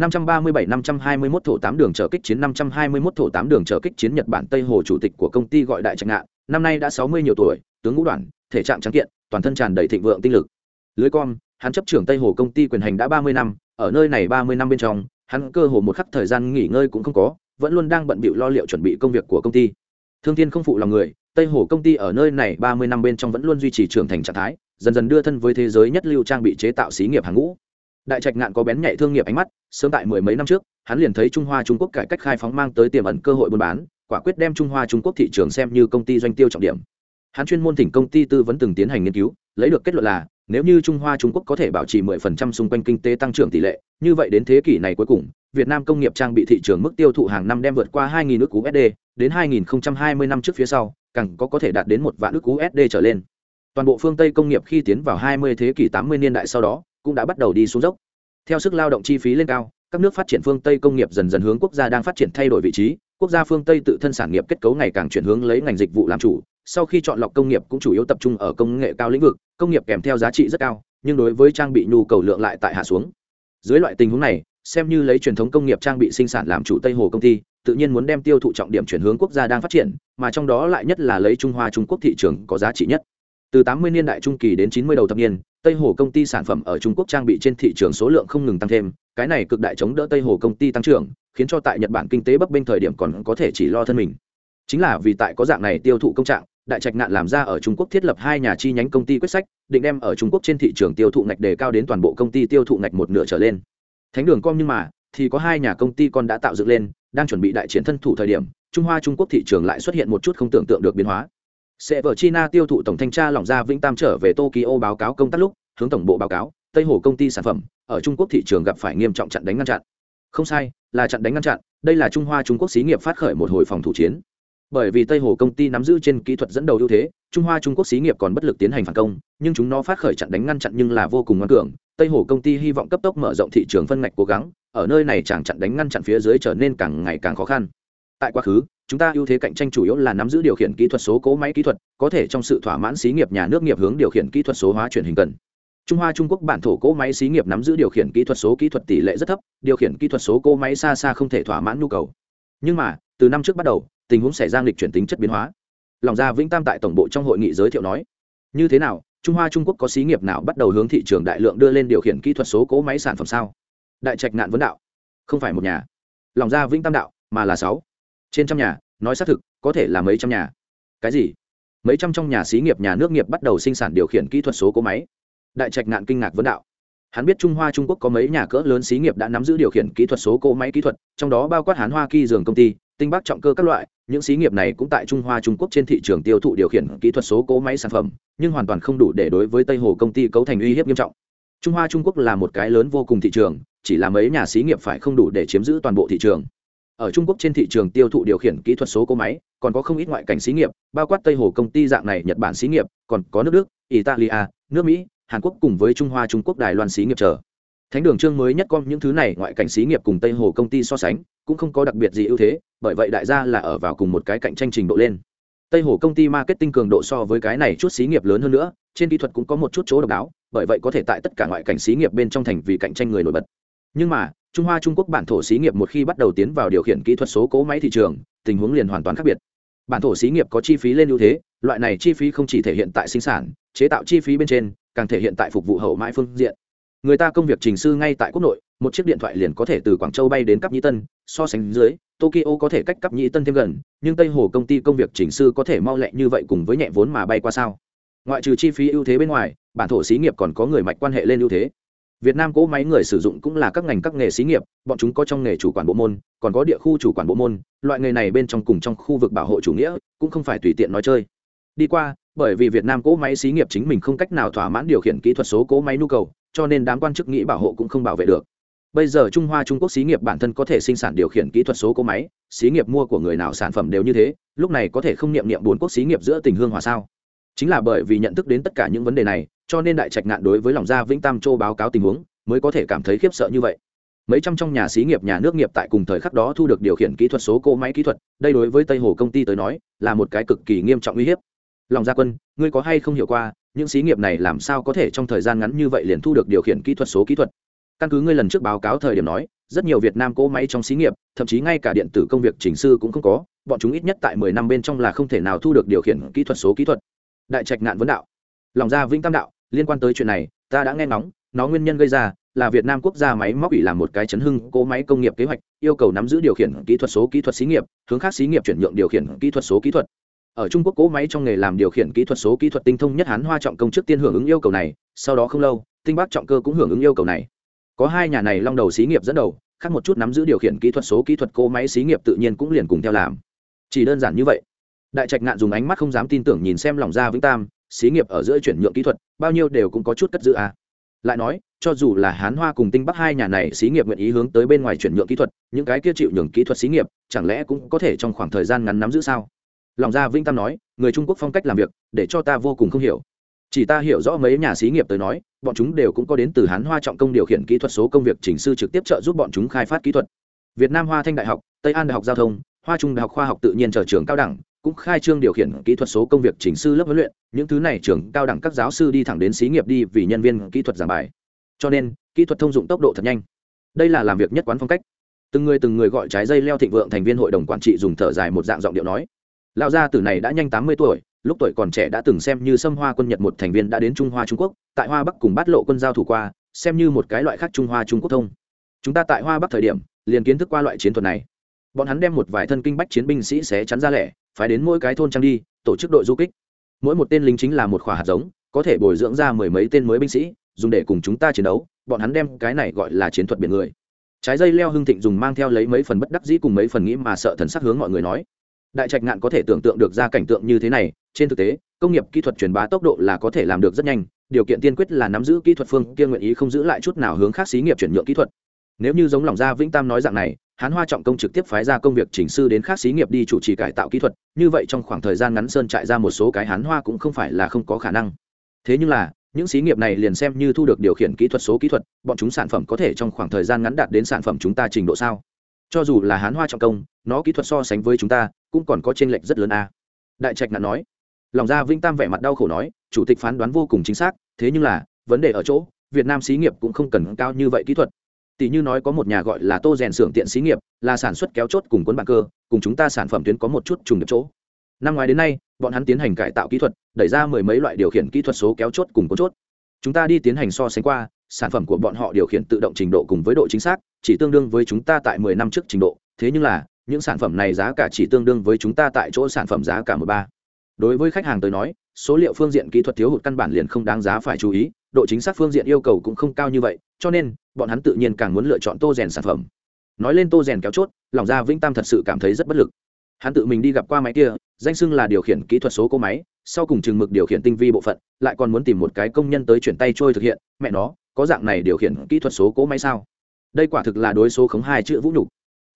537-521 thổ 8 đường trở kích chiến 521 thổ 8 đường trở kích chiến Nhật Bản Tây Hồ chủ tịch của công ty gọi đại trạch ngạn, năm nay đã 60 nhiều tuổi, tướng ngũ đoàn, thể trạng trắng kiện, toàn thân tràn đầy thịnh vượng tinh lực. Lưới con, hắn chấp trưởng Tây Hồ công ty quyền hành đã 30 năm, ở nơi này 30 năm bên trong, hắn cơ hồ một khắc thời gian nghỉ ngơi cũng không có, vẫn luôn đang bận bịu lo liệu chuẩn bị công việc của công ty. Thương Thiên không phụ lòng người, Tây Hồ công ty ở nơi này 30 năm bên trong vẫn luôn duy trì trưởng thành trạng thái, dần dần đưa thân với thế giới nhất lưu trang bị chế tạo xí nghiệp hàng ngũ đại trạch ngạn có bén nhạy thương nghiệp ánh mắt, sớm tại mười mấy năm trước, hắn liền thấy trung hoa trung quốc cải cách khai phóng mang tới tiềm ẩn cơ hội buôn bán, quả quyết đem trung hoa trung quốc thị trường xem như công ty doanh tiêu trọng điểm. Hắn chuyên môn thỉnh công ty tư vấn từng tiến hành nghiên cứu, lấy được kết luận là, nếu như trung hoa trung quốc có thể bảo trì 10% xung quanh kinh tế tăng trưởng tỷ lệ, như vậy đến thế kỷ này cuối cùng, việt nam công nghiệp trang bị thị trường mức tiêu thụ hàng năm đem vượt qua 2.000 nước usd đến 2020 năm trước phía sau, càng có có thể đạt đến một vạn nước usd trở lên. Toàn bộ phương tây công nghiệp khi tiến vào 20 thế kỷ 80 niên đại sau đó cũng đã bắt đầu đi xuống dốc. Theo sức lao động chi phí lên cao, các nước phát triển phương tây công nghiệp dần dần hướng quốc gia đang phát triển thay đổi vị trí, quốc gia phương tây tự thân sản nghiệp kết cấu ngày càng chuyển hướng lấy ngành dịch vụ làm chủ, sau khi chọn lọc công nghiệp cũng chủ yếu tập trung ở công nghệ cao lĩnh vực, công nghiệp kèm theo giá trị rất cao, nhưng đối với trang bị nhu cầu lượng lại tại hạ xuống. Dưới loại tình huống này, xem như lấy truyền thống công nghiệp trang bị sinh sản làm chủ tây hồ công ty, tự nhiên muốn đem tiêu thụ trọng điểm chuyển hướng quốc gia đang phát triển, mà trong đó lại nhất là lấy trung hoa trung quốc thị trường có giá trị nhất. Từ 80 niên đại trung kỳ đến 90 đầu thập niên tây hồ công ty sản phẩm ở trung quốc trang bị trên thị trường số lượng không ngừng tăng thêm, cái này cực đại chống đỡ tây hồ công ty tăng trưởng, khiến cho tại nhật bản kinh tế bấp bênh thời điểm còn có thể chỉ lo thân mình. Chính là vì tại có dạng này tiêu thụ công trạng, đại trạch nạn làm ra ở trung quốc thiết lập hai nhà chi nhánh công ty quyết sách, định đem ở trung quốc trên thị trường tiêu thụ ngạch đề cao đến toàn bộ công ty tiêu thụ ngạch một nửa trở lên. Thánh đường com nhưng mà, thì có hai nhà công ty con đã tạo dựng lên, đang chuẩn bị đại chiến thân thủ thời điểm, trung hoa trung quốc thị trường lại xuất hiện một chút không tưởng tượng được biến hóa sẽ vở china tiêu thụ tổng thanh tra lỏng ra vĩnh tam trở về tokyo báo cáo công tác lúc, hướng tổng bộ báo cáo, tây hồ công ty sản phẩm, ở trung quốc thị trường gặp phải nghiêm trọng chặn đánh ngăn chặn. Không sai, là chặn đánh ngăn chặn, đây là trung hoa trung quốc xí nghiệp phát khởi một hồi phòng thủ chiến. Bởi vì tây hồ công ty nắm giữ trên kỹ thuật dẫn đầu ưu thế, trung hoa trung quốc xí nghiệp còn bất lực tiến hành phản công, nhưng chúng nó phát khởi chặn đánh ngăn chặn nhưng là vô cùng ngoan cường. Tây hồ công ty hy vọng cấp tốc mở rộng thị trường phân ngạch cố gắng, ở nơi này chẳng chặn đánh ngăn chặn phía dưới trở nên càng ngày càng khó khăn tại quá khứ, chúng ta ưu thế cạnh tranh chủ yếu là nắm giữ điều khiển kỹ thuật số cố máy kỹ thuật, có thể trong sự thỏa mãn xí nghiệp nhà nước nghiệp hướng điều khiển kỹ thuật số hóa chuyển hình cần. Trung hoa trung quốc bản thổ cố máy xí nghiệp nắm giữ điều khiển kỹ thuật số kỹ thuật tỷ lệ rất thấp, điều khiển kỹ thuật số cố máy xa xa không thể thỏa mãn nhu cầu. Nhưng mà, từ năm trước bắt đầu, tình huống xảy ra lịch chuyển tính chất biến hóa. Lòng Ra vĩnh tam tại tổng bộ trong hội nghị giới thiệu nói, như thế nào, trung hoa trung quốc có xí nghiệp nào bắt đầu hướng thị trường đại lượng đưa lên điều khiển kỹ thuật số cố máy sản phẩm sao? Đại trạch nạn vấn đạo, không phải một nhà. Lòng Ra vĩnh tam đạo, mà là sáu trên trăm nhà, nói xác thực, có thể là mấy trăm nhà. Cái gì? Mấy trăm trong nhà xí nghiệp, nhà nước nghiệp bắt đầu sinh sản điều khiển kỹ thuật số cỗ máy. Đại trạch ngạn kinh ngạc vấn đạo. Hắn biết trung hoa trung quốc có mấy nhà cỡ lớn xí nghiệp đã nắm giữ điều khiển kỹ thuật số cỗ máy kỹ thuật, trong đó bao quát hán hoa kỳ dường công ty, tinh bắc trọng cơ các loại. Những xí nghiệp này cũng tại trung hoa trung quốc trên thị trường tiêu thụ điều khiển kỹ thuật số cỗ máy sản phẩm, nhưng hoàn toàn không đủ để đối với tây hồ công ty cấu thành uy hiếp nghiêm trọng. Trung hoa trung quốc là một cái lớn vô cùng thị trường, chỉ là mấy nhà xí nghiệp phải không đủ để chiếm giữ toàn bộ thị trường ở trung quốc trên thị trường tiêu thụ điều khiển kỹ thuật số cỗ máy, còn có không ít ngoại cảnh xí nghiệp, bao quát tây hồ công ty dạng này, nhật bản xí nghiệp, còn có nước đức, italia, nước mỹ, hàn quốc cùng với trung hoa, trung quốc, đài loan xí nghiệp chờ. Thánh đường trương mới nhất con những thứ này ngoại cảnh xí nghiệp cùng tây hồ công ty so sánh, cũng không có đặc biệt gì ưu thế, bởi vậy đại gia là ở vào cùng một cái cạnh tranh trình độ lên. Tây hồ công ty marketing cường độ so với cái này chút xí nghiệp lớn hơn nữa, trên kỹ thuật cũng có một chút chỗ độc đáo, bởi vậy có thể tại tất cả ngoại cảnh xí nghiệp bên trong thành vì cạnh tranh người nổi bật. Nhưng mà trung hoa trung quốc bản thổ xí nghiệp một khi bắt đầu tiến vào điều khiển kỹ thuật số cố máy thị trường, tình huống liền hoàn toàn khác biệt. Bản thổ xí nghiệp có chi phí lên ưu thế, loại này chi phí không chỉ thể hiện tại sinh sản, chế tạo chi phí bên trên, càng thể hiện tại phục vụ hậu mãi phương diện. Người ta công việc trình sư ngay tại quốc nội, một chiếc điện thoại liền có thể từ quảng châu bay đến cấp nhĩ tân, so sánh dưới, tokyo có thể cách cấp nhĩ tân thêm gần, nhưng tây hồ công ty công việc trình sư có thể mau lẹ như vậy cùng với nhẹ vốn mà bay qua sao? Ngoại trừ chi phí ưu thế bên ngoài, bản thổ xí nghiệp còn có người mạch quan hệ lên ưu thế. Việt Nam cỗ máy người sử dụng cũng là các ngành các nghề xí nghiệp, bọn chúng có trong nghề chủ quản bộ môn, còn có địa khu chủ quản bộ môn, loại nghề này bên trong cùng trong khu vực bảo hộ chủ nghĩa, cũng không phải tùy tiện nói chơi. Đi qua, bởi vì Việt Nam cỗ máy xí nghiệp chính mình không cách nào thỏa mãn điều khiển kỹ thuật số cỗ máy nhu cầu, cho nên đám quan chức nghĩ bảo hộ cũng không bảo vệ được. Bây giờ Trung Hoa Trung Quốc xí nghiệp bản thân có thể sinh sản điều khiển kỹ thuật số cỗ máy, xí nghiệp mua của người nào sản phẩm đều như thế, lúc này có thể không niệm niệm bốn quốc xí nghiệp giữa tình hương hòa sao? Chính là bởi vì nhận thức đến tất cả những vấn đề này, cho nên đại trạch ngạn đối với lòng gia vĩnh tam châu báo cáo tình huống mới có thể cảm thấy khiếp sợ như vậy. Mấy trăm trong nhà xí nghiệp, nhà nước nghiệp tại cùng thời khắc đó thu được điều khiển kỹ thuật số cỗ máy kỹ thuật, đây đối với tây hồ công ty tới nói là một cái cực kỳ nghiêm trọng uy hiếp. Lòng gia quân, ngươi có hay không hiểu qua, những xí nghiệp này làm sao có thể trong thời gian ngắn như vậy liền thu được điều khiển kỹ thuật số kỹ thuật? Căn cứ ngươi lần trước báo cáo thời điểm nói, rất nhiều việt nam cỗ máy trong xí nghiệp, thậm chí ngay cả điện tử công việc chỉnh sư cũng không có, bọn chúng ít nhất tại mười năm bên trong là không thể nào thu được điều khiển kỹ thuật số kỹ thuật. Đại trạch nạn vấn đạo. Lòng ra vĩnh tam đạo liên quan tới chuyện này, ta đã nghe ngóng, nó nguyên nhân gây ra là việt nam quốc gia máy móc ủy làm một cái chấn hưng cỗ máy công nghiệp kế hoạch, yêu cầu nắm giữ điều khiển kỹ thuật số kỹ thuật xí nghiệp, hướng khác xí nghiệp chuyển nhượng điều khiển kỹ thuật số kỹ thuật. Ở trung quốc cỗ máy trong nghề làm điều khiển kỹ thuật số kỹ thuật tinh thông nhất hán hoa trọng công trước tiên hưởng ứng yêu cầu này, sau đó không lâu, tinh bắc trọng cơ cũng hưởng ứng yêu cầu này. Có hai nhà này long đầu xí nghiệp dẫn đầu, khác một chút nắm giữ điều khiển kỹ thuật số kỹ thuật cỗ máy xí nghiệp tự nhiên cũng liền cùng theo làm. Chỉ đơn giản như vậy. Đại trạch ngạn dùng ánh mắt không dám tin tưởng nhìn xem lòng ra vĩnh tam xí nghiệp ở giữa chuyển nhượng kỹ thuật, bao nhiêu đều cũng có chút cất giữ à. lại nói, cho dù là hán hoa cùng tinh bắc hai nhà này xí nghiệp nguyện ý hướng tới bên ngoài chuyển nhượng kỹ thuật, những cái kia chịu nhường kỹ thuật xí nghiệp, chẳng lẽ cũng có thể trong khoảng thời gian ngắn nắm giữ sao? Lòng ra vĩnh tam nói, người trung quốc phong cách làm việc, để cho ta vô cùng không hiểu. Chỉ ta hiểu rõ mấy nhà xí nghiệp tới nói, bọn chúng đều cũng có đến từ hán hoa trọng công điều khiển kỹ thuật số công việc chỉnh sư trực tiếp trợ giúp bọn chúng khai phát kỹ thuật. Việt nam hoa thanh đại học, tây an đại học giao thông, hoa trung đại học khoa học tự nhiên trở trường cao đẳng cũng khai trương điều khiển kỹ thuật số công việc chỉnh sư lớp huấn luyện, những thứ này trường cao đẳng các giáo sư đi thẳng đến xí nghiệp đi vì nhân viên kỹ thuật giảng bài. Cho nên, kỹ thuật thông dụng tốc độ thật nhanh. Đây là làm việc nhất quán phong cách. Từng người từng người gọi trái dây leo thịnh vượng thành viên hội đồng quản trị dùng thở dài một dạng giọng điệu nói. Lão gia tử này đã nhanh tám mươi tuổi, lúc tuổi còn trẻ đã từng xem như xâm hoa quân nhật một thành viên đã đến trung hoa trung quốc, tại hoa bắc cùng bát lộ quân giao thủ qua, xem như một cái loại khác trung hoa trung quốc thông. Chúng ta tại hoa bắc thời điểm, liền kiến thức qua loại chiến thuật này. Bọn hắn đem một vài thân kinh bách chiến binh sĩ xé chắn ra lẻ phải đến mỗi cái thôn trang đi, tổ chức đội du kích. Mỗi một tên lính chính là một khỏa hạt giống, có thể bồi dưỡng ra mười mấy tên mới binh sĩ, dùng để cùng chúng ta chiến đấu, bọn hắn đem cái này gọi là chiến thuật biển người. Trái dây leo hưng thịnh dùng mang theo lấy mấy phần bất đắc dĩ cùng mấy phần nghĩ mà sợ thần sắc hướng mọi người nói. Đại trạch ngạn có thể tưởng tượng được ra cảnh tượng như thế này, trên thực tế, công nghiệp kỹ thuật truyền bá tốc độ là có thể làm được rất nhanh, điều kiện tiên quyết là nắm giữ kỹ thuật phương kia nguyện ý không giữ lại chút nào hướng khác xí nghiệp chuyển nhượng kỹ thuật. Nếu như giống lòng gia vĩnh tam nói dạng này hán hoa trọng công trực tiếp phái ra công việc chỉnh sư đến khác xí nghiệp đi chủ trì cải tạo kỹ thuật, như vậy trong khoảng thời gian ngắn sơn trại ra một số cái hán hoa cũng không phải là không có khả năng. Thế nhưng là, những xí nghiệp này liền xem như thu được điều khiển kỹ thuật số kỹ thuật, bọn chúng sản phẩm có thể trong khoảng thời gian ngắn đạt đến sản phẩm chúng ta trình độ sao? Cho dù là hán hoa trọng công, nó kỹ thuật so sánh với chúng ta, cũng còn có chênh lệch rất lớn a. Đại trạch nạn nói. Lòng ra vinh tam vẻ mặt đau khổ nói, chủ tịch phán đoán vô cùng chính xác, thế nhưng là, vấn đề ở chỗ, việt nam xí nghiệp cũng không cần cao như vậy kỹ thuật tỷ như nói có một nhà gọi là tô rèn xưởng tiện xí nghiệp, là sản xuất kéo chốt cùng cuốn bạc cơ, cùng chúng ta sản phẩm tuyến có một chút trùng được chỗ. Năm ngoái đến nay, bọn hắn tiến hành cải tạo kỹ thuật, đẩy ra mười mấy loại điều khiển kỹ thuật số kéo chốt cùng cuốn chốt. Chúng ta đi tiến hành so sánh qua, sản phẩm của bọn họ điều khiển tự động trình độ cùng với độ chính xác, chỉ tương đương với chúng ta tại mười năm trước trình độ. Thế nhưng là, những sản phẩm này giá cả chỉ tương đương với chúng ta tại chỗ sản phẩm giá cả một ba. Đối với khách hàng tới nói, số liệu phương diện kỹ thuật thiếu hụt căn bản liền không đáng giá phải chú ý độ chính xác phương diện yêu cầu cũng không cao như vậy, cho nên, bọn hắn tự nhiên càng muốn lựa chọn tô rèn sản phẩm. Nói lên tô rèn kéo chốt, lòng ra vĩnh tam thật sự cảm thấy rất bất lực. Hắn tự mình đi gặp qua máy kia, danh xưng là điều khiển kỹ thuật số cỗ máy, sau cùng chừng mực điều khiển tinh vi bộ phận, lại còn muốn tìm một cái công nhân tới chuyển tay trôi thực hiện, mẹ nó, có dạng này điều khiển kỹ thuật số cỗ máy sao? Đây quả thực là đối số khống hai chữ vũ nhục.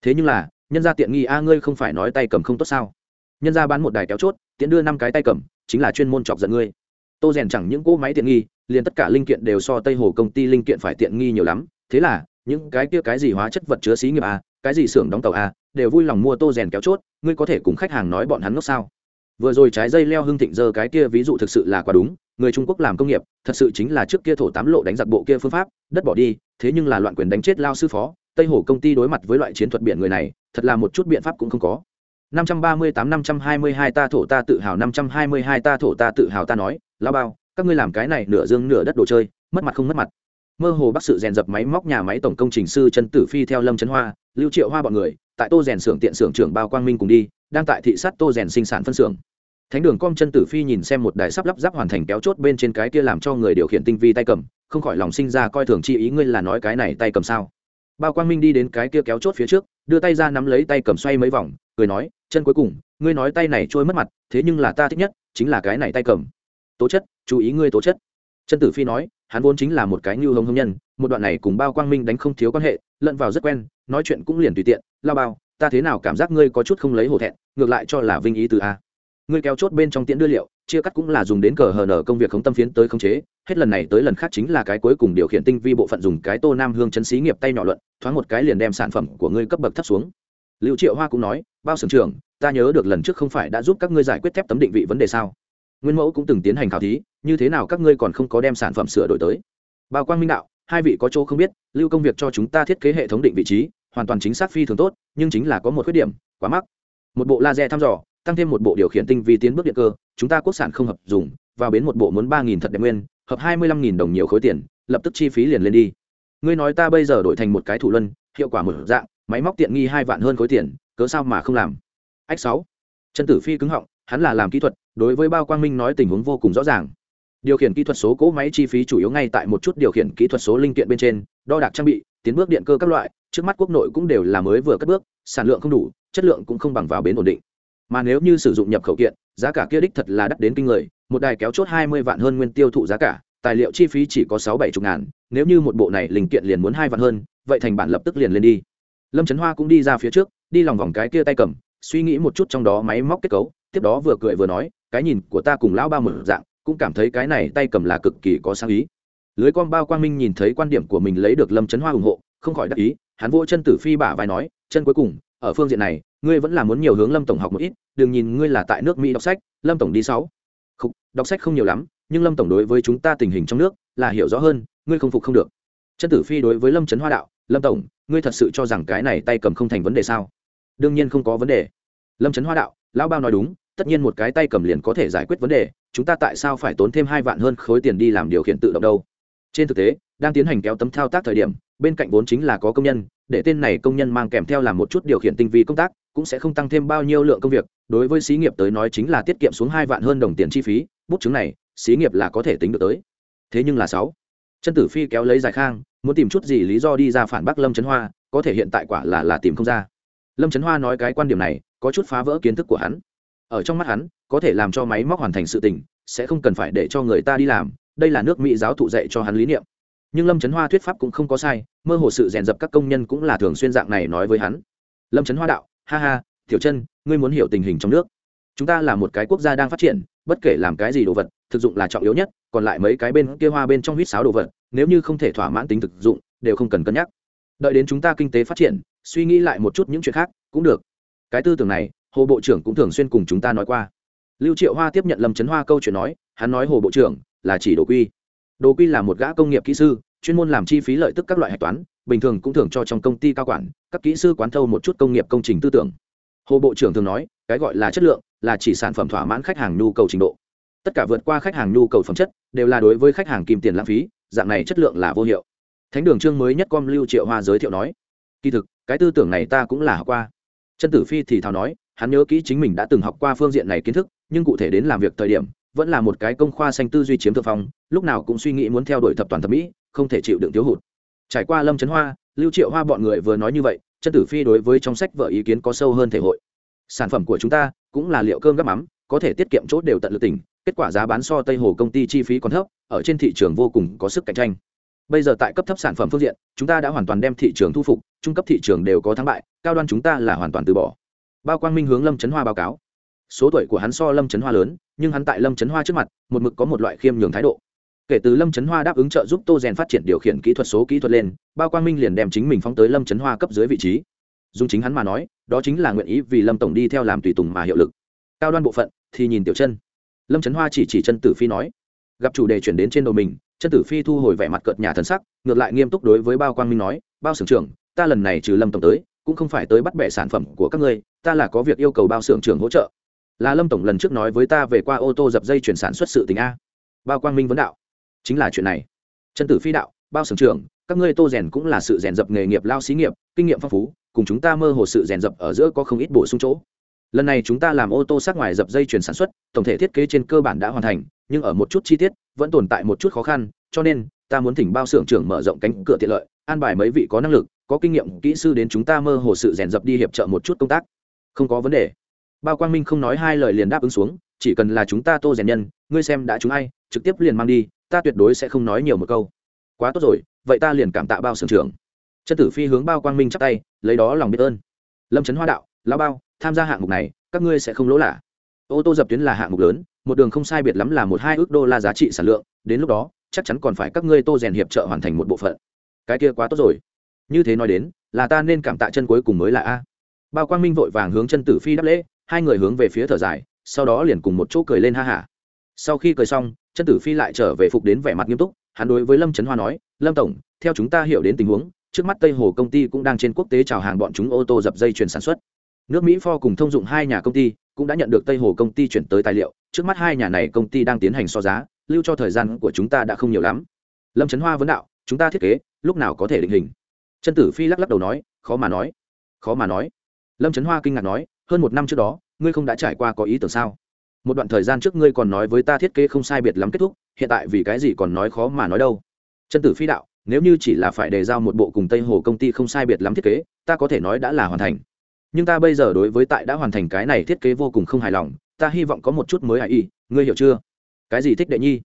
Thế nhưng là, nhân gia tiện nghi a, ngươi không phải nói tay cầm không tốt sao? Nhân gia bán một đài kéo chốt, tiện đưa năm cái tay cầm, chính là chuyên môn chọc giận ngươi. Tô rèn chẳng những cỗ máy tiện nghi liền tất cả linh kiện đều so tây hồ công ty linh kiện phải tiện nghi nhiều lắm. Thế là, những cái kia cái gì hóa chất vật chứa xí nghiệp a, cái gì xưởng đóng tàu a, đều vui lòng mua tô rèn kéo chốt, ngươi có thể cùng khách hàng nói bọn hắn ngốc sao? Vừa rồi trái dây leo hưng thịnh giờ cái kia ví dụ thực sự là quá đúng, người trung quốc làm công nghiệp, thật sự chính là trước kia thổ tám lộ đánh giặc bộ kia phương pháp, đất bỏ đi, thế nhưng là loạn quyền đánh chết lao sư phó, tây hồ công ty đối mặt với loại chiến thuật biển người này, thật là một chút biện pháp cũng không có. 538 522 ta thổ ta tự hào 522 ta thổ ta tự hào ta nói, lao bao các ngươi làm cái này nửa dương nửa đất đồ chơi, mất mặt không mất mặt. Mơ hồ bắc sự rèn dập máy móc nhà máy tổng công trình sư chân tử phi theo lâm trấn hoa, lưu triệu hoa bọn người, tại tô rèn xưởng tiện xưởng trưởng bao quang minh cùng đi, đang tại thị sát tô rèn sinh sản phân xưởng. Thánh đường com chân tử phi nhìn xem một đài sắp lắp ráp hoàn thành kéo chốt bên trên cái kia làm cho người điều khiển tinh vi tay cầm, không khỏi lòng sinh ra coi thường chi ý ngươi là nói cái này tay cầm sao. Bao quang minh đi đến cái kia kéo chốt phía trước, đưa tay ra nắm lấy tay cầm xoay mấy vòng, cười nói, chân cuối cùng, ngươi nói tay này trôi mất mặt, thế nhưng là ta thích nhất, chính là cái này tay cầm tố chất, chú ý ngươi tố chất. Chân tử phi nói, hắn vốn chính là một cái như hồng hồng nhân, một đoạn này cùng bao quang minh đánh không thiếu quan hệ, lẫn vào rất quen, nói chuyện cũng liền tùy tiện, lao bao, ta thế nào cảm giác ngươi có chút không lấy hổ thẹn, ngược lại cho là vinh ý từ a. Ngươi kéo chốt bên trong tiễn đưa liệu, chia cắt cũng là dùng đến cờ hờ nở công việc khống tâm phiến tới khống chế, hết lần này tới lần khác chính là cái cuối cùng điều khiển tinh vi bộ phận dùng cái tô nam hương chân xí nghiệp tay nhỏ luận, thoáng một cái liền đem sản phẩm của ngươi cấp bậc thấp xuống. Liệu triệu hoa cũng nói, bao sưởng trưởng, ta nhớ được lần trước không phải đã giúp các ngươi giải quyết thép tấm định vị vấn đề sao? Nguyên mẫu cũng từng tiến hành khảo thí, như thế nào các ngươi còn không có đem sản phẩm sửa đổi tới? Bao quang minh đạo, hai vị có chỗ không biết, lưu công việc cho chúng ta thiết kế hệ thống định vị trí, hoàn toàn chính xác phi thường tốt, nhưng chính là có một khuyết điểm, quá mắc. Một bộ laser thăm dò, tăng thêm một bộ điều khiển tinh vi tiến bước điện cơ, chúng ta quốc sản không hợp dùng, vào bến một bộ muốn ba nghìn thật đẹp nguyên, hợp hai mươi lăm nghìn đồng nhiều khối tiền, lập tức chi phí liền lên đi. Ngươi nói ta bây giờ đổi thành một cái thủ luân, hiệu quả một dạng, máy móc tiện nghi hai vạn hơn khối tiền, cớ sao mà không làm? Ách sáu. Trần tử phi cứng họng, hắn là làm kỹ thuật đối với bao quang minh nói tình huống vô cùng rõ ràng. Điều khiển kỹ thuật số cỗ máy chi phí chủ yếu ngay tại một chút điều khiển kỹ thuật số linh kiện bên trên, đo đạc trang bị, tiến bước điện cơ các loại, trước mắt quốc nội cũng đều là mới vừa cất bước, sản lượng không đủ, chất lượng cũng không bằng vào bến ổn định. Mà nếu như sử dụng nhập khẩu kiện, giá cả kia đích thật là đắt đến kinh người, một đài kéo chốt hai mươi vạn hơn nguyên tiêu thụ giá cả, tài liệu chi phí chỉ có sáu bảy chục ngàn, nếu như một bộ này linh kiện liền muốn hai vạn hơn, vậy thành bản lập tức liền lên đi. Lâm trấn hoa cũng đi ra phía trước, đi lòng vòng cái kia tay cầm, suy nghĩ một chút trong đó máy móc kết cấu, tiếp đó vừa cười vừa nói cái nhìn của ta cùng lão ba mở dạng cũng cảm thấy cái này tay cầm là cực kỳ có sáng ý. Lưới con bao quang minh nhìn thấy quan điểm của mình lấy được lâm trấn hoa ủng hộ không khỏi đắc ý hắn vô chân tử phi bả vai nói chân cuối cùng ở phương diện này ngươi vẫn là muốn nhiều hướng lâm tổng học một ít đừng nhìn ngươi là tại nước mỹ đọc sách lâm tổng đi sáu. Không, đọc sách không nhiều lắm nhưng lâm tổng đối với chúng ta tình hình trong nước là hiểu rõ hơn ngươi không phục không được. Chân tử phi đối với lâm trấn hoa đạo lâm tổng ngươi thật sự cho rằng cái này tay cầm không thành vấn đề sao? Đương nhiên không có vấn đề. Lâm trấn hoa đạo lão bao nói đúng tất nhiên một cái tay cầm liền có thể giải quyết vấn đề, chúng ta tại sao phải tốn thêm hai vạn hơn khối tiền đi làm điều khiển tự động đâu? Trên thực tế, đang tiến hành kéo tấm thao tác thời điểm, bên cạnh vốn chính là có công nhân, để tên này công nhân mang kèm theo làm một chút điều khiển tinh vi công tác, cũng sẽ không tăng thêm bao nhiêu lượng công việc, đối với xí nghiệp tới nói chính là tiết kiệm xuống hai vạn hơn đồng tiền chi phí, bút chứng này, xí nghiệp là có thể tính được tới. Thế nhưng là sáu chân tử phi kéo lấy giải khang, muốn tìm chút gì lý do đi ra phản bác lâm trấn hoa, có thể hiện tại quả là là tìm không ra. Lâm trấn hoa nói cái quan điểm này, có chút phá vỡ kiến thức của hắn ở trong mắt hắn, có thể làm cho máy móc hoàn thành sự tình, sẽ không cần phải để cho người ta đi làm, đây là nước mỹ giáo thụ dạy cho hắn lý niệm. Nhưng lâm trấn hoa thuyết pháp cũng không có sai, mơ hồ sự rèn dập các công nhân cũng là thường xuyên dạng này nói với hắn. Lâm trấn hoa đạo, ha ha, tiểu chân ngươi muốn hiểu tình hình trong nước. Chúng ta là một cái quốc gia đang phát triển, bất kể làm cái gì đồ vật, thực dụng là trọng yếu nhất, còn lại mấy cái bên kia hoa bên trong huýt sáo đồ vật, nếu như không thể thỏa mãn tính thực dụng, đều không cần cân nhắc. Đợi đến chúng ta kinh tế phát triển, suy nghĩ lại một chút những chuyện khác, cũng được. Cái tư tưởng này hồ bộ trưởng cũng thường xuyên cùng chúng ta nói qua. Lưu triệu hoa tiếp nhận lâm trấn hoa câu chuyện nói, hắn nói hồ bộ trưởng là chỉ đồ quy. Đồ quy là một gã công nghiệp kỹ sư, chuyên môn làm chi phí lợi tức các loại hạch toán, bình thường cũng thường cho trong công ty cao quản, các kỹ sư quán thâu một chút công nghiệp công trình tư tưởng. Hồ bộ trưởng thường nói, cái gọi là chất lượng là chỉ sản phẩm thỏa mãn khách hàng nhu cầu trình độ. Tất cả vượt qua khách hàng nhu cầu phẩm chất, đều là đối với khách hàng kim tiền lãng phí, dạng này chất lượng là vô hiệu. Thánh đường chương mới nhất com lưu triệu hoa giới thiệu nói, kỳ thực, cái tư tưởng này ta cũng là học qua. Chân tử phi thì thào nói hắn nhớ kỹ chính mình đã từng học qua phương diện này kiến thức, nhưng cụ thể đến làm việc thời điểm, vẫn là một cái công khoa xanh tư duy chiếm thượng phong, lúc nào cũng suy nghĩ muốn theo đuổi thập toàn thẩm mỹ, không thể chịu đựng thiếu hụt. Trải qua lâm trấn hoa, lưu triệu hoa bọn người vừa nói như vậy, chân tử phi đối với trong sách vợ ý kiến có sâu hơn thể hội. Sản phẩm của chúng ta cũng là liệu cơm gắp mắm, có thể tiết kiệm chốt đều tận lực tỉnh, kết quả giá bán so tây hồ công ty chi phí còn thấp, ở trên thị trường vô cùng có sức cạnh tranh. Bây giờ tại cấp thấp sản phẩm phương diện, chúng ta đã hoàn toàn đem thị trường thu phục, trung cấp thị trường đều có thắng bại, cao đoan chúng ta là hoàn toàn từ bỏ bao quang minh hướng lâm trấn hoa báo cáo. Số tuổi của hắn so lâm trấn hoa lớn, nhưng hắn tại lâm trấn hoa trước mặt, một mực có một loại khiêm nhường thái độ. Kể từ lâm trấn hoa đáp ứng trợ giúp tô rèn phát triển điều khiển kỹ thuật số kỹ thuật lên, bao quang minh liền đem chính mình phóng tới lâm trấn hoa cấp dưới vị trí. Dùng chính hắn mà nói, đó chính là nguyện ý vì lâm tổng đi theo làm tùy tùng mà hiệu lực. Cao đoan bộ phận, thì nhìn tiểu chân. Lâm trấn hoa chỉ chỉ chân tử phi nói, gặp chủ đề chuyển đến trên đầu mình, chân tử phi thu hồi vẻ mặt cợt nhà thần sắc, ngược lại nghiêm túc đối với bao quang minh nói, bao sưởng trưởng, ta lần này trừ lâm tổng tới, cũng không phải tới bắt bẻ sản phẩm của các ngươi ta là có việc yêu cầu bao xưởng trưởng hỗ trợ. Là lâm tổng lần trước nói với ta về qua ô tô dập dây chuyển sản xuất sự tình a. Bao quang minh vấn đạo. Chính là chuyện này. Trần tử phi đạo, bao xưởng trưởng, các ngươi tô rèn cũng là sự rèn dập nghề nghiệp lao xí nghiệp, kinh nghiệm phong phú, cùng chúng ta mơ hồ sự rèn dập ở giữa có không ít bổ sung chỗ. Lần này chúng ta làm ô tô sát ngoài dập dây chuyển sản xuất, tổng thể thiết kế trên cơ bản đã hoàn thành, nhưng ở một chút chi tiết, vẫn tồn tại một chút khó khăn, cho nên, ta muốn thỉnh bao xưởng trưởng mở rộng cánh cửa tiện lợi, an bài mấy vị có năng lực, có kinh nghiệm kỹ sư đến chúng ta mơ hồ sự rèn dập đi hiệp trợ một chút công tác không có vấn đề. Bao quang minh không nói hai lời liền đáp ứng xuống, chỉ cần là chúng ta tô rèn nhân, ngươi xem đã chúng ai, trực tiếp liền mang đi, ta tuyệt đối sẽ không nói nhiều một câu. Quá tốt rồi, vậy ta liền cảm tạ bao sưởng trưởng. Chân tử phi hướng bao quang minh chắp tay, lấy đó lòng biết ơn. Lâm trấn hoa đạo lao bao, tham gia hạng mục này, các ngươi sẽ không lỗ lạ. Ô tô dập tuyến là hạng mục lớn, một đường không sai biệt lắm là một hai ước đô la giá trị sản lượng, đến lúc đó, chắc chắn còn phải các ngươi tô rèn hiệp trợ hoàn thành một bộ phận. Cái kia quá tốt rồi. Như thế nói đến, là ta nên cảm tạ chân cuối cùng mới là a bao quang minh vội vàng hướng chân tử phi đáp lễ, hai người hướng về phía thở dài, sau đó liền cùng một chỗ cười lên ha hả. Sau khi cười xong, chân tử phi lại trở về phục đến vẻ mặt nghiêm túc, hắn đối với lâm trấn hoa nói, lâm tổng, theo chúng ta hiểu đến tình huống, trước mắt tây hồ công ty cũng đang trên quốc tế chào hàng bọn chúng ô tô dập dây chuyển sản xuất. Nước mỹ For cùng thông dụng hai nhà công ty cũng đã nhận được tây hồ công ty chuyển tới tài liệu, trước mắt hai nhà này công ty đang tiến hành so giá, lưu cho thời gian của chúng ta đã không nhiều lắm. Lâm trấn hoa vấn đạo, chúng ta thiết kế, lúc nào có thể định hình? Chân tử phi lắc lắc đầu nói, khó mà nói, khó mà nói lâm trấn hoa kinh ngạc nói, hơn một năm trước đó, ngươi không đã trải qua có ý tưởng sao? Một đoạn thời gian trước ngươi còn nói với ta thiết kế không sai biệt lắm kết thúc, hiện tại vì cái gì còn nói khó mà nói đâu? Chân tử phi đạo, nếu như chỉ là phải đề giao một bộ cùng tây hồ công ty không sai biệt lắm thiết kế, ta có thể nói đã là hoàn thành. Nhưng ta bây giờ đối với tại đã hoàn thành cái này thiết kế vô cùng không hài lòng, ta hy vọng có một chút mới hài y, ngươi hiểu chưa? Cái gì thích đệ nhi?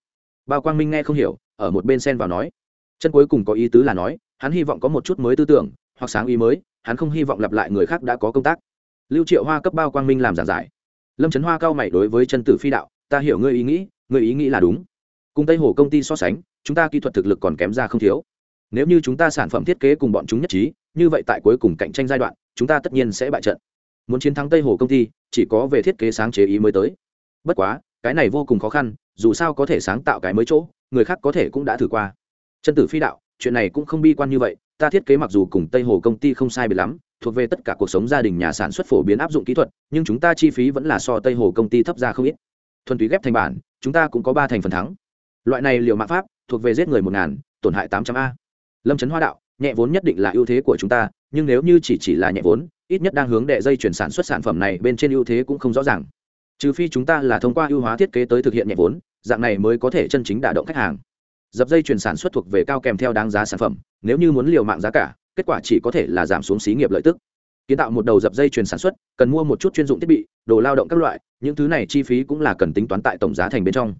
Bao quang minh nghe không hiểu, ở một bên sen vào nói. Chân cuối cùng có ý tứ là nói, hắn hy vọng có một chút mới tư tưởng, hoặc sáng ý mới hắn không hy vọng lặp lại người khác đã có công tác. Lưu triệu hoa cấp bao quang minh làm giảng giải. Lâm trấn hoa cao mày đối với chân tử phi đạo, ta hiểu ngươi ý nghĩ, ngươi ý nghĩ là đúng. Cùng tây hồ công ty so sánh, chúng ta kỹ thuật thực lực còn kém ra không thiếu. Nếu như chúng ta sản phẩm thiết kế cùng bọn chúng nhất trí, như vậy tại cuối cùng cạnh tranh giai đoạn, chúng ta tất nhiên sẽ bại trận. Muốn chiến thắng tây hồ công ty, chỉ có về thiết kế sáng chế ý mới tới. Bất quá, cái này vô cùng khó khăn, dù sao có thể sáng tạo cái mới chỗ, người khác có thể cũng đã thử qua. Chân tử phi đạo, chuyện này cũng không bi quan như vậy ta thiết kế mặc dù cùng tây hồ công ty không sai biệt lắm, thuộc về tất cả cuộc sống gia đình nhà sản xuất phổ biến áp dụng kỹ thuật, nhưng chúng ta chi phí vẫn là so tây hồ công ty thấp ra không ít. Thuần túy ghép thành bản, chúng ta cũng có ba thành phần thắng. Loại này liều mạng pháp, thuộc về giết người một ngàn, tổn hại tám trăm a. Lâm trấn hoa đạo, nhẹ vốn nhất định là ưu thế của chúng ta, nhưng nếu như chỉ chỉ là nhẹ vốn, ít nhất đang hướng đệ dây chuyển sản xuất sản phẩm này bên trên ưu thế cũng không rõ ràng. Trừ phi chúng ta là thông qua ưu hóa thiết kế tới thực hiện nhẹ vốn, dạng này mới có thể chân chính đả động khách hàng. Dập dây chuyển sản xuất thuộc về cao kèm theo đáng giá sản phẩm nếu như muốn liều mạng giá cả, kết quả chỉ có thể là giảm xuống xí nghiệp lợi tức. Kiến tạo một đầu dập dây chuyền sản xuất, cần mua một chút chuyên dụng thiết bị, đồ lao động các loại, những thứ này chi phí cũng là cần tính toán tại tổng giá thành bên trong.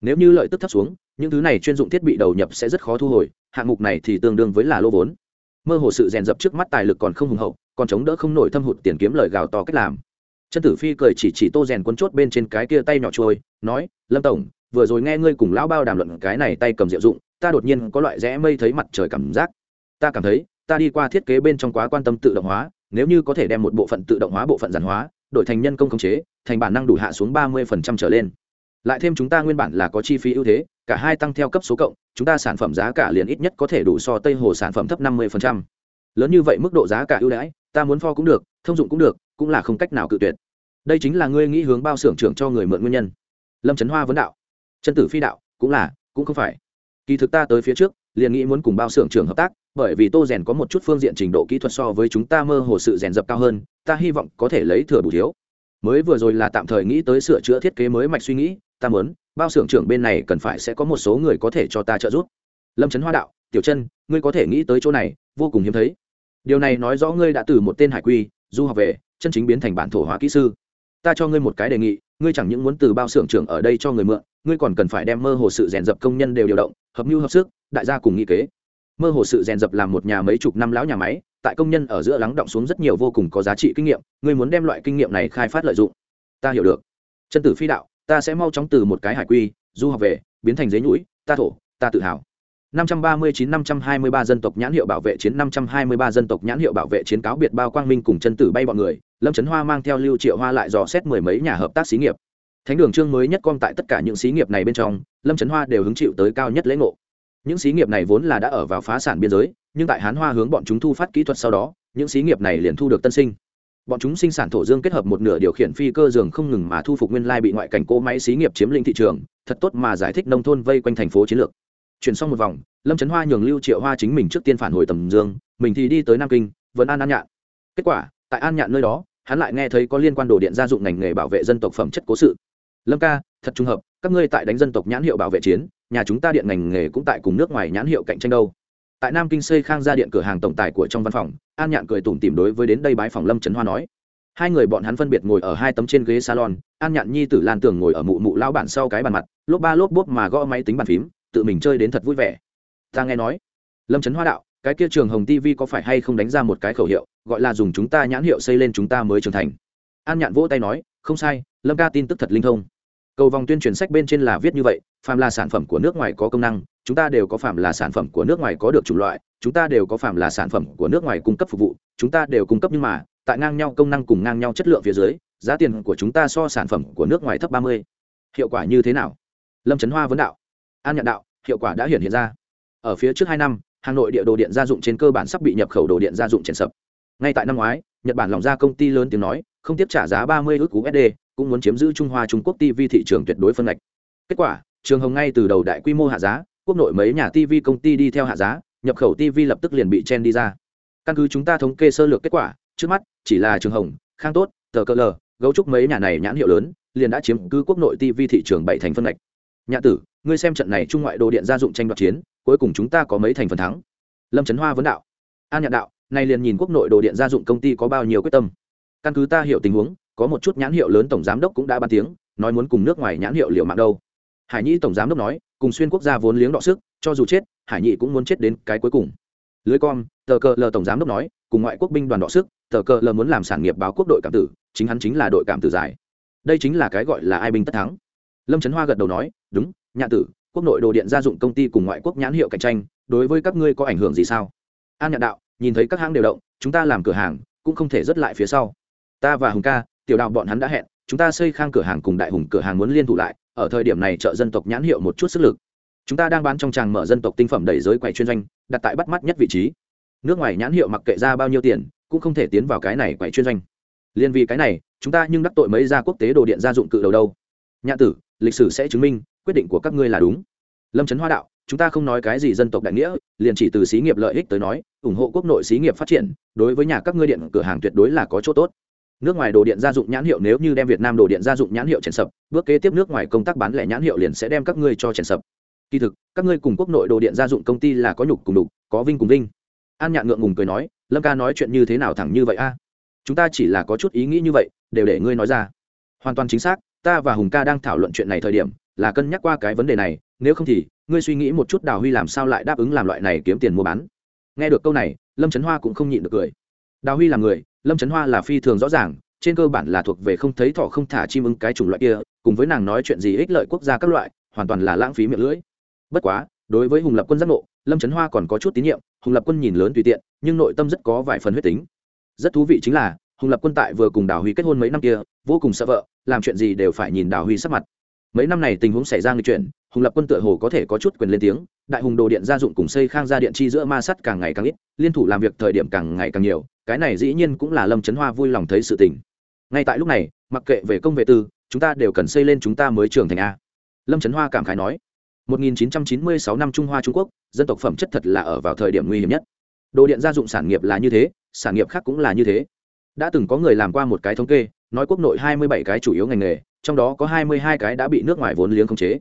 Nếu như lợi tức thấp xuống, những thứ này chuyên dụng thiết bị đầu nhập sẽ rất khó thu hồi, hạng mục này thì tương đương với là lô vốn. Mơ hồ sự rèn dập trước mắt tài lực còn không hùng hậu, còn chống đỡ không nổi thâm hụt tiền kiếm lời gào to cách làm. Chân tử phi cười chỉ chỉ tô rèn quân chốt bên trên cái kia tay nhỏ trôi, nói, lâm tổng, vừa rồi nghe ngươi cùng lão bao đàm luận cái này tay cầm diệu dụng ta đột nhiên có loại rẽ mây thấy mặt trời cảm giác. Ta cảm thấy, ta đi qua thiết kế bên trong quá quan tâm tự động hóa, nếu như có thể đem một bộ phận tự động hóa, bộ phận giản hóa, đổi thành nhân công khống chế, thành bản năng đủ hạ xuống ba mươi trở lên. Lại thêm chúng ta nguyên bản là có chi phí ưu thế, cả hai tăng theo cấp số cộng, chúng ta sản phẩm giá cả liền ít nhất có thể đủ so tây hồ sản phẩm thấp năm mươi lớn như vậy mức độ giá cả ưu đãi, ta muốn pho cũng được, thông dụng cũng được, cũng là không cách nào cự tuyệt. Đây chính là ngươi nghĩ hướng bao xưởng trưởng cho người mượn nguyên nhân. Lâm trấn hoa vấn đạo. Chân tử phi đạo, cũng là, cũng không phải kỳ thực ta tới phía trước, liền nghĩ muốn cùng bao xưởng trưởng hợp tác, bởi vì tô rèn có một chút phương diện trình độ kỹ thuật so với chúng ta mơ hồ sự rèn dập cao hơn, ta hy vọng có thể lấy thừa bù thiếu. Mới vừa rồi là tạm thời nghĩ tới sửa chữa thiết kế mới mạch suy nghĩ, ta muốn, bao xưởng trưởng bên này cần phải sẽ có một số người có thể cho ta trợ giúp. Lâm trấn hoa đạo, tiểu chân ngươi có thể nghĩ tới chỗ này, vô cùng hiếm thấy. Điều này nói rõ ngươi đã từ một tên hải quy, du học về, chân chính biến thành bản thổ hóa kỹ sư. Ta cho ngươi một cái đề nghị ngươi chẳng những muốn từ bao xưởng trưởng ở đây cho người mượn, ngươi còn cần phải đem mơ hồ sự rèn dập công nhân đều điều động, hợp mưu hợp sức, đại gia cùng nghị kế. Mơ hồ sự rèn dập làm một nhà mấy chục năm lão nhà máy, tại công nhân ở giữa lắng động xuống rất nhiều vô cùng có giá trị kinh nghiệm, ngươi muốn đem loại kinh nghiệm này khai phát lợi dụng. Ta hiểu được. Chân tử phi đạo, ta sẽ mau chóng từ một cái hải quy, du học về, biến thành giấy nhũi, ta thổ, ta tự hào. 539-523 dân tộc nhãn hiệu bảo vệ chiến 523 dân tộc nhãn hiệu bảo vệ chiến cáo biệt bao quang minh cùng chân tử bay bọn người, lâm trấn hoa mang theo lưu triệu hoa lại dò xét mười mấy nhà hợp tác xí nghiệp. Thánh đường trương mới nhất con tại tất cả những xí nghiệp này bên trong, lâm trấn hoa đều hứng chịu tới cao nhất lễ ngộ. Những xí nghiệp này vốn là đã ở vào phá sản biên giới, nhưng tại hán hoa hướng bọn chúng thu phát kỹ thuật sau đó, những xí nghiệp này liền thu được tân sinh. Bọn chúng sinh sản thổ dương kết hợp một nửa điều khiển phi cơ giường không ngừng mà thu phục nguyên lai bị ngoại cảnh cỗ máy xí nghiệp chiếm lĩnh thị trường, thật tốt mà giải thích nông thôn vây quanh thành phố chiến lược chuyển xong một vòng, lâm trấn hoa nhường lưu triệu hoa chính mình trước tiên phản hồi tầm dương, mình thì đi tới nam kinh, vẫn an an nhạn. Kết quả, tại an nhạn nơi đó, hắn lại nghe thấy có liên quan đồ điện gia dụng ngành nghề bảo vệ dân tộc phẩm chất cố sự. Lâm ca, thật trùng hợp, các ngươi tại đánh dân tộc nhãn hiệu bảo vệ chiến, nhà chúng ta điện ngành nghề cũng tại cùng nước ngoài nhãn hiệu cạnh tranh đâu. Tại nam kinh xây khang ra điện cửa hàng tổng tài của trong văn phòng, an nhạn cười tủm tìm đối với đến đây bái phòng lâm trấn hoa nói. Hai người bọn hắn phân biệt ngồi ở hai tấm trên ghế salon, an nhạn nhi tử lan tường ngồi ở mụ mụ lao bản sau cái bàn mặt, lốp ba lốp bốp mà gõ máy tính bàn phím tự mình chơi đến thật vui vẻ. Ta nghe nói, lâm trấn hoa đạo, cái kia trường hồng tv có phải hay không đánh ra một cái khẩu hiệu, gọi là dùng chúng ta nhãn hiệu xây lên chúng ta mới trưởng thành. An nhạn vỗ tay nói, không sai, lâm ca tin tức thật linh thông. Cầu vòng tuyên truyền sách bên trên là viết như vậy, phàm là sản phẩm của nước ngoài có công năng, chúng ta đều có phàm là sản phẩm của nước ngoài có được chủng loại, chúng ta đều có phàm là sản phẩm của nước ngoài cung cấp phục vụ, chúng ta đều cung cấp nhưng mà, tại ngang nhau công năng cùng ngang nhau chất lượng phía dưới, giá tiền của chúng ta so sản phẩm của nước ngoài thấp ba mươi. Hiệu quả như thế nào? Lâm trấn hoa vấn đạo an nhận đạo, hiệu quả đã hiện hiện ra. Ở phía trước hai năm, hà nội địa đồ điện gia dụng trên cơ bản sắp bị nhập khẩu đồ điện gia dụng trên sập. Ngay tại năm ngoái, nhật bản lòng ra công ty lớn tiếng nói, không tiếp trả giá ba mươi ước usd cũng muốn chiếm giữ trung hoa trung quốc tv thị trường tuyệt đối phân ngạch. Kết quả, trường hồng ngay từ đầu đại quy mô hạ giá, quốc nội mấy nhà tv công ty đi theo hạ giá, nhập khẩu tv lập tức liền bị chen đi ra. Căn cứ chúng ta thống kê sơ lược kết quả, trước mắt, chỉ là trường hồng, khang tốt, tờ cơ lờ, gấu trúc mấy nhà này nhãn hiệu lớn, liền đã chiếm cứ quốc nội tv thị trường bảy thành phân ngạch. Nhạ tử ngươi xem trận này trung ngoại đồ điện gia dụng tranh đoạt chiến, cuối cùng chúng ta có mấy thành phần thắng? Lâm trấn hoa vấn đạo. An nhạn đạo, nay liền nhìn quốc nội đồ điện gia dụng công ty có bao nhiêu quyết tâm. Căn cứ ta hiểu tình huống, có một chút nhãn hiệu lớn tổng giám đốc cũng đã ban tiếng, nói muốn cùng nước ngoài nhãn hiệu liệu mạng đâu. Hải nhĩ tổng giám đốc nói, cùng xuyên quốc gia vốn liếng đọ sức, cho dù chết, hải nhĩ cũng muốn chết đến cái cuối cùng. Lưới com, tờ cờ l tổng giám đốc nói, cùng ngoại quốc binh đoàn đọ sức, tờ cờ l muốn làm sản nghiệp báo quốc đội cảm tử, chính hắn chính là đội cảm tử giải. Đây chính là cái gọi là ai binh tất thắng. Lâm trấn hoa gật đầu nói, đúng nhạ tử, quốc nội đồ điện gia dụng công ty cùng ngoại quốc nhãn hiệu cạnh tranh, đối với các ngươi có ảnh hưởng gì sao? An nhạn đạo, nhìn thấy các hãng đều động, chúng ta làm cửa hàng, cũng không thể rất lại phía sau. Ta và hùng ca, tiểu đạo bọn hắn đã hẹn, chúng ta xây khang cửa hàng cùng đại hùng cửa hàng muốn liên thủ lại, ở thời điểm này trợ dân tộc nhãn hiệu một chút sức lực. Chúng ta đang bán trong tràng mở dân tộc tinh phẩm đẩy giới quầy chuyên doanh, đặt tại bắt mắt nhất vị trí. Nước ngoài nhãn hiệu mặc kệ ra bao nhiêu tiền, cũng không thể tiến vào cái này quầy chuyên doanh. Liên vì cái này, chúng ta nhưng đắc tội mấy gia quốc tế đồ điện gia dụng cự đầu đâu. Nhã tử, lịch sử sẽ chứng minh quyết định của các ngươi là đúng. Lâm trấn hoa đạo, chúng ta không nói cái gì dân tộc đại nghĩa, liền chỉ từ xí nghiệp lợi ích tới nói, ủng hộ quốc nội xí nghiệp phát triển, đối với nhà các ngươi điện cửa hàng tuyệt đối là có chỗ tốt. Nước ngoài đồ điện gia dụng nhãn hiệu nếu như đem việt nam đồ điện gia dụng nhãn hiệu chèn sập, bước kế tiếp nước ngoài công tác bán lẻ nhãn hiệu liền sẽ đem các ngươi cho chèn sập. Kỳ thực, các ngươi cùng quốc nội đồ điện gia dụng công ty là có nhục cùng đục, có vinh cùng vinh. An nhạn ngượng ngùng cười nói, lâm ca nói chuyện như thế nào thẳng như vậy a? Chúng ta chỉ là có chút ý nghĩ như vậy, đều để ngươi nói ra. Hoàn toàn chính xác, ta và hùng ca đang thảo luận chuyện này thời điểm là cân nhắc qua cái vấn đề này, nếu không thì, ngươi suy nghĩ một chút đào huy làm sao lại đáp ứng làm loại này kiếm tiền mua bán. Nghe được câu này, lâm trấn hoa cũng không nhịn được cười. Đào huy là người, lâm trấn hoa là phi thường rõ ràng, trên cơ bản là thuộc về không thấy thỏ không thả chim ưng cái chủng loại kia, cùng với nàng nói chuyện gì ích lợi quốc gia các loại, hoàn toàn là lãng phí miệng lưỡi. Bất quá, đối với hùng lập quân giác ngộ, lâm trấn hoa còn có chút tín nhiệm, hùng lập quân nhìn lớn tùy tiện, nhưng nội tâm rất có vài phần huyết tính. Rất thú vị chính là, hùng lập quân tại vừa cùng đào huy kết hôn mấy năm kia, vô cùng sợ vợ, làm chuyện gì đều phải nhìn đào huy sắp mặt mấy năm này tình huống xảy ra người chuyện hùng lập quân tựa hồ có thể có chút quyền lên tiếng đại hùng đồ điện gia dụng cùng xây khang gia điện chi giữa ma sắt càng ngày càng ít liên thủ làm việc thời điểm càng ngày càng nhiều cái này dĩ nhiên cũng là lâm trấn hoa vui lòng thấy sự tình ngay tại lúc này mặc kệ về công vệ tư chúng ta đều cần xây lên chúng ta mới trưởng thành a lâm trấn hoa cảm khái nói 1996 năm Trung Hoa Trung Quốc, dân tộc phẩm chất thật là ở vào thời điểm nguy hiểm nhất. Đồ điện gia dụng sản nghiệp là như thế, sản nghiệp khác cũng là như thế. Đã từng có người làm qua một cái thống kê, nói quốc nội 27 cái chủ yếu ngành nghề, trong đó có 22 cái đã bị nước ngoài vốn liếng khống chế.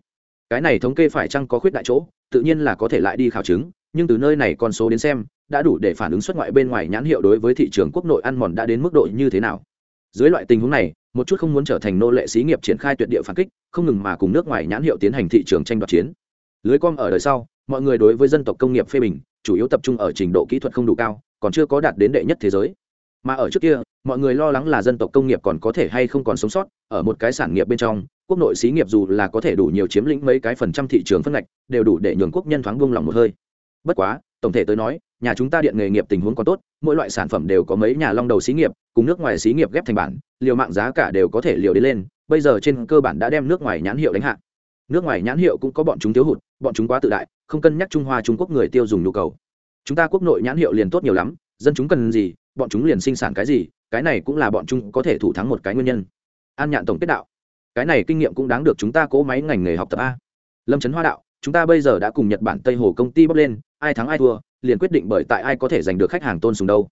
Cái này thống kê phải chăng có khuyết đại chỗ, tự nhiên là có thể lại đi khảo chứng, nhưng từ nơi này con số đến xem, đã đủ để phản ứng xuất ngoại bên ngoài nhãn hiệu đối với thị trường quốc nội ăn mòn đã đến mức độ như thế nào. Dưới loại tình huống này, một chút không muốn trở thành nô lệ xí nghiệp triển khai tuyệt địa phản kích, không ngừng mà cùng nước ngoài nhãn hiệu tiến hành thị trường tranh đoạt chiến lưới com ở đời sau mọi người đối với dân tộc công nghiệp phê bình chủ yếu tập trung ở trình độ kỹ thuật không đủ cao còn chưa có đạt đến đệ nhất thế giới mà ở trước kia mọi người lo lắng là dân tộc công nghiệp còn có thể hay không còn sống sót, ở một cái sản nghiệp bên trong, quốc nội xí nghiệp dù là có thể đủ nhiều chiếm lĩnh mấy cái phần trăm thị trường phân ngạch, đều đủ để nhường quốc nhân thoáng buông lòng một hơi. Bất quá, tổng thể tới nói, nhà chúng ta điện nghề nghiệp tình huống còn tốt, mỗi loại sản phẩm đều có mấy nhà long đầu xí nghiệp, cùng nước ngoài xí nghiệp ghép thành bản, liều mạng giá cả đều có thể liều đi lên, bây giờ trên cơ bản đã đem nước ngoài nhãn hiệu đánh hạ. Nước ngoài nhãn hiệu cũng có bọn chúng thiếu hụt, bọn chúng quá tự đại, không cân nhắc trung hoa, trung quốc người tiêu dùng nhu cầu. Chúng ta quốc nội nhãn hiệu liền tốt nhiều lắm, dân chúng cần gì, bọn chúng liền sinh sản cái gì cái này cũng là bọn chúng có thể thủ thắng một cái nguyên nhân. An nhạn tổng kết đạo, cái này kinh nghiệm cũng đáng được chúng ta cố máy ngành nghề học tập a. Lâm trấn hoa đạo, chúng ta bây giờ đã cùng nhật bản tây hồ công ty bốc lên, ai thắng ai thua, liền quyết định bởi tại ai có thể giành được khách hàng tôn sùng đâu.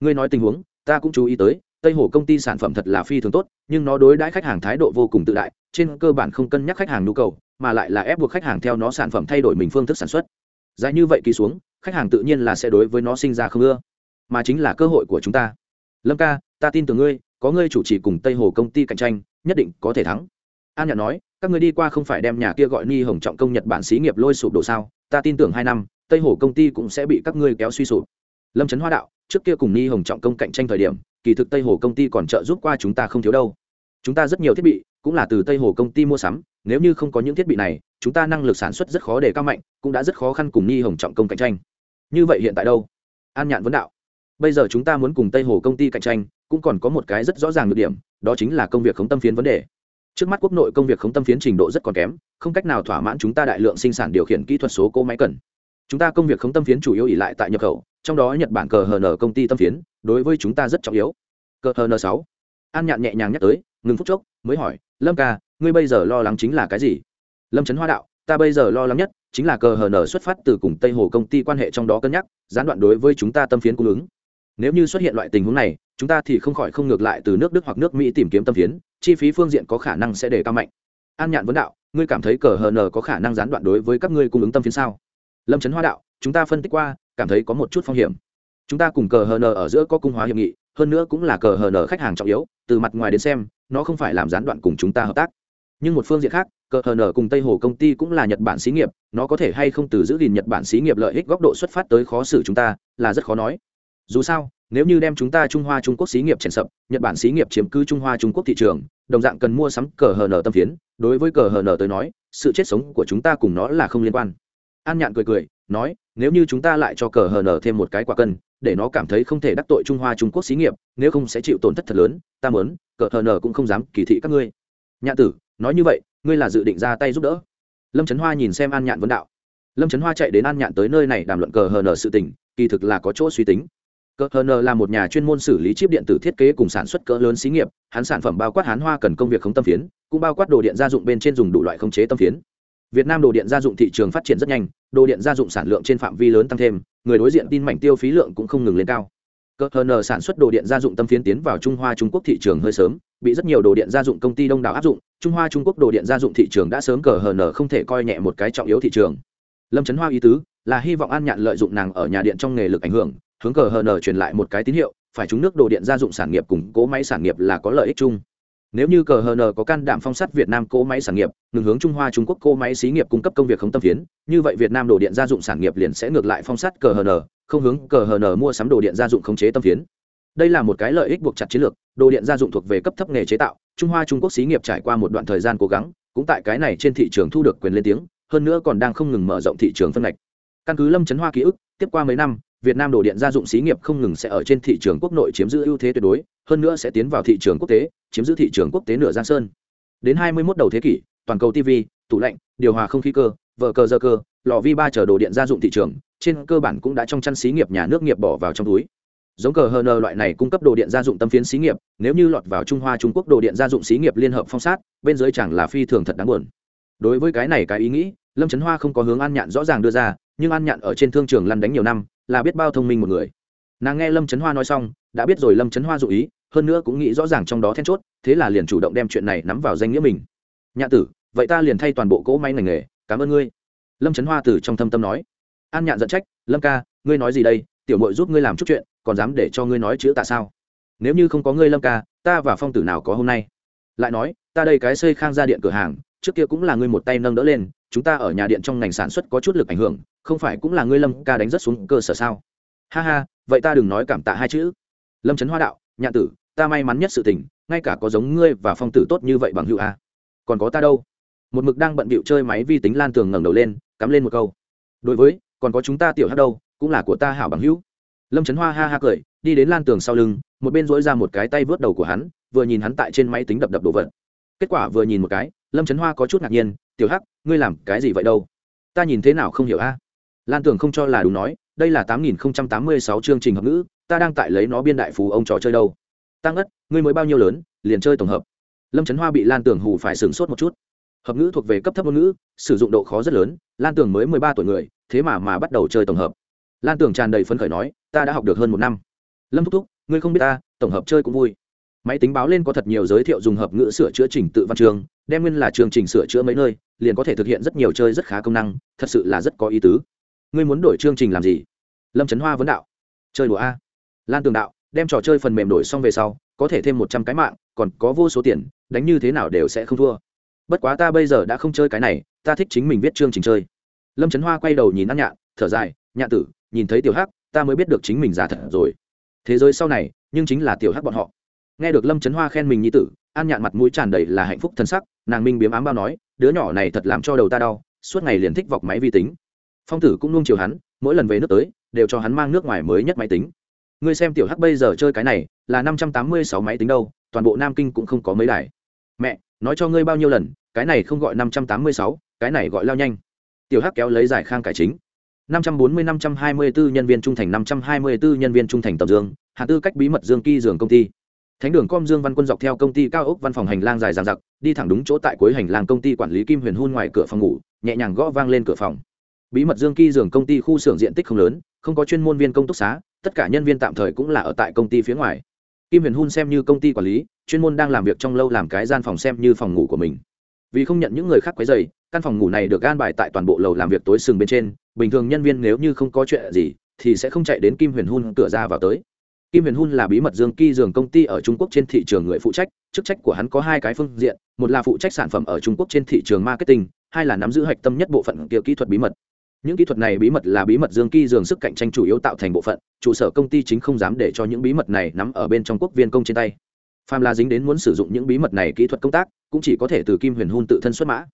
Ngươi nói tình huống, ta cũng chú ý tới, tây hồ công ty sản phẩm thật là phi thường tốt, nhưng nó đối đãi khách hàng thái độ vô cùng tự đại, trên cơ bản không cân nhắc khách hàng nhu cầu, mà lại là ép buộc khách hàng theo nó sản phẩm thay đổi mình phương thức sản xuất. Dài như vậy kỳ xuống, khách hàng tự nhiên là sẽ đối với nó sinh ra không ưa, mà chính là cơ hội của chúng ta lâm ca ta tin tưởng ngươi có ngươi chủ trì cùng tây hồ công ty cạnh tranh nhất định có thể thắng an nhạn nói các ngươi đi qua không phải đem nhà kia gọi ni hồng trọng công nhật bản xí nghiệp lôi sụp đổ sao ta tin tưởng hai năm tây hồ công ty cũng sẽ bị các ngươi kéo suy sụp lâm trấn hoa đạo trước kia cùng ni hồng trọng công cạnh tranh thời điểm kỳ thực tây hồ công ty còn trợ giúp qua chúng ta không thiếu đâu chúng ta rất nhiều thiết bị cũng là từ tây hồ công ty mua sắm nếu như không có những thiết bị này chúng ta năng lực sản xuất rất khó để cao mạnh cũng đã rất khó khăn cùng ni hồng trọng công cạnh tranh như vậy hiện tại đâu an nhạn vấn đạo bây giờ chúng ta muốn cùng tây hồ công ty cạnh tranh, cũng còn có một cái rất rõ ràng được điểm, đó chính là công việc khống tâm phiến vấn đề. Trước mắt quốc nội công việc khống tâm phiến trình độ rất còn kém, không cách nào thỏa mãn chúng ta đại lượng sinh sản điều khiển kỹ thuật số cỗ máy cần. Chúng ta công việc khống tâm phiến chủ yếu ỉ lại tại nhập khẩu, trong đó nhật bản cờ hn công ty tâm phiến, đối với chúng ta rất trọng yếu. Cờ hn sáu. An nhạn nhẹ nhàng nhắc tới, ngừng phút chốc, mới hỏi, lâm ca, ngươi bây giờ lo lắng chính là cái gì? Lâm trấn hoa đạo, ta bây giờ lo lắng nhất chính là cờ hn xuất phát từ cùng tây hồ công ty quan hệ trong đó cân nhắc, gián đoạn đối với chúng ta tâm phiến cung ứng nếu như xuất hiện loại tình huống này, chúng ta thì không khỏi không ngược lại từ nước đức hoặc nước mỹ tìm kiếm tâm phiến, chi phí phương diện có khả năng sẽ đề cao mạnh. An nhạn vấn đạo, ngươi cảm thấy cờ hn có khả năng gián đoạn đối với các ngươi cung ứng tâm phiến sao? Lâm trấn hoa đạo, chúng ta phân tích qua, cảm thấy có một chút phong hiểm. Chúng ta cùng cờ hn ở giữa có cung hóa hiệp nghị, hơn nữa cũng là cờ hn khách hàng trọng yếu, từ mặt ngoài đến xem, nó không phải làm gián đoạn cùng chúng ta hợp tác. Nhưng một phương diện khác, cờ hn cùng tây hồ công ty cũng là nhật bản xí nghiệp, nó có thể hay không từ giữ gìn nhật bản xí nghiệp lợi ích góc độ xuất phát tới khó xử chúng ta, là rất khó nói dù sao, nếu như đem chúng ta trung hoa trung quốc xí nghiệp chèn sập, nhật bản xí nghiệp chiếm cứ trung hoa trung quốc thị trường, đồng dạng cần mua sắm cờ hờ nở tâm phiến, đối với cờ hờ nở tới nói, sự chết sống của chúng ta cùng nó là không liên quan. An nhạn cười cười, nói, nếu như chúng ta lại cho cờ hờ nở thêm một cái quả cân, để nó cảm thấy không thể đắc tội trung hoa trung quốc xí nghiệp, nếu không sẽ chịu tổn thất thật lớn, ta mớn cờ hờ nở cũng không dám kỳ thị các ngươi. Nhạn tử, nói như vậy, ngươi là dự định ra tay giúp đỡ. Lâm trấn hoa nhìn xem an nhạn vấn đạo. Lâm trấn hoa chạy đến an nhạn tới nơi này đàm luận cờ hờ nở sự tình, kỳ thực là có chỗ suy tính. Cơ hờn là một nhà chuyên môn xử lý chip điện tử thiết kế cùng sản xuất cỡ lớn xí nghiệp hắn sản phẩm bao quát hán hoa cần công việc không tâm phiến cũng bao quát đồ điện gia dụng bên trên dùng đủ loại khống chế tâm phiến Việt Nam đồ điện gia dụng thị trường phát triển rất nhanh, đồ điện gia dụng sản lượng trên phạm vi lớn tăng thêm, người đối diện tin mảnh tiêu phí lượng cũng không ngừng lên cao. KHN sản xuất đồ điện gia dụng tâm phiến tiến vào Trung Hoa Trung Quốc thị trường hơi sớm, bị rất nhiều đồ điện gia dụng công ty đông đảo áp dụng, Trung Hoa Trung Quốc đồ điện gia dụng thị trường đã sớm KHN không thể coi nhẹ một cái trọng yếu thị trường. Lâm Chấn Hoa ý tứ là hy vọng An Nhạn lợi dụng nàng ở nhà điện trong nghề lực ảnh hưởng, hướng Nờ truyền lại một cái tín hiệu, phải chúng nước đồ điện gia dụng sản nghiệp cùng cố máy sản nghiệp là có lợi ích chung. Nếu như cờ hn có can đảm phong sát việt nam cỗ máy sản nghiệp ngừng hướng trung hoa trung quốc cỗ máy xí nghiệp cung cấp công việc không tâm phiến như vậy việt nam đồ điện gia dụng sản nghiệp liền sẽ ngược lại phong sát cờ hn không hướng cờ hn mua sắm đồ điện gia dụng khống chế tâm phiến. Đây là một cái lợi ích buộc chặt chiến lược đồ điện gia dụng thuộc về cấp thấp nghề chế tạo trung hoa trung quốc xí nghiệp trải qua một đoạn thời gian cố gắng cũng tại cái này trên thị trường thu được quyền lên tiếng hơn nữa còn đang không ngừng mở rộng thị trường phân ngạch. Căn cứ lâm chấn hoa ký ức tiếp qua mấy năm Việt Nam đồ điện gia dụng xí nghiệp không ngừng sẽ ở trên thị trường quốc nội chiếm giữ ưu thế tuyệt đối, hơn nữa sẽ tiến vào thị trường quốc tế, chiếm giữ thị trường quốc tế nửa giang sơn. Đến 21 đầu thế kỷ, toàn cầu TV, tủ lạnh, điều hòa không khí cơ, vợ cờ giờ cơ, lò vi ba chờ đồ điện gia dụng thị trường, trên cơ bản cũng đã trong chăn xí nghiệp nhà nước nghiệp bỏ vào trong túi. Giống cờ HN loại này cung cấp đồ điện gia dụng tâm phiến xí nghiệp, nếu như lọt vào Trung Hoa Trung Quốc đồ điện gia dụng xí nghiệp liên hợp phong sát, bên dưới chẳng là phi thường thật đáng buồn. Đối với cái này cái ý nghĩ, Lâm Chấn Hoa không có hướng An Nhạn rõ ràng đưa ra, nhưng An Nhạn ở trên thương trường lăn đánh nhiều năm, là biết bao thông minh một người. Nàng nghe lâm trấn hoa nói xong, đã biết rồi lâm trấn hoa dụ ý, hơn nữa cũng nghĩ rõ ràng trong đó then chốt, thế là liền chủ động đem chuyện này nắm vào danh nghĩa mình. Nhạ tử, vậy ta liền thay toàn bộ cỗ máy ngành nghề, cảm ơn ngươi. Lâm trấn hoa từ trong thâm tâm nói. An nhạn giận trách, lâm ca, ngươi nói gì đây, tiểu mội giúp ngươi làm chút chuyện, còn dám để cho ngươi nói chữ tại sao? Nếu như không có ngươi lâm ca, ta và phong tử nào có hôm nay? Lại nói, ta đây cái xây khang ra điện cửa hàng, trước kia cũng là ngươi một tay nâng đỡ lên, chúng ta ở nhà điện trong ngành sản xuất có chút lực ảnh hưởng không phải cũng là ngươi lâm ca đánh rất xuống cơ sở sao? Ha ha, vậy ta đừng nói cảm tạ hai chữ. Lâm trấn hoa đạo nhạn tử, ta may mắn nhất sự tình, ngay cả có giống ngươi và phong tử tốt như vậy bằng hữu a. Còn có ta đâu? Một mực đang bận bịu chơi máy vi tính lan tường ngẩng đầu lên, cắm lên một câu. Đối với, còn có chúng ta tiểu hát đâu, cũng là của ta hảo bằng hữu. Lâm trấn hoa ha ha cười, đi đến lan tường sau lưng, một bên dỗi ra một cái tay vớt đầu của hắn, vừa nhìn hắn tại trên máy tính đập đập đồ vật. Kết quả vừa nhìn một cái, lâm trấn hoa có chút ngạc nhiên, tiểu hắc, ngươi làm cái gì vậy đâu? Ta nhìn thế nào không hiểu a? Lan tường không cho là đúng nói, đây là tám nghìn tám mươi sáu chương trình hợp ngữ, ta đang tại lấy nó biên đại phú ông trò chơi đâu. Tăng ất ngươi mới bao nhiêu lớn, liền chơi tổng hợp. Lâm trấn hoa bị lan tường hù phải sửng sốt một chút. Hợp ngữ thuộc về cấp thấp ngôn ngữ, sử dụng độ khó rất lớn, lan tường mới mười ba tuổi người, thế mà mà bắt đầu chơi tổng hợp. Lan tường tràn đầy phấn khởi nói, ta đã học được hơn một năm. Lâm thúc thúc, ngươi không biết ta, tổng hợp chơi cũng vui. Máy tính báo lên có thật nhiều giới thiệu dùng hợp ngữ sửa chữa trình tự văn chương đem nguyên là chương trình sửa chữa mấy nơi, liền có thể thực hiện rất nhiều chơi rất khá công năng, thật sự là rất có ý tứ ngươi muốn đổi chương trình làm gì? Lâm trấn hoa vấn đạo. Chơi đùa a. Lan tường đạo, đem trò chơi phần mềm đổi xong về sau, có thể thêm một trăm cái mạng, còn có vô số tiền, đánh như thế nào đều sẽ không thua. Bất quá ta bây giờ đã không chơi cái này, ta thích chính mình viết chương trình chơi. Lâm trấn hoa quay đầu nhìn ăn nhạn, thở dài, nhạn tử, nhìn thấy tiểu hắc, ta mới biết được chính mình già thật rồi. Thế giới sau này, nhưng chính là tiểu hắc bọn họ. Nghe được lâm trấn hoa khen mình như tử, an nhạn mặt mũi tràn đầy là hạnh phúc thân sắc, nàng minh biếm ám bao nói, đứa nhỏ này thật làm cho đầu ta đau, suốt ngày liền thích vọc máy vi tính phong tử cũng luôn chiều hắn, mỗi lần về nước tới, đều cho hắn mang nước ngoài mới nhất máy tính. Ngươi xem tiểu hắc bây giờ chơi cái này, là năm trăm tám mươi sáu máy tính đâu, toàn bộ nam kinh cũng không có mấy đài. Mẹ, nói cho ngươi bao nhiêu lần, cái này không gọi năm trăm tám mươi sáu, cái này gọi lao nhanh. Tiểu hắc kéo lấy giải khang cải chính. 540-524 nhân viên trung thành 524 nhân viên trung thành tập dương, hạ tư cách bí mật dương kỳ dường công ty. Thánh đường com dương văn quân dọc theo công ty cao ốc văn phòng hành lang dài dằng dặc, đi thẳng đúng chỗ tại cuối hành lang công ty quản lý kim huyền hun ngoài cửa phòng ngủ, nhẹ nhàng gõ vang lên cửa phòng bí mật dương ky dường công ty khu xưởng diện tích không lớn, không có chuyên môn viên công túc xá, tất cả nhân viên tạm thời cũng là ở tại công ty phía ngoài. Kim huyền hun xem như công ty quản lý, chuyên môn đang làm việc trong lâu làm cái gian phòng xem như phòng ngủ của mình. Vì không nhận những người khác quấy dày căn phòng ngủ này được gan bài tại toàn bộ lầu làm việc tối sừng bên trên, bình thường nhân viên nếu như không có chuyện gì, thì sẽ không chạy đến kim huyền hun cửa ra vào tới. Kim huyền hun là bí mật dương ky dường công ty ở trung quốc trên thị trường người phụ trách, chức trách của hắn có hai cái phương diện, một là phụ trách sản phẩm ở trung quốc trên thị trường marketing, hai là nắm giữ hạch tâm nhất bộ phận kia kỹ thuật bí mật những kỹ thuật này bí mật là bí mật dương kỳ dường sức cạnh tranh chủ yếu tạo thành bộ phận, trụ sở công ty chính không dám để cho những bí mật này nắm ở bên trong quốc viên công trên tay. Phàm là dính đến muốn sử dụng những bí mật này kỹ thuật công tác, cũng chỉ có thể từ kim huyền hun tự thân xuất mã.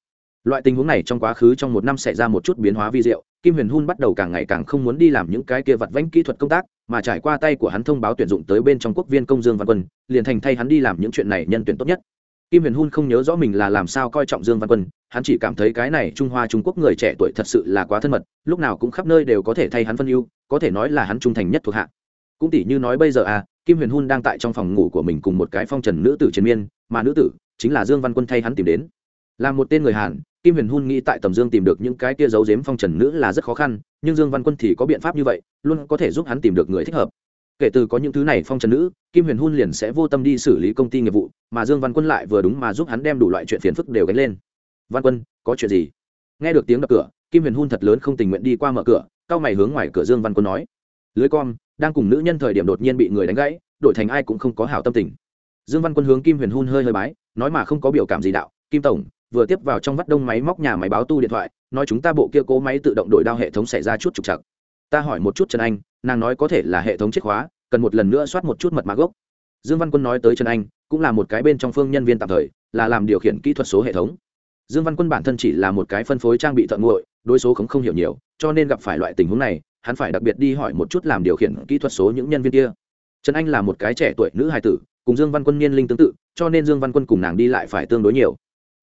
Loại tình huống này trong quá khứ trong một năm xảy ra một chút biến hóa vi diệu, kim huyền hun bắt đầu càng ngày càng không muốn đi làm những cái kia vặt vãnh kỹ thuật công tác, mà trải qua tay của hắn thông báo tuyển dụng tới bên trong quốc viên công dương văn quân, liền thành thay hắn đi làm những chuyện này nhân tuyển tốt nhất kim huyền hun không nhớ rõ mình là làm sao coi trọng dương văn quân, hắn chỉ cảm thấy cái này trung hoa trung quốc người trẻ tuổi thật sự là quá thân mật, lúc nào cũng khắp nơi đều có thể thay hắn phân ưu, có thể nói là hắn trung thành nhất thuộc hạ. Cũng tỷ như nói bây giờ à kim huyền hun đang tại trong phòng ngủ của mình cùng một cái phong trần nữ tử chiến miên, mà nữ tử chính là dương văn quân thay hắn tìm đến. Là một tên người hàn, kim huyền hun nghĩ tại tầm dương tìm được những cái kia giấu giếm phong trần nữ là rất khó khăn, nhưng dương văn quân thì có biện pháp như vậy, luôn có thể giúp hắn tìm được người thích hợp kể từ có những thứ này phong trần nữ, kim huyền hun liền sẽ vô tâm đi xử lý công ty nghiệp vụ, mà dương văn quân lại vừa đúng mà giúp hắn đem đủ loại chuyện phiền phức đều gánh lên. Văn quân, có chuyện gì? Nghe được tiếng đập cửa, kim huyền hun thật lớn không tình nguyện đi qua mở cửa cao mày hướng ngoài cửa dương văn quân nói, lưới con, đang cùng nữ nhân thời điểm đột nhiên bị người đánh gãy, đổi thành ai cũng không có hảo tâm tình. Dương văn quân hướng kim huyền hun hơi hơi bái, nói mà không có biểu cảm gì đạo, kim tổng, vừa tiếp vào trong vắt đông máy móc nhà máy báo tu điện thoại, nói chúng ta bộ kia cố máy tự động đổi đao hệ thống xảy ra chút trục trặc ta hỏi một chút trần anh nàng nói có thể là hệ thống chiết khóa cần một lần nữa soát một chút mật mã gốc dương văn quân nói tới trần anh cũng là một cái bên trong phương nhân viên tạm thời là làm điều khiển kỹ thuật số hệ thống dương văn quân bản thân chỉ là một cái phân phối trang bị thợ nguội đối số không không hiểu nhiều cho nên gặp phải loại tình huống này hắn phải đặc biệt đi hỏi một chút làm điều khiển kỹ thuật số những nhân viên kia trần anh là một cái trẻ tuổi nữ hài tử cùng dương văn quân niên linh tương tự cho nên dương văn quân cùng nàng đi lại phải tương đối nhiều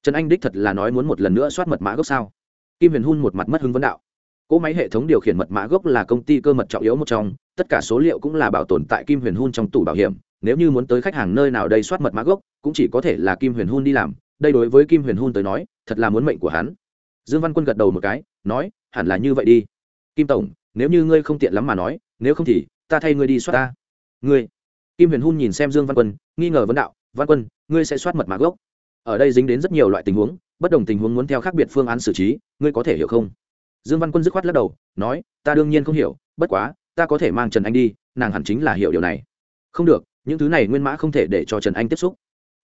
trần anh đích thật là nói muốn một lần nữa soát mật mã gốc sao kim huyền hun một mặt mất hứng vấn đạo cỗ máy hệ thống điều khiển mật mã gốc là công ty cơ mật trọng yếu một trong, tất cả số liệu cũng là bảo tồn tại kim huyền hun trong tủ bảo hiểm. Nếu như muốn tới khách hàng nơi nào đây soát mật mã gốc, cũng chỉ có thể là kim huyền hun đi làm. Đây đối với kim huyền hun tới nói, thật là muốn mệnh của hắn. Dương văn quân gật đầu một cái, nói, hẳn là như vậy đi. Kim tổng, nếu như ngươi không tiện lắm mà nói, nếu không thì, ta thay ngươi đi soát ta. Ngươi? Kim huyền hun nhìn xem dương văn quân, nghi ngờ vấn đạo, văn quân, ngươi sẽ soát mật mã gốc? Ở đây dính đến rất nhiều loại tình huống, bất đồng tình huống muốn theo khác biệt phương án xử trí, ngươi có thể hiểu không? Dương văn quân dứt khoát lắc đầu, nói, ta đương nhiên không hiểu, bất quá, ta có thể mang trần anh đi, nàng hẳn chính là hiểu điều này. Không được, những thứ này nguyên mã không thể để cho trần anh tiếp xúc.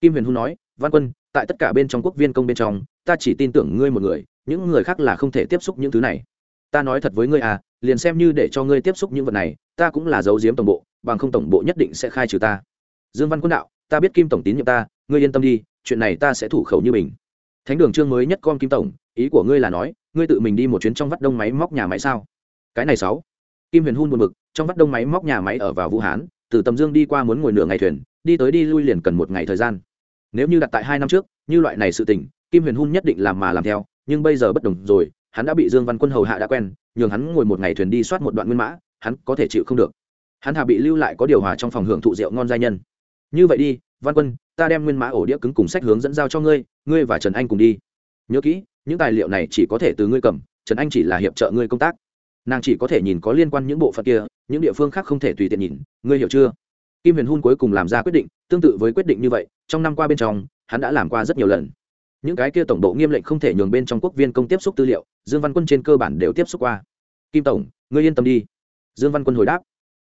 Kim huyền hùng nói, văn quân, tại tất cả bên trong quốc viên công bên trong, ta chỉ tin tưởng ngươi một người, những người khác là không thể tiếp xúc những thứ này. Ta nói thật với ngươi à liền xem như để cho ngươi tiếp xúc những vật này, ta cũng là giấu giếm tổng bộ, bằng không tổng bộ nhất định sẽ khai trừ ta. Dương văn quân đạo, ta biết kim tổng tín nhiệm ta, ngươi yên tâm đi, chuyện này ta sẽ thủ khẩu như mình. Thánh đường chương mới nhất con kim tổng, ý của ngươi là nói ngươi tự mình đi một chuyến trong vắt đông máy móc nhà máy sao? Cái này sáu. Kim huyền hun buồn bực, trong vắt đông máy móc nhà máy ở vào vũ hán, từ tầm dương đi qua muốn ngồi nửa ngày thuyền, đi tới đi lui liền cần một ngày thời gian. Nếu như đặt tại hai năm trước, như loại này sự tình, kim huyền hun nhất định làm mà làm theo, nhưng bây giờ bất đồng rồi, hắn đã bị dương văn quân hầu hạ đã quen, nhường hắn ngồi một ngày thuyền đi soát một đoạn nguyên mã, hắn có thể chịu không được. Hắn hà bị lưu lại có điều hòa trong phòng hưởng thụ rượu ngon giai nhân. Như vậy đi, văn quân, ta đem nguyên mã ổ đĩa cứng cùng sách hướng dẫn giao cho ngươi ngươi và trần anh cùng đi. Nhớ kỹ những tài liệu này chỉ có thể từ ngươi cầm, trần anh chỉ là hiệp trợ ngươi công tác. Nàng chỉ có thể nhìn có liên quan những bộ phận kia, những địa phương khác không thể tùy tiện nhìn, ngươi hiểu chưa? Kim huyền hun cuối cùng làm ra quyết định, tương tự với quyết định như vậy, trong năm qua bên trong, hắn đã làm qua rất nhiều lần. Những cái kia tổng bộ nghiêm lệnh không thể nhường bên trong quốc viên công tiếp xúc tư liệu, dương văn quân trên cơ bản đều tiếp xúc qua. Kim tổng, ngươi yên tâm đi. Dương văn quân hồi đáp.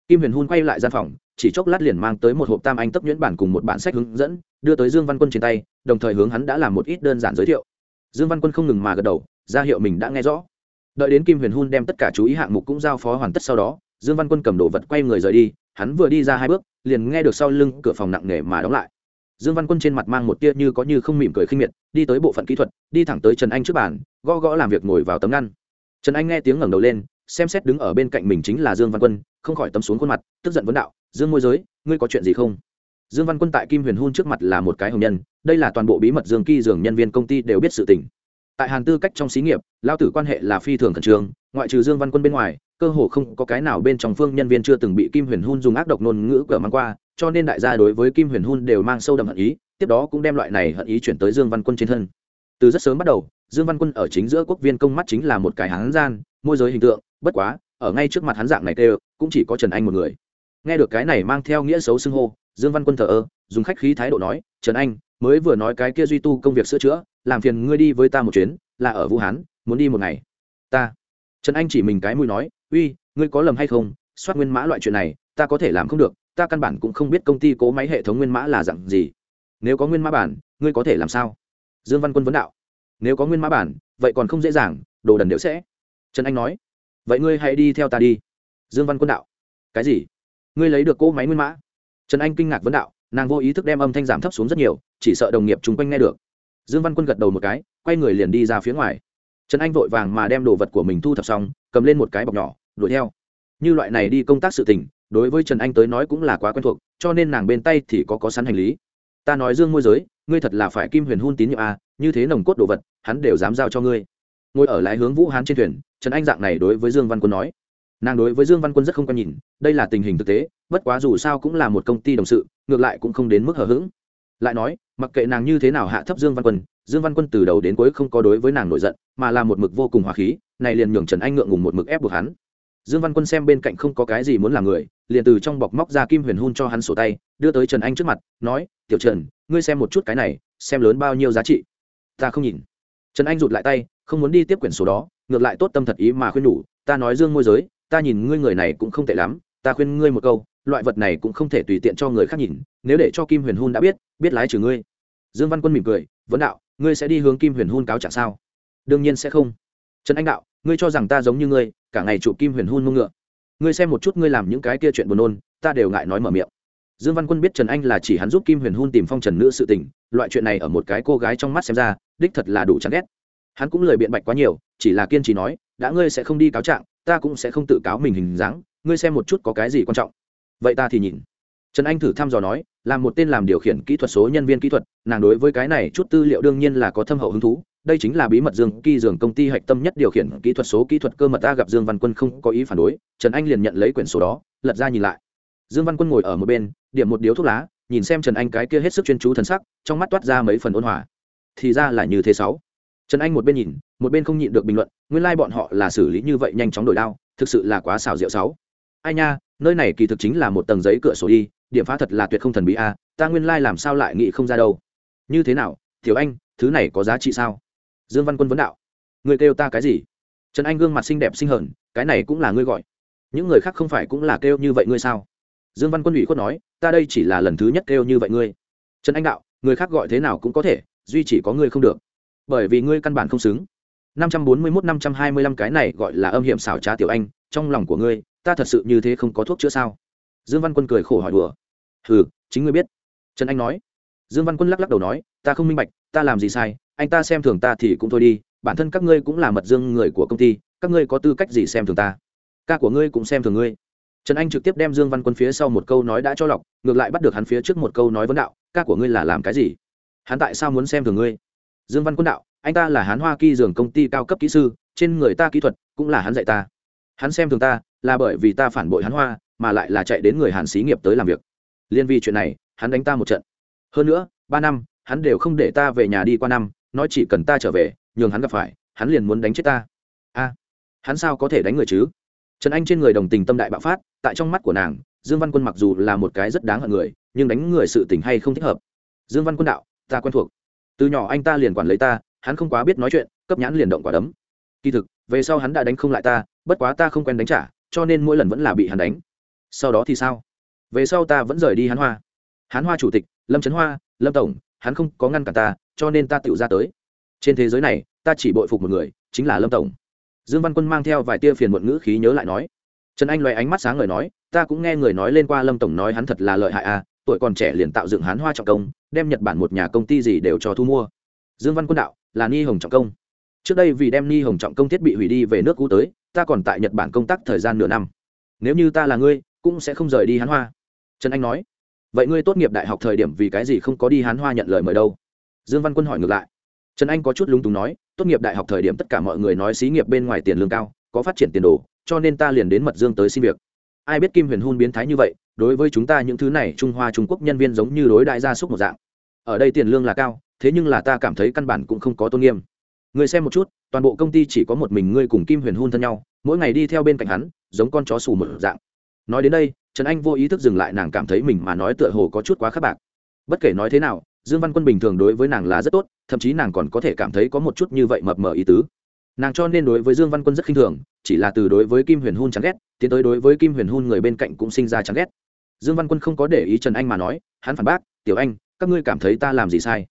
Kim huyền hun quay lại gian phòng, chỉ chốc lát liền mang tới một hộp tam anh tấp nhuyễn bản cùng một bản sách hướng dẫn, đưa tới dương văn quân trên tay, đồng thời hướng hắn đã làm một ít đơn giản giới thiệu dương văn quân không ngừng mà gật đầu, ra hiệu mình đã nghe rõ. Đợi đến kim huyền hun đem tất cả chú ý hạng mục cũng giao phó hoàn tất sau đó, dương văn quân cầm đồ vật quay người rời đi, hắn vừa đi ra hai bước, liền nghe được sau lưng cửa phòng nặng nề mà đóng lại. Dương văn quân trên mặt mang một tia như có như không mỉm cười khinh miệt, đi tới bộ phận kỹ thuật, đi thẳng tới trần anh trước bàn, gõ gõ làm việc ngồi vào tấm ngăn. Trần anh nghe tiếng ngẩng đầu lên, xem xét đứng ở bên cạnh mình chính là dương văn quân, không khỏi tấm xuống khuôn mặt, tức giận vấn đạo, dương môi giới, ngươi có chuyện gì không? Dương văn quân tại kim huyền hun trước mặt là một cái hồng nhân, đây là toàn bộ bí mật dương kỳ dường nhân viên công ty đều biết sự tình. Tại hàn tư cách trong xí nghiệp, lao tử quan hệ là phi thường khẩn trương, ngoại trừ dương văn quân bên ngoài, cơ hồ không có cái nào bên trong phương nhân viên chưa từng bị kim huyền hun dùng ác độc ngôn ngữ cờ mang qua, cho nên đại gia đối với kim huyền hun đều mang sâu đậm hận ý, tiếp đó cũng đem loại này hận ý chuyển tới dương văn quân trên thân. Từ rất sớm bắt đầu, dương văn quân ở chính giữa quốc viên công mắt chính là một cái hán gian, môi giới hình tượng, bất quá, ở ngay trước mặt hắn dạng này kêu, cũng chỉ có trần anh một người. Nghe được cái này mang theo nghĩa xấu xưng hô dương văn quân thờ ơ, dùng khách khí thái độ nói, trần anh, mới vừa nói cái kia duy tu công việc sửa chữa, làm phiền ngươi đi với ta một chuyến, là ở vũ hán, muốn đi một ngày. Ta. Trần anh chỉ mình cái mũi nói, uy, ngươi có lầm hay không? Soát nguyên mã loại chuyện này, ta có thể làm không được, ta căn bản cũng không biết công ty cố máy hệ thống nguyên mã là dạng gì. Nếu có nguyên mã bản, ngươi có thể làm sao? Dương văn quân vấn đạo. Nếu có nguyên mã bản, vậy còn không dễ dàng, đồ đần đều sẽ. Trần anh nói. Vậy ngươi hãy đi theo ta đi. Dương văn quân đạo. Cái gì? Ngươi lấy được cỗ máy nguyên mã? Trần anh kinh ngạc vấn đạo, nàng vô ý thức đem âm thanh giảm thấp xuống rất nhiều, chỉ sợ đồng nghiệp chung quanh nghe được. Dương văn quân gật đầu một cái, quay người liền đi ra phía ngoài. Trần anh vội vàng mà đem đồ vật của mình thu thập xong, cầm lên một cái bọc nhỏ, đuổi theo. Như loại này đi công tác sự tình, đối với trần anh tới nói cũng là quá quen thuộc, cho nên nàng bên tay thì có có sẵn hành lý. Ta nói dương môi giới, ngươi thật là phải kim huyền hôn tín nhiệm a, như thế nồng cốt đồ vật, hắn đều dám giao cho ngươi. Ngồi ở lái hướng vũ hán trên thuyền, trần anh dạng này đối với dương văn quân nói. Nàng đối với dương văn quân rất không quen nhìn, đây là tình hình thực tế bất quá dù sao cũng là một công ty đồng sự, ngược lại cũng không đến mức hờ hững. Lại nói, mặc kệ nàng như thế nào hạ thấp dương văn quân, dương văn quân từ đầu đến cuối không có đối với nàng nổi giận, mà là một mực vô cùng hòa khí, này liền nhường trần anh ngượng ngùng một mực ép buộc hắn. Dương văn quân xem bên cạnh không có cái gì muốn làm người, liền từ trong bọc móc ra kim huyền hun cho hắn sổ tay, đưa tới trần anh trước mặt, nói, tiểu trần, ngươi xem một chút cái này, xem lớn bao nhiêu giá trị. Ta không nhìn. Trần anh rụt lại tay, không muốn đi tiếp quyển sổ đó, ngược lại tốt tâm thật ý mà khuyên nhủ, ta nói dương môi giới, ta nhìn ngươi người này cũng không tệ lắm, ta khuyên ngươi một câu loại vật này cũng không thể tùy tiện cho người khác nhìn, nếu để cho kim huyền hun đã biết biết lái trừ ngươi. Dương văn quân mỉm cười, vấn đạo, ngươi sẽ đi hướng kim huyền hun cáo trạng sao? Đương nhiên sẽ không. Trần anh đạo, ngươi cho rằng ta giống như ngươi, cả ngày chụp kim huyền hun mông ngựa. Ngươi xem một chút ngươi làm những cái kia chuyện buồn nôn, ta đều ngại nói mở miệng. Dương văn quân biết trần anh là chỉ hắn giúp kim huyền hun tìm phong trần nữ sự tình, loại chuyện này ở một cái cô gái trong mắt xem ra, đích thật là đủ chán ghét. Hắn cũng lời biện bạch quá nhiều, chỉ là kiên trì nói, đã ngươi sẽ không đi cáo trạng, ta cũng sẽ không tự cáo mình hình dáng, ngươi xem một chút có cái gì quan trọng vậy ta thì nhìn. Trần anh thử thăm dò nói là một tên làm điều khiển kỹ thuật số nhân viên kỹ thuật, nàng đối với cái này chút tư liệu đương nhiên là có thâm hậu hứng thú. Đây chính là bí mật dương kỳ dường công ty hạch tâm nhất điều khiển kỹ thuật số kỹ thuật cơ mật ta gặp dương văn quân không có ý phản đối, trần anh liền nhận lấy quyển sổ đó, lật ra nhìn lại. Dương văn quân ngồi ở một bên, điểm một điếu thuốc lá, nhìn xem trần anh cái kia hết sức chuyên chú thần sắc, trong mắt toát ra mấy phần ôn hòa. Thì ra là như thế sáu. Trần anh một bên nhìn, một bên không nhịn được bình luận, nguyên lai、like、bọn họ là xử lý như vậy nhanh chóng đổi đao, thực sự là quá xào rượu sáu. Ai nha nơi này kỳ thực chính là một tầng giấy cửa sổ đi, điểm phá thật là tuyệt không thần bí a, ta nguyên lai、like、làm sao lại nghĩ không ra đâu. Như thế nào thiếu anh, thứ này có giá trị sao? Dương văn quân vấn đạo. Người kêu ta cái gì? Trần anh gương mặt xinh đẹp xinh hờn, cái này cũng là ngươi gọi. Những người khác không phải cũng là kêu như vậy ngươi sao? Dương văn quân ủy khuất nói, ta đây chỉ là lần thứ nhất kêu như vậy ngươi. Trần anh đạo, người khác gọi thế nào cũng có thể, duy chỉ có ngươi không được. Bởi vì ngươi căn bản không xứng năm trăm bốn mươi mốt năm trăm hai mươi lăm cái này gọi là âm hiểm xảo trá tiểu anh, trong lòng của ngươi, ta thật sự như thế không có thuốc chữa sao? Dương văn quân cười khổ hỏi đùa. Ừ chính ngươi biết. Trần anh nói. Dương văn quân lắc lắc đầu nói, ta không minh bạch, ta làm gì sai? Anh ta xem thường ta thì cũng thôi đi, bản thân các ngươi cũng là mật dương người của công ty, các ngươi có tư cách gì xem thường ta? Ca của ngươi cũng xem thường ngươi. Trần anh trực tiếp đem dương văn quân phía sau một câu nói đã cho lọc, ngược lại bắt được hắn phía trước một câu nói vấn đạo, ca của ngươi là làm cái gì? Hắn tại sao muốn xem thường ngươi? Dương văn quân đạo anh ta là hán hoa kỳ dường công ty cao cấp kỹ sư, trên người ta kỹ thuật cũng là hắn dạy ta. Hắn xem thường ta là bởi vì ta phản bội hán hoa, mà lại là chạy đến người hàn xí nghiệp tới làm việc. Liên vì chuyện này, hắn đánh ta một trận. Hơn nữa, ba năm, hắn đều không để ta về nhà đi qua năm, nói chỉ cần ta trở về, nhường hắn gặp phải, hắn liền muốn đánh chết ta. A, hắn sao có thể đánh người chứ? Trần anh trên người đồng tình tâm đại bạo phát, tại trong mắt của nàng, dương văn quân mặc dù là một cái rất đáng hận người, nhưng đánh người sự tình hay không thích hợp. Dương văn quân đạo, ta quen thuộc. Từ nhỏ anh ta liền quản lấy ta hắn không quá biết nói chuyện, cấp nhãn liền động quả đấm. Kỳ thực, về sau hắn đã đánh không lại ta, bất quá ta không quen đánh trả, cho nên mỗi lần vẫn là bị hắn đánh. Sau đó thì sao? Về sau ta vẫn rời đi hắn hoa. Hắn hoa chủ tịch, lâm trấn hoa, lâm tổng, hắn không có ngăn cản ta, cho nên ta tự ra tới. Trên thế giới này, ta chỉ bội phục một người, chính là lâm tổng. Dương văn quân mang theo vài tia phiền muộn ngữ khí nhớ lại nói. Trần anh loay ánh mắt sáng ngời nói, ta cũng nghe người nói lên qua lâm tổng nói hắn thật là lợi hại à tuổi còn trẻ liền tạo dựng hán hoa trọng công, đem nhật bản một nhà công ty gì đều cho thu mua dương văn quân đạo, là ni hồng trọng công. Trước đây vì đem ni hồng trọng công thiết bị hủy đi về nước cũ tới, ta còn tại nhật bản công tác thời gian nửa năm. Nếu như ta là ngươi, cũng sẽ không rời đi hán hoa. Trần anh nói, vậy ngươi tốt nghiệp đại học thời điểm vì cái gì không có đi hán hoa nhận lời mời đâu? Dương văn quân hỏi ngược lại. Trần anh có chút lúng túng nói, tốt nghiệp đại học thời điểm tất cả mọi người nói xí nghiệp bên ngoài tiền lương cao, có phát triển tiền đồ, cho nên ta liền đến mật dương tới xin việc. Ai biết kim huyền hun biến thái như vậy, đối với chúng ta những thứ này trung hoa trung quốc nhân viên giống như đối đại gia súc một dạng. Ở đây tiền lương là cao thế nhưng là ta cảm thấy căn bản cũng không có tôn nghiêm. Người xem một chút, toàn bộ công ty chỉ có một mình ngươi cùng kim huyền hôn thân nhau, mỗi ngày đi theo bên cạnh hắn, giống con chó xù một dạng. Nói đến đây, trần anh vô ý thức dừng lại, nàng cảm thấy mình mà nói tựa hồ có chút quá khắc bạc. Bất kể nói thế nào, dương văn quân bình thường đối với nàng là rất tốt, thậm chí nàng còn có thể cảm thấy có một chút như vậy mập mờ ý tứ. Nàng cho nên đối với dương văn quân rất khinh thường, chỉ là từ đối với kim huyền hun chán ghét, tiến tới đối với kim huyền hun người bên cạnh cũng sinh ra chán ghét. Dương văn quân không có để ý trần anh mà nói, hắn phản bác, tiểu anh, các ngươi cảm thấy ta làm gì sai?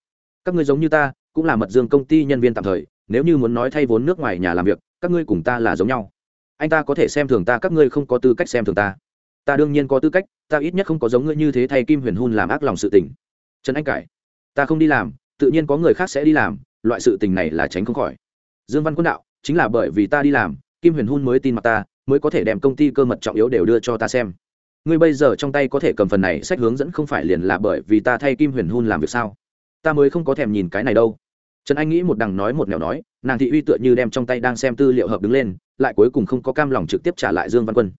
Các ngươi giống như ta, cũng là mật dương công ty nhân viên tạm thời, nếu như muốn nói thay vốn nước ngoài nhà làm việc, các ngươi cùng ta là giống nhau. Anh ta có thể xem thường ta, các ngươi không có tư cách xem thường ta. Ta đương nhiên có tư cách, ta ít nhất không có giống ngươi như thế thay kim huyền hun làm ác lòng sự tình. Trần anh cải. Ta không đi làm, tự nhiên có người khác sẽ đi làm, loại sự tình này là tránh không khỏi. Dương văn quân đạo, chính là bởi vì ta đi làm, kim huyền hun mới tin mặt ta, mới có thể đem công ty cơ mật trọng yếu đều đưa cho ta xem. Ngươi bây giờ trong tay có thể cầm phần này sách hướng dẫn không phải liền là bởi vì ta thay kim huyền hun làm việc sao? Ta mới không có thèm nhìn cái này đâu. Trần anh nghĩ một đằng nói một nẻo nói, nàng thị uy tựa như đem trong tay đang xem tư liệu hợp đứng lên, lại cuối cùng không có cam lòng trực tiếp trả lại dương văn quân.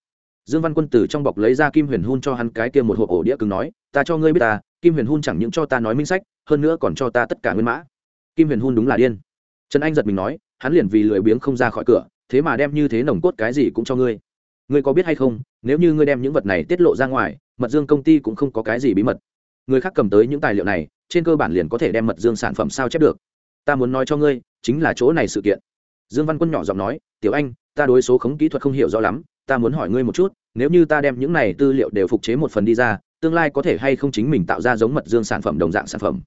Dương văn quân từ trong bọc lấy ra kim huyền hun cho hắn cái kia một hộp ổ đĩa cứng nói, ta cho ngươi biết ta, kim huyền hun chẳng những cho ta nói minh sách, hơn nữa còn cho ta tất cả nguyên mã. Kim huyền hun đúng là điên. Trần anh giật mình nói, hắn liền vì lười biếng không ra khỏi cửa, thế mà đem như thế nồng cốt cái gì cũng cho ngươi. Ngươi có biết hay không, nếu như ngươi đem những vật này tiết lộ ra ngoài, mật dương công ty cũng không có cái gì bí mật. Người khác cầm tới những tài liệu này trên cơ bản liền có thể đem mật dương sản phẩm sao chép được. Ta muốn nói cho ngươi, chính là chỗ này sự kiện. Dương văn quân nhỏ giọng nói, tiểu anh, ta đối số khống kỹ thuật không hiểu rõ lắm, ta muốn hỏi ngươi một chút, nếu như ta đem những này tư liệu đều phục chế một phần đi ra, tương lai có thể hay không chính mình tạo ra giống mật dương sản phẩm đồng dạng sản phẩm?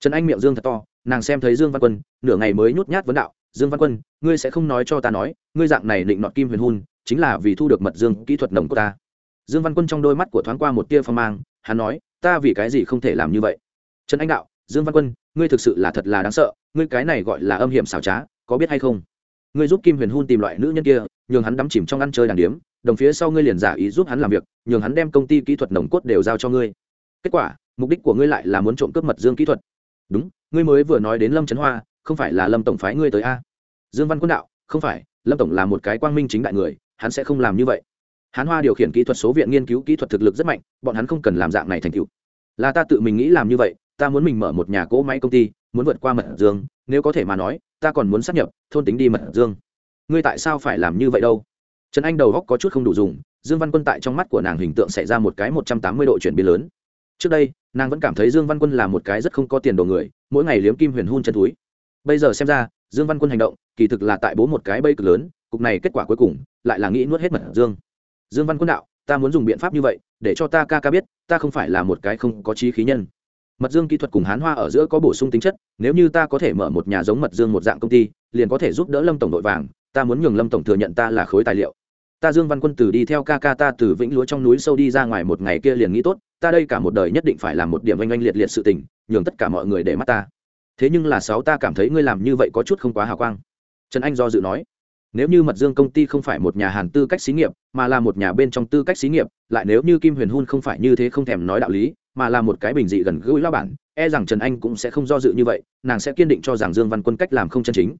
Trần anh miệng dương thật to, nàng xem thấy dương văn quân, nửa ngày mới nhút nhát vấn đạo, dương văn quân, ngươi sẽ không nói cho ta nói, ngươi dạng này định nọt kim huyền hun chính là vì thu được mật dương kỹ thuật nồng của ta. Dương văn quân trong đôi mắt của thoáng qua một tia phong mang, hắn nói, ta vì cái gì không thể làm như vậy? Trần anh đạo, dương văn quân, ngươi thực sự là thật là đáng sợ, ngươi cái này gọi là âm hiểm xảo trá, có biết hay không? Ngươi giúp kim huyền hun tìm loại nữ nhân kia, nhường hắn đắm chìm trong ăn chơi đàn điếm, đồng phía sau ngươi liền giả ý giúp hắn làm việc, nhường hắn đem công ty kỹ thuật nồng cốt đều giao cho ngươi. Kết quả, mục đích của ngươi lại là muốn trộm cướp mật dương kỹ thuật. Đúng, ngươi mới vừa nói đến lâm trấn hoa, không phải là lâm tổng phái ngươi tới a? Dương văn quân đạo, không phải, lâm tổng là một cái quang minh chính đại người, hắn sẽ không làm như vậy. Hán hoa điều khiển kỹ thuật số viện nghiên cứu kỹ thuật thực lực rất mạnh, bọn hắn không cần làm dạng này thành tựu. Là ta tự mình nghĩ làm như vậy ta muốn mình mở một nhà cỗ máy công ty, muốn vượt qua mật dương, nếu có thể mà nói, ta còn muốn sắp nhập thôn tính đi mật dương. Ngươi tại sao phải làm như vậy đâu? Trần anh đầu góc có chút không đủ dùng, dương văn quân tại trong mắt của nàng hình tượng xảy ra một cái một trăm tám mươi độ chuyển biến lớn. Trước đây, nàng vẫn cảm thấy dương văn quân là một cái rất không có tiền đồ người, mỗi ngày liếm kim huyền hun chân túi. Bây giờ xem ra, dương văn quân hành động, kỳ thực là tại bố một cái bây cực lớn, cục này kết quả cuối cùng, lại là nghĩ nuốt hết mật dương. Dương văn quân đạo, ta muốn dùng biện pháp như vậy, để cho ta ca ca biết, ta không phải là một cái không có trí khí nhân mật dương kỹ thuật cùng hán hoa ở giữa có bổ sung tính chất, nếu như ta có thể mở một nhà giống mật dương một dạng công ty, liền có thể giúp đỡ lâm tổng đội vàng, ta muốn nhường lâm tổng thừa nhận ta là khối tài liệu. Ta dương văn quân từ đi theo ca ca ta từ vĩnh lúa trong núi sâu đi ra ngoài một ngày kia liền nghĩ tốt, ta đây cả một đời nhất định phải làm một điểm oanh oanh liệt liệt sự tình, nhường tất cả mọi người để mắt ta. Thế nhưng là sáu ta cảm thấy ngươi làm như vậy có chút không quá hào quang. Trần anh do dự nói, nếu như mật dương công ty không phải một nhà hàn tư cách xí nghiệp, mà là một nhà bên trong tư cách xí nghiệp, lại nếu như kim huyền hun không phải như thế không thèm nói đạo lý mà là một cái bình dị gần gũi lao bản e rằng trần anh cũng sẽ không do dự như vậy, nàng sẽ kiên định cho rằng dương văn quân cách làm không chân chính.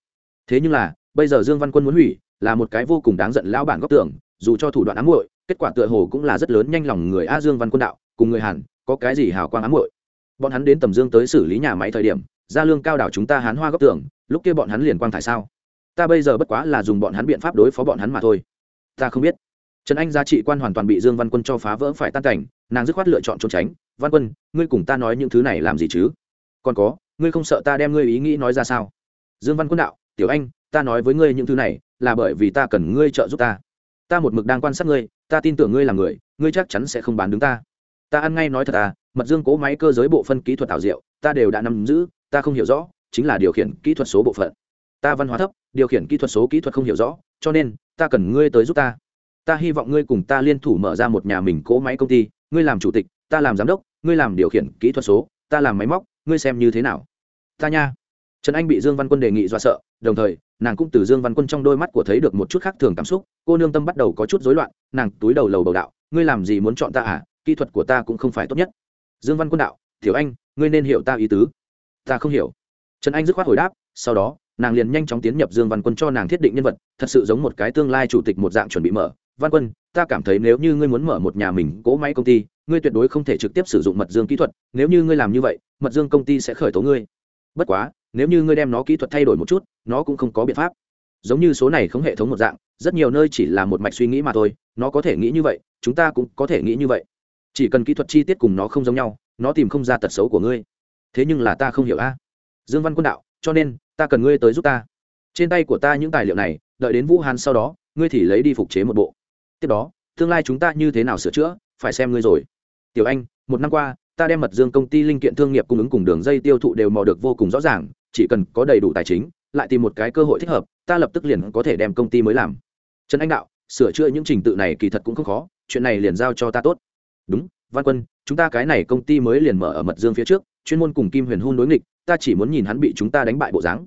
Thế nhưng là, bây giờ dương văn quân muốn hủy, là một cái vô cùng đáng giận lão bản góc tưởng dù cho thủ đoạn ám muội, kết quả tựa hồ cũng là rất lớn nhanh lòng người a dương văn quân đạo, cùng người hàn, có cái gì hào quang ám muội? Bọn hắn đến tầm dương tới xử lý nhà máy thời điểm, ra lương cao đảo chúng ta hán hoa góc tưởng lúc kia bọn hắn liền quang thải sao? Ta bây giờ bất quá là dùng bọn hắn biện pháp đối phó bọn hắn mà thôi. Ta không biết. Trần anh giá trị quan hoàn toàn bị dương văn quân cho phá vỡ phải tan cảnh, nàng dứt khoát lựa chọn trốn tránh văn quân, ngươi cùng ta nói những thứ này làm gì chứ? Còn có, ngươi không sợ ta đem ngươi ý nghĩ nói ra sao? Dương văn quân đạo, tiểu anh, ta nói với ngươi những thứ này là bởi vì ta cần ngươi trợ giúp ta. Ta một mực đang quan sát ngươi, ta tin tưởng ngươi là người, ngươi chắc chắn sẽ không bán đứng ta. Ta ăn ngay nói thật à mật dương cố máy cơ giới bộ phân kỹ thuật ảo diệu, ta đều đã nắm giữ, ta không hiểu rõ, chính là điều khiển kỹ thuật số bộ phận. Ta văn hóa thấp, điều khiển kỹ thuật số kỹ thuật không hiểu rõ, cho nên, ta cần ngươi tới giúp ta. Ta hy vọng ngươi cùng ta liên thủ mở ra một nhà mình cỗ máy công ty, ngươi làm chủ tịch ta làm giám đốc, ngươi làm điều khiển kỹ thuật số, ta làm máy móc, ngươi xem như thế nào? Ta nha. Trần anh bị dương văn quân đề nghị dọa sợ, đồng thời, nàng cũng từ dương văn quân trong đôi mắt của thấy được một chút khác thường cảm xúc, cô nương tâm bắt đầu có chút rối loạn, nàng túi đầu lầu bầu đạo, ngươi làm gì muốn chọn ta à? Kỹ thuật của ta cũng không phải tốt nhất. Dương văn quân đạo, tiểu anh, ngươi nên hiểu ta ý tứ. Ta không hiểu. Trần anh dứt khoát hồi đáp, sau đó, nàng liền nhanh chóng tiến nhập dương văn quân cho nàng thiết định nhân vật, thật sự giống một cái tương lai chủ tịch một dạng chuẩn bị mở. Văn quân ta cảm thấy nếu như ngươi muốn mở một nhà mình cỗ máy công ty, ngươi tuyệt đối không thể trực tiếp sử dụng mật dương kỹ thuật. Nếu như ngươi làm như vậy, mật dương công ty sẽ khởi tố ngươi. Bất quá, nếu như ngươi đem nó kỹ thuật thay đổi một chút, nó cũng không có biện pháp. Giống như số này không hệ thống một dạng, rất nhiều nơi chỉ là một mạch suy nghĩ mà thôi, nó có thể nghĩ như vậy, chúng ta cũng có thể nghĩ như vậy. Chỉ cần kỹ thuật chi tiết cùng nó không giống nhau, nó tìm không ra tật xấu của ngươi. Thế nhưng là ta không hiểu a. Dương văn quân đạo, cho nên, ta cần ngươi tới giúp ta. Trên tay của ta những tài liệu này, đợi đến vũ hán sau đó, ngươi thì lấy đi phục chế một bộ tiếp đó, tương lai chúng ta như thế nào sửa chữa, phải xem ngươi rồi. Tiểu anh, một năm qua, ta đem mật dương công ty linh kiện thương nghiệp cung ứng cùng đường dây tiêu thụ đều mò được vô cùng rõ ràng, chỉ cần có đầy đủ tài chính, lại tìm một cái cơ hội thích hợp, ta lập tức liền có thể đem công ty mới làm. Trần anh đạo, sửa chữa những trình tự này kỳ thật cũng không khó, chuyện này liền giao cho ta tốt. Đúng, văn quân, chúng ta cái này công ty mới liền mở ở mật dương phía trước, chuyên môn cùng kim huyền hun đối nghịch, ta chỉ muốn nhìn hắn bị chúng ta đánh bại bộ dáng.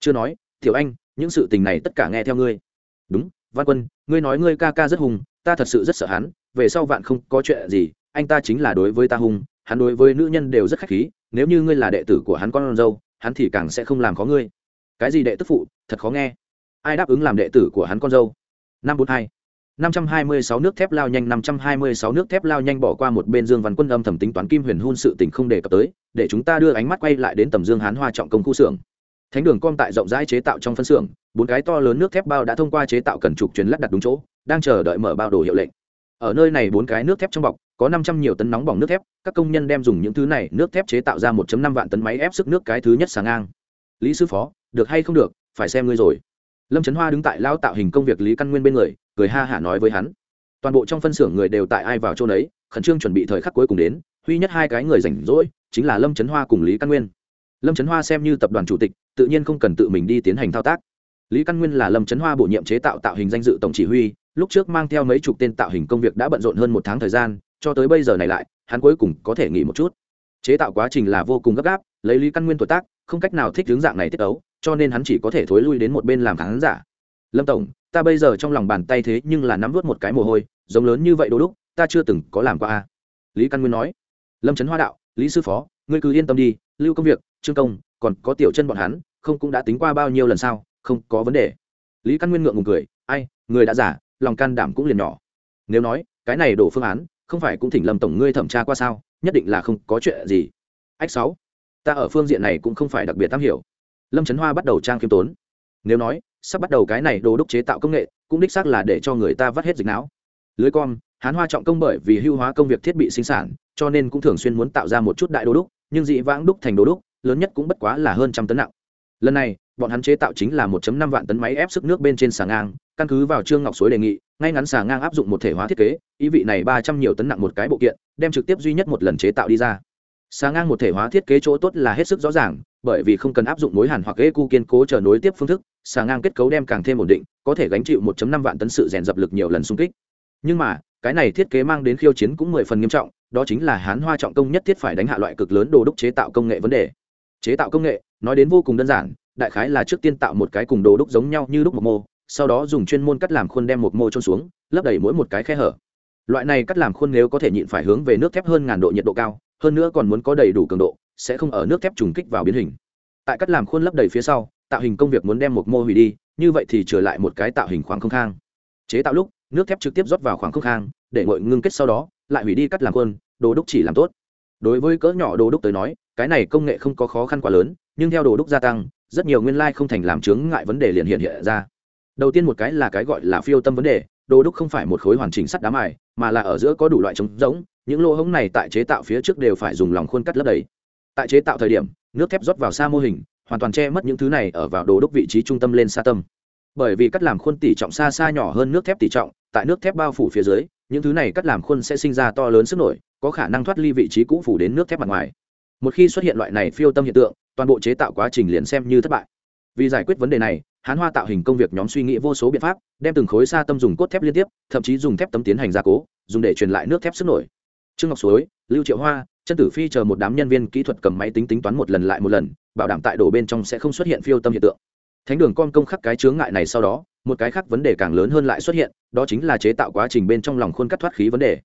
Chưa nói, tiểu anh, những sự tình này tất cả nghe theo ngươi. Đúng văn quân ngươi nói ngươi ca ca rất hùng ta thật sự rất sợ hắn về sau vạn không có chuyện gì anh ta chính là đối với ta hùng hắn đối với nữ nhân đều rất khách khí nếu như ngươi là đệ tử của hắn con dâu hắn thì càng sẽ không làm khó ngươi. Cái gì đệ tức phụ thật khó nghe. Ai đáp ứng làm đệ tử của hắn con dâu? Năm bốn hai. Năm trăm hai mươi sáu nước thép lao nhanh năm trăm hai mươi sáu nước thép lao nhanh bỏ qua một bên Dương Văn Quân âm thầm tính toán Kim Huyền hôn sự tình không đề cập tới, để chúng ta đưa ánh mắt quay lại đến tầm Dương Hán Hoa trọng công khu xưởng. Thánh đường com tại rộng rãi chế tạo trong phân xưởng, bốn cái to lớn nước thép bao đã thông qua chế tạo cần trục truyền lắp đặt đúng chỗ, đang chờ đợi mở bao đồ hiệu lệnh. Ở nơi này bốn cái nước thép trong bọc, có năm trăm nhiều tấn nóng bỏng nước thép, các công nhân đem dùng những thứ này nước thép chế tạo ra một năm vạn tấn máy ép sức nước cái thứ nhất sáng ngang. Lý sư phó, được hay không được, phải xem ngươi rồi. Lâm Trấn Hoa đứng tại lao tạo hình công việc Lý Căn Nguyên bên người, cười ha hả nói với hắn toàn bộ trong phân xưởng người đều tại ai vào chỗ đấy khẩn trương chuẩn bị thời khắc cuối cùng đến huy nhất hai cái người rảnh rỗi chính là lâm trấn hoa cùng lý căn nguyên lâm trấn hoa xem như tập đoàn chủ tịch tự nhiên không cần tự mình đi tiến hành thao tác lý căn nguyên là lâm trấn hoa bổ nhiệm chế tạo tạo hình danh dự tổng chỉ huy, lúc trước mang theo mấy chục tên tạo hình công việc đã bận rộn hơn một tháng thời gian, cho tới bây giờ này lại, hắn cuối cùng có thể nghỉ một chút. Chế tạo quá trình là vô cùng gấp gáp, lấy lý căn nguyên tuổi tác, không cách nào thích hướng dạng này tiết ấu, cho nên hắn chỉ có thể thối lui đến một bên làm khán giả. Lâm tổng, ta bây giờ trong lòng bàn tay thế nhưng là nắm vớt một cái mồ hôi, giống lớn như vậy đôi lúc ta chưa từng có làm qua a. Lý căn nguyên nói. Lâm trấn hoa đạo, lý sư phó, ngươi cứ yên tâm đi, lưu công việc, trương công, còn có tiểu chân bọn hắn, không cũng đã tính qua bao nhiêu lần sao? Không có vấn đề. Lý căn nguyên ngượng ngùng cười, ai, người đã giả, lòng can đảm cũng liền nhỏ. Nếu nói, cái này đổ phương án, không phải cũng thỉnh lâm tổng ngươi thẩm tra qua sao, nhất định là không có chuyện gì. Ách sáu, ta ở phương diện này cũng không phải đặc biệt tham hiểu. Lâm trấn hoa bắt đầu trang khiêm tốn. Nếu nói, sắp bắt đầu cái này đồ đúc chế tạo công nghệ, cũng đích xác là để cho người ta vắt hết dịch não. Lưới com hán hoa trọng công bởi vì hưu hóa công việc thiết bị sinh sản, cho nên cũng thường xuyên muốn tạo ra một chút đại đồ đúc, nhưng dị vãng đúc thành đồ đúc, lớn nhất cũng bất quá là hơn trăm tấn nặng lần này, bọn hắn chế tạo chính là 1 năm vạn tấn máy ép sức nước bên trên xà ngang, căn cứ vào trương ngọc suối đề nghị, ngay ngắn xà ngang áp dụng một thể hóa thiết kế, ý vị này ba trăm nhiều tấn nặng một cái bộ kiện, đem trực tiếp duy nhất một lần chế tạo đi ra. Xà ngang một thể hóa thiết kế chỗ tốt là hết sức rõ ràng, bởi vì không cần áp dụng mối hàn hoặc ghế cu kiên cố chờ nối tiếp phương thức, xà ngang kết cấu đem càng thêm ổn định, có thể gánh chịu 1 năm vạn tấn sự rèn dập lực nhiều lần xung kích. Nhưng mà, cái này thiết kế mang đến khiêu chiến cũng mười phần nghiêm trọng, đó chính là hán hoa trọng công nhất thiết phải đánh hạ loại cực lớn đồ đúc chế tạo công nghệ vấn đề. Chế tạo công nghệ nói đến vô cùng đơn giản, đại khái là trước tiên tạo một cái cùng đồ đúc giống nhau như đúc một mô, sau đó dùng chuyên môn cắt làm khuôn đem một mô trôn xuống, lấp đầy mỗi một cái khe hở. Loại này cắt làm khuôn nếu có thể nhịn phải hướng về nước thép hơn ngàn độ nhiệt độ cao, hơn nữa còn muốn có đầy đủ cường độ, sẽ không ở nước thép trùng kích vào biến hình. Tại cắt làm khuôn lấp đầy phía sau, tạo hình công việc muốn đem một mô hủy đi, như vậy thì trở lại một cái tạo hình khoảng không khang. Chế tạo lúc, nước thép trực tiếp rót vào khoảng không khang, để ngội ngưng kết sau đó, lại hủy đi cắt làm khuôn, đồ đúc chỉ làm tốt. Đối với cỡ nhỏ đồ đúc tới nói, cái này công nghệ không có khó khăn quá lớn nhưng theo đồ đúc gia tăng, rất nhiều nguyên lai không thành làm chướng ngại vấn đề liền hiện hiện ra. Đầu tiên một cái là cái gọi là phiêu tâm vấn đề, đồ đúc không phải một khối hoàn chỉnh sắt đá mài, mà là ở giữa có đủ loại trống rỗng, những lỗ hổng này tại chế tạo phía trước đều phải dùng lòng khuôn cắt lấp đầy. Tại chế tạo thời điểm, nước thép rót vào xa mô hình, hoàn toàn che mất những thứ này ở vào đồ đúc vị trí trung tâm lên xa tâm. Bởi vì cắt làm khuôn tỷ trọng xa xa nhỏ hơn nước thép tỷ trọng, tại nước thép bao phủ phía dưới, những thứ này cắt làm khuôn sẽ sinh ra to lớn sức nổi, có khả năng thoát ly vị trí cũ phủ đến nước thép mặt ngoài. Một khi xuất hiện loại này phiêu tâm hiện tượng toàn bộ chế tạo quá trình liền xem như thất bại. Vì giải quyết vấn đề này, hán hoa tạo hình công việc nhóm suy nghĩ vô số biện pháp, đem từng khối sa tâm dùng cốt thép liên tiếp, thậm chí dùng thép tấm tiến hành gia cố, dùng để truyền lại nước thép sức nổi. Trương ngọc suối, lưu triệu hoa, chân tử phi chờ một đám nhân viên kỹ thuật cầm máy tính tính toán một lần lại một lần, bảo đảm tại đổ bên trong sẽ không xuất hiện phiêu tâm hiện tượng. Thánh đường con công khắc cái chướng ngại này sau đó, một cái khác vấn đề càng lớn hơn lại xuất hiện, đó chính là chế tạo quá trình bên trong lòng khuôn cắt thoát khí vấn đề.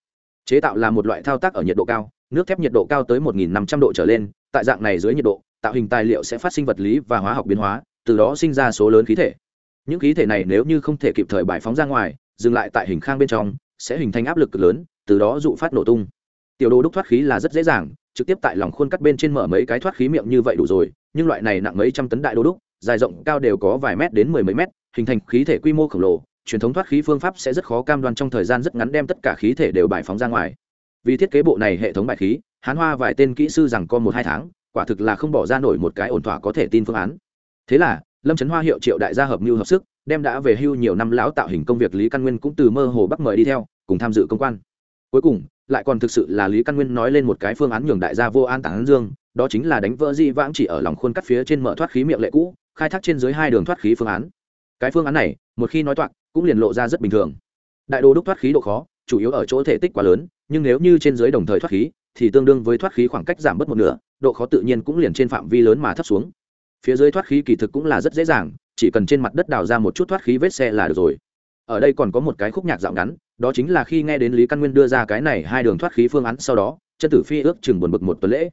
Chế tạo là một loại thao tác ở nhiệt độ cao, nước thép nhiệt độ cao tới 1.500 độ trở lên, tại dạng này dưới nhiệt độ tạo hình tài liệu sẽ phát sinh vật lý và hóa học biến hóa, từ đó sinh ra số lớn khí thể. Những khí thể này nếu như không thể kịp thời bài phóng ra ngoài, dừng lại tại hình khang bên trong, sẽ hình thành áp lực cực lớn, từ đó dụ phát nổ tung. Tiểu đồ đúc thoát khí là rất dễ dàng, trực tiếp tại lòng khuôn cắt bên trên mở mấy cái thoát khí miệng như vậy đủ rồi, nhưng loại này nặng mấy trăm tấn đại đồ đúc, dài rộng cao đều có vài mét đến mười mấy mét, hình thành khí thể quy mô khổng lồ, truyền thống thoát khí phương pháp sẽ rất khó cam đoan trong thời gian rất ngắn đem tất cả khí thể đều bài phóng ra ngoài. Vì thiết kế bộ này hệ thống bài khí, hán hoa vài tên kỹ sư rằng có một hai tháng quả thực là không bỏ ra nổi một cái ổn thỏa có thể tin phương án. Thế là, lâm trấn hoa hiệu triệu đại gia hợp mưu hợp sức, đem đã về hưu nhiều năm lão tạo hình công việc lý căn nguyên cũng từ mơ hồ bắc mời đi theo, cùng tham dự công quan. Cuối cùng, lại còn thực sự là lý căn nguyên nói lên một cái phương án nhường đại gia vô an tản dương, đó chính là đánh vỡ di vãng chỉ ở lòng khuôn cắt phía trên mở thoát khí miệng lệ cũ, khai thác trên dưới hai đường thoát khí phương án. Cái phương án này, một khi nói toạc, cũng liền lộ ra rất bình thường. Đại đô đúc thoát khí độ khó, chủ yếu ở chỗ thể tích quá lớn, nhưng nếu như trên dưới đồng thời thoát khí, thì tương đương với thoát khí khoảng cách giảm bớt một nửa độ khó tự nhiên cũng liền trên phạm vi lớn mà thấp xuống. Phía dưới thoát khí kỳ thực cũng là rất dễ dàng, chỉ cần trên mặt đất đào ra một chút thoát khí vết xe là được rồi. Ở đây còn có một cái khúc nhạc dạo ngắn, đó chính là khi nghe đến lý căn nguyên đưa ra cái này hai đường thoát khí phương án sau đó chân tử phi ước chừng buồn bực một tuần lễ.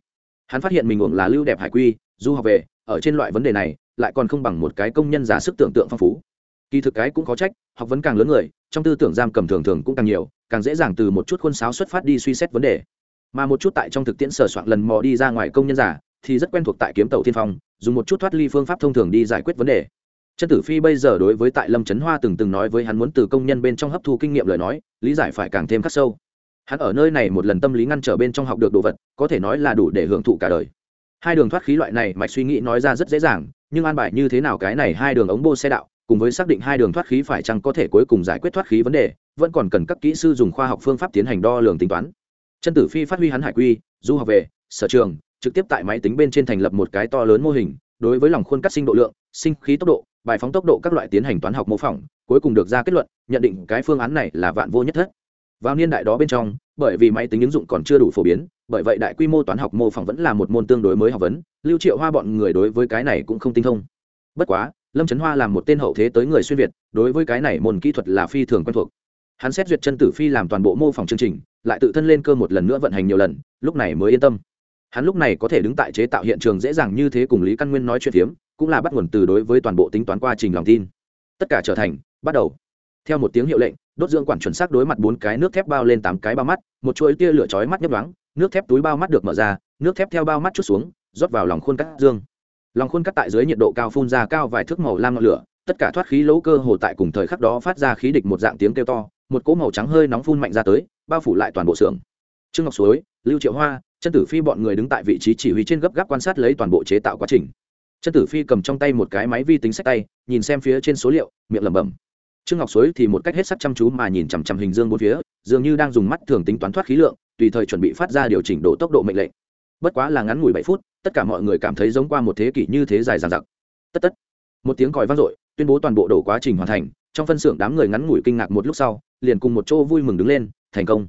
Hắn phát hiện mình uổng là lưu đẹp hải quy, du học về, ở trên loại vấn đề này, lại còn không bằng một cái công nhân giả sức tưởng tượng phong phú. Kỳ thực cái cũng có trách, học vấn càng lớn người, trong tư tưởng giam cầm thường thường cũng càng nhiều, càng dễ dàng từ một chút khuôn sáo xuất phát đi suy xét vấn đề mà một chút tại trong thực tiễn sở soạn lần mò đi ra ngoài công nhân giả, thì rất quen thuộc tại kiếm tàu thiên phong, dùng một chút thoát ly phương pháp thông thường đi giải quyết vấn đề. Chân tử phi bây giờ đối với tại lâm trấn hoa từng từng nói với hắn muốn từ công nhân bên trong hấp thu kinh nghiệm lời nói, lý giải phải càng thêm khắc sâu. Hắn ở nơi này một lần tâm lý ngăn trở bên trong học được đồ vật, có thể nói là đủ để hưởng thụ cả đời. Hai đường thoát khí loại này, mạch suy nghĩ nói ra rất dễ dàng, nhưng an bài như thế nào cái này hai đường ống bô xe đạo, cùng với xác định hai đường thoát khí phải chăng có thể cuối cùng giải quyết thoát khí vấn đề, vẫn còn cần các kỹ sư dùng khoa học phương pháp tiến hành đo lường tính toán chân tử phi phát huy hắn hải quy, du học về, sở trường, trực tiếp tại máy tính bên trên thành lập một cái to lớn mô hình, đối với lòng khuôn cắt sinh độ lượng, sinh khí tốc độ, bài phóng tốc độ các loại tiến hành toán học mô phỏng, cuối cùng được ra kết luận, nhận định cái phương án này là vạn vô nhất thất. Vào niên đại đó bên trong, bởi vì máy tính ứng dụng còn chưa đủ phổ biến, bởi vậy đại quy mô toán học mô phỏng vẫn là một môn tương đối mới học vấn, lưu triệu hoa bọn người đối với cái này cũng không tinh thông. Bất quá, lâm trấn hoa là một tên hậu thế tới người xuyên việt, đối với cái này môn kỹ thuật là phi thường quen thuộc. Hắn xét duyệt chân tử phi làm toàn bộ mô phỏng chương trình lại tự thân lên cơ một lần nữa vận hành nhiều lần, lúc này mới yên tâm. Hắn lúc này có thể đứng tại chế tạo hiện trường dễ dàng như thế cùng lý căn nguyên nói chuyện phiếm, cũng là bắt nguồn từ đối với toàn bộ tính toán quá trình lòng tin. Tất cả trở thành, bắt đầu. Theo một tiếng hiệu lệnh, đốt dưỡng quản chuẩn xác đối mặt bốn cái nước thép bao lên tám cái bao mắt, một chuỗi tia lửa chói mắt nhấp đoáng nước thép túi bao mắt được mở ra, nước thép theo bao mắt chút xuống, rót vào lòng khuôn cắt dương. Lòng khuôn cắt tại dưới nhiệt độ cao phun ra cao vài thước màu lam ngọn lửa, tất cả thoát khí lỗ cơ hồ tại cùng thời khắc đó phát ra khí địch một dạng tiếng kêu to, một cỗ màu trắng hơi nóng phun mạnh ra tới bao phủ lại toàn bộ xưởng. Trương ngọc suối, lưu triệu hoa, chân tử phi bọn người đứng tại vị trí chỉ huy trên gấp gáp quan sát lấy toàn bộ chế tạo quá trình. Chân tử phi cầm trong tay một cái máy vi tính sách tay, nhìn xem phía trên số liệu, miệng lẩm bẩm. Trương ngọc suối thì một cách hết sắc chăm chú mà nhìn chằm chằm hình dương bốn phía, dường như đang dùng mắt thường tính toán thoát khí lượng, tùy thời chuẩn bị phát ra điều chỉnh độ tốc độ mệnh lệnh. Bất quá là ngắn ngủi bảy phút, tất cả mọi người cảm thấy giống qua một thế kỷ như thế dài dằng dặc. Tất tất. Một tiếng còi vang dội, tuyên bố toàn bộ đổ quá trình hoàn thành, trong phân xưởng đám người ngắn ngủi kinh ngạc một lúc sau, liền cùng một chỗ vui mừng đứng lên thành công.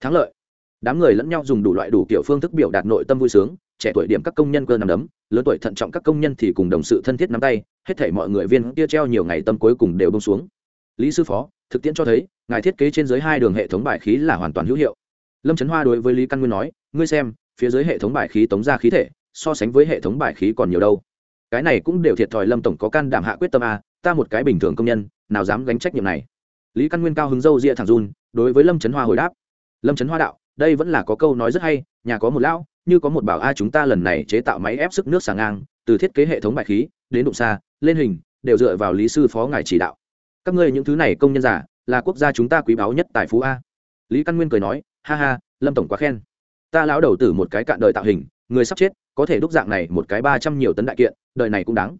Thắng lợi. Đám người lẫn nhau dùng đủ loại đủ kiểu phương thức biểu đạt nội tâm vui sướng, trẻ tuổi điểm các công nhân cơ nằm đấm, lớn tuổi thận trọng các công nhân thì cùng đồng sự thân thiết nắm tay, hết thể mọi người viên kia treo nhiều ngày tâm cuối cùng đều bông xuống. Lý sư phó, thực tiễn cho thấy, ngài thiết kế trên dưới hai đường hệ thống bài khí là hoàn toàn hữu hiệu. Lâm trấn hoa đối với lý căn nguyên nói, ngươi xem, phía dưới hệ thống bài khí tống ra khí thể, so sánh với hệ thống bài khí còn nhiều đâu. Cái này cũng đều thiệt thòi lâm tổng có can đảm hạ quyết tâm a, ta một cái bình thường công nhân, nào dám gánh trách nhiệm này lý căn nguyên cao hứng dâu ria thẳng run, đối với lâm trấn hoa hồi đáp. Lâm trấn hoa đạo, đây vẫn là có câu nói rất hay, nhà có một lão, như có một bảo a chúng ta lần này chế tạo máy ép sức nước xà ngang, từ thiết kế hệ thống bài khí, đến đụng xa, lên hình, đều dựa vào lý sư phó ngài chỉ đạo. Các ngươi những thứ này công nhân giả là quốc gia chúng ta quý báu nhất tại phú a. Lý căn nguyên cười nói, ha ha, lâm tổng quá khen. Ta lão đầu tử một cái cạn đời tạo hình, người sắp chết, có thể đúc dạng này một cái ba trăm nhiều tấn đại kiện, đời này cũng đáng.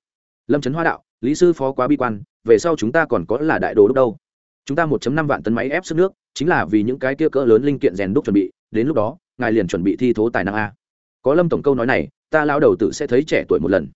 Lâm trấn hoa đạo, lý sư phó quá bi quan, về sau chúng ta còn có là đại đồ đúc đâu? Chúng ta một năm vạn tấn máy ép sức nước chính là vì những cái kia cỡ lớn linh kiện rèn đúc chuẩn bị đến lúc đó ngài liền chuẩn bị thi thố tài năng a. Có lâm tổng câu nói này ta lão đầu tử sẽ thấy trẻ tuổi một lần.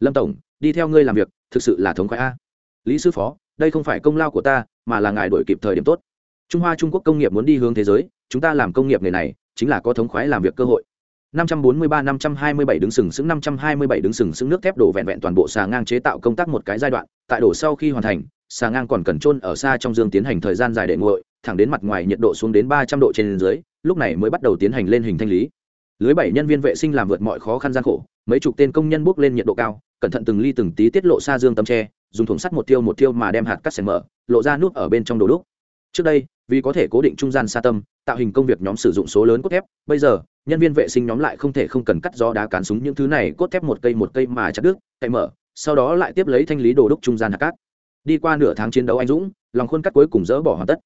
Lâm tổng đi theo ngươi làm việc thực sự là thống khoái a. Lý sư phó đây không phải công lao của ta mà là ngài đổi kịp thời điểm tốt. Trung hoa trung quốc công nghiệp muốn đi hướng thế giới chúng ta làm công nghiệp nghề này chính là có thống khoái làm việc cơ hội. 543 527 đứng sừng sững 527 đứng sừng sững nước thép đổ vẹn vẹn toàn bộ xà ngang chế tạo công tác một cái giai đoạn, tại đổ sau khi hoàn thành, xà ngang còn cần chôn ở xa trong dương tiến hành thời gian dài để nguội, thẳng đến mặt ngoài nhiệt độ xuống đến 300 độ trên dưới, lúc này mới bắt đầu tiến hành lên hình thanh lý. Lưới bảy nhân viên vệ sinh làm vượt mọi khó khăn gian khổ, mấy chục tên công nhân bước lên nhiệt độ cao cẩn thận từng ly từng tí tiết lộ xa dương tấm tre dùng thùng sắt một tiêu một tiêu mà đem hạt cắt xẻ mở lộ ra nút ở bên trong đồ đúc trước đây vì có thể cố định trung gian xa tâm tạo hình công việc nhóm sử dụng số lớn cốt thép bây giờ nhân viên vệ sinh nhóm lại không thể không cần cắt do đá cán súng những thứ này cốt thép một cây một cây mà chặt đứt cậy mở sau đó lại tiếp lấy thanh lý đồ đúc trung gian hạt cát đi qua nửa tháng chiến đấu anh dũng, lòng khuôn cắt cuối cùng dỡ bỏ hoàn tất.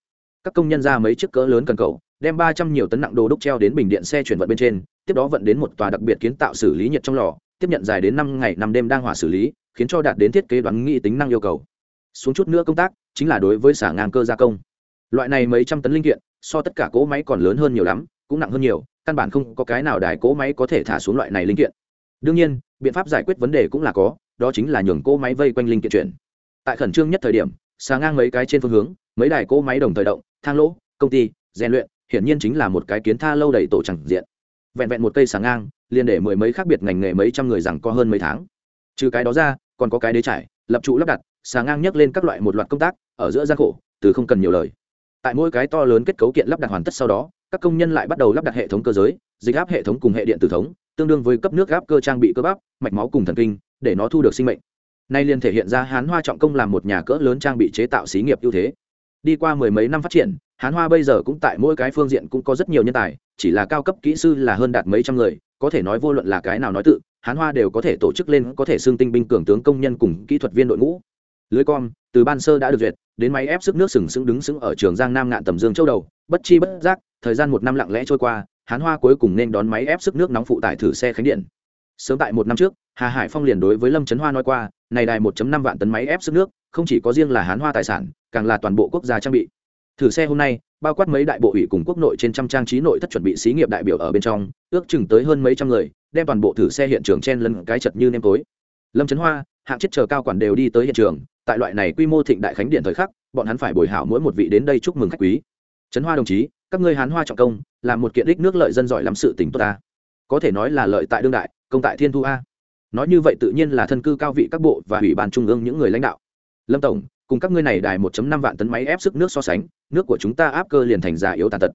Các công nhân ra mấy chiếc cỡ lớn cần cầu, đem ba trăm nhiều tấn nặng đồ đúc treo đến bình điện xe chuyển vận bên trên, tiếp đó vận đến một tòa đặc biệt kiến tạo xử lý nhiệt trong lò, tiếp nhận dài đến năm ngày năm đêm đang hỏa xử lý, khiến cho đạt đến thiết kế đoán nghĩ tính năng yêu cầu. Xuống chút nữa công tác, chính là đối với xả ngang cơ gia công. Loại này mấy trăm tấn linh kiện, so tất cả cỗ máy còn lớn hơn nhiều lắm, cũng nặng hơn nhiều, căn bản không có cái nào đài cỗ máy có thể thả xuống loại này linh kiện. Đương nhiên, biện pháp giải quyết vấn đề cũng là có, đó chính là nhường cỗ máy vây quanh linh kiện chuyển tại khẩn trương nhất thời điểm, xà ngang mấy cái trên phương hướng, mấy đài cỗ máy đồng thời động, thang lỗ, công ty, rèn luyện, hiển nhiên chính là một cái kiến tha lâu đầy tổ chẳng diện. Vẹn vẹn một cây xà ngang, liền để mười mấy khác biệt ngành nghề mấy trăm người rằng có hơn mấy tháng. Trừ cái đó ra, còn có cái đế trải, lập trụ lắp đặt, xà ngang nhấc lên các loại một loạt công tác, ở giữa gian khổ, từ không cần nhiều lời. Tại mỗi cái to lớn kết cấu kiện lắp đặt hoàn tất sau đó, các công nhân lại bắt đầu lắp đặt hệ thống cơ giới, dịch áp hệ thống cùng hệ điện tử thống, tương đương với cấp nước gáp cơ trang bị cơ bắp, mạch máu cùng thần kinh, để nó thu được sinh mệnh nay liền thể hiện ra hán hoa trọng công làm một nhà cỡ lớn trang bị chế tạo xí nghiệp ưu thế. Đi qua mười mấy năm phát triển, hán hoa bây giờ cũng tại mỗi cái phương diện cũng có rất nhiều nhân tài, chỉ là cao cấp kỹ sư là hơn đạt mấy trăm người, có thể nói vô luận là cái nào nói tự, hán hoa đều có thể tổ chức lên, có thể xương tinh binh cường tướng công nhân cùng kỹ thuật viên đội ngũ. Lưới com, từ ban sơ đã được duyệt, đến máy ép sức nước sừng sững đứng sững ở trường giang nam ngạn tầm dương châu đầu, bất chi bất giác, thời gian một năm lặng lẽ trôi qua, hán hoa cuối cùng nên đón máy ép sức nước nóng phụ tải thử xe khánh điện. Sớm tại một năm trước hà hải phong liền đối với lâm trấn hoa nói qua, này đài 1 năm vạn tấn máy ép sức nước, không chỉ có riêng là hán hoa tài sản, càng là toàn bộ quốc gia trang bị. Thử xe hôm nay, bao quát mấy đại bộ ủy cùng quốc nội trên trăm trang trí nội thất chuẩn bị xí nghiệp đại biểu ở bên trong, ước chừng tới hơn mấy trăm người, đem toàn bộ thử xe hiện trường chen lấn cái chật như nêm tối. Lâm trấn hoa, hạng chết chờ cao quản đều đi tới hiện trường, tại loại này quy mô thịnh đại khánh điện thời khắc, bọn hắn phải bồi hảo mỗi một vị đến đây chúc mừng khách quý. Trấn hoa đồng chí, các ngươi hán hoa trọng công, làm một kiện đích nước lợi dân giỏi lắm sự tình tốt ta. Có thể nói là lợi tại đương đại, công tại thiên thu a nói như vậy tự nhiên là thân cư cao vị các bộ và ủy ban trung ương những người lãnh đạo. Lâm tổng, cùng các ngươi này đài 1.5 vạn tấn máy ép sức nước so sánh, nước của chúng ta áp cơ liền thành già yếu tàn tật.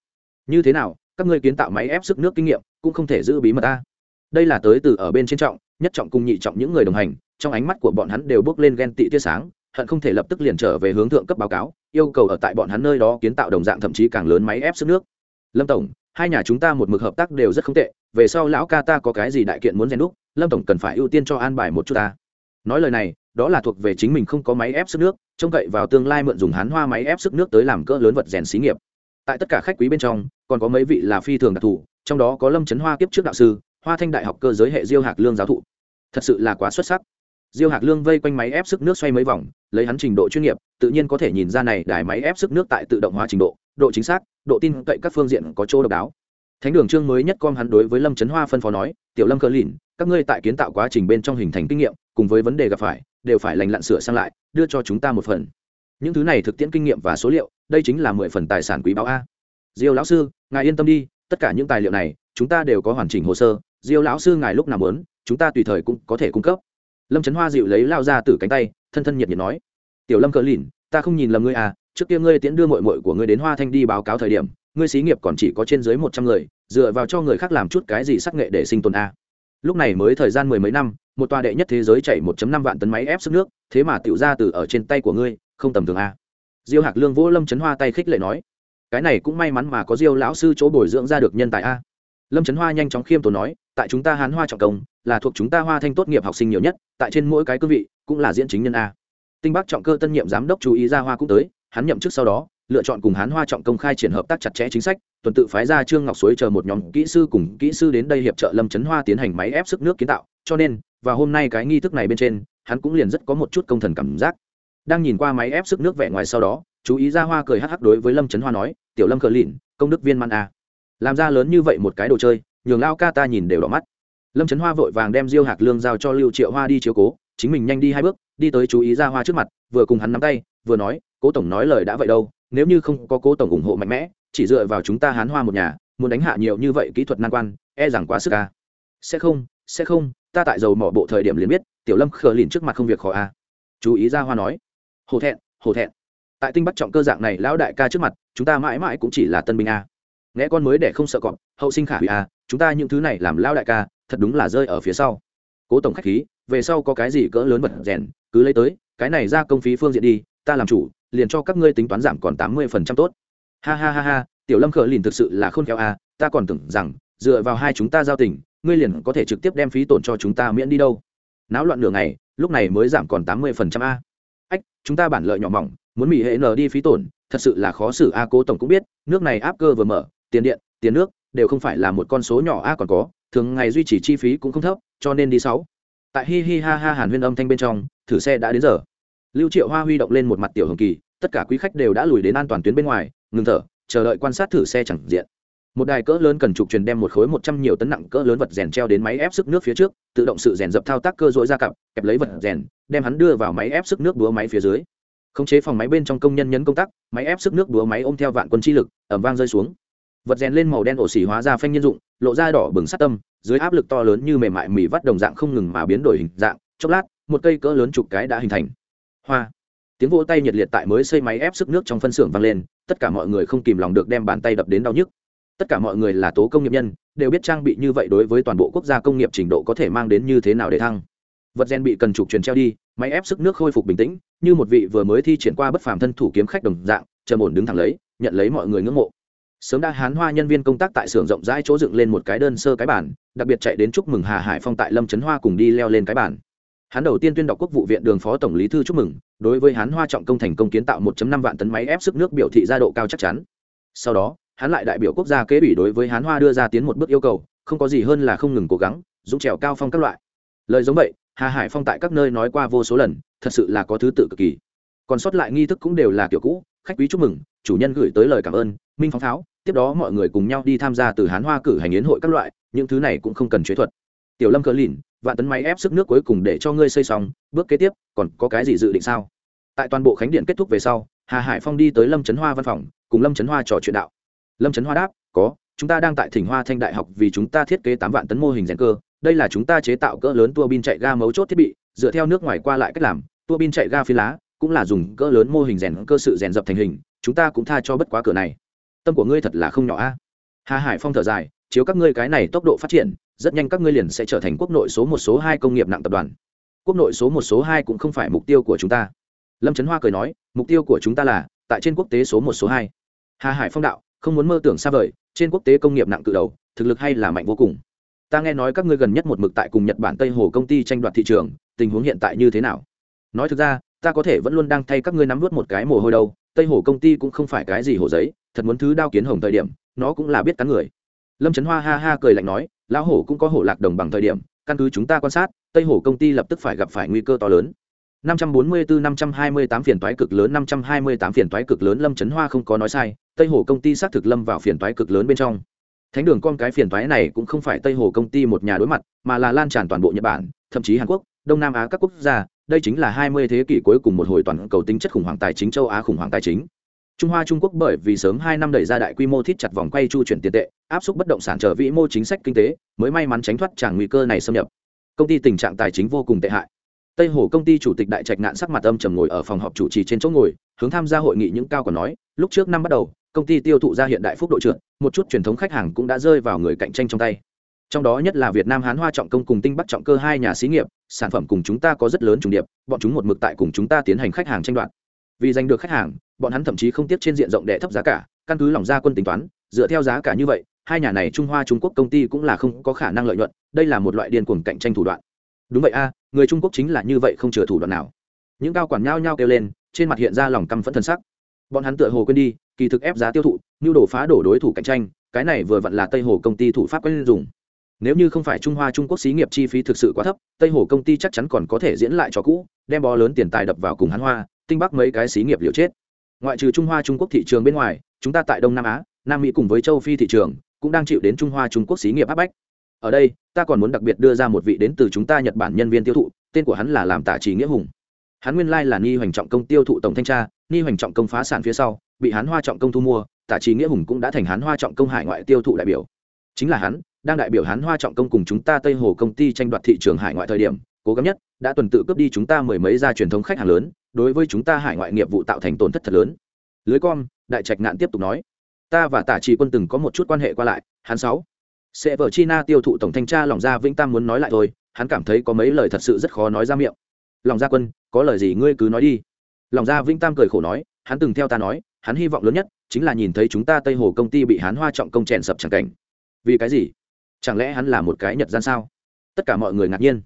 Như thế nào, các ngươi kiến tạo máy ép sức nước kinh nghiệm cũng không thể giữ bí mật ta. Đây là tới từ ở bên trên trọng, nhất trọng cùng nhị trọng những người đồng hành, trong ánh mắt của bọn hắn đều bước lên ghen tị tia sáng, hận không thể lập tức liền trở về hướng thượng cấp báo cáo, yêu cầu ở tại bọn hắn nơi đó kiến tạo đồng dạng thậm chí càng lớn máy ép sức nước. Lâm tổng, hai nhà chúng ta một mực hợp tác đều rất không tệ, về sau lão ca ta có cái gì đại kiện muốn rèn đúc lâm tổng cần phải ưu tiên cho an bài một chút ta. Nói lời này, đó là thuộc về chính mình không có máy ép sức nước, trông cậy vào tương lai mượn dùng hán hoa máy ép sức nước tới làm cỡ lớn vật rèn xí nghiệp. Tại tất cả khách quý bên trong, còn có mấy vị là phi thường đặc thù, trong đó có lâm trấn hoa kiếp trước đạo sư, hoa thanh đại học cơ giới hệ diêu hạc lương giáo thụ. Thật sự là quá xuất sắc. Diêu hạc lương vây quanh máy ép sức nước xoay mấy vòng, lấy hắn trình độ chuyên nghiệp, tự nhiên có thể nhìn ra này đài máy ép sức nước tại tự động hóa trình độ độ chính xác, độ tin cậy các phương diện có chỗ độc đáo. Thánh đường trương mới nhất com hắn đối với lâm trấn hoa phân phó nói, tiểu lâm cờ lìn các ngươi tại kiến tạo quá trình bên trong hình thành kinh nghiệm, cùng với vấn đề gặp phải, đều phải lành lặn sửa sang lại, đưa cho chúng ta một phần. Những thứ này thực tiễn kinh nghiệm và số liệu, đây chính là mười phần tài sản quý báo a. Diêu lão sư, ngài yên tâm đi, tất cả những tài liệu này, chúng ta đều có hoàn chỉnh hồ sơ. Diêu lão sư ngài lúc nào muốn, chúng ta tùy thời cũng có thể cung cấp. Lâm trấn hoa dịu lấy lao ra từ cánh tay, thân thân nhiệt nhiệt nói. Tiểu lâm cờ lìn, ta không nhìn lầm ngươi à trước kia ngươi tiễn đưa mội mội của ngươi đến hoa thanh đi báo cáo thời điểm, ngươi xí nghiệp còn chỉ có trên dưới một trăm người, dựa vào cho người khác làm chút cái gì sắc nghệ để sinh tồn a lúc này mới thời gian mười mấy năm, một tòa đệ nhất thế giới chạy 1 năm vạn tấn máy ép sức nước, thế mà tiểu ra từ ở trên tay của ngươi, không tầm thường a diêu hạc lương vỗ lâm trấn hoa tay khích lệ nói, cái này cũng may mắn mà có diêu lão sư chỗ bồi dưỡng ra được nhân tài a. Lâm trấn hoa nhanh chóng khiêm tốn nói, tại chúng ta hán hoa trọng công, là thuộc chúng ta hoa thanh tốt nghiệp học sinh nhiều nhất, tại trên mỗi cái cương vị, cũng là diễn chính nhân a. Tinh bắc trọng cơ tân nhiệm giám đốc chú ý ra hoa cũng tới, hắn nhậm chức sau đó, lựa chọn cùng hán hoa trọng công khai triển hợp tác chặt chẽ chính sách tuần tự phái ra trương ngọc suối chờ một nhóm kỹ sư cùng kỹ sư đến đây hiệp trợ lâm trấn hoa tiến hành máy ép sức nước kiến tạo. Cho nên, và hôm nay cái nghi thức này bên trên, hắn cũng liền rất có một chút công thần cảm giác. Đang nhìn qua máy ép sức nước vẻ ngoài sau đó, chú ý ra hoa cười hắc hắc đối với lâm trấn hoa nói, tiểu lâm cờ lìn, công đức viên man a à. làm ra lớn như vậy một cái đồ chơi, nhường lao ca ta nhìn đều đỏ mắt. Lâm trấn hoa vội vàng đem diêu hạc lương giao cho lưu triệu hoa đi chiếu cố, chính mình nhanh đi hai bước, đi tới chú ý ra hoa trước mặt, vừa cùng hắn nắm tay, vừa nói, cố tổng nói lời đã vậy đâu, nếu như không có cố tổng ủng hộ mạnh mẽ chỉ dựa vào chúng ta hán hoa một nhà, muốn đánh hạ nhiều như vậy kỹ thuật nan quan e rằng quá sức ca sẽ không sẽ không, ta tại dầu mỏ bộ thời điểm liền biết, tiểu lâm khờ lìn trước mặt không việc khó a. Chú ý ra hoa nói. Hổ thẹn hổ thẹn. Tại tinh bắt trọng cơ dạng này lão đại ca trước mặt, chúng ta mãi mãi cũng chỉ là tân binh a. Nghe con mới để không sợ cọp, hậu sinh khả hủy a, chúng ta những thứ này làm lão đại ca, thật đúng là rơi ở phía sau. Cố tổng khách khí, về sau có cái gì cỡ lớn vật rèn, cứ lấy tới, cái này ra công phí phương diện đi, ta làm chủ, liền cho các ngươi tính toán giảm còn tám mươi phần trăm tốt ha ha ha ha, tiểu lâm khờ lìn thực sự là khôn khéo à ta còn tưởng rằng, dựa vào hai chúng ta giao tình, ngươi liền có thể trực tiếp đem phí tổn cho chúng ta miễn đi đâu. Náo loạn nửa ngày, lúc này mới giảm còn tám mươi phần trăm a. Ách, chúng ta bản lợi nhỏ mỏng, muốn mỹ hệ nờ đi phí tổn, thật sự là khó xử a, cố tổng cũng biết, nước này áp cơ vừa mở, tiền điện, tiền nước, đều không phải là một con số nhỏ a còn có, thường ngày duy trì chi phí cũng không thấp, cho nên đi sáu. Tại hi hi ha ha hàn huyên âm thanh bên trong, thử xe đã đến giờ. Lưu triệu hoa huy động lên một mặt tiểu hồng kỳ, tất cả quý khách đều đã lùi đến an toàn tuyến bên ngoài ngừng thở, chờ đợi quan sát thử xe chẳng diện. Một đài cỡ lớn cần trục truyền đem một khối một trăm nhiều tấn nặng cỡ lớn vật rèn treo đến máy ép sức nước phía trước, tự động sự rèn dập thao tác cơ dội ra cặp, kẹp lấy vật rèn, đem hắn đưa vào máy ép sức nước đúa máy phía dưới. Khống chế phòng máy bên trong công nhân nhấn công tắc, máy ép sức nước đúa máy ôm theo vạn quân chi lực ẩm vang rơi xuống. Vật rèn lên màu đen ổ xỉ hóa ra phanh nhân dụng, lộ ra đỏ bừng sát tâm, dưới áp lực to lớn như mềm mại mì vắt đồng dạng không ngừng mà biến đổi hình dạng, chốc lát, một cây cỡ lớn chục cái đã hình thành. Hoa! Tiếng vỗ tay nhiệt liệt tại mới xây máy ép sức nước trong phân xưởng vang lên, tất cả mọi người không kìm lòng được đem bàn tay đập đến đau nhức. Tất cả mọi người là tố công nghiệp nhân, đều biết trang bị như vậy đối với toàn bộ quốc gia công nghiệp trình độ có thể mang đến như thế nào để thăng. Vật gen bị cần trục truyền treo đi, máy ép sức nước khôi phục bình tĩnh, như một vị vừa mới thi triển qua bất phàm thân thủ kiếm khách đồng dạng, trầm ổn đứng thẳng lấy, nhận lấy mọi người ngưỡng mộ. Sớm đã hán hoa nhân viên công tác tại xưởng rộng rãi chỗ dựng lên một cái đơn sơ cái bản đặc biệt chạy đến chúc mừng hà hải phong tại lâm trấn hoa cùng đi leo lên cái bản hắn đầu tiên tuyên đọc quốc vụ viện đường phó tổng lý thư chúc mừng, đối với hán hoa trọng công thành công kiến tạo 1 năm vạn tấn máy ép sức nước biểu thị ra độ cao chắc chắn. Sau đó, hắn lại đại biểu quốc gia kế ủy đối với hán hoa đưa ra tiến một bước yêu cầu, không có gì hơn là không ngừng cố gắng, dũng trèo cao phong các loại. Lời giống vậy, hà hải phong tại các nơi nói qua vô số lần, thật sự là có thứ tự cực kỳ. Còn sót lại nghi thức cũng đều là kiểu cũ, khách quý chúc mừng, chủ nhân gửi tới lời cảm ơn, minh phóng tháo, tiếp đó mọi người cùng nhau đi tham gia từ hán hoa cử hành yến hội các loại, những thứ này cũng không cần chế thuật. Tiểu lâm cờ lìn vạn tấn máy ép sức nước cuối cùng để cho ngươi xây xong, bước kế tiếp, còn có cái gì dự định sao? Tại toàn bộ khánh điện kết thúc về sau, hà hải phong đi tới lâm trấn hoa văn phòng, cùng lâm trấn hoa trò chuyện đạo. Lâm trấn hoa đáp, có, chúng ta đang tại thỉnh hoa thanh đại học vì chúng ta thiết kế tám vạn tấn mô hình rèn cơ. Đây là chúng ta chế tạo cỡ lớn tua bin chạy ga mấu chốt thiết bị, dựa theo nước ngoài qua lại cách làm, tua bin chạy ga phi lá cũng là dùng cỡ lớn mô hình rèn cơ sự rèn dập thành hình, chúng ta cũng tha cho bất quá cửa này. Tâm của ngươi thật là không nhỏ a. Hà hải phong thở dài chiếu các ngươi cái này tốc độ phát triển, rất nhanh các ngươi liền sẽ trở thành quốc nội số một số hai công nghiệp nặng tập đoàn. Quốc nội số một số hai cũng không phải mục tiêu của chúng ta. Lâm trấn hoa cười nói, mục tiêu của chúng ta là, tại trên quốc tế số một số hai. Hà hải phong đạo, không muốn mơ tưởng xa vời, trên quốc tế công nghiệp nặng cự đầu, thực lực hay là mạnh vô cùng. Ta nghe nói các ngươi gần nhất một mực tại cùng nhật bản, tây hồ công ty tranh đoạt thị trường, tình huống hiện tại như thế nào? Nói thực ra, ta có thể vẫn luôn đang thay các ngươi nắm vớt một cái mồ hôi đâu, tây hồ công ty cũng không phải cái gì hồ giấy, thật muốn thứ đao kiến hồng thời điểm, nó cũng là biết cắn người lâm trấn hoa ha ha cười lạnh nói lão hổ cũng có hổ lạc đồng bằng thời điểm căn cứ chúng ta quan sát tây hổ công ty lập tức phải gặp phải nguy cơ to lớn 544-528 phiền toái cực lớn 528 phiền toái cực lớn Lâm Chấn Hoa không có nói sai, Tây Hồ công ty xác thực lâm vào phiền toái cực lớn bên trong. Thánh đường con cái phiền toái này cũng không phải Tây Hồ công ty một nhà đối mặt, mà là lan tràn toàn bộ Nhật Bản, thậm chí Hàn Quốc, Đông Nam Á các quốc gia, đây chính là 20 thế kỷ cuối cùng một hồi toàn cầu tính chất khủng hoảng tài chính châu Á khủng hoảng tài chính. Trung Hoa Trung Quốc bởi vì sớm 2 năm đẩy ra đại quy mô thiết chặt vòng quay chu chuyển tiền tệ, áp suất bất động sản trở vĩ mô chính sách kinh tế, mới may mắn tránh thoát tràng nguy cơ này xâm nhập. Công ty tình trạng tài chính vô cùng tệ hại. Tây hồ công ty chủ tịch đại trạch ngạn sắc mặt âm trầm ngồi ở phòng họp chủ trì trên chỗ ngồi hướng tham gia hội nghị những cao còn nói lúc trước năm bắt đầu công ty tiêu thụ ra hiện đại phúc độ trưởng, một chút truyền thống khách hàng cũng đã rơi vào người cạnh tranh trong tay. Trong đó nhất là việt nam hán hoa trọng công cùng tinh bắc trọng cơ hai nhà xí nghiệp sản phẩm cùng chúng ta có rất lớn trùng điệp bọn chúng một mực tại cùng chúng ta tiến hành khách hàng tranh đoạt vì giành được khách hàng, bọn hắn thậm chí không tiếp trên diện rộng đệ thấp giá cả, căn cứ lòng ra quân tính toán, dựa theo giá cả như vậy, hai nhà này trung hoa trung quốc công ty cũng là không có khả năng lợi nhuận, đây là một loại điên cuồng cạnh tranh thủ đoạn. Đúng vậy a, người trung quốc chính là như vậy không chừa thủ đoạn nào. Những cao quản nhao nhao kêu lên, trên mặt hiện ra lòng căm phẫn thân sắc. Bọn hắn tựa hồ quên đi, kỳ thực ép giá tiêu thụ, nhu đổ phá đổ đối thủ cạnh tranh, cái này vừa vặn là tây hồ công ty thủ pháp quen dùng. Nếu như không phải trung hoa trung quốc xí nghiệp chi phí thực sự quá thấp, tây hồ công ty chắc chắn còn có thể diễn lại cho cũ, đem bó lớn tiền tài đập vào cùng hắn hoa tinh bắc mấy cái xí nghiệp liều chết. Ngoại trừ trung hoa, trung quốc thị trường bên ngoài, chúng ta tại đông nam á, nam mỹ cùng với châu phi thị trường, cũng đang chịu đến trung hoa, trung quốc xí nghiệp áp bách. Ở đây, ta còn muốn đặc biệt đưa ra một vị đến từ chúng ta nhật bản nhân viên tiêu thụ, tên của hắn là làm tả trí nghĩa hùng. Hắn nguyên lai là ni hoành trọng công tiêu thụ tổng thanh tra ni hoành trọng công phá sản phía sau, bị hắn hoa trọng công thu mua, tả trí nghĩa hùng cũng đã thành hắn hoa trọng công hải ngoại tiêu thụ đại biểu. Chính là hắn, đang đại biểu hắn hoa trọng công cùng chúng ta tây hồ công ty tranh đoạt thị trường hải ngoại thời điểm, cố gắng nhất, đã tuần tự cướp đi chúng ta mười mấy gia truyền thống khách hàng lớn đối với chúng ta hải ngoại nghiệp vụ tạo thành tổn thất thật lớn. Lưới com, đại trạch ngạn tiếp tục nói. Ta và tả trì quân từng có một chút quan hệ qua lại, hắn sáu. Sẽ vợ china tiêu thụ tổng thanh tra lòng ra vĩnh tam muốn nói lại thôi, hắn cảm thấy có mấy lời thật sự rất khó nói ra miệng. Lòng gia quân, có lời gì ngươi cứ nói đi. Lòng gia vĩnh tam cười khổ nói, hắn từng theo ta nói, hắn hy vọng lớn nhất chính là nhìn thấy chúng ta tây hồ công ty bị hắn hoa trọng công chèn sập chẳng cảnh. Vì cái gì? Chẳng lẽ hắn là một cái nhật gian sao? Tất cả mọi người ngạc nhiên.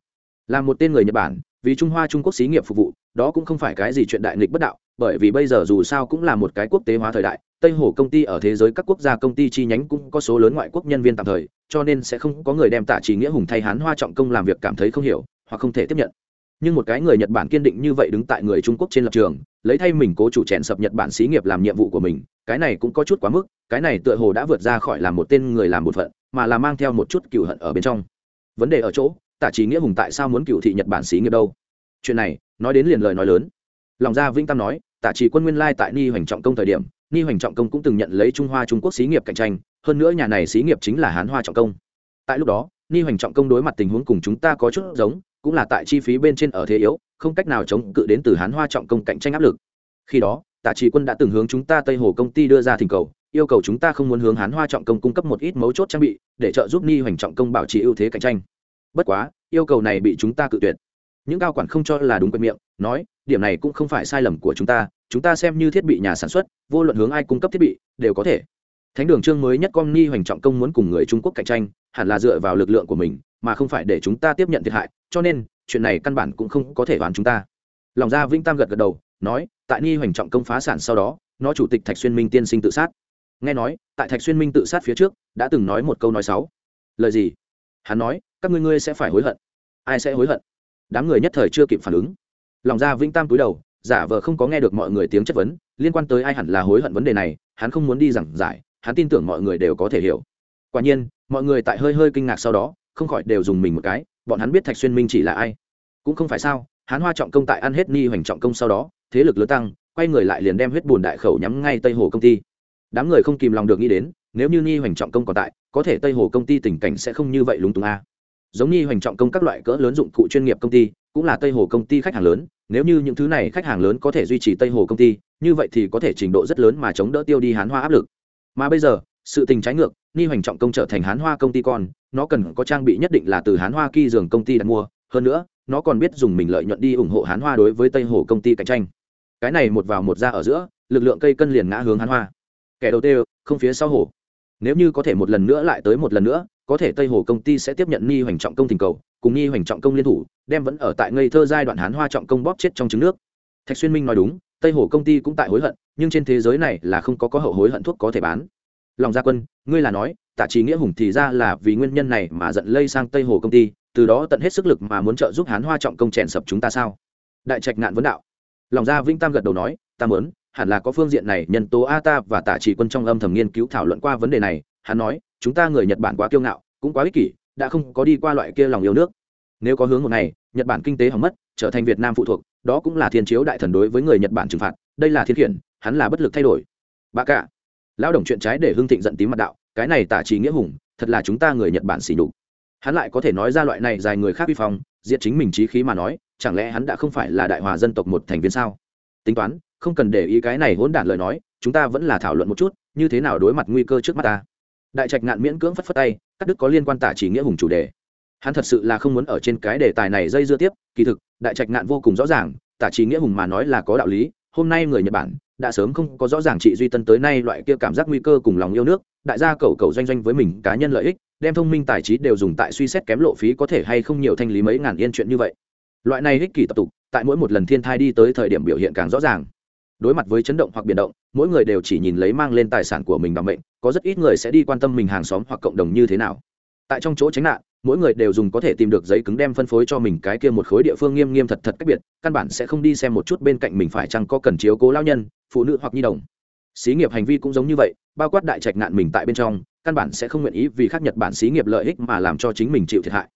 Là một tên người nhật bản vì trung hoa trung quốc xí nghiệp phục vụ, đó cũng không phải cái gì chuyện đại nghịch bất đạo, bởi vì bây giờ dù sao cũng là một cái quốc tế hóa thời đại, tây hồ công ty ở thế giới các quốc gia công ty chi nhánh cũng có số lớn ngoại quốc nhân viên tạm thời, cho nên sẽ không có người đem tạ chỉ nghĩa hùng thay hán hoa trọng công làm việc cảm thấy không hiểu, hoặc không thể tiếp nhận. Nhưng một cái người nhật bản kiên định như vậy đứng tại người trung quốc trên lập trường, lấy thay mình cố chủ chèn sập nhật bản xí nghiệp làm nhiệm vụ của mình, cái này cũng có chút quá mức, cái này tựa hồ đã vượt ra khỏi làm một tên người làm một phận, mà là mang theo một chút cựu hận ở bên trong. Vấn đề ở chỗ tạ chỉ nghĩa hùng tại sao muốn cựu thị nhật bản xí nghiệp đâu? Chuyện này, nói đến liền lời nói lớn. Lòng gia vĩnh tam nói tạ chỉ quân nguyên lai tại ni hoành trọng công thời điểm, ni hoành trọng công cũng từng nhận lấy trung hoa trung quốc xí nghiệp cạnh tranh, hơn nữa nhà này xí nghiệp chính là hán hoa trọng công. Tại lúc đó, ni hoành trọng công đối mặt tình huống cùng chúng ta có chút giống, cũng là tại chi phí bên trên ở thế yếu, không cách nào chống cự đến từ hán hoa trọng công cạnh tranh áp lực. Khi đó tạ chỉ quân đã từng hướng chúng ta tây hồ công ty đưa ra thỉnh cầu, yêu cầu chúng ta không muốn hướng hán hoa trọng công cung cấp một ít mấu chốt trang bị, để trợ giúp ni hoành trọng công bảo trì ưu thế cạnh tranh bất quá, yêu cầu này bị chúng ta cự tuyệt. Những cao quản không cho là đúng quyền miệng, nói, điểm này cũng không phải sai lầm của chúng ta chúng ta xem như thiết bị nhà sản xuất, vô luận hướng ai cung cấp thiết bị, đều có thể. Thánh đường trương mới nhất con ni hoành trọng công muốn cùng người trung quốc cạnh tranh, hẳn là dựa vào lực lượng của mình, mà không phải để chúng ta tiếp nhận thiệt hại, cho nên, chuyện này căn bản cũng không có thể đoán chúng ta. Lòng ra vĩnh tam gật gật đầu, nói, tại ni hoành trọng công phá sản sau đó, nó chủ tịch thạch xuyên minh tiên sinh tự sát. Nghe nói, tại thạch xuyên minh tự sát phía trước, đã từng nói một câu nói sáu lời gì? Hắn nói, các ngươi ngươi sẽ phải hối hận. Ai sẽ hối hận? Đám người nhất thời chưa kịp phản ứng. Lòng ra vĩnh tam túi đầu, giả vờ không có nghe được mọi người tiếng chất vấn, liên quan tới ai hẳn là hối hận vấn đề này, hắn không muốn đi giảng giải, hắn tin tưởng mọi người đều có thể hiểu. Quả nhiên, mọi người tại hơi hơi kinh ngạc sau đó, không khỏi đều dùng mình một cái, bọn hắn biết thạch xuyên minh chỉ là ai. Cũng không phải sao, hắn hoa trọng công tại ăn hết ni hoành trọng công sau đó, thế lực lớn tăng, quay người lại liền đem huyết bùn đại khẩu nhắm ngay tây hồ công ty. Đám người không kìm lòng được nghĩ đến nếu như nghi hoành trọng công còn tại, có thể tây hồ công ty tình cảnh sẽ không như vậy lúng túng a. Giống nghi hoành trọng công các loại cỡ lớn dụng cụ chuyên nghiệp công ty, cũng là tây hồ công ty khách hàng lớn, nếu như những thứ này khách hàng lớn có thể duy trì tây hồ công ty, như vậy thì có thể trình độ rất lớn mà chống đỡ tiêu đi hán hoa áp lực. Mà bây giờ, sự tình trái ngược, nghi hoành trọng công trở thành hán hoa công ty con, nó cần có trang bị nhất định là từ hán hoa kỳ dường công ty đặt mua, hơn nữa, nó còn biết dùng mình lợi nhuận đi ủng hộ hán hoa đối với tây hồ công ty cạnh tranh. Cái này một vào một ra ở giữa, lực lượng cây cân liền ngã hướng hán hoa. Kẻ đầu tiên không phía sau hồ nếu như có thể một lần nữa lại tới một lần nữa, có thể tây hồ công ty sẽ tiếp nhận nghi hoành trọng công tình cầu, cùng nghi hoành trọng công liên thủ, đem vẫn ở tại ngây thơ giai đoạn hán hoa trọng công bóp chết trong trứng nước. Thạch xuyên minh nói đúng, tây hồ công ty cũng tại hối hận, nhưng trên thế giới này là không có có hậu hối hận thuốc có thể bán. Lòng gia quân, ngươi là nói tạ trí nghĩa hùng thì ra là vì nguyên nhân này mà giận lây sang tây hồ công ty, từ đó tận hết sức lực mà muốn trợ giúp hán hoa trọng công chèn sập chúng ta sao? Đại trạch nạn vấn đạo. Lòng gia vĩnh tam gật đầu nói, ta mớn hẳn là có phương diện này nhân tố a ta và Tả chỉ quân trong âm thầm nghiên cứu thảo luận qua vấn đề này, hắn nói, chúng ta người nhật bản quá kiêu ngạo, cũng quá ích kỷ, đã không có đi qua loại kia lòng yêu nước. Nếu có hướng một ngày, nhật bản kinh tế hỏng mất, trở thành việt nam phụ thuộc, đó cũng là thiên chiếu đại thần đối với người nhật bản trừng phạt, đây là thiên khiển, hắn là bất lực thay đổi. Bà cả, lão đồng chuyện trái để hưng thịnh giận tím mặt đạo, cái này tả trí nghĩa hùng, thật là chúng ta người nhật bản xỉ đục hắn lại có thể nói ra loại này dài người khác vi phong diện chính mình trí khí mà nói, chẳng lẽ hắn đã không phải là đại hòa dân tộc một thành viên sao? Tính toán, không cần để ý cái này hỗn đản lời nói, chúng ta vẫn là thảo luận một chút, như thế nào đối mặt nguy cơ trước mắt ta. Đại trạch ngạn miễn cưỡng phất phất tay các đức có liên quan tả chỉ nghĩa hùng chủ đề. Hắn thật sự là không muốn ở trên cái đề tài này dây dưa tiếp, kỳ thực, đại trạch ngạn vô cùng rõ ràng, tả chỉ nghĩa hùng mà nói là có đạo lý, hôm nay người nhật bản, đã sớm không có rõ ràng trị duy tân tới nay loại kia cảm giác nguy cơ cùng lòng yêu nước, đại gia cầu cầu doanh doanh với mình cá nhân lợi ích, đem thông minh tài trí đều dùng tại suy xét kém lộ phí có thể hay không nhiều thanh lý mấy ngàn yên chuyện như vậy. Loại này ích kỷ tập tục tại mỗi một lần thiên thai đi tới thời điểm biểu hiện càng rõ ràng. Đối mặt với chấn động hoặc biển động, mỗi người đều chỉ nhìn lấy mang lên tài sản của mình bằng mệnh, có rất ít người sẽ đi quan tâm mình hàng xóm hoặc cộng đồng như thế nào. Tại trong chỗ tránh nạn, mỗi người đều dùng có thể tìm được giấy cứng đem phân phối cho mình cái kia một khối địa phương nghiêm nghiêm thật thật cách biệt, căn bản sẽ không đi xem một chút bên cạnh mình phải chăng có cần chiếu cố lao nhân, phụ nữ hoặc nhi đồng. Xí nghiệp hành vi cũng giống như vậy, bao quát đại trạch nạn mình tại bên trong, căn bản sẽ không nguyện ý vì khác nhật bản xí nghiệp lợi ích mà làm cho chính mình chịu thiệt hại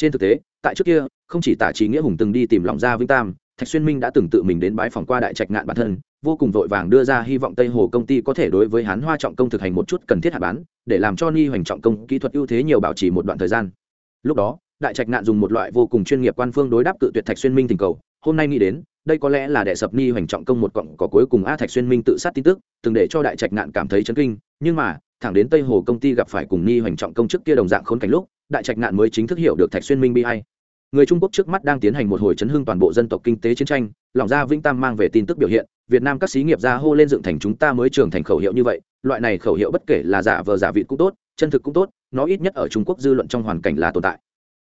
trên thực tế, tại trước kia, không chỉ tả trí nghĩa hùng từng đi tìm lòng gia vĩnh tam, thạch xuyên minh đã từng tự mình đến bái phòng qua đại trạch ngạn bản thân, vô cùng vội vàng đưa ra hy vọng tây hồ công ty có thể đối với hán hoa trọng công thực hành một chút cần thiết hạ bán, để làm cho ni hoành trọng công kỹ thuật ưu thế nhiều bảo trì một đoạn thời gian. Lúc đó, đại trạch ngạn dùng một loại vô cùng chuyên nghiệp quan phương đối đáp cự tuyệt thạch xuyên minh tình cầu, hôm nay nghĩ đến đây có lẽ là đệ sập ni hoành trọng công một cọng có cuối cùng a thạch xuyên minh tự sát tin tức, từng để cho đại trạch nạn cảm thấy chấn kinh, nhưng mà, thẳng đến tây hồ công ty gặp phải cùng ni hoành trọng công trước kia đồng dạng khốn cảnh lúc, đại trạch nạn mới chính thức hiểu được thạch xuyên minh bi hay người trung quốc trước mắt đang tiến hành một hồi chấn hưng toàn bộ dân tộc kinh tế chiến tranh, lỏng ra vĩnh tam mang về tin tức biểu hiện, việt nam các xí nghiệp ra hô lên dựng thành chúng ta mới trưởng thành khẩu hiệu như vậy, loại này khẩu hiệu bất kể là giả vờ giả vịt cũng tốt, chân thực cũng tốt, nó ít nhất ở trung quốc dư luận trong hoàn cảnh là tồn tại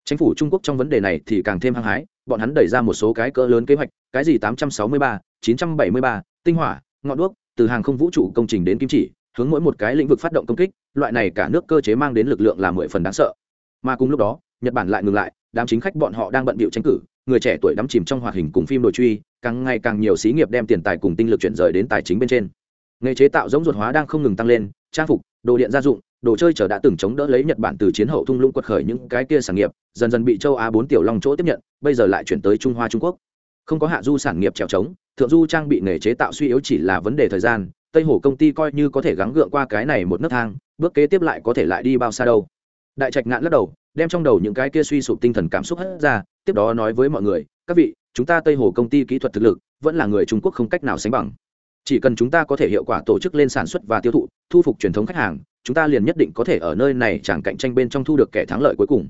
chính phủ trung quốc trong vấn đề này thì càng thêm hăng hái bọn hắn đẩy ra một số cái cỡ lớn kế hoạch cái gì 863, 973, tinh hỏa ngọn đuốc từ hàng không vũ trụ công trình đến kim chỉ hướng mỗi một cái lĩnh vực phát động công kích loại này cả nước cơ chế mang đến lực lượng là mười phần đáng sợ. Mà cùng lúc đó nhật bản lại ngừng lại đám chính khách bọn họ đang bận bịu tranh cử người trẻ tuổi đắm chìm trong hoạt hình cùng phim đồ truy càng ngày càng nhiều xí nghiệp đem tiền tài cùng tinh lực chuyển rời đến tài chính bên trên. Nghề chế tạo giống ruột hóa đang không ngừng tăng lên trang phục đồ điện gia dụng đồ chơi chờ đã từng chống đỡ lấy nhật bản từ chiến hậu thung lũng quật khởi những cái kia sản nghiệp, dần dần bị châu á bốn tiểu long chỗ tiếp nhận, bây giờ lại chuyển tới trung hoa trung quốc. Không có hạ du sản nghiệp trèo trống, thượng du trang bị nghề chế tạo suy yếu chỉ là vấn đề thời gian, tây hồ công ty coi như có thể gắng gượng qua cái này một nấc thang, bước kế tiếp lại có thể lại đi bao xa đâu. Đại trạch ngạn lắc đầu, đem trong đầu những cái kia suy sụp tinh thần cảm xúc hết ra, tiếp đó nói với mọi người, các vị, chúng ta tây hồ công ty kỹ thuật thực lực, vẫn là người trung quốc không cách nào sánh bằng chỉ cần chúng ta có thể hiệu quả tổ chức lên sản xuất và tiêu thụ thu phục truyền thống khách hàng chúng ta liền nhất định có thể ở nơi này chẳng cạnh tranh bên trong thu được kẻ thắng lợi cuối cùng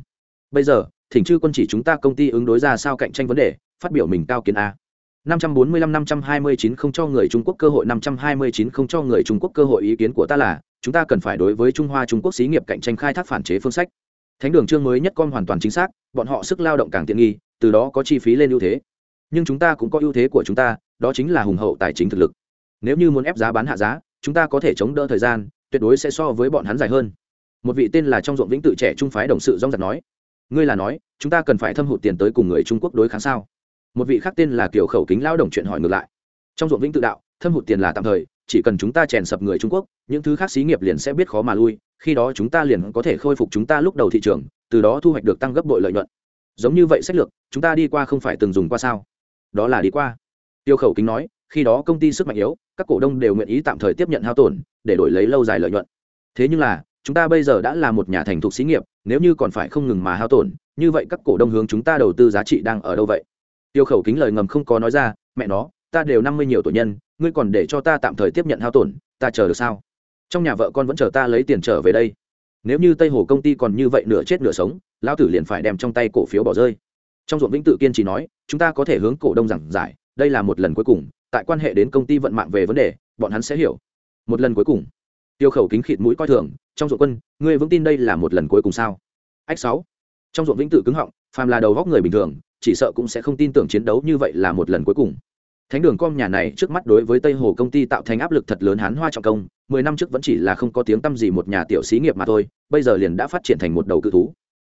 bây giờ thỉnh chư quân chỉ chúng ta công ty ứng đối ra sao cạnh tranh vấn đề phát biểu mình cao kiến a 545-529 không cho người Trung Quốc cơ hội 529 không cho người Trung Quốc cơ hội ý kiến của ta là, chúng ta cần phải đối với Trung Hoa Trung Quốc xí nghiệp cạnh tranh khai thác phản chế phương sách. Thánh đường chương mới nhất con hoàn toàn chính xác, bọn họ sức lao động càng tiện nghi, từ đó có chi phí lên ưu thế. Nhưng chúng ta cũng có ưu thế của chúng ta, đó chính là hùng hậu tài chính thực lực. Nếu như muốn ép giá bán hạ giá, chúng ta có thể chống đỡ thời gian, tuyệt đối sẽ so với bọn hắn dài hơn. Một vị tên là trong ruộng vĩnh tự trẻ trung phái đồng sự rong giặc nói, ngươi là nói, chúng ta cần phải thâm hụt tiền tới cùng người Trung Quốc đối kháng sao? một vị khác tên là kiểu khẩu kính lao động chuyện hỏi ngược lại trong ruộng vĩnh tự đạo thâm hụt tiền là tạm thời chỉ cần chúng ta chèn sập người trung quốc những thứ khác xí nghiệp liền sẽ biết khó mà lui khi đó chúng ta liền có thể khôi phục chúng ta lúc đầu thị trường từ đó thu hoạch được tăng gấp bội lợi nhuận giống như vậy sách lược chúng ta đi qua không phải từng dùng qua sao đó là đi qua tiêu khẩu kính nói khi đó công ty sức mạnh yếu, các cổ đông đều nguyện ý tạm thời tiếp nhận hao tổn, để đổi lấy lâu dài lợi nhuận. Thế nhưng là, chúng ta bây giờ đã là một nhà thành thục xí nghiệp, nếu như còn phải không ngừng mà hao tổn, như vậy các cổ đông hướng chúng ta đầu tư giá trị đang ở đâu vậy? Tiêu khẩu kính lời ngầm không có nói ra, mẹ nó, ta đều năm mươi nhiều tuổi nhân, ngươi còn để cho ta tạm thời tiếp nhận hao tổn, ta chờ được sao? Trong nhà vợ con vẫn chờ ta lấy tiền trở về đây. Nếu như tây hồ công ty còn như vậy nửa chết nửa sống, lão tử liền phải đem trong tay cổ phiếu bỏ rơi. Trong ruộng vĩnh tự kiên trì nói, chúng ta có thể hướng cổ đông giảng giải, đây là một lần cuối cùng tại quan hệ đến công ty vận mạng về vấn đề, bọn hắn sẽ hiểu. Một lần cuối cùng. Tiêu khẩu kính khịt mũi coi thường, trong ruộng quân, ngươi vững tin đây là một lần cuối cùng sao? Ách sáu. Trong ruộng vĩnh tự cứng họng, phàm là đầu góc người bình thường, chỉ sợ cũng sẽ không tin tưởng chiến đấu như vậy là một lần cuối cùng. Thánh đường com nhà này trước mắt đối với tây hồ công ty tạo thành áp lực thật lớn hán hoa trọng công, mười năm trước vẫn chỉ là không có tiếng tăm gì một nhà tiểu xí nghiệp mà thôi, bây giờ liền đã phát triển thành một đầu cự thú.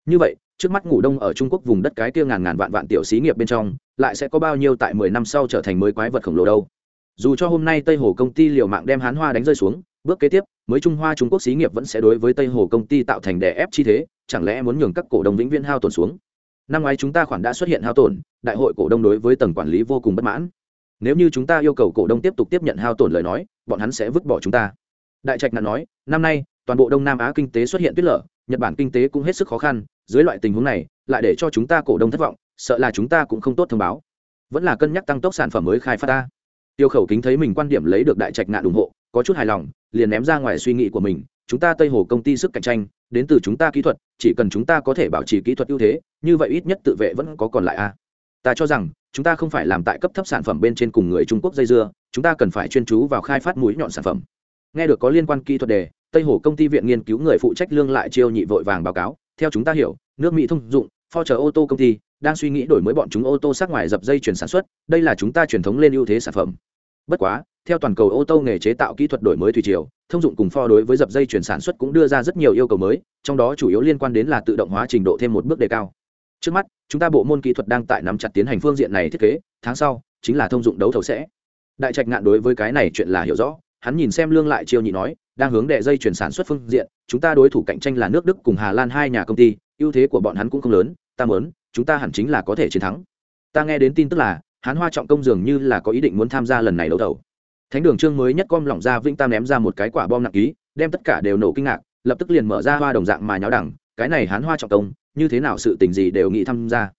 Như vậy, trước mắt ngủ đông ở trung quốc vùng đất cái kia ngàn ngàn vạn vạn tiểu xí nghiệp bên trong lại sẽ có bao nhiêu tại mười năm sau trở thành mới quái vật khổng lồ đâu. Dù cho hôm nay tây hồ công ty liều mạng đem hán hoa đánh rơi xuống, bước kế tiếp, mới trung hoa trung quốc xí nghiệp vẫn sẽ đối với tây hồ công ty tạo thành đè ép chi thế, chẳng lẽ muốn nhường các cổ đông vĩnh viễn hao tổn xuống? Năm ngoái chúng ta khoản đã xuất hiện hao tổn, đại hội cổ đông đối với tầng quản lý vô cùng bất mãn. Nếu như chúng ta yêu cầu cổ đông tiếp tục tiếp nhận hao tổn lời nói, bọn hắn sẽ vứt bỏ chúng ta. Đại trạch nạn nói, năm nay, toàn bộ đông nam á kinh tế xuất hiện tuyết lở, nhật bản kinh tế cũng hết sức khó khăn, dưới loại tình huống này, lại để cho chúng ta cổ đông thất vọng sợ là chúng ta cũng không tốt thông báo. Vẫn là cân nhắc tăng tốc sản phẩm mới khai phát ta. Tiêu khẩu kính thấy mình quan điểm lấy được đại trạch nạn ủng hộ, có chút hài lòng, liền ném ra ngoài suy nghĩ của mình. Chúng ta tây hồ công ty sức cạnh tranh, đến từ chúng ta kỹ thuật, chỉ cần chúng ta có thể bảo trì kỹ thuật ưu thế, như vậy ít nhất tự vệ vẫn có còn lại a ta cho rằng, chúng ta không phải làm tại cấp thấp sản phẩm bên trên cùng người trung quốc dây dưa, chúng ta cần phải chuyên chú vào khai phát mũi nhọn sản phẩm. Nghe được có liên quan kỹ thuật đề, tây hồ công ty viện nghiên cứu người phụ trách lương lại chiêu nhị vội vàng báo cáo, theo chúng ta hiểu, nước mỹ thông dụng pho chờ ô tô công ty, đang suy nghĩ đổi mới bọn chúng ô tô sát ngoài dập dây chuyển sản xuất, đây là chúng ta truyền thống lên ưu thế sản phẩm. Bất quá, theo toàn cầu ô tô nghề chế tạo kỹ thuật đổi mới thủy triều, thông dụng cùng pho đối với dập dây chuyển sản xuất cũng đưa ra rất nhiều yêu cầu mới, trong đó chủ yếu liên quan đến là tự động hóa trình độ thêm một bước đề cao. Trước mắt, chúng ta bộ môn kỹ thuật đang tại nắm chặt tiến hành phương diện này thiết kế, tháng sau, chính là thông dụng đấu thầu sẽ. Đại trạch ngạn đối với cái này chuyện là hiểu rõ, hắn nhìn xem lương lại chiêu nhị nói đang hướng đệ dây chuyển sản xuất phương diện, chúng ta đối thủ cạnh tranh là nước đức cùng hà lan hai nhà công ty, ưu thế của bọn hắn cũng không lớn, ta mớn chúng ta hẳn chính là có thể chiến thắng. Ta nghe đến tin tức là hắn hoa trọng công dường như là có ý định muốn tham gia lần này đấu đầu. thánh đường trương mới nhất com lỏng ra vĩnh tam ném ra một cái quả bom nặng ký, đem tất cả đều nổ kinh ngạc, lập tức liền mở ra hoa đồng dạng mà nháo đẳng, cái này hắn hoa trọng công, như thế nào sự tình gì đều nghĩ tham gia?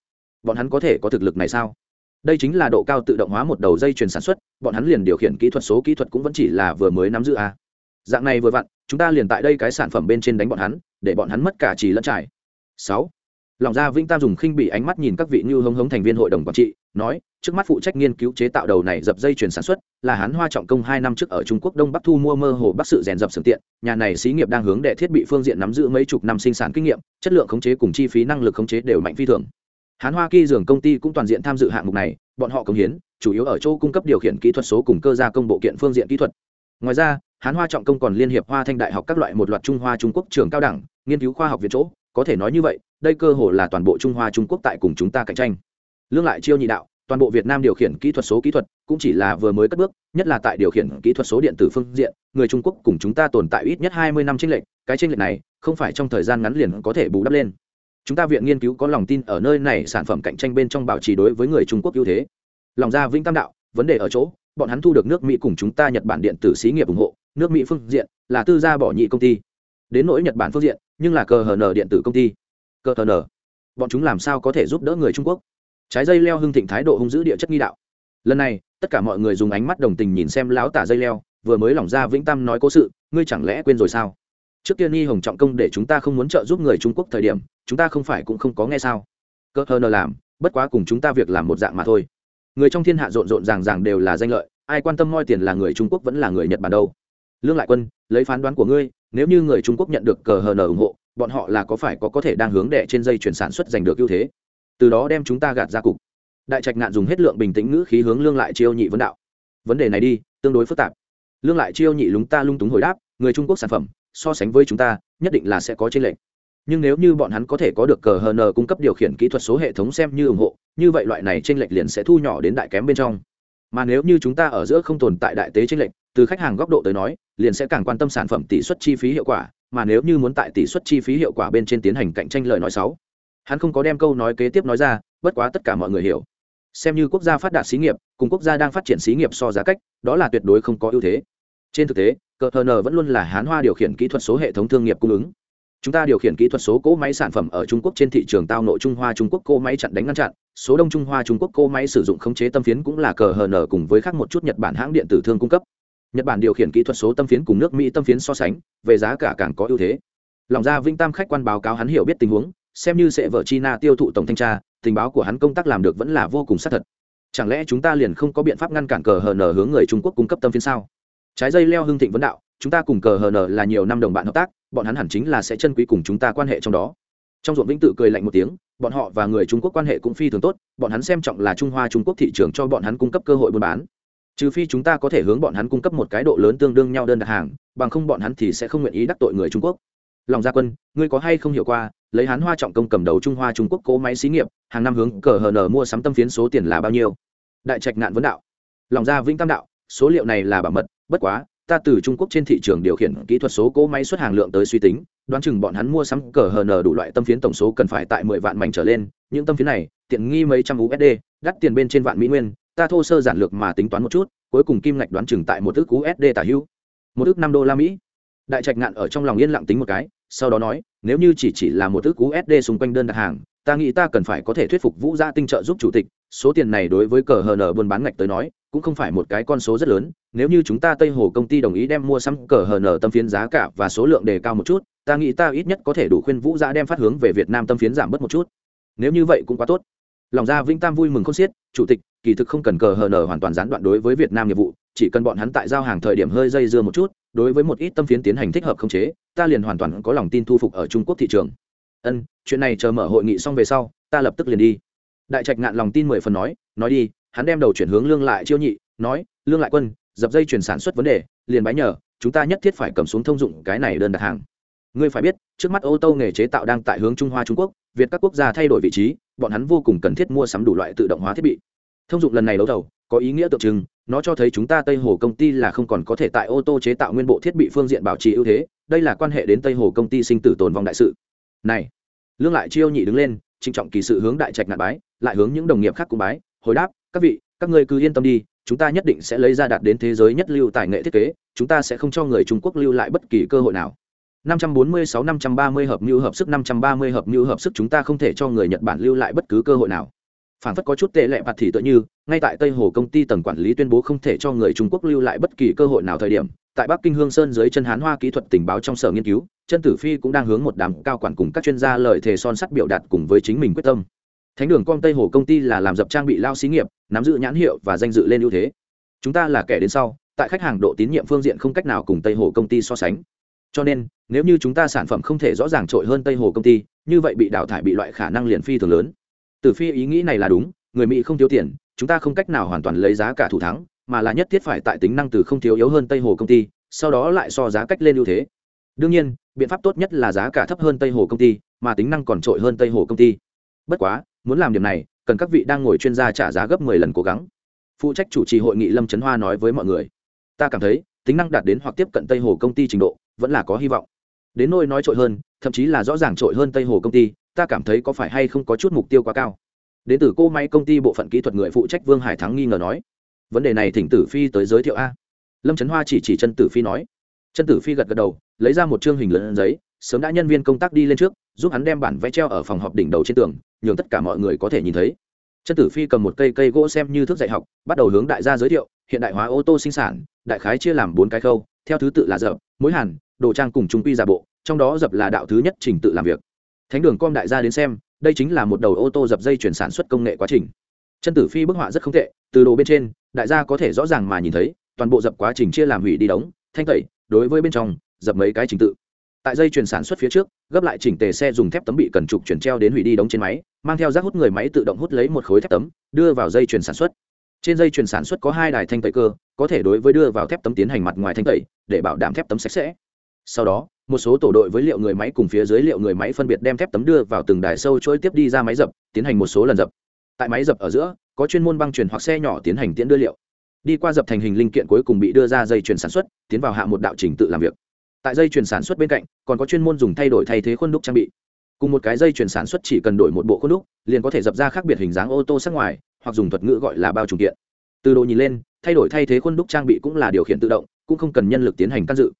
Bọn hắn có thể có thực lực này sao? Đây chính là độ cao tự động hóa một đầu dây chuyền sản xuất, bọn hắn liền điều khiển kỹ thuật số kỹ thuật cũng vẫn chỉ là vừa mới nắm giữ a dạng này vừa vặn, chúng ta liền tại đây cái sản phẩm bên trên đánh bọn hắn, để bọn hắn mất cả trì lẫn trải. Sáu. Lòng ra vĩnh tam dùng khinh bị ánh mắt nhìn các vị như hống hống thành viên hội đồng quản trị, nói, trước mắt phụ trách nghiên cứu chế tạo đầu này dập dây chuyển sản xuất, là hắn hoa trọng công hai năm trước ở trung quốc đông bắc thu mua mơ hồ bắc sự rèn dập sưởng tiện, nhà này xí nghiệp đang hướng đệ thiết bị phương diện nắm giữ mấy chục năm sinh sản kinh nghiệm, chất lượng khống chế cùng chi phí năng lực khống chế đều mạnh phi thường. Hán hoa kỳ dường công ty cũng toàn diện tham dự hạng mục này, bọn họ công hiến, chủ yếu ở chỗ cung cấp điều khiển kỹ thuật số cùng cơ gia công bộ kiện phương diện kỹ thuật. Ngoài ra hán hoa trọng công còn liên hiệp hoa thanh đại học các loại một loạt trung hoa trung quốc trường cao đẳng, nghiên cứu khoa học viện chỗ, có thể nói như vậy, đây cơ hồ là toàn bộ trung hoa trung quốc tại cùng chúng ta cạnh tranh. Lương lại chiêu nhị đạo, toàn bộ việt nam điều khiển kỹ thuật số kỹ thuật, cũng chỉ là vừa mới cất bước, nhất là tại điều khiển kỹ thuật số điện tử phương diện, người trung quốc cùng chúng ta tồn tại ít nhất hai mươi năm tranh lệch, cái tranh lệch này, không phải trong thời gian ngắn liền có thể bù đắp lên. Chúng ta viện nghiên cứu có lòng tin ở nơi này sản phẩm cạnh tranh bên trong bảo trì đối với người trung quốc ưu thế. Lòng ra vĩnh tam đạo, vấn đề ở chỗ, bọn hắn thu được nước mỹ cùng chúng ta nhật bản điện tử xí nghiệp ủng hộ nước mỹ phương diện, là tư gia bỏ nhị công ty. Đến nỗi nhật bản phương diện, nhưng là cờ hờ nờ điện tử công ty. Cờ hờ nờ. Bọn chúng làm sao có thể giúp đỡ người trung quốc? Trái dây leo hưng thịnh thái độ hung dữ địa chất nghi đạo. Lần này, tất cả mọi người dùng ánh mắt đồng tình nhìn xem lão tả dây leo, vừa mới lỏng ra vĩnh tâm nói cố sự, ngươi chẳng lẽ quên rồi sao? Trước kia nghi hồng trọng công để chúng ta không muốn trợ giúp người trung quốc thời điểm, chúng ta không phải cũng không có nghe sao? Cơ hờ nờ làm, bất quá cùng chúng ta việc làm một dạng mà thôi. Người trong thiên hạ rộn rộn ràng ràng đều là danh lợi, ai quan tâm moi tiền là người trung quốc vẫn là người nhật bản đâu? Lương lại quân, lấy phán đoán của ngươi, nếu như người trung quốc nhận được cờ hờ nờ ủng hộ, bọn họ là có phải có có thể đang hướng đệ trên dây chuyển sản xuất giành được ưu thế? Từ đó đem chúng ta gạt ra cục. Đại trạch ngạn dùng hết lượng bình tĩnh ngữ khí hướng lương lại chiêu nhị vấn đạo. Vấn đề này đi, tương đối phức tạp. Lương lại chiêu nhị lúng ta lung túng hồi đáp, người trung quốc sản phẩm, so sánh với chúng ta, nhất định là sẽ có tranh lệch. Nhưng nếu như bọn hắn có thể có được cờ hn cung cấp điều khiển kỹ thuật số hệ thống xem như ủng hộ, như vậy loại này tranh lệch liền sẽ thu nhỏ đến đại kém bên trong. Mà nếu như chúng ta ở giữa không tồn tại đại tế tranh lệch từ khách hàng góc độ tới nói, liền sẽ càng quan tâm sản phẩm tỷ suất chi phí hiệu quả, mà nếu như muốn tại tỷ suất chi phí hiệu quả bên trên tiến hành cạnh tranh lời nói sáu hắn không có đem câu nói kế tiếp nói ra, bất quá tất cả mọi người hiểu. Xem như quốc gia phát đạt xí nghiệp, cùng quốc gia đang phát triển xí nghiệp so giá cách, đó là tuyệt đối không có ưu thế. Trên thực tế, cờ hn vẫn luôn là hán hoa điều khiển kỹ thuật số hệ thống thương nghiệp cung ứng. Chúng ta điều khiển kỹ thuật số cỗ máy sản phẩm ở trung quốc trên thị trường tao nội trung hoa trung quốc cỗ máy chặn đánh ngăn chặn, số đông trung hoa trung quốc cỗ máy sử dụng khống chế tâm phiến cũng là cờ hờ nờ cùng với khác một chút nhật bản hãng điện tử thương cung cấp nhật bản điều khiển kỹ thuật số tâm phiến cùng nước mỹ tâm phiến so sánh, về giá cả càng có ưu thế. Lòng ra vinh tam khách quan báo cáo hắn hiểu biết tình huống, xem như sẽ vợ china tiêu thụ tổng thanh tra, tình báo của hắn công tác làm được vẫn là vô cùng xác thật. Chẳng lẽ chúng ta liền không có biện pháp ngăn cản cờ hn hướng người trung quốc cung cấp tâm phiến sao? Trái dây leo hưng thịnh vấn đạo, chúng ta cùng cờ hn là nhiều năm đồng bạn hợp tác, bọn hắn hẳn chính là sẽ chân quý cùng chúng ta quan hệ trong đó. Trong ruộng vĩnh tự cười lạnh một tiếng, bọn họ và người trung quốc quan hệ cũng phi thường tốt, bọn hắn xem trọng là trung hoa trung quốc thị trường cho bọn hắn cung cấp cơ hội buôn bán trừ phi chúng ta có thể hướng bọn hắn cung cấp một cái độ lớn tương đương nhau đơn đặt hàng, bằng không bọn hắn thì sẽ không nguyện ý đắc tội người trung quốc. Lòng gia quân, ngươi có hay không hiểu qua, lấy hắn hoa trọng công cầm đầu trung hoa trung quốc cố máy xí nghiệp, hàng năm hướng cờ hờ nờ mua sắm tâm phiến số tiền là bao nhiêu? Đại trạch nạn vấn đạo. Lòng gia vĩnh tam đạo, số liệu này là bảo mật, bất quá, ta từ trung quốc trên thị trường điều khiển kỹ thuật số cố máy xuất hàng lượng tới suy tính, đoán chừng bọn hắn mua sắm cờ hờ nờ đủ loại tâm phiến tổng số cần phải tại mười vạn mảnh trở lên, những tâm phiến này, tiện nghi mấy trăm usd đắt tiền bên trên vạn mỹ nguyên ta thô sơ giản lược mà tính toán một chút, cuối cùng kim ngạch đoán chừng tại một ước usd tả hữu một ước năm đô la mỹ. Đại trạch ngạn ở trong lòng yên lặng tính một cái, sau đó nói, nếu như chỉ chỉ là một ước usd xung quanh đơn đặt hàng, ta nghĩ ta cần phải có thể thuyết phục vũ gia tinh trợ giúp chủ tịch, số tiền này đối với cờ hn buôn bán ngạch tới nói, cũng không phải một cái con số rất lớn, nếu như chúng ta tây hồ công ty đồng ý đem mua sắm cờ hn tâm phiến giá cả và số lượng đề cao một chút, ta nghĩ ta ít nhất có thể đủ khuyên vũ gia đem phát hướng về việt nam tâm phiến giảm bớt một chút. Nếu như vậy cũng quá tốt lòng ra vĩnh tam vui mừng không xiết, chủ tịch, kỳ thực không cần cờ hờ nở hoàn toàn gián đoạn đối với việt nam nghiệp vụ, chỉ cần bọn hắn tại giao hàng thời điểm hơi dây dưa một chút, đối với một ít tâm phiến tiến hành thích hợp khống chế, ta liền hoàn toàn có lòng tin thu phục ở trung quốc thị trường. Ân, chuyện này chờ mở hội nghị xong về sau, ta lập tức liền đi. Đại trạch ngạn lòng tin mười phần nói nói đi, hắn đem đầu chuyển hướng lương lại chiêu nhị, nói, lương lại quân, dập dây chuyển sản xuất vấn đề, liền bái nhờ, chúng ta nhất thiết phải cầm xuống thông dụng cái này đơn đặt hàng ngươi phải biết, trước mắt ô tô nghề chế tạo đang tại hướng trung hoa trung quốc, việt các quốc gia thay đổi vị trí, bọn hắn vô cùng cần thiết mua sắm đủ loại tự động hóa thiết bị. Thông dụng lần này đấu thầu, có ý nghĩa tượng trưng, nó cho thấy chúng ta tây hồ công ty là không còn có thể tại ô tô chế tạo nguyên bộ thiết bị phương diện bảo trì ưu thế, đây là quan hệ đến tây hồ công ty sinh tử tồn vong đại sự. Này, lương lại chiêu nhị đứng lên, trịnh trọng kỳ sự hướng đại trạch ngạn bái, lại hướng những đồng nghiệp khác cùng bái, hồi đáp, các vị, các ngươi cứ yên tâm đi, chúng ta nhất định sẽ lấy ra đạt đến thế giới nhất lưu tài nghệ thiết kế, chúng ta sẽ không cho người trung quốc lưu lại bất kỳ cơ hội nào. 546-530 hợp mưu hợp sức 530 hợp mưu hợp sức chúng ta không thể cho người Nhật Bản lưu lại bất cứ cơ hội nào. Phản phất có chút tệ lệ bạt thì tựa như, ngay tại Tây Hồ công ty tầng quản lý tuyên bố không thể cho người Trung Quốc lưu lại bất kỳ cơ hội nào thời điểm, tại Bắc Kinh Hương Sơn dưới chân Hán Hoa kỹ thuật tình báo trong sở nghiên cứu, chân tử phi cũng đang hướng một đám cao quản cùng các chuyên gia lời thề son sắt biểu đạt cùng với chính mình quyết tâm. Thánh đường com tây hồ công ty là làm dập trang bị lao xí nghiệp nắm giữ nhãn hiệu và danh dự lên ưu thế. Chúng ta là kẻ đến sau tại khách hàng độ tín nhiệm phương diện không cách nào cùng tây hồ công ty so sánh cho nên, nếu như chúng ta sản phẩm không thể rõ ràng trội hơn tây hồ công ty, như vậy bị đào thải bị loại khả năng liền phi thường lớn. Từ phi ý nghĩ này là đúng, người mỹ không thiếu tiền, chúng ta không cách nào hoàn toàn lấy giá cả thủ thắng, mà là nhất thiết phải tại tính năng từ không thiếu yếu hơn tây hồ công ty, sau đó lại so giá cách lên ưu thế. Đương nhiên, biện pháp tốt nhất là giá cả thấp hơn tây hồ công ty, mà tính năng còn trội hơn tây hồ công ty. Bất quá, muốn làm điểm này, cần các vị đang ngồi chuyên gia trả giá gấp mười lần cố gắng. Phụ trách chủ trì hội nghị lâm trấn hoa nói với mọi người, ta cảm thấy, tính năng đạt đến hoặc tiếp cận tây hồ công ty trình độ vẫn là có hy vọng. Đến nôi nói trội hơn, thậm chí là rõ ràng trội hơn tây hồ công ty, ta cảm thấy có phải hay không có chút mục tiêu quá cao. Đến từ cô máy công ty bộ phận kỹ thuật người phụ trách vương hải thắng nghi ngờ nói, vấn đề này thỉnh tử phi tới giới thiệu a. Lâm trấn hoa chỉ chỉ chân tử phi nói. Chân tử phi gật gật đầu, lấy ra một chương hình lớn giấy, sớm đã nhân viên công tác đi lên trước, giúp hắn đem bản vẽ treo ở phòng họp đỉnh đầu trên tường, nhường tất cả mọi người có thể nhìn thấy. Chân tử phi cầm một cây cây gỗ xem như thức dạy học, bắt đầu hướng đại gia giới thiệu, hiện đại hóa ô tô sinh sản, đại khái chia làm bốn cái khâu, theo thứ tự là dập mối hàn đồ trang cùng trung quy giả bộ, trong đó dập là đạo thứ nhất trình tự làm việc. Thánh đường com đại gia đến xem, đây chính là một đầu ô tô dập dây chuyển sản xuất công nghệ quá trình. Chân tử phi bức họa rất không tệ, từ đồ bên trên, đại gia có thể rõ ràng mà nhìn thấy, toàn bộ dập quá trình chia làm hủy đi đóng thanh tẩy, đối với bên trong, dập mấy cái trình tự. Tại dây chuyển sản xuất phía trước, gấp lại chỉnh tề xe dùng thép tấm bị cần trục chuyển treo đến hủy đi đóng trên máy, mang theo rác hút người máy tự động hút lấy một khối thép tấm, đưa vào dây chuyển sản xuất. Trên dây chuyển sản xuất có hai đài thanh tẩy cơ, có thể đối với đưa vào thép tấm tiến hành mặt ngoài thanh tẩy, để bảo đảm thép tấm sạch sẽ sau đó, một số tổ đội với liệu người máy cùng phía dưới liệu người máy phân biệt đem thép tấm đưa vào từng đài sâu trôi tiếp đi ra máy dập, tiến hành một số lần dập. Tại máy dập ở giữa, có chuyên môn băng chuyển hoặc xe nhỏ tiến hành tiễn đưa liệu. Đi qua dập thành hình linh kiện cuối cùng bị đưa ra dây chuyển sản xuất, tiến vào hạ một đạo trình tự làm việc. Tại dây chuyển sản xuất bên cạnh, còn có chuyên môn dùng thay đổi thay thế khuôn đúc trang bị. Cùng một cái dây chuyển sản xuất chỉ cần đổi một bộ khuôn đúc, liền có thể dập ra khác biệt hình dáng ô tô sắc ngoài, hoặc dùng thuật ngữ gọi là bao trùng kiện. Từ đồ nhìn lên, thay đổi thay thế khuôn đúc trang bị cũng là điều khiển tự động, cũng không cần nhân lực tiến hành can dự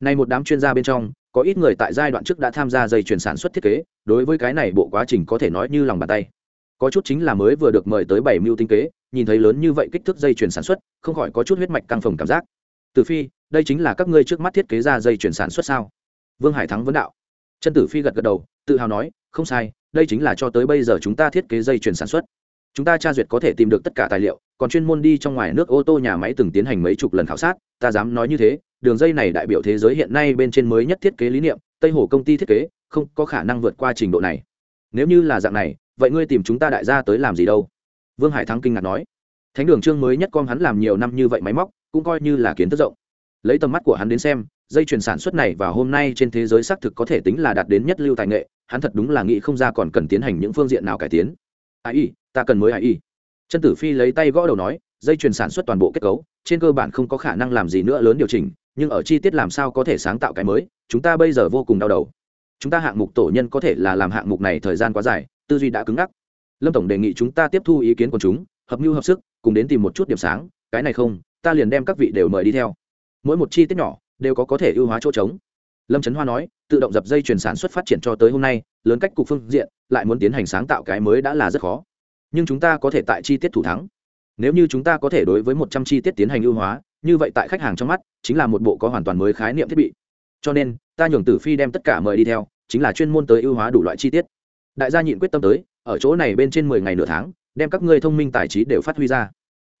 này một đám chuyên gia bên trong, có ít người tại giai đoạn trước đã tham gia dây chuyển sản xuất thiết kế, đối với cái này bộ quá trình có thể nói như lòng bàn tay. Có chút chính là mới vừa được mời tới bảy mưu tinh kế, nhìn thấy lớn như vậy kích thước dây chuyển sản xuất, không khỏi có chút huyết mạch căng phồng cảm giác. Từ phi, đây chính là các ngươi trước mắt thiết kế ra dây chuyển sản xuất sao? Vương hải thắng vấn đạo. Chân tử phi gật gật đầu, tự hào nói, không sai, đây chính là cho tới bây giờ chúng ta thiết kế dây chuyển sản xuất. Chúng ta tra duyệt có thể tìm được tất cả tài liệu, còn chuyên môn đi trong ngoài nước ô tô nhà máy từng tiến hành mấy chục lần khảo sát, ta dám nói như thế đường dây này đại biểu thế giới hiện nay bên trên mới nhất thiết kế lý niệm, tây hồ công ty thiết kế, không có khả năng vượt qua trình độ này. Nếu như là dạng này, vậy ngươi tìm chúng ta đại gia tới làm gì đâu? Vương hải thắng kinh ngạc nói. Thánh đường trương mới nhất con hắn làm nhiều năm như vậy máy móc, cũng coi như là kiến thức rộng. Lấy tầm mắt của hắn đến xem, dây chuyền sản xuất này và hôm nay trên thế giới xác thực có thể tính là đạt đến nhất lưu tài nghệ, hắn thật đúng là nghĩ không ra còn cần tiến hành những phương diện nào cải tiến. Ai y, ta cần mới ai y. Chân tử phi lấy tay gõ đầu nói, dây chuyền sản xuất toàn bộ kết cấu, trên cơ bản không có khả năng làm gì nữa lớn điều chỉnh nhưng ở chi tiết làm sao có thể sáng tạo cái mới, chúng ta bây giờ vô cùng đau đầu. Chúng ta hạng mục tổ nhân có thể là làm hạng mục này thời gian quá dài, tư duy đã cứng ngắc. Lâm tổng đề nghị chúng ta tiếp thu ý kiến của chúng, hợp mưu hợp sức, cùng đến tìm một chút điểm sáng, cái này không, ta liền đem các vị đều mời đi theo. Mỗi một chi tiết nhỏ, đều có có thể ưu hóa chỗ trống. Lâm trấn hoa nói, tự động dập dây chuyển sản xuất phát triển cho tới hôm nay, lớn cách cục phương diện, lại muốn tiến hành sáng tạo cái mới đã là rất khó. Nhưng chúng ta có thể tại chi tiết thủ thắng. Nếu như chúng ta có thể đối với một trăm chi tiết tiến hành ưu hóa như vậy tại khách hàng trong mắt, chính là một bộ có hoàn toàn mới khái niệm thiết bị. Cho nên, ta nhường tử phi đem tất cả mời đi theo, chính là chuyên môn tới ưu hóa đủ loại chi tiết. Đại gia nhịn quyết tâm tới, ở chỗ này bên trên mười ngày nửa tháng, đem các ngươi thông minh tài trí đều phát huy ra.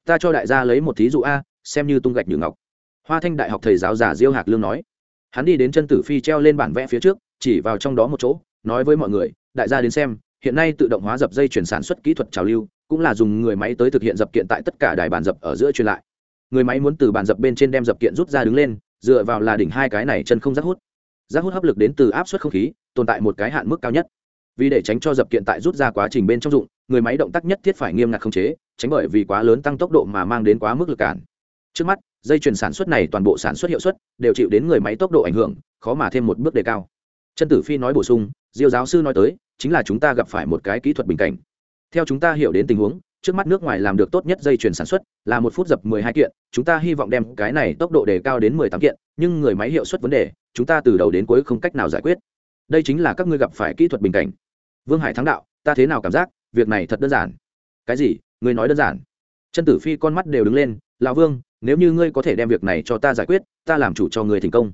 Ta cho đại gia lấy một thí dụ a, xem như tung gạch nhử ngọc. Hoa thanh đại học thầy giáo giả diêu hạc lương nói. Hắn đi đến chân tử phi treo lên bản vẽ phía trước, chỉ vào trong đó một chỗ, nói với mọi người, đại gia đến xem, hiện nay tự động hóa dập dây chuyển sản xuất kỹ thuật trào lưu, cũng là dùng người máy tới thực hiện dập kiện tại tất cả đài bàn dập ở giữa truyền lại người máy muốn từ bàn dập bên trên đem dập kiện rút ra đứng lên, dựa vào là đỉnh hai cái này chân không rác hút. Rác hút hấp lực đến từ áp suất không khí, tồn tại một cái hạn mức cao nhất. Vì để tránh cho dập kiện tại rút ra quá trình bên trong dụng, người máy động tác nhất thiết phải nghiêm ngặt khống chế, tránh bởi vì quá lớn tăng tốc độ mà mang đến quá mức lực cản. Trước mắt, dây chuyển sản xuất này toàn bộ sản xuất hiệu suất đều chịu đến người máy tốc độ ảnh hưởng, khó mà thêm một bước đề cao. Chân tử phi nói bổ sung, diêu giáo sư nói tới, chính là chúng ta gặp phải một cái kỹ thuật bình cảnh. Theo chúng ta hiểu đến tình huống trước mắt nước ngoài làm được tốt nhất dây chuyển sản xuất là một phút dập mười hai kiện, chúng ta hy vọng đem cái này tốc độ đề cao đến mười tám kiện, nhưng người máy hiệu suất vấn đề, chúng ta từ đầu đến cuối không cách nào giải quyết. Đây chính là các ngươi gặp phải kỹ thuật bình cảnh. Vương hải thắng đạo, ta thế nào cảm giác, việc này thật đơn giản. Cái gì? Ngươi nói đơn giản. Chân tử phi con mắt đều đứng lên, lão vương, nếu như ngươi có thể đem việc này cho ta giải quyết, ta làm chủ cho ngươi thành công.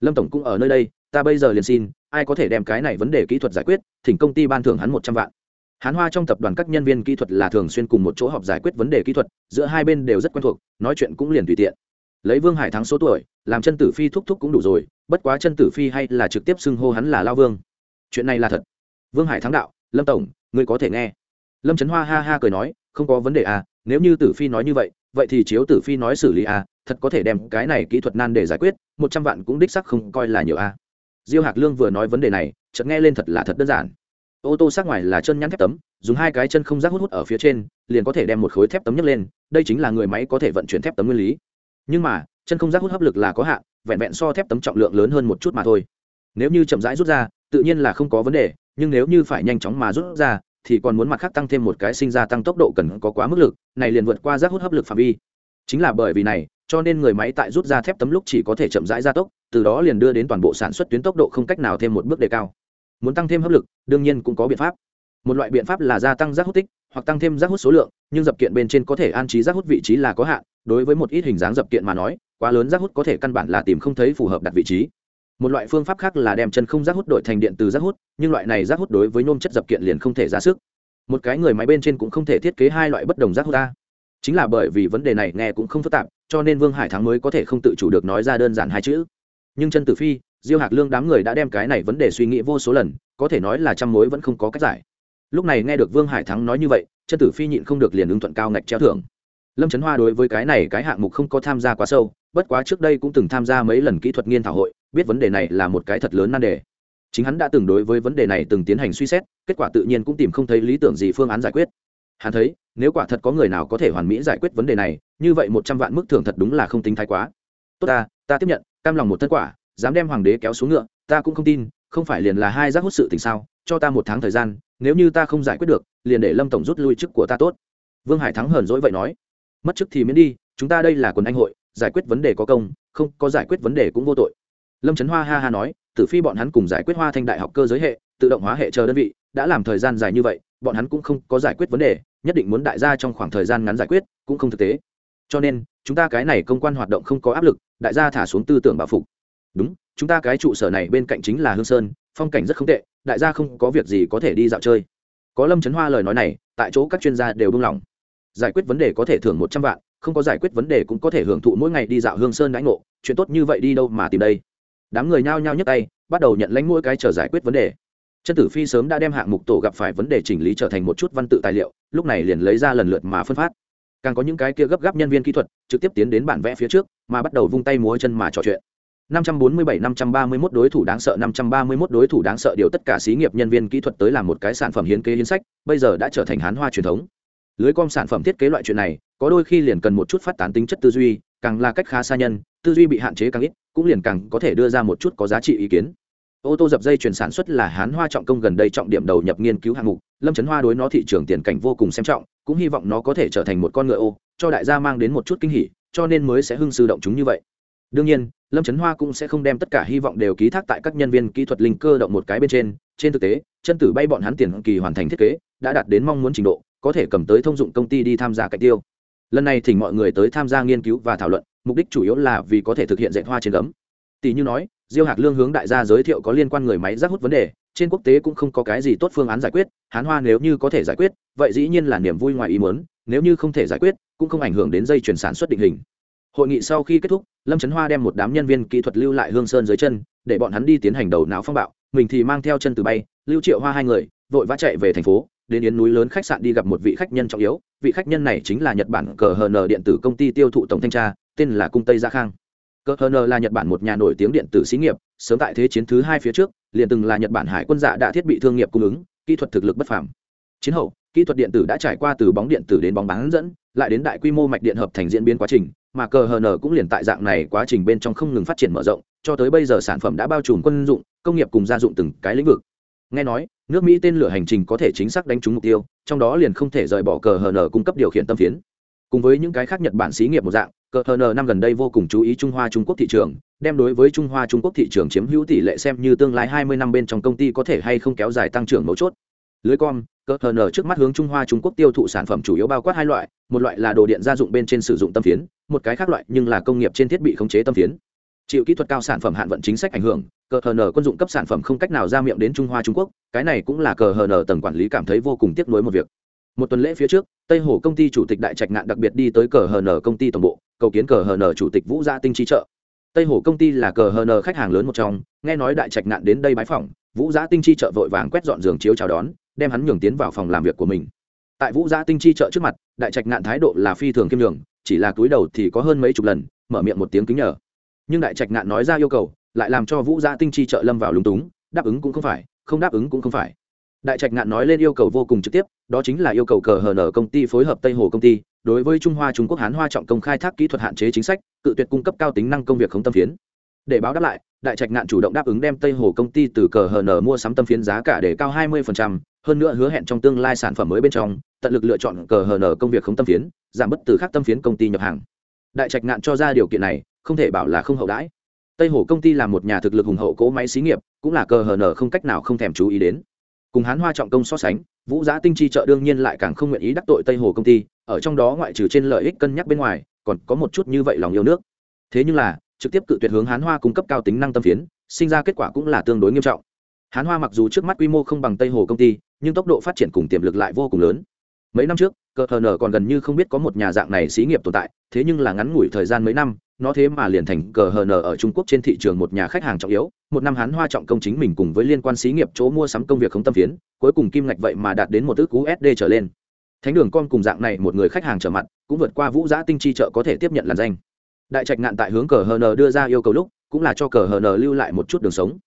Lâm tổng cũng ở nơi đây, ta bây giờ liền xin, ai có thể đem cái này vấn đề kỹ thuật giải quyết thỉnh công ty ban thưởng hắn một trăm vạn hán hoa trong tập đoàn các nhân viên kỹ thuật là thường xuyên cùng một chỗ họp giải quyết vấn đề kỹ thuật, giữa hai bên đều rất quen thuộc, nói chuyện cũng liền tùy tiện. Lấy vương hải thắng số tuổi, làm chân tử phi thúc thúc cũng đủ rồi, bất quá chân tử phi hay là trực tiếp xưng hô hắn là lao vương. Chuyện này là thật. Vương hải thắng đạo, lâm tổng, ngươi có thể nghe. Lâm trấn hoa ha ha cười nói, không có vấn đề à nếu như tử phi nói như vậy vậy thì chiếu tử phi nói xử lý à thật có thể đem cái này kỹ thuật nan để giải quyết, một trăm vạn cũng đích sắc không coi là nhiều à. Diêu hạc lương vừa nói vấn đề này, chợt nghe lên thật là thật đơn giản ô tô sát ngoài là chân nhắn thép tấm, dùng hai cái chân không rác hút hút ở phía trên, liền có thể đem một khối thép tấm nhấc lên, đây chính là người máy có thể vận chuyển thép tấm nguyên lý. Nhưng mà, chân không rác hút hấp lực là có hạn, vẹn vẹn so thép tấm trọng lượng lớn hơn một chút mà thôi. Nếu như chậm rãi rút ra, tự nhiên là không có vấn đề, nhưng nếu như phải nhanh chóng mà rút ra, thì còn muốn mặt khác tăng thêm một cái sinh ra tăng tốc độ cần có quá mức lực, này liền vượt qua rác hút hấp lực phạm vi. Chính là bởi vì này, cho nên người máy tại rút ra thép tấm lúc chỉ có thể chậm rãi gia tốc, từ đó liền đưa đến toàn bộ sản xuất tuyến tốc độ không cách nào thêm một bước đề cao muốn tăng thêm hấp lực, đương nhiên cũng có biện pháp. Một loại biện pháp là gia tăng rác hút tích, hoặc tăng thêm rác hút số lượng, nhưng dập kiện bên trên có thể an trí rác hút vị trí là có hạn, đối với một ít hình dáng dập kiện mà nói, quá lớn rác hút có thể căn bản là tìm không thấy phù hợp đặt vị trí. Một loại phương pháp khác là đem chân không rác hút đổi thành điện từ rác hút, nhưng loại này rác hút đối với nôm chất dập kiện liền không thể ra sức. Một cái người máy bên trên cũng không thể thiết kế hai loại bất đồng rác hút ta chính là bởi vì vấn đề này nghe cũng không phức tạp, cho nên vương hải thắng mới có thể không tự chủ được nói ra đơn giản hai chữ. Nhưng chân tử phi diêu hạc lương đám người đã đem cái này vấn đề suy nghĩ vô số lần, có thể nói là trăm mối vẫn không có cách giải. Lúc này nghe được vương hải thắng nói như vậy, chân tử phi nhịn không được liền ứng thuận cao ngạch treo thưởng. Lâm trấn hoa đối với cái này cái hạng mục không có tham gia quá sâu, bất quá trước đây cũng từng tham gia mấy lần kỹ thuật nghiên thảo hội, biết vấn đề này là một cái thật lớn nan đề. Chính hắn đã từng đối với vấn đề này từng tiến hành suy xét, kết quả tự nhiên cũng tìm không thấy lý tưởng gì phương án giải quyết. Hắn thấy, nếu quả thật có người nào có thể hoàn mỹ giải quyết vấn đề này, như vậy một trăm vạn mức thưởng thật đúng là không tính thái quá. Tốt ta ta tiếp nhận, cam lòng một thân quả dám đem hoàng đế kéo xuống ngựa, ta cũng không tin, không phải liền là hai giác hút sự tình sao, cho ta một tháng thời gian, nếu như ta không giải quyết được, liền để lâm tổng rút lui chức của ta tốt. Vương hải thắng hờn dỗi vậy nói. Mất chức thì miễn đi, chúng ta đây là quần anh hội, giải quyết vấn đề có công, không có giải quyết vấn đề cũng vô tội. Lâm trấn hoa ha ha nói, tử phi bọn hắn cùng giải quyết hoa thanh đại học cơ giới hệ, tự động hóa hệ chờ đơn vị, đã làm thời gian dài như vậy, bọn hắn cũng không có giải quyết vấn đề, nhất định muốn đại gia trong khoảng thời gian ngắn giải quyết, cũng không thực tế. Cho nên, chúng ta cái này công quan hoạt động không có áp lực, đại gia thả xuống tư tưởng bảo phục đúng, chúng ta cái trụ sở này bên cạnh chính là hương sơn, phong cảnh rất không tệ, đại gia không có việc gì có thể đi dạo chơi. Có lâm trấn hoa lời nói này, tại chỗ các chuyên gia đều buông lỏng giải quyết vấn đề có thể thưởng một trăm vạn, không có giải quyết vấn đề cũng có thể hưởng thụ mỗi ngày đi dạo hương sơn đãi ngộ, chuyện tốt như vậy đi đâu mà tìm đây? Đám người nhao nhao nhấc tay, bắt đầu nhận lãnh mỗi cái chờ giải quyết vấn đề. Chân tử phi sớm đã đem hạng mục tổ gặp phải vấn đề chỉnh lý trở thành một chút văn tự tài liệu, lúc này liền lấy ra lần lượt mà phân phát. Càng có những cái kia gấp gáp nhân viên kỹ thuật, trực tiếp tiến đến bản vẽ phía trước, mà bắt đầu vung tay múa chân mà trò chuyện. 547-531 đối thủ đáng sợ 531 đối thủ đáng sợ điều tất cả xí nghiệp nhân viên kỹ thuật tới làm một cái sản phẩm hiến kế hiến sách, bây giờ đã trở thành hán hoa truyền thống. Lưới com sản phẩm thiết kế loại chuyện này, có đôi khi liền cần một chút phát tán tính chất tư duy, càng là cách khá xa nhân, tư duy bị hạn chế càng ít, cũng liền càng có thể đưa ra một chút có giá trị ý kiến. Ô tô dập dây chuyển sản xuất là hán hoa trọng công gần đây trọng điểm đầu nhập nghiên cứu hạng mục, lâm chấn hoa đối nó thị trường tiền cảnh vô cùng xem trọng, cũng hy vọng nó có thể trở thành một con ngựa ô, cho đại gia mang đến một chút kinh hỉ, cho nên mới sẽ hưng sư động chúng như vậy đương nhiên, lâm trấn hoa cũng sẽ không đem tất cả hy vọng đều ký thác tại các nhân viên kỹ thuật linh cơ động một cái bên trên. Trên thực tế, chân tử bay bọn hắn tiền kỳ hoàn thành thiết kế, đã đạt đến mong muốn trình độ, có thể cầm tới thông dụng công ty đi tham gia cạnh tiêu. Lần này thỉnh mọi người tới tham gia nghiên cứu và thảo luận, mục đích chủ yếu là vì có thể thực hiện dạy hoa trên gấm. Tỷ như nói, diêu hạc lương hướng đại gia giới thiệu có liên quan người máy rác hút vấn đề, trên quốc tế cũng không có cái gì tốt phương án giải quyết, hán hoa nếu như có thể giải quyết, vậy dĩ nhiên là niềm vui ngoài ý muốn, nếu như không thể giải quyết, cũng không ảnh hưởng đến dây chuyển sản xuất định hình hội nghị sau khi kết thúc, lâm trấn hoa đem một đám nhân viên kỹ thuật lưu lại hương sơn dưới chân, để bọn hắn đi tiến hành đầu não phong bạo. Mình thì mang theo chân từ bay, lưu triệu hoa hai người, vội vã chạy về thành phố, đến yến núi lớn khách sạn đi gặp một vị khách nhân trọng yếu. Vị khách nhân này chính là nhật bản cờ hn điện tử công ty tiêu thụ tổng thanh tra, tên là cung tây gia khang. Cờ hn là nhật bản một nhà nổi tiếng điện tử xí nghiệp, sớm tại thế chiến thứ hai phía trước, liền từng là nhật bản hải quân dạ đã thiết bị thương nghiệp cung ứng, kỹ thuật thực lực bất phàm. Chiến hậu, kỹ thuật điện tử đã trải qua từ bóng điện tử đến bóng bán dẫn, lại đến đại quy mô mạch điện hợp thành diễn biến quá trình mà cờ hn cũng liền tại dạng này quá trình bên trong không ngừng phát triển mở rộng, cho tới bây giờ sản phẩm đã bao trùm quân dụng, công nghiệp cùng gia dụng từng cái lĩnh vực. Nghe nói, nước mỹ tên lửa hành trình có thể chính xác đánh trúng mục tiêu, trong đó liền không thể rời bỏ cờ hn cung cấp điều khiển tâm phiến. Cùng với những cái khác nhật bản xí nghiệp một dạng, cờ hn năm gần đây vô cùng chú ý trung hoa trung quốc thị trường, đem đối với trung hoa trung quốc thị trường chiếm hữu tỷ lệ xem như tương lai hai mươi năm bên trong công ty có thể hay không kéo dài tăng trưởng mấu chốt lưới com cờ nở trước mắt hướng trung hoa trung quốc tiêu thụ sản phẩm chủ yếu bao quát hai loại, một loại là đồ điện gia dụng bên trên sử dụng tâm phiến, một cái khác loại nhưng là công nghiệp trên thiết bị khống chế tâm phiến. Chịu kỹ thuật cao sản phẩm hạn vận chính sách ảnh hưởng cờ hờ nở quân dụng cấp sản phẩm không cách nào ra miệng đến trung hoa trung quốc, cái này cũng là cờ hờ nở tầng quản lý cảm thấy vô cùng tiếc nuối một việc. Một tuần lễ phía trước, tây hồ công ty chủ tịch đại trạch ngạn đặc biệt đi tới cờ hờ nở công ty tổng bộ, cầu kiến cờ hờ nở chủ tịch vũ gia tinh chi trợ. Tây hồ công ty là cờ hờ nở khách hàng lớn một trong, nghe nói đại trạch ngạn đến đây bái phỏng, vũ gia tinh chi trợ vội vàng quét dọn giường chiếu chào đón đem hắn nhường tiến vào phòng làm việc của mình. Tại vũ gia tinh chi chợ trước mặt, đại trạch ngạn thái độ là phi thường kiêm nhường, chỉ là túi đầu thì có hơn mấy chục lần, mở miệng một tiếng kính nhờ. Nhưng đại trạch ngạn nói ra yêu cầu, lại làm cho vũ gia tinh chi chợ lâm vào lúng túng, đáp ứng cũng không phải, không đáp ứng cũng không phải. Đại trạch ngạn nói lên yêu cầu vô cùng trực tiếp, đó chính là yêu cầu cờ hờ nở công ty phối hợp tây hồ công ty, đối với trung hoa trung quốc hán hoa trọng công khai thác kỹ thuật hạn chế chính sách, cự tuyệt cung cấp cao tính năng công việc không tâm phiến để báo đáp lại đại trạch ngạn chủ động đáp ứng đem tây hồ công ty từ cờ hờ nở mua sắm tâm phiến giá cả để cao 20%, hơn nữa hứa hẹn trong tương lai sản phẩm mới bên trong tận lực lựa chọn cờ hờ nở công việc không tâm phiến giảm bất từ khác tâm phiến công ty nhập hàng. Đại trạch ngạn cho ra điều kiện này không thể bảo là không hậu đãi. Tây hồ công ty là một nhà thực lực hùng hậu cỗ máy xí nghiệp cũng là cờ hờ nở không cách nào không thèm chú ý đến. Cùng hán hoa trọng công so sánh vũ giá tinh chi trợ đương nhiên lại càng không nguyện ý đắc tội tây hồ công ty ở trong đó ngoại trừ trên lợi ích cân nhắc bên ngoài còn có một chút như vậy lòng yêu nước. Thế nhưng là trực tiếp cự tuyệt hướng hán hoa cung cấp cao tính năng tâm phiến, sinh ra kết quả cũng là tương đối nghiêm trọng. Hán hoa mặc dù trước mắt quy mô không bằng tây hồ công ty, nhưng tốc độ phát triển cùng tiềm lực lại vô cùng lớn. Mấy năm trước, cờ hờ nở còn gần như không biết có một nhà dạng này xí nghiệp tồn tại, thế nhưng là ngắn ngủi thời gian mấy năm, nó thế mà liền thành cờ hờ nở ở trung quốc trên thị trường một nhà khách hàng trọng yếu. Một năm hán hoa trọng công chính mình cùng với liên quan xí nghiệp chỗ mua sắm công việc không tâm phiến, cuối cùng kim ngạch vậy mà đạt đến một ước usd trở lên. Thánh đường con cùng dạng này một người khách hàng trở mặt, cũng vượt qua vũ giã tinh chi chợ có thể tiếp nhận làn danh đại trạch ngạn tại hướng cờ hờ nờ đưa ra yêu cầu lúc, cũng là cho cờ hờ nờ lưu lại một chút đường sống.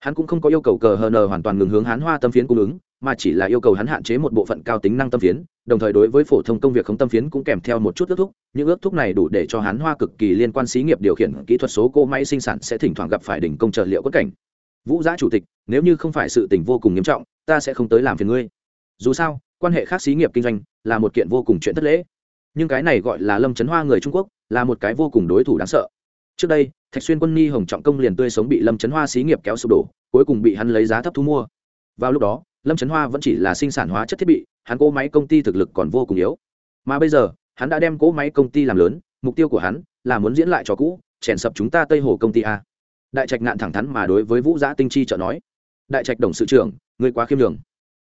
Hắn cũng không có yêu cầu cờ hờ nờ hoàn toàn ngừng hướng hán hoa tâm phiến cung ứng, mà chỉ là yêu cầu hắn hạn chế một bộ phận cao tính năng tâm phiến, đồng thời đối với phổ thông công việc không tâm phiến cũng kèm theo một chút ước thúc, những ước thúc này đủ để cho hắn hoa cực kỳ liên quan xí nghiệp điều khiển kỹ thuật số cô máy sinh sản sẽ thỉnh thoảng gặp phải đỉnh công trợ liệu quất cảnh. Vũ giã chủ tịch, nếu như không phải sự tình vô cùng nghiêm trọng, ta sẽ không tới làm phiền ngươi. Dù sao, quan hệ khác xí nghiệp kinh doanh là một kiện vô cùng chuyện thất lễ nhưng cái này gọi là lâm trấn hoa người trung quốc là một cái vô cùng đối thủ đáng sợ trước đây thạch xuyên quân ni hồng trọng công liền tươi sống bị lâm trấn hoa xí nghiệp kéo sụp đổ cuối cùng bị hắn lấy giá thấp thu mua vào lúc đó lâm trấn hoa vẫn chỉ là sinh sản hóa chất thiết bị hắn cỗ máy công ty thực lực còn vô cùng yếu mà bây giờ hắn đã đem cỗ máy công ty làm lớn mục tiêu của hắn là muốn diễn lại cho cũ chèn sập chúng ta tây hồ công ty a đại trạch ngạn thẳng thắn mà đối với vũ giã tinh chi trợ nói đại trạch đồng sự trưởng người quá khiêm đường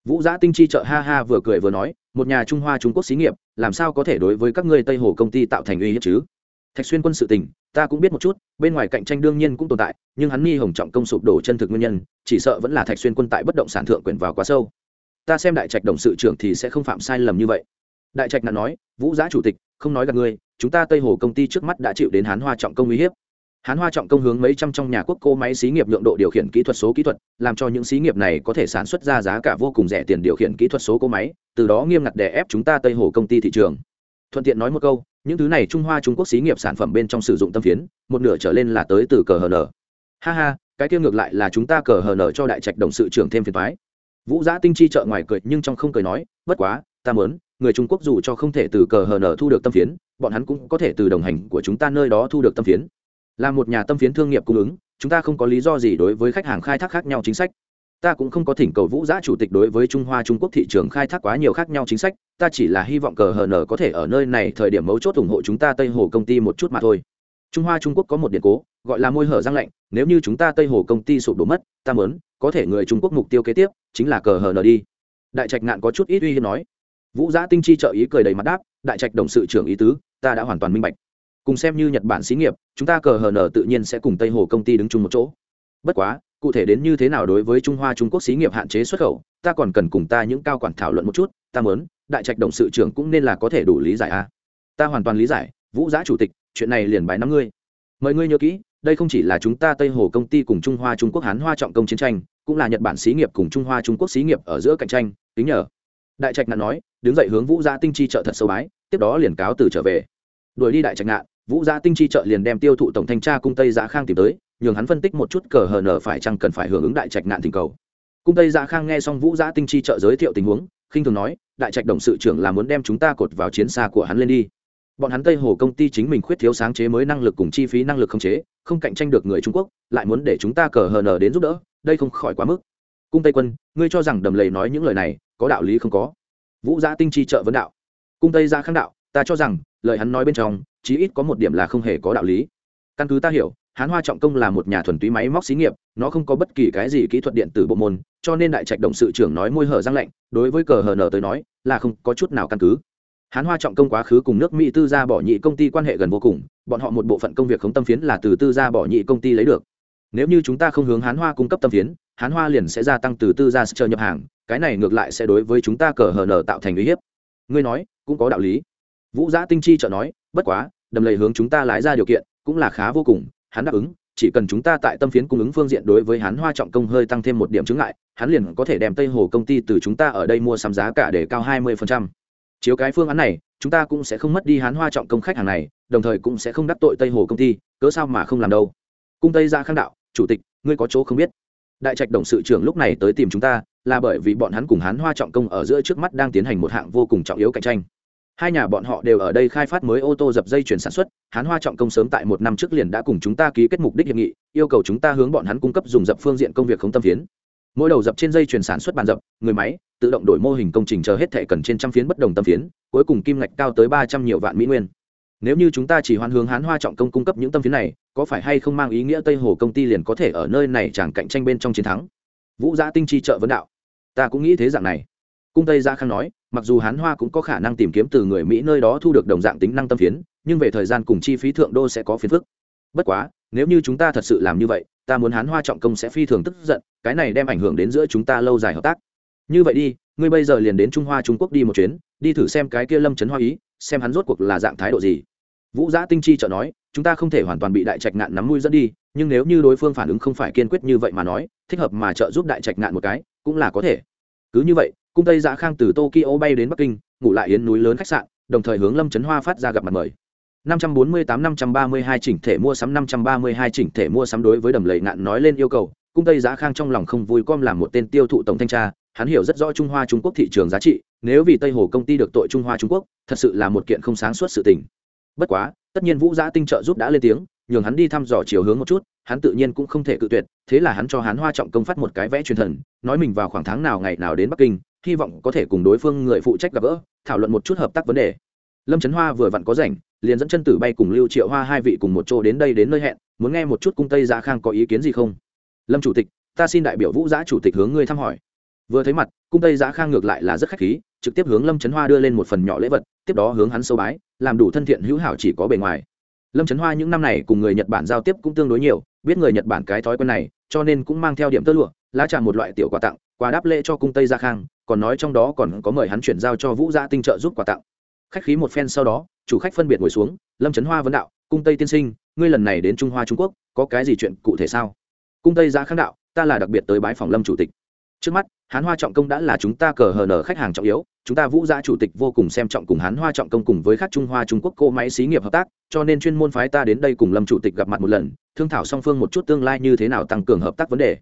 vũ giã tinh chi trợ ha ha vừa cười vừa nói một nhà trung hoa trung quốc xí nghiệp làm sao có thể đối với các ngươi tây hồ công ty tạo thành uy hiếp chứ? Thạch xuyên quân sự tình, ta cũng biết một chút, bên ngoài cạnh tranh đương nhiên cũng tồn tại, nhưng hắn nghi hồng trọng công sụp đổ chân thực nguyên nhân, chỉ sợ vẫn là thạch xuyên quân tại bất động sản thượng quyền vào quá sâu. Ta xem đại trạch đồng sự trưởng thì sẽ không phạm sai lầm như vậy. Đại trạch nạn nói, vũ giã chủ tịch, không nói gặp ngươi, chúng ta tây hồ công ty trước mắt đã chịu đến hán hoa trọng công uy hiếp hán hoa trọng công hướng mấy trăm trong nhà quốc cô máy xí nghiệp nhượng độ điều khiển kỹ thuật số kỹ thuật, làm cho những xí nghiệp này có thể sản xuất ra giá cả vô cùng rẻ tiền điều khiển kỹ thuật số cô máy, từ đó nghiêm ngặt đè ép chúng ta tây hồ công ty thị trường. Thuận tiện nói một câu, những thứ này trung hoa trung quốc xí nghiệp sản phẩm bên trong sử dụng tâm phiến, một nửa trở lên là tới từ cờ hờ nở ha ha, cái kia ngược lại là chúng ta cờ hờ nở cho đại trạch đồng sự trưởng thêm phiền thoái vũ giã tinh chi chợ ngoài cười nhưng trong không cười nói, bất quá, ta mớn người trung quốc dù cho không thể từ cờ hờ nở thu được tâm phiến, bọn hắn cũng có thể từ đồng hành của chúng ta nơi đó thu được tâm phiến là một nhà tâm phiến thương nghiệp cung ứng, chúng ta không có lý do gì đối với khách hàng khai thác khác nhau chính sách. Ta cũng không có thỉnh cầu vũ giã chủ tịch đối với trung hoa trung quốc thị trường khai thác quá nhiều khác nhau chính sách, ta chỉ là hy vọng cờ hờ nở có thể ở nơi này thời điểm mấu chốt ủng hộ chúng ta tây hồ công ty một chút mà thôi. Trung hoa trung quốc có một điện cố, gọi là môi hở răng lạnh, nếu như chúng ta tây hồ công ty sụp đổ mất, ta mớn có thể người trung quốc mục tiêu kế tiếp, chính là cờ hờ nở đi. Đại trạch ngạn có chút ít uy hiếp nói. Vũ giã tinh chi trợ ý cười đầy mặt đáp, đại trạch đồng sự trưởng ý tứ, ta đã hoàn toàn minh bạch cùng xem như nhật bản xí nghiệp, chúng ta cờ hờ nở tự nhiên sẽ cùng tây hồ công ty đứng chung một chỗ. Bất quá, cụ thể đến như thế nào đối với trung hoa trung quốc xí nghiệp hạn chế xuất khẩu, ta còn cần cùng ta những cao quản thảo luận một chút, ta mớn đại trạch động sự trưởng cũng nên là có thể đủ lý giải a. Ta hoàn toàn lý giải, vũ giã chủ tịch, chuyện này liền bài năm ngươi. Mời ngươi nhớ kỹ, đây không chỉ là chúng ta tây hồ công ty cùng trung hoa trung quốc hán hoa trọng công chiến tranh, cũng là nhật bản xí nghiệp cùng trung hoa trung quốc xí nghiệp ở giữa cạnh tranh, tính nhờ. Đại trạch nạn nói, đứng dậy hướng vũ gia tinh chi trợ thật sâu bái, tiếp đó liền cáo từ trở về đuổi đi đại trạch nạn vũ gia tinh chi trợ liền đem tiêu thụ tổng thanh tra cung tây giã khang tìm tới, nhường hắn phân tích một chút cờ hờ nở phải chăng cần phải hưởng ứng đại trạch nạn tình cầu. Cung tây giã khang nghe xong vũ gia tinh chi trợ giới thiệu tình huống, khinh thường nói, đại trạch đồng sự trưởng là muốn đem chúng ta cột vào chiến xa của hắn lên đi. Bọn hắn tây hồ công ty chính mình khuyết thiếu sáng chế mới năng lực cùng chi phí năng lực không chế, không cạnh tranh được người trung quốc, lại muốn để chúng ta cờ hờ nở đến giúp đỡ, đây không khỏi quá mức. Cung tây quân, ngươi cho rằng đầm lầy nói những lời này có đạo lý không có? Vũ gia tinh chi trợ vấn đạo. Cung tây gia khang đạo, ta cho rằng lời hắn nói bên trong, chí ít có một điểm là không hề có đạo lý. Căn cứ ta hiểu, hán hoa trọng công là một nhà thuần túy máy móc xí nghiệp, nó không có bất kỳ cái gì kỹ thuật điện tử bộ môn, cho nên đại trạch động sự trưởng nói môi hở răng lạnh, đối với cờ hờ nở tới nói, là không có chút nào căn cứ. Hán hoa trọng công quá khứ cùng nước mỹ tư gia bỏ nhị công ty quan hệ gần vô cùng, bọn họ một bộ phận công việc khống tâm phiến là từ tư gia bỏ nhị công ty lấy được. Nếu như chúng ta không hướng hán hoa cung cấp tâm phiến, hán hoa liền sẽ gia tăng từ tư gia chờ nhập hàng, cái này ngược lại sẽ đối với chúng ta cờ hờ nở tạo thành uy hiếp. Ngươi nói, cũng có đạo lý vũ giã tinh chi trợ nói, bất quá, đầm lầy hướng chúng ta lái ra điều kiện cũng là khá vô cùng, hắn đáp ứng, chỉ cần chúng ta tại tâm phiến cung ứng phương diện đối với hắn hoa trọng công hơi tăng thêm một điểm chứng lại hắn liền có thể đem tây hồ công ty từ chúng ta ở đây mua sắm giá cả để cao hai mươi chiếu cái phương án này, chúng ta cũng sẽ không mất đi hắn hoa trọng công khách hàng này, đồng thời cũng sẽ không đắc tội tây hồ công ty, cớ sao mà không làm đâu? Cung tây ra khang đạo, chủ tịch, ngươi có chỗ không biết. Đại trạch đồng sự trưởng lúc này tới tìm chúng ta, là bởi vì bọn hắn cùng hắn hoa trọng công ở giữa trước mắt đang tiến hành một hạng vô cùng trọng yếu cạnh tranh hai nhà bọn họ đều ở đây khai phát mới ô tô dập dây chuyển sản xuất, hán hoa trọng công sớm tại một năm trước liền đã cùng chúng ta ký kết mục đích hiệp nghị, yêu cầu chúng ta hướng bọn hắn cung cấp dùng dập phương diện công việc không tâm phiến. Mỗi đầu dập trên dây chuyển sản xuất bàn dập, người máy, tự động đổi mô hình công trình chờ hết thệ cần trên trăm phiến bất đồng tâm phiến, cuối cùng kim ngạch cao tới ba trăm nhiều vạn mỹ nguyên. Nếu như chúng ta chỉ hoan hướng hán hoa trọng công cung cấp những tâm phiến này, có phải hay không mang ý nghĩa tây hồ công ty liền có thể ở nơi này chẳng cạnh tranh bên trong chiến thắng? Vũ giã tinh chi trợ vấn đạo. Ta cũng nghĩ thế dạng này. Cung tây gia khang nói mặc dù hán hoa cũng có khả năng tìm kiếm từ người mỹ nơi đó thu được đồng dạng tính năng tâm phiến, nhưng về thời gian cùng chi phí thượng đô sẽ có phiến phức. Bất quá, nếu như chúng ta thật sự làm như vậy, ta muốn hán hoa trọng công sẽ phi thường tức giận, cái này đem ảnh hưởng đến giữa chúng ta lâu dài hợp tác. Như vậy đi, ngươi bây giờ liền đến trung hoa trung quốc đi một chuyến, đi thử xem cái kia lâm trấn hoa ý, xem hắn rốt cuộc là dạng thái độ gì. Vũ giã tinh chi trợ nói, chúng ta không thể hoàn toàn bị đại trạch ngạn nắm mũi dẫn đi, nhưng nếu như đối phương phản ứng không phải kiên quyết như vậy mà nói, thích hợp mà trợ giúp đại trạch ngạn một cái, cũng là có thể. Cứ như vậy cung tây giã khang từ tokyo bay đến bắc kinh, ngủ lại yến núi lớn khách sạn, đồng thời hướng lâm trấn hoa phát ra gặp mặt mời. 548-532 chỉnh thể mua sắm 532 chỉnh thể mua sắm đối với đầm lầy ngạn nói lên yêu cầu. Cung tây giã khang trong lòng không vui com làm một tên tiêu thụ tổng thanh tra, hắn hiểu rất rõ trung hoa trung quốc thị trường giá trị, nếu vì tây hồ công ty được tội trung hoa trung quốc, thật sự là một kiện không sáng suốt sự tình. Bất quá, tất nhiên vũ giã tinh trợ giúp đã lên tiếng, nhường hắn đi thăm dò chiều hướng một chút, hắn tự nhiên cũng không thể cự tuyệt, thế là hắn cho hắn hoa trọng công phát một cái vẽ truyền thần, nói mình vào khoảng tháng nào ngày nào đến bắc kinh hy vọng có thể cùng đối phương người phụ trách gặp gỡ, thảo luận một chút hợp tác vấn đề. Lâm trấn hoa vừa vặn có rảnh, liền dẫn chân tử bay cùng lưu triệu hoa hai vị cùng một chỗ đến đây đến nơi hẹn, muốn nghe một chút cung tây giá khang có ý kiến gì không? Lâm chủ tịch, ta xin đại biểu vũ giã chủ tịch hướng ngươi thăm hỏi. Vừa thấy mặt, cung tây giá khang ngược lại là rất khách khí, trực tiếp hướng lâm trấn hoa đưa lên một phần nhỏ lễ vật, tiếp đó hướng hắn sâu bái, làm đủ thân thiện hữu hảo chỉ có bề ngoài. Lâm trấn hoa những năm này cùng người nhật bản giao tiếp cũng tương đối nhiều, biết người nhật bản cái thói quen này, cho nên cũng mang theo điểm tơ lụa, lá trà một loại tiểu quà tặng quà đáp lễ cho cung tây gia khang, còn nói trong đó còn có mời hắn chuyển giao cho vũ gia tinh trợ giúp quà tặng. Khách khí một phen sau đó, chủ khách phân biệt ngồi xuống, lâm trấn hoa vấn đạo, cung tây tiên sinh, ngươi lần này đến trung hoa trung quốc, có cái gì chuyện cụ thể sao? Cung tây gia khang đạo, ta là đặc biệt tới bái phòng lâm chủ tịch. Trước mắt, hán hoa trọng công đã là chúng ta cờ hờ nở khách hàng trọng yếu, chúng ta vũ gia chủ tịch vô cùng xem trọng cùng hán hoa trọng công cùng với các trung hoa trung quốc cô máy xí nghiệp hợp tác, cho nên chuyên môn phái ta đến đây cùng lâm chủ tịch gặp mặt một lần, thương thảo song phương một chút tương lai như thế nào tăng cường hợp tác vấn đề.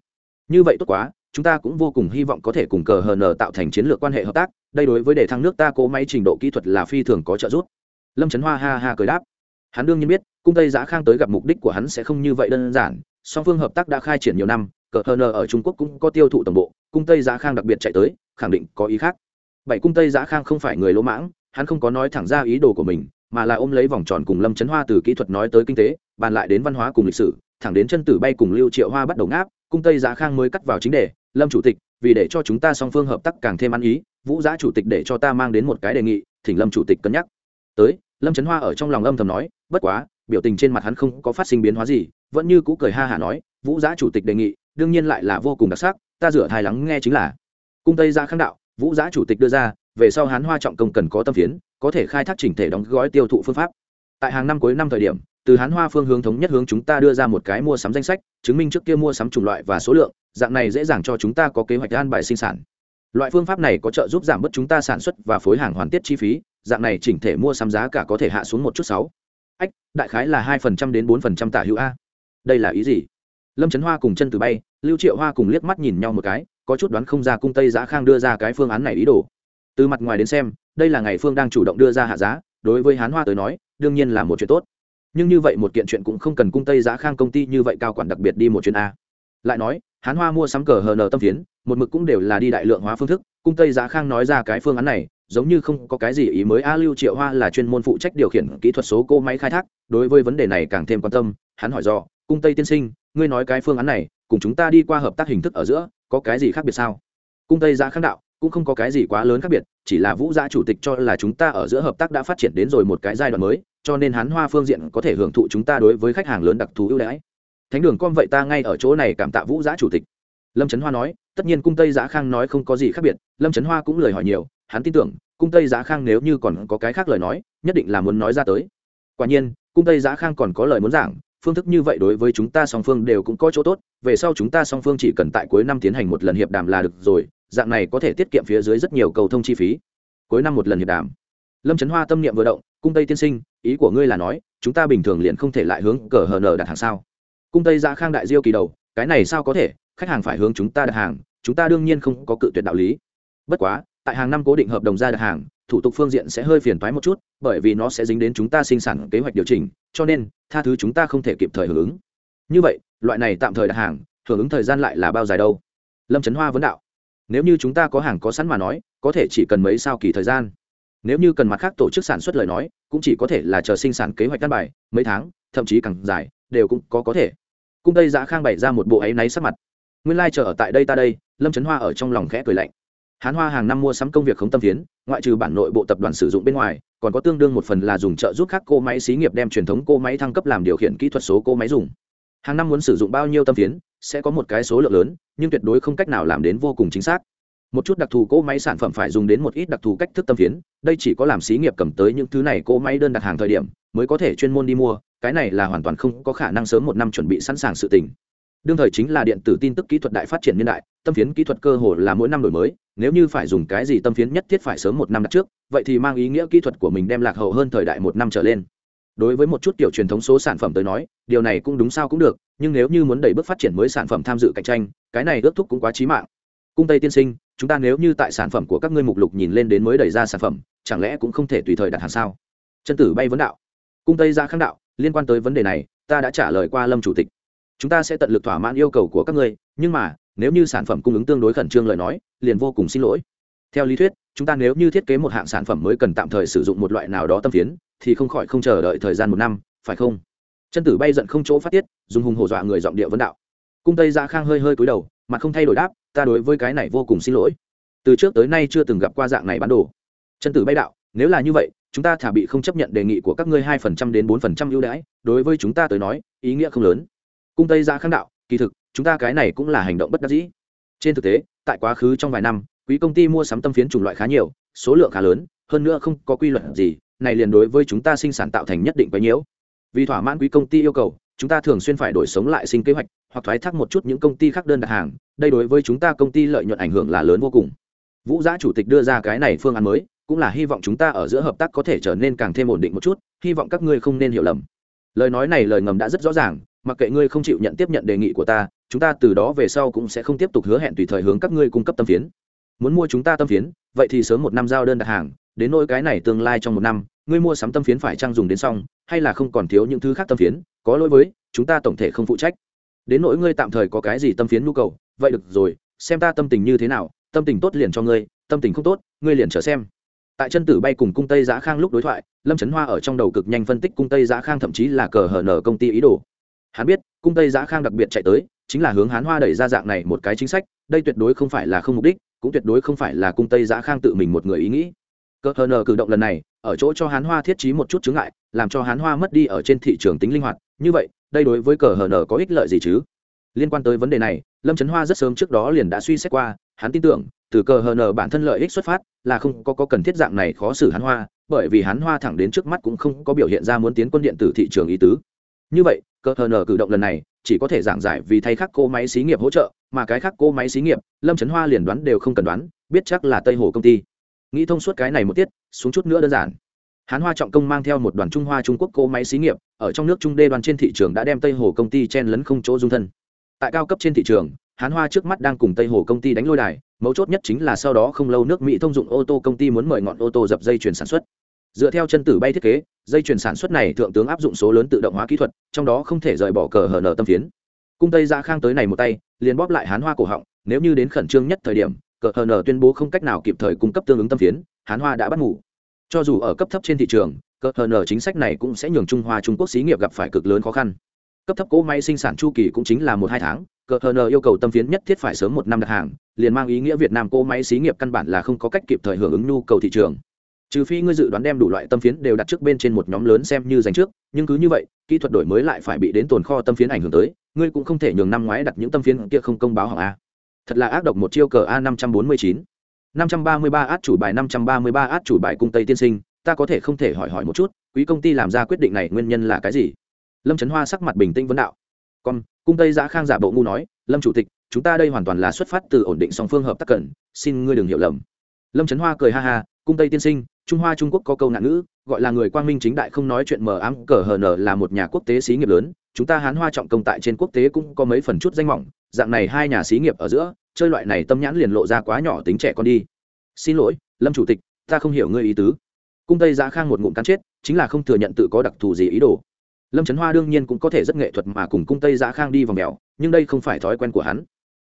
Như vậy tốt quá chúng ta cũng vô cùng hy vọng có thể cùng cờ hờ nờ tạo thành chiến lược quan hệ hợp tác, đây đối với đề thăng nước ta cố máy trình độ kỹ thuật là phi thường có trợ giúp. Lâm trấn hoa ha ha cười đáp. Hắn đương nhiên biết, cung tây giã khang tới gặp mục đích của hắn sẽ không như vậy đơn giản, song phương hợp tác đã khai triển nhiều năm, cờ hờ nờ ở trung quốc cũng có tiêu thụ tổng bộ, cung tây giã khang đặc biệt chạy tới, khẳng định có ý khác. Bảy cung tây giã khang không phải người lỗ mãng, hắn không có nói thẳng ra ý đồ của mình, mà là ôm lấy vòng tròn cùng lâm trấn hoa từ kỹ thuật nói tới kinh tế, bàn lại đến văn hóa cùng lịch sử, thẳng đến chân tử bay cùng lưu triệu hoa bắt đầu ngáp cung tây Giá khang mới cắt vào chính đề, lâm chủ tịch, vì để cho chúng ta song phương hợp tác càng thêm ăn ý, vũ giã chủ tịch để cho ta mang đến một cái đề nghị, thỉnh lâm chủ tịch cân nhắc. Tới, lâm trấn hoa ở trong lòng âm thầm nói, bất quá, biểu tình trên mặt hắn không có phát sinh biến hóa gì, vẫn như cũ cười ha hả nói, vũ giã chủ tịch đề nghị, đương nhiên lại là vô cùng đặc sắc, ta rửa thai lắng nghe chính là. Cung tây Giá kháng đạo, vũ giã chủ tịch đưa ra, về sau hán hoa trọng công cần có tâm phiến, có thể khai thác chỉnh thể đóng gói tiêu thụ phương pháp. Tại hàng năm cuối năm thời điểm từ hán hoa phương hướng thống nhất hướng chúng ta đưa ra một cái mua sắm danh sách, chứng minh trước kia mua sắm chủng loại và số lượng, dạng này dễ dàng cho chúng ta có kế hoạch an bài sinh sản. Loại phương pháp này có trợ giúp giảm bớt chúng ta sản xuất và phối hàng hoàn tiết chi phí, dạng này chỉnh thể mua sắm giá cả có thể hạ xuống một chút sáu. Ách, đại khái là hai phần trăm đến bốn phần trăm tả hữu a. Đây là ý gì? Lâm trấn hoa cùng chân từ bay, lưu triệu hoa cùng liếc mắt nhìn nhau một cái, có chút đoán không ra cung tây giá khang đưa ra cái phương án này ý đồ. Từ mặt ngoài đến xem, đây là ngày phương đang chủ động đưa ra hạ giá, đối với hán hoa tới nói, đương nhiên là một chuyện tốt nhưng như vậy một kiện chuyện cũng không cần cung tây giá khang công ty như vậy cao quản đặc biệt đi một chuyến a. Lại nói, hán hoa mua sắm cờ hờ nờ tâm phiến, một mực cũng đều là đi đại lượng hóa phương thức, cung tây giá khang nói ra cái phương án này, giống như không có cái gì ý mới. A lưu triệu hoa là chuyên môn phụ trách điều khiển kỹ thuật số cô máy khai thác, đối với vấn đề này càng thêm quan tâm, hắn hỏi do, cung tây tiên sinh, ngươi nói cái phương án này, cùng chúng ta đi qua hợp tác hình thức ở giữa, có cái gì khác biệt sao? Cung tây giá khang đạo, cũng không có cái gì quá lớn khác biệt, chỉ là vũ gia chủ tịch cho là chúng ta ở giữa hợp tác đã phát triển đến rồi một cái giai đoạn mới cho nên hắn hoa phương diện có thể hưởng thụ chúng ta đối với khách hàng lớn đặc thù ưu đãi. Thánh đường con vậy ta ngay ở chỗ này cảm tạ vũ giã chủ tịch. Lâm trấn hoa nói, tất nhiên cung tây giã khang nói không có gì khác biệt. Lâm trấn hoa cũng lời hỏi nhiều, hắn tin tưởng, cung tây giã khang nếu như còn có cái khác lời nói, nhất định là muốn nói ra tới. Quả nhiên, cung tây giã khang còn có lời muốn giảng, phương thức như vậy đối với chúng ta song phương đều cũng có chỗ tốt, về sau chúng ta song phương chỉ cần tại cuối năm tiến hành một lần hiệp đàm là được rồi, dạng này có thể tiết kiệm phía dưới rất nhiều cầu thông chi phí. Cuối năm một lần hiệp đàm. Lâm trấn hoa tâm niệm vừa động, cung tây tiên sinh ý của ngươi là nói, chúng ta bình thường liền không thể lại hướng cờ hờ nở đặt hàng sao? Cung tây giã khang đại diêu kỳ đầu, cái này sao có thể? Khách hàng phải hướng chúng ta đặt hàng, chúng ta đương nhiên không có cự tuyệt đạo lý. Bất quá, tại hàng năm cố định hợp đồng ra đặt hàng, thủ tục phương diện sẽ hơi phiền toái một chút, bởi vì nó sẽ dính đến chúng ta sinh sản kế hoạch điều chỉnh, cho nên, tha thứ chúng ta không thể kịp thời hưởng ứng. Như vậy, loại này tạm thời đặt hàng, hưởng ứng thời gian lại là bao dài đâu? Lâm trấn hoa vấn đạo. Nếu như chúng ta có hàng có sẵn mà nói, có thể chỉ cần mấy sao kỳ thời gian nếu như cần mặt khác tổ chức sản xuất lời nói, cũng chỉ có thể là chờ sinh sản kế hoạch căn bài, mấy tháng, thậm chí càng dài, đều cũng có có thể. Cung tây giã khang bày ra một bộ áy náy sắc mặt. Nguyên lai、like、chờ ở tại đây ta đây, lâm trấn hoa ở trong lòng khẽ cười lạnh. Hán hoa hàng năm mua sắm công việc không tâm phiến, ngoại trừ bản nội bộ tập đoàn sử dụng bên ngoài, còn có tương đương một phần là dùng trợ giúp các cô máy xí nghiệp đem truyền thống cô máy thăng cấp làm điều khiển kỹ thuật số cô máy dùng. Hàng năm muốn sử dụng bao nhiêu tâm phiến, sẽ có một cái số lượng lớn, nhưng tuyệt đối không cách nào làm đến vô cùng chính xác một chút đặc thù cỗ máy sản phẩm phải dùng đến một ít đặc thù cách thức tâm phiến, đây chỉ có làm xí nghiệp cầm tới những thứ này cỗ máy đơn đặt hàng thời điểm mới có thể chuyên môn đi mua, cái này là hoàn toàn không có khả năng sớm một năm chuẩn bị sẵn sàng sự tình. Đương thời chính là điện tử tin tức kỹ thuật đại phát triển niên đại, tâm phiến kỹ thuật cơ hồ là mỗi năm đổi mới, nếu như phải dùng cái gì tâm phiến nhất thiết phải sớm một năm đặt trước, vậy thì mang ý nghĩa kỹ thuật của mình đem lạc hậu hơn thời đại một năm trở lên. Đối với một chút tiểu truyền thống số sản phẩm tới nói, điều này cũng đúng sao cũng được, nhưng nếu như muốn đẩy bước phát triển mới sản phẩm tham dự cạnh tranh, cái này ước thúc cũng quá trí mạng. Cung tây tiên sinh chúng ta nếu như tại sản phẩm của các ngươi mục lục nhìn lên đến mới đẩy ra sản phẩm, chẳng lẽ cũng không thể tùy thời đặt hàng sao? Chân tử bay vấn đạo. Cung tây ra kháng đạo, liên quan tới vấn đề này, ta đã trả lời qua lâm chủ tịch. Chúng ta sẽ tận lực thỏa mãn yêu cầu của các ngươi, nhưng mà, nếu như sản phẩm cung ứng tương đối khẩn trương lời nói, liền vô cùng xin lỗi. Theo lý thuyết, chúng ta nếu như thiết kế một hạng sản phẩm mới cần tạm thời sử dụng một loại nào đó tâm phiến, thì không khỏi không chờ đợi thời gian một năm, phải không? Chân tử bay giận không chỗ phát tiết, dùng hùng hổ dọa người giọng địa vấn đạo. Cung tây ra khang hơi hơi cúi đầu mà không thay đổi đáp ta đối với cái này vô cùng xin lỗi. Từ trước tới nay chưa từng gặp qua dạng này bán đồ. Chân tử bay đạo, nếu là như vậy, chúng ta thả bị không chấp nhận đề nghị của các ngươi hai phần trăm đến bốn phần trăm ưu đãi, đối với chúng ta tới nói, ý nghĩa không lớn. Cung tây ra kháng đạo, kỳ thực, chúng ta cái này cũng là hành động bất đắc dĩ. Trên thực tế, tại quá khứ trong vài năm, quý công ty mua sắm tâm phiến chủng loại khá nhiều, số lượng khá lớn, hơn nữa không có quy luật gì, này liền đối với chúng ta sinh sản tạo thành nhất định quấy nhiễu. Vì thỏa mãn quý công ty yêu cầu, chúng ta thường xuyên phải đổi sống lại sinh kế hoạch hoặc thoái thác một chút những công ty khác đơn đặt hàng, đây đối với chúng ta công ty lợi nhuận ảnh hưởng là lớn vô cùng. Vũ giã chủ tịch đưa ra cái này phương án mới, cũng là hy vọng chúng ta ở giữa hợp tác có thể trở nên càng thêm ổn định một chút, hy vọng các ngươi không nên hiểu lầm. Lời nói này lời ngầm đã rất rõ ràng, mặc kệ ngươi không chịu nhận tiếp nhận đề nghị của ta, chúng ta từ đó về sau cũng sẽ không tiếp tục hứa hẹn tùy thời hướng các ngươi cung cấp tâm phiến. Muốn mua chúng ta tâm phiến, vậy thì sớm một năm giao đơn đặt hàng, đến nỗi cái này tương lai trong một năm, ngươi mua sắm tâm phiến phải trang dùng đến xong, hay là không còn thiếu những thứ khác tâm phiến, có lỗi với, chúng ta tổng thể không phụ trách đến nỗi ngươi tạm thời có cái gì tâm phiến nhu cầu, vậy được rồi, xem ta tâm tình như thế nào, tâm tình tốt liền cho ngươi, tâm tình không tốt, ngươi liền chờ xem. Tại chân tử bay cùng cung tây giã khang lúc đối thoại, lâm trấn hoa ở trong đầu cực nhanh phân tích cung tây giã khang thậm chí là cờ hở nở công ty ý đồ. Hắn biết, cung tây giã khang đặc biệt chạy tới, chính là hướng hán hoa đẩy ra dạng này một cái chính sách, đây tuyệt đối không phải là không mục đích, cũng tuyệt đối không phải là cung tây giã khang tự mình một người ý nghĩ. Cờ hờ nờ cử động lần này, ở chỗ cho hán hoa thiết trí một chút chướng ngại, làm cho hán hoa mất đi ở trên thị trường tính linh hoạt như vậy đây đối với cờ hờ nờ có ích lợi gì chứ? Liên quan tới vấn đề này lâm trấn hoa rất sớm trước đó liền đã suy xét qua hắn tin tưởng từ cờ hờ nờ bản thân lợi ích xuất phát là không có, có cần thiết dạng này khó xử hắn hoa bởi vì hắn hoa thẳng đến trước mắt cũng không có biểu hiện ra muốn tiến quân điện tử thị trường ý tứ. Như vậy cờ hờ nờ cử động lần này chỉ có thể giảng giải vì thay khắc cô máy xí nghiệp hỗ trợ mà cái khác cô máy xí nghiệp lâm trấn hoa liền đoán đều không cần đoán biết chắc là tây hồ công ty. Nghĩ thông suốt cái này một tiết xuống chút nữa đơn giản hán hoa trọng công mang theo một đoàn trung hoa trung quốc cô máy xí nghiệp, ở trong nước trung đê đoàn trên thị trường đã đem tây hồ công ty chen lấn không chỗ dung thân. Tại cao cấp trên thị trường, hán hoa trước mắt đang cùng tây hồ công ty đánh lôi đài, mấu chốt nhất chính là sau đó không lâu nước mỹ thông dụng ô tô công ty muốn mời ngọn ô tô dập dây chuyển sản xuất. Dựa theo chân tử bay thiết kế, dây chuyển sản xuất này thượng tướng áp dụng số lớn tự động hóa kỹ thuật, trong đó không thể rời bỏ cờ hở nở tâm phiến. Cung tây ra khang tới này một tay, liền bóp lại hán hoa cổ họng, nếu như đến khẩn trương nhất thời điểm, cờ hở nở tuyên bố không cách nào kịp thời cung cấp tương ứng tâm phiến, hán hoa đã bắt ngủ cho dù ở cấp thấp trên thị trường cỡ hn chính sách này cũng sẽ nhường trung hoa trung quốc xí nghiệp gặp phải cực lớn khó khăn. Cấp thấp cỗ máy sinh sản chu kỳ cũng chính là một hai tháng cỡ hn yêu cầu tâm phiến nhất thiết phải sớm một năm đặt hàng, liền mang ý nghĩa việt nam cỗ máy xí nghiệp căn bản là không có cách kịp thời hưởng ứng nhu cầu thị trường. Trừ phi ngươi dự đoán đem đủ loại tâm phiến đều đặt trước bên trên một nhóm lớn xem như dành trước, nhưng cứ như vậy, kỹ thuật đổi mới lại phải bị đến tồn kho tâm phiến ảnh hưởng tới, ngươi cũng không thể nhường năm ngoái đặt những tâm phiến kia không công báo hỏng a. Thật là ác độc một chiêu cờ a năm trăm bốn mươi chín năm trăm ba mươi ba át chủ bài, năm trăm ba mươi ba át chủ bài cung tây tiên sinh, ta có thể không thể hỏi hỏi một chút, quý công ty làm ra quyết định này nguyên nhân là cái gì? Lâm trấn hoa sắc mặt bình tĩnh vấn đạo. Còn cung tây Dã khang giả bộ ngu nói, lâm chủ tịch, chúng ta đây hoàn toàn là xuất phát từ ổn định song phương hợp tác cần, xin ngươi đừng hiểu lầm. Lâm trấn hoa cười ha ha, cung tây tiên sinh, trung hoa trung quốc có câu nạn ngữ, gọi là người quang minh chính đại không nói chuyện mờ ám, cờ hờn nở là một nhà quốc tế xí nghiệp lớn, chúng ta hán hoa trọng công tại trên quốc tế cũng có mấy phần chút danh mỏng dạng này hai nhà xí nghiệp ở giữa chơi loại này tâm nhãn liền lộ ra quá nhỏ tính trẻ con đi. Xin lỗi, lâm chủ tịch, ta không hiểu ngươi ý tứ. Cung tây giã khang một ngụm cắn chết, chính là không thừa nhận tự có đặc thù gì ý đồ. Lâm trấn hoa đương nhiên cũng có thể rất nghệ thuật mà cùng cung tây giã khang đi vào mèo, nhưng đây không phải thói quen của hắn.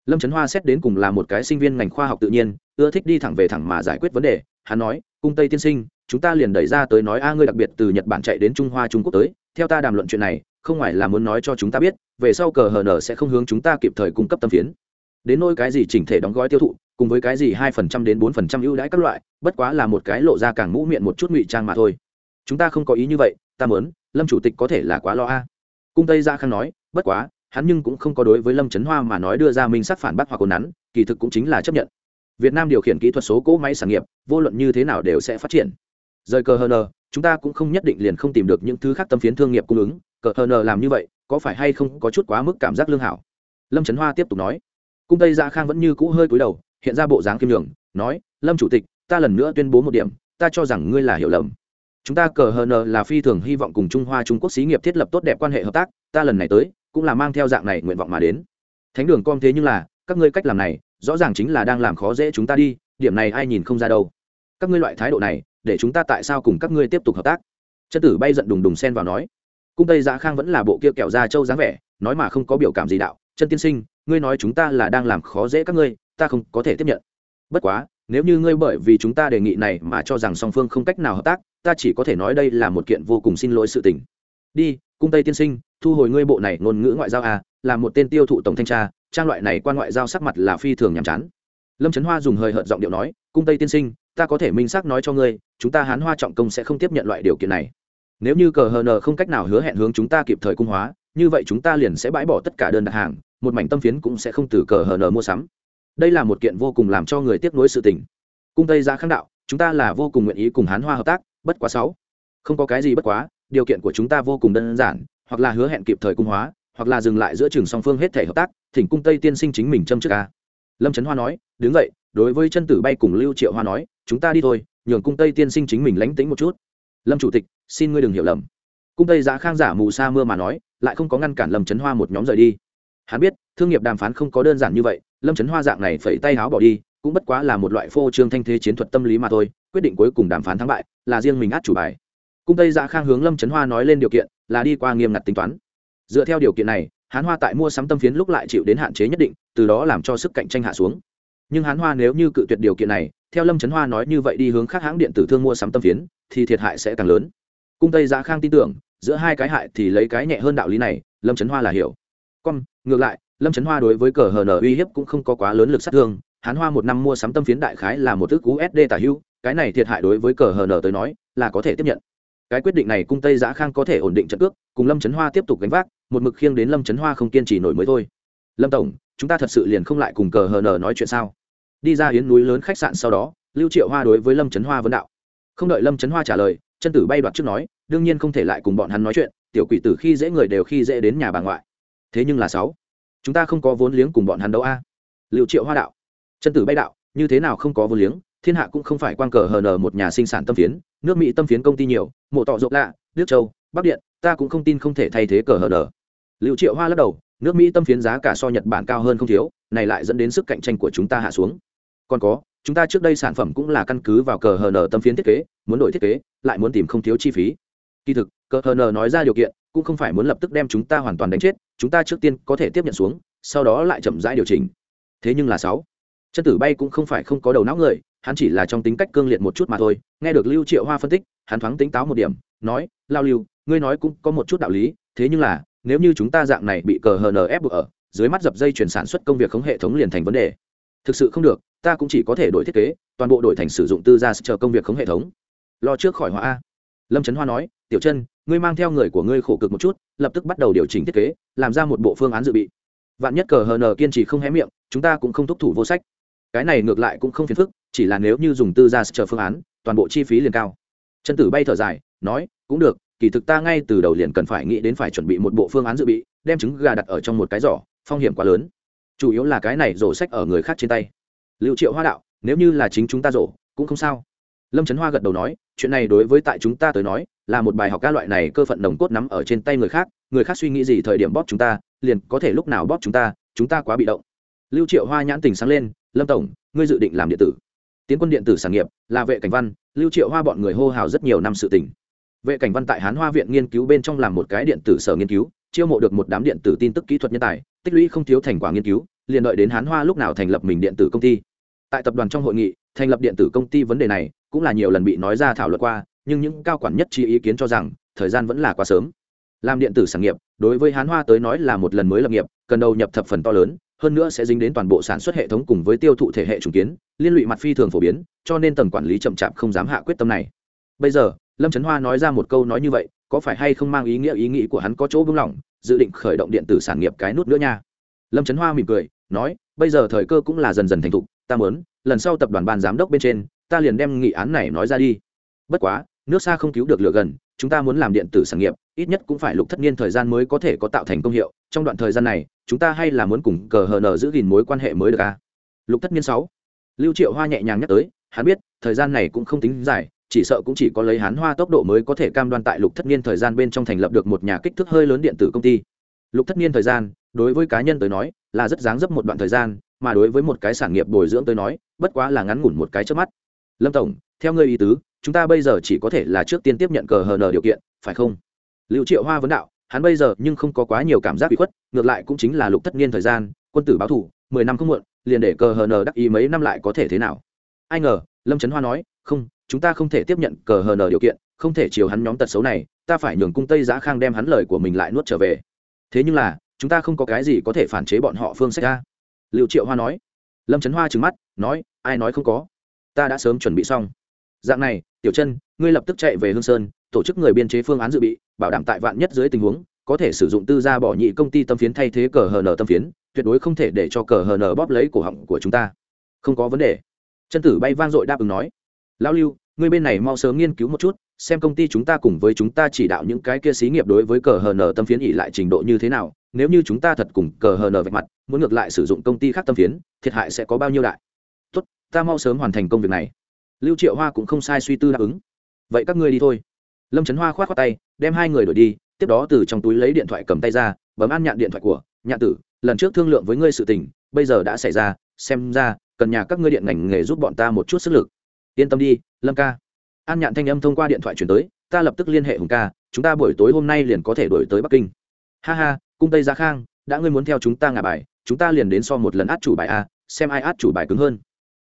Lâm trấn hoa xét đến cùng là một cái sinh viên ngành khoa học tự nhiên, ưa thích đi thẳng về thẳng mà giải quyết vấn đề. Hắn nói, cung tây tiên sinh, chúng ta liền đẩy ra tới nói a ngươi đặc biệt từ nhật bản chạy đến trung hoa trung quốc tới. Theo ta đàm luận chuyện này, không ngoài là muốn nói cho chúng ta biết, về sau cờ hờ nở sẽ không hướng chúng ta kịp thời cung cấp tâm phiến đến nôi cái gì chỉnh thể đóng gói tiêu thụ, cùng với cái gì hai phần trăm đến bốn phần trăm ưu đãi các loại, bất quá là một cái lộ ra càng mũ miệng một chút ngụy trang mà thôi. Chúng ta không có ý như vậy, ta mớn lâm chủ tịch có thể là quá lo a. Cung tây gia khang nói, bất quá, hắn nhưng cũng không có đối với lâm trấn hoa mà nói đưa ra minh sắc phản bác hoặc cồn nắn, kỳ thực cũng chính là chấp nhận. Việt nam điều khiển kỹ thuật số cỗ máy sản nghiệp, vô luận như thế nào đều sẽ phát triển. Rời cờ hờn nờ, chúng ta cũng không nhất định liền không tìm được những thứ khác tâm phiến thương nghiệp cung ứng, cờ hờn nờ làm như vậy, có phải hay không có chút quá mức cảm giác lương hảo? Lâm trấn hoa tiếp tục nói cung tây gia khang vẫn như cũ hơi cúi đầu, hiện ra bộ dáng kim đường nói, lâm chủ tịch, ta lần nữa tuyên bố một điểm, ta cho rằng ngươi là hiểu lầm. Chúng ta cờ hờ nờ là phi thường hy vọng cùng trung hoa trung quốc xí nghiệp thiết lập tốt đẹp quan hệ hợp tác, ta lần này tới, cũng là mang theo dạng này nguyện vọng mà đến. Thánh đường com thế nhưng là, các ngươi cách làm này, rõ ràng chính là đang làm khó dễ chúng ta đi, điểm này ai nhìn không ra đâu. Các ngươi loại thái độ này, để chúng ta tại sao cùng các ngươi tiếp tục hợp tác? Chân tử bay giận đùng đùng xen vào nói. Cung tây giã khang vẫn là bộ kia kẹo da trâu dáng vẻ, nói mà không có biểu cảm gì đạo chân tiên sinh, ngươi nói chúng ta là đang làm khó dễ các ngươi, ta không có thể tiếp nhận. Bất quá, nếu như ngươi bởi vì chúng ta đề nghị này mà cho rằng song phương không cách nào hợp tác, ta chỉ có thể nói đây là một kiện vô cùng xin lỗi sự tình. Đi, cung tây tiên sinh, thu hồi ngươi bộ này ngôn ngữ ngoại giao à là một tên tiêu thụ tổng thanh tra, trang loại này quan ngoại giao sắc mặt là phi thường nhàm chán. Lâm trấn hoa dùng hơi hợt giọng điệu nói, cung tây tiên sinh, ta có thể minh xác nói cho ngươi, chúng ta hán hoa trọng công sẽ không tiếp nhận loại điều kiện này. Nếu như cờ hờ nờ không cách nào hứa hẹn hướng chúng ta kịp thời cung hóa, như vậy chúng ta liền sẽ bãi bỏ tất cả đơn đặt hàng một mảnh tâm phiến cũng sẽ không từ cờ hờ nờ mua sắm. Đây là một kiện vô cùng làm cho người tiếp nối sự tình. Cung tây ra kháng đạo, chúng ta là vô cùng nguyện ý cùng hán hoa hợp tác, bất quá sáu. Không có cái gì bất quá, điều kiện của chúng ta vô cùng đơn giản, hoặc là hứa hẹn kịp thời cung hóa, hoặc là dừng lại giữa trường song phương hết thể hợp tác, thỉnh cung tây tiên sinh chính mình châm trước ca lâm trấn hoa nói, đứng vậy đối với chân tử bay cùng lưu triệu hoa nói, chúng ta đi thôi, nhường cung tây tiên sinh chính mình lánh tính một chút. Lâm chủ tịch, xin ngươi đừng hiểu lầm. Cung tây giá khang giả mù sa mưa mà nói, lại không có ngăn cản lâm trấn hoa một nhóm rời đi hắn biết, thương nghiệp đàm phán không có đơn giản như vậy, lâm trấn hoa dạng này phẩy tay háo bỏ đi, cũng bất quá là một loại phô trương thanh thế chiến thuật tâm lý mà thôi, quyết định cuối cùng đàm phán thắng bại, là riêng mình át chủ bài. Cung tây dạ khang hướng lâm trấn hoa nói lên điều kiện, là đi qua nghiêm ngặt tính toán. Dựa theo điều kiện này, hán hoa tại mua sắm tâm phiến lúc lại chịu đến hạn chế nhất định, từ đó làm cho sức cạnh tranh hạ xuống. Nhưng hán hoa nếu như cự tuyệt điều kiện này, theo lâm trấn hoa nói như vậy đi hướng khác hãng điện tử thương mua sắm tâm phiến, thì thiệt hại sẽ càng lớn. Cung tây dạ khang tin tưởng, giữa hai cái hại thì lấy cái nhẹ hơn đạo lý này, lâm trấn hoa là hiểu con, ngược lại, lâm trấn hoa đối với cờ hờ nở uy hiếp cũng không có quá lớn lực sát thương hán hoa một năm mua sắm tâm phiến đại khái là một ước usd tả hưu, cái này thiệt hại đối với cờ hờ nở tới nói, là có thể tiếp nhận. Cái quyết định này cung tây giã khang có thể ổn định trận cước, cùng lâm trấn hoa tiếp tục gánh vác, một mực khiêng đến lâm trấn hoa không kiên trì nổi mới thôi. Lâm tổng, chúng ta thật sự liền không lại cùng cờ hờ nở nói chuyện sao? Đi ra hiến núi lớn khách sạn sau đó, lưu triệu hoa đối với lâm trấn hoa vấn đạo. Không đợi lâm trấn hoa trả lời, chân tử bay đoạt trước nói, đương nhiên không thể lại cùng bọn hắn nói chuyện, tiểu quỷ tử khi dễ người đều khi dễ đến nhà bà ngoại thế nhưng là sáu. Chúng ta không có vốn liếng cùng bọn hắn đâu a. À? liệu triệu hoa đạo. Chân tử bay đạo, như thế nào không có vốn liếng, thiên hạ cũng không phải quan cờ hờ nờ một nhà sinh sản tâm phiến, nước mỹ tâm phiến công ty nhiều, mộ tọ rộng lạ nước châu, bắc điện, ta cũng không tin không thể thay thế cờ hờ nờ. Liệu triệu hoa lắc đầu, nước mỹ tâm phiến giá cả so nhật bản cao hơn không thiếu, này lại dẫn đến sức cạnh tranh của chúng ta hạ xuống. Còn có, chúng ta trước đây sản phẩm cũng là căn cứ vào cờ hờ nờ tâm phiến thiết kế, muốn đổi thiết kế, lại muốn tìm không thiếu chi phí. Kỳ thực, cờ hờ nờ nói ra điều kiện cũng không phải muốn lập tức đem chúng ta hoàn toàn đánh chết, chúng ta trước tiên có thể tiếp nhận xuống, sau đó lại chậm rãi điều chỉnh. Thế nhưng là sáu, chân tử bay cũng không phải không có đầu não người, hắn chỉ là trong tính cách cương liệt một chút mà thôi. Nghe được lưu triệu hoa phân tích, hắn thoáng tính táo một điểm, nói, lao lưu, ngươi nói cũng có một chút đạo lý, thế nhưng là, nếu như chúng ta dạng này bị cờ hờ nờ ép buộc ở, dưới mắt dập dây chuyển sản xuất công việc không hệ thống liền thành vấn đề. Thực sự không được, ta cũng chỉ có thể đổi thiết kế, toàn bộ đổi thành sử dụng tư gia chờ công việc không hệ thống. Lo trước khỏi hóa a. Lâm trấn hoa nói, tiểu chân ngươi mang theo người của ngươi khổ cực một chút, lập tức bắt đầu điều chỉnh thiết kế, làm ra một bộ phương án dự bị. Vạn nhất cờ hờ nờ kiên trì không hé miệng, chúng ta cũng không thúc thủ vô sách. Cái này ngược lại cũng không phiền phức, chỉ là nếu như dùng tư gia chờ phương án, toàn bộ chi phí liền cao. Chân tử bay thở dài, nói, cũng được, kỳ thực ta ngay từ đầu liền cần phải nghĩ đến phải chuẩn bị một bộ phương án dự bị, đem trứng gà đặt ở trong một cái giỏ, phong hiểm quá lớn. Chủ yếu là cái này rổ sách ở người khác trên tay. Liệu triệu hoa đạo, nếu như là chính chúng ta rổ, cũng không sao lâm trấn hoa gật đầu nói, chuyện này đối với tại chúng ta tới nói, là một bài học ca loại này cơ phận nồng cốt nắm ở trên tay người khác người khác suy nghĩ gì thời điểm bóp chúng ta, liền có thể lúc nào bóp chúng ta chúng ta quá bị động. Lưu triệu hoa nhãn tình sáng lên, lâm tổng, ngươi dự định làm điện tử? Tiến quân điện tử sản nghiệp, là vệ cảnh văn. Lưu triệu hoa bọn người hô hào rất nhiều năm sự tình. Vệ cảnh văn tại hán hoa viện nghiên cứu bên trong làm một cái điện tử sở nghiên cứu, chiêu mộ được một đám điện tử tin tức kỹ thuật nhân tài, tích lũy không thiếu thành quả nghiên cứu, liền đợi đến hán hoa lúc nào thành lập mình điện tử công ty. Tại tập đoàn trong hội nghị thành lập điện tử công ty vấn đề này cũng là nhiều lần bị nói ra thảo luận qua, nhưng những cao quản nhất trí ý kiến cho rằng, thời gian vẫn là quá sớm. Làm điện tử sản nghiệp, đối với hán hoa tới nói là một lần mới lập nghiệp, cần đầu nhập thập phần to lớn, hơn nữa sẽ dính đến toàn bộ sản xuất hệ thống cùng với tiêu thụ thể hệ trùng kiến, liên lụy mặt phi thường phổ biến, cho nên tầng quản lý chậm chạp không dám hạ quyết tâm này. Bây giờ, lâm trấn hoa nói ra một câu nói như vậy, có phải hay không mang ý nghĩa ý nghĩ của hắn có chỗ vững lòng dự định khởi động điện tử sản nghiệp cái nút nữa nha. Lâm trấn hoa mỉm cười, nói, bây giờ thời cơ cũng là dần dần thành thục ta muốn, lần sau tập đoàn ban giám đốc bên trên, ta liền đem nghị án này nói ra đi. Bất quá, nước xa không cứu được lửa gần, chúng ta muốn làm điện tử sản nghiệp, ít nhất cũng phải lục thất niên thời gian mới có thể có tạo thành công hiệu. Trong đoạn thời gian này, chúng ta hay là muốn cùng cờ hờ nờ giữ gìn mối quan hệ mới được à? lục thất niên sáu. Lưu triệu hoa nhẹ nhàng nhắc tới, hắn biết, thời gian này cũng không tính dài, chỉ sợ cũng chỉ có lấy hán hoa tốc độ mới có thể cam đoan tại lục thất niên thời gian bên trong thành lập được một nhà kích thước hơi lớn điện tử công ty. Lục thất niên thời gian, đối với cá nhân tới nói, là rất dáng dấp một đoạn thời gian mà đối với một cái sản nghiệp bồi dưỡng tới nói, bất quá là ngắn ngủn một cái trước mắt. Lâm tổng, theo ngươi ý tứ, chúng ta bây giờ chỉ có thể là trước tiên tiếp nhận cờ hờ nờ điều kiện, phải không? Liệu triệu hoa vấn đạo, hắn bây giờ nhưng không có quá nhiều cảm giác bị khuất, ngược lại cũng chính là lục thất niên thời gian, quân tử báo thủ, mười năm không muộn, liền để cờ hờ nờ đắc ý mấy năm lại có thể thế nào? Ai ngờ, lâm trấn hoa nói, không, chúng ta không thể tiếp nhận cờ hờ nờ điều kiện, không thể chiều hắn nhóm tật xấu này, ta phải nhường cung tây Giá khang đem hắn lời của mình lại nuốt trở về. Thế nhưng là, chúng ta không có cái gì có thể phản chế bọn họ phương sách ra liệu triệu hoa nói. Lâm trấn hoa trừng mắt, nói, ai nói không có? Ta đã sớm chuẩn bị xong. Dạng này, tiểu chân, ngươi lập tức chạy về hương sơn, tổ chức người biên chế phương án dự bị, bảo đảm tại vạn nhất dưới tình huống, có thể sử dụng tư gia bỏ nhị công ty tâm phiến thay thế cờ hờ nờ tâm phiến, tuyệt đối không thể để cho cờ hờ nờ bóp lấy cổ họng của chúng ta. Không có vấn đề. Chân tử bay vang dội đáp ứng nói. Lão lưu, ngươi bên này mau sớm nghiên cứu một chút, xem công ty chúng ta cùng với chúng ta chỉ đạo những cái kia xí nghiệp đối với cờ hờ nờ tâm phiến ỉ lại trình độ như thế nào nếu như chúng ta thật cùng cờ hờ nở vạch mặt, muốn ngược lại sử dụng công ty khác tâm phiến, thiệt hại sẽ có bao nhiêu đại? Tốt, ta mau sớm hoàn thành công việc này. Lưu triệu hoa cũng không sai suy tư đáp ứng. Vậy các ngươi đi thôi. Lâm trấn hoa k h o á t khoác tay, đem hai người đổi đi, tiếp đó từ trong túi lấy điện thoại cầm tay ra, bấm ăn nhạn điện thoại của nhạn tử, lần trước thương lượng với ngươi sự tình, bây giờ đã xảy ra, xem ra, cần nhà các ngươi điện ngành nghề giúp bọn ta một chút sức lực. Yên tâm đi, lâm ca. An nhạn thanh âm thông qua điện thoại chuyển tới, ta lập tức liên hệ hùng ca, chúng ta buổi tối hôm nay liền có thể đổi tới bắc kinh. Ha ha cung tây gia khang, đã ngươi muốn theo chúng ta ngả bài, chúng ta liền đến so một lần át chủ bài a, xem ai át chủ bài cứng hơn.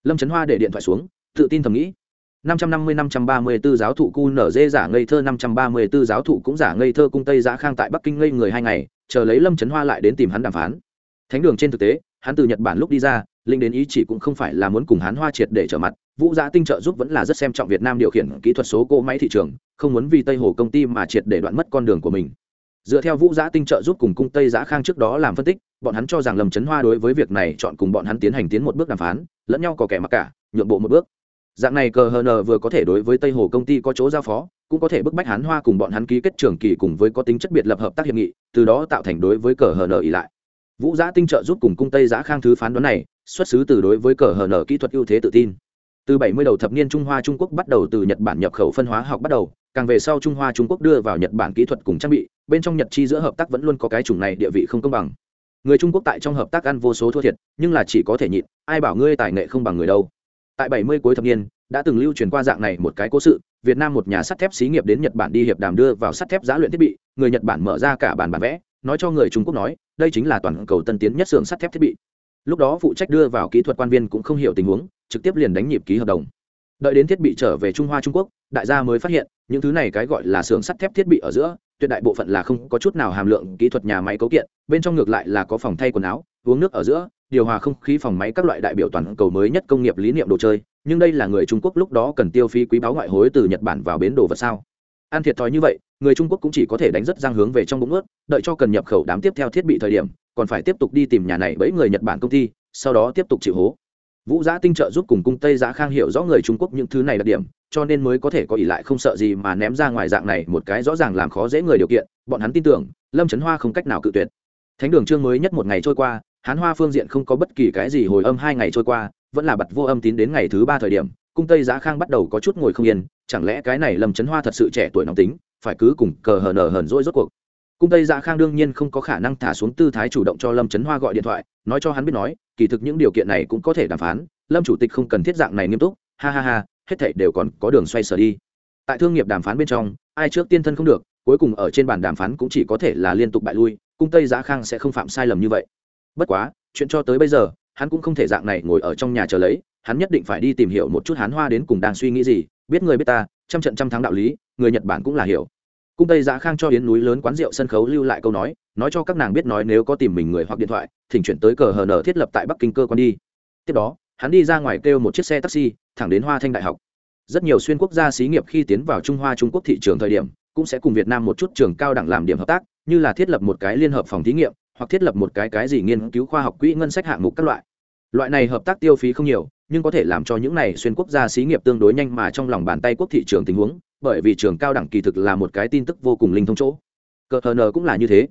Lâm trấn hoa để điện thoại xuống, tự tin thầm nghĩ. 550-534 giáo thụ cu nở dê giả ngây thơ 534 giáo thụ cũng giả ngây thơ, cung tây giã khang tại bắc kinh ngây người hai ngày, chờ lấy lâm trấn hoa lại đến tìm hắn đàm phán. Thánh đường trên thực tế, hắn từ nhật bản lúc đi ra, linh đến ý chỉ cũng không phải là muốn cùng hắn hoa triệt để trở mặt, vũ giã tinh trợ giúp vẫn là rất xem trọng việt nam điều khiển kỹ thuật số cỗ máy thị trường, không muốn vì tây hồ công ty mà triệt để đoạn mất con đường của mình dựa theo vũ giã tinh trợ giúp cùng cung tây giã khang trước đó làm phân tích, bọn hắn cho rằng lầm trấn hoa đối với việc này chọn cùng bọn hắn tiến hành tiến một bước đàm phán, lẫn nhau có kẻ mặc cả, nhượng bộ một bước. Dạng này cờ hờ nờ vừa có thể đối với tây hồ công ty có chỗ giao phó, cũng có thể bức bách hắn hoa cùng bọn hắn ký kết trường kỳ cùng với có tính chất biệt lập hợp tác hiệp nghị, từ đó tạo thành đối với cờ hờ nờ ỉ lại. Vũ giã tinh trợ giúp cùng cung tây giã khang thứ phán đoán này, xuất xứ từ đối với cờ hờ nờ kỹ thuật ưu thế tự tin từ 70 đầu thập niên trung hoa trung quốc bắt đầu từ nhật bản nhập khẩu phân hóa học bắt đầu, càng về sau trung hoa trung quốc đưa vào nhật bản kỹ thuật cùng trang bị, bên trong nhật chi giữa hợp tác vẫn luôn có cái chủng này địa vị không công bằng. Người trung quốc tại trong hợp tác ăn vô số thua thiệt, nhưng là chỉ có thể nhịn, ai bảo ngươi tài nghệ không bằng người đâu. Tại 70 cuối thập niên, đã từng lưu truyền qua dạng này một cái cố sự, việt nam một nhà sắt thép xí nghiệp đến nhật bản đi hiệp đàm đưa vào sắt thép giá luyện thiết bị, người nhật bản mở ra cả bản bản vẽ, nói cho người trung quốc nói, đây chính là toàn cầu tân tiến nhất xưởng sắt thép thiết bị. Lúc đó phụ trách đưa vào kỹ thuật quan viên cũng không hiểu tình huống trực tiếp liền đánh nhịp ký hợp đồng. Đợi đến thiết bị trở về trung hoa trung quốc, đại gia mới phát hiện, những thứ này cái gọi là xưởng sắt thép thiết bị ở giữa, tuyệt đại bộ phận là không có chút nào hàm lượng kỹ thuật nhà máy cấu kiện, bên trong ngược lại là có phòng thay quần áo, uống nước ở giữa, điều hòa không khí phòng máy các loại đại biểu toàn cầu mới nhất công nghiệp lý niệm đồ chơi, nhưng đây là người trung quốc lúc đó cần tiêu phí quý báo ngoại hối từ nhật bản vào bến đồ vật sao? Ăn thiệt thòi như vậy, người trung quốc cũng chỉ có thể đánh rất giang hướng về trong bụng ướt, đợi cho cần nhập khẩu đám tiếp theo thiết bị thời điểm, còn phải tiếp tục đi tìm nhà này bẫy người nhật bản công ty, sau đó tiếp tục chịu hố vũ giã tinh trợ giúp cùng cung tây giã khang hiểu rõ người trung quốc những thứ này đặc điểm, cho nên mới có thể có ỷ lại không sợ gì mà ném ra ngoài dạng này một cái rõ ràng làm khó dễ người điều kiện, bọn hắn tin tưởng, lâm trấn hoa không cách nào cự tuyệt. Thánh đường Trương mới nhất một ngày trôi qua, hán hoa phương diện không có bất kỳ cái gì hồi âm hai ngày trôi qua, vẫn là bật vô âm tín đến ngày thứ ba thời điểm, cung tây giã khang bắt đầu có chút ngồi không yên, chẳng lẽ cái này lâm trấn hoa thật sự trẻ tuổi nóng tính, phải cứ cùng cờ hờ nở hờn rỗi rốt cuộc. Cung tây dạ khang đương nhiên không có khả năng thả xuống tư thái chủ động cho lâm trấn hoa gọi điện thoại, nói cho hắn biết nói kỳ thực những điều kiện này cũng có thể đàm phán, lâm chủ tịch không cần thiết dạng này nghiêm túc, ha ha ha, hết thảy đều còn có đường xoay sở đi. Tại thương nghiệp đàm phán bên trong, ai trước tiên thân không được, cuối cùng ở trên bàn đàm phán cũng chỉ có thể là liên tục bại lui cung tây giá khang sẽ không phạm sai lầm như vậy. Bất quá, chuyện cho tới bây giờ, hắn cũng không thể dạng này ngồi ở trong nhà chờ lấy, hắn nhất định phải đi tìm hiểu một chút hán hoa đến cùng đang suy nghĩ gì, biết người biết ta, trăm trận trăm thắng đạo lý, người nhật bản cũng là hiểu cung tây giã khang cho yến núi lớn quán rượu sân khấu lưu lại câu nói nói cho các nàng biết nói nếu có tìm mình người hoặc điện thoại, thỉnh chuyển tới cờ hờ nở thiết lập tại bắc kinh cơ quan đi. Tiếp đó, hắn đi ra ngoài kêu một chiếc xe taxi, thẳng đến hoa thanh đại học. Rất nhiều xuyên quốc gia xí nghiệp khi tiến vào trung hoa trung quốc thị trường thời điểm, cũng sẽ cùng việt nam một chút trường cao đẳng làm điểm hợp tác, như là thiết lập một cái liên hợp phòng thí nghiệm, hoặc thiết lập một cái cái gì nghiên cứu khoa học quỹ ngân sách hạng mục các loại loại này hợp tác tiêu phí không nhiều, nhưng có thể làm cho những này xuyên quốc gia xí nghiệp tương đối nhanh mà trong lòng bàn tay quốc thị trường tình huống, bởi vì trường cao đẳng kỳ thực là một cái tin tức vô cùng linh thông chỗ. Cờ hờ n cũng là như thế.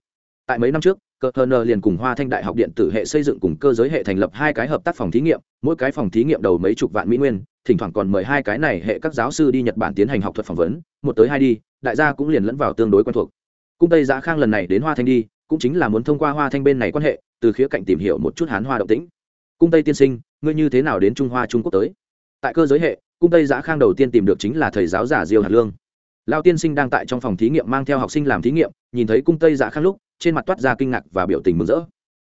Tại mấy năm trước cờ hờ n liền cùng hoa thanh đại học điện tử hệ xây dựng cùng cơ giới hệ thành lập hai cái hợp tác phòng thí nghiệm, mỗi cái phòng thí nghiệm đầu mấy chục vạn mỹ nguyên, thỉnh thoảng còn mời hai cái này hệ các giáo sư đi nhật bản tiến hành học thuật phỏng vấn, một tới hai đi, đại gia cũng liền lẫn vào tương đối quen thuộc. Cung tây giã khang lần này đến hoa thanh đi, cũng chính là muốn thông qua hoa thanh bên này quan hệ, từ khía cạnh tìm hiểu một chút hán hoa động tĩnh cung tây tiên sinh, ngươi như thế nào đến trung hoa, trung quốc tới? Tại cơ giới hệ, cung tây giã khang đầu tiên tìm được chính là thầy giáo giả diêu hạt lương. Lao tiên sinh đang tại trong phòng thí nghiệm mang theo học sinh làm thí nghiệm, nhìn thấy cung tây giã khang lúc, trên mặt toát ra kinh ngạc và biểu tình mừng rỡ.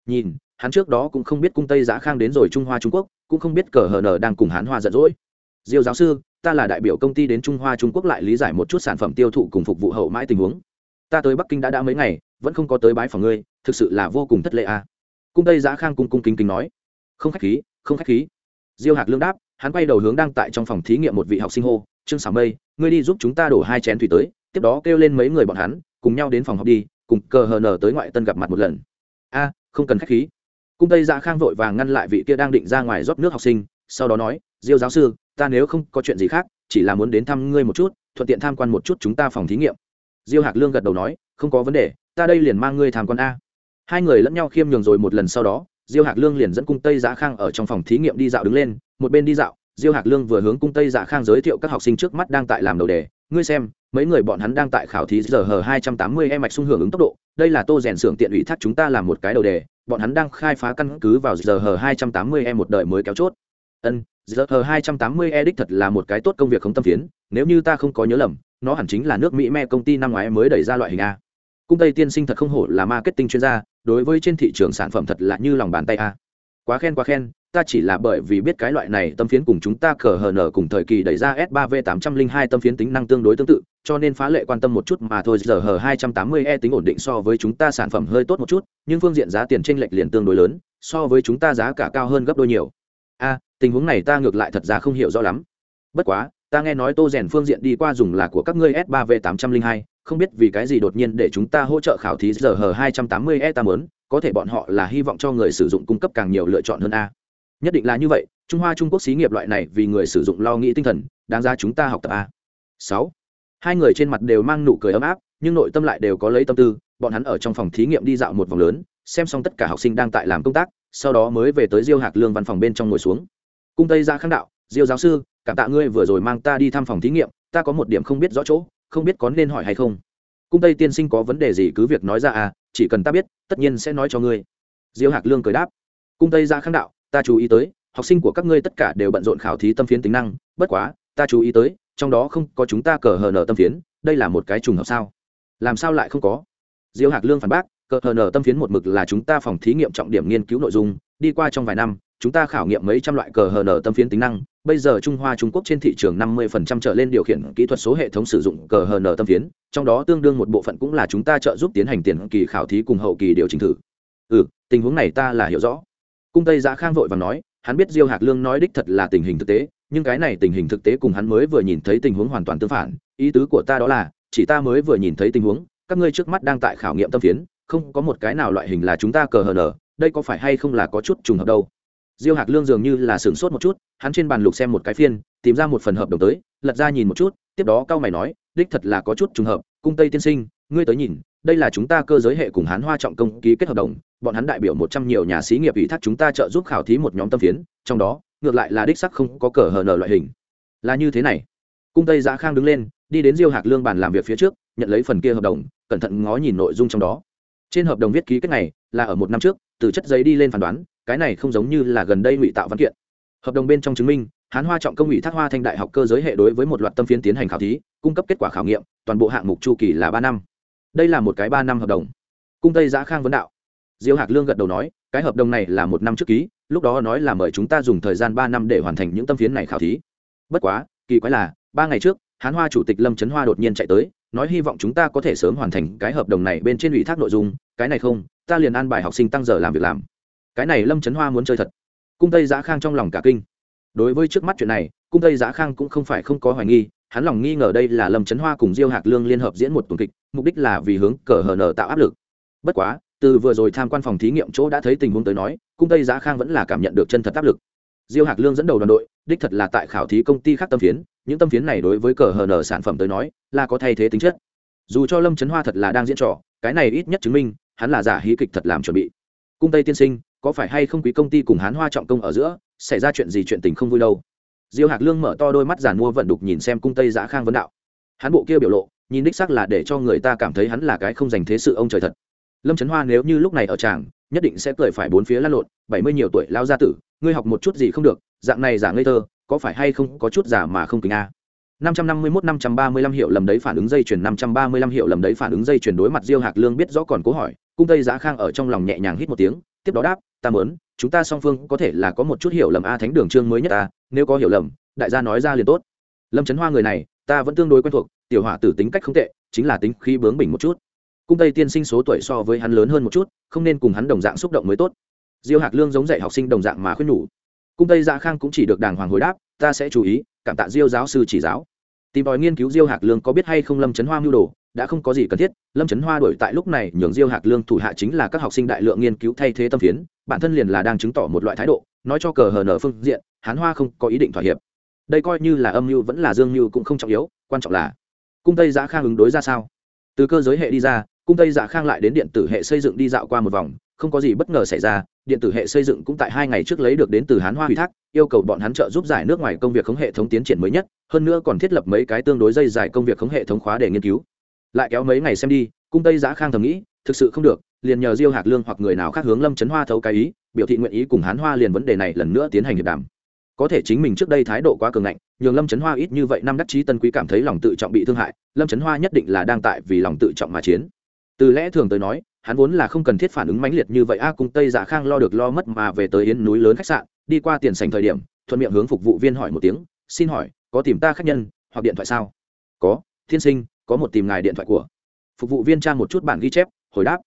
Nhìn, hắn trước đó cũng không biết cung tây giã khang đến rồi trung hoa, trung quốc, cũng không biết cờ hờ nờ đang cùng hán hoa giận dỗi. Diêu giáo sư, ta là đại biểu công ty đến trung hoa, trung quốc lại lý giải một chút sản phẩm tiêu thụ cùng phục vụ hậu mãi tình huống. Ta tới bắc kinh đã đã mấy ngày, vẫn không có tới bái phòng ngươi, thực sự là vô cùng thất lệ à. cung tây giã khang cung cung kính kính nói không khách khí, không khách khí. Diêu hạc lương đáp, hắn quay đầu hướng đang tại trong phòng thí nghiệm một vị học sinh hô, trương xảo mây, ngươi đi giúp chúng ta đổ hai chén thủy tới. Tiếp đó kêu lên mấy người bọn hắn, cùng nhau đến phòng học đi, cùng cờ hờ nở tới ngoại tân gặp mặt một lần. A, không cần khách khí. Cung tây dạ khang vội vàng ngăn lại vị kia đang định ra ngoài rót nước học sinh, sau đó nói, diêu giáo sư, ta nếu không có chuyện gì khác, chỉ là muốn đến thăm ngươi một chút, thuận tiện tham quan một chút chúng ta phòng thí nghiệm. Diêu hạc lương gật đầu nói, không có vấn đề, ta đây liền mang ngươi tham quan a. Hai người lẫn nhau khiêm nhường rồi một lần sau đó diêu hạc lương liền dẫn cung tây dạ khang ở trong phòng thí nghiệm đi dạo đứng lên, một bên đi dạo, diêu hạc lương vừa hướng cung tây dạ khang giới thiệu các học sinh trước mắt đang tại làm đầu đề. Ngươi xem, mấy người bọn hắn đang tại khảo thí giờ hờ hai trăm tám mươi e mạch xung hưởng ứng tốc độ, đây là tô rèn xưởng tiện ủy thác chúng ta làm một cái đầu đề, bọn hắn đang khai phá căn cứ vào giờ hờ hai trăm tám mươi e một đời mới kéo chốt. Ân, giờ hờ hai trăm tám mươi e đích thật là một cái tốt công việc không tâm phiến, nếu như ta không có nhớ lầm, nó hẳn chính là nước mỹ me công ty năm ngoái mới đẩy ra loại hình a cung tây tiên sinh thật không hổ là marketing chuyên gia, đối với trên thị trường sản phẩm thật là như lòng bàn tay a. Quá khen quá khen, ta chỉ là bởi vì biết cái loại này tâm phiến cùng chúng ta cờ hờ nở cùng thời kỳ đẩy ra s 3 v 802 tâm phiến tính năng tương đối tương tự, cho nên phá lệ quan tâm một chút mà thôi, giờ hờ 280 e tính ổn định so với chúng ta sản phẩm hơi tốt một chút, nhưng phương diện giá tiền tranh lệch liền tương đối lớn, so với chúng ta giá cả cao hơn gấp đôi nhiều. A, tình huống này ta ngược lại thật ra không hiểu rõ lắm. Bất quá ta nghe nói tô rèn phương diện đi qua dùng là của các ngươi s 3 v 802 không biết vì cái gì đột nhiên để chúng ta hỗ trợ khảo thí giờ hờ 280 e ta muốn có thể bọn họ là hy vọng cho người sử dụng cung cấp càng nhiều lựa chọn hơn a. Nhất định là như vậy, trung hoa trung quốc xí nghiệp loại này vì người sử dụng lo nghĩ tinh thần, đáng ra chúng ta học tập a. Sáu. Hai người trên mặt đều mang nụ cười ấm áp, nhưng nội tâm lại đều có lấy tâm tư, bọn hắn ở trong phòng thí nghiệm đi dạo một vòng lớn, xem xong tất cả học sinh đang tại làm công tác, sau đó mới về tới diêu hạc lương văn phòng bên trong ngồi xuống. Cung tây ra kháng đạo, diêu giáo sư cảm tạ ngươi vừa rồi mang ta đi thăm phòng thí nghiệm, ta có một điểm không biết rõ chỗ, không biết có nên hỏi hay không. Cung tây tiên sinh có vấn đề gì cứ việc nói ra à chỉ cần ta biết, tất nhiên sẽ nói cho ngươi. Diêu hạc lương cười đáp. Cung tây ra kháng đạo, ta chú ý tới, học sinh của các ngươi tất cả đều bận rộn khảo thí tâm phiến tính năng, bất quá, ta chú ý tới, trong đó không có chúng ta cờ hờ nở tâm phiến, đây là một cái trùng hợp sao? Làm sao lại không có? Diêu hạc lương phản bác, cờ hờ nở tâm phiến một mực là chúng ta phòng thí nghiệm trọng điểm nghiên cứu nội dung, đi qua trong vài năm chúng ta khảo nghiệm mấy trăm loại cờ hờ nở tâm phiến tính năng, bây giờ trung hoa trung quốc trên thị trường năm mươi phần trăm trở lên điều khiển kỹ thuật số hệ thống sử dụng cờ hờ nở tâm phiến, trong đó tương đương một bộ phận cũng là chúng ta trợ giúp tiến hành tiền kỳ khảo thí cùng hậu kỳ điều chỉnh thử. Ừ tình huống này ta là hiểu rõ. Cung tây giã khang vội và nói, hắn biết diêu hạc lương nói đích thật là tình hình thực tế, nhưng cái này tình hình thực tế cùng hắn mới vừa nhìn thấy tình huống hoàn toàn tương phản. Ý tứ của ta đó là, chỉ ta mới vừa nhìn thấy tình huống, các ngươi trước mắt đang tại khảo nghiệm tâm phiến, không có một cái nào loại hình là chúng ta cờ hờ nở đây có phải hay không là có chút trùng hợp đâu? Diêu hạc lương dường như là sửng sốt một chút, hắn trên bàn lục xem một cái phiên, tìm ra một phần hợp đồng tới, lật ra nhìn một chút, tiếp đó cao mày nói, đích thật là có chút trùng hợp, cung tây tiên sinh, ngươi tới nhìn, đây là chúng ta cơ giới hệ cùng hán hoa trọng công ký kết hợp đồng, bọn hắn đại biểu một trăm nhiều nhà xí nghiệp ủy thác chúng ta trợ giúp khảo thí một nhóm tâm phiến, trong đó, ngược lại là đích sắc không có cờ hờ nở loại hình. Là như thế này. Cung tây giã khang đứng lên, đi đến diêu hạc lương bàn làm việc phía trước, nhận lấy phần kia hợp đồng, cẩn thận ngó nhìn nội dung trong đó. Trên hợp đồng viết ký kết này là ở một năm trước, từ chất giấy đi lên phán đoán cái này không giống như là gần đây ngụy tạo văn kiện. Hợp đồng bên trong chứng minh, hán hoa trọng công ủy thác hoa thanh đại học cơ giới hệ đối với một loạt tâm phiến tiến hành khảo thí, cung cấp kết quả khảo nghiệm, toàn bộ hạng mục chu kỳ là ba năm. Đây là một cái ba năm hợp đồng. Cung tây giã khang vấn đạo. Diêu hạc lương gật đầu nói, cái hợp đồng này là một năm trước ký, lúc đó nói là mời chúng ta dùng thời gian ba năm để hoàn thành những tâm phiến này khảo thí. Bất quá, kỳ quái là, ba ngày trước, hán hoa chủ tịch lâm trấn hoa đột nhiên chạy tới, nói hy vọng chúng ta có thể sớm hoàn thành cái hợp đồng này bên trên ủy thác nội dung, cái này không, ta liền an bài học sinh tăng giờ làm việc làm cái này lâm trấn hoa muốn chơi thật. Cung tây giã khang trong lòng cả kinh. Đối với trước mắt chuyện này, cung tây giã khang cũng không phải không có hoài nghi, hắn lòng nghi ngờ đây là lâm trấn hoa cùng diêu hạc lương liên hợp diễn một tuần kịch, mục đích là vì hướng cờ hờ nờ tạo áp lực. Bất quá, từ vừa rồi tham quan phòng thí nghiệm chỗ đã thấy tình huống tới nói, cung tây giã khang vẫn là cảm nhận được chân thật áp lực. Diêu hạc lương dẫn đầu đoàn đội, đích thật là tại khảo thí công ty khác tâm phiến, những tâm phiến này đối với cờ hờ nở sản phẩm tới nói, là có thay thế tính chất. Dù cho lâm trấn hoa thật là đang diễn trò, cái này ít nhất chứng minh, hắn là giả hí kịch thật làm chuẩn bị cung tây tiên sinh, có phải hay không quý công ty cùng hán hoa trọng công ở giữa, xảy ra chuyện gì chuyện tình không vui đâu? Diêu hạc lương mở to đôi mắt giàn mua vận đục nhìn xem cung tây giã khang vấn đạo. Hắn bộ kia biểu lộ, nhìn đích xác là để cho người ta cảm thấy hắn là cái không dành thế sự ông trời thật. Lâm trấn hoa nếu như lúc này ở tràng, nhất định sẽ cười phải bốn phía lăn lộn, bảy mươi nhiều tuổi lao gia tử, ngươi học một chút gì không được, dạng này giả ngây thơ, có phải hay không có chút giả mà không kính a? à. 551 535 hiệu lầm đấy phản ứng dây chuyển 535 hiệu lầm đấy phản ứng dây chuyển đối mặt Diêu Hạc Lương biết rõ còn cố hỏi, cung Tây Giá Khang ở trong lòng nhẹ nhàng hít một tiếng, tiếp đó đáp, "Ta muốn, chúng ta song phương có thể là có một chút hiểu lầm a Thánh Đường trương mới nhất ta, nếu có hiểu lầm, đại gia nói ra liền tốt." Lâm Chấn Hoa người này, ta vẫn tương đối quen thuộc, tiểu hỏa tử tính cách không tệ, chính là tính khí bướng bỉnh một chút. Cung Tây tiên sinh số tuổi so với hắn lớn hơn một chút, không nên cùng hắn đồng dạng xúc động mới tốt. Diêu Hạc Lương giống dạy học sinh đồng dạng mà khuyên nhủ. Cung Tây Giá Khang cũng chỉ được đàng hoàng hồi đáp, "Ta sẽ chú ý, cảm tạ Diêu giáo sư chỉ giáo." Tìm tòi nghiên cứu diêu hạc lương có biết hay không lâm trấn hoa mưu đồ, đã không có gì cần thiết. Lâm trấn hoa đổi tại lúc này nhường diêu hạc lương thủ hạ chính là các học sinh đại lượng nghiên cứu thay thế tâm phiến, bản thân liền là đang chứng tỏ một loại thái độ, nói cho cờ hờ nở phương diện, hán hoa không có ý định thỏa hiệp. Đây coi như là âm mưu vẫn là dương mưu cũng không trọng yếu, quan trọng là cung tây giã khang ứng đối ra sao? Từ cơ giới hệ đi ra, cung tây giã khang lại đến điện tử hệ xây dựng đi dạo qua một vòng không có gì bất ngờ xảy ra, điện tử hệ xây dựng cũng tại hai ngày trước lấy được đến từ hán hoa ủy thác, yêu cầu bọn hắn trợ giúp giải nước ngoài công việc khống hệ thống tiến triển mới nhất, hơn nữa còn thiết lập mấy cái tương đối dây dài công việc khống hệ thống khóa để nghiên cứu. Lại kéo mấy ngày xem đi cung tây giã khang thầm nghĩ, thực sự không được, liền nhờ diêu hạc lương hoặc người nào khác hướng lâm trấn hoa thấu cái ý, biểu thị nguyện ý cùng hán hoa liền vấn đề này lần nữa tiến hành hiệp đàm. Có thể chính mình trước đây thái độ quá cường ngạnh, nhường lâm trấn hoa ít như vậy năm đắc chí tân quý cảm thấy lòng tự trọng bị thương hại, lâm trấn hoa nhất định là đang tại vì lòng tự trọng mà chiến từ lẽ thường tới nói, hắn vốn là không cần thiết phản ứng mãnh liệt như vậy. A cung tây dạ khang lo được lo mất mà về tới yến núi lớn khách sạn, đi qua tiền sành thời điểm, thuận miệng hướng phục vụ viên hỏi một tiếng, xin hỏi, có tìm ta khách nhân, hoặc điện thoại sao? Có, thiên sinh, có một tìm ngài điện thoại của. Phục vụ viên tra một chút bản ghi chép, hồi đáp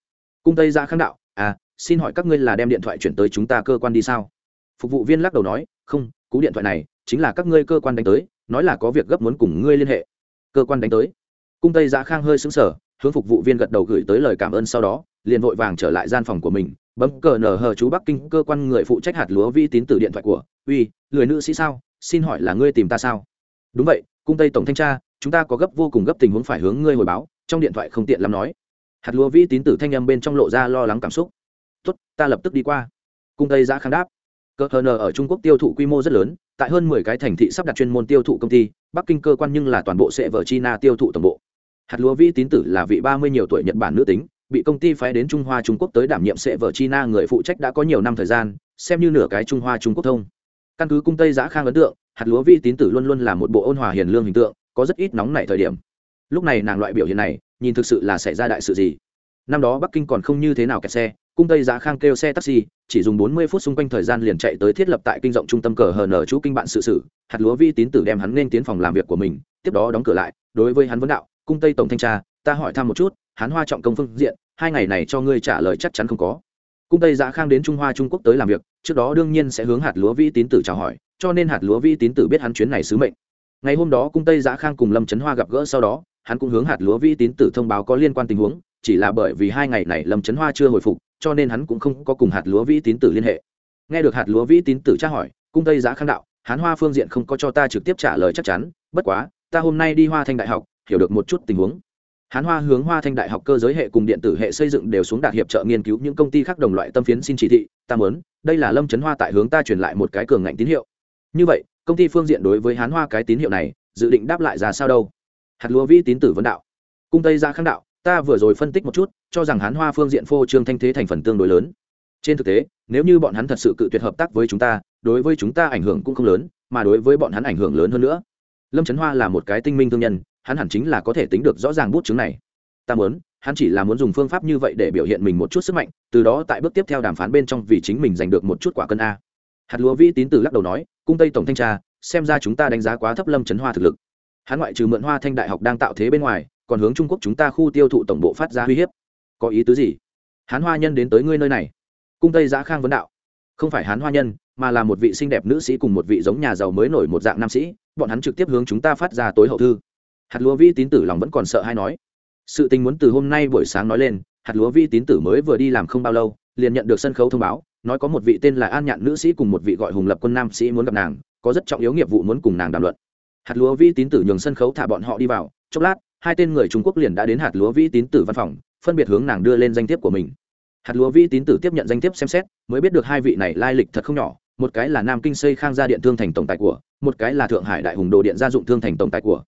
cung tây dạ khang đạo à xin hỏi các ngươi là đem điện thoại chuyển tới chúng ta cơ quan đi sao? Phục vụ viên lắc đầu nói, không, cú điện thoại này chính là các ngươi cơ quan đánh tới, nói là có việc gấp muốn cùng ngươi liên hệ. Cơ quan đánh tới? Cung tây dạ khang hơi xứng sở hướng phục vụ viên gật đầu gửi tới lời cảm ơn sau đó, liền vội vàng trở lại gian phòng của mình. Bấm cờ nở hờ chú bắc kinh, cơ quan người phụ trách hạt lúa vi tín từ điện thoại của, uy người nữ sĩ sao? Xin hỏi là ngươi tìm ta sao? Đúng vậy, cung tây tổng thanh tra, chúng ta có gấp vô cùng gấp tình huống phải hướng ngươi hồi báo. Trong điện thoại không tiện lắm nói. Hạt lúa vi tín tử thanh âm bên trong lộ ra lo lắng cảm xúc. Tốt, ta lập tức đi qua. Cung tây giã kháng đáp. Cờ hờ nờ ở trung quốc tiêu thụ quy mô rất lớn, tại hơn mười cái thành thị sắp đặt chuyên môn tiêu thụ công ty, bắc kinh cơ quan nhưng là toàn bộ sẽ vở china tiêu thụ tổng bộ hạt lúa vi tín tử là vị ba mươi nhiều tuổi nhật bản nữ tính, bị công ty phái đến trung hoa trung quốc tới đảm nhiệm sẽ vợ china người phụ trách đã có nhiều năm thời gian, xem như nửa cái trung hoa trung quốc thông. Căn cứ cung tây giã khang ấn tượng, hạt lúa vi tín tử luôn luôn là một bộ ôn hòa hiền lương hình tượng, có rất ít nóng nảy thời điểm. Lúc này nàng loại biểu hiện này, nhìn thực sự là xảy ra đại sự gì? Năm đó bắc kinh còn không như thế nào kẹt xe, cung tây giá khang kêu xe taxi, chỉ dùng bốn mươi phút xung quanh thời gian liền chạy tới thiết lập tại kinh rộng trung tâm cờ hờ nở chú kinh bạn sự sự, hạt lúa vi tín tử đem hắn nên tiến phòng làm việc của mình, tiếp đó đóng cửa lại, đối với hắn vấn đạo cung tây tổng thanh tra, ta hỏi thăm một chút hắn hoa trọng công phương diện, hai ngày này cho ngươi trả lời chắc chắn không có. Cung tây giá khang đến trung hoa trung quốc tới làm việc, trước đó đương nhiên sẽ hướng hạt lúa vi tín tử chào hỏi, cho nên hạt lúa vi tín tử biết hắn chuyến này sứ mệnh. Ngày hôm đó cung tây giá khang cùng lâm trấn hoa gặp gỡ sau đó, hắn cũng hướng hạt lúa vi tín tử thông báo có liên quan tình huống, chỉ là bởi vì hai ngày này lâm trấn hoa chưa hồi phục, cho nên hắn cũng không có cùng hạt lúa vi tín tử liên hệ. Nghe được hạt lúa vi tín tử tra hỏi, cung tây giá khang đạo, hán hoa phương diện không có cho ta trực tiếp trả lời chắc chắn, bất quá, ta hôm nay đi hoa thanh đại học hiểu được một chút tình huống. Hán hoa hướng hoa thanh đại học cơ giới hệ cùng điện tử hệ xây dựng đều xuống đạt hiệp trợ nghiên cứu những công ty khác đồng loại tâm phiến xin chỉ thị, ta muốn, đây là lâm trấn hoa tại hướng ta truyền lại một cái cường ngạnh tín hiệu. Như vậy, công ty phương diện đối với hán hoa cái tín hiệu này, dự định đáp lại ra sao đâu? Hạt lúa vi tín tử vấn đạo. Cung tây ra kháng đạo, ta vừa rồi phân tích một chút, cho rằng hán hoa phương diện phô trương thanh thế thành phần tương đối lớn. Trên thực tế, nếu như bọn hắn thật sự cự tuyệt hợp tác với chúng ta, đối với chúng ta ảnh hưởng cũng không lớn, mà đối với bọn hắn ảnh hưởng lớn hơn nữa. Lâm trấn hoa là một cái tinh minh thương nhân hắn hẳn chính là có thể tính được rõ ràng bút chứng này. Ta muốn, hắn chỉ là muốn dùng phương pháp như vậy để biểu hiện mình một chút sức mạnh, từ đó tại bước tiếp theo đàm phán bên trong vì chính mình giành được một chút quả cân a. Hạt lúa vĩ tín từ lắc đầu nói, cung tây tổng thanh tra, xem ra chúng ta đánh giá quá thấp lâm trấn hoa thực lực. Hắn ngoại trừ mượn hoa thanh đại học đang tạo thế bên ngoài, còn hướng trung quốc chúng ta khu tiêu thụ tổng bộ phát ra uy hiếp. Có ý tứ gì? Hán hoa nhân đến tới ngươi nơi này. Cung tây giã khang vấn đạo. Không phải hán hoa nhân, mà là một vị xinh đẹp nữ sĩ cùng một vị giống nhà giàu mới nổi một dạng nam sĩ, bọn hắn trực tiếp hướng chúng ta phát ra tối hậu thư hạt lúa vi tín tử lòng vẫn còn sợ hay nói. Sự tình muốn từ hôm nay buổi sáng nói lên, hạt lúa vi tín tử mới vừa đi làm không bao lâu, liền nhận được sân khấu thông báo, nói có một vị tên là an nhạn nữ sĩ cùng một vị gọi hùng lập quân nam sĩ muốn gặp nàng, có rất trọng yếu nghiệp vụ muốn cùng nàng đàm luận. Hạt lúa vi tín tử nhường sân khấu thả bọn họ đi vào, chốc lát, hai tên người trung quốc liền đã đến hạt lúa vi tín tử văn phòng, phân biệt hướng nàng đưa lên danh thiếp của mình. Hạt lúa vi tín tử tiếp nhận danh thiếp xem xét, mới biết được hai vị này lai lịch thật không nhỏ, một cái là nam kinh xây khang gia điện thương thành tổng tài của, một cái là thượng hải đại hùng đồ điện gia dụng thương thành tổng tài của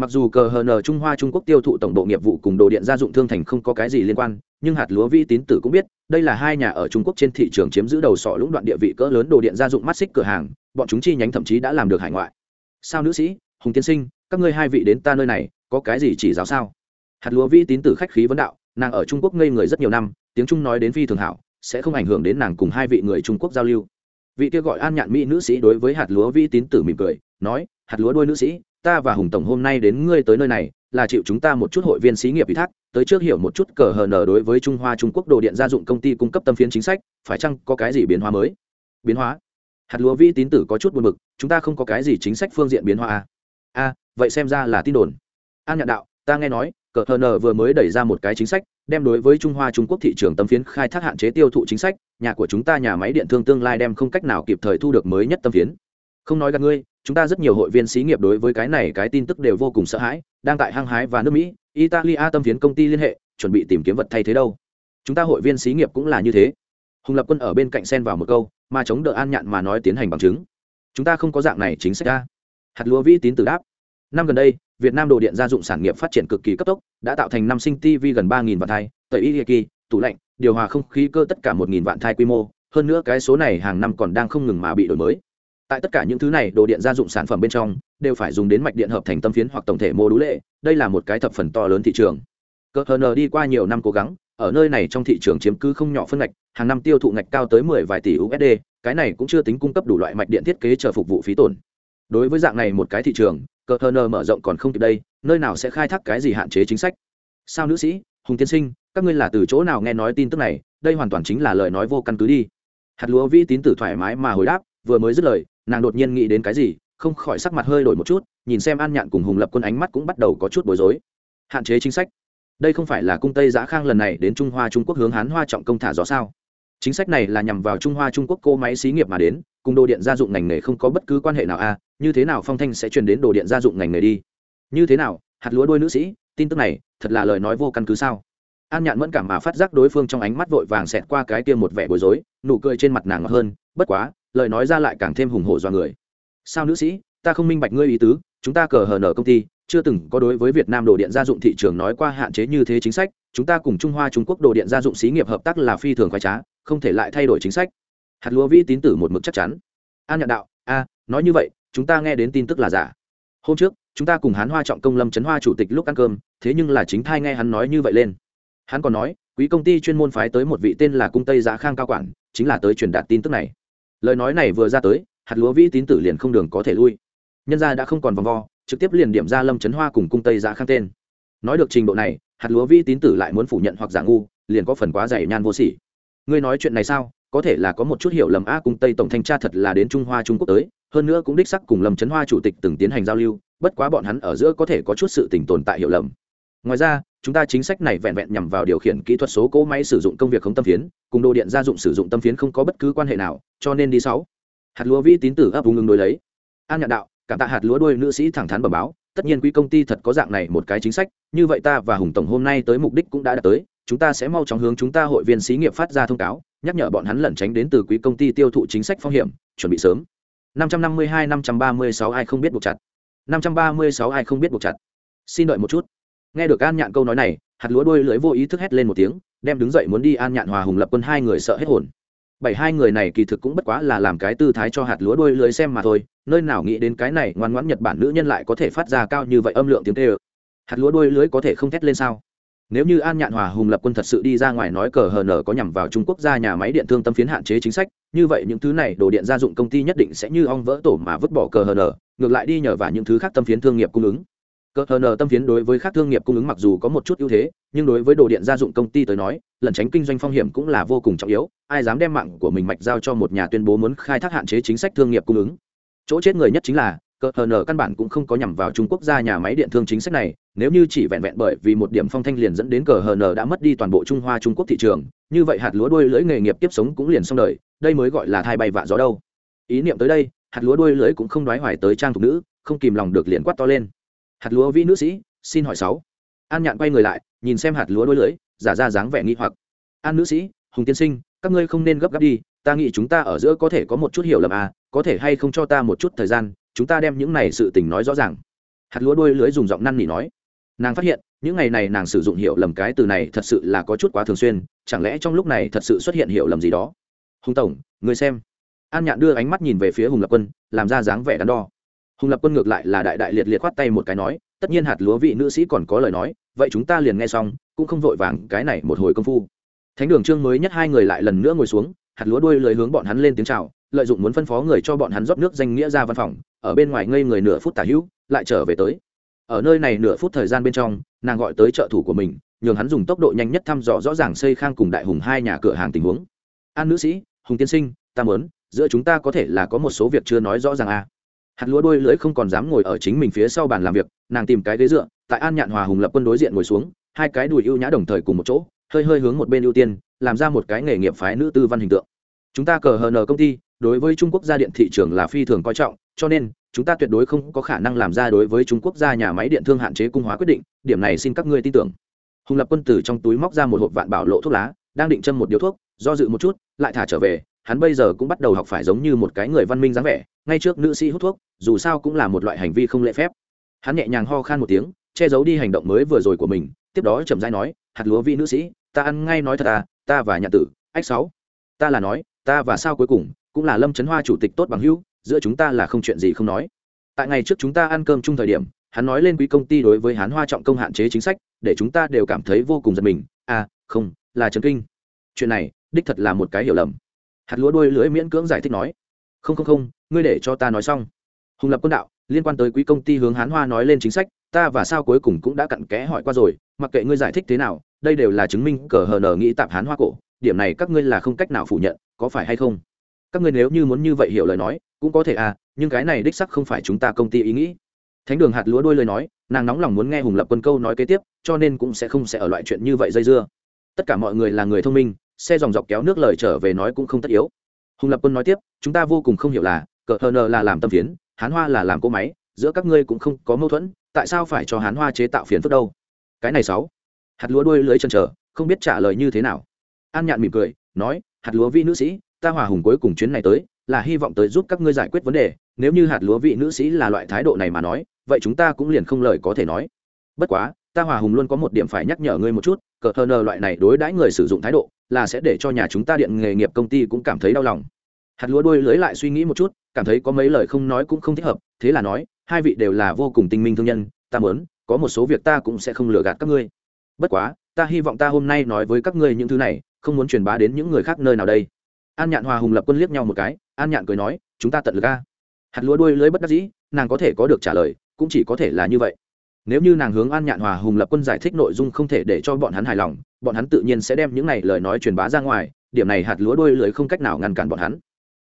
mặc dù cờ hờ nờ trung hoa trung quốc tiêu thụ tổng bộ nghiệp vụ cùng đồ điện gia dụng thương thành không có cái gì liên quan, nhưng hạt lúa vi tín tử cũng biết, đây là hai nhà ở trung quốc trên thị trường chiếm giữ đầu sỏ lũng đoạn địa vị cỡ lớn đồ điện gia dụng mắt xích cửa hàng, bọn chúng chi nhánh thậm chí đã làm được hải ngoại. Sao nữ sĩ, hùng tiên sinh, các ngươi hai vị đến ta nơi này, có cái gì chỉ giáo sao? Hạt lúa vi tín tử khách khí vấn đạo, nàng ở trung quốc ngây người rất nhiều năm, tiếng trung nói đến phi thường hảo, sẽ không ảnh hưởng đến nàng cùng hai vị người trung quốc giao lưu. Vị kia gọi an nhạn mỹ nữ sĩ đối với hạt lúa vi tín tử mỉm cười, nói, hạt lúa đôi nữ sĩ ta và hùng tổng hôm nay đến ngươi tới nơi này, là chịu chúng ta một chút hội viên xí nghiệp ủy thác, tới trước hiểu một chút cờ hờ nở đối với trung hoa trung quốc đồ điện gia dụng công ty cung cấp tâm phiến chính sách, phải chăng có cái gì biến hóa mới? Biến hóa? Hạt lúa vi tín tử có chút buồn mực chúng ta không có cái gì chính sách phương diện biến hóa à? a vậy xem ra là tin đồn. An nhạn đạo, ta nghe nói, cờ hờ nở vừa mới đẩy ra một cái chính sách, đem đối với trung hoa trung quốc thị trường tâm phiến khai thác hạn chế tiêu thụ chính sách, nhà của chúng ta nhà máy điện thương tương lai đem không cách nào kịp thời thu được mới nhất tâm phiến. Không nói gặp ngươi chúng ta rất nhiều hội viên xí nghiệp đối với cái này cái tin tức đều vô cùng sợ hãi, đang tại hăng hái và nước mỹ italia tâm phiến công ty liên hệ, chuẩn bị tìm kiếm vật thay thế đâu. Chúng ta hội viên xí nghiệp cũng là như thế. Hùng lập quân ở bên cạnh xen vào một câu, mà chống đỡ an nhạn mà nói tiến hành bằng chứng. Chúng ta không có dạng này chính sách ra hạt lúa vĩ tín từ đáp. Năm gần đây, việt nam đồ điện gia dụng sản nghiệp phát triển cực kỳ cấp tốc, đã tạo thành năm sinh tv gần ba vạn thai, tẩy y kỳ, tủ lạnh, điều hòa không khí cơ tất cả một vạn thai quy mô. Hơn nữa cái số này hàng năm còn đang không ngừng mà bị đổi mới tại tất cả những thứ này, đồ điện gia dụng sản phẩm bên trong, đều phải dùng đến mạch điện hợp thành tâm phiến hoặc tổng thể mô đũ lệ. Đây là một cái thập phần to lớn thị trường. Cờ hờ đi qua nhiều năm cố gắng, ở nơi này trong thị trường chiếm cứ không nhỏ phân ngạch, hàng năm tiêu thụ ngạch cao tới mười vài tỷ usd cái này cũng chưa tính cung cấp đủ loại mạch điện thiết kế chờ phục vụ phí tổn. Đối với dạng này một cái thị trường cờ hờ mở rộng còn không kịp đây, nơi nào sẽ khai thác cái gì hạn chế chính sách? Sao nữ sĩ, hùng tiên sinh, các ngươi là từ chỗ nào nghe nói tin tức này? Đây hoàn toàn chính là lời nói vô căn cứ đi. Hạt lúa vi tín tử thoải mái mà hồi đáp vừa mới dứt lời nàng đột nhiên nghĩ đến cái gì không khỏi sắc mặt hơi đổi một chút nhìn xem an nhạn cùng hùng lập quân ánh mắt cũng bắt đầu có chút bối rối. Hạn chế chính sách. Đây không phải là cung tây giã khang lần này đến trung hoa trung quốc hướng hán hoa trọng công thả gió sao? Chính sách này là nhằm vào trung hoa trung quốc cô máy xí nghiệp mà đến cùng đồ điện gia dụng ngành nghề không có bất cứ quan hệ nào a à, như thế nào phong thanh sẽ truyền đến đồ điện gia dụng ngành nghề đi? Như thế nào hạt lúa đôi nữ sĩ tin tức này thật là lời nói vô căn cứ sao? An nhạn mẫn cảm mà phát giác đối phương trong ánh mắt vội vàng xẹt qua cái kia một vẻ bối rối nụ cười trên mặt nàng ngọt hơn bất quá lời nói ra lại càng thêm hùng hổ do người. Sao nữ sĩ, ta không minh bạch ngươi ý tứ, chúng ta cờ hờ nở công ty, chưa từng có đối với việt nam đồ điện gia dụng thị trường nói qua hạn chế như thế chính sách, chúng ta cùng trung hoa trung quốc đồ điện gia dụng xí nghiệp hợp tác là phi thường khoái trá, không thể lại thay đổi chính sách. Hạt lúa vĩ tín tử một mực chắc chắn. An nhận đạo, a, nói như vậy, chúng ta nghe đến tin tức là giả. Hôm trước, chúng ta cùng hán hoa trọng công lâm trấn hoa chủ tịch lúc ăn cơm, thế nhưng là chính thai nghe hắn nói như vậy lên. Hắn còn nói, quý công ty chuyên môn phái tới một vị tên là cung tây giá khang cao quản, chính là tới truyền đạt tin tức này lời nói này vừa ra tới, hạt lúa vĩ tín tử liền không đường có thể lui. Nhân gia đã không còn vòng vo, trực tiếp liền điểm ra lâm trấn hoa cùng cung tây giã khang tên. Nói được trình độ này, hạt lúa vĩ tín tử lại muốn phủ nhận hoặc giả ngu, liền có phần quá dày nhan vô sỉ. Ngươi nói chuyện này sao? Có thể là có một chút hiểu lầm a, cung tây tổng thanh tra thật là đến trung hoa trung quốc tới, hơn nữa cũng đích sắc cùng lâm trấn hoa chủ tịch từng tiến hành giao lưu, bất quá bọn hắn ở giữa có thể có chút sự tình tồn tại hiểu lầm ngoài ra, chúng ta chính sách này vẹn vẹn nhằm vào điều khiển kỹ thuật số cỗ máy sử dụng công việc không tâm phiến, cùng đồ điện gia dụng sử dụng tâm phiến không có bất cứ quan hệ nào, cho nên đi sáu. Hạt lúa vĩ tín tử ấp vùng ngừng đối lấy. An nhạn đạo, cảm tạ hạt lúa đuôi nữ sĩ thẳng thắn bẩm báo, tất nhiên quý công ty thật có dạng này một cái chính sách, như vậy ta và hùng tổng hôm nay tới mục đích cũng đã đạt tới, chúng ta sẽ mau chóng hướng chúng ta hội viên xí nghiệp phát ra thông cáo, nhắc nhở bọn hắn lẩn tránh đến từ quý công ty tiêu thụ chính sách phong hiểm, chuẩn bị sớm. 552 536 ai không biết buộc chặt. 536 ai không biết buộc chặt. Xin đợi một chút nghe được an nhạn câu nói này, hạt lúa đuôi lưỡi vô ý thức hét lên một tiếng, đem đứng dậy muốn đi an nhạn hòa hùng lập quân hai người sợ hết hồn. Bảy hai người này kỳ thực cũng bất quá là làm cái tư thái cho hạt lúa đuôi lưỡi xem mà thôi, nơi nào nghĩ đến cái này ngoan ngoãn nhật bản nữ nhân lại có thể phát ra cao như vậy âm lượng tiếng tê ơ hạt lúa đuôi lưỡi có thể không thét lên sao? Nếu như an nhạn hòa hùng lập quân thật sự đi ra ngoài nói cờ hờ nở có nhằm vào trung quốc ra nhà máy điện thương tâm phiến hạn chế chính sách, như vậy những thứ này đồ điện gia dụng công ty nhất định sẽ như ong vỡ tổ mà vứt bỏ cờ hờ nở, ngược lại đi nhờ vào những thứ khác tâm phiến thương nghiệp cung ứng cờ hờ tâm phiến đối với các thương nghiệp cung ứng mặc dù có một chút ưu thế, nhưng đối với đồ điện gia dụng công ty tới nói, lẩn tránh kinh doanh phong hiểm cũng là vô cùng trọng yếu, ai dám đem mạng của mình mạch giao cho một nhà tuyên bố muốn khai thác hạn chế chính sách thương nghiệp cung ứng. Chỗ chết người nhất chính là cờ hờ căn bản cũng không có nhằm vào trung quốc gia nhà máy điện thương chính sách này, nếu như chỉ vẹn vẹn bởi vì một điểm phong thanh liền dẫn đến cờ hờ đã mất đi toàn bộ trung hoa trung quốc thị trường, như vậy hạt lúa đuôi lưỡi nghề nghiệp tiếp sống cũng liền xong đời, đây mới gọi là thai bay vạ gió đâu. Ý niệm tới đây, hạt lúa đuôi lưỡi cũng không đoái hoài tới trang thục nữ, không kìm lòng được liền quát to lên hạt lúa vĩ nữ sĩ, xin hỏi sáu. An nhạn quay người lại, nhìn xem hạt lúa đuôi lưỡi, giả ra dáng vẻ nghi hoặc. An nữ sĩ, hùng tiên sinh, các ngươi không nên gấp gáp đi, ta nghĩ chúng ta ở giữa có thể có một chút hiểu lầm à có thể hay không cho ta một chút thời gian, chúng ta đem những này sự tình nói rõ ràng. Hạt lúa đuôi lưới dùng giọng năn nỉ nói. Nàng phát hiện, những ngày này nàng sử dụng hiểu lầm cái từ này thật sự là có chút quá thường xuyên, chẳng lẽ trong lúc này thật sự xuất hiện hiểu lầm gì đó? Hùng tổng, người xem. An nhạn đưa ánh mắt nhìn về phía hùng lập quân, làm ra dáng vẻ đắn đo hùng lập quân ngược lại là đại đại liệt liệt khoát tay một cái nói, tất nhiên hạt lúa vị nữ sĩ còn có lời nói, vậy chúng ta liền nghe xong, cũng không vội vàng cái này một hồi công phu. Thánh đường trương mới nhất hai người lại lần nữa ngồi xuống, hạt lúa đuôi lời hướng bọn hắn lên tiếng chào, lợi dụng muốn phân phó người cho bọn hắn rót nước danh nghĩa ra văn phòng, ở bên ngoài ngây người nửa phút tả hữu, lại trở về tới. Ở nơi này nửa phút thời gian bên trong, nàng gọi tới trợ thủ của mình, nhường hắn dùng tốc độ nhanh nhất thăm dò rõ ràng xây khang cùng đại hùng hai nhà cửa hàng tình huống. An nữ sĩ, hùng tiên sinh, ta mớn giữa chúng ta có thể là có một số việc chưa nói rõ ràng à hạt lúa đôi lưỡi không còn dám ngồi ở chính mình phía sau bàn làm việc, nàng tìm cái ghế dựa, tại an nhạn hòa hùng lập quân đối diện ngồi xuống, hai cái đùi ưu nhã đồng thời cùng một chỗ, hơi hơi hướng một bên ưu tiên, làm ra một cái nghề nghiệp phái nữ tư văn hình tượng. Chúng ta cờ hờ nờ công ty, đối với trung quốc gia điện thị trường là phi thường coi trọng, cho nên, chúng ta tuyệt đối không có khả năng làm ra đối với trung quốc gia nhà máy điện thương hạn chế cung hóa quyết định, điểm này xin các ngươi tin tưởng. Hùng lập quân tử trong túi móc ra một hộp vạn bảo lộ thuốc lá, đang định châm một điếu thuốc, do dự một chút, lại thả trở về, hắn bây giờ cũng bắt đầu học phải giống như một cái người văn minh dáng vẻ ngay trước nữ sĩ hút thuốc, dù sao cũng là một loại hành vi không lễ phép. Hắn nhẹ nhàng ho khan một tiếng, che giấu đi hành động mới vừa rồi của mình, tiếp đó chậm rãi nói, hạt lúa vị nữ sĩ, ta ăn ngay nói thật à ta và nhà tử, ách sáu. Ta là nói, ta và sao cuối cùng, cũng là lâm trấn hoa chủ tịch tốt bằng hữu, giữa chúng ta là không chuyện gì không nói. Tại ngày trước chúng ta ăn cơm chung thời điểm, hắn nói lên quý công ty đối với hắn hoa trọng công hạn chế chính sách, để chúng ta đều cảm thấy vô cùng giật mình. À không, là trần kinh. Chuyện này, đích thật là một cái hiểu lầm. Hạt lúa đôi lưỡi miễn cưỡng giải thích nói không không không, ngươi để cho ta nói xong. Hùng lập quân đạo, liên quan tới quý công ty hướng hán hoa nói lên chính sách, ta và sao cuối cùng cũng đã cặn kẽ hỏi qua rồi, mặc kệ ngươi giải thích thế nào, đây đều là chứng minh cờ hờ nờ nghĩ tạp hán hoa cổ, điểm này các ngươi là không cách nào phủ nhận, có phải hay không? Các ngươi nếu như muốn như vậy hiểu lời nói, cũng có thể à nhưng cái này đích sắc không phải chúng ta công ty ý nghĩ. Thánh đường hạt lúa đôi lời nói, nàng nóng lòng muốn nghe hùng lập quân câu nói kế tiếp, cho nên cũng sẽ không sẽ ở loại chuyện như vậy dây dưa. Tất cả mọi người là người thông minh, xe dòng dọc kéo nước lời trở về nói cũng không tất yếu hùng lập quân nói tiếp, chúng ta vô cùng không hiểu là, cờ hờ nờ là làm tâm phiến, hán hoa là làm cỗ máy, giữa các ngươi cũng không có mâu thuẫn, tại sao phải cho hán hoa chế tạo phiến phức đâu? Cái này sáu. Hạt lúa đuôi lưới chân trở, không biết trả lời như thế nào. An nhạn mỉm cười, nói, hạt lúa vi nữ sĩ, ta hòa hùng cuối cùng chuyến này tới, là hy vọng tới giúp các ngươi giải quyết vấn đề, nếu như hạt lúa vị nữ sĩ là loại thái độ này mà nói, vậy chúng ta cũng liền không lời có thể nói. Bất quá, ta hòa hùng luôn có một điểm phải nhắc nhở ngươi một chút cờ hờ nờ loại này đối đãi người sử dụng thái độ, là sẽ để cho nhà chúng ta điện nghề nghiệp công ty cũng cảm thấy đau lòng. Hạt lúa đuôi lưới lại suy nghĩ một chút, cảm thấy có mấy lời không nói cũng không thích hợp, thế là nói, hai vị đều là vô cùng tinh minh thương nhân, ta muốn, có một số việc ta cũng sẽ không lừa gạt các ngươi. Bất quá, ta hy vọng ta hôm nay nói với các ngươi những thứ này, không muốn truyền bá đến những người khác nơi nào đây. An nhạn hòa hùng lập quân liếc nhau một cái, an nhạn cười nói, chúng ta tận lực ca hạt lúa đuôi lưới bất đắc dĩ, nàng có thể có được trả lời, cũng chỉ có thể là như vậy nếu như nàng hướng an nhạn hòa hùng lập quân giải thích nội dung không thể để cho bọn hắn hài lòng, bọn hắn tự nhiên sẽ đem những này lời nói truyền bá ra ngoài, điểm này hạt lúa đuôi lưới không cách nào ngăn cản bọn hắn.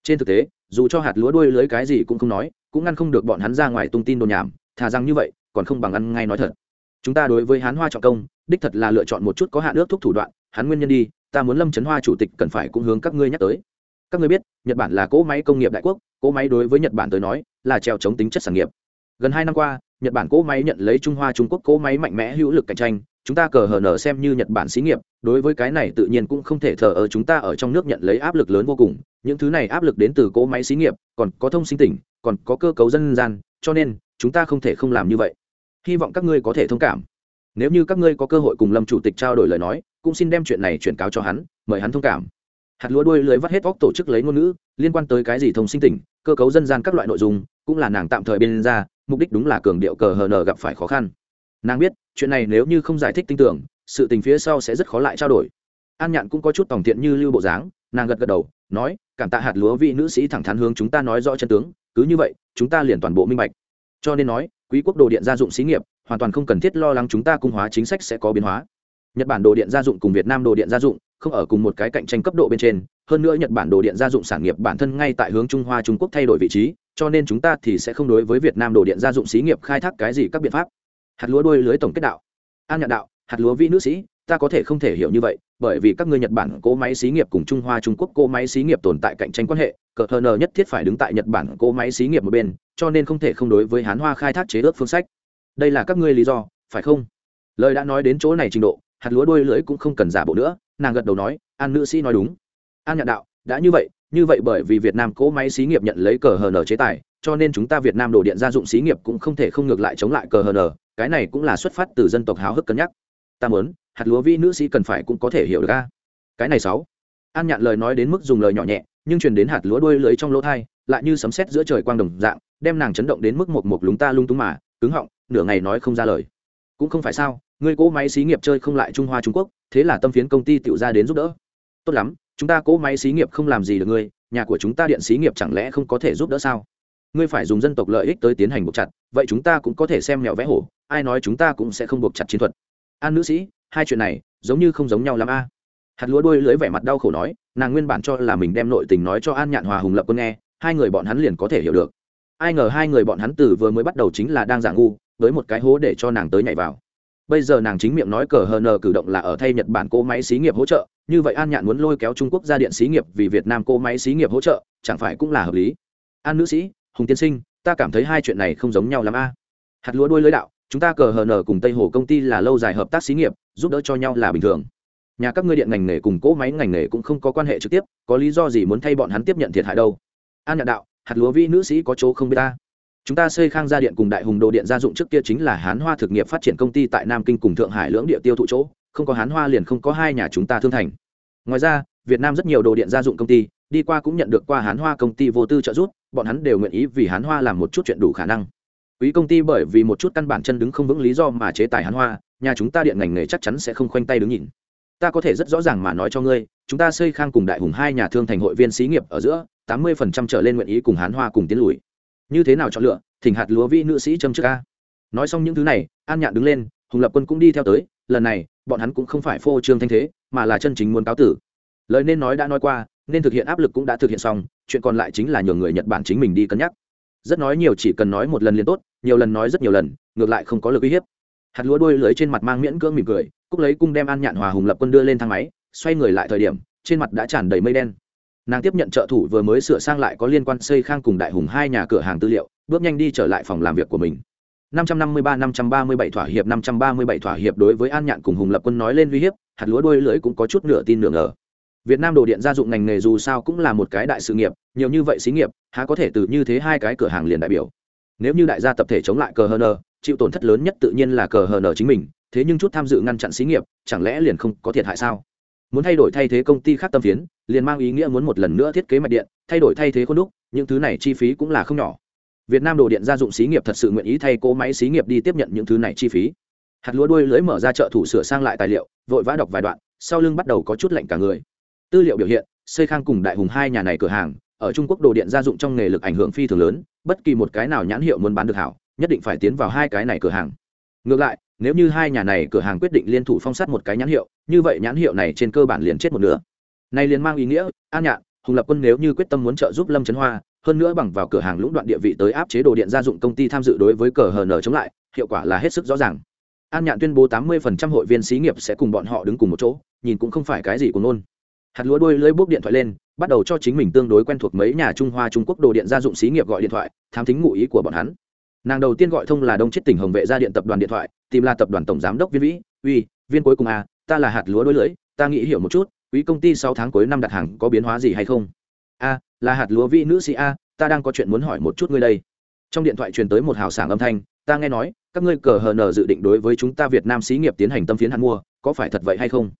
Trên thực tế, dù cho hạt lúa đuôi lưới cái gì cũng không nói, cũng ngăn không được bọn hắn ra ngoài tung tin đồn nhảm, thà rằng như vậy, còn không bằng ăn ngay nói thật. Chúng ta đối với hán hoa trọng công, đích thật là lựa chọn một chút có hạ nước thúc thủ đoạn hắn nguyên nhân đi, ta muốn lâm trấn hoa chủ tịch cần phải cũng hướng các ngươi nhắc tới. Các ngươi biết, nhật bản là cỗ máy công nghiệp đại quốc, cỗ máy đối với nhật bản tới nói, là treo chống tính chất sản nghiệp. Gần hai năm qua nhật bản cỗ máy nhận lấy trung hoa trung quốc cỗ máy mạnh mẽ hữu lực cạnh tranh, chúng ta cờ hờ nở xem như nhật bản xí nghiệp, đối với cái này tự nhiên cũng không thể thờ ở chúng ta ở trong nước nhận lấy áp lực lớn vô cùng, những thứ này áp lực đến từ cỗ máy xí nghiệp, còn có thông sinh tỉnh, còn có cơ cấu dân gian, cho nên, chúng ta không thể không làm như vậy. Hy vọng các ngươi có thể thông cảm. Nếu như các ngươi có cơ hội cùng lâm chủ tịch trao đổi lời nói, cũng xin đem chuyện này chuyển cáo cho hắn, mời hắn thông cảm. Hạt lúa đuôi lưới vắt hết óc tổ chức lấy ngôn ngữ, liên quan tới cái gì thông sinh tỉnh, cơ cấu dân gian các loại nội dung, cũng là nàng tạm thời bên ra mục đích đúng là cường điệu cờ hờ nờ gặp phải khó khăn. Nàng biết, chuyện này nếu như không giải thích tin tưởng, sự tình phía sau sẽ rất khó lại trao đổi. An nhạn cũng có chút tòng tiện như lưu bộ dáng, nàng gật gật đầu, nói, cảm tạ hạt lúa vị nữ sĩ thẳng thắn hướng chúng ta nói rõ chân tướng, cứ như vậy, chúng ta liền toàn bộ minh bạch. Cho nên nói, quý quốc đồ điện gia dụng xí nghiệp, hoàn toàn không cần thiết lo lắng chúng ta cung hóa chính sách sẽ có biến hóa. Nhật bản đồ điện gia dụng cùng việt nam đồ điện gia dụng, không ở cùng một cái cạnh tranh cấp độ bên trên, hơn nữa nhật bản đồ điện gia dụng sản nghiệp bản thân ngay tại hướng trung hoa trung quốc thay đổi vị trí cho nên chúng ta thì sẽ không đối với việt nam đồ điện gia dụng xí nghiệp khai thác cái gì các biện pháp. Hạt lúa đuôi lưới tổng kết đạo. An nhạn đạo, hạt lúa vi nữ sĩ, ta có thể không thể hiểu như vậy, bởi vì các ngươi nhật bản cỗ máy xí nghiệp cùng trung hoa trung quốc cỗ máy xí nghiệp tồn tại cạnh tranh quan hệ, cờ thờ nờ nhất thiết phải đứng tại nhật bản cỗ máy xí nghiệp một bên, cho nên không thể không đối với hán hoa khai thác chế ước phương sách. Đây là các ngươi lý do, phải không? Lời đã nói đến chỗ này trình độ, hạt lúa đuôi lưới cũng không cần giả bộ nữa, nàng gật đầu nói, an nữ sĩ nói đúng. An nhạn đạo, đã như vậy như vậy bởi vì việt nam cỗ máy xí nghiệp nhận lấy cờ HN chế tài cho nên chúng ta việt nam đồ điện gia dụng xí nghiệp cũng không thể không ngược lại chống lại cờ HN, cái này cũng là xuất phát từ dân tộc háo hức cân nhắc. Ta muốn hạt lúa vi nữ sĩ cần phải cũng có thể hiểu được a. Cái này sáu. An nhạn lời nói đến mức dùng lời nhỏ nhẹ nhưng truyền đến hạt lúa đuôi lưới trong lỗ thai lại như sấm sét giữa trời quang đồng dạng đem nàng chấn động đến mức một một lúng ta lung túng mà cứng họng nửa ngày nói không ra lời. Cũng không phải sao ngươi cỗ máy xí nghiệp chơi không lại trung hoa trung quốc thế là tâm phiến công ty tiểu ra đến giúp đỡ. Tốt lắm chúng ta cỗ máy xí nghiệp không làm gì được ngươi, nhà của chúng ta điện xí nghiệp chẳng lẽ không có thể giúp đỡ sao? Ngươi phải dùng dân tộc lợi ích tới tiến hành buộc chặt, vậy chúng ta cũng có thể xem mẹo vẽ hổ, ai nói chúng ta cũng sẽ không buộc chặt chiến thuật. An nữ sĩ, hai chuyện này giống như không giống nhau lắm a. Hạt lúa đôi lưới vẻ mặt đau khổ nói, nàng nguyên bản cho là mình đem nội tình nói cho an nhạn hòa hùng lập quân nghe, hai người bọn hắn liền có thể hiểu được. Ai ngờ hai người bọn hắn từ vừa mới bắt đầu chính là đang giả ngu, với một cái hố để cho nàng tới nhảy vào bây giờ nàng chính miệng nói cờ hờ nờ cử động là ở thay nhật bản cỗ máy xí nghiệp hỗ trợ. Như vậy an nhạn muốn lôi kéo trung quốc ra điện xí nghiệp vì việt nam cỗ máy xí nghiệp hỗ trợ, chẳng phải cũng là hợp lý? An nữ sĩ, hùng tiên sinh, ta cảm thấy hai chuyện này không giống nhau lắm a. Hạt lúa đuôi lưới đạo, chúng ta cờ hờ nờ cùng tây hồ công ty là lâu dài hợp tác xí nghiệp, giúp đỡ cho nhau là bình thường. Nhà các ngươi điện ngành nghề cùng cỗ máy ngành nghề cũng không có quan hệ trực tiếp, có lý do gì muốn thay bọn hắn tiếp nhận thiệt hại đâu? An nhạn đạo, hạt lúa vi nữ sĩ có chỗ không biết ta chúng ta xây khang gia điện cùng đại hùng đồ điện gia dụng trước kia chính là hán hoa thực nghiệp phát triển công ty tại nam kinh cùng thượng hải lưỡng địa tiêu thụ chỗ, không có hán hoa liền không có hai nhà chúng ta thương thành. Ngoài ra, việt nam rất nhiều đồ điện gia dụng công ty, đi qua cũng nhận được qua hán hoa công ty vô tư trợ giúp, bọn hắn đều nguyện ý vì hán hoa làm một chút chuyện đủ khả năng. Quý công ty bởi vì một chút căn bản chân đứng không vững lý do mà chế tài hán hoa, nhà chúng ta điện ngành nghề chắc chắn sẽ không khoanh tay đứng nhìn. Ta có thể rất rõ ràng mà nói cho ngươi, chúng ta xây khang cùng đại hùng hai nhà thương thành hội viên xí nghiệp ở giữa, tám mươi phần trăm trở lên nguyện ý cùng hán hoa cùng tiến lùi như thế nào chọn lựa, thỉnh hạt lúa vi nữ sĩ châm trước ca nói xong những thứ này, an nhạn đứng lên, hùng lập quân cũng đi theo tới. Lần này, bọn hắn cũng không phải phô trương thanh thế, mà là chân chính muốn cáo tử. Lời nên nói đã nói qua, nên thực hiện áp lực cũng đã thực hiện xong, chuyện còn lại chính là nhường người nhật bản chính mình đi cân nhắc. Rất nói nhiều chỉ cần nói một lần liền tốt, nhiều lần nói rất nhiều lần, ngược lại không có lực uy hiếp. Hạt lúa đuôi lưới trên mặt mang miễn cưỡng mỉm cười, cúc lấy cung đem an nhạn hòa hùng lập quân đưa lên thang máy, xoay người lại thời điểm, trên mặt đã tràn đầy mây đen nàng tiếp nhận trợ thủ vừa mới sửa sang lại có liên quan xây khang cùng đại hùng hai nhà cửa hàng tư liệu bước nhanh đi trở lại phòng làm việc của mình 553-537 thỏa hiệp 537 thỏa hiệp đối với An Nhạn cùng Hùng Lập Quân nói lên uy hiếp, hạt lúa đuôi lưỡi cũng có chút nửa tin nửa ngờ. Việt Nam đồ điện gia dụng ngành nghề dù sao cũng là một cái đại sự nghiệp, nhiều như vậy xí nghiệp, há có thể từ như thế hai cái cửa hàng liền đại biểu. Nếu như đại gia tập thể chống lại cờ HN, chịu tổn thất lớn nhất tự nhiên là cờ HN chính mình, thế nhưng chút tham dự ngăn chặn xí nghiệp, chẳng lẽ liền không có thiệt hại sao? Muốn thay đổi thay thế công ty khác tâm phiến, liền mang ý nghĩa muốn một lần nữa thiết kế mạch điện, thay đổi thay thế khuôn đúc, những thứ này chi phí cũng là không nhỏ. Việt Nam đồ điện gia dụng xí nghiệp thật sự nguyện ý thay cố máy xí nghiệp đi tiếp nhận những thứ này chi phí. hạt lúa đuôi lưới mở ra trợ thủ sửa sang lại tài liệu vội vã đọc vài đoạn sau lưng bắt đầu có chút lạnh cả người. Tư liệu biểu hiện xây khang cùng đại hùng hai nhà này cửa hàng ở trung quốc đồ điện gia dụng trong nghề lực ảnh hưởng phi thường lớn bất kỳ một cái nào nhãn hiệu muốn bán được hảo nhất định phải tiến vào hai cái này cửa hàng. Ngược lại nếu như hai nhà này cửa hàng quyết định liên thủ phong sát một cái nhãn hiệu như vậy nhãn hiệu này trên cơ bản liền chết một nửa. Này liền mang ý nghĩa an nhạn hùng lập quân nếu như quyết tâm muốn trợ giúp lâm trấn hoa hơn nữa bằng vào cửa hàng lũng đoạn địa vị tới áp chế đồ điện gia dụng công ty tham dự đối với cờ hờ nở chống lại hiệu quả là hết sức rõ ràng. An nhạn tuyên bố tám mươi hội viên xí nghiệp sẽ cùng bọn họ đứng cùng một chỗ nhìn cũng không phải cái gì của nôn hạt lúa đuôi lưỡi bốc điện thoại lên bắt đầu cho chính mình tương đối quen thuộc mấy nhà trung hoa trung quốc đồ điện gia dụng xí nghiệp gọi điện thoại thám thính ngụ ý của bọn hắn. Nàng đầu tiên gọi thông là đông chết tỉnh hồng vệ gia điện tập đoàn điện thoại tìm là tập đoàn tổng giám đốc viên vĩ uy viên cuối cùng a à, ta là hạt lúa đối lưỡi, ta nghĩ hiểu một chút, quý công ty sáu tháng cuối năm đặt hàng có biến hóa gì hay không? A, là hạt lúa vị nữ sĩ a, ta đang có chuyện muốn hỏi một chút ngươi đây. Trong điện thoại truyền tới một hào sảng âm thanh, ta nghe nói, các ngươi cờ hờ nờ dự định đối với chúng ta việt nam xí nghiệp tiến hành tâm phiến hạt mua, có phải thật vậy hay không?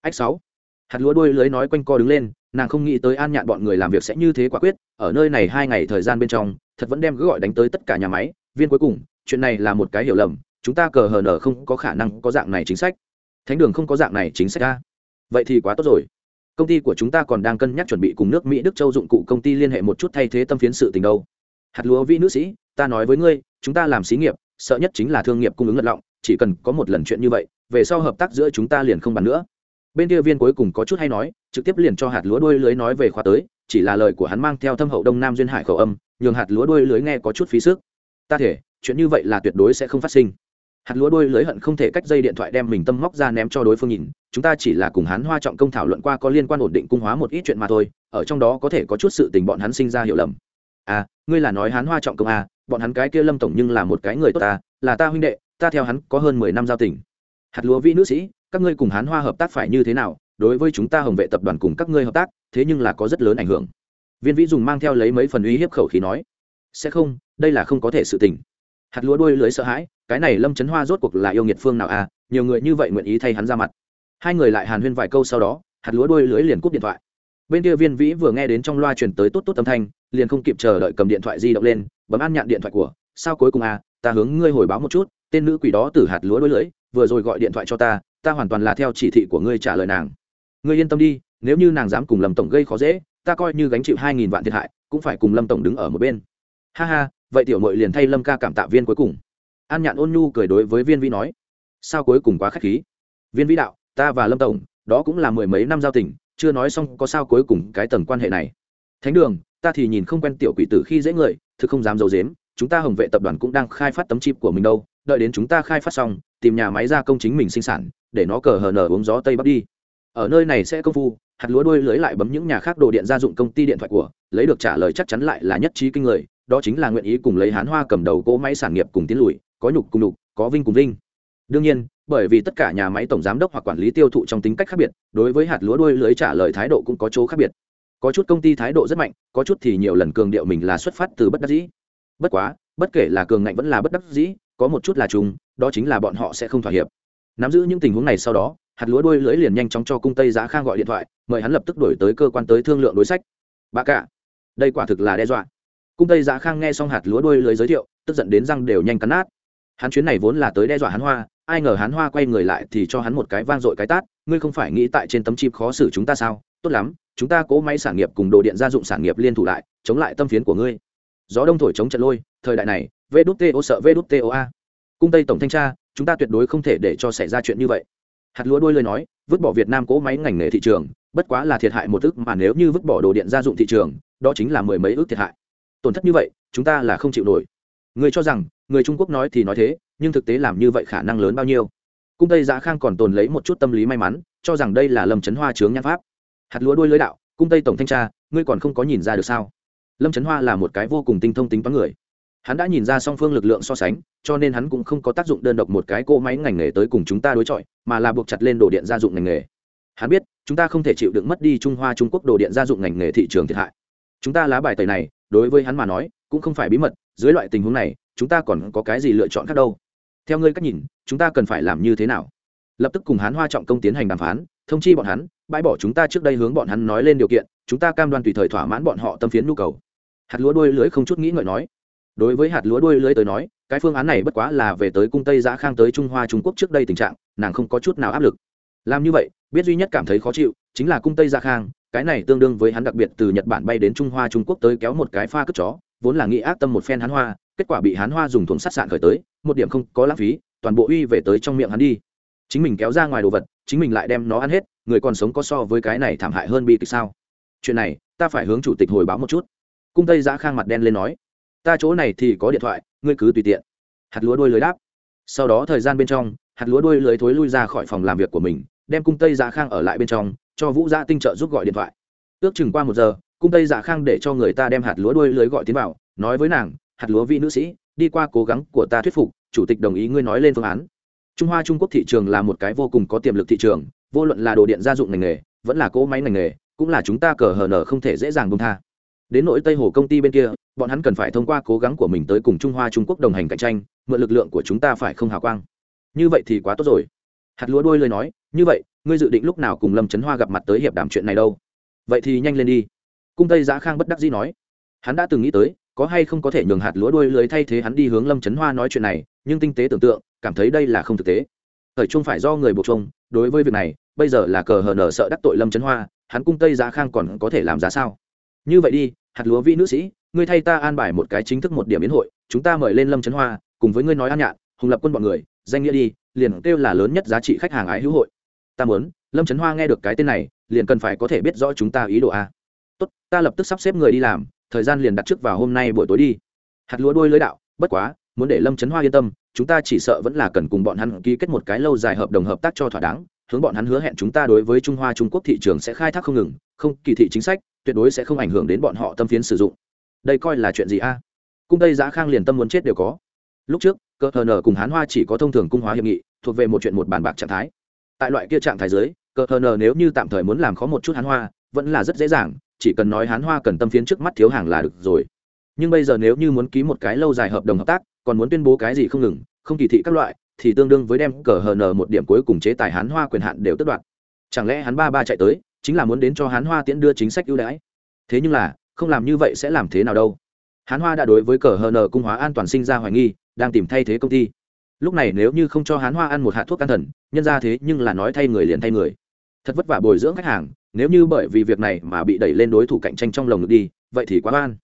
Ách sáu. Hạt lúa đôi lưới nói quanh co đứng lên, nàng không nghĩ tới an nhạn bọn người làm việc sẽ như thế quả quyết, ở nơi này hai ngày thời gian bên trong, thật vẫn đem cứ gọi đánh tới tất cả nhà máy. Viên cuối cùng, chuyện này là một cái hiểu lầm, chúng ta cờ hờ nờ không có khả năng có dạng này chính sách thánh đường không có dạng này chính sách ra vậy thì quá tốt rồi. Công ty của chúng ta còn đang cân nhắc chuẩn bị cùng nước mỹ, đức châu dụng cụ công ty liên hệ một chút thay thế tâm phiến sự tình đâu. Hạt lúa vĩ nữ sĩ, ta nói với ngươi, chúng ta làm xí nghiệp, sợ nhất chính là thương nghiệp cung ứng lật lọng, chỉ cần có một lần chuyện như vậy, về sau hợp tác giữa chúng ta liền không bàn nữa. Bên kia viên cuối cùng có chút hay nói, trực tiếp liền cho hạt lúa đuôi lưới nói về khóa tới, chỉ là lời của hắn mang theo thâm hậu đông nam duyên hải khẩu âm, nhường hạt lúa đuôi lưới nghe có chút phí sức. Ta thể, chuyện như vậy là tuyệt đối sẽ không phát sinh hạt lúa đôi lưới hận không thể cách dây điện thoại đem mình tâm móc ra ném cho đối phương nhìn, chúng ta chỉ là cùng hắn hoa trọng công thảo luận qua có liên quan ổn định cung hóa một ít chuyện mà thôi, ở trong đó có thể có chút sự tình bọn hắn sinh ra hiểu lầm. À ngươi là nói hắn hoa trọng công à bọn hắn cái kia lâm tổng nhưng là một cái người tốt ta là ta huynh đệ, ta theo hắn có hơn mười năm giao tình. Hạt lúa vĩ nữ sĩ, các ngươi cùng hắn hoa hợp tác phải như thế nào, đối với chúng ta hồng vệ tập đoàn cùng các ngươi hợp tác, thế nhưng là có rất lớn ảnh hưởng. Viên vĩ dùng mang theo lấy mấy phần uy hiếp khẩu khí nói, sẽ không, đây là không có thể sự tình hạt lúa đuôi lưới sợ hãi, cái này lâm trấn hoa rốt cuộc là yêu nghiệt phương nào à nhiều người như vậy nguyện ý thay hắn ra mặt. Hai người lại hàn huyên vài câu sau đó, hạt lúa đuôi lưới liền cúp điện thoại. Bên kia viên vĩ vừa nghe đến trong loa truyền tới tốt tốt âm thanh, liền không kịp chờ đợi cầm điện thoại di động lên, bấm ăn nhạn điện thoại của, sao cuối cùng à ta hướng ngươi hồi báo một chút, tên nữ quỷ đó từ hạt lúa đuôi lưới, vừa rồi gọi điện thoại cho ta ta hoàn toàn là theo chỉ thị của ngươi trả lời nàng. Ngươi yên tâm đi, nếu như nàng dám cùng lâm tổng gây khó dễ, ta coi như gánh chịu hai nghìn vạn thiệt hại, cũng phải cùng lâm tổng đứng ở một bên. Ha ha vậy tiểu mội liền thay lâm ca cảm tạ viên cuối cùng. An nhạn ôn nhu cười đối với viên vĩ nói, sao cuối cùng quá k h á c h khí? Viên vĩ đạo, ta và lâm tổng, đó cũng là mười mấy năm giao tình, chưa nói xong có sao cuối cùng cái tầng quan hệ này. Thánh đường, ta thì nhìn không quen tiểu quỷ tử khi dễ người, thực không dám d i ấ u dếm chúng ta hồng vệ tập đoàn cũng đang khai phát tấm chip của mình đâu, đợi đến chúng ta khai phát xong, tìm nhà máy gia công chính mình sinh sản, để nó cờ hờ nở uống gió tây bắc đi. Ở nơi này sẽ công phu, hạt lúa đuôi lưới lại bấm những nhà khác đồ điện gia dụng công ty điện thoại của, lấy được trả lời chắc chắn lại là nhất trí kinh người đó chính là nguyện ý cùng lấy hán hoa cầm đầu cỗ máy sản nghiệp cùng tiến lùi, có nhục cùng nhục, có vinh cùng vinh. Đương nhiên, bởi vì tất cả nhà máy tổng giám đốc hoặc quản lý tiêu thụ trong tính cách khác biệt, đối với hạt lúa đuôi lưới trả lời thái độ cũng có chỗ khác biệt. Có chút công ty thái độ rất mạnh, có chút thì nhiều lần cường điệu mình là xuất phát từ bất đắc dĩ. Bất quá, bất kể là cường ngạnh vẫn là bất đắc dĩ, có một chút là chung đó chính là bọn họ sẽ không thỏa hiệp. Nắm giữ những tình huống này sau đó, hạt lúa đuôi lưới liền nhanh chóng cho cung tây giá khang gọi điện thoại, mời hắn lập tức đổi tới cơ quan tới thương lượng đối sách. Bà cả, đây quả thực là đe dọa cung tây giá khang nghe xong hạt lúa đuôi lưới giới thiệu, tức giận đến răng đều nhanh cắn nát. Hắn chuyến này vốn là tới đe dọa hắn hoa, ai ngờ hắn hoa quay người lại thì cho hắn một cái vang dội cái tát, ngươi không phải nghĩ tại trên tấm chip khó xử chúng ta sao? Tốt lắm, chúng ta cố máy sản nghiệp cùng đồ điện gia dụng sản nghiệp liên thủ lại, chống lại tâm phiến của ngươi. Gió đông thổi chống trận lôi, thời đại này, vê đút sợ vê đút a. Cung tây tổng thanh tra, chúng ta tuyệt đối không thể để cho xảy ra chuyện như vậy. Hạt lúa đuôi lời nói, vứt bỏ việt nam cố máy ngành nghề thị trường, bất quá là thiệt hại một ức mà nếu như vứt bỏ đồ điện gia dụng thị trường, đó chính là mười mấy ước thiệt hại tổn thất như vậy, chúng ta là không chịu nổi. Người cho rằng, người trung quốc nói thì nói thế, nhưng thực tế làm như vậy khả năng lớn bao nhiêu? Cung tây giá khang còn tồn lấy một chút tâm lý may mắn, cho rằng đây là lâm trấn hoa chướng nhan pháp. Hạt lúa đuôi lưới đạo, cung tây tổng thanh tra, ngươi còn không có nhìn ra được sao? Lâm trấn hoa là một cái vô cùng tinh thông tính toán người. Hắn đã nhìn ra song phương lực lượng so sánh, cho nên hắn cũng không có tác dụng đơn độc một cái cỗ máy ngành nghề tới cùng chúng ta đối chọi, mà là buộc chặt lên đồ điện gia dụng ngành nghề. Hắn biết, chúng ta không thể chịu đựng mất đi trung hoa trung quốc đồ điện gia dụng ngành nghề thị trường thiệt hại. Chúng ta lá bài tẩy này đối với hắn mà nói, cũng không phải bí mật, dưới loại tình huống này, chúng ta còn có cái gì lựa chọn khác đâu. Theo ngươi cách nhìn, chúng ta cần phải làm như thế nào? Lập tức cùng hắn hoa trọng công tiến hành đàm phán, thông chi bọn hắn, bãi bỏ chúng ta trước đây hướng bọn hắn nói lên điều kiện, chúng ta cam đoan tùy thời thỏa mãn bọn họ tâm phiến nhu cầu. Hạt lúa đuôi lưới không chút nghĩ ngợi nói. Đối với hạt lúa đuôi lưới tới nói, cái phương án này bất quá là về tới cung tây giã khang tới trung hoa trung quốc trước đây tình trạng, nàng không có chút nào áp lực. Làm như vậy, biết duy nhất cảm thấy khó chịu, chính là cung tây giã khang cái này tương đương với hắn đặc biệt từ nhật bản bay đến trung hoa trung quốc tới kéo một cái pha cất chó, vốn là nghĩ ác tâm một phen hắn hoa, kết quả bị hắn hoa dùng thùng sát sạn khởi tới, một điểm không có lãng phí, toàn bộ uy về tới trong miệng hắn đi. Chính mình kéo ra ngoài đồ vật, chính mình lại đem nó ăn hết, người còn sống có so với cái này thảm hại hơn bi kịch sao? Chuyện này, ta phải hướng chủ tịch hồi báo một chút. Cung tây giã khang mặt đen lên nói, ta chỗ này thì có điện thoại, ngươi cứ tùy tiện. Hạt lúa đuôi lưới đáp. Sau đó thời gian bên trong, hạt lúa đuôi lưới thối lui ra khỏi phòng làm việc của mình, đem cung tây giã khang ở lại bên trong cho vũ gia tinh trợ giúp gọi điện thoại. Ước chừng qua một giờ, cung tây dạ khang để cho người ta đem hạt lúa đuôi lưới gọi tiến vào, nói với nàng, hạt lúa vị nữ sĩ, đi qua cố gắng của ta thuyết phục, chủ tịch đồng ý ngươi nói lên phương án. Trung hoa trung quốc thị trường là một cái vô cùng có tiềm lực thị trường, vô luận là đồ điện gia dụng ngành nghề, vẫn là cỗ máy ngành nghề, cũng là chúng ta cờ hờ nở không thể dễ dàng bông tha. Đến nỗi tây hồ công ty bên kia, bọn hắn cần phải thông qua cố gắng của mình tới cùng trung hoa trung quốc đồng hành cạnh tranh, mượn lực lượng của chúng ta phải không hào quang. Như vậy thì quá tốt rồi. Hạt lúa đôi lời nói, như vậy ngươi dự định lúc nào cùng lâm trấn hoa gặp mặt tới hiệp đàm chuyện này đâu vậy thì nhanh lên đi cung tây giã khang bất đắc dĩ nói hắn đã từng nghĩ tới có hay không có thể nhường hạt lúa đuôi lưới thay thế hắn đi hướng lâm trấn hoa nói chuyện này nhưng tinh tế tưởng tượng cảm thấy đây là không thực tế thời trung phải do người buộc chung đối với việc này bây giờ là cờ hờ nở sợ đắc tội lâm trấn hoa hắn cung tây giá khang còn có thể làm giá sao như vậy đi hạt lúa vị nữ sĩ ngươi thay ta an bài một cái chính thức một điểm biến hội chúng ta mời lên lâm trấn hoa cùng với ngươi nói an nhạn hùng lập quân bọn người danh nghĩa đi liền kêu là lớn nhất giá trị khách hàng ái hữu hội ta muốn, lâm trấn hoa nghe được cái tên này, liền cần phải có thể biết rõ chúng ta ý đồ a. Tốt, ta lập tức sắp xếp người đi làm, thời gian liền đặt trước vào hôm nay buổi tối đi. Hạt lúa đôi lưới đạo, bất quá, muốn để lâm trấn hoa yên tâm, chúng ta chỉ sợ vẫn là cần cùng bọn hắn ký kết một cái lâu dài hợp đồng hợp tác cho thỏa đáng, hướng bọn hắn hứa hẹn chúng ta đối với trung hoa, trung quốc thị trường sẽ khai thác không ngừng, không kỳ thị chính sách, tuyệt đối sẽ không ảnh hưởng đến bọn họ tâm phiến sử dụng. Đây coi là chuyện gì a? Cung tây giá khang liền tâm muốn chết đều có. Lúc trước, cơ hờ nở cùng hán hoa chỉ có thông thường cung hóa hiệp nghị, thuộc về một chuyện một bàn bạc trạng thái tại loại kia trạng thái giới Cờ hờ nờ nếu như tạm thời muốn làm khó một chút hán hoa, vẫn là rất dễ dàng, chỉ cần nói hán hoa cần tâm phiến trước mắt thiếu hàng là được rồi. Nhưng bây giờ nếu như muốn ký một cái lâu dài hợp đồng hợp tác, còn muốn tuyên bố cái gì không ngừng, không kỳ thị các loại, thì tương đương với đem cờ hờ nờ một điểm cuối cùng chế tài hán hoa quyền hạn đều tất đoạt. Chẳng lẽ hắn ba ba chạy tới, chính là muốn đến cho hán hoa tiễn đưa chính sách ưu đãi? Thế nhưng là, không làm như vậy sẽ làm thế nào đâu? Hán hoa đã đối với cờ hờ nờ cung hóa an toàn sinh ra hoài nghi, đang tìm thay thế công ty lúc này nếu như không cho hán hoa ăn một hạt thuốc an thần, nhân ra thế nhưng là nói thay người liền thay người. Thật vất vả bồi dưỡng khách hàng, nếu như bởi vì việc này mà bị đẩy lên đối thủ cạnh tranh trong lồng ngực đi, vậy thì quá oan.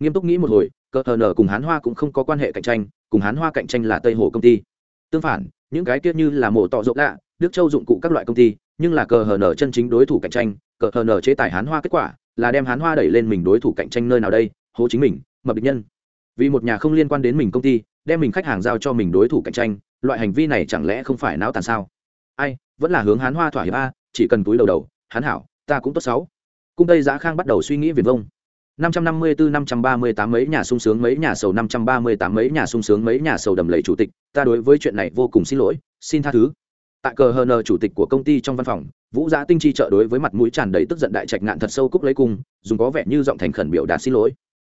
Nghiêm túc nghĩ một hồi, cờ hờ nở cùng hán hoa cũng không có quan hệ cạnh tranh, cùng hán hoa cạnh tranh là tây hồ công ty. Tương phản, những cái tiết như là mổ tọ rộng lạ, đức châu dụng cụ các loại công ty, nhưng là cờ hờ nở chân chính đối thủ cạnh tranh, cờ hờ nở chế tài hán hoa kết quả là đem hán hoa đẩy lên mình đối thủ cạnh tranh nơi nào đây, hố chính mình, mập địch nhân. Vì một nhà không liên quan đến mình công ty đem mình khách hàng giao cho mình đối thủ cạnh tranh loại hành vi này chẳng lẽ không phải não tàn sao ai vẫn là hướng hán hoa thỏa hiệp a chỉ cần túi đầu đầu hán hảo ta cũng tốt sáu. cung tây giã khang bắt đầu suy nghĩ viền vông 554 538 mấy nhà sung sướng mấy nhà sầu 538 mấy nhà sung sướng mấy nhà sầu đầm lầy chủ tịch, ta đối với chuyện này vô cùng xin lỗi, xin tha thứ. Tại cờ HN chủ tịch của công ty trong văn phòng, Vũ Giá Tinh chi trợ đối với mặt mũi tràn đầy tức giận đại trạch ngạn thật sâu cúc lấy cung, dùng có vẻ như giọng thành khẩn biểu đạt xin lỗi.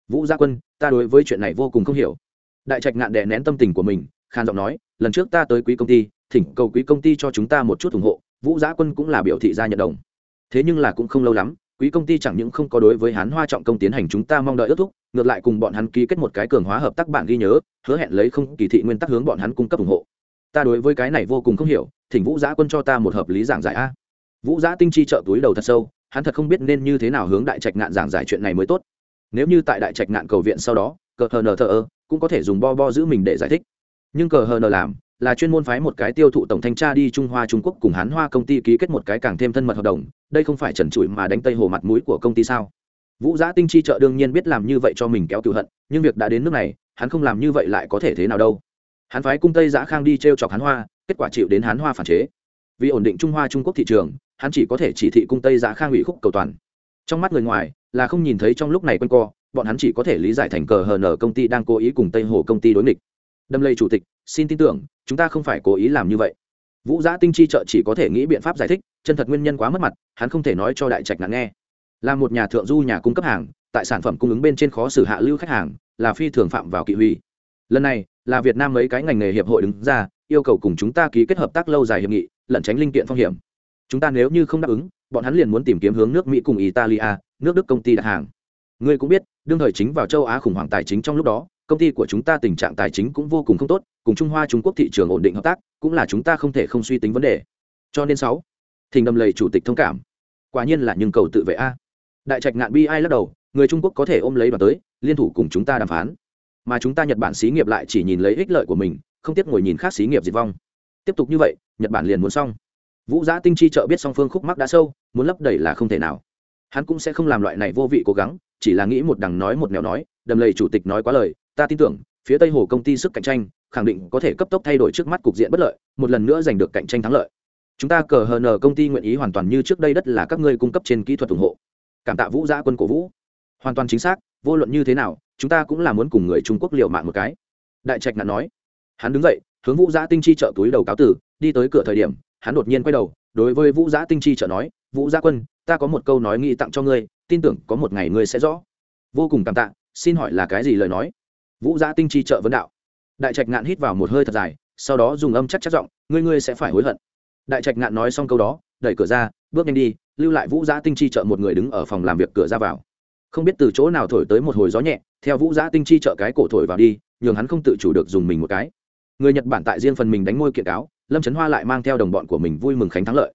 Vũ Gia Quân, ta đối với chuyện này vô cùng không hiểu. Đại trạch ngạn đè nén tâm tình của mình, khan giọng nói, lần trước ta tới quý công ty, thỉnh cầu quý công ty cho chúng ta một chút ủng hộ, Vũ Giã Quân cũng là biểu thị ra nhận đồng. Thế nhưng là cũng không lâu lắm, quý công ty chẳng những không có đối với hán hoa trọng công tiến hành chúng ta mong đợi ước thúc ngược lại cùng bọn hắn ký kết một cái cường hóa hợp tác bản ghi nhớ hứa hẹn lấy không kỳ thị nguyên tắc hướng bọn hắn cung cấp ủng hộ. Ta đối với cái này vô cùng không hiểu thỉnh vũ giã quân cho ta một hợp lý giảng giải a. Vũ giã tinh chi trợ túi đầu thật sâu hắn thật không biết nên như thế nào hướng đại trạch ngạn giảng giải chuyện này mới tốt. Nếu như tại đại trạch ngạn cầu viện sau đó cờ hờ nờ thờ ơ cũng có thể dùng bo bo giữ mình để giải thích. Nhưng cờ hờ nờ làm là chuyên môn phái một cái tiêu thụ tổng thanh tra đi trung hoa trung quốc cùng hán hoa công ty ký kết một cái càng thêm thân mật hợp đồng, đây không phải trần trụi mà đánh tây hồ mặt mũi của công ty sao? Vũ giã tinh chi trợ đương nhiên biết làm như vậy cho mình kéo cựu hận, nhưng việc đã đến nước này, hắn không làm như vậy lại có thể thế nào đâu. Hắn phái cung tây giã khang đi t r e o chọc hán hoa, kết quả chịu đến hán hoa phản chế. Vì ổn định trung hoa trung quốc thị trường, hắn chỉ có thể chỉ thị cung tây giã khang ủy khúc cầu toàn. Trong mắt người ngoài, là không nhìn thấy trong lúc này quanh co bọn hắn chỉ có thể lý giải thành cờ hờ nở công ty đang cố ý cùng tây hồ công ty đối nghịch. Đâm lây chủ tịch, xin tin tưởng, chúng ta không phải cố ý làm như vậy. Vũ giã tinh chi trợ chỉ có thể nghĩ biện pháp giải thích, chân thật nguyên nhân quá mất mặt, hắn không thể nói cho đại trạch ngạn nghe. Là một nhà thượng du nhà cung cấp hàng, tại sản phẩm cung ứng bên trên khó xử hạ lưu khách hàng, là phi thường phạm vào kỵ huy. Lần này, là việt nam mấy cái ngành nghề hiệp hội đứng ra, yêu cầu cùng chúng ta ký kết hợp tác lâu dài hiệp nghị, lẩn tránh linh kiện phong hiểm. Chúng ta nếu như không đáp ứng, bọn hắn liền muốn tìm kiếm hướng nước mỹ cùng italia, nước đức công ty đặt hàng ngươi cũng biết, đương thời chính vào châu á khủng hoảng tài chính trong lúc đó, công ty của chúng ta tình trạng tài chính cũng vô cùng không tốt, cùng trung hoa, trung quốc thị trường ổn định hợp tác, cũng là chúng ta không thể không suy tính vấn đề. Cho nên sáu, thình đầm lầy chủ tịch thông cảm. Quả nhiên là nhưng cầu tự vệ a. Đại trạch ngạn bi ai lắc đầu, người trung quốc có thể ôm lấy đoàn tới, liên thủ cùng chúng ta đàm phán. Mà chúng ta nhật bản xí nghiệp lại chỉ nhìn lấy ích lợi của mình, không tiếc ngồi nhìn khác xí nghiệp diệt vong. Tiếp tục như vậy, nhật bản liền muốn xong. Vũ giã tinh chi trợ biết song phương khúc mắc đã sâu, muốn lấp đầy là không thể nào. Hắn cũng sẽ không làm loại này vô vị cố gắng chỉ là nghĩ một đằng nói một nẻo nói, đầm lầy chủ tịch nói quá lời, ta tin tưởng, phía tây hồ công ty sức cạnh tranh, khẳng định có thể cấp tốc thay đổi trước mắt cục diện bất lợi, một lần nữa giành được cạnh tranh thắng lợi. Chúng ta cờ hờ nờ công ty nguyện ý hoàn toàn như trước đây đất là các ngươi cung cấp trên kỹ thuật ủng hộ. Cảm tạ vũ gia quân cổ vũ. Hoàn toàn chính xác, vô luận như thế nào, chúng ta cũng là muốn cùng người trung quốc liều mạng một cái. Đại trạch nạn nói. Hắn đứng dậy, hướng vũ giã tinh chi trợ túi đầu cáo tử, đi tới cửa thời điểm, hắn đột nhiên quay đầu, đối với vũ giã tinh chi trợ nói, vũ giã quân ta có một câu nói nghĩ tặng cho ngươi, tin tưởng có một ngày ngươi sẽ rõ. Vô cùng cảm tạ, xin hỏi là cái gì lời nói? Vũ gia tinh chi trợ vấn đạo. Đại trạch ngạn hít vào một hơi thật dài, sau đó dùng âm chắc chắc giọng, ngươi ngươi sẽ phải hối hận. Đại trạch ngạn nói xong câu đó, đẩy cửa ra, bước nhanh đi, lưu lại vũ gia tinh chi trợ một người đứng ở phòng làm việc cửa ra vào. Không biết từ chỗ nào thổi tới một hồi gió nhẹ, theo vũ giã tinh chi trợ cái cổ thổi vào đi, nhường hắn không tự chủ được dùng mình một cái. Người nhật bản tại riêng phần mình đánh ngôi kiện cáo, lâm trấn hoa lại mang theo đồng bọn của mình vui mừng khánh thắng lợi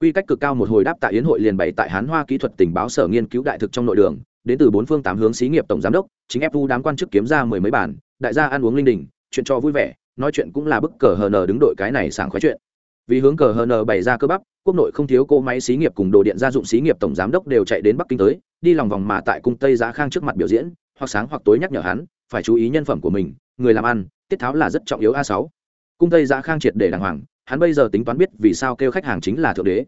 quy cách cực cao một hồi đáp tại yến hội liền bày tại hán hoa kỹ thuật tình báo sở nghiên cứu đại thực trong nội đường, đến từ bốn phương tám hướng xí nghiệp tổng giám đốc, chính fu đám quan chức kiếm ra mười mấy bản, đại gia ăn uống linh đình, chuyện cho vui vẻ, nói chuyện cũng là bức cờ hờ nờ đứng đội cái này sảng khoái chuyện. Vì hướng cờ hờ nờ bày ra cơ bắp, quốc nội không thiếu cỗ máy xí nghiệp cùng đồ điện gia dụng xí nghiệp tổng giám đốc đều chạy đến bắc kinh tới, đi lòng vòng mà tại cung tây giá khang trước mặt biểu diễn, hoặc sáng hoặc tối nhắc nhở hắn, phải chú ý nhân phẩm của mình, người làm ăn, tiết tháo là rất trọng yếu a sáu. Cung tây giá khang triệt để đàng hoàng hắn bây giờ tính toán biết vì sao kêu khách hàng chính là thượng đế.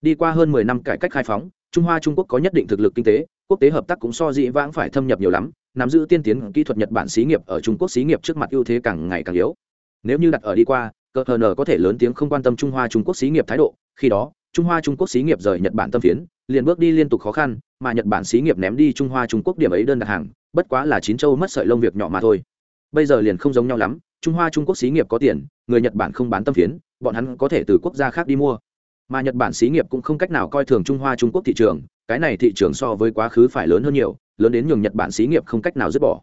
Đi qua hơn mười năm cải cách khai phóng, trung hoa trung quốc có nhất định thực lực kinh tế, quốc tế hợp tác cũng so dĩ vãng phải thâm nhập nhiều lắm, nắm giữ tiên tiến kỹ thuật nhật bản xí nghiệp ở trung quốc xí nghiệp trước mặt ưu thế càng ngày càng yếu. Nếu như đặt ở đi qua cờ hờ nờ có thể lớn tiếng không quan tâm trung hoa trung quốc xí nghiệp thái độ, khi đó, trung hoa trung quốc xí nghiệp rời nhật bản tâm phiến, liền bước đi liên tục khó khăn, mà nhật bản xí nghiệp ném đi trung hoa trung quốc điểm ấy đơn đặt hàng, bất quá là chín châu mất sợi lông việc nhỏ mà thôi. Bây giờ liền không giống nhau lắm, trung hoa trung quốc xí nghiệp có tiền, người nhật bản không bán tâm phiến bọn hắn có thể từ quốc gia khác đi mua. Mà nhật bản xí nghiệp cũng không cách nào coi thường trung hoa trung quốc thị trường, cái này thị trường so với quá khứ phải lớn hơn nhiều, lớn đến nhường nhật bản xí nghiệp không cách nào dứt bỏ.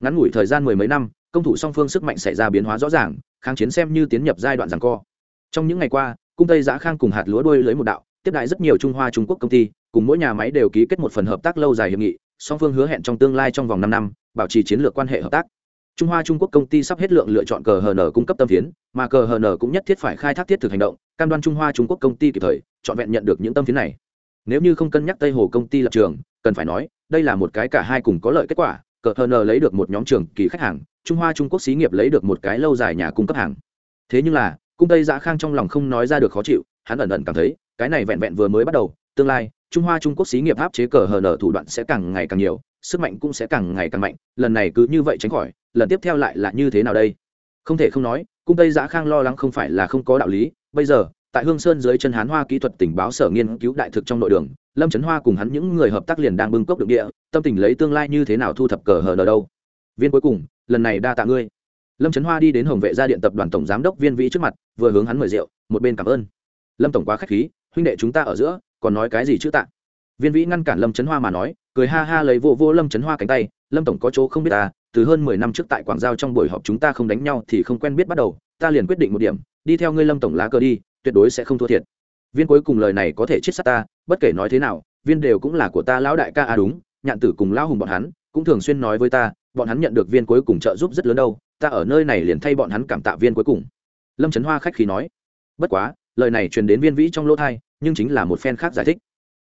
Ngắn ngủi thời gian mười mấy năm, công thủ song phương sức mạnh xảy ra biến hóa rõ ràng, kháng chiến xem như tiến nhập giai đoạn rằng co. Trong những ngày qua, cung tây giã khang cùng hạt lúa đôi lấy một đạo, tiếp đại rất nhiều trung hoa trung quốc công ty, cùng mỗi nhà máy đều ký kết một phần hợp tác lâu dài hiệp nghị, song phương hứa hẹn trong tương lai trong vòng năm năm, bảo trì chiến lược quan hệ hợp tác trung hoa trung quốc công ty sắp hết lượng lựa chọn cờ hn cung cấp tâm phiến, mà cờ hn cũng nhất thiết phải khai thác thiết thực hành động, cam đoan trung hoa trung quốc công ty kịp thời chọn vẹn nhận được những tâm phiến này. Nếu như không cân nhắc tây hồ công ty lập trường, cần phải nói, đây là một cái cả hai cùng có lợi kết quả, cờ hn lấy được một nhóm trường kỳ khách hàng, trung hoa trung quốc xí nghiệp lấy được một cái lâu dài nhà cung cấp hàng. Thế nhưng là, cung tây Dã khang trong lòng không nói ra được khó chịu, hắn ẩn ẩn cảm thấy, cái này vẹn vẹn vừa mới bắt đầu, tương lai, trung hoa trung quốc xí nghiệp áp chế cờ hờ thủ đoạn sẽ càng ngày càng nhiều sức mạnh cũng sẽ càng ngày càng mạnh, lần này cứ như vậy tránh khỏi, lần tiếp theo lại là như thế nào đây? Không thể không nói, cung tây giã khang lo lắng không phải là không có đạo lý, bây giờ, tại hương sơn dưới chân hán hoa kỹ thuật tình báo sở nghiên cứu đại thực trong nội đường, lâm trấn hoa cùng hắn những người hợp tác liền đang bưng cốc được địa, tâm tình lấy tương lai như thế nào thu thập cờ hờ nờ đâu? Viên cuối cùng, lần này đa tạ ngươi. Lâm trấn hoa đi đến hồng vệ gia điện tập đoàn tổng giám đốc viên vĩ trước mặt, vừa hướng hắn mời rượu, một bên cảm ơn. Lâm tổng quá k h á c h khí, huynh đệ chúng ta ở giữa, còn nói cái gì chữ tạ? Viên vĩ ngăn cản lâm trấn hoa mà nói cười ha ha lấy vô vô lâm trấn hoa cánh tay, lâm tổng có chỗ không biết ta từ hơn mười năm trước tại quảng giao trong buổi họp chúng ta không đánh nhau thì không quen biết bắt đầu, ta liền quyết định một điểm, đi theo ngươi lâm tổng lá cờ đi, tuyệt đối sẽ không thua thiệt. Viên cuối cùng lời này có thể chết sát ta, bất kể nói thế nào, viên đều cũng là của ta lão đại ca a đúng, nhạn tử cùng lão hùng bọn hắn cũng thường xuyên nói với ta, bọn hắn nhận được viên cuối cùng trợ giúp rất lớn đâu, ta ở nơi này liền thay bọn hắn cảm tạ viên cuối cùng. Lâm trấn hoa khách khí nói, bất quá, lời này truyền đến viên vĩ trong lỗ thai, nhưng chính là một phen khác giải thích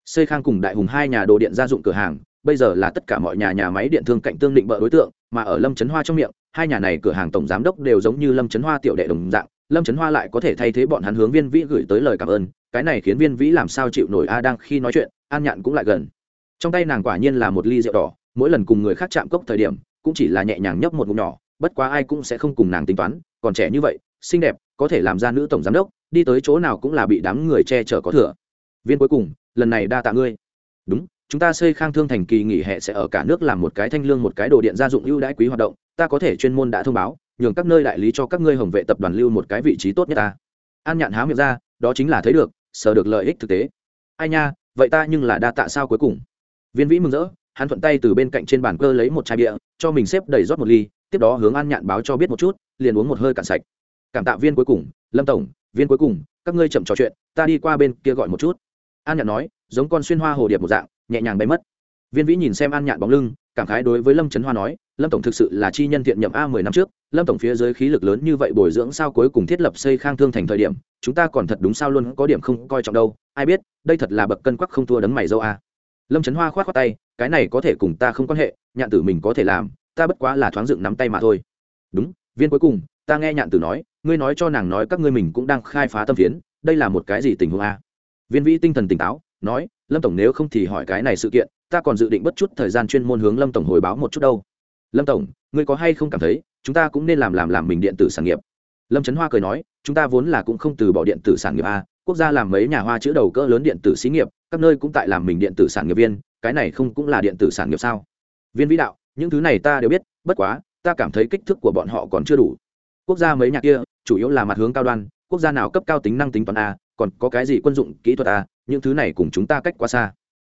xây khang cùng đại hùng hai nhà đồ điện gia dụng cửa hàng, bây giờ là tất cả mọi nhà nhà máy điện thương cạnh tương định bợ đối tượng, mà ở lâm trấn hoa trong miệng, hai nhà này cửa hàng tổng giám đốc đều giống như lâm trấn hoa tiểu đệ đồng dạng, lâm trấn hoa lại có thể thay thế bọn hắn hướng viên vĩ gửi tới lời cảm ơn, cái này khiến viên vĩ làm sao chịu nổi a đang khi nói chuyện, an nhạn cũng lại gần. Trong tay nàng quả nhiên là một ly rượu đỏ, mỗi lần cùng người khác chạm cốc thời điểm, cũng chỉ là nhẹ nhàng nhấp một ngụm nhỏ, bất quá ai cũng sẽ không cùng nàng tính toán, còn trẻ như vậy, xinh đẹp, có thể làm ra nữ tổng giám đốc, đi tới chỗ nào cũng là bị đám người che chở có thừa viên cuối cùng, lần này đa tạ ngươi. Đúng, chúng ta xây khang thương thành kỳ nghỉ hè sẽ ở cả nước làm một cái thanh lương một cái đồ điện gia dụng ưu đãi quý hoạt động, ta có thể chuyên môn đã thông báo, nhường các nơi đại lý cho các ngươi hồng vệ tập đoàn lưu một cái vị trí tốt nhất ta. An nhạn há miệng ra, đó chính là thấy được, sờ được lợi ích thực tế. Ai nha, vậy ta nhưng là đa tạ sao cuối cùng? Viên vĩ mừng rỡ, hắn thuận tay từ bên cạnh trên bàn cơ lấy một chai bia, cho mình xếp đầy rót một ly, tiếp đó hướng an nhạn báo cho biết một chút, liền uống một hơi cạn sạch. Cảm tạ viên cuối cùng, lâm tổng, viên cuối cùng, các ngươi chậm trò chuyện, ta đi qua bên kia gọi một chút an nhạn nói, giống con xuyên hoa hồ điệp một dạng, nhẹ nhàng bay mất. Viên vĩ nhìn xem an nhạn bóng lưng, cảm khái đối với lâm trấn hoa nói, lâm tổng thực sự là chi nhân thiện nhậm a mười năm trước, lâm tổng phía dưới khí lực lớn như vậy bồi dưỡng sao cuối cùng thiết lập xây khang thương thành thời điểm, chúng ta còn thật đúng sao luôn có điểm không coi trọng đâu, ai biết, đây thật là bậc cân quắc không thua đấng mày dâu a. Lâm trấn hoa k h o á t khoác tay, cái này có thể cùng ta không quan hệ, nhạn tử mình có thể làm, ta bất quá là thoáng dựng nắm tay mà thôi. Đúng, viên cuối cùng, ta nghe nhạn tử nói, ngươi nói cho nàng nói các ngươi mình cũng đang khai phá tâm phiến, đây là một cái gì tình huống a? Viên vĩ tinh thần tỉnh táo, nói, lâm tổng nếu không thì hỏi cái này sự kiện, ta còn dự định bất chút thời gian chuyên môn hướng lâm tổng hồi báo một chút đâu. Lâm tổng, ngươi có hay không cảm thấy, chúng ta cũng nên làm làm làm mình điện tử sản nghiệp? Lâm trấn hoa cười nói, chúng ta vốn là cũng không từ bỏ điện tử sản nghiệp a, quốc gia làm mấy nhà hoa chữ đầu cỡ lớn điện tử xí nghiệp, các nơi cũng tại làm mình điện tử sản nghiệp viên, cái này không cũng là điện tử sản nghiệp sao? Viên vĩ đạo, những thứ này ta đều biết, bất quá, ta cảm thấy kích thước của bọn họ còn chưa đủ. Quốc gia mấy nhà kia, chủ yếu là mặt hướng cao đoan, quốc gia nào cấp cao tính năng tính toán a còn có cái gì quân dụng kỹ thuật à? những thứ này cùng chúng ta cách quá xa.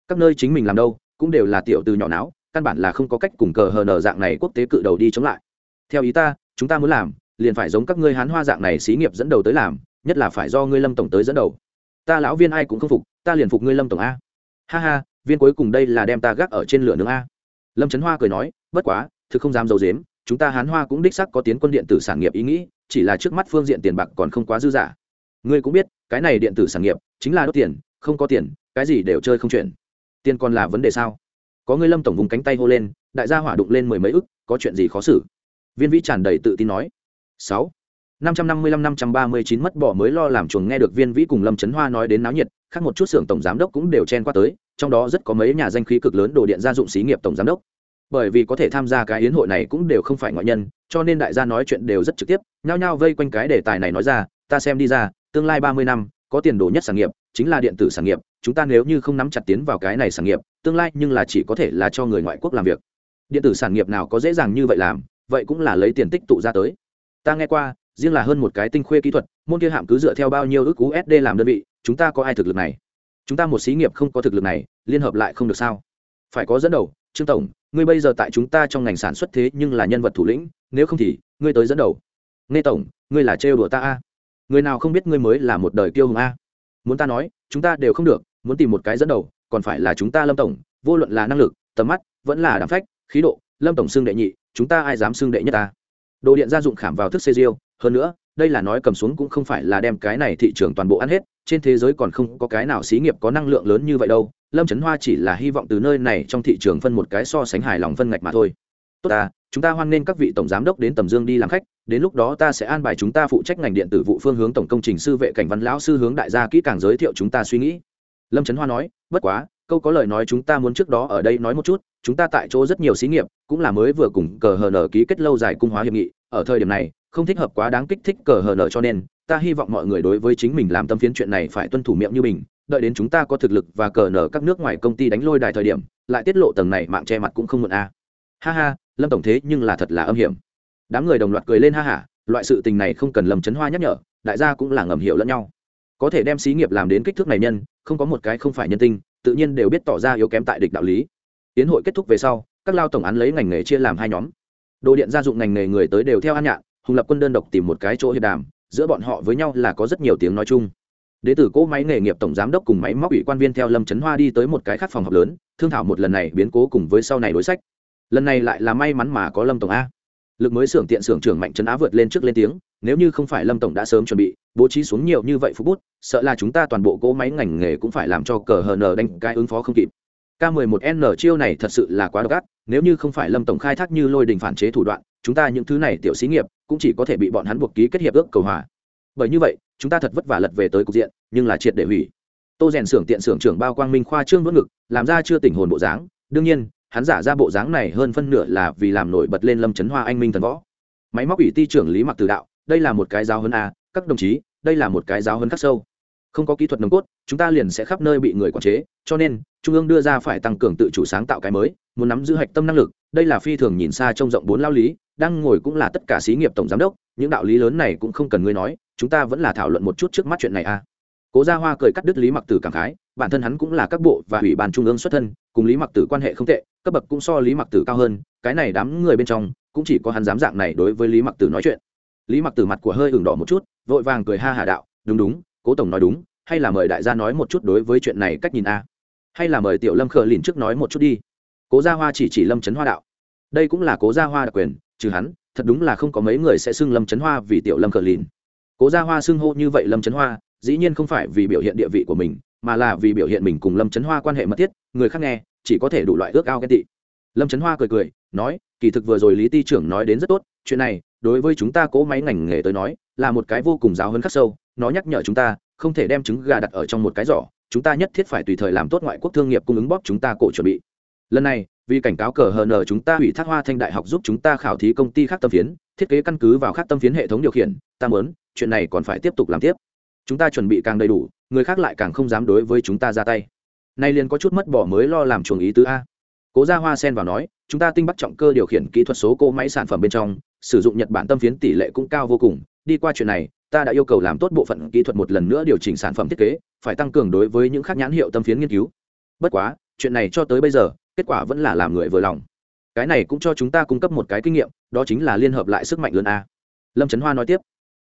Các nơi chính mình làm đâu, cũng đều là tiểu từ nhỏ não căn bản là không có cách cùng cờ hờ nở dạng này quốc tế cự đầu đi chống lại. Theo ý ta, chúng ta muốn làm, liền phải giống các ngươi hán hoa dạng này xí nghiệp dẫn đầu tới làm, nhất là phải do ngươi lâm tổng tới dẫn đầu. Ta lão viên ai cũng không phục, ta liền phục ngươi lâm tổng a. Ha ha, viên cuối cùng đây là đem ta gác ở trên lửa nướng a. Lâm trấn hoa cười nói, bất quá, thực không dám d i ấ u dếm chúng ta hán hoa cũng đích sắc có tiến quân điện tử sản nghiệp ý nghĩ, chỉ là trước mắt phương diện tiền bạc còn không quá dư dả. Ngươi cũng biết cái này điện tử sản nghiệp, chính là đốt tiền, không có tiền, cái gì đều chơi không chuyển. Tiền còn là vấn đề sao? Có người lâm tổng vùng cánh tay hô lên, đại gia hỏa đụng lên mười mấy ức, có chuyện gì khó xử? Viên vĩ tràn đầy tự tin nói. Sáu. năm trăm năm mươi lăm năm trăm ba mươi chín mất bỏ mới lo làm chuồng nghe được viên vĩ cùng lâm trấn hoa nói đến náo nhiệt, khác một chút xưởng tổng giám đốc cũng đều chen qua tới, trong đó rất có mấy nhà danh khí cực lớn đồ điện gia dụng xí nghiệp tổng giám đốc. Bởi vì có thể tham gia cái yến hội này cũng đều không phải ngoại nhân, cho nên đại gia nói chuyện đều rất trực tiếp, nhao nhao vây quanh cái đề tài này nói ra, ta xem đi ra tương lai ba mươi năm, có tiền đồ nhất sản nghiệp, chính là điện tử sản nghiệp, chúng ta nếu như không nắm chặt tiến vào cái này sản nghiệp, tương lai nhưng là chỉ có thể là cho người ngoại quốc làm việc. Điện tử sản nghiệp nào có dễ dàng như vậy làm, vậy cũng là lấy tiền tích tụ ra tới. Ta nghe qua, riêng là hơn một cái tinh khuê kỹ thuật, môn kia hạm cứ dựa theo bao nhiêu ước usd làm đơn vị, chúng ta có ai thực lực này? Chúng ta một xí nghiệp không có thực lực này, liên hợp lại không được sao? Phải có dẫn đầu, trương tổng, ngươi bây giờ tại chúng ta trong ngành sản xuất thế nhưng là nhân vật thủ lĩnh, nếu không thì, ngươi tới dẫn đầu. Nghe tổng, ngươi là trêu đùa ta a? Người nào không biết ngươi mới là một đời kiêu hùng a? Muốn ta nói, chúng ta đều không được, muốn tìm một cái dẫn đầu, còn phải là chúng ta lâm tổng, vô luận là năng lực, tầm mắt, vẫn là đảm phách, khí độ, lâm tổng xưng đệ nhị, chúng ta ai dám xưng đệ nhất ta? Đồ điện gia dụng khảm vào thức xê diêu, hơn nữa, đây là nói cầm xuống cũng không phải là đem cái này thị trường toàn bộ ăn hết, trên thế giới còn không có cái nào xí nghiệp có năng lượng lớn như vậy đâu, lâm trấn hoa chỉ là hy vọng từ nơi này trong thị trường phân một cái so sánh hài lòng phân ngạch mà thôi. Tốt ta chúng ta hoan nghênh các vị tổng giám đốc đến tầm dương đi làm khách, đến lúc đó ta sẽ an bài chúng ta phụ trách ngành điện tử vụ phương hướng tổng công trình sư vệ cảnh văn lão sư hướng đại gia kỹ càng giới thiệu chúng ta suy nghĩ. Lâm trấn hoa nói, bất quá, câu có lời nói chúng ta muốn trước đó ở đây nói một chút, chúng ta tại chỗ rất nhiều xí nghiệp, cũng là mới vừa cùng cờ hờ nở ký kết lâu dài cung hóa hiệp nghị, ở thời điểm này, không thích hợp quá đáng kích thích cờ hờ nở cho nên, ta hy vọng mọi người đối với chính mình làm tâm phiến chuyện này phải tuân thủ miệng như mình, đợi đến chúng ta có thực lực và cờ nở các nước ngoài công ty đánh lôi đài thời điểm, lại tiết lộ tầng này mạng che mặt cũng không muộn a ha ha lâm tổng thế nhưng là thật là âm hiểm. Đám người đồng loạt cười lên ha hả, loại sự tình này không cần lầm chấn hoa nhắc nhở, đại gia cũng là ngầm hiểu lẫn nhau. Có thể đem xí nghiệp làm đến kích thước này nhân, không có một cái không phải nhân tinh tự nhiên đều biết tỏ ra yếu kém tại địch đạo lý. Tiến hội kết thúc về sau, các lao tổng án lấy ngành nghề chia làm hai nhóm. Đồ điện gia dụng ngành nghề người tới đều theo an nhạn, hùng lập quân đơn độc tìm một cái chỗ hiệp đàm, giữa bọn họ với nhau là có rất nhiều tiếng nói chung. Đế tử cỗ máy nghề nghiệp tổng giám đốc cùng máy móc ủy quan viên theo lâm trấn hoa đi tới một cái khác phòng họp lớn, thương thảo một lần này biến cố cùng với sau này đối sách lần này lại là may mắn mà có lâm tổng a lực mới xưởng tiện xưởng trưởng mạnh trấn á vượt lên trước lên tiếng nếu như không phải lâm tổng đã sớm chuẩn bị bố trí xuống nhiều như vậy phút bút sợ là chúng ta toàn bộ cỗ máy ngành nghề cũng phải làm cho cờ hờ nờ đánh cái ứng phó không kịp k 11 n chiêu này thật sự là quá độc ác, nếu như không phải lâm tổng khai thác như lôi đình phản chế thủ đoạn, chúng ta những thứ này tiểu xí nghiệp cũng chỉ có thể bị bọn hắn buộc ký kết hiệp ước cầu hòa. Bởi như vậy, chúng ta thật vất vả lật về tới cục diện, nhưng là triệt để hủy. Tô rèn xưởng tiện xưởng trưởng bao quang minh khoa trương vỡ ngực, làm ra chưa tỉnh hồn bộ dáng, đương nhiên hắn giả ra bộ dáng này hơn phân nửa là vì làm nổi bật lên lâm trấn hoa anh minh thần võ. Máy móc ủy ty trưởng lý mặc từ đạo, đây là một cái giáo hơn a, các đồng chí, đây là một cái giáo hơn khắc sâu. Không có kỹ thuật nồng cốt, chúng ta liền sẽ khắp nơi bị người quản chế, cho nên, trung ương đưa ra phải tăng cường tự chủ sáng tạo cái mới, muốn nắm giữ hạch tâm năng lực, đây là phi thường nhìn xa trông rộng bốn lao lý, đang ngồi cũng là tất cả xí nghiệp tổng giám đốc, những đạo lý lớn này cũng không cần ngươi nói, chúng ta vẫn là thảo luận một chút trước mắt chuyện này a. Cố gia hoa cười cắt đứt lý mặc tử cảm khái, bản thân hắn cũng là các bộ và ủy ban trung ương xuất thân cùng lý mặc tử quan hệ không tệ, cấp bậc cũng so lý mặc tử cao hơn, cái này đám người bên trong, cũng chỉ có hắn dám dạng này đối với lý mặc tử nói chuyện. Lý mặc tử mặt của hơi ửng đỏ một chút, vội vàng cười ha hà đạo, đúng đúng, cố tổng nói đúng, hay là mời đại gia nói một chút đối với chuyện này cách nhìn a? Hay là mời tiểu lâm khờ lìn trước nói một chút đi. Cố gia hoa chỉ chỉ lâm trấn hoa đạo. Đây cũng là cố gia hoa đặc quyền, trừ hắn, thật đúng là không có mấy người sẽ xưng lâm trấn hoa vì tiểu lâm khờ lìn. Cố gia hoa xưng hô như vậy lâm trấn hoa, dĩ nhiên không phải vì biểu hiện địa vị của mình mà là vì biểu hiện mình cùng lâm trấn hoa quan hệ mật thiết, người khác nghe, chỉ có thể đủ loại ước ao ghen tị. Lâm trấn hoa cười cười, nói, kỳ thực vừa rồi lý ty trưởng nói đến rất tốt, chuyện này, đối với chúng ta cố máy ngành nghề tới nói, là một cái vô cùng giáo hơn khắc sâu, nó nhắc nhở chúng ta, không thể đem trứng gà đặt ở trong một cái giỏ, chúng ta nhất thiết phải tùy thời làm tốt ngoại quốc thương nghiệp cung ứng bóp chúng ta cổ chuẩn bị. Lần này, vì cảnh cáo cờ hờ nờ chúng ta hủy thác hoa thanh đại học giúp chúng ta khảo thí công ty khác tâm phiến, thiết kế căn cứ vào khác tâm phiến hệ thống điều khiển, ta muốn, chuyện này còn phải tiếp tục làm tiếp chúng ta chuẩn bị càng đầy đủ, người khác lại càng không dám đối với chúng ta ra tay. Nay liền có chút mất bỏ mới lo làm chuồng ý tứ a. Cố gia hoa sen vào nói, chúng ta tinh bắt trọng cơ điều khiển kỹ thuật số cô máy sản phẩm bên trong, sử dụng nhật bản tâm phiến tỷ lệ cũng cao vô cùng. Đi qua chuyện này, ta đã yêu cầu làm tốt bộ phận kỹ thuật một lần nữa điều chỉnh sản phẩm thiết kế, phải tăng cường đối với những khác nhãn hiệu tâm phiến nghiên cứu. Bất quá, chuyện này cho tới bây giờ, kết quả vẫn là làm người vừa lòng. Cái này cũng cho chúng ta cung cấp một cái kinh nghiệm, đó chính là liên hợp lại sức mạnh lớn a. Lâm trấn hoa nói tiếp.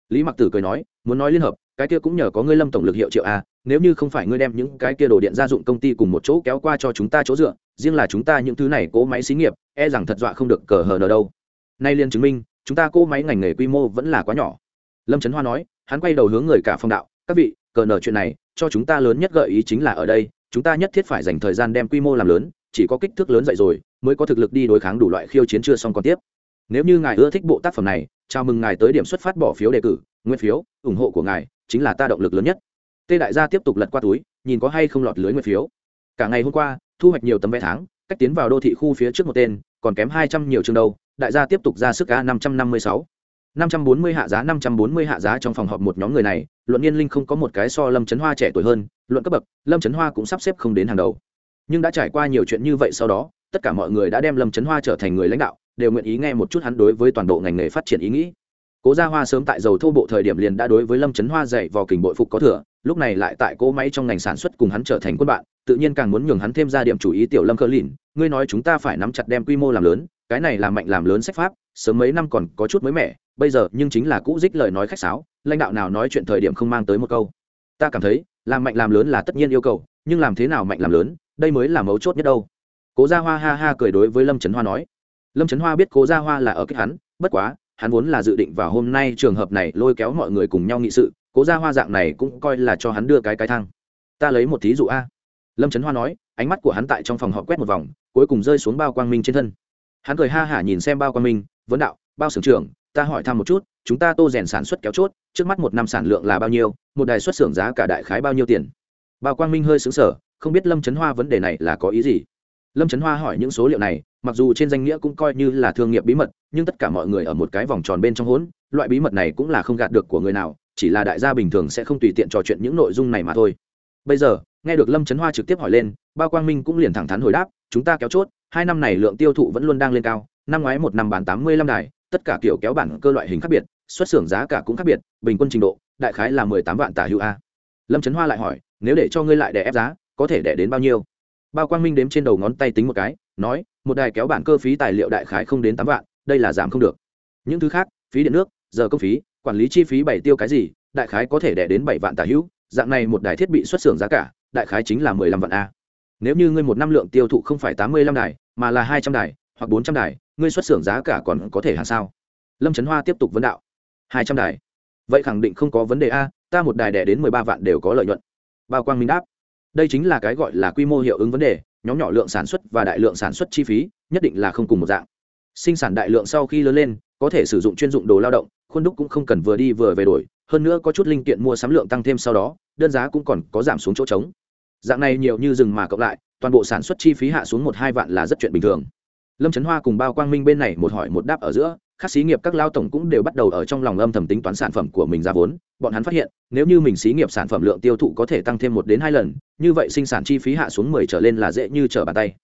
Lý mặc tử cười nói, muốn nói liên hợp cái kia cũng nhờ có ngươi lâm tổng lực hiệu triệu a nếu như không phải ngươi đem những cái kia đồ điện gia dụng công ty cùng một chỗ kéo qua cho chúng ta chỗ dựa, riêng là chúng ta những thứ này cỗ máy xí nghiệp e rằng thật dọa không được cờ hờ nờ đâu. Nay liên chứng minh, chúng ta cỗ máy ngành nghề quy mô vẫn là quá nhỏ. Lâm trấn hoa nói, hắn quay đầu hướng người cả phong đạo, các vị, cờ nờ chuyện này, cho chúng ta lớn nhất gợi ý chính là ở đây, chúng ta nhất thiết phải dành thời gian đem quy mô làm lớn, chỉ có kích thước lớn dậy rồi, mới có thực lực đi đối kháng đủ loại khiêu chiến chưa xong còn tiếp. Nếu như ngài ưa thích bộ tác phẩm này, chào mừng ngài tới điểm xuất phát bỏ phiếu đề cử, nguyên phiếu, ủng hộ của ngài chính là ta động lực lớn nhất. Tê đại gia tiếp tục lật qua túi, nhìn có hay không lọt lưới nguyên phiếu. Cả ngày hôm qua, thu hoạch nhiều tấm vé tháng, cách tiến vào đô thị khu phía trước một tên, còn kém hai trăm nhiều chương đâu, đại gia tiếp tục ra sức ca năm trăm năm mươi sáu. năm trăm bốn mươi hạ giá, năm trăm bốn mươi hạ giá trong phòng họp một nhóm người này, luận niên linh không có một cái so lâm trấn hoa trẻ tuổi hơn, luận cấp bậc, lâm trấn hoa cũng sắp xếp không đến hàng đầu. Nhưng đã trải qua nhiều chuyện như vậy sau đó, tất cả mọi người đã đem lâm trấn hoa trở thành người lãnh đạo, đều nguyện ý nghe một chút hắn đối với toàn bộ ngành nghề phát triển ý nghĩ cố gia hoa sớm tại dầu thô bộ thời điểm liền đã đối với lâm trấn hoa dạy vào kình bội phục có thừa, lúc này lại tại cỗ máy trong ngành sản xuất cùng hắn trở thành quân bạn, tự nhiên càng muốn nhường hắn thêm ra điểm chủ ý tiểu lâm cơ lìn, ngươi nói chúng ta phải nắm chặt đem quy mô làm lớn, cái này làm mạnh làm lớn sách pháp, sớm mấy năm còn có chút mới mẻ, bây giờ nhưng chính là cũ dích lời nói khách sáo, lãnh đạo nào nói chuyện thời điểm không mang tới một câu. Ta cảm thấy, làm mạnh làm lớn là tất nhiên yêu cầu, nhưng làm thế nào mạnh làm lớn, đây mới là mấu chốt nhất đâu. Cố gia hoa ha ha cười đối với lâm trấn hoa nói. Lâm trấn hoa biết cố gia hoa là ở cách hắn, bất quá hắn vốn là dự định vào hôm nay trường hợp này lôi kéo mọi người cùng nhau nghị sự, cố ra hoa dạng này cũng coi là cho hắn đưa cái cái thang. Ta lấy một thí dụ a. Lâm trấn hoa nói, ánh mắt của hắn tại trong phòng họ quét một vòng, cuối cùng rơi xuống bao quang minh trên thân. Hắn cười ha hả nhìn xem bao quang minh, vấn đạo, bao xưởng trưởng, ta hỏi thăm một chút, chúng ta tô rèn sản xuất kéo chốt, trước mắt một năm sản lượng là bao nhiêu, một đài xuất xưởng giá cả đại khái bao nhiêu tiền? Bao quang minh hơi xứng sở không biết lâm trấn hoa vấn đề này là có ý gì lâm trấn hoa hỏi những số liệu này, mặc dù trên danh nghĩa cũng coi như là thương nghiệp bí mật, nhưng tất cả mọi người ở một cái vòng tròn bên trong hỗn, loại bí mật này cũng là không gạt được của người nào, chỉ là đại gia bình thường sẽ không tùy tiện trò chuyện những nội dung này mà thôi. Bây giờ, nghe được lâm trấn hoa trực tiếp hỏi lên, bao quang minh cũng liền thẳng thắn hồi đáp, chúng ta kéo chốt, hai năm này lượng tiêu thụ vẫn luôn đang lên cao, năm ngoái một năm bán tám mươi lăm đài, tất cả kiểu kéo bản cơ loại hình khác biệt, xuất xưởng giá cả cũng khác biệt, bình quân trình độ, đại khái là mười tám vạn tả hữu a. Lâm trấn hoa lại hỏi, nếu để cho ngươi lại đẻ ép giá, có thể đẻ đến bao nhiêu? Bao quang minh đếm trên đầu ngón tay tính một cái, nói, một đài kéo bản cơ phí tài liệu đại khái không đến tám vạn, đây là giảm không được. Những thứ khác, phí điện nước, giờ công phí, quản lý chi phí bảy tiêu cái gì, đại khái có thể đẻ đến bảy vạn tả hữu, dạng này một đài thiết bị xuất xưởng giá cả, đại khái chính là mười lăm vạn a. Nếu như ngươi một năm lượng tiêu thụ không phải tám mươi lăm đài, mà là hai trăm đài hoặc bốn trăm đài, ngươi xuất xưởng giá cả còn có thể hàng sao? Lâm trấn hoa tiếp tục vấn đạo. Hai trăm đài? Vậy khẳng định không có vấn đề a, ta một đài đẻ đến mười ba vạn đều có lợi nhuận. Bao quang minh đáp đây chính là cái gọi là quy mô hiệu ứng vấn đề, nhóm nhỏ lượng sản xuất và đại lượng sản xuất chi phí, nhất định là không cùng một dạng. Sinh sản đại lượng sau khi lớn lên, có thể sử dụng chuyên dụng đồ lao động, khuôn đúc cũng không cần vừa đi vừa về đổi, hơn nữa có chút linh kiện mua sắm lượng tăng thêm sau đó, đơn giá cũng còn có giảm xuống chỗ trống. Dạng này nhiều như rừng mà cộng lại, toàn bộ sản xuất chi phí hạ xuống một hai vạn là rất chuyện bình thường. Lâm trấn hoa cùng bao quang minh bên này một hỏi một đáp ở giữa các xí nghiệp các lao tổng cũng đều bắt đầu ở trong lòng âm thầm tính toán sản phẩm của mình ra vốn. Bọn hắn phát hiện, nếu như mình xí nghiệp sản phẩm lượng tiêu thụ có thể tăng thêm một đến hai lần, như vậy sinh sản chi phí hạ xuống mười trở lên là dễ như trở bàn tay.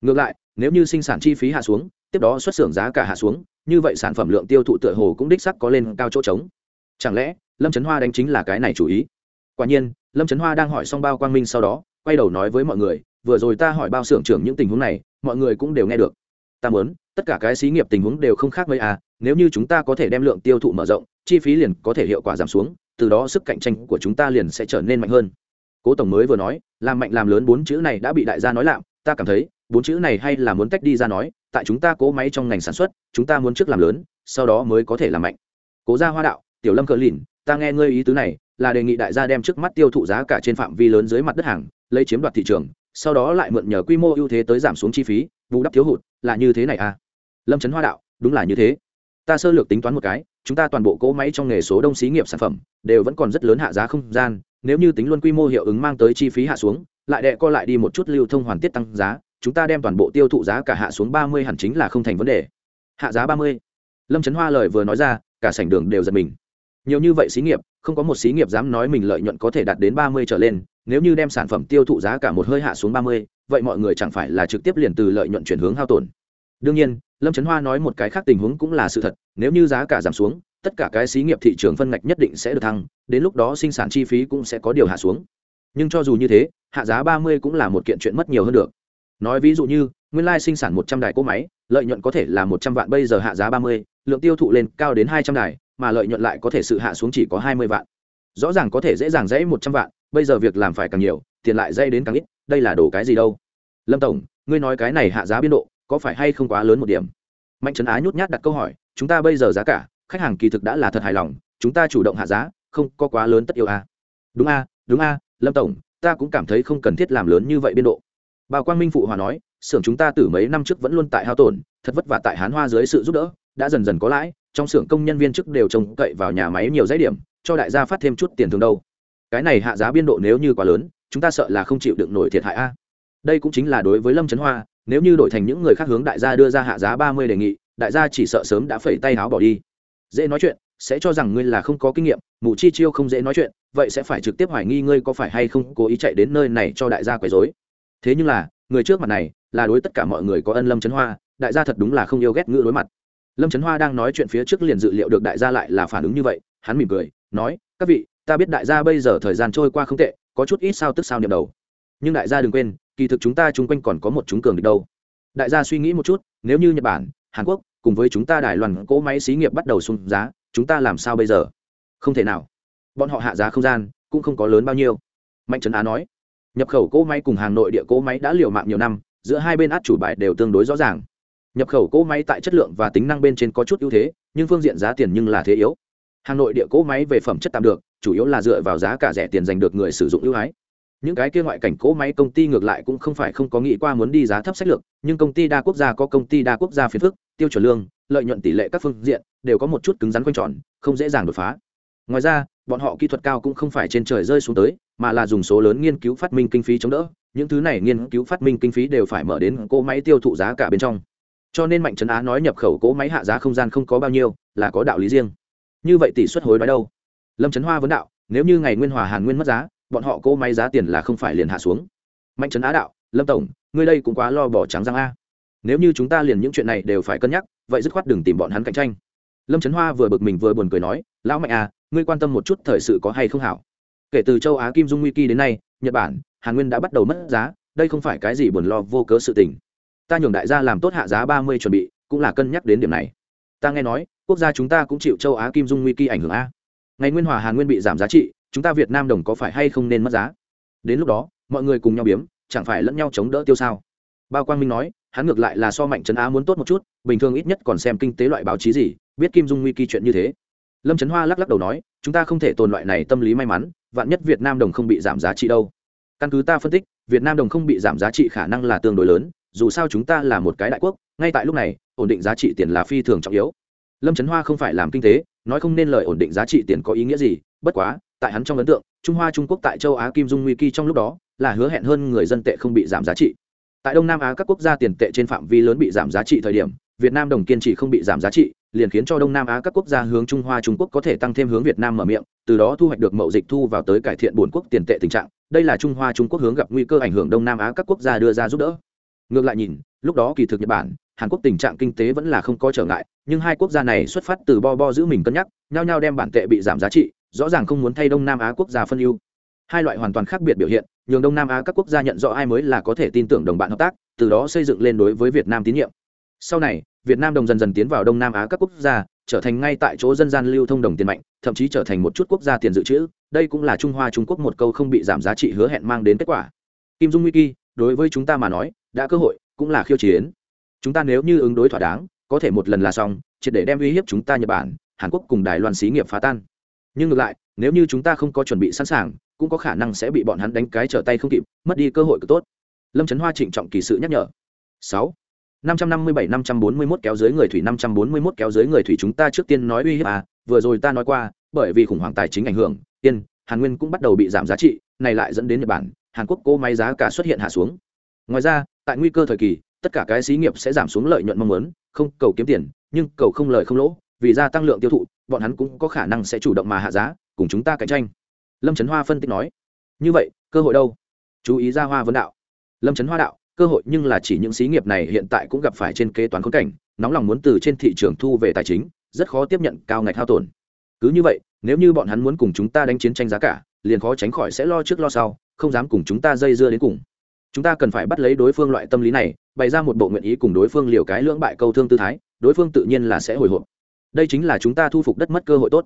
Ngược lại, nếu như sinh sản chi phí hạ xuống, tiếp đó xuất xưởng giá cả hạ xuống, như vậy sản phẩm lượng tiêu thụ tựa hồ cũng đích sắc có lên cao chỗ trống. Chẳng lẽ, lâm trấn hoa đánh chính là cái này chủ ý? Quả nhiên, lâm trấn hoa đang hỏi xong bao quang minh sau đó, quay đầu nói với mọi người, vừa rồi ta hỏi bao xưởng trưởng những tình huống này, mọi người cũng đều nghe được. Ta muốn tất cả cái xí nghiệp tình huống đều không khác mấy à nếu như chúng ta có thể đem lượng tiêu thụ mở rộng, chi phí liền có thể hiệu quả giảm xuống, từ đó sức cạnh tranh của chúng ta liền sẽ trở nên mạnh hơn. Cố tổng mới vừa nói, làm mạnh làm lớn bốn chữ này đã bị đại gia nói lạm, ta cảm thấy, bốn chữ này hay là muốn tách đi ra nói, tại chúng ta cố máy trong ngành sản xuất, chúng ta muốn trước làm lớn, sau đó mới có thể làm mạnh. Cố gia hoa đạo, tiểu lâm cờ lìn, ta nghe ngươi ý tứ này, là đề nghị đại gia đem trước mắt tiêu thụ giá cả trên phạm vi lớn dưới mặt đất hàng, lấy chiếm đoạt thị trường, sau đó lại mượn nhờ quy mô ưu thế tới giảm xuống chi phí, bù đắp thiếu hụt, là như thế này à? Lâm trấn hoa đạo, đúng là như thế. Ta sơ lược tính toán một cái, chúng ta toàn bộ cỗ máy trong nghề số đông xí nghiệp sản phẩm, đều vẫn còn rất lớn hạ giá không gian, nếu như tính luôn quy mô hiệu ứng mang tới chi phí hạ xuống, lại đệ co lại đi một chút lưu thông hoàn tiết tăng giá, chúng ta đem toàn bộ tiêu thụ giá cả hạ xuống ba mươi hẳn chính là không thành vấn đề. Hạ giá ba mươi. Lâm trấn hoa lời vừa nói ra, cả sảnh đường đều giật mình. Nhiều như vậy xí nghiệp, không có một xí nghiệp dám nói mình lợi nhuận có thể đạt đến ba mươi trở lên, nếu như đem sản phẩm tiêu thụ giá cả một hơi hạ xuống ba mươi, vậy mọi người chẳng phải là trực tiếp liền từ lợi nhuận chuyển hướng hao tổn. Đương nhiên lâm trấn hoa nói một cái khác tình huống cũng là sự thật, nếu như giá cả giảm xuống, tất cả cái xí nghiệp thị trường phân ngạch nhất định sẽ được thăng, đến lúc đó sinh sản chi phí cũng sẽ có điều hạ xuống. Nhưng cho dù như thế, hạ giá ba mươi cũng là một kiện chuyện mất nhiều hơn được. Nói ví dụ như, nguyên lai sinh sản một trăm đài cỗ máy, lợi nhuận có thể là một trăm vạn, bây giờ hạ giá ba mươi, lượng tiêu thụ lên cao đến hai trăm đài, mà lợi nhuận lại có thể sự hạ xuống chỉ có hai mươi vạn. Rõ ràng có thể dễ dàng dãy một trăm vạn, bây giờ việc làm phải càng nhiều, tiền lại dây đến càng ít, đây là đồ cái gì đâu? Lâm tổng, ngươi nói cái này hạ giá biên độ có phải hay không quá lớn một điểm? Mạnh trấn á nhút nhát đặt câu hỏi chúng ta bây giờ giá cả khách hàng kỳ thực đã là thật hài lòng chúng ta chủ động hạ giá không có quá lớn tất yêu a à. đúng a à, đúng a à, lâm tổng ta cũng cảm thấy không cần thiết làm lớn như vậy biên độ. Bà quang minh phụ hòa nói xưởng chúng ta từ mấy năm trước vẫn luôn tại hao tổn thật vất vả tại hán hoa dưới sự giúp đỡ đã dần dần có lãi trong xưởng công nhân viên chức đều trông cậy vào nhà máy nhiều giấy điểm cho đại gia phát thêm chút tiền thường đâu. Cái này hạ giá biên độ nếu như quá lớn chúng ta sợ là không chịu được nổi thiệt hại a đây cũng chính là đối với lâm trấn hoa nếu như đổi thành những người khác hướng đại gia đưa ra hạ giá ba mươi đề nghị, đại gia chỉ sợ sớm đã phẩy tay áo bỏ đi. Dễ nói chuyện, sẽ cho rằng ngươi là không có kinh nghiệm, mù chi chiêu không dễ nói chuyện, vậy sẽ phải trực tiếp hoài nghi ngươi có phải hay không cố ý chạy đến nơi này cho đại gia quấy dối thế nhưng là, người trước mặt này, là đối tất cả mọi người có ân lâm trấn hoa, đại gia thật đúng là không yêu ghét ngữ đối mặt. Lâm trấn hoa đang nói chuyện phía trước liền dự liệu được đại gia lại là phản ứng như vậy, hắn mỉm cười, nói, các vị, ta biết đại gia bây giờ thời gian trôi qua không tệ, có chút ít sao tức sao niệm đầu nhưng đại gia đừng quên, kỳ thực chúng ta chung quanh còn có một chúng cường địch đâu. Đại gia suy nghĩ một chút, nếu như nhật bản, hàn quốc cùng với chúng ta đài loan cỗ máy xí nghiệp bắt đầu xuống giá, chúng ta làm sao bây giờ? Không thể nào. Bọn họ hạ giá không gian, cũng không có lớn bao nhiêu. Mạnh trấn á nói, nhập khẩu cỗ máy cùng hàng nội địa cỗ máy đã liều mạng nhiều năm, giữa hai bên át chủ bài đều tương đối rõ ràng. Nhập khẩu cỗ máy tại chất lượng và tính năng bên trên có chút ưu thế, nhưng phương diện giá tiền nhưng là thế yếu. Hàng nội địa cỗ máy về phẩm chất tạm được, chủ yếu là dựa vào giá cả rẻ tiền giành được người sử dụng ưu ái những cái kia ngoại cảnh cỗ máy công ty ngược lại cũng không phải không có nghĩ qua muốn đi giá thấp sách lược, nhưng công ty đa quốc gia có công ty đa quốc gia phiền phức, tiêu chuẩn lương, lợi nhuận tỷ lệ các phương diện đều có một chút cứng rắn quanh tròn, không dễ dàng đột phá. Ngoài ra, bọn họ kỹ thuật cao cũng không phải trên trời rơi xuống tới, mà là dùng số lớn nghiên cứu phát minh kinh phí chống đỡ. Những thứ này nghiên cứu phát minh kinh phí đều phải mở đến cỗ máy tiêu thụ giá cả bên trong. Cho nên mạnh trấn á nói nhập khẩu cỗ máy hạ giá không gian không có bao nhiêu, là có đạo lý riêng. Như vậy tỷ suất hối đoái đâu? Lâm trấn hoa vấn đạo, nếu như ngày nguyên hòa hàn nguyên mất giá bọn họ cỗ máy giá tiền là không phải liền hạ xuống. Mạnh trấn á đạo, lâm tổng, ngươi đây cũng quá lo bỏ trắng răng a. Nếu như chúng ta liền những chuyện này đều phải cân nhắc, vậy dứt khoát đừng tìm bọn hắn cạnh tranh. Lâm trấn hoa vừa bực mình vừa buồn cười nói, lão mạnh à ngươi quan tâm một chút thời sự có hay không hảo? Kể từ châu á kim dung nguy kỳ đến nay, nhật bản, hàn nguyên đã bắt đầu mất giá, đây không phải cái gì buồn lo vô cớ sự tình. Ta nhường đại gia làm tốt hạ giá ba mươi chuẩn bị, cũng là cân nhắc đến điểm này. Ta nghe nói, quốc gia chúng ta cũng chịu châu á kim dung nguy kỳ ảnh hưởng a. Ngày nguyên hòa hàn nguyên bị giảm giá trị chúng ta việt nam đồng có phải hay không nên mất giá? Đến lúc đó, mọi người cùng nhau biếm, chẳng phải lẫn nhau chống đỡ tiêu sao? Bao quang minh nói, hắn ngược lại là so mạnh trấn á muốn tốt một chút, bình thường ít nhất còn xem kinh tế loại báo chí gì, biết kim dung nguy kỳ chuyện như thế. Lâm trấn hoa lắc lắc đầu nói, chúng ta không thể tồn loại này tâm lý may mắn, vạn nhất việt nam đồng không bị giảm giá trị đâu. Căn cứ ta phân tích, việt nam đồng không bị giảm giá trị khả năng là tương đối lớn, dù sao chúng ta là một cái đại quốc, ngay tại lúc này, ổn định giá trị tiền là phi thường trọng yếu. Lâm trấn hoa không phải làm kinh tế, nói không nên lời ổn định giá trị tiền có ý nghĩa gì, bất quá tại hắn trong ấn tượng, trung hoa trung quốc tại châu á kim dung nguy kỳ trong lúc đó là hứa hẹn hơn người dân tệ không bị giảm giá trị. Tại đông nam á các quốc gia tiền tệ trên phạm vi lớn bị giảm giá trị thời điểm, việt nam đồng kiên trì không bị giảm giá trị, liền khiến cho đông nam á các quốc gia hướng trung hoa trung quốc có thể tăng thêm hướng việt nam mở miệng, từ đó thu hoạch được mậu dịch thu vào tới cải thiện bổn quốc tiền tệ tình trạng. Đây là trung hoa trung quốc hướng gặp nguy cơ ảnh hưởng đông nam á các quốc gia đưa ra giúp đỡ. Ngược lại nhìn, lúc đó kỳ thực nhật bản, hàn quốc tình trạng kinh tế vẫn là không có trở ngại, nhưng hai quốc gia này xuất phát từ bo bo giữ mình cân nhắc, nhao nhao đem bản tệ bị giảm giá trị rõ ràng không muốn thay đông nam á quốc gia phân ưu. Hai loại hoàn toàn khác biệt biểu hiện, nhường đông nam á các quốc gia nhận rõ ai mới là có thể tin tưởng đồng bạn hợp tác, từ đó xây dựng lên đối với việt nam tín nhiệm. Sau này, việt nam đồng dần dần tiến vào đông nam á các quốc gia, trở thành ngay tại chỗ dân gian lưu thông đồng tiền mạnh, thậm chí trở thành một chút quốc gia tiền dự trữ. Đây cũng là trung hoa trung quốc một câu không bị giảm giá trị hứa hẹn mang đến kết quả. Kim dung wiki đối với chúng ta mà nói, đã cơ hội, cũng là khiêu chiến. Chúng ta nếu như ứng đối thỏa đáng, có thể một lần là xong, triệt để đem uy hiếp chúng ta nhật bản, hàn quốc cùng đài loan xí nghiệp phá tan nhưng ngược lại, nếu như chúng ta không có chuẩn bị sẵn sàng, cũng có khả năng sẽ bị bọn hắn đánh cái trở tay không kịp, mất đi cơ hội cực tốt. Lâm trấn hoa trịnh trọng kỳ sự nhắc nhở. Sáu. Năm trăm năm mươi bảy năm trăm bốn mươi mốt kéo dưới người thủy, năm trăm bốn mươi mốt kéo dưới người thủy chúng ta trước tiên nói uy hiếp à vừa rồi ta nói qua, bởi vì khủng hoảng tài chính ảnh hưởng tiên hàn nguyên cũng bắt đầu bị giảm giá trị, này lại dẫn đến nhật bản, hàn quốc cố máy giá cả xuất hiện hạ xuống. Ngoài ra, tại nguy cơ thời kỳ, tất cả cái xí nghiệp sẽ giảm xuống lợi nhuận mong muốn, không cầu kiếm tiền, nhưng cầu không lời không lỗ vì gia tăng lượng tiêu thụ, bọn hắn cũng có khả năng sẽ chủ động mà hạ giá, cùng chúng ta cạnh tranh. Lâm trấn hoa phân tích nói. Như vậy, cơ hội đâu? Chú ý ra hoa vấn đạo. Lâm trấn hoa đạo, cơ hội nhưng là chỉ những xí nghiệp này hiện tại cũng gặp phải trên kế toán khốn cảnh, nóng lòng muốn từ trên thị trường thu về tài chính, rất khó tiếp nhận cao ngạch hao tổn. Cứ như vậy, nếu như bọn hắn muốn cùng chúng ta đánh chiến tranh giá cả, liền khó tránh khỏi sẽ lo trước lo sau, không dám cùng chúng ta dây dưa đến cùng. Chúng ta cần phải bắt lấy đối phương loại tâm lý này, bày ra một bộ nguyện ý cùng đối phương liều cái lưỡng bại câu thương tư thái, đối phương tự nhiên là sẽ hồi hộp đây chính là chúng ta thu phục đất mất cơ hội tốt.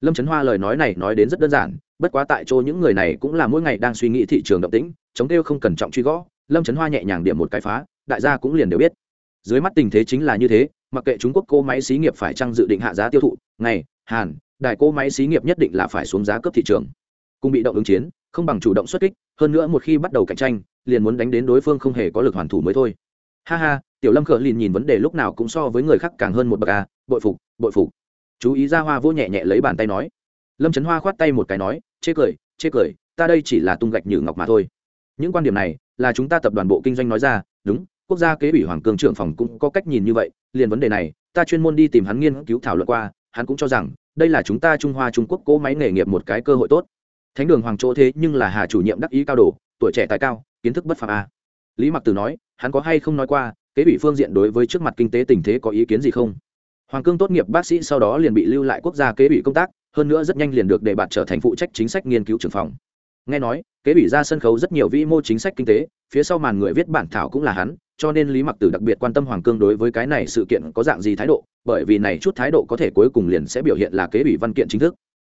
Lâm trấn hoa lời nói này nói đến rất đơn giản, bất quá tại chỗ những người này cũng là mỗi ngày đang suy nghĩ thị trường động tĩnh, chống kêu không cần trọng truy gõ, lâm trấn hoa nhẹ nhàng điểm một cái phá, đại gia cũng liền đều biết. Dưới mắt tình thế chính là như thế, mặc kệ trung quốc cô máy xí nghiệp phải chăng dự định hạ giá tiêu thụ, ngày, hàn đại cô máy xí nghiệp nhất định là phải xuống giá cấp thị trường. Cùng bị động ứng chiến, không bằng chủ động xuất kích, hơn nữa một khi bắt đầu cạnh tranh, liền muốn đánh đến đối phương không hề có lực hoàn thủ mới thôi ha ha, tiểu lâm khờ liền nhìn vấn đề lúc nào cũng so với người khác càng hơn một bậc à? bội phục bội phục. Chú ý ra hoa vô nhẹ nhẹ lấy bàn tay nói. Lâm trấn hoa khoát tay một cái nói, chê cười chê cười, ta đây chỉ là tung gạch nhử ngọc mà thôi. Những quan điểm này là chúng ta tập đoàn bộ kinh doanh nói ra, đúng, quốc gia kế ủy hoàng cường trưởng phòng cũng có cách nhìn như vậy, liền vấn đề này, ta chuyên môn đi tìm hắn nghiên cứu thảo luận qua, hắn cũng cho rằng, đây là chúng ta trung hoa trung quốc cỗ máy nghề nghiệp một cái cơ hội tốt. Thánh đường hoàng chỗ thế nhưng là hà chủ nhiệm đắc ý cao đồ tuổi trẻ tài cao, kiến thức bất phạm a à lý mặc tử nói, hắn có hay không nói qua, kế ủy phương diện đối với trước mặt kinh tế tình thế có ý kiến gì không? Hoàng cương tốt nghiệp bác sĩ sau đó liền bị lưu lại quốc gia kế ủy công tác, hơn nữa rất nhanh liền được đề bạt trở thành phụ trách chính sách nghiên cứu trưởng phòng. Nghe nói, kế ủy ra sân khấu rất nhiều vĩ mô chính sách kinh tế, phía sau màn người viết bản thảo cũng là hắn, cho nên lý mặc tử đặc biệt quan tâm hoàng cương đối với cái này sự kiện có dạng gì thái độ, bởi vì này chút thái độ có thể cuối cùng liền sẽ biểu hiện là kế ủy văn kiện chính thức.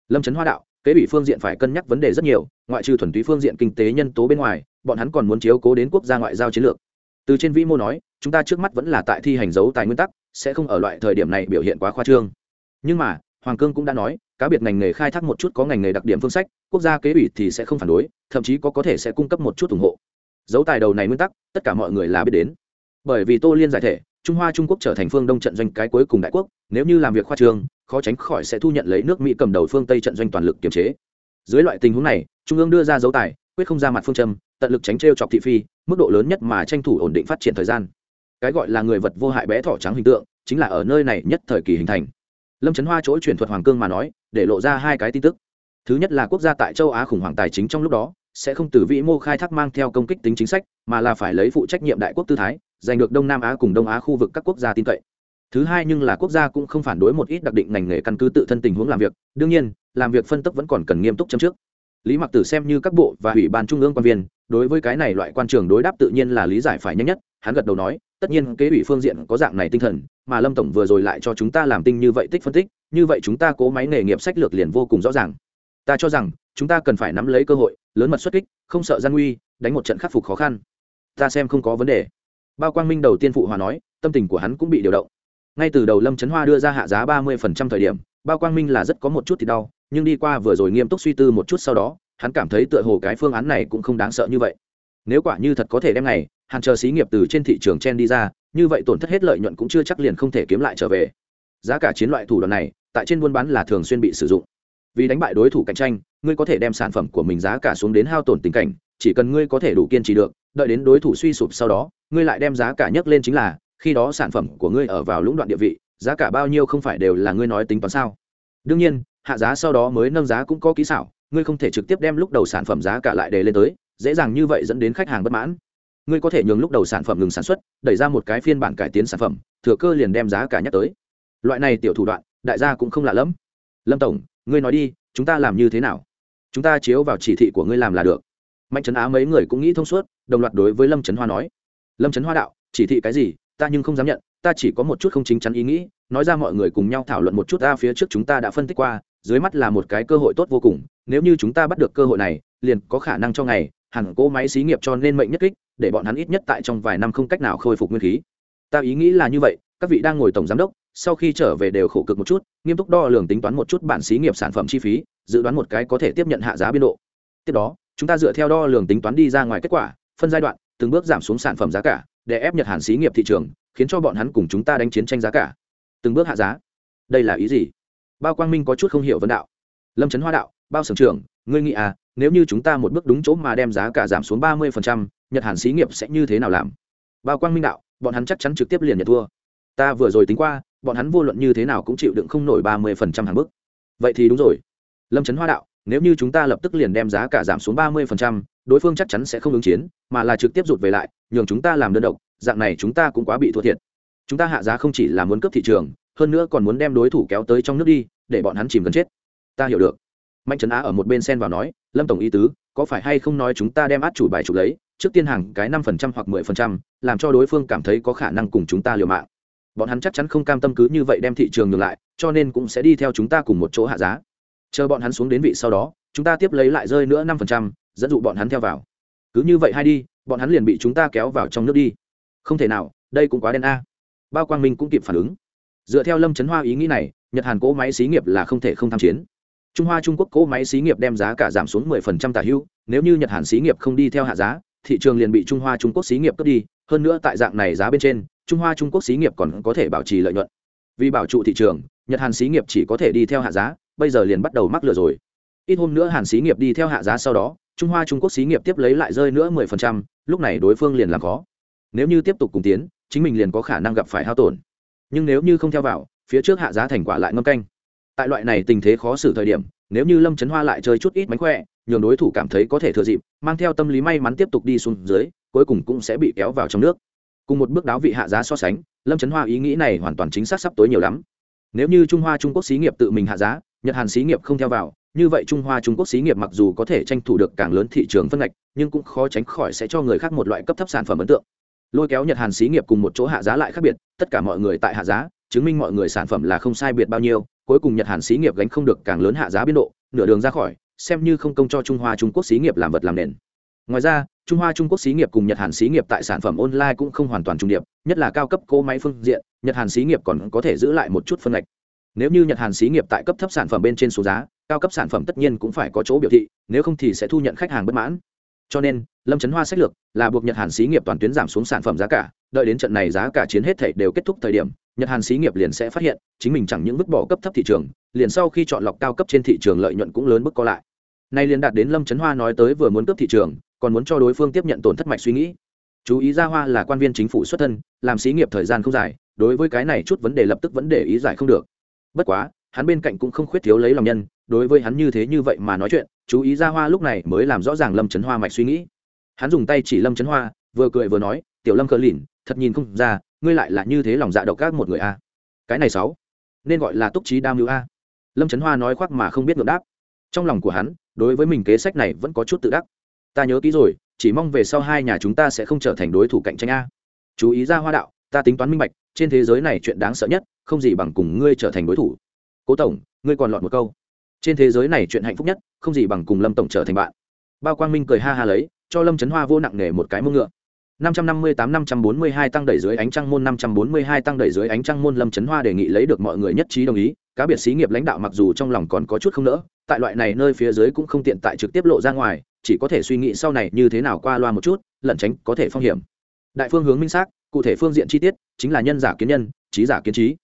Lâm trấn hoa đạo kế ủy phương diện phải cân nhắc vấn đề rất nhiều, ngoại trừ thuần túy phương diện kinh tế nhân tố bên ngoài, bọn hắn còn muốn chiếu cố đến quốc gia ngoại giao chiến lược. Từ trên vĩ mô nói, chúng ta trước mắt vẫn là tại thi hành dấu tài nguyên tắc, sẽ không ở loại thời điểm này biểu hiện quá khoa trương. Nhưng mà, hoàng cương cũng đã nói, cá biệt ngành nghề khai thác một chút có ngành nghề đặc điểm phương sách, quốc gia kế ủy thì sẽ không phản đối, thậm chí có có thể sẽ cung cấp một chút ủng hộ. Dấu tài đầu này nguyên tắc, tất cả mọi người là biết đến. Bởi vì tô liên giải thể trung hoa trung quốc trở thành phương đông trận doanh cái cuối cùng đại quốc, nếu như làm việc khoa trương, khó tránh khỏi sẽ thu nhận lấy nước mỹ cầm đầu phương tây trận doanh toàn lực kiềm chế. Dưới loại tình huống này, trung ương đưa ra dấu tài, quyết không ra mặt phương châm, tận lực tránh t chọc thị phi, mức độ lớn nhất mà tranh thủ ổn định phát triển thời gian. Cái gọi là người vật vô hại bé thỏ trắng hình tượng, chính là ở nơi này nhất thời kỳ hình thành. Lâm trấn hoa chỗ truyền thuật hoàng cương mà nói, để lộ ra hai cái tin tức. Thứ nhất là quốc gia tại châu á khủng hoảng tài chính trong lúc đó, sẽ không từ vĩ mô khai thác mang theo công kích tính chính sách, mà là phải lấy phụ trách nhiệm đại quốc tư thái giành được đông nam á cùng đông á khu vực các quốc gia tin cậy. Thứ hai nhưng là quốc gia cũng không phản đối một ít đặc định ngành nghề căn cứ tự thân tình huống làm việc. Đương nhiên, làm việc phân tích vẫn còn cần nghiêm túc chấm trước. Lý mặc tử xem như các bộ và ủy ban trung ương quan viên, đối với cái này loại quan trường đối đáp tự nhiên là lý giải phải nhanh nhất. Hắn gật đầu nói, tất nhiên, kế ủy phương diện có dạng này tinh thần, mà lâm tổng vừa rồi lại cho chúng ta làm tinh như vậy tích phân tích, như vậy chúng ta cố máy nghề nghiệp sách lược liền vô cùng rõ ràng. Ta cho rằng, chúng ta cần phải nắm lấy cơ hội, lớn mật xuất kích, không sợ gian nguy, đánh một trận khắc phục khó khăn. Ta xem không có vấn đề bao quang minh đầu tiên phụ hòa nói, tâm tình của hắn cũng bị điều động. Ngay từ đầu lâm trấn hoa đưa ra hạ giá ba mươi phần trăm thời điểm, bao quang minh là rất có một chút thì đau, nhưng đi qua vừa rồi nghiêm túc suy tư một chút sau đó, hắn cảm thấy tựa hồ cái phương án này cũng không đáng sợ như vậy. Nếu quả như thật có thể đem này hàng chờ xí nghiệp từ trên thị trường chen đi ra, như vậy tổn thất hết lợi nhuận cũng chưa chắc liền không thể kiếm lại trở về. Giá cả chiến loại thủ đoạn này, tại trên buôn bán là thường xuyên bị sử dụng. Vì đánh bại đối thủ cạnh tranh, ngươi có thể đem sản phẩm của mình giá cả xuống đến hao tổn tình cảnh, chỉ cần ngươi có thể đủ kiên trì được đợi đến đối thủ suy sụp sau đó, ngươi lại đem giá cả nhấc lên chính là, khi đó sản phẩm của ngươi ở vào lũng đoạn địa vị, giá cả bao nhiêu không phải đều là ngươi nói tính toán sao? Đương nhiên, hạ giá sau đó mới nâng giá cũng có kỹ xảo, ngươi không thể trực tiếp đem lúc đầu sản phẩm giá cả lại để lên tới, dễ dàng như vậy dẫn đến khách hàng bất mãn. Ngươi có thể nhường lúc đầu sản phẩm ngừng sản xuất, đẩy ra một cái phiên bản cải tiến sản phẩm, thừa cơ liền đem giá cả nhắc tới. Loại này tiểu thủ đoạn, đại gia cũng không lạ lẫm. Lâm tổng, ngươi nói đi, chúng ta làm như thế nào? Chúng ta chiếu vào chỉ thị của ngươi làm là được mạnh trấn á mấy người cũng nghĩ thông suốt, đồng loạt đối với lâm trấn hoa nói. Lâm trấn hoa đạo, chỉ thị cái gì, ta nhưng không dám nhận, ta chỉ có một chút không chính chắn ý nghĩ, nói ra mọi người cùng nhau thảo luận một chút ta phía trước chúng ta đã phân tích qua, dưới mắt là một cái cơ hội tốt vô cùng, nếu như chúng ta bắt được cơ hội này, liền có khả năng cho ngày, hẳn cỗ máy xí nghiệp cho nên mệnh nhất kích, để bọn hắn ít nhất tại trong vài năm không cách nào khôi phục nguyên khí. Ta ý nghĩ là như vậy, các vị đang ngồi tổng giám đốc, sau khi trở về đều khổ cực một chút, nghiêm túc đo lường tính toán một chút bản xí nghiệp sản phẩm chi phí, dự đoán một cái có thể tiếp nhận hạ giá biên độ. Tiếp đó chúng ta dựa theo đo lường tính toán đi ra ngoài kết quả, phân giai đoạn, từng bước giảm xuống sản phẩm giá cả, để ép nhật hàn xí nghiệp thị trường, khiến cho bọn hắn cùng chúng ta đánh chiến tranh giá cả. Từng bước hạ giá. Đây là ý gì? Bao quang minh có chút không hiểu vấn đạo. Lâm trấn hoa đạo, bao sưởng trưởng, ngươi nghĩ à nếu như chúng ta một bước đúng chỗ mà đem giá cả giảm xuống ba mươi nhật hàn xí nghiệp sẽ như thế nào làm? Bao quang minh đạo, bọn hắn chắc chắn trực tiếp liền nhật thua. Ta vừa rồi tính qua, bọn hắn vô luận như thế nào cũng chịu đựng không nổi ba mươi hàng bức. Vậy thì đúng rồi. Lâm trấn hoa đạo nếu như chúng ta lập tức liền đem giá cả giảm xuống ba mươi đối phương chắc chắn sẽ không ứng chiến, mà là trực tiếp rụt về lại, nhường chúng ta làm đơn độc, dạng này chúng ta cũng quá bị thua thiệt. Chúng ta hạ giá không chỉ là muốn cướp thị trường, hơn nữa còn muốn đem đối thủ kéo tới trong nước đi, để bọn hắn chìm gần chết. Ta hiểu được. Mạnh trấn á ở một bên sen vào nói, lâm tổng ý tứ, có phải hay không nói chúng ta đem át chủ bài chụp lấy, trước tiên hàng cái năm phần trăm hoặc mười phần trăm, làm cho đối phương cảm thấy có khả năng cùng chúng ta liều mạng. Bọn hắn chắc chắn không cam tâm cứ như vậy đem thị trường ngược lại, cho nên cũng sẽ đi theo chúng ta cùng một chỗ hạ giá chờ bọn hắn xuống đến vị sau đó, chúng ta tiếp lấy lại rơi nữa năm phần trăm, dẫn dụ bọn hắn theo vào. Cứ như vậy hay đi, bọn hắn liền bị chúng ta kéo vào trong nước đi. Không thể nào, đây cũng quá đen a. Bao quang minh cũng kịp phản ứng. Dựa theo lâm trấn hoa ý nghĩ này, nhật hàn cỗ máy xí nghiệp là không thể không tham chiến. Trung hoa trung quốc cỗ máy xí nghiệp đem giá cả giảm xuống 10% tả hữu nếu như nhật hàn xí nghiệp không đi theo hạ giá, thị trường liền bị trung hoa trung quốc xí nghiệp cướp đi. Hơn nữa tại dạng này giá bên trên, trung hoa trung quốc xí nghiệp còn có thể bảo trì lợi nhuận. Vì bảo trụ thị trường, nhật hàn xí nghiệp chỉ có thể đi theo hạ giá bây giờ liền bắt đầu mắc lừa rồi. Ít hôm nữa hàn xí nghiệp đi theo hạ giá sau đó trung hoa trung quốc xí nghiệp tiếp lấy lại rơi nữa 10%, lúc này đối phương liền làm khó. Nếu như tiếp tục cùng tiến chính mình liền có khả năng gặp phải hao tổn. Nhưng nếu như không theo vào phía trước hạ giá thành quả lại ngâm canh. Tại loại này tình thế khó xử thời điểm nếu như lâm trấn hoa lại chơi chút ít mánh khỏe nhường đối thủ cảm thấy có thể thừa dịp mang theo tâm lý may mắn tiếp tục đi xuống dưới cuối cùng cũng sẽ bị kéo vào trong nước. Cùng một bước đáo vị hạ giá so sánh lâm trấn hoa ý nghĩ này hoàn toàn chính xác sắp tối nhiều lắm. Nếu như trung hoa trung quốc xí nghiệp tự mình hạ giá nhật hàn xí nghiệp không theo vào, như vậy trung hoa trung quốc xí nghiệp mặc dù có thể tranh thủ được càng lớn thị trường phân ngạch, nhưng cũng khó tránh khỏi sẽ cho người khác một loại cấp thấp sản phẩm ấn tượng. Lôi kéo nhật hàn xí nghiệp cùng một chỗ hạ giá lại khác biệt, tất cả mọi người tại hạ giá, chứng minh mọi người sản phẩm là không sai biệt bao nhiêu, cuối cùng nhật hàn xí nghiệp gánh không được càng lớn hạ giá biên độ, nửa đường ra khỏi, xem như không công cho trung hoa trung quốc xí nghiệp làm vật làm nền. Ngoài ra, trung hoa trung quốc xí nghiệp cùng nhật hàn xí nghiệp tại sản phẩm online cũng không hoàn toàn trung điệp, nhất là cao cấp cỗ máy phương diện, nhật hàn xí nghiệp còn có thể giữ lại một chút phân ngạch nếu như nhật hàn xí nghiệp tại cấp thấp sản phẩm bên trên số giá, cao cấp sản phẩm tất nhiên cũng phải có chỗ biểu thị, nếu không thì sẽ thu nhận khách hàng bất mãn. Cho nên, lâm trấn hoa sách lược là buộc nhật hàn xí nghiệp toàn tuyến giảm xuống sản phẩm giá cả, đợi đến trận này giá cả chiến hết thể đều kết thúc thời điểm, nhật hàn xí nghiệp liền sẽ phát hiện, chính mình chẳng những vứt bỏ cấp thấp thị trường, liền sau khi chọn lọc cao cấp trên thị trường lợi nhuận cũng lớn mức co lại. Nay liền đạt đến lâm trấn hoa nói tới vừa muốn cướp thị trường, còn muốn cho đối phương tiếp nhận tổn thất mạch suy nghĩ. Chú ý ra hoa là quan viên chính phủ xuất thân, làm xí nghiệp thời gian không dài, đối với cái này chút vấn đề lập tức vẫn để ý giải không được bất quá, hắn bên cạnh cũng không khuyết thiếu lấy lòng nhân, đối với hắn như thế như vậy mà nói chuyện, chú ý ra hoa lúc này mới làm rõ ràng lâm trấn hoa mạch suy nghĩ. Hắn dùng tay chỉ lâm trấn hoa, vừa cười vừa nói, tiểu lâm cờ lìn, thật nhìn không ra, ngươi lại là như thế lòng dạ độc các một người a. Cái này sáu, nên gọi là túc trí đam mưu a. Lâm trấn hoa nói khoác mà không biết ngược đáp. Trong lòng của hắn, đối với mình kế sách này vẫn có chút tự đắc. Ta nhớ kỹ rồi, chỉ mong về sau hai nhà chúng ta sẽ không trở thành đối thủ cạnh tranh a. Chú ý ra hoa đạo, ta tính toán minh bạch trên thế giới này chuyện đáng sợ nhất không gì bằng cùng ngươi trở thành đối thủ. Cố tổng ngươi còn lọt một câu. Trên thế giới này chuyện hạnh phúc nhất không gì bằng cùng lâm tổng trở thành bạn. Bao quang minh cười ha ha lấy cho lâm trấn hoa vô nặng nề một cái mông ngựa. 558-542 tăng đẩy dưới ánh trăng môn 542 tăng đẩy dưới ánh trăng môn Lâm Chấn Hoa đề nghị lấy được mọi người nhất trí đồng ý, cá biệt xí nghiệp lãnh đạo mặc dù trong lòng còn có chút không nỡ, tại loại này nơi phía dưới cũng không tiện tại trực tiếp lộ ra ngoài, chỉ có thể suy nghĩ sau này như thế nào qua loa một chút, lẩn tránh có thể phong hiểm. Đại phương hướng minh xác, cụ thể phương diện chi tiết chính là nhân giả kiến nhân, trí giả kiến trí.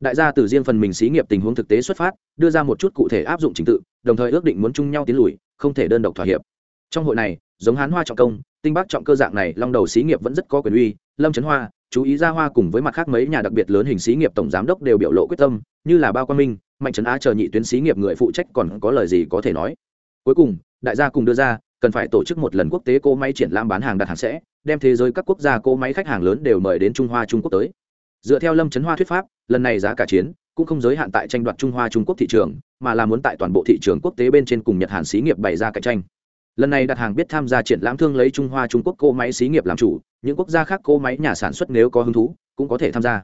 Đại gia từ riêng phần mình xí nghiệp tình huống thực tế xuất phát, đưa ra một chút cụ thể áp dụng trình tự, đồng thời ước định muốn chung nhau tiến lùi, không thể đơn độc thỏa hiệp. Trong hội này, giống Hán Hoa trọng công, tinh bắc trọng cơ dạng này long đầu xí nghiệp vẫn rất có quyền uy lâm trấn hoa chú ý ra hoa cùng với mặt khác mấy nhà đặc biệt lớn hình xí nghiệp tổng giám đốc đều biểu lộ quyết tâm như là bao quan minh mạnh trấn á chờ nhị tuyến xí nghiệp người phụ trách còn có lời gì có thể nói cuối cùng đại gia cùng đưa ra cần phải tổ chức một lần quốc tế cỗ máy triển lãm bán hàng đặt hàng sẽ, đem thế giới các quốc gia cỗ máy khách hàng lớn đều mời đến trung hoa, trung quốc tới. Dựa theo lâm trấn hoa thuyết pháp, lần này giá cả chiến cũng không giới hạn tại tranh đoạt trung hoa, trung quốc thị trường, mà là muốn tại toàn bộ thị trường quốc tế bên trên cùng nhật hàn xí nghiệp bày ra cạnh tranh. Lần này đặt hàng biết tham gia triển lãm thương lấy trung hoa, trung quốc cỗ máy xí nghiệp làm chủ, những quốc gia khác cỗ máy nhà sản xuất nếu có hứng thú, cũng có thể tham gia.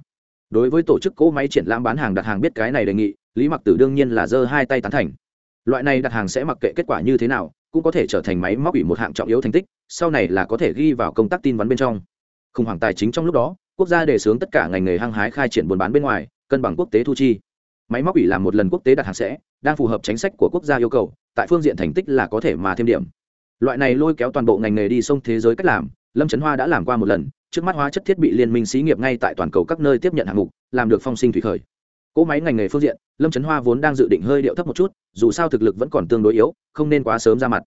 Đối với tổ chức cỗ máy triển lãm bán hàng đặt hàng biết cái này đề nghị, lý mặc tử đương nhiên là giơ hai tay tán thành. Loại này đặt hàng sẽ mặc kệ kết quả như thế nào cũng có thể trở thành máy móc ủy một hạng trọng yếu thành tích, sau này là có thể ghi vào công tác tin vắn bên trong. Khủng hoảng tài chính trong lúc đó, quốc gia đề xướng tất cả ngành nghề hăng hái khai triển buôn bán bên ngoài, cân bằng quốc tế thu chi. Máy móc ủy làm một lần quốc tế đặt hàng sẽ, đang phù hợp chính sách của quốc gia yêu cầu, tại phương diện thành tích là có thể mà thêm điểm. Loại này lôi kéo toàn bộ ngành nghề đi sông thế giới cách làm, lâm trấn hoa đã làm qua một lần, trước mắt hóa chất thiết bị liên minh xí nghiệp ngay tại toàn cầu các nơi tiếp nhận hạng mục, làm được phong sinh thủy khởi cỗ máy ngành nghề phương diện, lâm trấn hoa vốn đang dự định hơi điệu thấp một chút, dù sao thực lực vẫn còn tương đối yếu, không nên quá sớm ra mặt.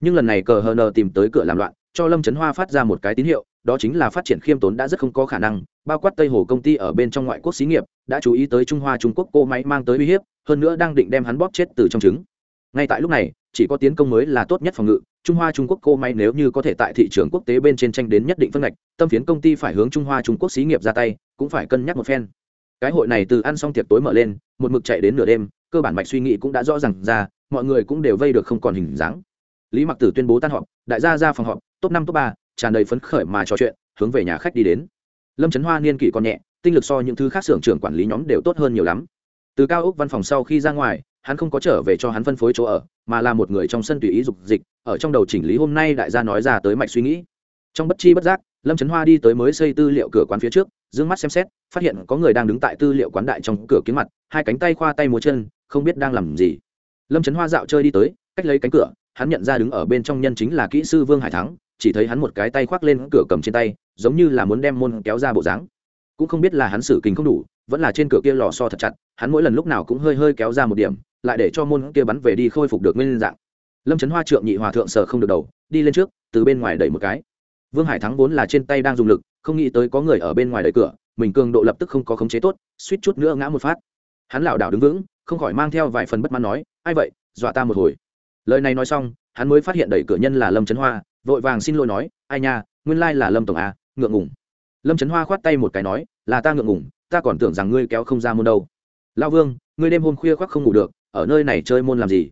Nhưng lần này cờ hờ nờ tìm tới cửa làm loạn, cho lâm trấn hoa phát ra một cái tín hiệu, đó chính là phát triển khiêm tốn đã rất không có khả năng, bao quát tây hồ công ty ở bên trong ngoại quốc xí nghiệp, đã chú ý tới trung hoa trung quốc cô máy mang tới uy hiếp, hơn nữa đang định đem hắn bóp chết từ trong trứng. Ngay tại lúc này, chỉ có tiến công mới là tốt nhất phòng ngự, trung hoa trung quốc cô may nếu như có thể tại thị trường quốc tế bên trên tranh đến nhất định phân ngạch, tâm phiến công ty phải hướng trung hoa trung quốc xí nghiệp ra tay, cũng phải cân nhắc một phen cái hội này từ ăn xong tiệc tối mở lên, một mực chạy đến nửa đêm, cơ bản mạch suy nghĩ cũng đã rõ ràng ra, mọi người cũng đều vây được không còn hình dáng. Lý mặc tử tuyên bố tan họp, đại gia ra phòng họp, top năm, top ba, tràn đầy phấn khởi mà trò chuyện, hướng về nhà khách đi đến. Lâm trấn hoa niên kỷ còn nhẹ, tinh lực so những thứ khác xưởng trưởng quản lý nhóm đều tốt hơn nhiều lắm. Từ cao ốc văn phòng sau khi ra ngoài, hắn không có trở về cho hắn phân phối chỗ ở, mà là một người trong sân tùy ý dục dịch, ở trong đầu chỉnh lý hôm nay đại gia nói ra tới mạch suy nghĩ. Trong bất chi bất giác, lâm trấn hoa đi tới mới xây tư liệu cửa quán phía trước dương mắt xem xét, phát hiện có người đang đứng tại tư liệu quán đại trong cửa kiến mặt, hai cánh tay khoa tay múa chân, không biết đang làm gì. Lâm trấn hoa dạo chơi đi tới, cách lấy cánh cửa, hắn nhận ra đứng ở bên trong nhân chính là kỹ sư vương hải thắng, chỉ thấy hắn một cái tay khoác lên cửa cầm trên tay, giống như là muốn đem môn kéo ra bộ dáng. Cũng không biết là hắn xử kình không đủ, vẫn là trên cửa kia lò so thật chặt, hắn mỗi lần lúc nào cũng hơi hơi kéo ra một điểm, lại để cho môn kia bắn về đi khôi phục được nguyên dạng. Lâm trấn hoa trượng nhị hòa thượng sờ không được đầu, đi lên trước, từ bên ngoài đẩy một cái. Vương hải thắng vốn là trên tay đang dùng lực không nghĩ tới có người ở bên ngoài đẩy cửa, mình cường độ lập tức không có khống chế tốt, suýt chút nữa ngã một phát. Hắn lảo đảo đứng vững, không khỏi mang theo vài phần bất mãn nói, ai vậy, dọa ta một hồi. Lời này nói xong, hắn mới phát hiện đẩy cửa nhân là lâm trấn hoa, vội vàng xin lỗi nói, ai nha, nguyên lai là lâm tổng a, ngượng ngùng. Lâm trấn hoa khoát tay một cái nói, là ta ngượng ngùng, ta còn tưởng rằng ngươi kéo không ra môn đâu. Lao vương, ngươi đêm hôm khuya khoác không ngủ được, ở nơi này chơi môn làm gì?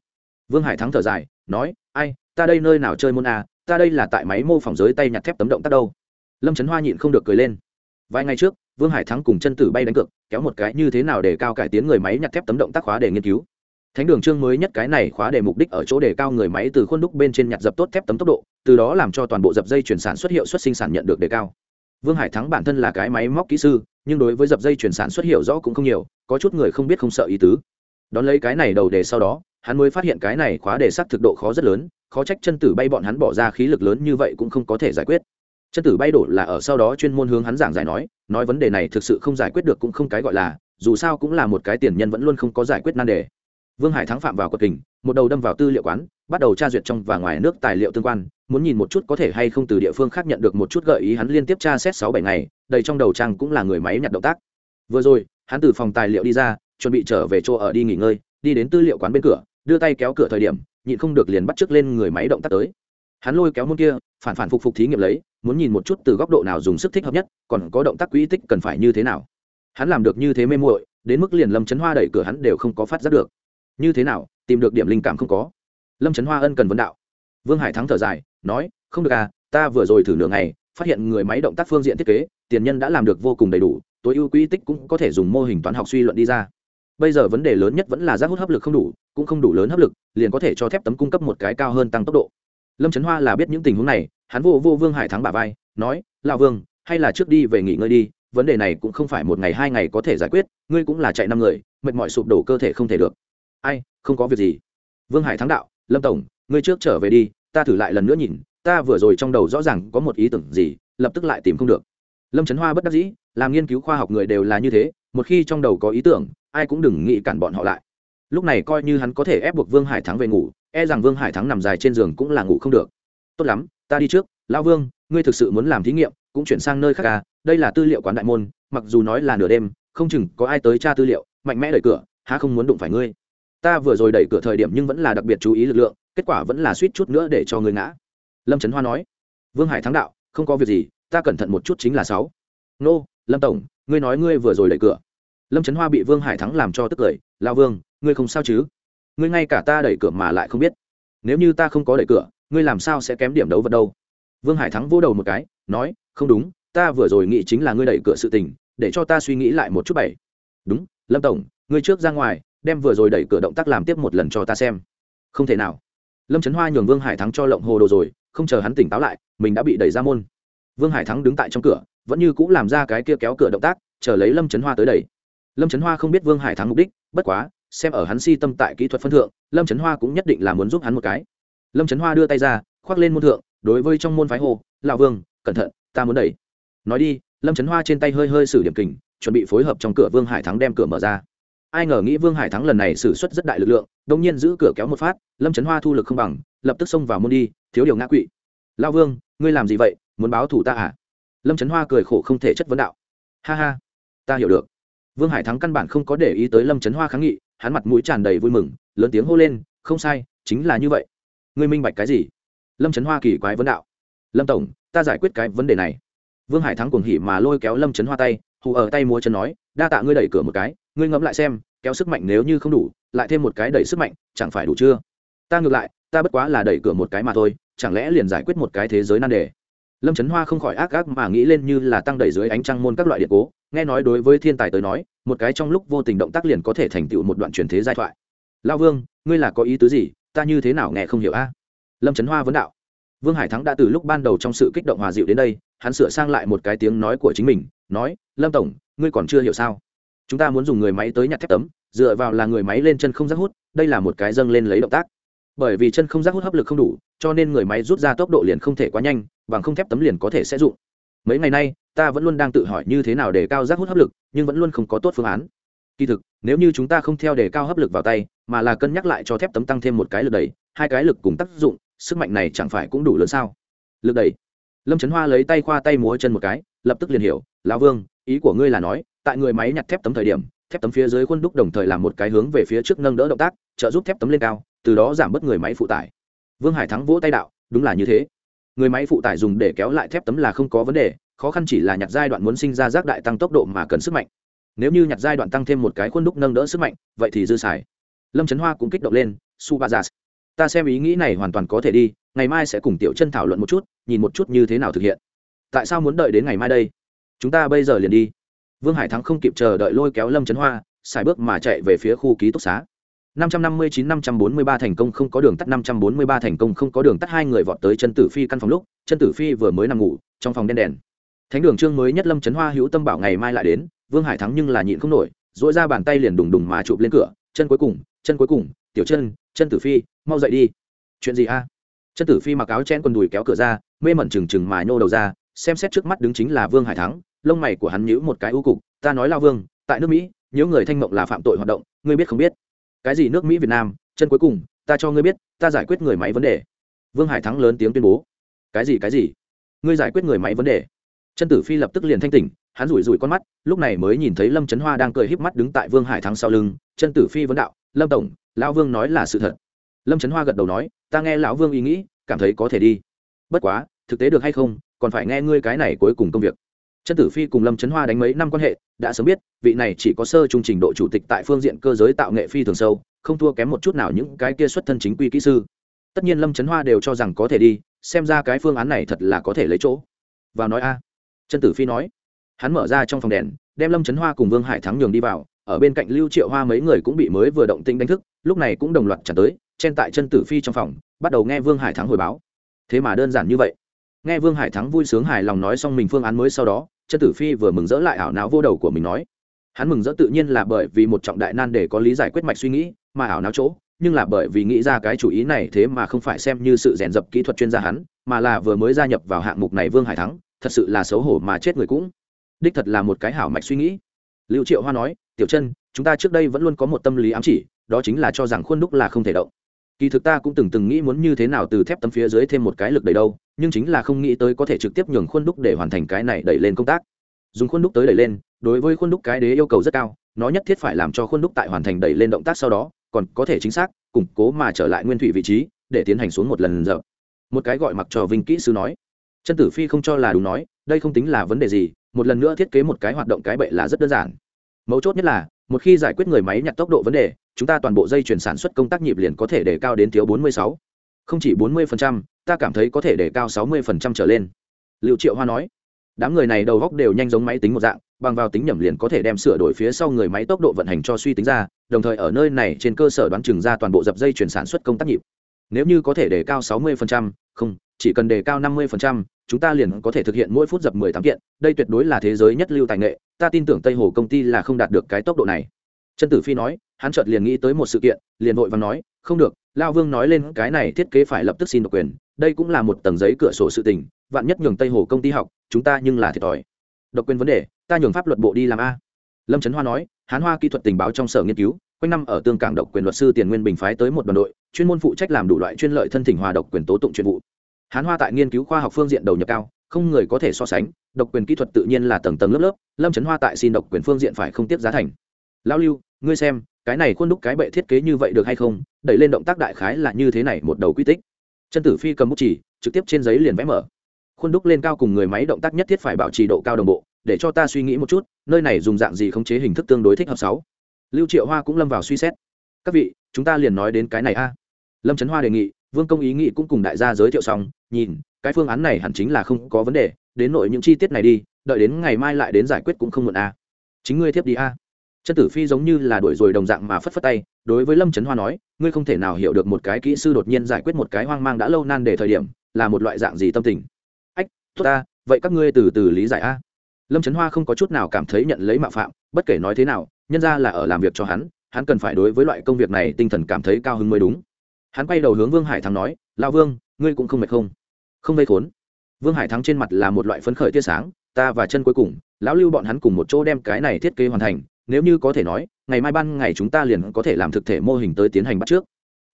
Vương hải thắng thở dài, nói, ai, ta đây nơi nào chơi môn a, ta đây là tại máy mô phỏng giới tay nhặt thép tấm động tác đâu lâm trấn hoa nhịn không được cười lên vài ngày trước vương hải thắng cùng chân tử bay đánh cược kéo một cái như thế nào để cao cải tiến người máy nhặt thép tấm động tác khóa để nghiên cứu thánh đường chương mới nhất cái này khóa để mục đích ở chỗ đề cao người máy từ khuôn đúc bên trên nhặt dập tốt thép tấm tốc độ từ đó làm cho toàn bộ dập dây chuyển sản xuất hiệu suất sinh sản nhận được đề cao vương hải thắng bản thân là cái máy móc kỹ sư nhưng đối với dập dây chuyển sản xuất hiệu rõ cũng không nhiều có chút người không biết không sợ ý tứ đón lấy cái này đầu đề sau đó hắn mới phát hiện cái này khóa đề sắc thực độ khó rất lớn khó trách chân tử bay bọn hắn bỏ ra khí lực lớn như vậy cũng không có thể giải quyết chân tử bay đổ là ở sau đó chuyên môn hướng hắn giảng giải nói nói vấn đề này thực sự không giải quyết được cũng không cái gọi là, dù sao cũng là một cái tiền nhân vẫn luôn không có giải quyết nan đề. Vương hải thắng phạm vào quật kình, một đầu đâm vào tư liệu quán, bắt đầu tra duyệt trong và ngoài nước tài liệu tương quan, muốn nhìn một chút có thể hay không từ địa phương khác nhận được một chút gợi ý hắn liên tiếp tra xét sáu bảy ngày, đầy trong đầu trang cũng là người máy nhặt động tác. Vừa rồi, hắn từ phòng tài liệu đi ra, chuẩn bị trở về chỗ ở đi nghỉ ngơi, đi đến tư liệu quán bên cửa, đưa tay kéo cửa thời điểm, nhịn không được liền bắt trước lên người máy động tác tới hắn lôi kéo môn kia, phản phản phục phục thí nghiệm lấy, muốn nhìn một chút từ góc độ nào dùng sức thích hợp nhất, còn có động tác quỹ tích cần phải như thế nào. Hắn làm được như thế mê muội, đến mức liền lâm chấn hoa đẩy cửa hắn đều không có phát giác được. Như thế nào, tìm được điểm linh cảm không có. Lâm chấn hoa ân cần vấn đạo. Vương hải thắng thở dài, nói, không được à ta vừa rồi thử nửa ngày, phát hiện người máy động tác phương diện thiết kế, tiền nhân đã làm được vô cùng đầy đủ, tối ưu quỹ tích cũng có thể dùng mô hình toán học suy luận đi ra. Bây giờ vấn đề lớn nhất vẫn là giác hút hấp lực không đủ, cũng không đủ lớn hấp lực, liền có thể cho thép tấm cung cấp một cái cao hơn tăng tốc độ lâm trấn hoa là biết những tình huống này, hắn vô vô vương hải thắng bà vai, nói, lão vương, hay là trước đi về nghỉ ngơi đi, vấn đề này cũng không phải một ngày hai ngày có thể giải quyết, ngươi cũng là chạy năm người, mệt mỏi sụp đổ cơ thể không thể được. Ai, không có việc gì. Vương hải thắng đạo, lâm tổng, ngươi trước trở về đi, ta thử lại lần nữa nhìn, ta vừa rồi trong đầu rõ ràng có một ý tưởng gì, lập tức lại tìm không được. Lâm trấn hoa bất đắc dĩ, làm nghiên cứu khoa học người đều là như thế, một khi trong đầu có ý tưởng, ai cũng đừng nghĩ cản bọn họ lại. Lúc này coi như hắn có thể ép buộc vương hải thắng về ngủ e rằng vương hải thắng nằm dài trên giường cũng là ngủ không được. Tốt lắm, ta đi trước, lão vương, ngươi thực sự muốn làm thí nghiệm, cũng chuyển sang nơi khác à đây là tư liệu quán đại môn, mặc dù nói là nửa đêm, không chừng có ai tới tra tư liệu, mạnh mẽ đẩy cửa, há không muốn đụng phải ngươi. Ta vừa rồi đẩy cửa thời điểm nhưng vẫn là đặc biệt chú ý lực lượng, kết quả vẫn là suýt chút nữa để cho ngươi ngã. Lâm trấn hoa nói, vương hải thắng đạo, không có việc gì, ta cẩn thận một chút chính là sáu. Nô, lâm tổng, ngươi nói ngươi vừa rồi đẩy cửa. Lâm trấn hoa bị vương hải thắng làm cho tức cười lao vương, ngươi không sao chứ? Ngươi ngay cả ta đẩy cửa mà lại không biết. Nếu như ta không có đẩy cửa, ngươi làm sao sẽ kém điểm đấu vật đâu? Vương hải thắng vỗ đầu một cái, nói, không đúng, ta vừa rồi nghĩ chính là ngươi đẩy cửa sự tình, để cho ta suy nghĩ lại một chút bảy đúng, lâm tổng, ngươi trước ra ngoài, đem vừa rồi đẩy cửa động tác làm tiếp một lần cho ta xem. Không thể nào. Lâm trấn hoa nhường vương hải thắng cho lộng hồ đồ rồi, không chờ hắn tỉnh táo lại, mình đã bị đẩy ra môn. Vương hải thắng đứng tại trong cửa, vẫn như cũng làm ra cái kia kéo cửa động tác, chờ lấy lâm trấn hoa tới đẩy. Lâm trấn hoa không biết vương hải thắng mục đích, bất quá xem ở hắn si tâm tại kỹ thuật phân thượng, lâm trấn hoa cũng nhất định là muốn giúp hắn một cái. Lâm trấn hoa đưa tay ra, khoác lên môn thượng, đối với trong môn phái hồ lão vương, cẩn thận, ta muốn đẩy. Nói đi, lâm trấn hoa trên tay hơi hơi xử điểm kình, chuẩn bị phối hợp trong cửa vương hải thắng đem cửa mở ra. Ai ngờ nghĩ vương hải thắng lần này xử suất rất đại lực lượng đông nhiên giữ cửa kéo một phát, lâm trấn hoa thu lực không bằng, lập tức xông vào môn đi, thiếu điều ngã quỵ. Lao vương, ngươi làm gì vậy? Muốn báo thủ ta à? Lâm trấn hoa cười khổ không thể chất vấn đạo. Ha ha, ta hiểu được. Vương hải thắng căn bản không có để ý tới lâm trấn hoa kháng nghị hắn mặt mũi tràn đầy vui mừng, lớn tiếng hô lên, không sai, chính là như vậy. Ngươi minh bạch cái gì? Lâm trấn hoa kỳ quái vấn đạo. Lâm tổng, ta giải quyết cái vấn đề này. Vương hải thắng cuồng hỉ mà lôi kéo lâm trấn hoa tay, hù ở tay múa chân nói, đa tạ ngươi đẩy cửa một cái, ngươi ngẫm lại xem, kéo sức mạnh nếu như không đủ, lại thêm một cái đẩy sức mạnh, chẳng phải đủ chưa? Ta ngược lại, ta bất quá là đẩy cửa một cái mà thôi, chẳng lẽ liền giải quyết một cái thế giới nan đề? Lâm trấn hoa không khỏi ác ác mà nghĩ lên như là tăng đẩy dưới ánh trăng môn các loại điện cố, nghe nói đối với thiên tài tới nói, một cái trong lúc vô tình động tác liền có thể thành tựu một đoạn truyền thế giai thoại. Lao vương, ngươi là có ý tứ gì? Ta như thế nào nghe không hiểu a? Lâm trấn hoa vấn đạo. Vương hải thắng đã từ lúc ban đầu trong sự kích động hòa dịu đến đây, hắn sửa sang lại một cái tiếng nói của chính mình, nói, lâm tổng, ngươi còn chưa hiểu sao? Chúng ta muốn dùng người máy tới nhặt thép tấm, dựa vào là người máy lên chân không rác hút, đây là một cái dâng lên lấy động tác bởi vì chân không giác hút hấp lực không đủ, cho nên người máy rút ra tốc độ liền không thể quá nhanh, bằng không thép tấm liền có thể sẽ dụng mấy ngày nay, ta vẫn luôn đang tự hỏi như thế nào để cao giác hút hấp lực, nhưng vẫn luôn không có tốt phương án. Kỳ thực, nếu như chúng ta không theo để cao hấp lực vào tay, mà là cân nhắc lại cho thép tấm tăng thêm một cái lực đẩy, hai cái lực cùng tác dụng, sức mạnh này chẳng phải cũng đủ lớn sao? Lực đẩy. Lâm trấn hoa lấy tay khoa tay múa chân một cái, lập tức liền hiểu, lão vương, ý của ngươi là nói, tại người máy nhặt thép tấm thời điểm, thép tấm phía dưới khuôn đúc đồng thời làm một cái hướng về phía trước nâng đỡ động tác, trợ giúp thép tấm lên cao từ đó giảm bớt người máy phụ tải. Vương hải thắng vỗ tay đạo, đúng là như thế. Người máy phụ tải dùng để kéo lại thép tấm là không có vấn đề, khó khăn chỉ là nhặt giai đoạn muốn sinh ra rác đại tăng tốc độ mà cần sức mạnh. Nếu như nhặt giai đoạn tăng thêm một cái khuôn đúc nâng đỡ sức mạnh, vậy thì dư xài. Lâm trấn hoa cũng kích động lên, su ba ta xem ý nghĩ này hoàn toàn có thể đi, ngày mai sẽ cùng tiểu chân thảo luận một chút, nhìn một chút như thế nào thực hiện. Tại sao muốn đợi đến ngày mai đây? Chúng ta bây giờ liền đi. Vương hải thắng không kịp chờ đợi lôi kéo lâm trấn hoa xài bước mà chạy về phía khu ký túc xá. 559-543 thành công không có đường tắt 543 thành công không có đường tắt, hai người vọt tới chân tử phi căn phòng lúc chân tử phi vừa mới nằm ngủ, trong phòng đen đèn. Thánh đường trương mới nhất lâm chấn hoa hữu tâm bảo ngày mai lại đến, vương hải thắng nhưng là nhịn không nổi, duỗi ra bàn tay liền đùng đùng mà chụp lên cửa, chân cuối cùng, chân cuối cùng, tiểu chân chân tử phi, mau dậy đi. Chuyện gì a? Chân tử phi mặc áo chen quần đùi kéo cửa ra, mê mẩn trừng trừng mà nhô đầu ra, xem xét trước mắt đứng chính là vương hải thắng, lông mày của hắn nhíu một cái u cục, ta nói lao vương, tại nước mỹ nếu người thanh mộng là phạm tội hoạt động, ngươi biết không biết? Cái gì nước mỹ, việt nam, chân cuối cùng, ta cho ngươi biết, ta giải quyết người máy vấn đề. Vương hải thắng lớn tiếng tuyên bố. Cái gì cái gì? Ngươi giải quyết người máy vấn đề. Chân tử phi lập tức liền thanh tỉnh, hắn rủi rủi con mắt, lúc này mới nhìn thấy lâm trấn hoa đang cười híp mắt đứng tại vương hải thắng sau lưng. Chân tử phi vấn đạo, lâm tổng, lão vương nói là sự thật. Lâm trấn hoa gật đầu nói, ta nghe lão vương ý nghĩ, cảm thấy có thể đi. Bất quá, thực tế được hay không, còn phải nghe ngươi cái này cuối cùng công việc chân tử phi cùng lâm Chấn hoa đánh mấy năm quan hệ, đã sớm biết, vị này chỉ có sơ trung trình độ chủ tịch tại phương diện cơ giới tạo nghệ phi thường sâu, không thua kém một chút nào những cái kia xuất thân chính quy kỹ sư. Tất nhiên lâm Chấn hoa đều cho rằng có thể đi, xem ra cái phương án này thật là có thể lấy chỗ. Vào nói a. Chân tử phi nói. Hắn mở ra trong phòng đèn, đem lâm Chấn hoa cùng vương hải thắng nhường đi vào, ở bên cạnh lưu triệu hoa mấy người cũng bị mới vừa động tinh đánh thức, lúc này cũng đồng loạt tràn tới, chen tại chân tử phi trong phòng, bắt đầu nghe vương hải thắng hồi báo. Thế mà đơn giản như vậy. Nghe vương hải thắng vui sướng hài lòng nói xong mình phương án mới sau đó chân tử phi vừa mừng rỡ lại ảo não vô đầu của mình nói. Hắn mừng rỡ tự nhiên là bởi vì một trọng đại nan để có lý giải quyết mạch suy nghĩ, mà ảo não chỗ, nhưng là bởi vì nghĩ ra cái chủ ý này thế mà không phải xem như sự rèn dập kỹ thuật chuyên gia hắn, mà là vừa mới gia nhập vào hạng mục này vương hải thắng, thật sự là xấu hổ mà chết người cũng. Đích thật là một cái hảo mạch suy nghĩ. Lưu triệu hoa nói, tiểu chân chúng ta trước đây vẫn luôn có một tâm lý ám chỉ, đó chính là cho rằng khuôn đúc là không thể động kỳ thực ta cũng từng từng nghĩ muốn như thế nào từ thép tấm phía dưới thêm một cái lực đầy đâu, nhưng chính là không nghĩ tới có thể trực tiếp nhường khuôn đúc để hoàn thành cái này đẩy lên công tác. Dùng khuôn đúc tới đẩy lên, đối với khuôn đúc cái đế yêu cầu rất cao, nó nhất thiết phải làm cho khuôn đúc tại hoàn thành đẩy lên động tác sau đó, còn có thể chính xác, củng cố mà trở lại nguyên thủy vị trí, để tiến hành xuống một lần dập. Một cái gọi mặc trò vinh kỹ sư nói. Chân tử phi không cho là đúng nói, đây không tính là vấn đề gì, một lần nữa thiết kế một cái hoạt động cái bệ là rất đơn giản. Mấu chốt nhất là, một khi giải quyết người máy nhặt tốc độ vấn đề chúng ta toàn bộ dây chuyển sản xuất công tác nhịp liền có thể đề cao đến thiếu 46. không chỉ 40%, ta cảm thấy có thể đề cao 60% trở lên. Liệu triệu hoa nói đám người này đầu góc đều nhanh giống máy tính một dạng bằng vào tính nhẩm liền có thể đem sửa đổi phía sau người máy tốc độ vận hành cho suy tính ra đồng thời ở nơi này trên cơ sở đoán chừng ra toàn bộ dập dây chuyển sản xuất công tác nhịp. Nếu như có thể đề cao 60%, không chỉ cần đề cao 50%, chúng ta liền có thể thực hiện mỗi phút dập 18 kiện đây tuyệt đối là thế giới nhất lưu tài nghệ ta tin tưởng tây hồ công ty là không đạt được cái tốc độ này. Chân tử phi nói hắn chợt liền nghĩ tới một sự kiện, liền vội và nói, không được, lao vương nói lên cái này thiết kế phải lập tức xin độc quyền, đây cũng là một tầng giấy cửa sổ sự tình, vạn nhất nhường tây hồ công ty học, chúng ta nhưng là thiệt thòi. Độc quyền vấn đề, ta nhường pháp luật bộ đi làm a. Lâm trấn hoa nói, hán hoa kỹ thuật tình báo trong sở nghiên cứu, quanh năm ở tương cảng độc quyền luật sư tiền nguyên bình phái tới một đoàn đội, chuyên môn phụ trách làm đủ loại chuyên lợi thân thỉnh hòa độc quyền tố tụng chuyên vụ. Hán hoa tại nghiên cứu khoa học phương diện đầu nhập cao, không người có thể so sánh, độc quyền kỹ thuật tự nhiên là tầng tầng lớp lớp, lâm trấn hoa tại xin độc quyền phương diện phải không tiếp giá thành. Lão lưu, ngươi xem cái này khuôn đúc cái bệ thiết kế như vậy được hay không, đẩy lên động tác đại khái là như thế này, một đầu quy tích. Chân tử phi cầm bút chỉ, trực tiếp trên giấy liền vẽ mở. Khuôn đúc lên cao cùng người máy động tác nhất thiết phải bảo trì độ cao đồng bộ, để cho ta suy nghĩ một chút, nơi này dùng dạng gì khống chế hình thức tương đối thích hợp sáu. Lưu triệu hoa cũng lâm vào suy xét. Các vị, chúng ta liền nói đến cái này a. Lâm trấn hoa đề nghị, vương công ý nghị cũng cùng đại gia giới thiệu xong, nhìn, cái phương án này hẳn chính là không có vấn đề, đến nội những chi tiết này đi, đợi đến ngày mai lại đến giải quyết cũng không muộn a. Chính ngươi tiếp đi a chân tử phi giống như là đuổi rồi đồng dạng mà phất phất tay, đối với lâm trấn hoa nói, ngươi không thể nào hiểu được một cái kỹ sư đột nhiên giải quyết một cái hoang mang đã lâu nan để thời điểm, là một loại dạng gì tâm tình. Ách, tốt ta, vậy các ngươi từ từ lý giải a. Lâm trấn hoa không có chút nào cảm thấy nhận lấy mạo phạm, bất kể nói thế nào, nhân ra là ở làm việc cho hắn hắn cần phải đối với loại công việc này tinh thần cảm thấy cao hứng mới đúng. Hắn quay đầu hướng vương hải thắng nói lao vương, ngươi cũng không mệt không? Không vây khốn. Vương hải thắng trên mặt là một loại phấn khởi tia sáng, ta và chân cuối cùng, lão lưu bọn hắn cùng một chỗ đem cái này thiết kế hoàn thành nếu như có thể nói, ngày mai ban ngày chúng ta liền có thể làm thực thể mô hình tới tiến hành bắt trước.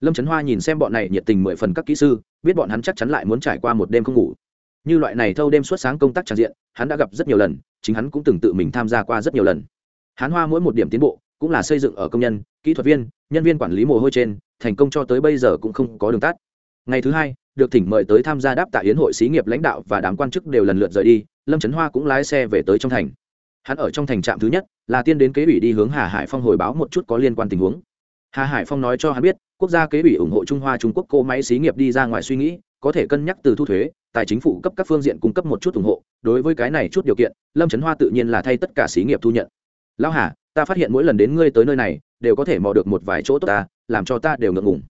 Lâm trấn hoa nhìn xem bọn này nhiệt tình mười phần các kỹ sư, biết bọn hắn chắc chắn lại muốn trải qua một đêm không ngủ. Như loại này thâu đêm suốt sáng công tác tràn diện, hắn đã gặp rất nhiều lần, chính hắn cũng từng tự mình tham gia qua rất nhiều lần. Hắn hoa mỗi một điểm tiến bộ, cũng là xây dựng ở công nhân, kỹ thuật viên, nhân viên quản lý mồ hôi trên, thành công cho tới bây giờ cũng không có đường tắt. Ngày thứ hai, được thỉnh mời tới tham gia đáp tạ yến hội xí nghiệp lãnh đạo và đám quan chức đều lần lượt rời đi, lâm trấn hoa cũng lái xe về tới trong thành hắn ở trong thành trạm thứ nhất, là tiên đến kế ủy đi hướng hà hải phong hồi báo một chút có liên quan tình huống. Hà hải phong nói cho hắn biết, quốc gia kế ủy ủng hộ trung hoa trung quốc cỗ máy xí nghiệp đi ra ngoài suy nghĩ, có thể cân nhắc từ thu thuế, tài chính phủ cấp các phương diện cung cấp một chút ủng hộ. Đối với cái này chút điều kiện, lâm trấn hoa tự nhiên là thay tất cả xí nghiệp thu nhận. Lão hà, ta phát hiện mỗi lần đến ngươi tới nơi này, đều có thể mò được một vài chỗ tốt ta, làm cho ta đều ngượng ngùng.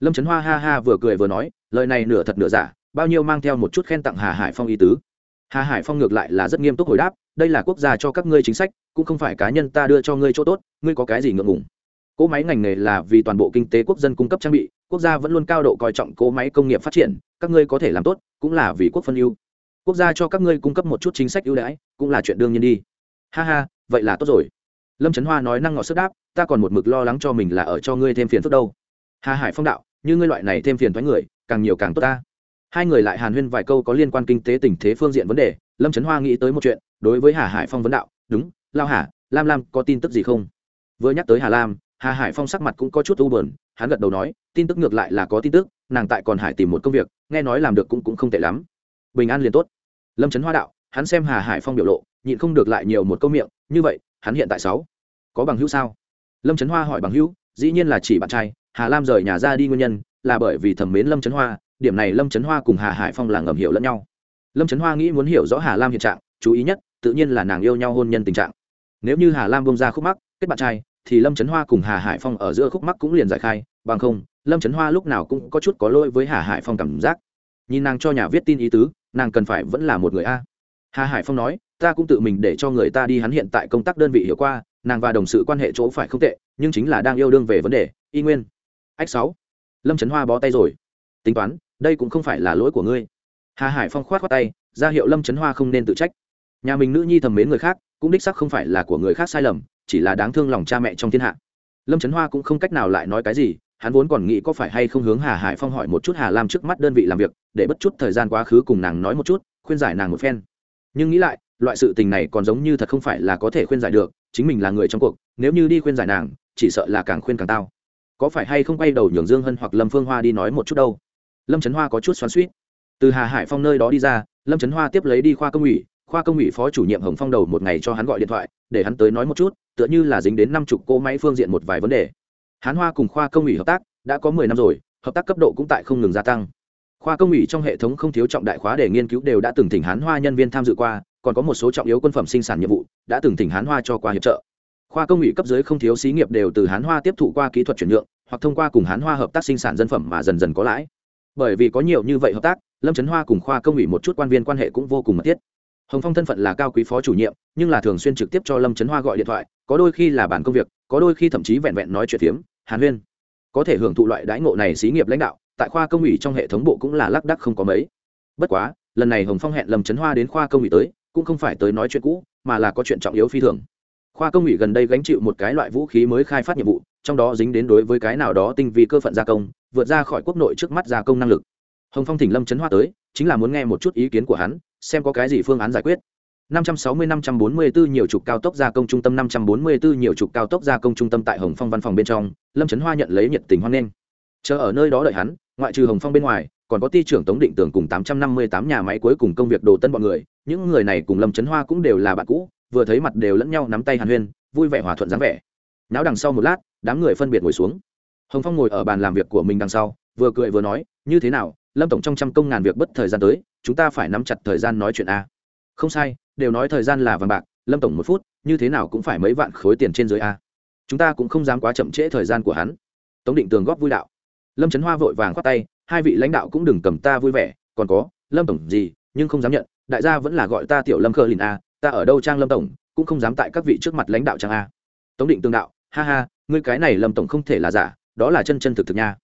Lâm trấn hoa ha ha vừa cười vừa nói, lời này nửa thật nửa giả, bao nhiêu mang theo một chút khen tặng hà hải phong y tứ hà hải phong ngược lại là rất nghiêm túc hồi đáp, đây là quốc gia cho các ngươi chính sách, cũng không phải cá nhân ta đưa cho ngươi chỗ tốt, ngươi có cái gì ngượng ngùng. Cỗ máy ngành nghề là vì toàn bộ kinh tế quốc dân cung cấp trang bị, quốc gia vẫn luôn cao độ coi trọng cỗ máy công nghiệp phát triển, các ngươi có thể làm tốt, cũng là vì quốc phân ưu. Quốc gia cho các ngươi cung cấp một chút chính sách ưu đãi, cũng là chuyện đương nhiên đi. Ha ha, vậy là tốt rồi. Lâm trấn hoa nói năng ngọt sức đáp, ta còn một mực lo lắng cho mình là ở cho ngươi thêm phiền phức đâu. Hà hải phong đạo, như ngươi loại này thêm phiền thoái người, càng nhiều càng tốt ta hai người lại hàn huyên vài câu có liên quan kinh tế tình thế phương diện vấn đề, lâm trấn hoa nghĩ tới một chuyện, đối với hà hải phong vấn đạo, đúng, lao hà, lam lam có tin tức gì không? Vừa nhắc tới hà lam, hà hải phong sắc mặt cũng có chút u bờn hắn gật đầu nói, tin tức ngược lại là có tin tức, nàng tại còn hải tìm một công việc, nghe nói làm được cũng cũng không tệ lắm. Bình an liền tốt. Lâm trấn hoa đạo, hắn xem hà hải phong biểu lộ, nhịn không được lại nhiều một câu miệng, như vậy, hắn hiện tại sáu, có bằng hữu sao? Lâm trấn hoa hỏi bằng hữu, dĩ nhiên là chỉ bạn trai, hà lam rời nhà ra đi nguyên nhân, là bởi vì thẩm mến lâm trấn hoa điểm này lâm trấn hoa cùng hà hải phong là ngầm hiểu lẫn nhau. Lâm trấn hoa nghĩ muốn hiểu rõ hà lam hiện trạng, chú ý nhất, tự nhiên là nàng yêu nhau hôn nhân tình trạng. Nếu như hà lam bông ra khúc mắc, kết bạn trai, thì lâm trấn hoa cùng hà hải phong ở giữa khúc mắc cũng liền giải khai, bằng không, lâm trấn hoa lúc nào cũng có chút có lỗi với hà hải phong cảm giác. Nhìn nàng cho nhà viết tin ý tứ, nàng cần phải vẫn là một người a. Hà hải phong nói, ta cũng tự mình để cho người ta đi, hắn hiện tại công tác đơn vị hiểu qua, nàng và đồng sự quan hệ chỗ phải không tệ, nhưng chính là đang yêu đương về vấn đề, y nguyên. Ách sáu. Lâm trấn hoa bó tay rồi. Tính toán đây cũng không phải là lỗi của ngươi. Hà hải phong khoát khoát tay, ra hiệu lâm trấn hoa không nên tự trách. Nhà mình nữ nhi thầm mến người khác, cũng đích sắc không phải là của người khác sai lầm, chỉ là đáng thương lòng cha mẹ trong thiên hạ. Lâm trấn hoa cũng không cách nào lại nói cái gì, hắn vốn còn nghĩ có phải hay không hướng hà hải phong hỏi một chút hà lam trước mắt đơn vị làm việc, để bất chút thời gian quá khứ cùng nàng nói một chút, khuyên giải nàng một phen. Nhưng nghĩ lại, loại sự tình này còn giống như thật không phải là có thể khuyên giải được, chính mình là người trong cuộc, nếu như đi khuyên giải nàng, chỉ sợ là càng khuyên càng tao. Có phải hay không quay đầu nhường dương hân hoặc lâm phương hoa đi nói một chút đâu? Lâm trấn hoa có chút xoắn suýt từ hà hải phong nơi đó đi ra, lâm trấn hoa tiếp lấy đi khoa công ủy. Khoa công ủy phó chủ nhiệm hồng phong đầu một ngày cho hắn gọi điện thoại, để hắn tới nói một chút, tựa như là dính đến năm chục cỗ máy phương diện một vài vấn đề. Hán hoa cùng khoa công ủy hợp tác đã có mười năm rồi, hợp tác cấp độ cũng tại không ngừng gia tăng. Khoa công ủy trong hệ thống không thiếu trọng đại khóa để nghiên cứu đều đã từng thỉnh hán hoa nhân viên tham dự qua, còn có một số trọng yếu quân phẩm sinh sản nhiệm vụ đã từng thỉnh hán hoa cho qua hiệp trợ. Khoa công ủy cấp dưới không thiếu xí nghiệp đều từ hán hoa tiếp thụ qua kỹ thuật chuyển nhượng, hoặc thông qua cùng hán hoa hợp tác sinh sản dân phẩm mà dần dần có lãi bởi vì có nhiều như vậy hợp tác, lâm trấn hoa cùng khoa công ủy một chút quan viên quan hệ cũng vô cùng mật thiết. Hồng phong thân phận là cao quý phó chủ nhiệm, nhưng là thường xuyên trực tiếp cho lâm trấn hoa gọi điện thoại, có đôi khi là bản công việc, có đôi khi thậm chí vẹn vẹn nói chuyện phiếm, hàn huyên. Có thể hưởng thụ loại đãi ngộ này xí nghiệp lãnh đạo, tại khoa công ủy trong hệ thống bộ cũng là lác đắc không có mấy. Bất quá, lần này hồng phong hẹn lâm trấn hoa đến khoa công ủy tới, cũng không phải tới nói chuyện cũ, mà là có chuyện trọng yếu phi thường. Khoa công ủy gần đây gánh chịu một cái loại vũ khí mới khai phát nhiệm vụ, trong đó dính đến đối với cái nào đó tinh vi cơ phận gia công vượt ra khỏi quốc nội trước mắt gia công năng lực hồng phong thỉnh lâm trấn hoa tới chính là muốn nghe một chút ý kiến của hắn xem có cái gì phương án giải quyết 560-544 nhiều trục cao tốc gia công trung tâm 544 nhiều trục cao tốc gia công trung tâm tại Hồng Phong văn phòng bên trong, Lâm Trấn Hoa nhận lấy nhiệt tình hoan nghênh. Chờ ở nơi đó đợi hắn, ngoại trừ Hồng Phong bên ngoài, còn có ty trưởng Tống Định Tường cùng 858 nhà máy cuối cùng công việc đồ tân bọn người, những người này cùng Lâm Trấn Hoa cũng đều là bạn cũ, vừa thấy mặt đều lẫn nhau nắm tay hàn huyên, vui vẻ hòa thuận dáng vẻ. Náo đằng sau một lát, đám người phân biệt ngồi xuống. Hồng Phong ngồi ở bàn làm việc của mình đằng sau, vừa cười vừa nói, "Như thế nào, Lâm tổng trong trăm công ngàn việc bất thời gian tới, chúng ta phải nắm chặt thời gian nói chuyện a." Không sai, đều nói thời gian là vàng bạc lâm tổng một phút như thế nào cũng phải mấy vạn khối tiền trên dưới a. Chúng ta cũng không dám quá chậm trễ thời gian của hắn. Tống định tường góp vui đạo. Lâm trấn hoa vội vàng khoát tay hai vị lãnh đạo cũng đừng cầm ta vui vẻ còn có lâm tổng gì nhưng không dám nhận đại gia vẫn là gọi ta tiểu lâm khơ lìn a ta ở đâu trang lâm tổng cũng không dám tại các vị trước mặt lãnh đạo trang a. Tống định tường đạo ha ha ngươi cái này lâm tổng không thể là giả đó là chân chân thực thực nha.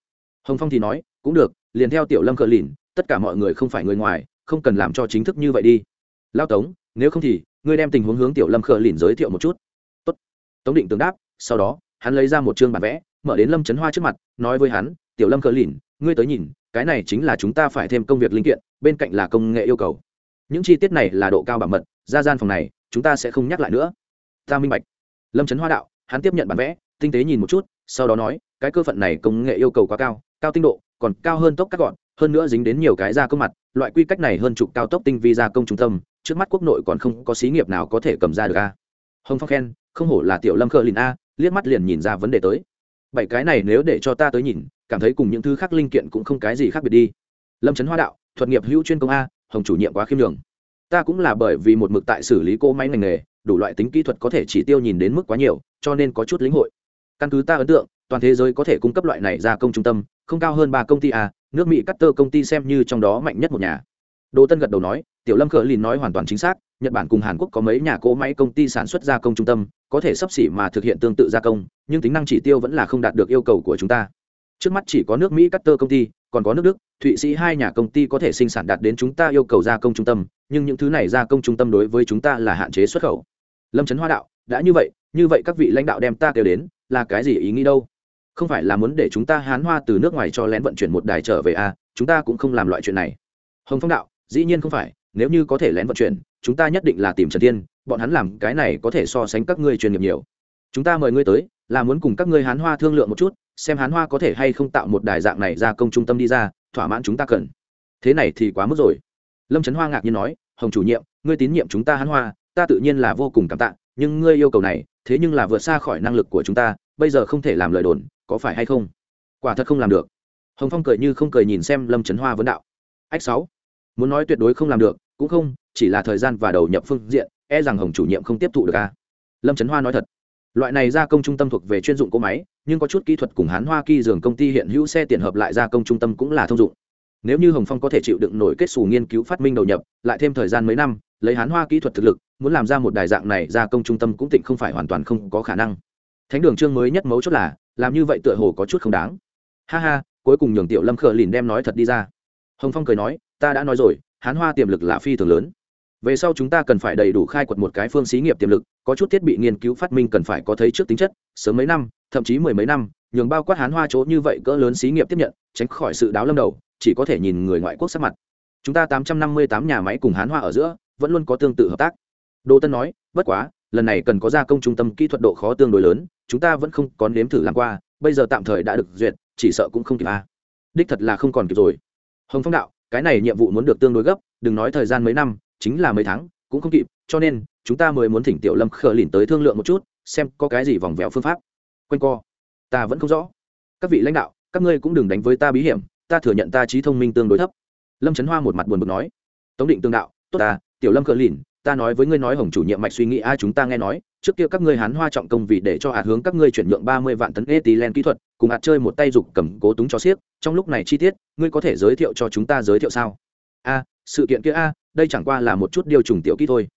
Hồng phong thì nói, cũng được, liền theo tiểu lâm cờ lìn, tất cả mọi người không phải người ngoài, không cần làm cho chính thức như vậy đi. Lao tống, nếu không thì, ngươi đem tình huống hướng tiểu lâm khờ lìn giới thiệu một chút. Tốt. tống định tường đáp, sau đó, hắn lấy ra một chương bản vẽ, mở đến lâm trấn hoa trước mặt, nói với hắn, tiểu lâm khờ lìn, ngươi tới nhìn, cái này chính là chúng ta phải thêm công việc linh kiện, bên cạnh là công nghệ yêu cầu. Những chi tiết này là độ cao bảo mật, ra gian phòng này, chúng ta sẽ không nhắc lại nữa. Ta minh bạch. Lâm trấn hoa đạo, hắn tiếp nhận bản vẽ, tinh tế nhìn một chút, sau đó nói cái cơ phận này công nghệ yêu cầu quá cao cao tinh độ, còn cao hơn tốc cắt gọn, hơn nữa dính đến nhiều cái gia công mặt, loại quy cách này hơn chục cao tốc tinh vi gia công trung tâm, trước mắt quốc nội còn không có xí nghiệp nào có thể cầm ra được a. Hồng phong khen, không hổ là tiểu lâm khờ lìn a, liếc mắt liền nhìn ra vấn đề tới. Bảy cái này nếu để cho ta tới nhìn, cảm thấy cùng những thứ khác linh kiện cũng không cái gì khác biệt đi. Lâm trấn hoa đạo, thuật nghiệp hữu chuyên công a, hồng chủ nhiệm quá khiêm đường ta cũng là bởi vì một mực tại xử lý cô máy ngành nghề, đủ loại tính kỹ thuật có thể chỉ tiêu nhìn đến mức quá nhiều, cho nên có chút lĩnh hội. Căn cứ ta ấn tượng toàn thế giới có thể cung cấp loại này ra công trung tâm không cao hơn ba công ty à? nước mỹ cắt tơ công ty xem như trong đó mạnh nhất một nhà Đỗ Tân gật đầu nói, Tiểu Lâm khờ Lìn nói hoàn toàn chính xác, Nhật Bản cùng Hàn Quốc có mấy nhà cỗ máy công ty sản xuất gia công trung tâm, có thể sắp xỉ mà thực hiện tương tự gia công, nhưng tính năng chỉ tiêu vẫn là không đạt được yêu cầu của chúng ta. Trước mắt chỉ có nước Mỹ Cutter công ty, còn có nước Đức, Thụy Sĩ hai nhà công ty có thể sinh sản đạt đến chúng ta yêu cầu gia công trung tâm, nhưng những thứ này gia công trung tâm đối với chúng ta là hạn chế xuất khẩu. Lâm Trấn Hoa đạo, đã như vậy, như vậy các vị lãnh đạo đem ta kêu đến, là cái gì ý nghĩ đâu? Không phải là muốn để chúng ta hán hoa từ nước ngoài cho lén vận chuyển một đài trở về à, chúng ta cũng không làm loại chuyện này. Hồng Phong đạo, dĩ nhiên không phải nếu như có thể lén vận chuyển chúng ta nhất định là tìm trần tiên bọn hắn làm cái này có thể so sánh các ngươi chuyên nghiệp nhiều. Chúng ta mời ngươi tới là muốn cùng các ngươi hán hoa thương lượng một chút xem hán hoa có thể hay không tạo một đài dạng này ra công trung tâm đi ra thỏa mãn chúng ta cần. Thế này thì quá mức rồi. Lâm trấn hoa ngạc nhiên nói hồng chủ nhiệm ngươi tín nhiệm chúng ta hán hoa ta tự nhiên là vô cùng cảm tạ nhưng ngươi yêu cầu này thế nhưng là vượt xa khỏi năng lực của chúng ta bây giờ không thể làm lời đồn, có phải hay không? Quả thật không làm được. Hồng phong cười như không cười nhìn xem lâm trấn hoa vấn đạo. Ách sáu, muốn nói tuyệt đối không làm được, cũng không, chỉ là thời gian và đầu nhập phương diện e rằng hồng chủ nhiệm không tiếp thụ được a lâm trấn hoa nói thật. Loại này gia công trung tâm thuộc về chuyên dụng cỗ máy, nhưng có chút kỹ thuật cùng hán hoa kỳ dường công ty hiện hữu xe tiền hợp lại gia công trung tâm cũng là thông dụng. Nếu như hồng phong có thể chịu đựng nổi kết xù nghiên cứu phát minh đầu nhập, lại thêm thời gian mấy năm, lấy hán hoa kỹ thuật thực lực, muốn làm ra một đài dạng này gia công trung tâm cũng tịnh không phải hoàn toàn không có khả năng thánh đường chương mới nhất mấu chốt là, làm như vậy tựa hồ có chút không đáng. Ha ha, cuối cùng nhường tiểu lâm khờ lìn đem nói thật đi ra. Hồng phong cười nói, ta đã nói rồi, hán hoa tiềm lực là phi thường lớn. Về sau chúng ta cần phải đầy đủ khai quật một cái phương xí nghiệp tiềm lực, có chút thiết bị nghiên cứu phát minh cần phải có thấy trước tính chất, sớm mấy năm, thậm chí mười mấy năm, nhường bao quát hán hoa chỗ như vậy cỡ lớn xí nghiệp tiếp nhận, tránh khỏi sự đáo lâm đầu, chỉ có thể nhìn người ngoại quốc sắc mặt. Chúng ta tám trăm năm mươi tám nhà máy cùng hán hoa ở giữa, vẫn luôn có tương tự hợp tác. Đô tân nói, bất quá, lần này cần có gia công trung tâm kỹ thuật độ khó tương đối lớn chúng ta vẫn không có nếm thử làm qua, bây giờ tạm thời đã được duyệt, chỉ sợ cũng không kịp a à. đích thật là không còn kịp rồi. Hồng phong đạo, cái này nhiệm vụ muốn được tương đối gấp, đừng nói thời gian mấy năm, chính là mấy tháng, cũng không kịp, cho nên, chúng ta mới muốn thỉnh tiểu lâm khờ lìn tới thương lượng một chút, xem có cái gì vòng vèo phương pháp. Q u a n co, ta vẫn không rõ. Các vị lãnh đạo, các ngươi cũng đừng đánh với ta bí hiểm, ta thừa nhận ta trí thông minh tương đối thấp. Lâm trấn hoa một mặt buồn bực nói. Tống định tương đạo, tốt ta, tiểu lâm khờ lìn ta nói với ngươi nói hồng chủ nhiệm mạch suy nghĩ, a, chúng ta nghe nói, trước kia các ngươi hán hoa trọng công vì để cho hạt hướng các ngươi chuyển nhượng ba mươi vạn tấn ethylene kỹ thuật, cùng hạt chơi một tay dục cầm cố túng cho xiếc trong lúc này chi tiết, ngươi có thể giới thiệu cho chúng ta giới thiệu sao? A, sự kiện kia a, đây chẳng qua là một chút điều trùng tiểu kỹ thôi.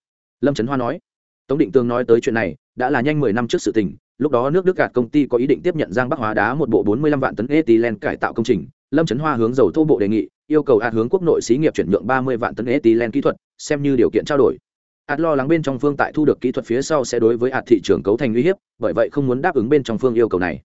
Lâm trấn hoa nói. Tống định tương nói tới chuyện này, đã là nhanh mười năm trước sự tình, lúc đó nước đức gạt công ty có ý định tiếp nhận giang bắc hóa đá một bộ bốn mươi lăm vạn tấn ethylene cải tạo công trình. Lâm trấn hoa hướng dầu thô bộ đề nghị, yêu cầu hạt hướng quốc nội xí nghiệp chuyển nhượng ba mươi vạn tấn ethylene kỹ thuật, xem như điều kiện trao đổi ạt lo lắng bên trong phương tại thu được kỹ thuật phía sau sẽ đối với hạt thị trường cấu thành uy hiếp, bởi vậy không muốn đáp ứng bên trong phương yêu cầu này.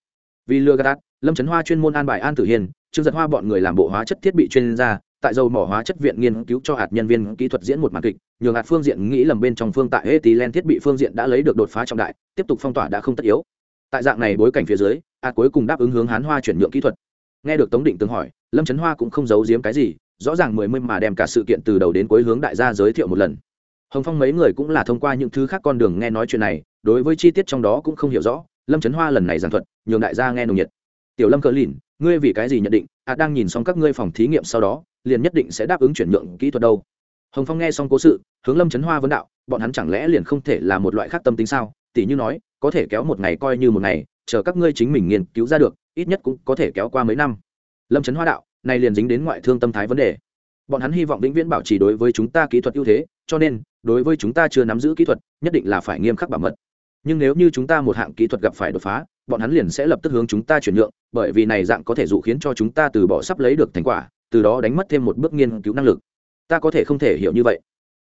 Vì lừa gạt lâm trấn hoa chuyên môn an bài an tử hiền, trương giật hoa bọn người làm bộ hóa chất thiết bị chuyên gia, tại dầu mỏ hóa chất viện nghiên cứu cho hạt nhân viên kỹ thuật diễn một màn kịch, nhường hạt phương diện nghĩ lầm bên trong phương tại ethylene thiết bị phương diện đã lấy được đột phá trọng đại, tiếp tục phong tỏa đã không tất yếu. Tại dạng này bối cảnh phía dưới, hạt cuối cùng đáp ứng hướng hán hoa chuyển nhượng kỹ thuật. Nghe được tống định tương hỏi, lâm trấn hoa cũng không giấu giếm cái gì, rõ ràng mười mươi mà đem cả sự kiện từ đầu đến cuối hướng đại gia giới thiệu một lần hồng phong mấy người cũng là thông qua những thứ khác con đường nghe nói chuyện này, đối với chi tiết trong đó cũng không hiểu rõ. Lâm trấn hoa lần này giảng thuật, nhường đại gia nghe nồng nhiệt. Tiểu lâm cờ lìn, ngươi vì cái gì nhận định hạt đang nhìn xong các ngươi phòng thí nghiệm sau đó, liền nhất định sẽ đáp ứng chuyển nhượng kỹ thuật đâu? Hồng phong nghe xong cố sự, hướng lâm trấn hoa vấn đạo, bọn hắn chẳng lẽ liền không thể là một loại khác tâm tính sao? Tỉ như nói, có thể kéo một ngày coi như một ngày, chờ các ngươi chính mình nghiên cứu ra được, ít nhất cũng có thể kéo qua mấy năm. Lâm trấn hoa đạo, này liền dính đến ngoại thương tâm thái vấn đề. Bọn hắn hy vọng vĩnh viễn bảo trì đối với chúng ta kỹ thuật ưu thế, cho nên đối với chúng ta chưa nắm giữ kỹ thuật, nhất định là phải nghiêm khắc bảo mật. Nhưng nếu như chúng ta một hạng kỹ thuật gặp phải đột phá, bọn hắn liền sẽ lập tức hướng chúng ta chuyển nhượng, bởi vì này dạng có thể dụ khiến cho chúng ta từ bỏ sắp lấy được thành quả, từ đó đánh mất thêm một bước nghiên cứu năng lực. Ta có thể không thể hiểu như vậy.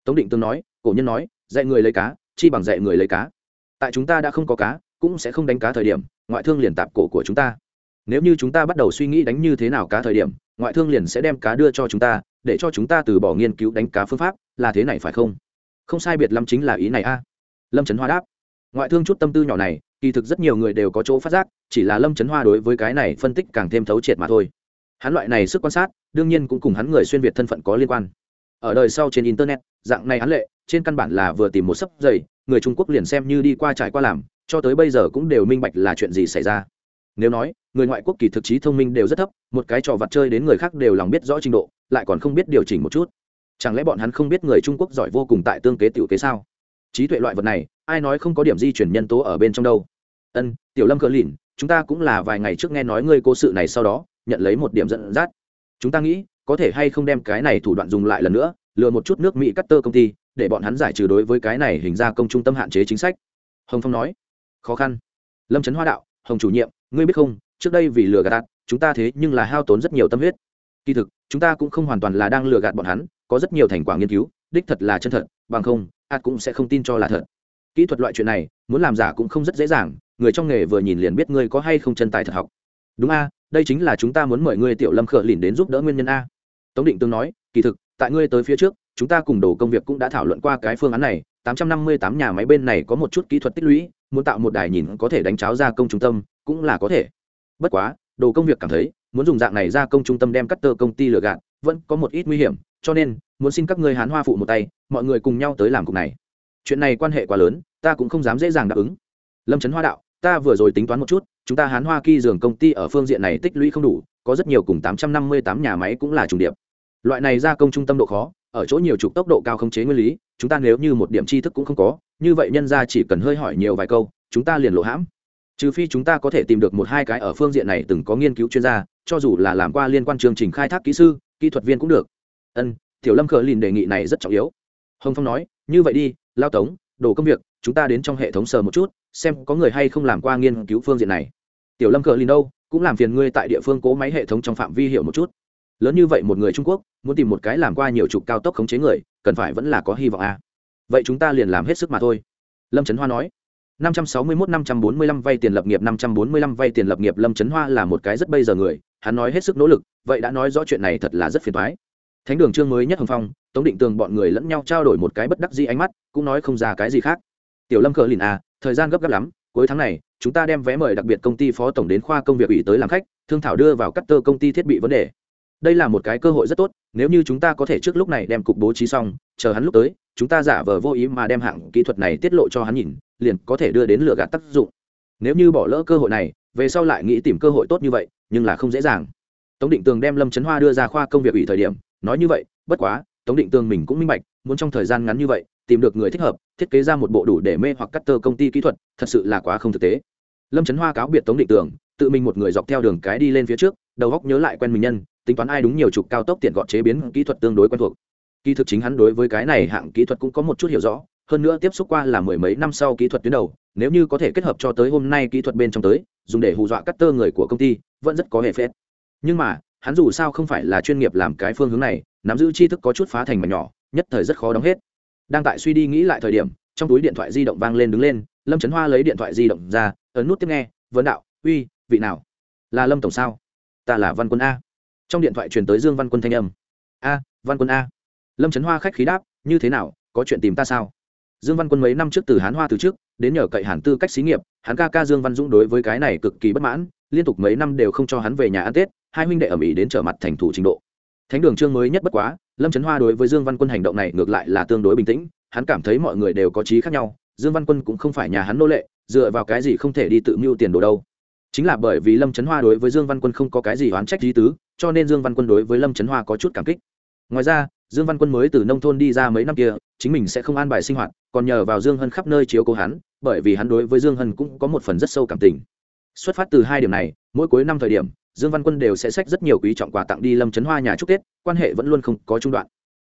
Tống định tương nói, cổ nhân nói, dạy người lấy cá, chi bằng dạy người lấy cá. Tại chúng ta đã không có cá, cũng sẽ không đánh cá thời điểm, ngoại thương liền tạp cổ của chúng ta. Nếu như chúng ta bắt đầu suy nghĩ đánh như thế nào cá thời điểm, ngoại thương liền sẽ đem cá đưa cho chúng ta, để cho chúng ta từ bỏ nghiên cứu đánh cá phương pháp, là thế này phải không? Không sai biệt lâm chính là ý này a. Lâm trấn hoa đáp. Ngoại thương chút tâm tư nhỏ này, kỳ thực rất nhiều người đều có chỗ phát giác, chỉ là lâm trấn hoa đối với cái này phân tích càng thêm thấu triệt mà thôi. Hắn loại này sức quan sát, đương nhiên cũng cùng hắn người xuyên việt thân phận có liên quan. Ở đời sau trên internet, dạng này hắn lệ, trên căn bản là vừa tìm một sấp giày người trung quốc liền xem như đi qua trải qua làm, cho tới bây giờ cũng đều minh bạch là chuyện gì xảy ra. Nếu nói, người ngoại quốc kỳ thực trí thông minh đều rất thấp, một cái trò vặt chơi đến người khác đều lòng biết rõ trình độ, lại còn không biết điều chỉnh một chút chẳng lẽ bọn hắn không biết người trung quốc giỏi vô cùng tại tương kế tiểu kế sao? Trí tuệ loại vật này, ai nói không có điểm di chuyển nhân tố ở bên trong đâu? Ân, tiểu lâm cờ lìn chúng ta cũng là vài ngày trước nghe nói ngươi cố sự này sau đó, nhận lấy một điểm dẫn dắt. Chúng ta nghĩ, có thể hay không đem cái này thủ đoạn dùng lại lần nữa, lừa một chút nước mỹ cắt tơ công ty, để bọn hắn giải trừ đối với cái này hình ra công trung tâm hạn chế chính sách. Hồng phong nói. Khó khăn. Lâm trấn hoa đạo, hồng chủ nhiệm, ngươi biết không, trước đây vì lừa gạt, chúng ta thế nhưng là hao tốn rất nhiều tâm huyết. Kỳ thực, chúng ta cũng không hoàn toàn là đang lừa gạt bọn hắn có rất nhiều thành quả nghiên cứu, đích thật là chân thật, bằng không ạt cũng sẽ không tin cho là thật. Kỹ thuật loại chuyện này, muốn làm giả cũng không rất dễ dàng, người trong nghề vừa nhìn liền biết ngươi có hay không chân tài thật học. Đúng a, đây chính là chúng ta muốn mời ngươi tiểu lâm khở lìn đến giúp đỡ nguyên nhân a. Tống định tương nói, kỳ thực, tại ngươi tới phía trước, chúng ta cùng đồ công việc cũng đã thảo luận qua cái phương án này, tám trăm năm mươi tám nhà máy bên này có một chút kỹ thuật tích lũy, muốn tạo một đài nhìn có thể đánh cháo ra công trung tâm, cũng là có thể. Bất quá, đồ công việc cảm thấy, muốn dùng dạng này ra công trung tâm đem cắt tơ công ty lừa gạt vẫn có một ít nguy hiểm, cho nên, muốn xin các ngươi hán hoa phụ một tay, mọi người cùng nhau tới làm cục này. Chuyện này quan hệ quá lớn, ta cũng không dám dễ dàng đáp ứng. Lâm trấn hoa đạo, ta vừa rồi tính toán một chút, chúng ta hán hoa kỳ dường công ty ở phương diện này tích lũy không đủ, có rất nhiều cùng tám trăm năm mươi tám nhà máy cũng là trùng điệp. Loại này gia công trung tâm độ khó, ở chỗ nhiều trục tốc độ cao không chế nguyên lý, chúng ta nếu như một điểm tri thức cũng không có, như vậy nhân ra chỉ cần hơi hỏi nhiều vài câu, chúng ta liền lộ hãm. Trừ phi chúng ta có thể tìm được một hai cái ở phương diện này từng có nghiên cứu chuyên gia, cho dù là làm qua liên quan chương trình khai thác kỹ sư kỹ thuật viên cũng được. Ân, tiểu lâm khờ lìn đề nghị này rất trọng yếu. Hồng phong nói, như vậy đi, lao tống, đồ công việc, chúng ta đến trong hệ thống sờ một chút, xem có người hay không làm qua nghiên cứu phương diện này. Tiểu lâm cờ lìn đâu, cũng làm phiền ngươi tại địa phương cố máy hệ thống trong phạm vi hiểu một chút. Lớn như vậy một người trung quốc, muốn tìm một cái làm qua nhiều trục cao tốc khống chế người, cần phải vẫn là có hy vọng à. vậy chúng ta liền làm hết sức mà thôi. Lâm trấn hoa nói. 561 545 vay tiền lập nghiệp 545 vay tiền lập nghiệp Lâm Chấn Hoa là một cái rất bây giờ người, hắn nói hết sức nỗ lực, vậy đã nói rõ chuyện này thật là rất phiền toái. Thánh đường chương mới nhất Hồng Phong, Tống Định Tường bọn người lẫn nhau trao đổi một cái bất đắc dĩ ánh mắt, cũng nói không ra cái gì khác. Tiểu Lâm cờ lìn à, thời gian gấp gáp lắm, cuối tháng này, chúng ta đem vé mời đặc biệt công ty phó tổng đến khoa công việc ủy tới làm khách, thương thảo đưa vào cắt tơ công ty thiết bị vấn đề. Đây là một cái cơ hội rất tốt, nếu như chúng ta có thể trước lúc này đem cục bố trí xong, chờ hắn lúc tới, chúng ta giả vờ vô ý mà đem hạng kỹ thuật này tiết lộ cho hắn nhìn, liền có thể đưa đến lừa gạt tác dụng. Nếu như bỏ lỡ cơ hội này về sau lại nghĩ tìm cơ hội tốt như vậy nhưng là không dễ dàng. Tống định tường đem lâm trấn hoa đưa ra khoa công việc ủy thời điểm nói như vậy bất quá tống định tường mình cũng minh bạch muốn trong thời gian ngắn như vậy tìm được người thích hợp thiết kế ra một bộ đủ để mê hoặc cắt tơ công ty kỹ thuật thật sự là quá không thực tế. Lâm trấn hoa cáo biệt tống định Tường, tự mình một người dọc theo đường cái đi lên phía trước đầu góc nhớ lại quen mình nhân tính toán ai đúng nhiều trục cao tốc tiện gọn chế biến kỹ thuật tương đối quen thuộc. Kỹ thực chính hắn đối với cái này hạng kỹ thuật cũng có một chút hiểu rõ hơn nữa tiếp xúc qua là mười mấy năm sau kỹ thuật tuyến đầu, nếu như có thể kết hợp cho tới hôm nay kỹ thuật bên trong tới, dùng để hù dọa cắt tơ người của công ty, vẫn rất có hệ phết. Nhưng mà, hắn dù sao không phải là chuyên nghiệp làm cái phương hướng này, nắm giữ tri thức có chút phá thành mà nhỏ, nhất thời rất khó đóng hết. Đang tại suy đi nghĩ lại thời điểm, trong túi điện thoại di động vang lên đứng lên, lâm trấn hoa lấy điện thoại di động ra, ấn nút tiếp nghe vấn đạo, uy, vị nào? Là lâm tổng sao? Ta là văn quân a. Trong điện thoại truyền tới dương văn quân thanh âm. A, văn quân a. Lâm trấn hoa khách khí đáp, như thế nào, có chuyện tìm ta sao? Dương văn quân mấy năm trước từ hán hoa từ trước, đến nhờ cậy hàn tư cách xí nghiệp, hắn ca ca dương văn dũng đối với cái này cực kỳ bất mãn, liên tục mấy năm đều không cho hắn về nhà ăn tết, hai huynh đệ ở mỹ đến trở mặt thành thủ trình độ. Thánh đường trương mới nhất bất quá, lâm trấn hoa đối với dương văn quân hành động này ngược lại là tương đối bình tĩnh, hắn cảm thấy mọi người đều có trí khác nhau, dương văn quân cũng không phải nhà hắn nô lệ, dựa vào cái gì không thể đi tự mưu tiền đồ đâu. Chính là bởi vì lâm trấn hoa đối với dương văn quân không có cái gì oán trách lý tứ, cho nên dương văn quân đối với lâm trấn hoa có chút cảm kích. Ngoài ra dương văn quân mới từ nông thôn đi ra mấy năm kia, chính mình sẽ không an bài sinh hoạt, còn nhờ vào dương hân khắp nơi chiếu cố hắn, bởi vì hắn đối với dương hân cũng có một phần rất sâu cảm tình. Xuất phát từ hai điểm này, mỗi cuối năm thời điểm, dương văn quân đều sẽ sách rất nhiều quý trọng quà tặng đi lâm trấn hoa nhà chúc tết, quan hệ vẫn luôn không có trung đoạn.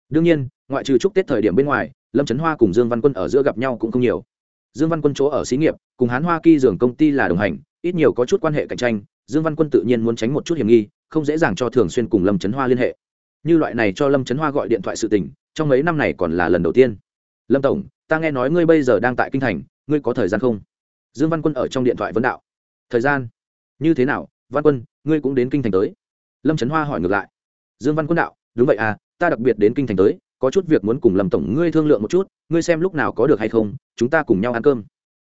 Đương nhiên, ngoại trừ chúc tết thời điểm bên ngoài, lâm trấn hoa cùng dương văn quân ở giữa gặp nhau cũng không nhiều. Dương văn quân chỗ ở xí nghiệp, cùng hán hoa kỳ dường công ty là đồng hành, ít nhiều có chút quan hệ cạnh tranh, dương văn quân tự nhiên muốn tránh một chút hiểm nghi, không dễ dàng cho thường xuyên cùng lâm trấn hoa liên hệ như loại này cho lâm trấn hoa gọi điện thoại sự tình, trong mấy năm này còn là lần đầu tiên. Lâm tổng, ta nghe nói ngươi bây giờ đang tại kinh thành, ngươi có thời gian không? Dương văn quân ở trong điện thoại vấn đạo. Thời gian? Như thế nào? Văn quân, ngươi cũng đến kinh thành tới. Lâm trấn hoa hỏi ngược lại. Dương văn quân đạo, đúng vậy à ta đặc biệt đến kinh thành tới, có chút việc muốn cùng lâm tổng ngươi thương lượng một chút, ngươi xem lúc nào có được hay không, chúng ta cùng nhau ăn cơm.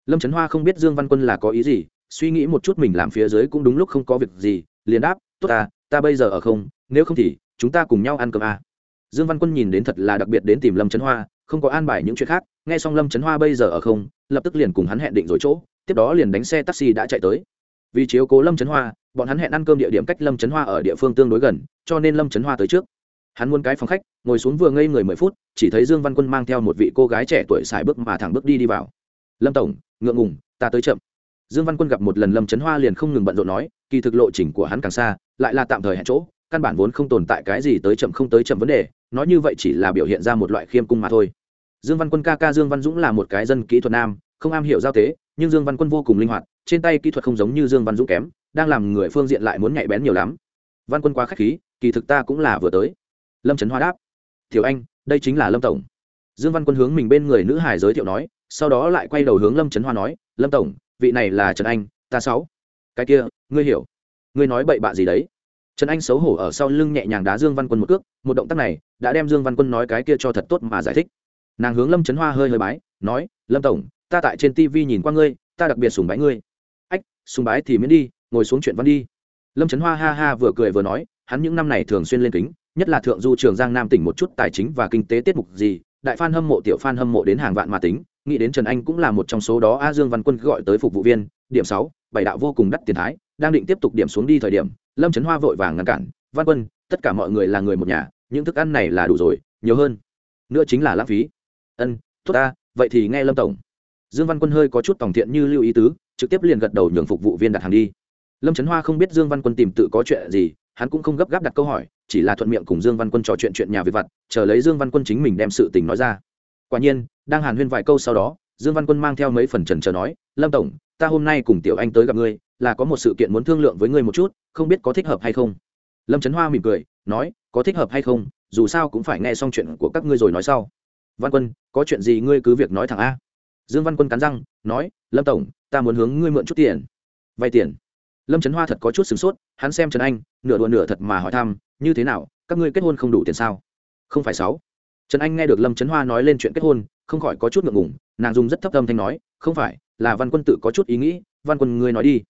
Lâm trấn hoa không biết dương văn quân là có ý gì, suy nghĩ một chút mình làm phía dưới cũng đúng lúc không có việc gì, liền đáp, tốt à ta bây giờ ở không, nếu không thì chúng ta cùng nhau ăn cơm à. dương văn quân nhìn đến thật là đặc biệt đến tìm lâm trấn hoa, không có an bài những chuyện khác, nghe xong lâm trấn hoa bây giờ ở không, lập tức liền cùng hắn hẹn định rồi chỗ, tiếp đó liền đánh xe taxi đã chạy tới. Vì chiếu cố lâm trấn hoa, bọn hắn hẹn ăn cơm địa điểm cách lâm trấn hoa ở địa phương tương đối gần, cho nên lâm trấn hoa tới trước. Hắn muốn cái phòng khách, ngồi xuống vừa ngây người mười phút, chỉ thấy dương văn quân mang theo một vị cô gái trẻ tuổi xài bước mà thẳng bước đi đi vào. Lâm tổng, ngượng ngùng, ta tới chậm. Dương văn quân gặp một lần lâm trấn hoa liền không ngừng bận rộn nói, kỳ thực lộ trình của hắn càng xa, lại là tạm thời hẹn chỗ căn bản vốn không tồn tại cái gì tới chậm không tới chậm vấn đề, nói như vậy chỉ là biểu hiện ra một loại khiêm cung mà thôi. Dương văn quân ca ca dương văn dũng là một cái dân kỹ thuật nam, không am hiểu giao tế, nhưng dương văn quân vô cùng linh hoạt, trên tay kỹ thuật không giống như dương văn dũng kém, đang làm người phương diện lại muốn nhạy bén nhiều lắm. Văn quân quá k h á c h khí, kỳ thực ta cũng là vừa tới. Lâm trấn hoa đáp thiểu anh, đây chính là lâm tổng. Dương văn quân hướng mình bên người nữ hải giới thiệu nói, sau đó lại quay đầu hướng lâm trấn hoa nói, lâm tổng, vị này là trần anh, ta sáu. Cái kia, ngươi hiểu. Ngươi nói bậy bạ gì đấy? Trần anh xấu hổ ở sau lưng nhẹ nhàng đá dương văn quân một cước, một động tác này đã đem dương văn quân nói cái kia cho thật tốt mà giải thích. Nàng hướng lâm trấn hoa hơi hơi bái, nói, lâm tổng, ta tại trên tv nhìn qua ngươi, ta đặc biệt sùng bái ngươi. Ách, sùng bái thì miễn đi, ngồi xuống chuyện văn đi. Lâm trấn hoa ha ha vừa cười vừa nói, hắn những năm này thường xuyên lên kính, nhất là thượng du trường giang nam tỉnh một chút tài chính và kinh tế tiết mục gì, đại f hâm mộ, tiểu f hâm mộ đến hàng vạn mà tính, nghĩ đến trần anh cũng là một trong số đó, a, dương văn quân gọi tới phục vụ viên, điểm sáu, bảy đạo vô cùng đắt tiền thái, đang định tiếp tục điểm xuống đi thời điểm lâm trấn hoa vội vàng ngăn cản, văn quân, tất cả mọi người là người một nhà, những thức ăn này là đủ rồi, nhiều hơn. Nữa chính là lãng phí. Ân, tốt ta, vậy thì nghe lâm tổng. Dương văn quân hơi có chút tòng thiện như lưu ý tứ, trực tiếp liền gật đầu nhường phục vụ viên đặt hàng đi. Lâm trấn hoa không biết dương văn quân tìm tự có chuyện gì, hắn cũng không gấp gáp đặt câu hỏi, chỉ là thuận miệng cùng dương văn quân trò chuyện chuyện nhà về vặt, chờ lấy dương văn quân chính mình đem sự tình nói ra. Quả nhiên, đang hàn huyên vài câu sau đó, dương văn quân mang theo mấy phần trần chờ nói, lâm tổng, ta hôm nay cùng tiểu anh tới gặp ngươi là có một sự kiện muốn thương lượng với ngươi một chút, không biết có thích hợp hay không. Lâm trấn hoa mỉm cười, nói, có thích hợp hay không, dù sao cũng phải nghe xong chuyện của các ngươi rồi nói sau. Văn quân, có chuyện gì ngươi cứ việc nói thẳng a. Dương văn quân cắn răng, nói, lâm tổng, ta muốn hướng ngươi mượn chút tiền. Vay tiền. Lâm trấn hoa thật có chút sửng sốt, hắn xem trần anh, nửa đùa nửa thật mà hỏi thăm, như thế nào, các ngươi kết hôn không đủ tiền sao? Không phải sáu. Trần anh nghe được lâm trấn hoa nói lên chuyện kết hôn, không khỏi có chút ngượng ngùng, nàng dùng rất thấp tâm thanh nói, không phải, là văn quân tự có chút ý nghĩ, văn quân ngươi nói đi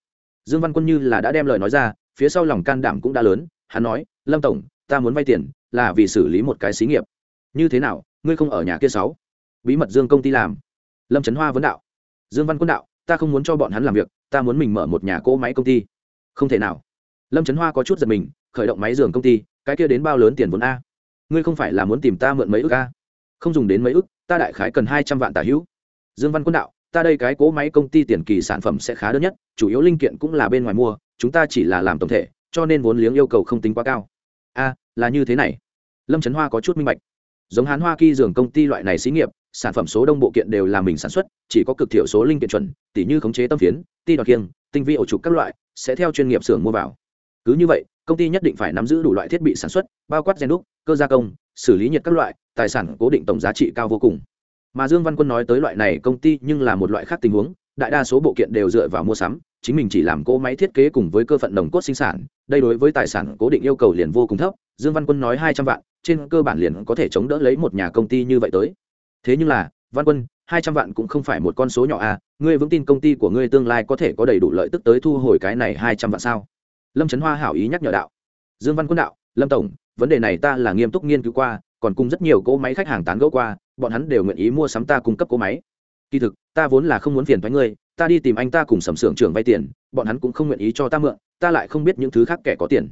dương văn quân như là đã đem lời nói ra, phía sau lòng can đảm cũng đã lớn, hắn nói, lâm tổng, ta muốn vay tiền, là vì xử lý một cái xí nghiệp. Như thế nào, ngươi không ở nhà kia sáu? Bí mật dương công ty làm. Lâm trấn hoa vấn đạo. Dương văn quân đạo, ta không muốn cho bọn hắn làm việc, ta muốn mình mở một nhà cỗ máy công ty. Không thể nào. Lâm trấn hoa có chút giật mình, khởi động máy giường công ty, cái kia đến bao lớn tiền vốn a? Ngươi không phải là muốn tìm ta mượn mấy ức a? Không dùng đến mấy ức ta đại khái cần hai trăm vạn tả hữu. Dương văn quân đạo ta đây cái cỗ máy công ty tiền kỳ sản phẩm sẽ khá đơn nhất, chủ yếu linh kiện cũng là bên ngoài mua, chúng ta chỉ là làm tổng thể, cho nên vốn liếng yêu cầu không tính quá cao. A, là như thế này. Lâm trấn hoa có chút minh bạch. Giống hán hoa kỳ dường công ty loại này xí nghiệp, sản phẩm số đông bộ kiện đều là mình sản xuất, chỉ có cực thiểu số linh kiện chuẩn, tỉ như khống chế tâm phiến, ti đoạt kiêng, tinh vi ổ trục các loại, sẽ theo chuyên nghiệp xưởng mua vào. Cứ như vậy, công ty nhất định phải nắm giữ đủ loại thiết bị sản xuất, bao quát gen đúc, cơ gia công, xử lý nhiệt các loại, tài sản cố định tổng giá trị cao vô cùng mà dương văn quân nói tới loại này công ty nhưng là một loại khác tình huống, đại đa số bộ kiện đều dựa vào mua sắm, chính mình chỉ làm cỗ máy thiết kế cùng với cơ phận đồng cốt sinh sản, đây đối với tài sản cố định yêu cầu liền vô cùng thấp, dương văn quân nói hai trăm vạn, trên cơ bản liền có thể chống đỡ lấy một nhà công ty như vậy tới. Thế nhưng là, văn quân, hai trăm vạn cũng không phải một con số nhỏ à ngươi vững tin công ty của ngươi tương lai có thể có đầy đủ lợi tức tới thu hồi cái này hai trăm vạn sao? Lâm trấn hoa hảo ý nhắc nhở đạo. Dương văn quân đạo, lâm tổng, vấn đề này ta là nghiêm túc nghiên cứu qua còn cùng rất nhiều cỗ máy khách hàng tán gẫu qua, bọn hắn đều nguyện ý mua sắm ta cung cấp cỗ máy. Kỳ thực, ta vốn là không muốn phiền thoái ngươi, ta đi tìm anh ta cùng sầm sưởng trưởng vay tiền, bọn hắn cũng không nguyện ý cho ta mượn, ta lại không biết những thứ khác kẻ có tiền.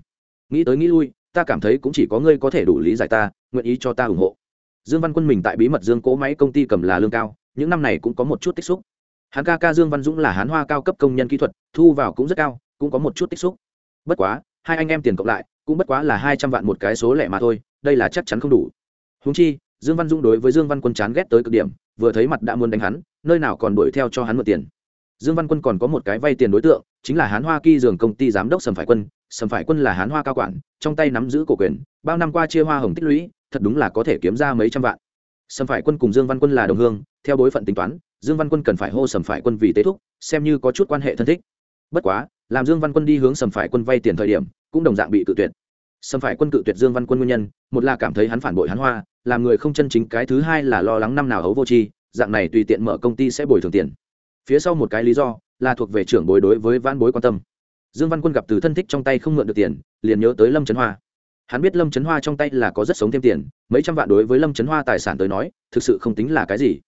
Nghĩ tới nghĩ lui, ta cảm thấy cũng chỉ có ngươi có thể đủ lý giải ta, nguyện ý cho ta ủng hộ. Dương văn quân mình tại bí mật dương cỗ máy công ty cầm là lương cao, những năm này cũng có một chút tích xúc. Hắn ca ca dương văn dũng là hán hoa cao cấp công nhân kỹ thuật, thu vào cũng rất cao, cũng có một chút tích xúc. Bất quá, hai anh em tiền cộng lại, cũng bất quá là hai trăm vạn một cái số lẻ mà thôi, đây là chắc chắn không đủ húng chi, dương văn dũng đối với dương văn quân chán ghét tới cực điểm, vừa thấy mặt đã muốn đánh hắn, nơi nào còn đuổi theo cho hắn mượn tiền. Dương văn quân còn có một cái vay tiền đối tượng, chính là hán hoa kỳ dường công ty giám đốc sầm phải quân. Sầm phải quân là hán hoa cao quản, trong tay nắm giữ cổ quyền, bao năm qua chia hoa hồng tích lũy, thật đúng là có thể kiếm ra mấy trăm vạn. Sầm phải quân cùng dương văn quân là đồng hương, theo bối phận tính toán, dương văn quân cần phải hô sầm phải quân vì tế thúc, xem như có chút quan hệ thân thích. Bất quá, làm dương văn quân đi hướng sầm phải quân vay tiền thời điểm, cũng đồng dạng bị cự tuyệt. Sầm phải quân cự tuyệt dương văn quân nguyên nhân, một là cảm thấy hắn phản bội hắn hoa làm người không chân chính, cái thứ hai là lo lắng năm nào hấu vô tri, dạng này tùy tiện mở công ty sẽ bồi thường tiền. Phía sau một cái lý do là thuộc về trưởng bối đối với vãn bối quan tâm. Dương văn quân gặp từ thân thích trong tay không mượn được tiền, liền nhớ tới lâm trấn hoa. Hắn biết lâm trấn hoa trong tay là có rất sống thêm tiền, mấy trăm vạn đối với lâm trấn hoa tài sản tới nói, thực sự không tính là cái gì.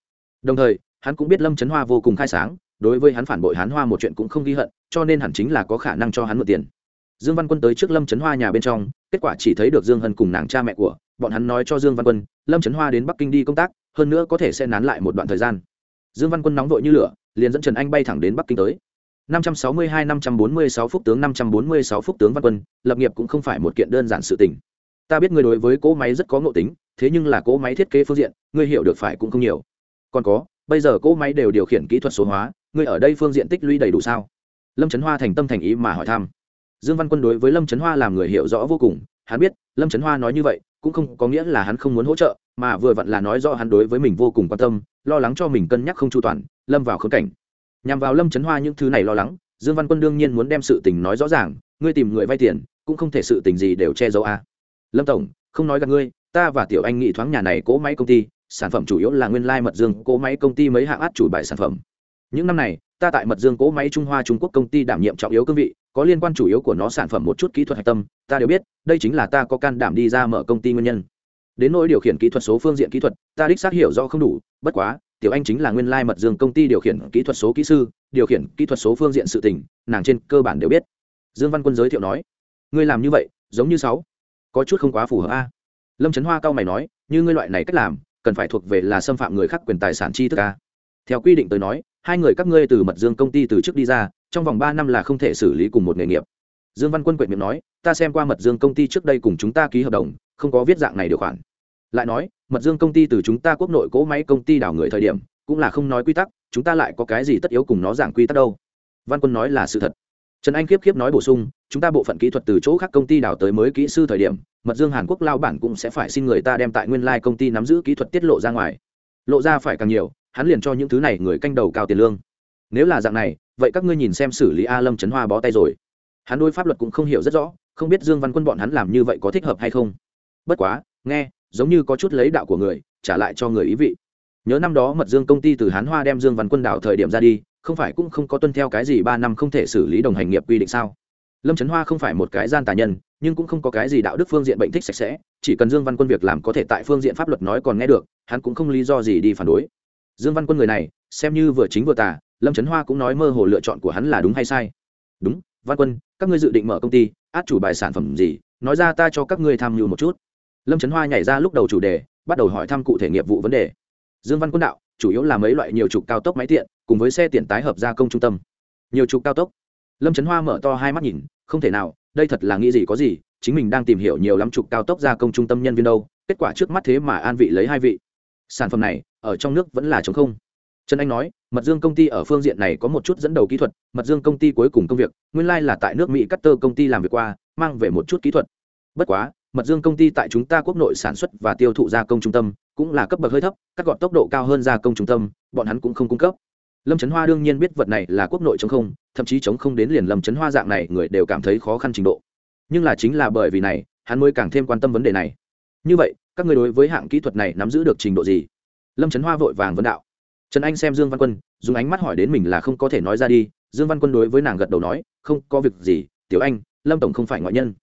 Đồng thời, hắn cũng biết lâm trấn hoa vô cùng khai sáng, đối với hắn phản bội hắn hoa một chuyện cũng không ghi hận, cho nên hẳn chính là có khả năng cho hắn mượn tiền. Dương văn quân tới trước lâm trấn hoa nhà bên trong kết quả chỉ thấy được dương hân cùng nàng cha mẹ của, bọn hắn nói cho dương văn quân, lâm trấn hoa đến bắc kinh đi công tác, hơn nữa có thể sẽ nán lại một đoạn thời gian. Dương văn quân nóng vội như lửa, liền dẫn trần anh bay thẳng đến bắc kinh tới. 562-546 phúc tướng 546 phúc tướng văn quân, lập nghiệp cũng không phải một kiện đơn giản sự tình. Ta biết người đối với cỗ máy rất có ngộ tính, thế nhưng là cỗ máy thiết kế phương diện, ngươi hiểu được phải cũng không nhiều. Còn có, bây giờ cỗ máy đều điều khiển kỹ thuật số hóa, ngươi ở đây phương diện tích lũy đầy đủ sao? Lâm trấn hoa thành tâm thành ý mà hỏi thăm dương văn quân đối với lâm trấn hoa làm người hiểu rõ vô cùng, hắn biết, lâm trấn hoa nói như vậy, cũng không có nghĩa là hắn không muốn hỗ trợ, mà vừa vặn là nói rõ hắn đối với mình vô cùng quan tâm, lo lắng cho mình cân nhắc không chu toàn, lâm vào khớp cảnh nhằm vào lâm trấn hoa những thứ này lo lắng, dương văn quân đương nhiên muốn đem sự tình nói rõ ràng, ngươi tìm người vay tiền, cũng không thể sự tình gì đều che giấu a à. lâm tổng, không nói gặp ngươi, ta và tiểu anh nghị thoáng nhà này cỗ máy công ty, sản phẩm chủ yếu là nguyên lai mật dương cỗ máy công ty mấy hạng át chủ bài sản phẩm những năm này, ta tại mật dương cỗ máy trung hoa trung quốc công ty đảm nhiệm trọng yếu cương vị có liên quan chủ yếu của nó sản phẩm một chút kỹ thuật hạch tâm, ta đều biết, đây chính là ta có can đảm đi ra mở công ty nguyên nhân. Đến nỗi điều khiển kỹ thuật số phương diện kỹ thuật, ta đích xác hiểu do không đủ, bất quá, tiểu anh chính là nguyên lai mật dương công ty điều khiển kỹ thuật số kỹ sư, điều khiển kỹ thuật số phương diện sự tình, nàng trên cơ bản đều biết. Dương văn quân giới thiệu nói, ngươi làm như vậy, giống như sáu. Có chút không quá phù hợp a. Lâm trấn hoa cao mày nói, như ngươi loại này cách làm, cần phải thuộc về là xâm phạm người khác quyền tài sản chi thức a. Theo quy định tới nói hai người các ngươi từ mật dương công ty từ trước đi ra, trong vòng ba năm là không thể xử lý cùng một nghề nghiệp. Dương văn quân quệt miệng nói, ta xem qua mật dương công ty trước đây cùng chúng ta ký hợp đồng, không có viết dạng này điều khoản. Lại nói, mật dương công ty từ chúng ta quốc nội cỗ máy công ty đảo người thời điểm, cũng là không nói quy tắc, chúng ta lại có cái gì tất yếu cùng nó giảng quy tắc đâu. Văn quân nói là sự thật. Trần anh khiếp khiếp nói bổ sung, chúng ta bộ phận kỹ thuật từ chỗ khác công ty đảo tới mới kỹ sư thời điểm, mật dương hàn quốc lao bản cũng sẽ phải xin người ta đem tại nguyên lai công ty nắm giữ kỹ thuật tiết lộ ra ngoài. Lộ ra phải càng nhiều hắn liền cho những thứ này người canh đầu cao tiền lương. Nếu là dạng này, vậy các ngươi nhìn xem xử lý a lâm trấn hoa bó tay rồi. Hắn đôi pháp luật cũng không hiểu rất rõ, không biết dương văn quân bọn hắn làm như vậy có thích hợp hay không. Bất quá, nghe, giống như có chút lấy đạo của người, trả lại cho người ý vị. Nhớ năm đó mật dương công ty từ hán hoa đem dương văn quân đảo thời điểm ra đi, không phải cũng không có tuân theo cái gì ba năm không thể xử lý đồng hành nghiệp quy định sao? Lâm trấn hoa không phải một cái gian tà nhân, nhưng cũng không có cái gì đạo đức phương diện bệnh thích sạch sẽ, chỉ cần dương văn quân việc làm có thể tại phương diện pháp luật nói còn nghe được, hắn cũng không lý do gì đi phản đối dương văn quân người này, xem như vừa chính vừa tà, lâm trấn hoa cũng nói mơ hồ lựa chọn của hắn là đúng hay sai. Đúng, văn quân, các ngươi dự định mở công ty, át chủ bài sản phẩm gì, nói ra ta cho các ngươi tham mưu một chút. Lâm trấn hoa nhảy ra lúc đầu chủ đề, bắt đầu hỏi thăm cụ thể nghiệp vụ vấn đề. Dương văn quân đạo, chủ yếu là mấy loại nhiều trục cao tốc máy tiện, cùng với xe tiện tái hợp gia công trung tâm. Nhiều trục cao tốc. Lâm trấn hoa mở to hai mắt nhìn, không thể nào, đây thật là nghĩ gì có gì, chính mình đang tìm hiểu nhiều lắm trục cao tốc gia công trung tâm nhân viên đâu, kết quả trước mắt thế mà an vị lấy hai vị. Sản phẩm này ở trong nước vẫn là chống không. Trần anh nói, mật dương công ty ở phương diện này có một chút dẫn đầu kỹ thuật, mật dương công ty cuối cùng công việc, nguyên lai、like、là tại nước mỹ cắt tơ công ty làm việc qua, mang về một chút kỹ thuật. Bất quá, mật dương công ty tại chúng ta quốc nội sản xuất và tiêu thụ gia công trung tâm, cũng là cấp bậc hơi thấp, cắt gọn tốc độ cao hơn gia công trung tâm, bọn hắn cũng không cung cấp. Lâm trấn hoa đương nhiên biết vật này là quốc nội chống không, thậm chí chống không đến liền lâm trấn hoa dạng này người đều cảm thấy khó khăn trình độ. Nhưng là chính là bởi vì này, hắn mới càng thêm quan tâm vấn đề này. Như vậy, các người đối với hạng kỹ thuật này nắm giữ được trình độ gì? Lâm trấn hoa vội vàng vấn đạo trần anh xem dương văn quân dùng ánh mắt hỏi đến mình là không có thể nói ra đi dương văn quân đối với nàng gật đầu nói không có việc gì tiểu anh lâm tổng không phải ngoại nhân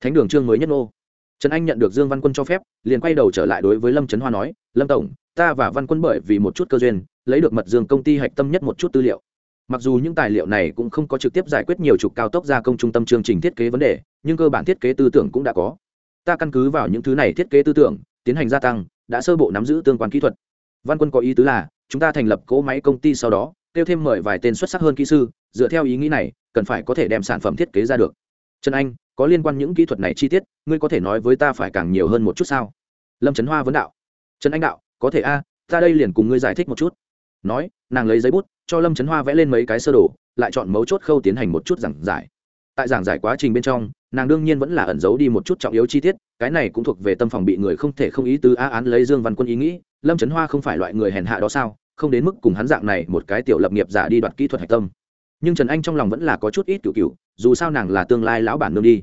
thánh đường trương mới nhất ô trần anh nhận được dương văn quân cho phép liền quay đầu trở lại đối với lâm trấn hoa nói lâm tổng ta và văn quân bởi vì một chút cơ duyên lấy được mật dương công ty hạch tâm nhất một chút tư liệu mặc dù những tài liệu này cũng không có trực tiếp giải quyết nhiều trục cao tốc gia công trung tâm chương trình thiết kế vấn đề nhưng cơ bản thiết kế tư tưởng cũng đã có ta căn cứ vào những thứ này thiết kế tư tưởng tiến hành gia tăng đã sơ bộ nắm giữ tương quan kỹ thuật văn quân có ý tứ là, chúng ta thành lập cỗ máy công ty sau đó, kêu thêm mời vài tên xuất sắc hơn kỹ sư, dựa theo ý nghĩ này, cần phải có thể đem sản phẩm thiết kế ra được. Trần anh, có liên quan những kỹ thuật này chi tiết, ngươi có thể nói với ta phải càng nhiều hơn một chút sao? Lâm trấn hoa vấn đạo. Trần anh đạo, có thể a, ta đây liền cùng ngươi giải thích một chút. Nói, nàng lấy giấy bút, cho lâm trấn hoa vẽ lên mấy cái sơ đồ, lại chọn mấu chốt khâu tiến hành một chút giảng giải. Tại giảng giải quá trình bên trong, nàng đương nhiên vẫn là ẩn giấu đi một chút trọng yếu chi tiết, cái này cũng thuộc về tâm phòng bị người không thể không ý tứ á án lấy dương văn quân ý nghĩ lâm trấn hoa không phải loại người hèn hạ đó sao? Không đến mức cùng hắn dạng này một cái tiểu lập nghiệp giả đi đoạt kỹ thuật hạch tâm. Nhưng trần anh trong lòng vẫn là có chút ít cựu cựu, dù sao nàng là tương lai lão bản nương đi.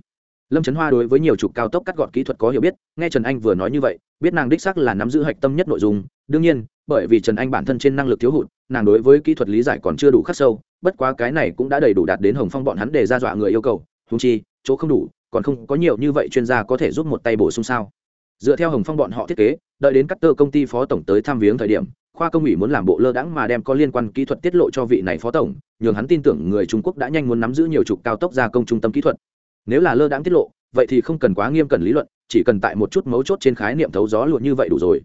Lâm trấn hoa đối với nhiều trục cao tốc cắt gọt kỹ thuật có hiểu biết, nghe trần anh vừa nói như vậy, biết nàng đích sắc là nắm giữ hạch tâm nhất nội dung. Đương nhiên, bởi vì trần anh bản thân trên năng lực thiếu hụt, nàng đối với kỹ thuật lý giải còn chưa đủ khắc sâu, bất quá cái này cũng đã đầy đủ đạt đến hồng phong bọn hắn để ra dọa người yêu cầu. Húng chi, chỗ không đủ, còn không có nhiều như vậy chuyên gia có thể giúp một tay bổ sung sao? Dựa theo hồng phong bọn họ thiết kế, đợi đến cắt tơ công ty phó tổng tới thăm viếng thời điểm, khoa công ủy muốn làm bộ lơ đãng mà đem có liên quan kỹ thuật tiết lộ cho vị này phó tổng, nhường hắn tin tưởng người trung quốc đã nhanh muốn nắm giữ nhiều trục cao tốc gia công trung tâm kỹ thuật. Nếu là lơ đãng tiết lộ, vậy thì không cần quá nghiêm cẩn lý luận, chỉ cần tại một chút mấu chốt trên khái niệm thấu gió luận như vậy đủ rồi.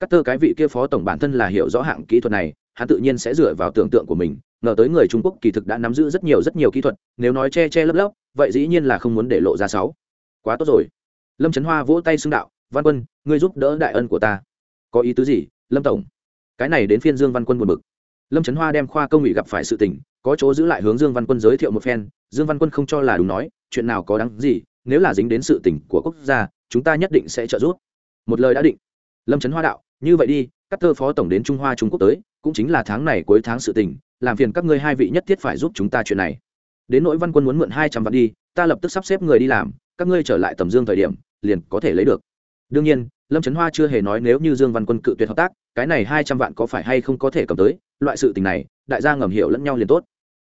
Cắt tơ cái vị kia phó tổng bản thân là hiểu rõ hạng kỹ thuật này, hắn tự nhiên sẽ dựa vào tưởng tượng của mình, ngờ tới người trung quốc kỳ thực đã nắm giữ rất nhiều rất nhiều kỹ thuật, nếu nói che che lấp lấp, vậy dĩ nhiên là không muốn để lộ ra sáu quá tốt rồi. Lâm trấn hoa vỗ tay xưng đạo văn quân, ngươi giúp đỡ đại ân của ta. Có ý tứ gì, lâm tổng? Cái này đến phiên dương văn quân buồn bực. Lâm trấn hoa đem khoa công ủy gặp phải sự tình, có chỗ giữ lại hướng dương văn quân giới thiệu một phen. Dương văn quân không cho là đúng nói, chuyện nào có đáng gì, nếu là dính đến sự tình của quốc gia, chúng ta nhất định sẽ trợ giúp. Một lời đã định. Lâm trấn hoa đạo, như vậy đi, các thơ phó tổng đến trung hoa trung quốc tới, cũng chính là tháng này cuối tháng sự tình, làm phiền các ngươi hai vị nhất thiết phải giúp chúng ta chuyện này. Đến nỗi văn quân muốn mượn hai trăm vạn đi, ta lập tức sắp xếp người đi làm, các ngươi trở lại tầm dương thời điểm, liền có thể lấy được đương nhiên, lâm trấn hoa chưa hề nói nếu như dương văn quân cự tuyệt hợp tác, cái này hai trăm vạn có phải hay không có thể cầm tới, loại sự tình này, đại gia ngầm hiểu lẫn nhau liền tốt.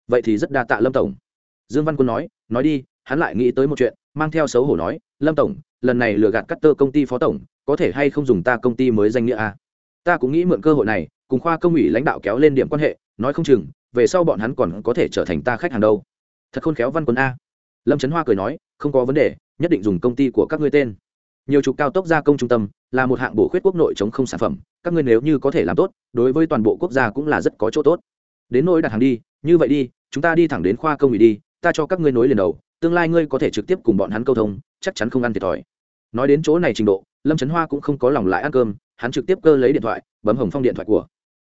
Vậy thì rất đa tạ lâm tổng. Dương văn quân nói nói đi, hắn lại nghĩ tới một chuyện, mang theo xấu hổ nói, lâm tổng, lần này lừa gạt cắt tơ công ty phó tổng, có thể hay không dùng ta công ty mới danh nghĩa a à? ta cũng nghĩ mượn cơ hội này, cùng khoa công ủy lãnh đạo kéo lên điểm quan hệ, nói không chừng, về sau bọn hắn còn có thể trở thành ta khách hàng đâu. Thật khôn khéo văn quân a. Lâm trấn hoa cười nói, không có vấn đề, nhất định dùng công ty của các ngươi tên nhiều trục cao tốc gia công trung tâm là một hạng bổ khuyết quốc nội chống không sản phẩm, các ngươi nếu như có thể làm tốt, đối với toàn bộ quốc gia cũng là rất có chỗ tốt. Đến nỗi đặt hàng đi, như vậy đi, chúng ta đi thẳng đến khoa công ủy đi, ta cho các ngươi nối liền đầu, tương lai ngươi có thể trực tiếp cùng bọn hắn câu thông, chắc chắn không ăn thiệt thòi. Nói đến chỗ này trình độ, lâm trấn hoa cũng không có lòng lại ăn cơm, hắn trực tiếp cơ lấy điện thoại, bấm hồng phong điện thoại của.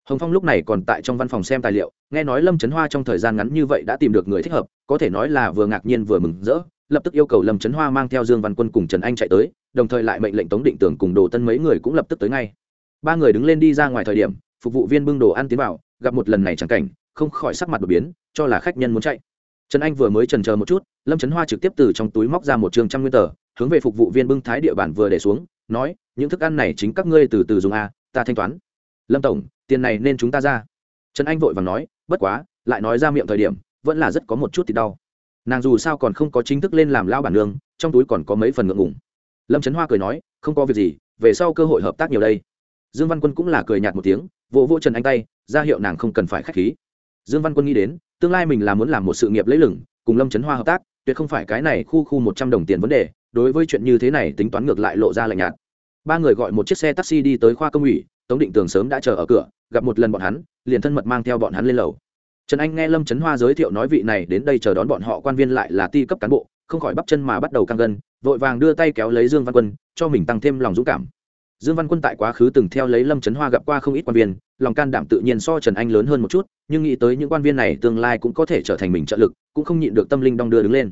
Hồng phong lúc này còn tại trong văn phòng xem tài liệu, nghe nói lâm trấn hoa trong thời gian ngắn như vậy đã tìm được người thích hợp, có thể nói là vừa ngạc nhiên vừa mừng rỡ, lập tức yêu cầu lâm trấn hoa mang theo dương văn quân cùng trần anh chạy tới đồng thời lại mệnh lệnh tống định tưởng cùng đồ tân mấy người cũng lập tức tới ngay. Ba người đứng lên đi ra ngoài thời điểm, phục vụ viên bưng đồ ăn tiến vào, gặp một lần này chẳng cảnh, không khỏi sắc mặt đột biến, cho là khách nhân muốn chạy. Trần anh vừa mới trần chờ một chút, lâm trấn hoa trực tiếp từ trong túi móc ra một trường trăm nguyên tờ, hướng về phục vụ viên bưng thái địa bản vừa để xuống, nói, những thức ăn này chính các ngươi từ từ dùng a ta thanh toán. Lâm tổng, tiền này nên chúng ta ra. Trần anh vội vàng nói, bất quá, lại nói ra miệng thời điểm, vẫn là rất có một chút thì đau. Nàng dù sao còn không có chính thức lên làm lao bản nương, trong túi còn có mấy phần ngượng ngùng lâm trấn hoa cười nói, không có việc gì, về sau cơ hội hợp tác nhiều đây. Dương văn quân cũng là cười nhạt một tiếng, vỗ vỗ trần anh tay, ra hiệu nàng không cần phải k h á c h khí. Dương văn quân nghĩ đến, tương lai mình là muốn làm một sự nghiệp lấy lửng cùng lâm trấn hoa hợp tác, tuyệt không phải cái này khu khu một trăm đồng tiền vấn đề, đối với chuyện như thế này tính toán ngược lại lộ ra lạnh nhạt. Ba người gọi một chiếc xe taxi đi tới khoa công ủy, tống định tường sớm đã chờ ở cửa, gặp một lần bọn hắn, liền thân mật mang theo bọn hắn lên lầu. Trần anh nghe lâm trấn hoa giới thiệu nói vị này đến đây chờ đón bọn họ quan viên lại là ti cấp cán bộ không khỏi bắp chân mà bắt đầu căng gân, vội vàng đưa tay kéo lấy dương văn quân, cho mình tăng thêm lòng dũng cảm. Dương văn quân tại quá khứ từng theo lấy lâm trấn hoa gặp qua không ít quan viên, lòng can đảm tự nhiên so trần anh lớn hơn một chút, nhưng nghĩ tới những quan viên này tương lai cũng có thể trở thành mình trợ lực, cũng không nhịn được tâm linh đong đưa đứng lên.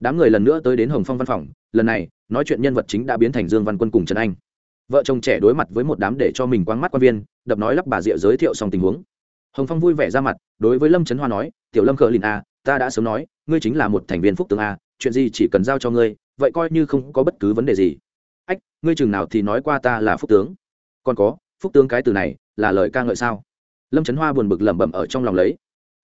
Đám người lần nữa tới đến hồng phong văn phòng, lần này, nói chuyện nhân vật chính đã biến thành dương văn quân cùng trần anh. Vợ chồng trẻ đối mặt với một đám để cho mình quăng mắt quan viên, đập nói lắp bà rịa giới thiệu xong tình huống. Hồng phong vui vẻ ra mặt, đối với lâm trấn hoa nói, tiểu lâm cờ lìn a ta đã sớm nói, ngươi chính là một thành viên phúc tướng a chuyện gì chỉ cần giao cho ngươi, vậy coi như không có bất cứ vấn đề gì. Ách, ngươi chừng nào thì nói qua ta là phúc tướng. Còn có, phúc tướng cái từ này là lời ca ngợi sao? Lâm trấn hoa buồn bực lẩm bẩm ở trong lòng lấy.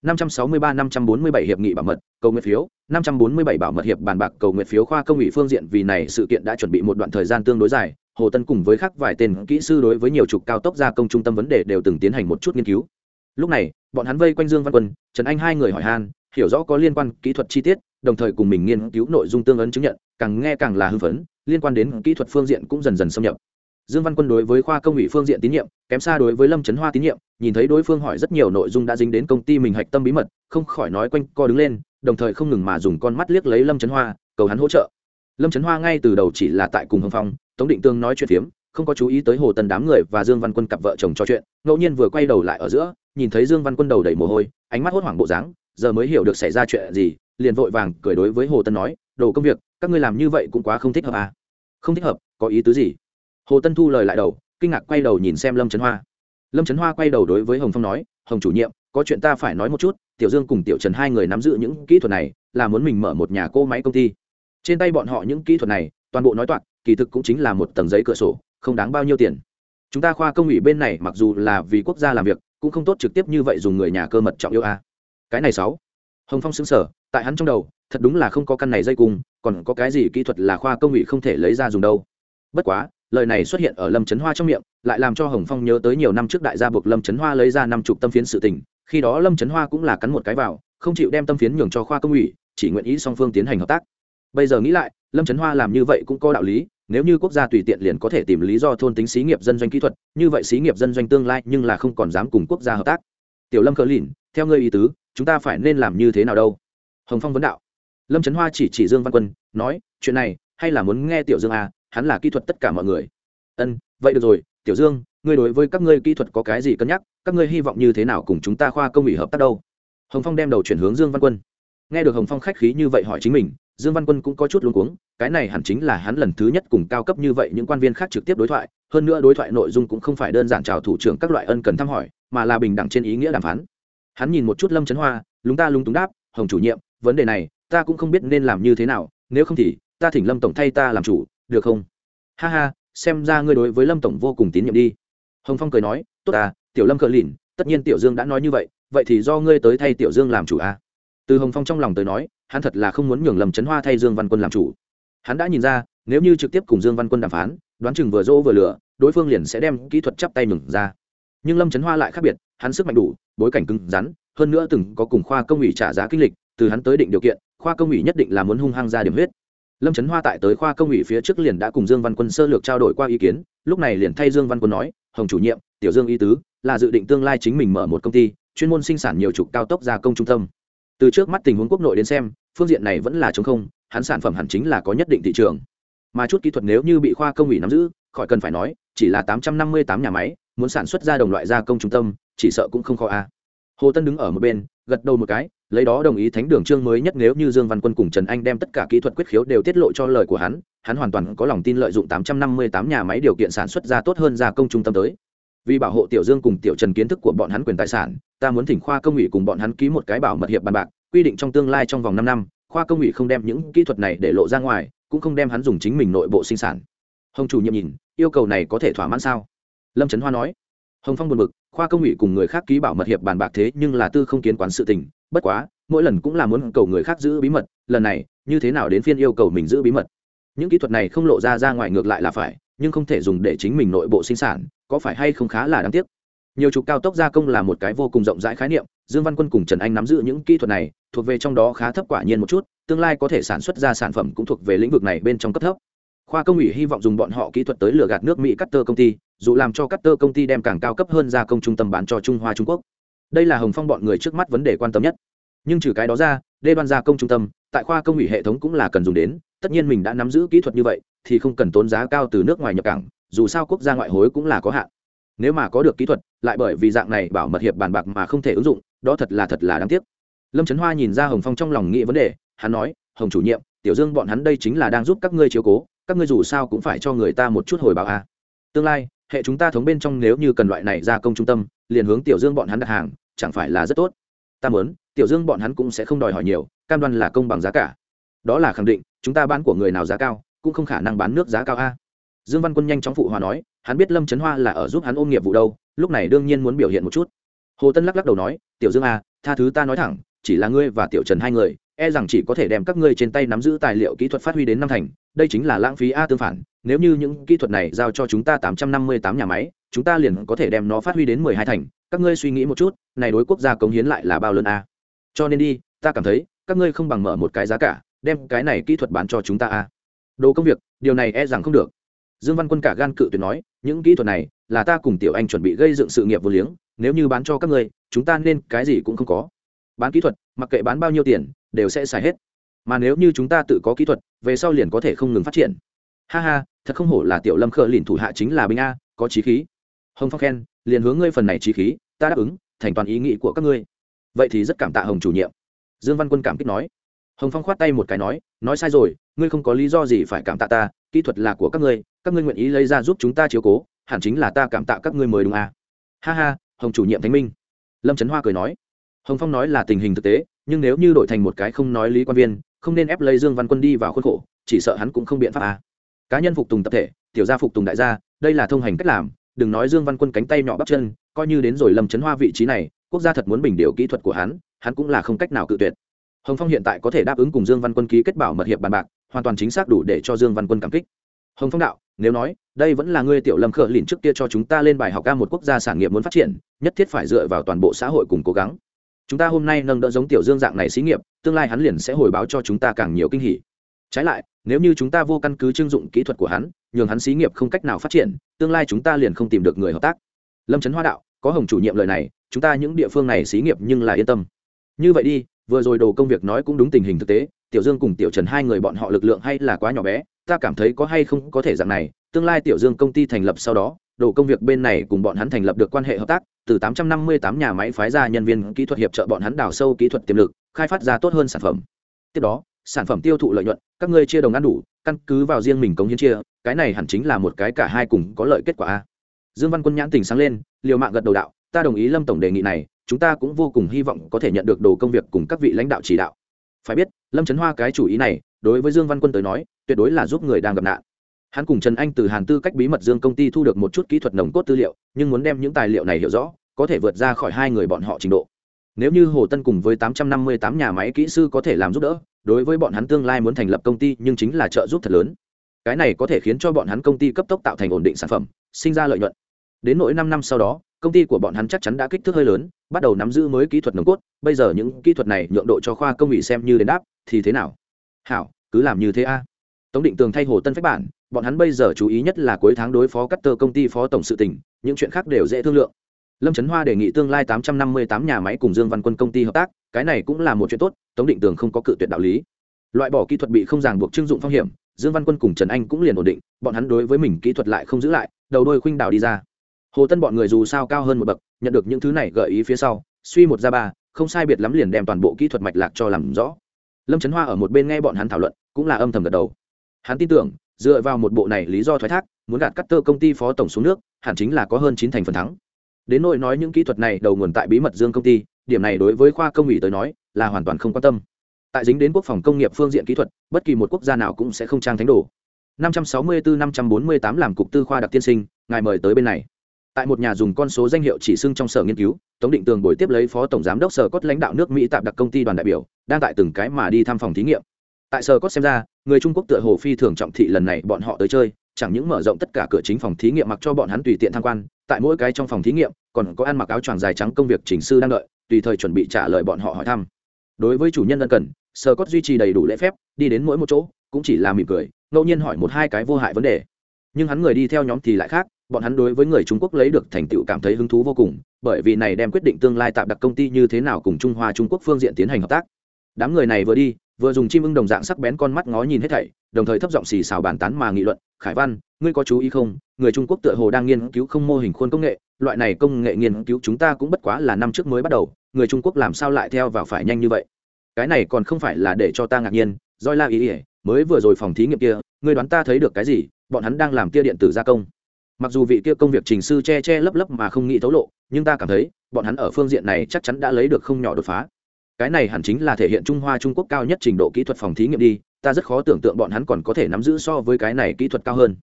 563-547 hiệp nghị bảo mật, cầu nguyện phiếu 547 bảo mật hiệp bàn bạc, cầu nguyện phiếu khoa công ủy phương diện vì này sự kiện đã chuẩn bị một đoạn thời gian tương đối dài, hồ tân cùng với khác vài tên kỹ sư đối với nhiều trục cao tốc gia công trung tâm vấn đề đều từng tiến hành một chút nghiên cứu. Lúc này, bọn hắn vây quanh dương văn quân, trần anh hai người hỏi han, hiểu rõ có liên quan kỹ thuật chi tiết đồng thời cùng mình nghiên cứu nội dung tương ấn chứng nhận, càng nghe càng là hưng phấn, liên quan đến kỹ thuật phương diện cũng dần dần xâm nhập. Dương văn quân đối với khoa công ủy phương diện tín nhiệm, kém xa đối với lâm trấn hoa tín nhiệm, nhìn thấy đối phương hỏi rất nhiều nội dung đã dính đến công ty mình hạch tâm bí mật, không khỏi nói quanh co đứng lên, đồng thời không ngừng mà dùng con mắt liếc lấy lâm trấn hoa, cầu hắn hỗ trợ. Lâm trấn hoa ngay từ đầu chỉ là tại cùng hồng phong, tống định tương nói chuyện phiếm, không có chú ý tới hồ tần đám người và dương văn quân cặp vợ chồng trò chuyện, ngẫu nhiên vừa quay đầu lại ở giữa, nhìn thấy dương văn quân đầu đầy mồ hôi, ánh mắt hốt hoảng bộ dáng, giờ mới hiểu được xảy ra chuyện gì liền vội vàng cười đối với hồ tân nói, đồ công việc, các ngươi làm như vậy cũng quá không thích hợp à? Không thích hợp, có ý tứ gì? Hồ tân thu lời lại đầu, kinh ngạc quay đầu nhìn xem lâm trấn hoa. Lâm trấn hoa quay đầu đối với hồng phong nói, hồng chủ nhiệm, có chuyện ta phải nói một chút, tiểu dương cùng tiểu trần hai người nắm giữ những kỹ thuật này, là muốn mình mở một nhà cô máy công ty. Trên tay bọn họ những kỹ thuật này, toàn bộ nói toạc, kỳ thực cũng chính là một tầng giấy cửa sổ, không đáng bao nhiêu tiền. Chúng ta khoa công ủy bên này mặc dù là vì quốc gia làm việc, cũng không tốt trực tiếp như vậy dùng người nhà cơ mật trọng yêu a à. cái này sáu. Hồng phong xứng sở tại hắn trong đầu, thật đúng là không có căn này dây cung, còn có cái gì kỹ thuật là khoa công ủy không thể lấy ra dùng đâu. Bất quá, lời này xuất hiện ở lâm trấn hoa trong miệng, lại làm cho hồng phong nhớ tới nhiều năm trước đại gia buộc lâm trấn hoa lấy ra năm chục tâm phiến sự tình, khi đó lâm trấn hoa cũng là cắn một cái vào, không chịu đem tâm phiến nhường cho khoa công ủy, chỉ nguyện ý song phương tiến hành hợp tác. Bây giờ nghĩ lại, lâm trấn hoa làm như vậy cũng có đạo lý, nếu như quốc gia tùy tiện liền có thể tìm lý do thôn tính xí nghiệp dân doanh kỹ thuật, như vậy xí nghiệp dân doanh tương lai nhưng là không còn dám cùng quốc gia hợp tác. Tiểu lâm cờ lìn, theo ngươi ý tứ, chúng ta phải nên làm như thế nào đâu? Hồng phong vấn đạo. Lâm trấn hoa chỉ chỉ dương văn quân, nói, chuyện này, hay là muốn nghe tiểu dương à hắn là kỹ thuật tất cả mọi người. Ân, vậy được rồi, tiểu dương, ngươi đối với các ngươi kỹ thuật có cái gì cân nhắc, các ngươi hy vọng như thế nào cùng chúng ta khoa công ủy hợp tác đâu? Hồng phong đem đầu chuyển hướng dương văn quân. Nghe được hồng phong khách khí như vậy hỏi chính mình, dương văn quân cũng có chút luống cuống, cái này hẳn chính là hắn lần thứ nhất cùng cao cấp như vậy những quan viên khác trực tiếp đối thoại, hơn nữa đối thoại nội dung cũng không phải đơn giản chào thủ trưởng các loại ân cần thăm hỏi, mà là bình đẳng trên ý nghĩa đàm phán. Hắn nhìn một chút lâm trấn hoa, lúng ta lúng túng đáp, hồng chủ nhiệm vấn đề này, ta cũng không biết nên làm như thế nào, nếu không thì, ta thỉnh lâm tổng thay ta làm chủ, được không? Ha ha, xem ra ngươi đối với lâm tổng vô cùng tín nhiệm đi. Hồng phong cười nói, tốt à tiểu lâm cờ lìn, tất nhiên tiểu dương đã nói như vậy vậy thì do ngươi tới thay tiểu dương làm chủ à? Từ hồng phong trong lòng tới nói, hắn thật là không muốn nhường lầm trấn hoa thay dương văn quân làm chủ. Hắn đã nhìn ra, nếu như trực tiếp cùng dương văn quân đàm phán, đoán chừng vừa dỗ vừa lửa đối phương liền sẽ đem kỹ thuật chắp tay nhường ra. Nhưng lâm trấn hoa lại khác biệt, hắn sức mạnh đủ, bối cảnh cứng rắn, hơn nữa từng có cùng khoa công ủy trả giá kinh lịch từ hắn tới định điều kiện, khoa công ủy nhất định là muốn hung hăng ra điểm huyết. Lâm trấn hoa tại tới khoa công ủy phía trước liền đã cùng dương văn quân sơ lược trao đổi qua ý kiến, lúc này liền thay dương văn quân nói, hồng chủ nhiệm, tiểu dương y tứ là dự định tương lai chính mình mở một công ty, chuyên môn sinh sản nhiều trục cao tốc gia công trung tâm. Từ trước mắt tình huống quốc nội đến xem, phương diện này vẫn là chống không, hắn sản phẩm hẳn chính là có nhất định thị trường. Mà chút kỹ thuật nếu như bị khoa công ủy nắm giữ, khỏi cần phải nói, chỉ là tám trăm năm mươi tám nhà máy, muốn sản xuất ra đồng loại gia công trung tâm, chỉ sợ cũng không khó a. Hồ tân đứng ở một bên gật đầu một cái, lấy đó đồng ý thánh đường trương mới nhất nếu như dương văn quân cùng trần anh đem tất cả kỹ thuật quyết khiếu đều tiết lộ cho lời của hắn hắn hoàn toàn có lòng tin lợi dụng tám trăm năm mươi tám nhà máy điều kiện sản xuất ra tốt hơn gia công trung tâm tới. Vì bảo hộ tiểu dương cùng tiểu trần kiến thức của bọn hắn quyền tài sản, ta muốn thỉnh khoa công ủy cùng bọn hắn ký một cái bảo mật hiệp bàn bạc, quy định trong tương lai trong vòng năm năm, khoa công ủy không đem những kỹ thuật này để lộ ra ngoài, cũng không đem hắn dùng chính mình nội bộ sinh sản. Hồng chủ nhiệm nhìn, yêu cầu này có thể thỏa mãn sao? Lâm trấn hoa nói. Hồng phong buồn bực khoa công ủy cùng người khác ký bảo mật hiệp bàn bạc thế nhưng là tư không kiến quán sự tình, bất quá, mỗi lần cũng là muốn cầu người khác giữ bí mật, lần này, như thế nào đến phiên yêu cầu mình giữ bí mật. Những kỹ thuật này không lộ ra ra ngoài ngược lại là phải, nhưng không thể dùng để chính mình nội bộ sinh sản, có phải hay không khá là đáng tiếc. Nhiều trục cao tốc gia công là một cái vô cùng rộng rãi khái niệm, dương văn quân cùng trần anh nắm giữ những kỹ thuật này, thuộc về trong đó khá thấp quả nhiên một chút, tương lai có thể sản xuất ra sản phẩm cũng thuộc về lĩnh vực này bên trong cấp thấp khoa công ủy hy vọng dùng bọn họ kỹ thuật tới lừa gạt nước mỹ cắt tơ công ty, dù làm cho cắt tơ công ty đem càng cao cấp hơn gia công trung tâm bán cho trung hoa trung quốc. Đây là hồng phong bọn người trước mắt vấn đề quan tâm nhất. Nhưng trừ cái đó ra, đê đoan gia công trung tâm, tại khoa công ủy hệ thống cũng là cần dùng đến, tất nhiên mình đã nắm giữ kỹ thuật như vậy, thì không cần tốn giá cao từ nước ngoài nhập cảng, dù sao quốc gia ngoại hối cũng là có hạn. Nếu mà có được kỹ thuật, lại bởi vì dạng này bảo mật hiệp bàn bạc mà không thể ứng dụng, đó thật là thật là đáng tiếc. Lâm trấn hoa nhìn ra hồng phong trong lòng nghĩ vấn đề, hắn nói, hồng chủ nhiệm, tiểu dương bọn hắn đây chính là đang giúp các ngươi chiếu cố các ngươi dù sao cũng phải cho người ta một chút hồi báo a à. tương lai, hệ chúng ta thống bên trong nếu như cần loại này gia công trung tâm, liền hướng tiểu dương bọn hắn đặt hàng, chẳng phải là rất tốt. Ta muốn, tiểu dương bọn hắn cũng sẽ không đòi hỏi nhiều, cam đoan là công bằng giá cả. Đó là khẳng định, chúng ta bán của người nào giá cao, cũng không khả năng bán nước giá cao a. Dương văn quân nhanh chóng phụ hòa nói, hắn biết lâm trấn hoa là ở giúp hắn ôm nghiệp vụ đâu, lúc này đương nhiên muốn biểu hiện một chút. Hồ tân lắc lắc đầu nói, tiểu dương a tha thứ ta nói thẳng, chỉ là ngươi và tiểu trần hai người e rằng chỉ có thể đem các ngươi trên tay nắm giữ tài liệu kỹ thuật phát huy đến năm thành đây chính là lãng phí a tương phản, nếu như những kỹ thuật này giao cho chúng ta tám trăm năm mươi tám nhà máy, chúng ta liền có thể đem nó phát huy đến mười hai thành. Các ngươi suy nghĩ một chút, này đối quốc gia cống hiến lại là bao lớn a? Cho nên đi, ta cảm thấy, các ngươi không bằng mở một cái giá cả, đem cái này kỹ thuật bán cho chúng ta a. Đồ công việc, điều này e rằng không được. Dương văn quân cả gan cự tuyệt nói, những kỹ thuật này là ta cùng tiểu anh chuẩn bị gây dựng sự nghiệp vô liếng, nếu như bán cho các ngươi, chúng ta nên cái gì cũng không có. Bán kỹ thuật, mặc kệ bán bao nhiêu tiền, đều sẽ xài hết mà nếu như chúng ta tự có kỹ thuật, về sau liền có thể không ngừng phát triển. Ha ha, thật không hổ là tiểu lâm khờ lìn thủ hạ chính là binh a, có trí khí. Hồng phong khen, liền hướng ngươi phần này trí khí, ta đáp ứng, thành toàn ý nghĩ của các ngươi. Vậy thì rất cảm tạ hồng chủ nhiệm. Dương văn quân cảm kích nói. Hồng phong khoát tay một cái nói nói sai rồi, ngươi không có lý do gì phải cảm tạ ta, kỹ thuật là của các ngươi các ngươi nguyện ý lấy ra giúp chúng ta chiếu cố, hẳn chính là ta cảm tạ các ngươi mời đúng à. ha ha, hồng chủ nhiệm thánh minh. Lâm trấn hoa cười nói. Hồng phong nói là tình hình thực tế, nhưng nếu như đổi thành một cái không nói lý quan viên không nên ép lấy dương văn quân đi vào khuôn khổ, chỉ sợ hắn cũng không biện pháp à. cá nhân phục tùng tập thể, tiểu gia phục tùng đại gia, đây là thông hành cách làm, đừng nói dương văn quân cánh tay nhỏ bắp chân, coi như đến rồi lâm trấn hoa vị trí này, quốc gia thật muốn bình điều kỹ thuật của hắn hắn cũng là không cách nào cự tuyệt. Hồng phong hiện tại có thể đáp ứng cùng dương văn quân ký kết bảo mật hiệp bàn bạc, hoàn toàn chính xác đủ để cho dương văn quân cảm kích. Hồng phong đạo, nếu nói, đây vẫn là ngươi tiểu lâm khở lìn trước kia cho chúng ta lên bài học ca một quốc gia sản nghiệp muốn phát triển, nhất thiết phải dựa vào toàn bộ xã hội cùng cố gắng. Chúng ta hôm nay nâng đỡ giống tiểu dương dạng này xí nghiệp tương lai hắn liền sẽ hồi báo cho chúng ta càng nhiều kinh hỉ. Trái lại, nếu như chúng ta vô căn cứ trưng dụng kỹ thuật của hắn, nhường hắn xí nghiệp không cách nào phát triển, tương lai chúng ta liền không tìm được người hợp tác. Lâm trấn hoa đạo, có hồng chủ nhiệm lời này, chúng ta những địa phương này xí nghiệp nhưng là yên tâm. Như vậy đi, vừa rồi đồ công việc nói cũng đúng tình hình thực tế, tiểu dương cùng tiểu trần hai người bọn họ lực lượng hay là quá nhỏ bé, ta cảm thấy có hay không có thể dạng này, tương lai tiểu dương công ty thành lập sau đó, đồ công việc bên này cùng bọn hắn thành lập được quan hệ hợp tác, từ 858 nhà máy phái ra nhân viên kỹ thuật hiệp trợ bọn hắn đào sâu kỹ thuật tiềm lực khai phát ra tốt hơn sản phẩm. Tiếp đó, sản phẩm tiêu thụ lợi nhuận, các ngươi chia đồng ăn đủ, căn cứ vào riêng mình cống hiến chia, cái này hẳn chính là một cái cả hai cùng có lợi kết quả a. Dương văn quân nhãn tình sáng lên, liều mạng gật đầu đạo, ta đồng ý lâm tổng đề nghị này, chúng ta cũng vô cùng hy vọng có thể nhận được đồ công việc cùng các vị lãnh đạo chỉ đạo. Phải biết, lâm trấn hoa cái chủ ý này, đối với dương văn quân tới nói, tuyệt đối là giúp người đang gặp nạn. Hắn cùng trần anh từ hàn tư cách bí mật dương công ty thu được một chút kỹ thuật nồng cốt tư liệu, nhưng muốn đem những tài liệu này hiểu rõ, có thể vượt ra khỏi hai người bọn họ trình độ nếu như hồ tân cùng với tám trăm năm mươi tám nhà máy kỹ sư có thể làm giúp đỡ, đối với bọn hắn tương lai muốn thành lập công ty nhưng chính là trợ giúp thật lớn. Cái này có thể khiến cho bọn hắn công ty cấp tốc tạo thành ổn định sản phẩm, sinh ra lợi nhuận. Đến nỗi năm năm sau đó, công ty của bọn hắn chắc chắn đã kích thước hơi lớn, bắt đầu nắm giữ mới kỹ thuật nồng cốt. Bây giờ những kỹ thuật này nhượng độ cho khoa công ủy xem như đền đáp, thì thế nào? Hảo, cứ làm như thế a. Tống định tường thay hồ tân phách bản, bọn hắn bây giờ chú ý nhất là cuối tháng đối phó cắt tơ công ty phó tổng sự tỉnh những chuyện khác đều dễ thương lượng lâm trấn hoa đề nghị tương lai tám trăm năm mươi tám nhà máy cùng dương văn quân công ty hợp tác, cái này cũng là một chuyện tốt, tống định tường không có cự tuyệt đạo lý. Loại bỏ kỹ thuật bị không ràng buộc trưng dụng phong hiểm, dương văn quân cùng trần anh cũng liền ổn định, bọn hắn đối với mình kỹ thuật lại không giữ lại, đầu đôi khuynh đảo đi ra. Hồ tân bọn người dù sao cao hơn một bậc, nhận được những thứ này gợi ý phía sau, suy một ra ba, không sai biệt lắm liền đem toàn bộ kỹ thuật mạch lạc cho làm rõ. Lâm trấn hoa ở một bên nghe bọn hắn thảo luận, cũng là âm thầm gật đầu. Hắn tin tưởng, dựa vào một bộ này lý do thoái thác, muốn gạt cắt tơ công ty phó tổng xuống nước, hẳn chính là có hơn chín thành phần thắng đến nỗi nói những kỹ thuật này đầu nguồn tại bí mật dương công ty, điểm này đối với khoa công ủy tới nói là hoàn toàn không quan tâm. Tại dính đến quốc phòng công nghiệp phương diện kỹ thuật, bất kỳ một quốc gia nào cũng sẽ không trang thánh đồ. 564-548 làm cục tư khoa đặc tiên sinh, ngài mời tới bên này. Tại một nhà dùng con số danh hiệu chỉ xưng trong sở nghiên cứu, tống định tường buổi tiếp lấy phó tổng giám đốc sở cốt lãnh đạo nước mỹ tạm đặc công ty đoàn đại biểu, đang tại từng cái mà đi thăm phòng thí nghiệm. Tại sở cốt xem ra, người trung quốc tựa hồ phi thường trọng thị lần này bọn họ tới chơi, chẳng những mở rộng tất cả cửa chính phòng thí nghiệm mặc cho bọn hắn tùy tiện tham quan tại mỗi cái trong phòng thí nghiệm, còn có ăn mặc áo choàng dài trắng công việc chỉnh sư đang đợi, tùy thời chuẩn bị trả lời bọn họ hỏi thăm. Đối với chủ nhân ân cần sơ cốt duy trì đầy đủ lễ phép, đi đến mỗi một chỗ, cũng chỉ là mỉm cười, ngẫu nhiên hỏi một hai cái vô hại vấn đề. Nhưng hắn người đi theo nhóm thì lại khác, bọn hắn đối với người trung quốc lấy được thành tựu cảm thấy hứng thú vô cùng, bởi vì này đem quyết định tương lai tạm đặc công ty như thế nào cùng trung hoa trung quốc phương diện tiến hành hợp tác đám người này vừa đi, vừa dùng chim ưng đồng dạng sắc bén con mắt ngó nhìn hết thảy, đồng thời thấp giọng xì xào bàn tán mà nghị luận, khải văn, ngươi có chú ý không? Người trung quốc tựa hồ đang nghiên cứu không mô hình khuôn công nghệ, loại này công nghệ nghiên cứu chúng ta cũng bất quá là năm trước mới bắt đầu, người trung quốc làm sao lại theo vào phải nhanh như vậy? Cái này còn không phải là để cho ta ngạc nhiên doi la ý ỉa mới vừa rồi phòng thí nghiệm kia, ngươi đoán ta thấy được cái gì? Bọn hắn đang làm tia điện tử gia công. Mặc dù vị kia công việc trình sư che che lấp lấp mà không nghĩ thấu lộ, nhưng ta cảm thấy, bọn hắn ở phương diện này chắc chắn đã lấy được không nhỏ đột phá cái này hẳn chính là thể hiện trung hoa trung quốc cao nhất trình độ kỹ thuật phòng thí nghiệm đi, ta rất khó tưởng tượng bọn hắn còn có thể nắm giữ so với cái này kỹ thuật cao hơn.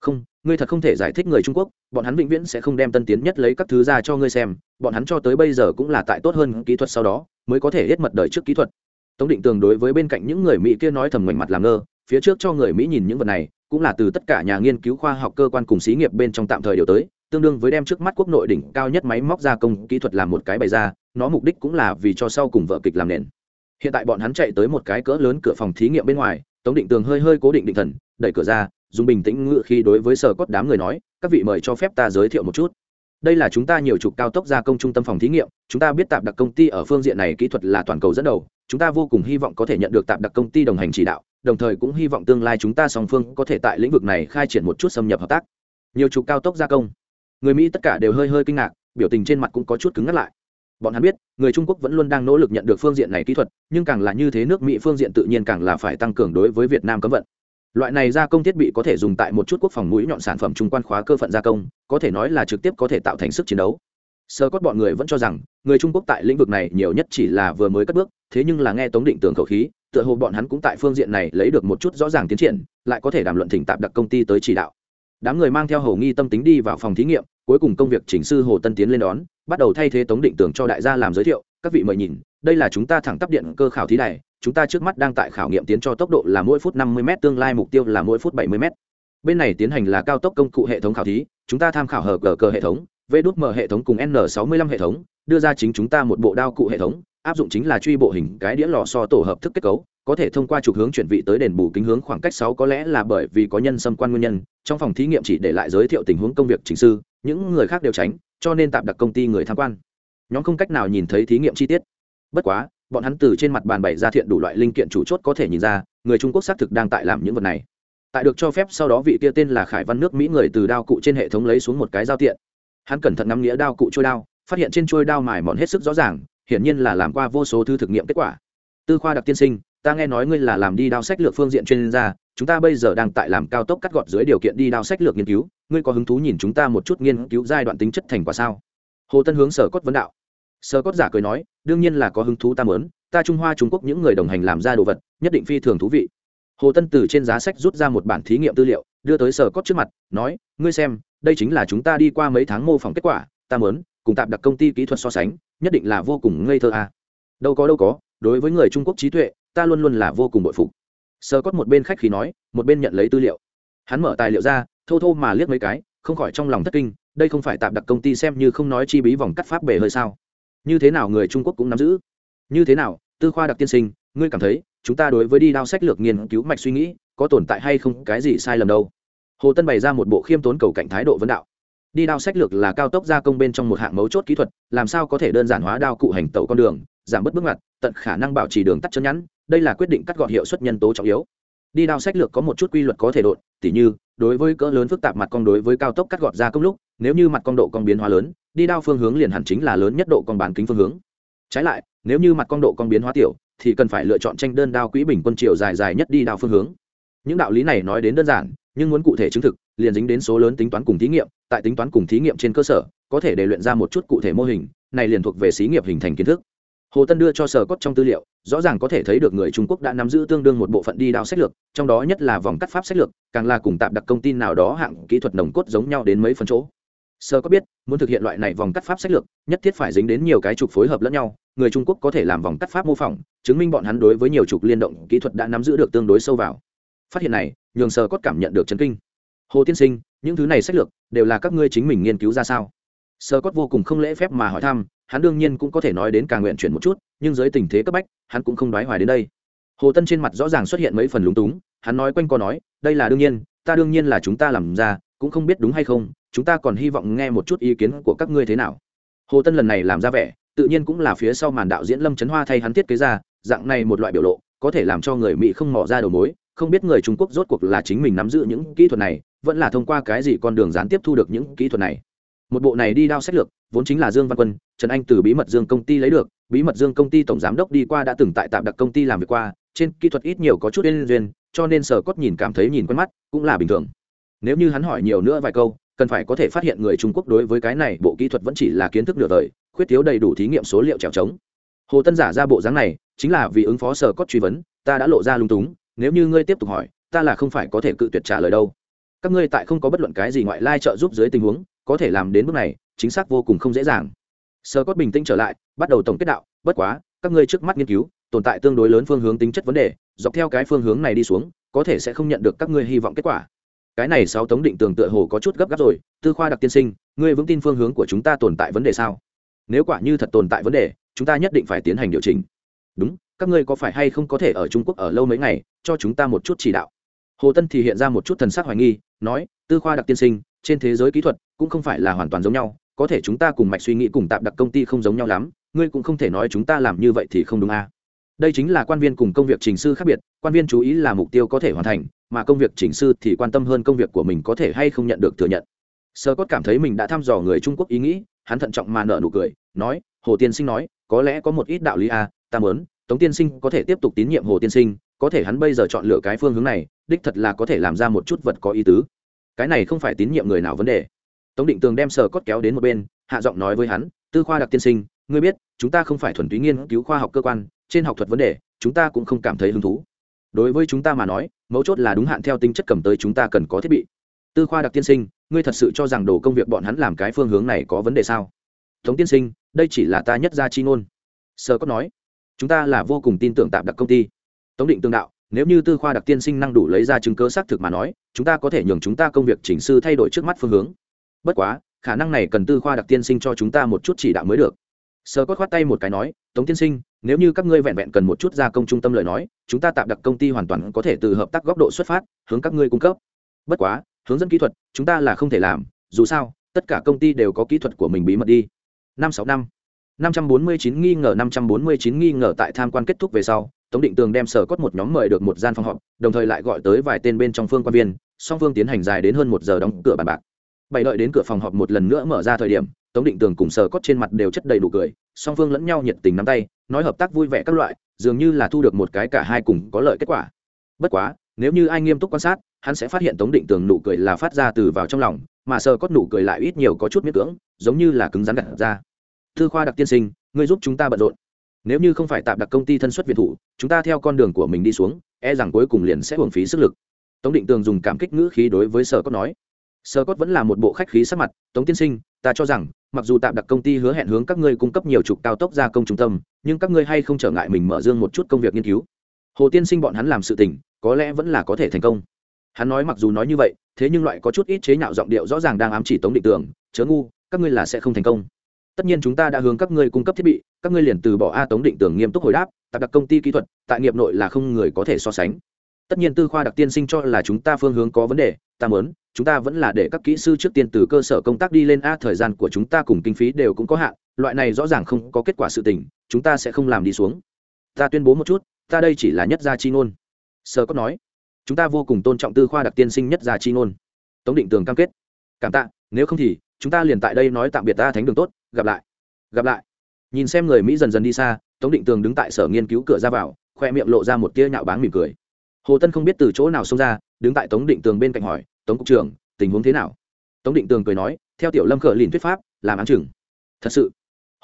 Không, ngươi thật không thể giải thích người trung quốc, bọn hắn vĩnh viễn sẽ không đem tân tiến nhất lấy các thứ ra cho ngươi xem, bọn hắn cho tới bây giờ cũng là tại tốt hơn kỹ thuật sau đó, mới có thể hết mật đời trước kỹ thuật. Tống định tường đối với bên cạnh những người mỹ kia nói thầm ngoảnh mặt làm ngơ, phía trước cho người mỹ nhìn những vật này, cũng là từ tất cả nhà nghiên cứu khoa học cơ quan cùng xí nghiệp bên trong tạm thời điều tới, tương đương với đem trước mắt quốc nội đỉnh cao nhất máy móc gia công kỹ thuật làm một cái bày ra nó mục đích cũng là vì cho sau cùng vợ kịch làm nền. Hiện tại bọn hắn chạy tới một cái cỡ lớn cửa phòng thí nghiệm bên ngoài, tống định tường hơi hơi cố định định thần, đẩy cửa ra, dùng bình tĩnh ngự khi đối với sở cốt đám người nói, các vị mời cho phép ta giới thiệu một chút. Đây là chúng ta nhiều trục cao tốc gia công trung tâm phòng thí nghiệm, chúng ta biết tạp đặc công ty ở phương diện này kỹ thuật là toàn cầu dẫn đầu, chúng ta vô cùng hy vọng có thể nhận được tạp đặc công ty đồng hành chỉ đạo, đồng thời cũng hy vọng tương lai chúng ta song phương có thể tại lĩnh vực này khai triển một chút xâm nhập hợp tác. Nhiều trục cao tốc gia công. Người mỹ tất cả đều hơi hơi kinh ngạc, biểu tình trên mặt cũng có chút cứng ngắt lại bọn hắn biết, người trung quốc vẫn luôn đang nỗ lực nhận được phương diện này kỹ thuật, nhưng càng là như thế nước mỹ phương diện tự nhiên càng là phải tăng cường đối với việt nam cấm vận. Loại này gia công thiết bị có thể dùng tại một chút quốc phòng mũi nhọn sản phẩm trung quan khóa cơ phận gia công, có thể nói là trực tiếp có thể tạo thành sức chiến đấu. Sơ cốt bọn người vẫn cho rằng, người trung quốc tại lĩnh vực này nhiều nhất chỉ là vừa mới cất bước, thế nhưng là nghe tống định tưởng khẩu khí, tựa hồ bọn hắn cũng tại phương diện này lấy được một chút rõ ràng tiến triển, lại có thể đàm luận thỉnh tạp đặc công ty tới chỉ đạo. Đám người mang theo hầu nghi tâm tính đi vào phòng thí nghiệm, cuối cùng công việc chỉnh sư hồ tân tiến lên đón bắt đầu thay thế tống định tưởng cho đại gia làm giới thiệu, các vị mời nhìn, đây là chúng ta thẳng tắp điện cơ khảo thí này chúng ta trước mắt đang tại khảo nghiệm tiến cho tốc độ là mỗi phút 50 m tương lai mục tiêu là mỗi phút 70 m bên này tiến hành là cao tốc công cụ hệ thống khảo thí, chúng ta tham khảo hờ cờ cờ hệ thống v đút m hệ thống cùng n 65 hệ thống, đưa ra chính chúng ta một bộ đao cụ hệ thống, áp dụng chính là truy bộ hình cái đĩa lò so tổ hợp thức kết cấu, có thể thông qua trục hướng chuyển vị tới đền bù kính hướng khoảng cách sáu có lẽ là bởi vì có nhân xâm quan nguyên nhân, trong phòng thí nghiệm chỉ để lại giới thiệu tình huống công việc chính sư, những người khác đều tránh cho nên tạm đặt công ty người tham quan. Nhóm không cách nào nhìn thấy thí nghiệm chi tiết. Bất quá, bọn hắn từ trên mặt bàn bày ra thiện đủ loại linh kiện chủ chốt có thể nhìn ra, người trung quốc xác thực đang tại làm những vật này. Tại được cho phép sau đó vị kia tên là khải văn nước mỹ người từ đao cụ trên hệ thống lấy xuống một cái giao tiện. Hắn cẩn thận nắm nghĩa đao cụ trôi đao, phát hiện trên trôi đao mài mòn hết sức rõ ràng, hiển nhiên là làm qua vô số thư thực nghiệm kết quả. Tư khoa đặc tiên sinh ta nghe nói ngươi là làm đi đao sách lược phương diện chuyên gia, chúng ta bây giờ đang tại làm cao tốc cắt gọt dưới điều kiện đi đao sách lược nghiên cứu, ngươi có hứng thú nhìn chúng ta một chút nghiên cứu giai đoạn tính chất thành quả sao? Hồ tân hướng sở cốt vấn đạo. Sở cốt giả cười nói, đương nhiên là có hứng thú ta mớn ta trung hoa, trung quốc những người đồng hành làm ra đồ vật, nhất định phi thường thú vị. Hồ tân từ trên giá sách rút ra một bản thí nghiệm tư liệu, đưa tới sở cốt trước mặt, nói, ngươi xem, đây chính là chúng ta đi qua mấy tháng mô phỏng kết quả, ta mớn cùng tạm đặc công ty kỹ thuật so sánh, nhất định là vô cùng ngây thơ à. đâu có đâu có, đối với người trung quốc trí tuệ ta luôn luôn là vô cùng bội phục. Sơ cót một bên khách khí nói, một bên nhận lấy tư liệu. Hắn mở tài liệu ra, thô thô mà liếc mấy cái, không khỏi trong lòng thất kinh, đây không phải tạm đặc công ty xem như không nói chi bí vòng cắt pháp bể hơi sao? Như thế nào người trung quốc cũng nắm giữ? Như thế nào, tư khoa đặc tiên sinh, ngươi cảm thấy, chúng ta đối với đi đao sách lược nghiên cứu mạch suy nghĩ, có tồn tại hay không, cái gì sai lầm đâu? Hồ tân bày ra một bộ khiêm tốn cầu cạnh thái độ vấn đạo. Đi đao sách lược là cao tốc gia công bên trong một hạng mấu chốt kỹ thuật, làm sao có thể đơn giản hóa đao cụ hành tẩu con đường giảm bớt bước ngoặt, tận khả năng bảo trì đường tắt chân nhắn đây là quyết định cắt gọn hiệu suất nhân tố trọng yếu. Đi đao sách lược có một chút quy luật có thể đột, tỉ như, đối với cỡ lớn phức tạp mặt cong đối với cao tốc cắt gọt ra công lúc, nếu như mặt cong độ cong biến hóa lớn, đi đao phương hướng liền hẳn chính là lớn nhất độ cong bán kính phương hướng. Trái lại, nếu như mặt cong độ cong biến hóa tiểu, thì cần phải lựa chọn tranh đơn đao quỹ bình quân chiều dài dài nhất đi đao phương hướng. Những đạo lý này nói đến đơn giản, nhưng muốn cụ thể chứng thực, liền dính đến số lớn tính toán cùng thí nghiệm, tại tính toán cùng thí nghiệm trên cơ sở, có thể để luyện ra một chút cụ thể mô hình, này liền thuộc về xí nghiệp hình thành kiến thức hồ tân đưa cho sở cốt trong tư liệu, rõ ràng có thể thấy được người trung quốc đã nắm giữ tương đương một bộ phận đi đao sách lược, trong đó nhất là vòng cắt pháp sách lược, càng là cùng tạm đặc công tin nào đó hạng kỹ thuật nồng cốt giống nhau đến mấy phần chỗ. Sơ có biết, muốn thực hiện loại này vòng cắt pháp sách lược, nhất thiết phải dính đến nhiều cái trục phối hợp lẫn nhau, người trung quốc có thể làm vòng cắt pháp mô phỏng, chứng minh bọn hắn đối với nhiều trục liên động kỹ thuật đã nắm giữ được tương đối sâu vào. Phát hiện này, nhường sơ cốt cảm nhận được chấn kinh. Hồ tiên sinh, những thứ này sách lược đều là các ngươi chính mình nghiên cứu ra sao? Sơ cốt vô cùng không lễ phép mà hỏi thăm, hắn đương nhiên cũng có thể nói đến càng nguyện chuyển một chút, nhưng dưới tình thế cấp bách, hắn cũng không đoái hoài đến đây. Hồ tân trên mặt rõ ràng xuất hiện mấy phần lúng túng, hắn nói quanh co nói, đây là đương nhiên, ta đương nhiên là chúng ta làm ra, cũng không biết đúng hay không, chúng ta còn hy vọng nghe một chút ý kiến của các ngươi thế nào. Hồ tân lần này làm ra vẻ, tự nhiên cũng là phía sau màn đạo diễn lâm trấn hoa thay hắn thiết kế ra, dạng này một loại biểu lộ, có thể làm cho người mỹ không mỏ ra đầu mối, không biết người trung quốc rốt cuộc là chính mình nắm giữ những kỹ thuật này, vẫn là thông qua cái gì con đường gián tiếp thu được những kỹ thuật này một bộ này đi đao sách lược, vốn chính là dương văn quân, trần anh từ bí mật dương công ty lấy được, bí mật dương công ty tổng giám đốc đi qua đã từng tại tạm đặc công ty làm việc qua, trên kỹ thuật ít nhiều có chút liên duyên, cho nên sở cốt nhìn cảm thấy nhìn quen mắt cũng là bình thường. Nếu như hắn hỏi nhiều nữa vài câu, cần phải có thể phát hiện người trung quốc đối với cái này bộ kỹ thuật vẫn chỉ là kiến thức nửa đời, khuyết thiếu đầy đủ thí nghiệm số liệu trèo trống. Hồ tân giả ra bộ dáng này, chính là vì ứng phó sở cốt truy vấn, ta đã lộ ra lung túng, nếu như ngươi tiếp tục hỏi, ta là không phải có thể cự tuyệt trả lời đâu. Các ngươi tại không có bất luận cái gì ngoại lai trợ giúp dưới tình huống có thể làm đến bước này, chính xác vô cùng không dễ dàng. Sơ cốt bình tĩnh trở lại, bắt đầu tổng kết đạo, bất quá, các ngươi trước mắt nghiên cứu, tồn tại tương đối lớn phương hướng tính chất vấn đề, dọc theo cái phương hướng này đi xuống, có thể sẽ không nhận được các ngươi hy vọng kết quả. Cái này sáu tống định tường tựa hồ có chút gấp gáp rồi, tư khoa đặc tiên sinh, ngươi vững tin phương hướng của chúng ta tồn tại vấn đề sao? Nếu quả như thật tồn tại vấn đề, chúng ta nhất định phải tiến hành điều chỉnh. Đúng, các ngươi có phải hay không có thể ở trung quốc ở lâu mấy ngày, cho chúng ta một chút chỉ đạo? Hồ tân thì hiện ra một chút thần sắc hoài nghi nói tư khoa đặc tiên sinh trên thế giới kỹ thuật cũng không phải là hoàn toàn giống nhau có thể chúng ta cùng mạch suy nghĩ cùng tạm đặc công ty không giống nhau lắm ngươi cũng không thể nói chúng ta làm như vậy thì không đúng à. đây chính là quan viên cùng công việc trình sư khác biệt quan viên chú ý là mục tiêu có thể hoàn thành mà công việc trình sư thì quan tâm hơn công việc của mình có thể hay không nhận được thừa nhận sơ cốt cảm thấy mình đã thăm dò người trung quốc ý nghĩ hắn thận trọng mà nở nụ cười nói hồ tiên sinh nói có lẽ có một ít đạo lý à, ta muốn tống tiên sinh có thể tiếp tục tín nhiệm hồ tiên sinh có thể hắn bây giờ chọn lựa cái phương hướng này đích thật là có thể làm ra một chút vật có ý tứ. Cái này không phải tín nhiệm người nào vấn đề. Tống định tường đem sờ cốt kéo đến một bên, hạ giọng nói với hắn, tư khoa đặc tiên sinh, ngươi biết, chúng ta không phải thuần túy nghiên cứu khoa học cơ quan, trên học thuật vấn đề, chúng ta cũng không cảm thấy hứng thú. Đối với chúng ta mà nói, mấu chốt là đúng hạn theo tính chất cầm tới chúng ta cần có thiết bị. Tư khoa đặc tiên sinh, ngươi thật sự cho rằng đồ công việc bọn hắn làm cái phương hướng này có vấn đề sao? Tống tiên sinh, đây chỉ là ta nhất ra chi ngôn. Sơ có nói, chúng ta là vô cùng tin tưởng tạm đặc công ty. Tống định tương đạo nếu như tư khoa đặc tiên sinh năng đủ lấy ra chứng cớ xác thực mà nói, chúng ta có thể nhường chúng ta công việc chỉnh sư thay đổi trước mắt phương hướng. Bất quá, khả năng này cần tư khoa đặc tiên sinh cho chúng ta một chút chỉ đạo mới được. Sơ cốt khoát tay một cái nói, tống tiên sinh, nếu như các ngươi vẹn vẹn cần một chút gia công trung tâm lời nói, chúng ta tạm đặc công ty hoàn toàn có thể từ hợp tác góc độ xuất phát, hướng các ngươi cung cấp. Bất quá, hướng dẫn kỹ thuật, chúng ta là không thể làm, dù sao, tất cả công ty đều có kỹ thuật của mình bí mật đi. Năm sáu năm. Năm trăm bốn mươi chín nghi ngờ, năm trăm bốn mươi chín nghi ngờ tại tham quan kết thúc về sau tống định tường đem sở cốt một nhóm mời được một gian phòng họp, đồng thời lại gọi tới vài tên bên trong phương quan viên, song phương tiến hành dài đến hơn một giờ đóng cửa bàn bạc. Bảy đợi đến cửa phòng họp một lần nữa mở ra thời điểm, tống định tường cùng sở cốt trên mặt đều chất đầy đủ cười, song phương lẫn nhau nhiệt tình nắm tay, nói hợp tác vui vẻ các loại, dường như là thu được một cái cả hai cùng có lợi kết quả. Bất quá, nếu như ai nghiêm túc quan sát, hắn sẽ phát hiện tống định tường nụ cười là phát ra từ vào trong lòng, mà sở cốt nụ cười lại ít nhiều có chút miết cưỡng, giống như là cứng rắn gặt ra. Thư khoa đặc tiên sinh, ngươi giúp chúng ta bận rộn nếu như không phải tạm đặc công ty thân xuất việt thủ, chúng ta theo con đường của mình đi xuống e rằng cuối cùng liền sẽ hưởng phí sức lực. Tống định tường dùng cảm kích ngữ khí đối với sở cốt nói. Sở cốt vẫn là một bộ khách khí sắc mặt, tống tiên sinh, ta cho rằng, mặc dù tạm đặc công ty hứa hẹn hướng các ngươi cung cấp nhiều trục cao tốc gia công trung tâm, nhưng các ngươi hay không trở ngại mình mở dương một chút công việc nghiên cứu? Hồ tiên sinh bọn hắn làm sự tình, có lẽ vẫn là có thể thành công. Hắn nói mặc dù nói như vậy, thế nhưng loại có chút ít chế nhạo giọng điệu rõ ràng đang ám chỉ tống định tường, chớ ngu, các ngươi là sẽ không thành công tất nhiên chúng ta đã hướng các ngươi cung cấp thiết bị, các ngươi liền từ bỏ a tống định tưởng nghiêm túc hồi đáp, tạp đặc công ty kỹ thuật, tại nghiệp nội là không người có thể so sánh. Tất nhiên tư khoa đặc tiên sinh cho là chúng ta phương hướng có vấn đề, ta muốn, chúng ta vẫn là để các kỹ sư trước tiên từ cơ sở công tác đi lên a, thời gian của chúng ta cùng kinh phí đều cũng có hạn, loại này rõ ràng không có kết quả sự tình, chúng ta sẽ không làm đi xuống. Ta tuyên bố một chút, ta đây chỉ là nhất gia chi ngôn. Sơ có nói, chúng ta vô cùng tôn trọng tư khoa đặc tiên sinh nhất gia chi ngôn. Tống định tường cam kết. Cảm tạ, nếu không thì chúng ta liền tại đây nói tạm biệt ta thánh đường tốt, gặp lại gặp lại. Nhìn xem người mỹ dần dần đi xa, tống định tường đứng tại sở nghiên cứu cửa ra vào, khoe miệng lộ ra một tia nhạo báng mỉm cười. Hồ tân không biết từ chỗ nào xông ra, đứng tại tống định tường bên cạnh hỏi, tống cục trưởng, tình huống thế nào? Tống định tường cười nói, theo tiểu lâm khở liền thuyết pháp, làm án chừng. Thật sự?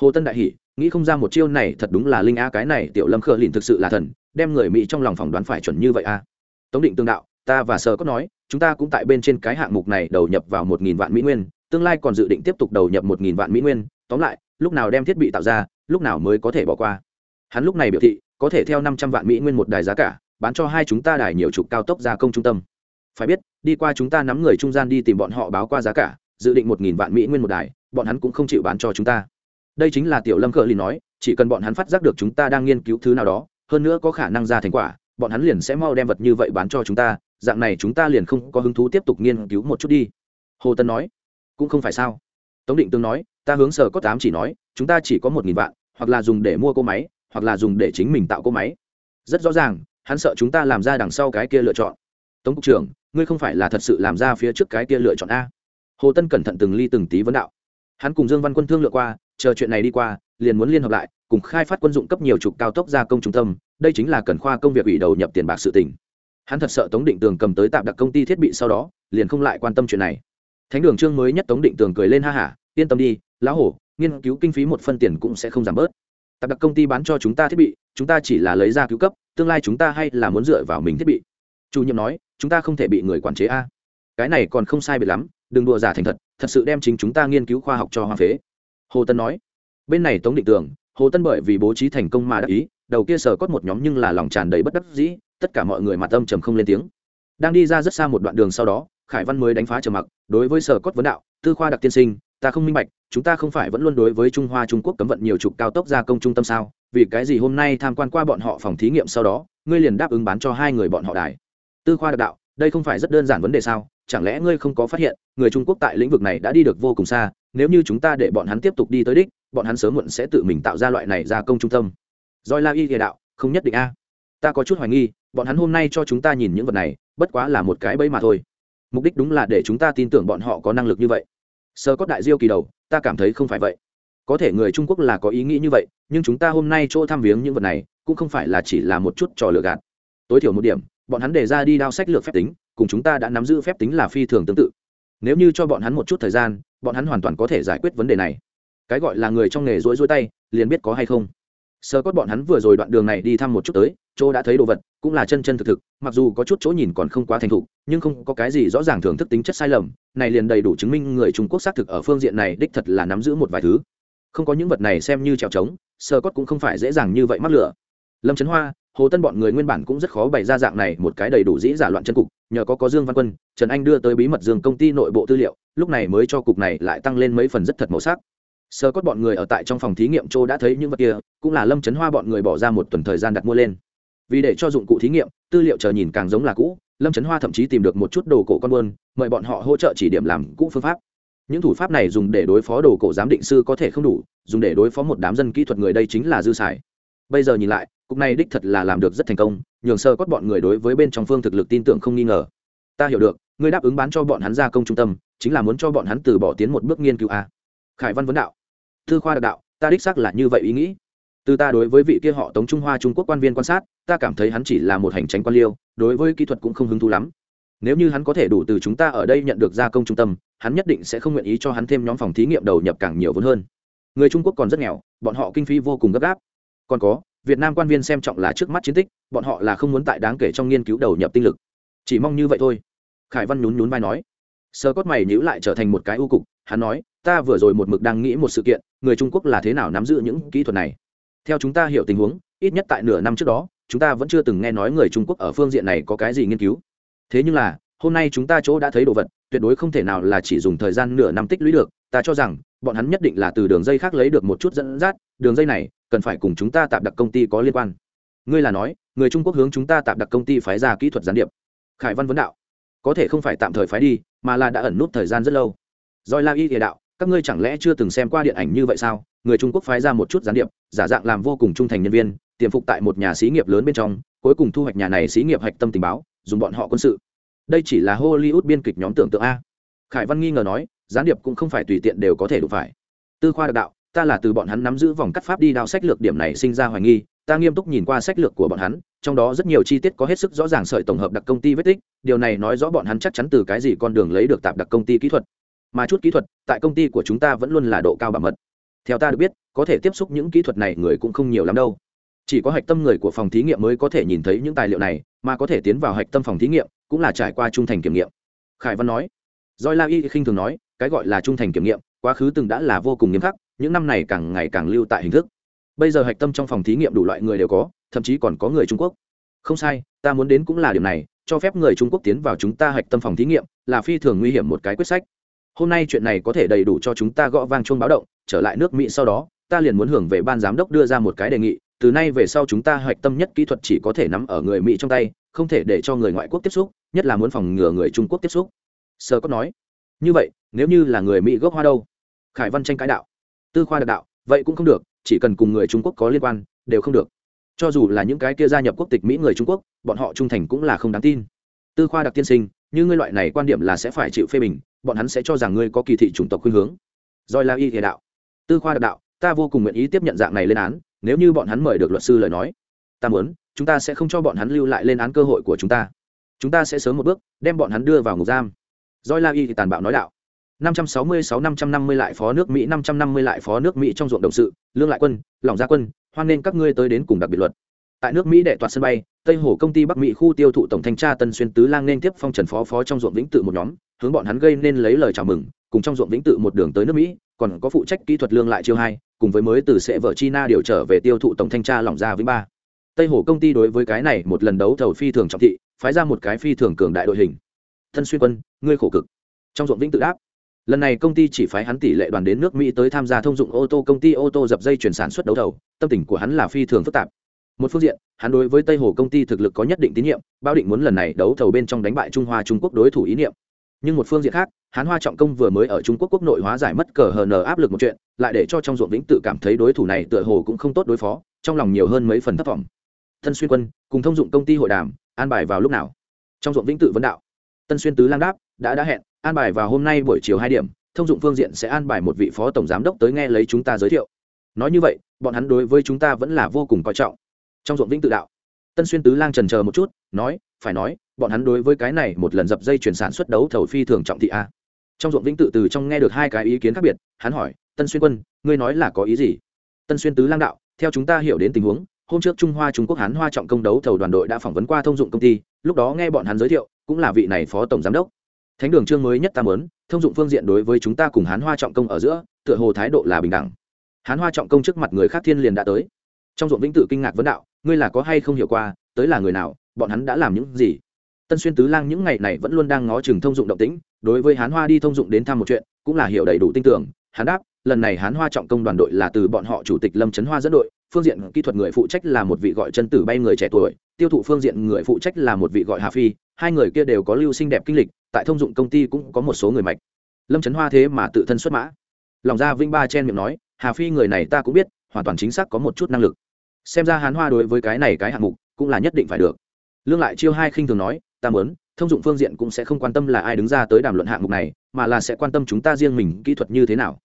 Hồ tân đại hỉ, nghĩ không ra một chiêu này thật đúng là linh a cái này tiểu lâm khở liền thực sự là thần, đem người mỹ trong lòng phỏng đoán phải chuẩn như vậy a tống định tường đạo, ta và sở có nói, chúng ta cũng tại bên trên cái hạng mục này đầu nhập vào một nghìn vạn mỹ nguyên tương lai còn dự định tiếp tục đầu nhập một nghìn vạn mỹ nguyên, tóm lại, lúc nào đem thiết bị tạo ra, lúc nào mới có thể bỏ qua. Hắn lúc này biểu thị, có thể theo năm trăm vạn mỹ nguyên một đài giá cả, bán cho hai chúng ta đài nhiều trục cao tốc gia công trung tâm. Phải biết, đi qua chúng ta nắm người trung gian đi tìm bọn họ báo qua giá cả, dự định một nghìn vạn mỹ nguyên một đài, bọn hắn cũng không chịu bán cho chúng ta. Đây chính là tiểu lâm cờ lì nói, chỉ cần bọn hắn phát giác được chúng ta đang nghiên cứu thứ nào đó, hơn nữa có khả năng ra thành quả, bọn hắn liền sẽ mau đem vật như vậy bán cho chúng ta, dạng này chúng ta liền không có hứng thú tiếp tục nghiên cứu một chút đi. Hồ tân nói cũng không phải sao. Tống định tương nói, ta hướng sở có tám chỉ nói, chúng ta chỉ có một nghìn vạn, hoặc là dùng để mua cô máy, hoặc là dùng để chính mình tạo cô máy. Rất rõ ràng, hắn sợ chúng ta làm ra đằng sau cái kia lựa chọn. Tống cục trưởng, ngươi không phải là thật sự làm ra phía trước cái kia lựa chọn a? Hồ tân cẩn thận từng ly từng tí vấn đạo. Hắn cùng dương văn quân thương lượng qua, chờ chuyện này đi qua, liền muốn liên hợp lại, cùng khai phát quân dụng cấp nhiều trục cao tốc gia công trung tâm, đây chính là cần khoa công việc ủy đầu nhập tiền bạc sự tỉnh hắn thật sợ tống định tường cầm tới tạm đặc công ty thiết bị sau đó, liền không lại quan tâm chuyện này thánh đường trương mới nhất tống định tường cười lên ha hả, yên tâm đi, lão hổ, nghiên cứu kinh phí một phân tiền cũng sẽ không giảm bớt. Tạp đặc công ty bán cho chúng ta thiết bị, chúng ta chỉ là lấy ra cứu cấp, tương lai chúng ta hay là muốn dựa vào mình thiết bị. Chủ nhiệm nói, chúng ta không thể bị người quản chế a. Cái này còn không sai biệt lắm, đừng đùa giả thành thật thật sự đem chính chúng ta nghiên cứu khoa học cho hoa phế. Hồ tân nói, bên này tống định tường, hồ tân bởi vì bố trí thành công mà đắc ý, đầu kia sờ cót một nhóm nhưng là lòng tràn đầy bất đắc dĩ, tất cả mọi người mặt âm trầm không lên tiếng. Đang đi ra rất xa một đoạn đường sau đó, khải văn mới đánh phá trầm mặc đối với sở cốt vấn đạo, tư khoa đặc tiên sinh, ta không minh bạch, chúng ta không phải vẫn luôn đối với trung hoa trung quốc cấm vận nhiều trục cao tốc gia công trung tâm sao? Vì cái gì hôm nay tham quan qua bọn họ phòng thí nghiệm sau đó, ngươi liền đáp ứng bán cho hai người bọn họ đài? Tư khoa đặc đạo, đây không phải rất đơn giản vấn đề sao? Chẳng lẽ ngươi không có phát hiện, người trung quốc tại lĩnh vực này đã đi được vô cùng xa, nếu như chúng ta để bọn hắn tiếp tục đi tới đích, bọn hắn sớm muộn sẽ tự mình tạo ra loại này gia công trung tâm. Doi la y địa đạo, không nhất định a. Ta có chút hoài nghi, bọn hắn hôm nay cho chúng ta nhìn những vật này, bất quá là một cái bẫy mà thôi mục đích đúng là để chúng ta tin tưởng bọn họ có năng lực như vậy. Sơ Cốt đại diêu kỳ đầu, ta cảm thấy không phải vậy. Có thể người trung quốc là có ý nghĩ như vậy, nhưng chúng ta hôm nay chỗ thăm viếng những vật này, cũng không phải là chỉ là một chút trò lừa gạt. Tối thiểu một điểm, bọn hắn đề ra đi đao sách lược phép tính, cùng chúng ta đã nắm giữ phép tính là phi thường tương tự. Nếu như cho bọn hắn một chút thời gian, bọn hắn hoàn toàn có thể giải quyết vấn đề này. Cái gọi là người trong nghề rối rối tay, liền biết có hay không sơ cốt bọn hắn vừa rồi đoạn đường này đi thăm một chút tới, chỗ đã thấy đồ vật, cũng là chân chân thực thực, mặc dù có chút chỗ nhìn còn không quá thành thục, nhưng không có cái gì rõ ràng thưởng thức tính chất sai lầm, này liền đầy đủ chứng minh người trung quốc xác thực ở phương diện này đích thật là nắm giữ một vài thứ. Không có những vật này xem như trèo trống, sơ cốt cũng không phải dễ dàng như vậy mắc lửa. Lâm trấn hoa, hồ tân bọn người nguyên bản cũng rất khó bày ra dạng này một cái đầy đủ dĩ giả loạn chân cục, nhờ có có dương văn quân, trần anh đưa tới bí mật dương công ty nội bộ tư liệu, lúc này mới cho cục này lại tăng lên mấy phần rất thật màu sắc sơ cốt bọn người ở tại trong phòng thí nghiệm châu đã thấy những vật kia, cũng là lâm chấn hoa bọn người bỏ ra một tuần thời gian đặt mua lên. Vì để cho dụng cụ thí nghiệm, tư liệu chờ nhìn càng giống là cũ, lâm trấn hoa thậm chí tìm được một chút đồ cổ con buôn, mời bọn họ hỗ trợ chỉ điểm làm cũ phương pháp. Những thủ pháp này dùng để đối phó đồ cổ giám định sư có thể không đủ, dùng để đối phó một đám dân kỹ thuật người đây chính là dư xài. Bây giờ nhìn lại, cục này đích thật là làm được rất thành công, nhường sơ cốt bọn người đối với bên trong phương thực lực tin tưởng không nghi ngờ. Ta hiểu được, ngươi đáp ứng bán cho bọn hắn gia công trung tâm, chính là muốn cho bọn hắn từ bỏ tiến một bước nghiên cứu a khải văn vấn đạo thư khoa đặc đạo, ta đích xác là như vậy ý nghĩ. Từ ta đối với vị kia họ tống trung hoa trung quốc quan viên quan sát, ta cảm thấy hắn chỉ là một hành tránh quan liêu, đối với kỹ thuật cũng không hứng thú lắm. Nếu như hắn có thể đủ từ chúng ta ở đây nhận được gia công trung tâm, hắn nhất định sẽ không nguyện ý cho hắn thêm nhóm phòng thí nghiệm đầu nhập càng nhiều vốn hơn. Người trung quốc còn rất nghèo, bọn họ kinh phí vô cùng gấp gáp. Còn có, việt nam quan viên xem trọng là trước mắt chiến tích, bọn họ là không muốn tại đáng kể trong nghiên cứu đầu nhập tinh lực. Chỉ mong như vậy thôi. Khải văn nhún nhún vai nói. Sơ cốt mày nhữ lại trở thành một cái ưu cục, hắn nói, ta vừa rồi một mực đang nghĩ một sự kiện người trung quốc là thế nào nắm giữ những kỹ thuật này? Theo chúng ta hiểu tình huống, ít nhất tại nửa năm trước đó, chúng ta vẫn chưa từng nghe nói người trung quốc ở phương diện này có cái gì nghiên cứu. Thế nhưng là, hôm nay chúng ta chỗ đã thấy đồ vật, tuyệt đối không thể nào là chỉ dùng thời gian nửa năm tích lũy được. Ta cho rằng, bọn hắn nhất định là từ đường dây khác lấy được một chút dẫn dắt, đường dây này cần phải cùng chúng ta tạm đặc công ty có liên quan. Ngươi là nói, người trung quốc hướng chúng ta tạm đặc công ty phái ra kỹ thuật gián điệp. Khải văn vấn đạo, có thể không phải tạm thời phái đi, mà là đã ẩn nút thời gian rất lâu. Doi la y địa đạo các ngươi chẳng lẽ chưa từng xem qua điện ảnh như vậy sao? Người trung quốc phái ra một chút gián điệp, giả dạng làm vô cùng trung thành nhân viên, tiềm phục tại một nhà xí nghiệp lớn bên trong, cuối cùng thu hoạch nhà này xí nghiệp hạch tâm tình báo, dùng bọn họ quân sự. Đây chỉ là hollywood biên kịch nhóm tưởng tượng a. Khải văn nghi ngờ nói, gián điệp cũng không phải tùy tiện đều có thể đủ phải. Tư khoa đặc đạo, ta là từ bọn hắn nắm giữ vòng cắt pháp đi đao sách lược điểm này sinh ra hoài nghi, ta nghiêm túc nhìn qua sách lược của bọn hắn, trong đó rất nhiều chi tiết có hết sức rõ ràng sợi tổng hợp đặc công ty vết tích, điều này nói rõ bọn hắn chắc chắn từ cái gì con đường lấy được tạp đặc công ty kỹ thuật mà chút kỹ thuật tại công ty của chúng ta vẫn luôn là độ cao bảo mật. Theo ta được biết, có thể tiếp xúc những kỹ thuật này người cũng không nhiều lắm đâu. Chỉ có hạch tâm người của phòng thí nghiệm mới có thể nhìn thấy những tài liệu này, mà có thể tiến vào hạch tâm phòng thí nghiệm cũng là trải qua trung thành kiểm nghiệm. Khải văn nói. Doi la y khinh thường nói, cái gọi là trung thành kiểm nghiệm, quá khứ từng đã là vô cùng nghiêm khắc, những năm này càng ngày càng lưu tại hình thức. Bây giờ hạch tâm trong phòng thí nghiệm đủ loại người đều có, thậm chí còn có người trung quốc. Không sai, ta muốn đến cũng là điểm này, cho phép người trung quốc tiến vào chúng ta hạch tâm phòng thí nghiệm là phi thường nguy hiểm một cái quyết sách hôm nay chuyện này có thể đầy đủ cho chúng ta gõ vang chuông báo động, trở lại nước mỹ sau đó, ta liền muốn hưởng về ban giám đốc đưa ra một cái đề nghị, từ nay về sau chúng ta hoạch tâm nhất kỹ thuật chỉ có thể nắm ở người mỹ trong tay, không thể để cho người ngoại quốc tiếp xúc, nhất là muốn phòng ngừa người trung quốc tiếp xúc. Sơ có nói. Như vậy, nếu như là người mỹ gốc hoa đâu? Khải văn tranh cãi đạo. Tư khoa đặc đạo, vậy cũng không được, chỉ cần cùng người trung quốc có liên quan, đều không được. Cho dù là những cái kia gia nhập quốc tịch mỹ người trung quốc, bọn họ trung thành cũng là không đáng tin. Tư khoa đặc tiên sinh như ngươi loại này quan điểm là sẽ phải chịu phê bình bọn hắn sẽ cho rằng ngươi có kỳ thị chủng tộc khuynh hướng. Doi la y thể đạo. Tư khoa đặc đạo ta vô cùng nguyện ý tiếp nhận dạng này lên án nếu như bọn hắn mời được luật sư lời nói. Ta muốn chúng ta sẽ không cho bọn hắn lưu lại lên án cơ hội của chúng ta. Chúng ta sẽ sớm một bước đem bọn hắn đưa vào ngục giam. Doi la y thì tàn bạo nói đạo. 566-550 lại phó nước Mỹ 550 lại phó nước Mỹ trong ruộng đồng sự, lương lại quân, lòng gia quân, hoan nên các ngươi tới đến cùng đặc biệt luật. Tại nước Mỹ đệ toạt sân bay, Tây Hồ công ty Bắc Mỹ khu tiêu thụ tổng thanh tra Tân Xuyên Tứ Lang nên tiếp phong trần phó phó trong ruộng vĩnh tự một nhóm, hướng bọn hắn gây nên lấy lời chào mừng, cùng trong ruộng vĩnh tự một đường tới nước Mỹ, còn có phụ trách kỹ thuật lương lại chiêu hai, cùng với mới từ sẽ vợ China điều trở về tiêu thụ tổng thanh tra lỏng ra vĩnh ba. Tây Hồ công ty đối với cái này một lần đấu thầu phi thường trọng thị, phái ra một cái phi thường cường đại đội hình. thân Xuyên quân, ngươi khổ cực. Trong ruộng vĩnh tự đáp, lần này công ty chỉ phái hắn tỷ lệ đoàn đến nước mỹ tới tham gia thông dụng ô tô công ty ô tô dập dây chuyển sản xuất đấu thầu tâm tình của hắn là phi thường phức tạp một phương diện, hắn đối với tây hồ công ty thực lực có nhất định tín nhiệm, bao định muốn lần này đấu thầu bên trong đánh bại trung hoa trung quốc đối thủ ý niệm. Nhưng một phương diện khác, hắn hoa trọng công vừa mới ở trung quốc quốc nội hóa giải mất cờ hờ nờ áp lực một chuyện, lại để cho trong ruộng vĩnh tự cảm thấy đối thủ này tựa hồ cũng không tốt đối phó, trong lòng nhiều hơn mấy phần thất vọng. Tân xuyên quân, cùng thông dụng công ty hội đàm, an bài vào lúc nào? Trong ruộng vĩnh tự vấn đạo. Tân xuyên tứ lang đáp, đã đã hẹn, an bài vào hôm nay buổi chiều hai điểm, thông dụng phương diện sẽ an bài một vị phó tổng giám đốc tới nghe lấy chúng ta giới thiệu. Nói như vậy, bọn hắn đối với chúng ta vẫn là vô cùng coi trọng trong ruộng vĩnh tự đạo. Tân xuyên tứ lang trần chờ một chút, nói, phải nói, bọn hắn đối với cái này một lần dập dây chuyển sản xuất đấu thầu phi thường trọng thị a. Trong ruộng vĩnh tự từ trong nghe được hai cái ý kiến khác biệt, hắn hỏi, tân xuyên quân, ngươi nói là có ý gì? Tân xuyên tứ lang đạo, theo chúng ta hiểu đến tình huống, hôm trước trung hoa trung quốc hán hoa trọng công đấu thầu đoàn đội đã phỏng vấn qua thông dụng công ty, lúc đó nghe bọn hắn giới thiệu, cũng là vị này phó tổng giám đốc. Thánh đường trương mới nhất ta lớn thông dụng phương diện đối với chúng ta cùng hán hoa trọng công ở giữa, tựa hồ thái độ là bình đẳng. Hán hoa trọng công trước mặt người khác thiên liền đã tới trong ruộng vĩnh tự kinh ngạc vấn đạo, ngươi là có hay không hiểu qua, tới là người nào, bọn hắn đã làm những gì? Tân xuyên tứ lang những ngày này vẫn luôn đang ngó chừng thông dụng động tĩnh, đối với hán hoa đi thông dụng đến thăm một chuyện, cũng là hiểu đầy đủ tin tưởng, hắn đáp, lần này hán hoa trọng công đoàn đội là từ bọn họ chủ tịch lâm trấn hoa dẫn đội, phương diện kỹ thuật người phụ trách là một vị gọi chân tử bay người trẻ tuổi, tiêu thụ phương diện người phụ trách là một vị gọi hà phi, hai người kia đều có lưu sinh đẹp kinh lịch, tại thông dụng công ty cũng có một số người mạch. Lâm trấn hoa thế mà tự thân xuất mã. Lòng ra vinh ba chen miệng nói, hà phi người này ta cũng biết, hoàn toàn chính xác có một chút năng lực xem ra hán hoa đối với cái này cái hạng mục cũng là nhất định phải được lương lại chiêu hai khinh thường nói, ta muốn, thông dụng phương diện cũng sẽ không quan tâm là ai đứng ra tới đàm luận hạng mục này, mà là sẽ quan tâm chúng ta riêng mình kỹ thuật như thế nào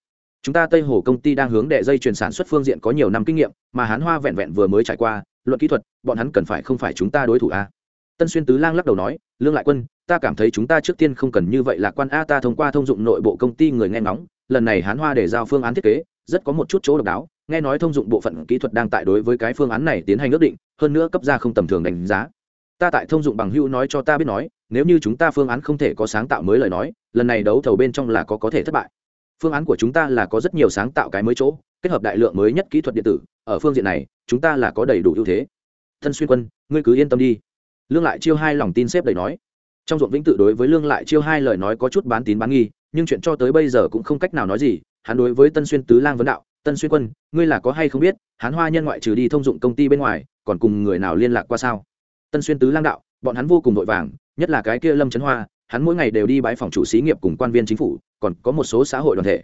chúng ta tây hồ công ty đang hướng đệ dây chuyển sản xuất phương diện có nhiều năm kinh nghiệm, mà hán hoa vẹn vẹn vừa mới trải qua, luận kỹ thuật, bọn hắn cần phải không phải chúng ta đối thủ a à? tân xuyên tứ lang lắc đầu nói, lương lại quân, ta cảm thấy chúng ta trước tiên không cần như vậy là quan a, ta thông qua thông dụng nội bộ công ty người nghe ngóng, lần này hán hoa để giao phương án thiết kế rất có một chút chỗ độc đáo. Nghe nói thông dụng bộ phận kỹ thuật đang tại đối với cái phương án này tiến hành ước định, hơn nữa cấp ra không tầm thường đánh giá. Ta tại thông dụng bằng hữu nói cho ta biết nói, nếu như chúng ta phương án không thể có sáng tạo mới lời nói, lần này đấu thầu bên trong là có có thể thất bại. Phương án của chúng ta là có rất nhiều sáng tạo cái mới chỗ, kết hợp đại lượng mới nhất kỹ thuật điện tử, ở phương diện này, chúng ta là có đầy đủ ưu thế. Thân xuyên quân, ngươi cứ yên tâm đi. Lương lại chiêu hai lòng tin xếp đầy nói. Trong ruộng vĩnh tự đối với lương lại chiêu hai lời nói có chút bán tín bán nghi, nhưng chuyện cho tới bây giờ cũng không cách nào nói gì hắn đối với tân xuyên tứ lang vấn đạo, tân xuyên quân, ngươi là có hay không biết hắn hoa nhân ngoại trừ đi thông dụng công ty bên ngoài, còn cùng người nào liên lạc qua sao? Tân xuyên tứ lang đạo, bọn hắn vô cùng vội vàng, nhất là cái kia lâm trấn hoa, hắn mỗi ngày đều đi bãi phòng chủ xí nghiệp cùng quan viên chính phủ, còn có một số xã hội đoàn thể.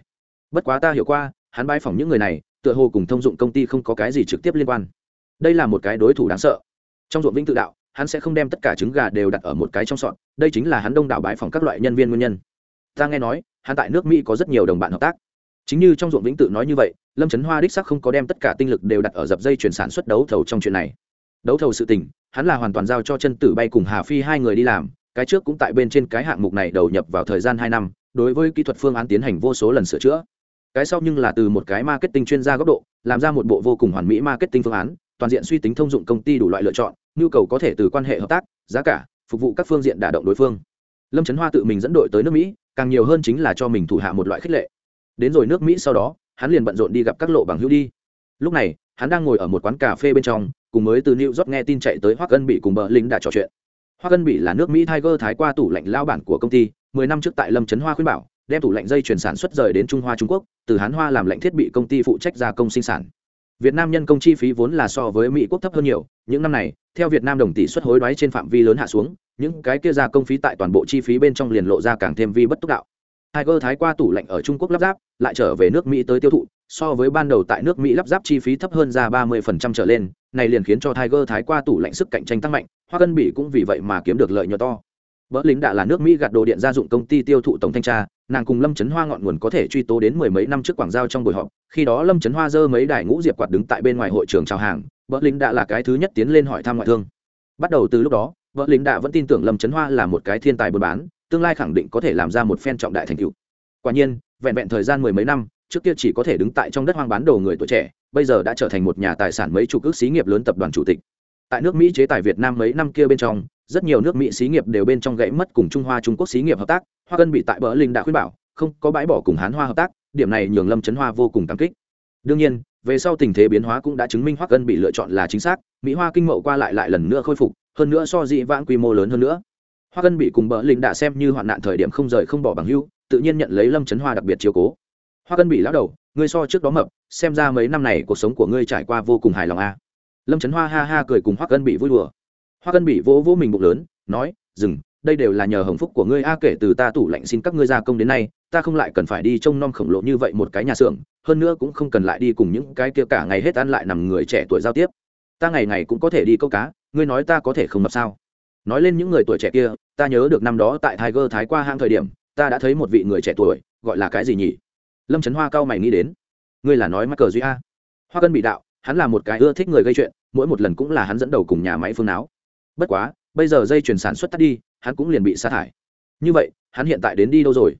Bất quá ta hiểu qua, hắn bãi phòng những người này, tựa hồ cùng thông dụng công ty không có cái gì trực tiếp liên quan. Đây là một cái đối thủ đáng sợ. Trong ruộng vĩnh tự đạo, hắn sẽ không đem tất cả trứng gà đều đặt ở một cái trong sọn đây chính là hắn đông đảo bãi phòng các loại nhân viên nguyên nhân. Ta nghe nói, hắn tại nước mỹ có rất nhiều đồng bạn hợp tác chính như trong ruộng vĩnh tự nói như vậy, lâm trấn hoa đích sắc không có đem tất cả tinh lực đều đặt ở dập dây chuyển sản xuất đấu thầu trong chuyện này. Đấu thầu sự tình, hắn là hoàn toàn giao cho chân tử bay cùng hà phi hai người đi làm, cái trước cũng tại bên trên cái hạng mục này đầu nhập vào thời gian hai năm, đối với kỹ thuật phương án tiến hành vô số lần sửa chữa. Cái sau nhưng là từ một cái marketing chuyên gia góc độ, làm ra một bộ vô cùng hoàn mỹ marketing phương án, toàn diện suy tính thông dụng công ty đủ loại lựa chọn, nhu cầu có thể từ quan hệ hợp tác, giá cả, phục vụ các phương diện đả động đối phương. Lâm trấn hoa tự mình dẫn đội tới nước mỹ, càng nhiều hơn chính là cho mình thủ hạ một loại khích lệ đến rồi nước mỹ sau đó, hắn liền bận rộn đi gặp các lộ bằng hữu đi. Lúc này, hắn đang ngồi ở một quán cà phê bên trong, cùng mới từ new york nghe tin chạy tới Hoa ân bị cùng bờ linh đã trò chuyện. Hoa cân bị là nước mỹ tiger thái qua tủ lạnh lao bản của công ty, mười năm trước tại lâm trấn hoa khuyên bảo, đem tủ lạnh dây chuyển sản xuất rời đến trung hoa, trung quốc, từ hán hoa làm lạnh thiết bị công ty phụ trách gia công sinh sản. Việt nam nhân công chi phí vốn là so với mỹ quốc thấp hơn nhiều, những năm này, theo việt nam đồng tỷ suất hối đoái trên phạm vi lớn hạ xuống, những cái kia gia công phí tại toàn bộ chi phí bên trong liền lộ ra càng thêm vi bất túc đạo. Tiger thái qua tủ lạnh ở Trung Quốc lắp ráp, lại trở về nước Mỹ tới tiêu thụ, so với ban đầu tại nước Mỹ lắp ráp chi phí thấp hơn ra 30% trở lên, này liền khiến cho Tiger thái qua tủ lạnh sức cạnh tranh tăng mạnh, Hoa Cân Bỉ cũng vì vậy mà kiếm được lợi nhuận to. Bỡ lính đã là nước Mỹ gạt đồ điện gia dụng công ty tiêu thụ tổng thanh tra, nàng cùng Lâm Chấn Hoa ngọn nguồn có thể truy tố đến mười mấy năm trước quảng giao trong buổi họp, khi đó Lâm Chấn Hoa dơ mấy đài ngũ diệp quạt đứng tại bên ngoài hội trường chào hàng, Bỡ lính đã là cái thứ nhất tiến lên hỏi thăm ngoại thương. Bắt đầu từ lúc đó, Bỡ lính đã vẫn tin tưởng Lâm Chấn Hoa là một cái thiên tài buôn bán, tương lai khẳng định có thể làm ra một phen trọng đại thành tựu. Quả nhiên, vẹn vẹn thời gian mười mấy năm, trước kia chỉ có thể đứng tại trong đất hoang bán đồ người tuổi trẻ, bây giờ đã trở thành một nhà tài sản mấy chục ước xí nghiệp lớn tập đoàn chủ tịch. Tại nước mỹ chế tài việt nam mấy năm kia bên trong, rất nhiều nước mỹ xí nghiệp đều bên trong gãy mất cùng trung hoa trung quốc xí nghiệp hợp tác, hoa cân bị tại bờ linh đã khuyên bảo, không có bãi bỏ cùng hán hoa hợp tác, điểm này nhường lâm trấn hoa vô cùng cảm kích. Đương nhiên, về sau tình thế biến hóa cũng đã chứng minh hoa cân bị lựa chọn là chính xác, mỹ hoa kinh mậu qua lại lại lần nữa khôi phục, hơn nữa so dị vãng quy mô lớn hơn nữa hoa cân bị cùng bờ linh đã xem như hoạn nạn thời điểm không rời không bỏ bằng hưu tự nhiên nhận lấy lâm trấn hoa đặc biệt chiều cố. Hoa cân bị lão đầu, ngươi so trước đó mập, xem ra mấy năm này cuộc sống của ngươi trải qua vô cùng hài lòng a à. lâm trấn hoa ha ha cười cùng hoa cân bị vui đùa. Hoa cân bị vỗ vỗ mình bụng lớn, nói, dừng, đây đều là nhờ hồng phúc của ngươi a, kể từ ta tủ lạnh xin các ngươi gia công đến nay, ta không lại cần phải đi trông nom khổng lồ như vậy một cái nhà xưởng, hơn nữa cũng không cần lại đi cùng những cái kia cả ngày hết ăn lại nằm người trẻ tuổi giao tiếp. Ta ngày ngày cũng có thể đi câu cá, ngươi nói ta có thể không mập sao? Nói lên những người tuổi trẻ kia, ta nhớ được năm đó tại tiger thái qua hang thời điểm, ta đã thấy một vị người trẻ tuổi, gọi là cái gì nhỉ? Lâm trấn hoa cao mày nghĩ đến. Ngươi là nói mắc cờ duy a. Hoa cân bị đạo, hắn là một cái ưa thích người gây chuyện, mỗi một lần cũng là hắn dẫn đầu cùng nhà máy phương náo. bất quá, bây giờ dây chuyển sản xuất tắt đi, hắn cũng liền bị sa thải. Như vậy, hắn hiện tại đến đi đâu rồi?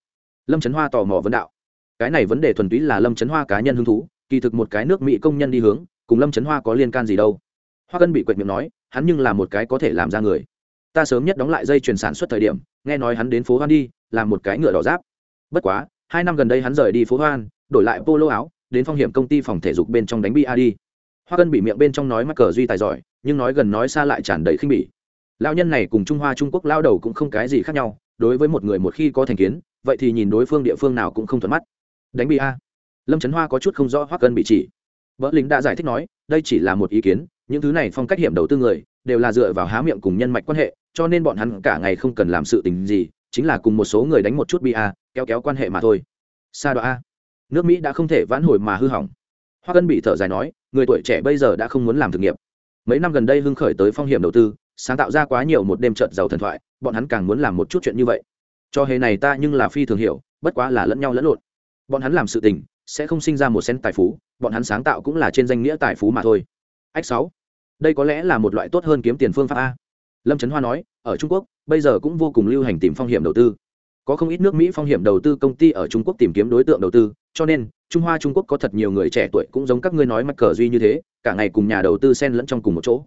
Lâm trấn hoa tò mò vấn đạo. Cái này vấn đề thuần túy là lâm trấn hoa cá nhân hứng thú, kỳ thực một cái nước mỹ công nhân đi hướng, cùng lâm trấn hoa có liên can gì đâu. Hoa cân bị quệt miệng nói, hắn nhưng là một cái có thể làm ra người ta sớm nhất đóng lại dây chuyển sản xuất thời điểm, nghe nói hắn đến phố hoan đi, làm một cái ngựa đỏ giáp. Bất quá, hai năm gần đây hắn rời đi phố hoan, đổi lại polo áo, đến phong hiểm công ty phòng thể dục bên trong đánh bi a đi. Hoa cân bị miệng bên trong nói mắc cờ duy tài giỏi, nhưng nói gần nói xa lại tràn đầy khinh bỉ. Lao nhân này cùng trung hoa trung quốc lao đầu cũng không cái gì khác nhau, đối với một người một khi có thành kiến, vậy thì nhìn đối phương địa phương nào cũng không thuận mắt. Đánh bi a lâm trấn hoa có chút không rõ hoa cân bị chỉ. Vợ lính đã giải thích nói, đây chỉ là một ý kiến, những thứ này phong cách hiểm đầu tư người đều là dựa vào há miệng cùng nhân mạch quan hệ, cho nên bọn hắn cả ngày không cần làm sự tình gì, chính là cùng một số người đánh một chút bi a kéo kéo quan hệ mà thôi. Sa đoạn a nước mỹ đã không thể vãn hồi mà hư hỏng. Hoa cân bị thở dài nói, người tuổi trẻ bây giờ đã không muốn làm thực nghiệp. Mấy năm gần đây hưng khởi tới phong hiểm đầu tư, sáng tạo ra quá nhiều một đêm trợt giàu thần thoại, bọn hắn càng muốn làm một chút chuyện như vậy. Cho hề này ta nhưng là phi thường hiểu, bất quá là lẫn nhau lẫn lộn. Bọn hắn làm sự tình, sẽ không sinh ra một sen tài phú, bọn hắn sáng tạo cũng là trên danh nghĩa tài phú mà thôi. Ách sáu đây có lẽ là một loại tốt hơn kiếm tiền phương pháp a. Lâm trấn hoa nói, ở trung quốc, bây giờ cũng vô cùng lưu hành tìm phong hiểm đầu tư. Có không ít nước mỹ phong hiểm đầu tư công ty ở trung quốc tìm kiếm đối tượng đầu tư, cho nên, trung hoa trung quốc có thật nhiều người trẻ tuổi cũng giống các ngươi nói mắc cờ duy như thế, cả ngày cùng nhà đầu tư xen lẫn trong cùng một chỗ.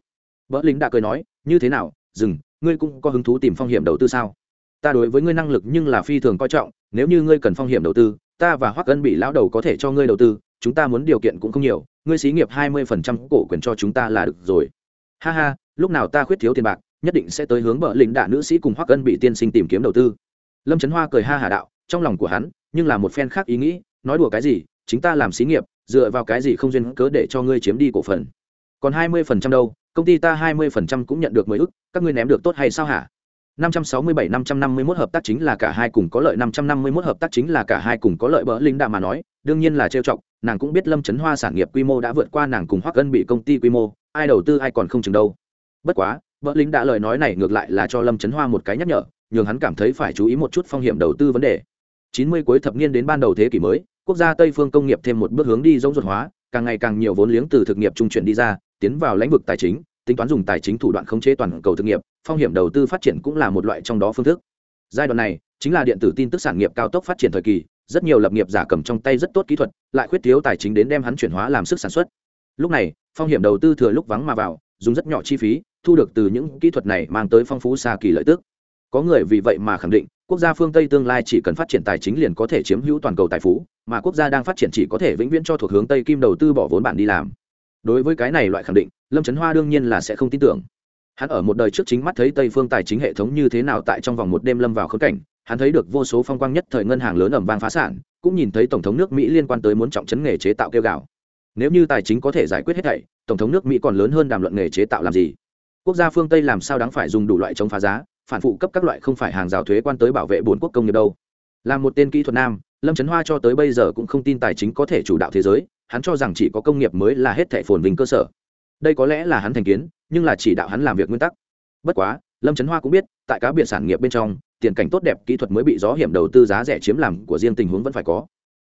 Vợ lính đã cười nói, như thế nào? Dừng, ngươi cũng có hứng thú tìm phong hiểm đầu tư sao? Ta đối với ngươi năng lực nhưng là phi thường coi trọng, nếu như ngươi cần phong hiểm đầu tư, ta và hoắc ân bị lão đầu có thể cho ngươi đầu tư chúng ta muốn điều kiện cũng không nhiều, ngươi xí nghiệp hai mươi phần trăm cổ quyền cho chúng ta là được rồi. Ha ha, lúc nào ta khuyết thiếu tiền bạc, nhất định sẽ tới hướng bờ lĩnh đạ nữ sĩ cùng hoắc ân bị tiên sinh tìm kiếm đầu tư. Lâm trấn hoa cười ha hà đạo, trong lòng của hắn, nhưng là một phen khác ý nghĩ, nói đùa cái gì, chính ta làm xí nghiệp, dựa vào cái gì không duyên cớ để cho ngươi chiếm đi cổ phần. Còn hai mươi phần trăm đâu, công ty ta hai mươi phần trăm cũng nhận được mười ức, các ngươi ném được tốt hay sao hả? Năm trăm sáu mươi bảy năm trăm năm mươi 551 hợp tác chính là cả hai cùng có lợi 551 hợp tác chính là cả hai cùng có lợi bỡ linh đạ mà nói, đương nhiên là trêu chọc, nàng cũng biết Lâm Chấn Hoa sản nghiệp quy mô đã vượt qua nàng cùng Hoắc Ân bị công ty quy mô, ai đầu tư ai còn không chừng đâu. Bất quá, bỡ linh đã lời nói này ngược lại là cho Lâm Chấn Hoa một cái nhắc nhở, nhường hắn cảm thấy phải chú ý một chút phong hiểm đầu tư vấn đề. 90 cuối thập niên đến ban đầu thế kỷ mới, quốc gia Tây phương công nghiệp thêm một bước hướng đi giống ruột hóa, càng ngày càng nhiều vốn liếng từ thực nghiệp trung chuyển đi ra, tiến vào lĩnh vực tài chính, tính toán dùng tài chính thủ đoạn khống chế toàn cầu thực nghiệp, phong hiểm đầu tư phát triển cũng là một loại trong đó phương thức. Giai đoạn này chính là điện tử tin tức sản nghiệp cao tốc phát triển thời kỳ, rất nhiều lập nghiệp giả cầm trong tay rất tốt kỹ thuật, lại khuyết thiếu tài chính đến đem hắn chuyển hóa làm sức sản xuất. Lúc này, phong hiểm đầu tư thừa lúc vắng mà vào, dùng rất nhỏ chi phí, thu được từ những kỹ thuật này mang tới phong phú xa kỳ lợi tức có người vì vậy mà khẳng định quốc gia phương tây tương lai chỉ cần phát triển tài chính liền có thể chiếm hữu toàn cầu tài phú mà quốc gia đang phát triển chỉ có thể vĩnh viễn cho thuộc hướng tây kim đầu tư bỏ vốn bản đi làm đối với cái này loại khẳng định lâm trấn hoa đương nhiên là sẽ không tin tưởng hắn ở một đời trước chính mắt thấy tây phương tài chính hệ thống như thế nào tại trong vòng một đêm lâm vào khớp cảnh, hắn thấy được vô số phong quang nhất thời ngân hàng lớn ẩm vang phá sản, cũng nhìn thấy tổng thống nước mỹ liên quan tới muốn trọng chấn nghề chế tạo kêu gạo. Nếu như tài chính có thể giải quyết hết thảy, tổng thống nước mỹ còn lớn hơn đàm luận nghề chế tạo làm gì? Quốc gia phương tây làm sao đáng phải dùng đủ loại chống phá giá, phản phụ cấp các loại không phải hàng rào thuế quan tới bảo vệ bốn quốc công nghiệp đâu? Là một tên kỹ thuật nam, lâm trấn hoa cho tới bây giờ cũng không tin tài chính có thể chủ đạo thế giới, hắn cho rằng chỉ có công nghiệp mới là hết thẻ phồn vinh cơ sở. Đây có lẽ là hắn thành kiến nhưng là chỉ đạo hắn làm việc nguyên tắc. Bất quá, lâm trấn hoa cũng biết, tại cá biệt sản nghiệp bên trong, tiền cảnh tốt đẹp kỹ thuật mới bị gió hiểm đầu tư giá rẻ chiếm làm của riêng tình huống vẫn phải có.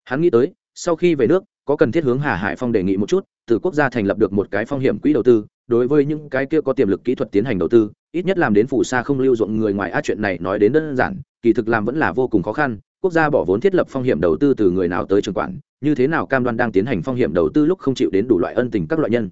Hắn nghĩ tới, sau khi về nước, có cần thiết hướng hà hải phong đề nghị một chút, từ quốc gia thành lập được một cái phong hiểm quỹ đầu tư, đối với những cái kia có tiềm lực kỹ thuật tiến hành đầu tư, ít nhất làm đến phủ xa không lưu ruộng người ngoài a chuyện này nói đến đơn giản, kỳ thực làm vẫn là vô cùng khó khăn, quốc gia bỏ vốn thiết lập phong hiểm đầu tư từ người nào tới trường quản, như thế nào cam đoan đang tiến hành phong hiểm đầu tư lúc không chịu đến đủ loại ân tình các loại nhân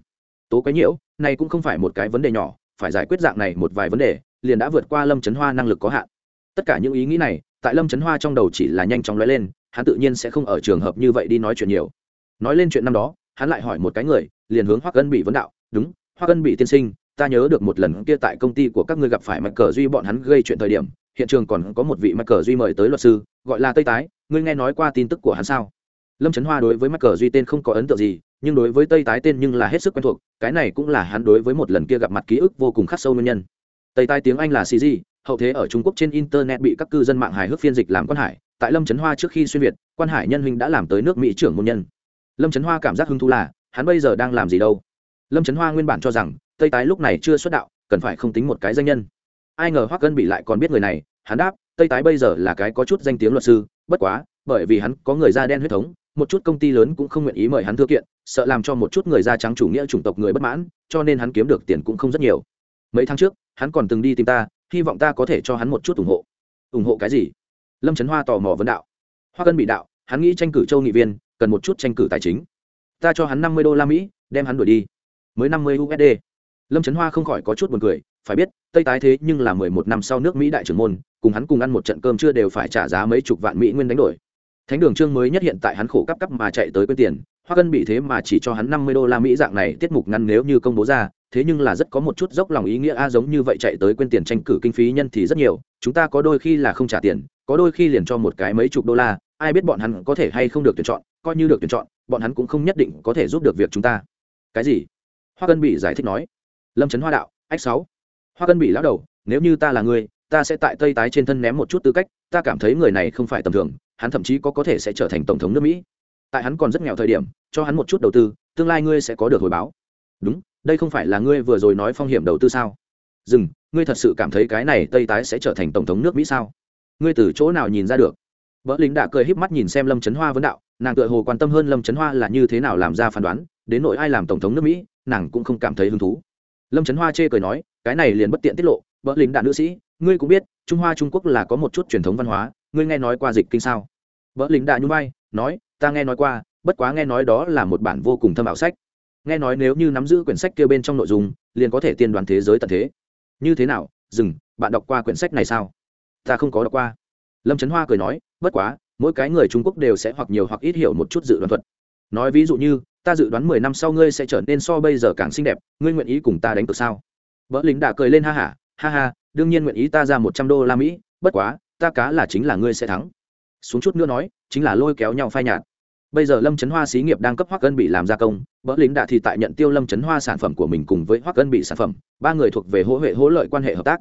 tố cái nhiễu này cũng không phải một cái vấn đề nhỏ, phải giải quyết dạng này một vài vấn đề, liền đã vượt qua lâm trấn hoa năng lực có hạn. Tất cả những ý nghĩ này, tại lâm trấn hoa trong đầu chỉ là nhanh chóng lóe lên, hắn tự nhiên sẽ không ở trường hợp như vậy đi nói chuyện nhiều. Nói lên chuyện năm đó, hắn lại hỏi một cái người, liền hướng hoắc ân bị vấn đạo, đúng, hoắc ân bị tiên sinh, ta nhớ được một lần kia tại công ty của các ngươi gặp phải mạch cờ duy bọn hắn gây chuyện thời điểm, hiện trường còn có một vị mạch cờ duy mời tới luật sư, gọi là tây tái, ngươi nghe nói qua tin tức của hắn sao? Lâm trấn hoa đối với mắc cờ duy tên không có ấn tượng gì, nhưng đối với tây tái tên nhưng là hết sức quen thuộc, cái này cũng là hắn đối với một lần kia gặp mặt ký ức vô cùng khắc sâu nguyên nhân. Tây tái tiếng anh là cg hậu thế ở trung quốc trên internet bị các cư dân mạng hài hước phiên dịch làm quan hải, tại lâm trấn hoa trước khi xuyên việt, quan hải nhân huynh đã làm tới nước mỹ trưởng môn nhân. Lâm trấn hoa cảm giác hứng thú là, hắn bây giờ đang làm gì đâu? Lâm trấn hoa nguyên bản cho rằng, tây tái lúc này chưa xuất đạo, cần phải không tính một cái danh nhân. Ai ngờ hoắc gân bị lại còn biết người này, hắn đáp, tây tái bây giờ là cái có chút danh tiếng luật sư, bất quá, bởi vì hắn có người da đen huyết thống một chút công ty lớn cũng không nguyện ý mời hắn thư kiện, sợ làm cho một chút người da trắng chủ nghĩa chủng tộc người bất mãn, cho nên hắn kiếm được tiền cũng không rất nhiều. Mấy tháng trước, hắn còn từng đi tìm ta, hy vọng ta có thể cho hắn một chút ủng hộ. Ủng hộ cái gì? Lâm trấn hoa tò mò vấn đạo. Hoa cân bị đạo, hắn nghĩ tranh cử châu nghị viên, cần một chút tranh cử tài chính. Ta cho hắn năm mươi đô la mỹ, đem hắn đuổi đi. Mới năm mươi usd lâm trấn hoa không khỏi có chút buồn cười, phải biết, tây tái thế nhưng là mười một năm sau nước mỹ đại trưởng môn, cùng hắn cùng ăn một trận cơm chưa đều phải trả giá mấy chục vạn mỹ nguyên đánh đổi thánh đường trương mới nhất hiện tại hắn khổ cấp cấp mà chạy tới quên tiền, hoa cân bị thế mà chỉ cho hắn năm mươi đô la mỹ dạng này, tiết mục ngăn nếu như công bố ra, thế nhưng là rất có một chút dốc lòng ý nghĩa a, giống như vậy chạy tới quên tiền tranh cử kinh phí nhân thì rất nhiều, chúng ta có đôi khi là không trả tiền, có đôi khi liền cho một cái mấy chục đô la, ai biết bọn hắn có thể hay không được tuyển chọn, coi như được tuyển chọn, bọn hắn cũng không nhất định có thể giúp được việc chúng ta. Cái gì? Hoa cân bị giải thích nói. Lâm trấn hoa đạo, ách sáu. Hoa cân bị lão đầu, nếu như ta là người, ta sẽ tại tây tái trên thân ném một chút tư cách, ta cảm thấy người này không phải tầm thường hắn thậm chí có có thể sẽ trở thành tổng thống nước mỹ. Tại hắn còn rất nghèo thời điểm, cho hắn một chút đầu tư, tương lai ngươi sẽ có được hồi báo. Đúng, đây không phải là ngươi vừa rồi nói phong hiểm đầu tư sao? Dừng, ngươi thật sự cảm thấy cái này tây tái sẽ trở thành tổng thống nước mỹ sao? Ngươi từ chỗ nào nhìn ra được? Vợ lính đã cười híp mắt nhìn xem lâm trấn hoa vấn đạo, nàng tựa hồ quan tâm hơn lâm trấn hoa là như thế nào làm ra phán đoán, đến nội ai làm tổng thống nước mỹ, nàng cũng không cảm thấy hứng thú. Lâm trấn hoa chê cười nói, cái này liền bất tiện tiết lộ vợ lính đạn nữ sĩ, ngươi cũng biết, trung hoa trung quốc là có một chút truyền thống văn hóa ngươi nghe nói qua dịch kinh sao? Vợ lính đã nhún vai, nói, ta nghe nói qua, bất quá nghe nói đó là một bản vô cùng thâm ảo sách. Nghe nói nếu như nắm giữ quyển sách kia bên trong nội dung, liền có thể tiên đoán thế giới tận thế. Như thế nào? Dừng, bạn đọc qua quyển sách này sao? Ta không có đọc qua. Lâm trấn hoa cười nói, bất quá, mỗi cái người trung quốc đều sẽ hoặc nhiều hoặc ít hiểu một chút dự đoán thuật. Nói ví dụ như, ta dự đoán mười năm sau ngươi sẽ trở nên so bây giờ càng xinh đẹp, ngươi nguyện ý cùng ta đánh cược sao? Vợ lính đã cười lên ha hả, ha ha, đương nhiên nguyện ý ta ra một trăm đô la mỹ, bất quá ta cá là chính là ngươi sẽ thắng. Xuống chút nữa nói, chính là lôi kéo nhau phai nhạt. Bây giờ lâm trấn hoa xí nghiệp đang cấp hoa ân bị làm gia công, bỡ lính đã thì tại nhận tiêu lâm trấn hoa sản phẩm của mình cùng với hoa ân bị sản phẩm, ba người thuộc về hỗ huệ hỗ lợi quan hệ hợp tác.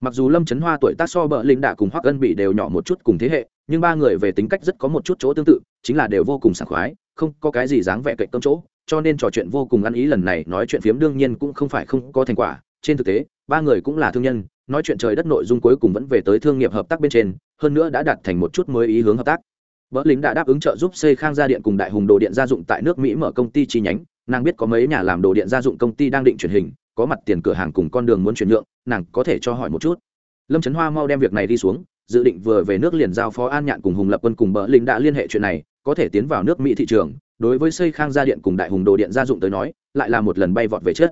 Mặc dù lâm trấn hoa tuổi tác so bỡ lính đạ cùng hoắc ân bị đều nhỏ một chút cùng thế hệ, nhưng ba người về tính cách rất có một chút chỗ tương tự, chính là đều vô cùng sảng khoái, không có cái gì dáng vẻ cạnh cơm chỗ, cho nên trò chuyện vô cùng ăn ý lần này nói chuyện phiếm đương nhiên cũng không phải không có thành quả. Trên thực tế, ba người cũng là thương nhân nói chuyện trời đất nội dung cuối cùng vẫn về tới thương nghiệp hợp tác bên trên hơn nữa đã đạt thành một chút mới ý hướng hợp tác. Bỡ lính đã đáp ứng trợ giúp xây khang gia điện cùng đại hùng đồ điện gia dụng tại nước Mỹ mở công ty chi nhánh, nàng biết có mấy nhà làm đồ điện gia dụng công ty đang định chuyển hình, có mặt tiền cửa hàng cùng con đường muốn chuyển nhượng nàng có thể cho hỏi một chút. Lâm trấn hoa mau đem việc này đi xuống dự định vừa về nước liền giao phó an nhạn cùng hùng lập quân cùng bờ linh đã liên hệ chuyện này có thể tiến vào nước mỹ thị trường. Đối với xây khang gia điện cùng đại hùng đồ điện gia dụng tới nói lại là một lần bay vọt về trước.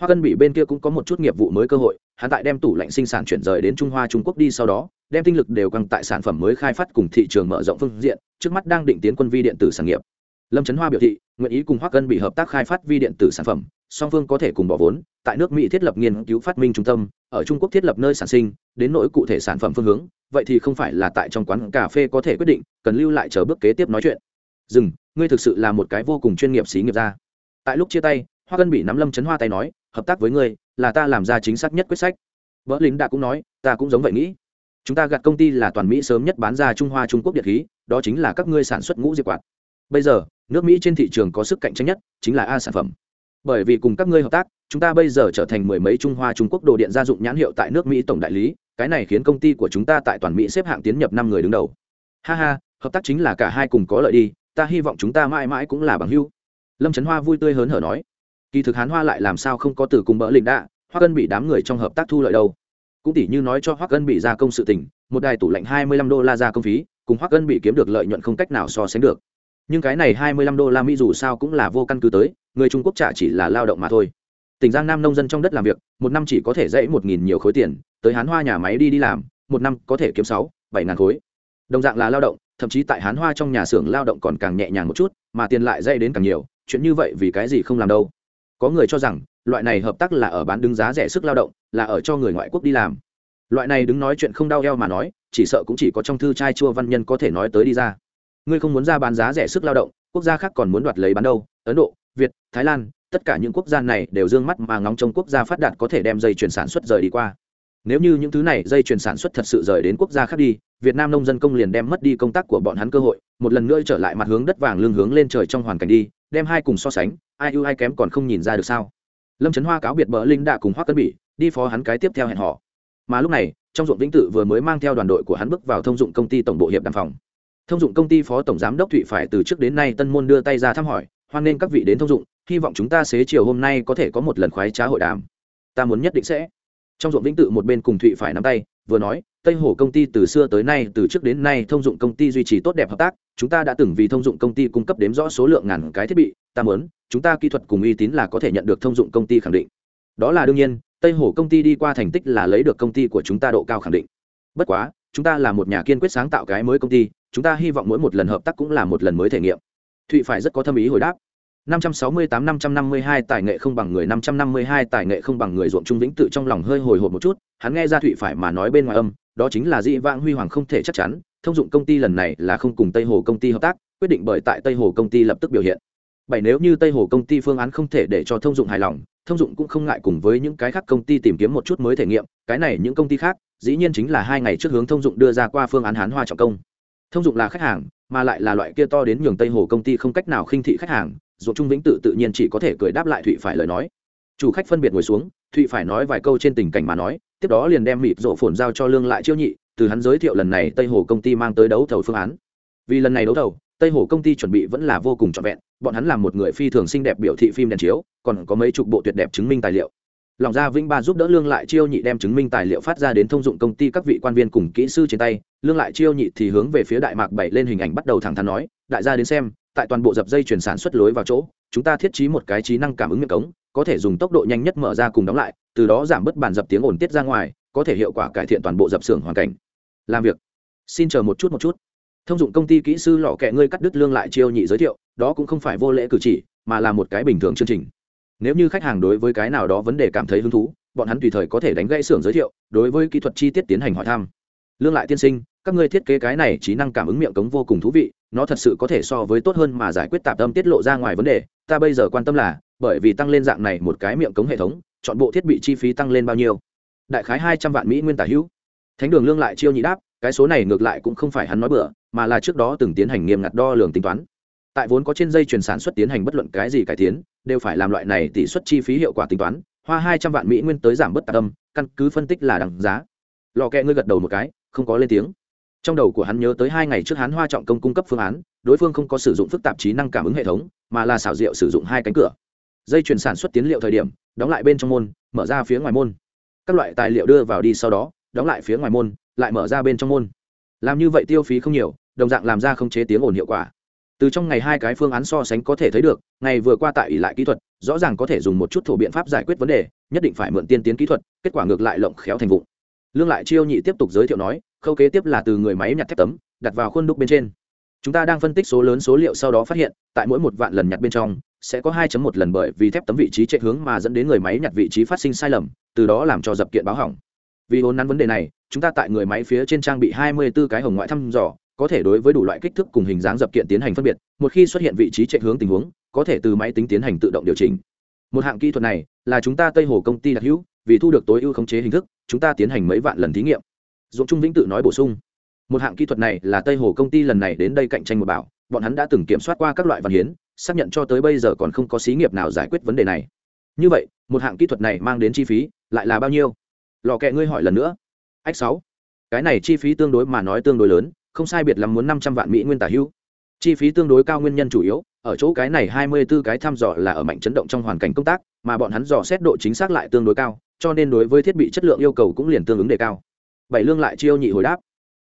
Hoa cân bị bên kia cũng có một chút nghiệp vụ mới cơ hội hắn tại đem tủ lạnh sinh sản chuyển rời đến trung hoa trung quốc đi sau đó, đem tinh lực đều căng tại sản phẩm mới khai phát cùng thị trường mở rộng phương diện, trước mắt đang định tiến quân vi điện tử sản nghiệp. Lâm trấn hoa biểu thị, nguyện ý cùng hoa cân bị hợp tác khai phát vi điện tử sản phẩm, song phương có thể cùng bỏ vốn, tại nước mỹ thiết lập nghiên cứu phát minh trung tâm, ở trung quốc thiết lập nơi sản sinh, đến nỗi cụ thể sản phẩm phương hướng, vậy thì không phải là tại trong quán cà phê có thể quyết định, cần lưu lại chờ bước kế tiếp nói chuyện. Dừng, ngươi thực sự là một cái vô cùng chuyên nghiệp xí nghiệp gia. Tại lúc chia tay hoa cân bị nắm lâm chấn hoa tay nói, hợp tác với ngươi là ta làm ra chính xác nhất quyết sách. Vỡ lính đã cũng nói, ta cũng giống vậy nghĩ. Chúng ta gạt công ty là toàn mỹ sớm nhất bán ra trung hoa trung quốc điện khí, đó chính là các ngươi sản xuất ngũ diệt quạt. Bây giờ, nước mỹ trên thị trường có sức cạnh tranh nhất, chính là a sản phẩm. Bởi vì cùng các ngươi hợp tác, chúng ta bây giờ trở thành mười mấy trung hoa trung quốc đồ điện gia dụng nhãn hiệu tại nước mỹ tổng đại lý, cái này khiến công ty của chúng ta tại toàn mỹ xếp hạng tiến nhập năm người đứng đầu. Ha ha, hợp tác chính là cả hai cùng có lợi đi, ta hy vọng chúng ta mãi mãi cũng là bằng hưu lâm trấn hoa vui tươi hớn hở nói kỳ thực hán hoa lại làm sao không có từ cùng bỡ lĩnh đạ hoa cân bị đám người trong hợp tác thu lợi đâu. Cũng tỷ như nói cho hoa cân bị gia công sự tỉnh một đài tủ lạnh hai mươi lăm đô la gia công phí, cùng hoa cân bị kiếm được lợi nhuận không cách nào so sánh được. Nhưng cái này hai mươi lăm đô la mỹ dù sao cũng là vô căn cứ tới, người trung quốc trả chỉ là lao động mà thôi. Tỉnh giang nam nông dân trong đất làm việc, một năm chỉ có thể dãy một nghìn nhiều khối tiền, tới hán hoa nhà máy đi đi làm, một năm có thể kiếm sáu, bảy ngàn khối. Đồng dạng là lao động, thậm chí tại hán hoa trong nhà xưởng lao động còn càng nhẹ nhàng một chút, mà tiền lại dây đến càng nhiều, chuyện như vậy vì cái gì không làm đâu có người cho rằng, loại này hợp tác là ở bán đứng giá rẻ sức lao động, là ở cho người ngoại quốc đi làm. Loại này đứng nói chuyện không đau eo mà nói, chỉ sợ cũng chỉ có trong thư trai chua văn nhân có thể nói tới đi ra. Ngươi không muốn ra bán giá rẻ sức lao động, quốc gia khác còn muốn đoạt lấy bán đâu, ấn độ, việt, thái lan, tất cả những quốc gia này đều d ư ơ n g mắt mà ngóng trong quốc gia phát đạt có thể đem dây chuyển sản xuất rời đi qua nếu như những thứ này dây chuyển sản xuất thật sự rời đến quốc gia khác đi, việt nam nông dân công liền đem mất đi công tác của bọn hắn cơ hội, một lần nữa trở lại mặt hướng đất vàng lương hướng lên trời trong hoàn cảnh đi, đem hai cùng so sánh, ai ưu ai kém còn không nhìn ra được sao? Lâm trấn hoa cáo biệt bờ linh đã cùng hoác cân bỉ, đi phó hắn cái tiếp theo hẹn họ mà lúc này, trong ruộng vĩnh tự vừa mới mang theo đoàn đội của hắn bước vào thông dụng công ty tổng bộ hiệp đàm phòng. Thông dụng công ty phó tổng giám đốc thụy phải từ trước đến nay tân môn đưa tay ra thăm hỏi, hoan nghênh các vị đến thông dụng, hy vọng chúng ta xế chiều hôm nay có thể có một lần khoái trá hội đàm. Ta muốn nhất định sẽ trong ruộng vĩnh tự một bên cùng thụy phải nắm tay, vừa nói, tây hồ công ty từ xưa tới nay, từ trước đến nay thông dụng công ty duy trì tốt đẹp hợp tác, chúng ta đã từng vì thông dụng công ty cung cấp đếm rõ số lượng ngàn cái thiết bị, ta muốn, chúng ta kỹ thuật cùng uy tín là có thể nhận được thông dụng công ty khẳng định. Đó là đương nhiên, tây hồ công ty đi qua thành tích là lấy được công ty của chúng ta độ cao khẳng định. Bất quá, chúng ta là một nhà kiên quyết sáng tạo cái mới công ty, chúng ta hy vọng mỗi một lần hợp tác cũng là một lần mới thể nghiệm. Thụy phải rất có tâm ý hồi đáp. 568-552 tài nghệ không bằng người 552 tài nghệ không bằng người, ruộng trung vĩnh tự trong lòng hơi hồi hộp một chút, hắn nghe ra thụy phải mà nói bên ngoài âm, đó chính là dị vãng huy hoàng không thể chắc chắn, thông dụng công ty lần này là không cùng tây hồ công ty hợp tác, quyết định bởi tại tây hồ công ty lập tức biểu hiện. Bảy nếu như tây hồ công ty phương án không thể để cho thông dụng hài lòng, thông dụng cũng không ngại cùng với những cái khác công ty tìm kiếm một chút mới thể nghiệm, cái này những công ty khác, dĩ nhiên chính là hai ngày trước hướng thông dụng đưa ra qua phương án hán hoa trọng công. Thông dụng là khách hàng, mà lại là loại kia to đến nhường tây hồ công ty không cách nào khinh thị khách hàng ruộng trung vĩnh tự tự nhiên chỉ có thể cười đáp lại thụy phải lời nói. Chủ khách phân biệt ngồi xuống, thụy phải nói vài câu trên tình cảnh mà nói, tiếp đó liền đem mịt rộ phồn giao cho lương lại chiêu nhị, từ hắn giới thiệu lần này tây hồ công ty mang tới đấu thầu phương án. Vì lần này đấu thầu, tây hồ công ty chuẩn bị vẫn là vô cùng trọn vẹn, bọn hắn làm một người phi thường xinh đẹp biểu thị phim đèn chiếu, còn có mấy chục bộ tuyệt đẹp chứng minh tài liệu. Lòng gia vĩnh ba giúp đỡ lương lại chiêu nhị đem chứng minh tài liệu phát ra đến thông dụng công ty các vị quan viên cùng kỹ sư trên tay. Lương lại chiêu nhị thì hướng về phía đại mạc bảy lên hình ảnh bắt đầu thẳng thắn nói, đại gia đến xem tại toàn bộ dập dây chuyển sản xuất lối vào chỗ, chúng ta thiết trí một cái trí năng cảm ứng miệng cống, có thể dùng tốc độ nhanh nhất mở ra cùng đóng lại, từ đó giảm bớt bàn dập tiếng ồn tiết ra ngoài, có thể hiệu quả cải thiện toàn bộ dập xưởng hoàn cảnh. Làm việc. Xin chờ một chút một chút. Thông dụng công ty kỹ sư lọ kẹ ngươi cắt đứt lương lại chiêu nhị giới thiệu, đó cũng không phải vô lễ cử chỉ, mà là một cái bình thường chương trình. Nếu như khách hàng đối với cái nào đó vấn đề cảm thấy hứng thú, bọn hắn tùy thời có thể đánh gãy xưởng giới thiệu, đối với kỹ thuật chi tiết tiến hành hỏi thăm. Lương lại tiên sinh các ngươi thiết kế cái này trí năng cảm ứng miệng cống vô cùng thú vị, nó thật sự có thể so với tốt hơn mà giải quyết tạp tâm tiết lộ ra ngoài vấn đề. Ta bây giờ quan tâm là, bởi vì tăng lên dạng này một cái miệng cống hệ thống, chọn bộ thiết bị chi phí tăng lên bao nhiêu? Đại khái hai trăm vạn mỹ nguyên tả hữu. Thánh đường lương lại chiêu nhị đáp, cái số này ngược lại cũng không phải hắn nói bừa, mà là trước đó từng tiến hành nghiêm ngặt đo lường tính toán. Tại vốn có trên dây chuyển sản xuất tiến hành bất luận cái gì cải tiến, đều phải làm loại này tỷ suất chi phí hiệu quả tính toán, hoa hai trăm vạn mỹ nguyên tới giảm bớt tạc âm, căn cứ phân tích là đằng giá. Lò kẹ ngươi gật đầu một cái, không có lên tiếng trong đầu của hắn nhớ tới hai ngày trước hắn hoa trọng công cung cấp phương án, đối phương không có sử dụng phức tạp trí năng cảm ứng hệ thống, mà là xảo diệu sử dụng hai cánh cửa. Dây chuyển sản xuất tiến liệu thời điểm, đóng lại bên trong môn, mở ra phía ngoài môn. Các loại tài liệu đưa vào đi sau đó, đóng lại phía ngoài môn, lại mở ra bên trong môn. Làm như vậy tiêu phí không nhiều, đồng dạng làm ra không chế tiếng ồn hiệu quả. Từ trong ngày hai cái phương án so sánh có thể thấy được, ngày vừa qua tại ỷ lại kỹ thuật, rõ ràng có thể dùng một chút thổ biện pháp giải quyết vấn đề, nhất định phải mượn tiên tiến kỹ thuật, kết quả ngược lại lộng khéo thành vụng lương lại chiêu nhị tiếp tục giới thiệu nói, khâu kế tiếp là từ người máy nhặt thép tấm, đặt vào khuôn đúc bên trên. Chúng ta đang phân tích số lớn số liệu sau đó phát hiện, tại mỗi một vạn lần nhặt bên trong, sẽ có 2.1 lần bởi vì thép tấm vị trí chạy hướng mà dẫn đến người máy nhặt vị trí phát sinh sai lầm, từ đó làm cho dập kiện báo hỏng. Vì hôn nắn vấn đề này, chúng ta tại người máy phía trên trang bị 24 cái hồng ngoại thăm dò, có thể đối với đủ loại kích thước cùng hình dáng dập kiện tiến hành phân biệt, một khi xuất hiện vị trí chạy hướng tình huống, có thể từ máy tính tiến hành tự động điều chỉnh. Một hạng kỹ thuật này là chúng ta tây hồ công ty đặc hữu vì thu được tối ưu khống chế hình thức, chúng ta tiến hành mấy vạn lần thí nghiệm. Dũng trung vĩnh tự nói bổ sung, một hạng kỹ thuật này là tây hồ công ty lần này đến đây cạnh tranh một bảo, bọn hắn đã từng kiểm soát qua các loại văn hiến, xác nhận cho tới bây giờ còn không có xí nghiệp nào giải quyết vấn đề này. Như vậy, một hạng kỹ thuật này mang đến chi phí lại là bao nhiêu? Lò kẹ ngươi hỏi lần nữa. Ách sáu. Cái này chi phí tương đối mà nói tương đối lớn, không sai biệt lắm muốn năm trăm vạn mỹ nguyên tả hữu. Chi phí tương đối cao nguyên nhân chủ yếu, ở chỗ cái này hai mươi 24 cái thăm dò là ở mạnh chấn động trong hoàn cảnh công tác, mà bọn hắn dò xét độ chính xác lại tương đối cao cho nên đối với thiết bị chất lượng yêu cầu cũng liền tương ứng đề cao. Bảy lương lại chiêu nhị hồi đáp.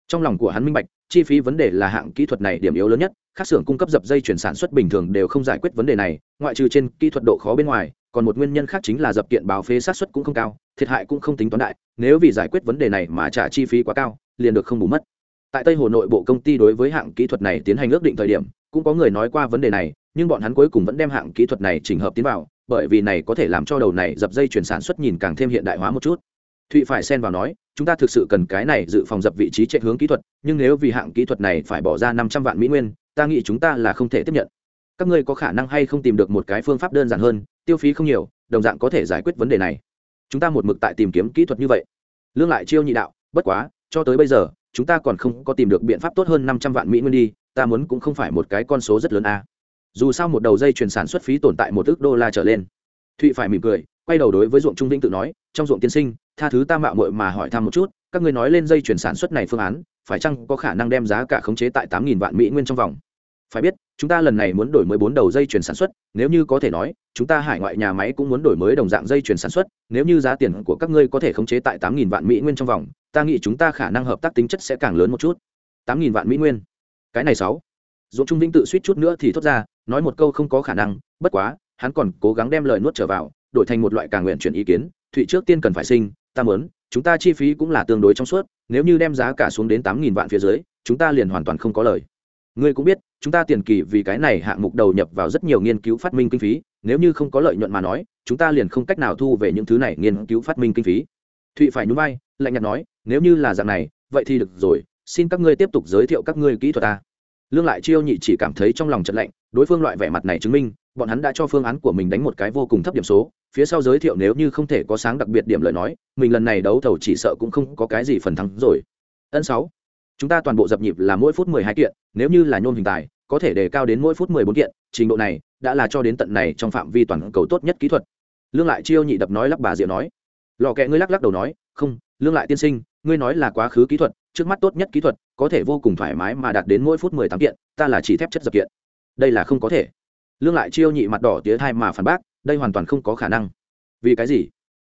Trong lòng của hắn minh bạch, chi phí vấn đề là hạng kỹ thuật này điểm yếu lớn nhất các xưởng cung cấp dập dây chuyển sản xuất bình thường đều không giải quyết vấn đề này, ngoại trừ trên kỹ thuật độ khó bên ngoài, còn một nguyên nhân khác chính là dập kiện báo phế sát xuất cũng không cao, thiệt hại cũng không tính toán đại, nếu vì giải quyết vấn đề này mà trả chi phí quá cao, liền được không bù mất. Tại tây hồ nội bộ công ty đối với hạng kỹ thuật này tiến hành ước định thời điểm, cũng có người nói qua vấn đề này, nhưng bọn hắn cuối cùng vẫn đem hạng kỹ thuật này chỉnh hợp tiến vào bởi vì này có thể làm cho đầu này dập dây chuyển sản xuất nhìn càng thêm hiện đại hóa một chút. Thụy phải xen vào nói, chúng ta thực sự cần cái này dự phòng dập vị trí chạy hướng kỹ thuật, nhưng nếu vì hạng kỹ thuật này phải bỏ ra năm trăm vạn mỹ nguyên, ta nghĩ chúng ta là không thể tiếp nhận. Các ngươi có khả năng hay không tìm được một cái phương pháp đơn giản hơn, tiêu phí không nhiều, đồng dạng có thể giải quyết vấn đề này. Chúng ta một mực tại tìm kiếm kỹ thuật như vậy. Lương lại chiêu nhị đạo, bất quá, cho tới bây giờ, chúng ta còn không có tìm được biện pháp tốt hơn năm trăm vạn mỹ nguyên đi, ta muốn cũng không phải một cái con số rất lớn a dù sao một đầu dây chuyển sản xuất phí tồn tại một ước đô la trở lên. Thụy phải mỉm cười, quay đầu đối với ruộng trung vĩnh tự nói, trong ruộng tiên sinh, tha thứ ta mạo muội mà hỏi thăm một chút, các ngươi nói lên dây chuyển sản xuất này phương án, phải chăng có khả năng đem giá cả khống chế tại tám nghìn vạn mỹ nguyên trong vòng? Phải biết, chúng ta lần này muốn đổi mới bốn đầu dây chuyển sản xuất, nếu như có thể nói, chúng ta hải ngoại nhà máy cũng muốn đổi mới đồng dạng dây chuyển sản xuất, nếu như giá tiền của các ngươi có thể khống chế tại tám nghìn vạn mỹ nguyên trong vòng, ta nghĩ chúng ta khả năng hợp tác tính chất sẽ càng lớn một chút. Tám nghìn vạn mỹ nguyên? Cái này sáu dũng trung vĩnh tự suýt chút nữa thì thốt ra, nói một câu không có khả năng, bất quá, hắn còn cố gắng đem lời nuốt trở vào, đổi thành một loại càng nguyện chuyển ý kiến, thụy trước tiên cần phải sinh, ta mớn chúng ta chi phí cũng là tương đối trong suốt, nếu như đem giá cả xuống đến tám nghìn vạn phía dưới, chúng ta liền hoàn toàn không có lời. Ngươi cũng biết, chúng ta tiền kỳ vì cái này hạng mục đầu nhập vào rất nhiều nghiên cứu phát minh kinh phí, nếu như không có lợi nhuận mà nói, chúng ta liền không cách nào thu về những thứ này nghiên cứu phát minh kinh phí. Thụy phải nhún vai, lạnh nhạt nói, nếu như là dạng này, vậy thì được rồi, xin các ngươi tiếp tục giới thiệu các ngươi kỹ thuật ta lương lại chiêu nhị chỉ cảm thấy trong lòng trận lạnh, đối phương loại vẻ mặt này chứng minh, bọn hắn đã cho phương án của mình đánh một cái vô cùng thấp điểm số, phía sau giới thiệu nếu như không thể có sáng đặc biệt điểm lời nói, mình lần này đấu thầu chỉ sợ cũng không có cái gì phần thắng rồi. Ân sáu, chúng ta toàn bộ dập nhịp là mỗi phút mười hai kiện, nếu như là nhôm hình tài, có thể đề cao đến mỗi phút mười bốn kiện, trình độ này đã là cho đến tận này trong phạm vi toàn cầu tốt nhất kỹ thuật. Lương lại chiêu nhị đập nói lắp bà diệu nói, lò kẹ ngươi lắc lắc đầu nói, không, lương lại tiên sinh, ngươi nói là quá khứ kỹ thuật trước mắt tốt nhất kỹ thuật, có thể vô cùng thoải mái mà đạt đến mỗi phút mười tám kiện, ta là chỉ thép chất dập kiện. Đây là không có thể. Lương lại chiêu nhị mặt đỏ tía thai mà phản bác, đây hoàn toàn không có khả năng. Vì cái gì?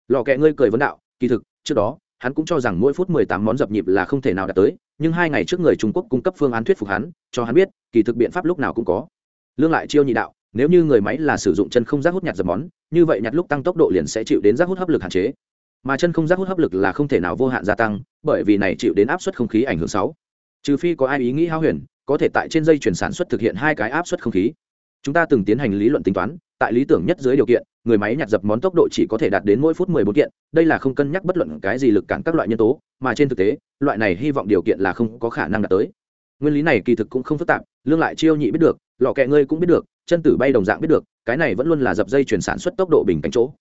Lò kẹ ngươi cười vấn đạo, kỳ thực, trước đó, hắn cũng cho rằng mỗi phút mười tám món dập nhịp là không thể nào đạt tới, nhưng hai ngày trước người trung quốc cung cấp phương án thuyết phục hắn, cho hắn biết, kỳ thực biện pháp lúc nào cũng có. Lương lại chiêu nhị đạo, nếu như người máy là sử dụng chân không rác hút nhặt dập món, như vậy nhặt lúc tăng tốc độ liền sẽ chịu đến rác hút hấp lực hạn chế. Mà chân không rác hút hấp lực là không thể nào vô hạn gia tăng bởi vì này chịu đến áp suất không khí ảnh hưởng sáu. Trừ phi có ai ý nghĩ hao huyền, có thể tại trên dây chuyển sản xuất thực hiện hai cái áp suất không khí. Chúng ta từng tiến hành lý luận tính toán, tại lý tưởng nhất dưới điều kiện, người máy nhặt dập món tốc độ chỉ có thể đạt đến mỗi phút 14 kiện, đây là không cân nhắc bất luận cái gì lực cản các loại nhân tố, mà trên thực tế, loại này hy vọng điều kiện là không có khả năng đạt tới. Nguyên lý này kỳ thực cũng không phức tạp, lương lại chiêu nhị biết được, lọ kẹ ngươi cũng biết được, chân tử bay đồng dạng biết được, cái này vẫn luôn là dập dây chuyển sản xuất tốc độ bình cánh chỗ.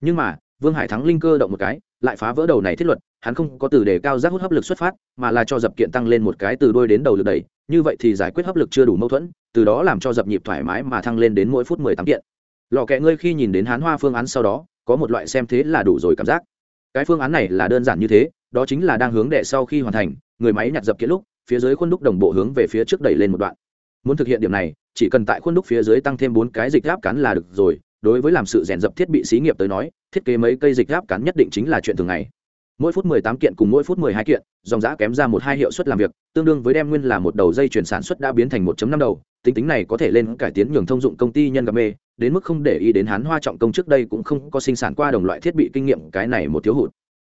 Nhưng mà vương hải thắng linh cơ động một cái, lại phá vỡ đầu này thiết luật, hắn không có từ đề cao giác hút hấp lực xuất phát, mà là cho dập kiện tăng lên một cái từ đôi đến đầu lực đẩy, như vậy thì giải quyết hấp lực chưa đủ mâu thuẫn, từ đó làm cho dập nhịp thoải mái mà thăng lên đến mỗi phút mười tám kiện. Lò kẹ ngươi khi nhìn đến hán hoa phương án sau đó, có một loại xem thế là đủ rồi cảm giác. Cái phương án này là đơn giản như thế, đó chính là đang hướng đệ sau khi hoàn thành, người máy nhặt dập kiện lúc, phía dưới khuôn đúc đồng bộ hướng về phía trước đẩy lên một đoạn. Muốn thực hiện điểm này, chỉ cần tại khuôn đúc phía dưới tăng thêm bốn cái dịch áp cắn là được rồi đối với làm sự rèn dập thiết bị xí nghiệp tới nói, thiết kế mấy cây dịch gáp cắn nhất định chính là chuyện thường ngày. Mỗi phút 18 kiện cùng mỗi phút 12 kiện, dòng giá kém ra một hai hiệu suất làm việc, tương đương với đem nguyên là một đầu dây chuyển sản xuất đã biến thành 1.5 đầu, tính tính này có thể lên cải tiến nhường thông dụng công ty nhân gặp mê, đến mức không để ý đến hán hoa trọng công trước đây cũng không có sinh sản qua đồng loại thiết bị kinh nghiệm, cái này một thiếu hụt.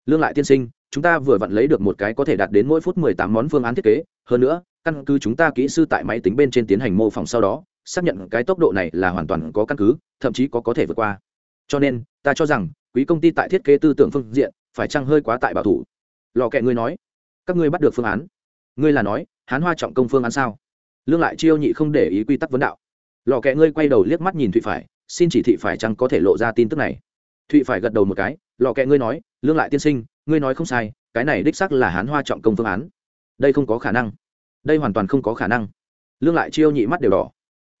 Lương lại tiên sinh, chúng ta vừa vặn lấy được một cái có thể đạt đến mỗi phút 18 món phương án thiết kế, hơn nữa, căn cứ chúng ta kỹ sư tại máy tính bên trên tiến hành mô phỏng sau đó xác nhận cái tốc độ này là hoàn toàn có căn cứ, thậm chí có có thể vượt qua. Cho nên, ta cho rằng, quý công ty tại thiết kế tư tưởng phương diện, phải chăng hơi quá tại bảo thủ? Lò kẹ ngươi nói, các ngươi bắt được phương án. Ngươi là nói, hán hoa trọng công phương án sao? Lương lại chiêu nhị không để ý quy tắc vấn đạo. Lò kẹ ngươi quay đầu liếc mắt nhìn thụy phải, xin chỉ thị phải chăng có thể lộ ra tin tức này? Thụy phải gật đầu một cái, lò kẹ ngươi nói, lương lại tiên sinh, ngươi nói không sai, cái này đích xác là hán hoa trọng công phương án. Đây không có khả năng. Đây hoàn toàn không có khả năng. Lương lại chiêu nhị mắt đều đỏ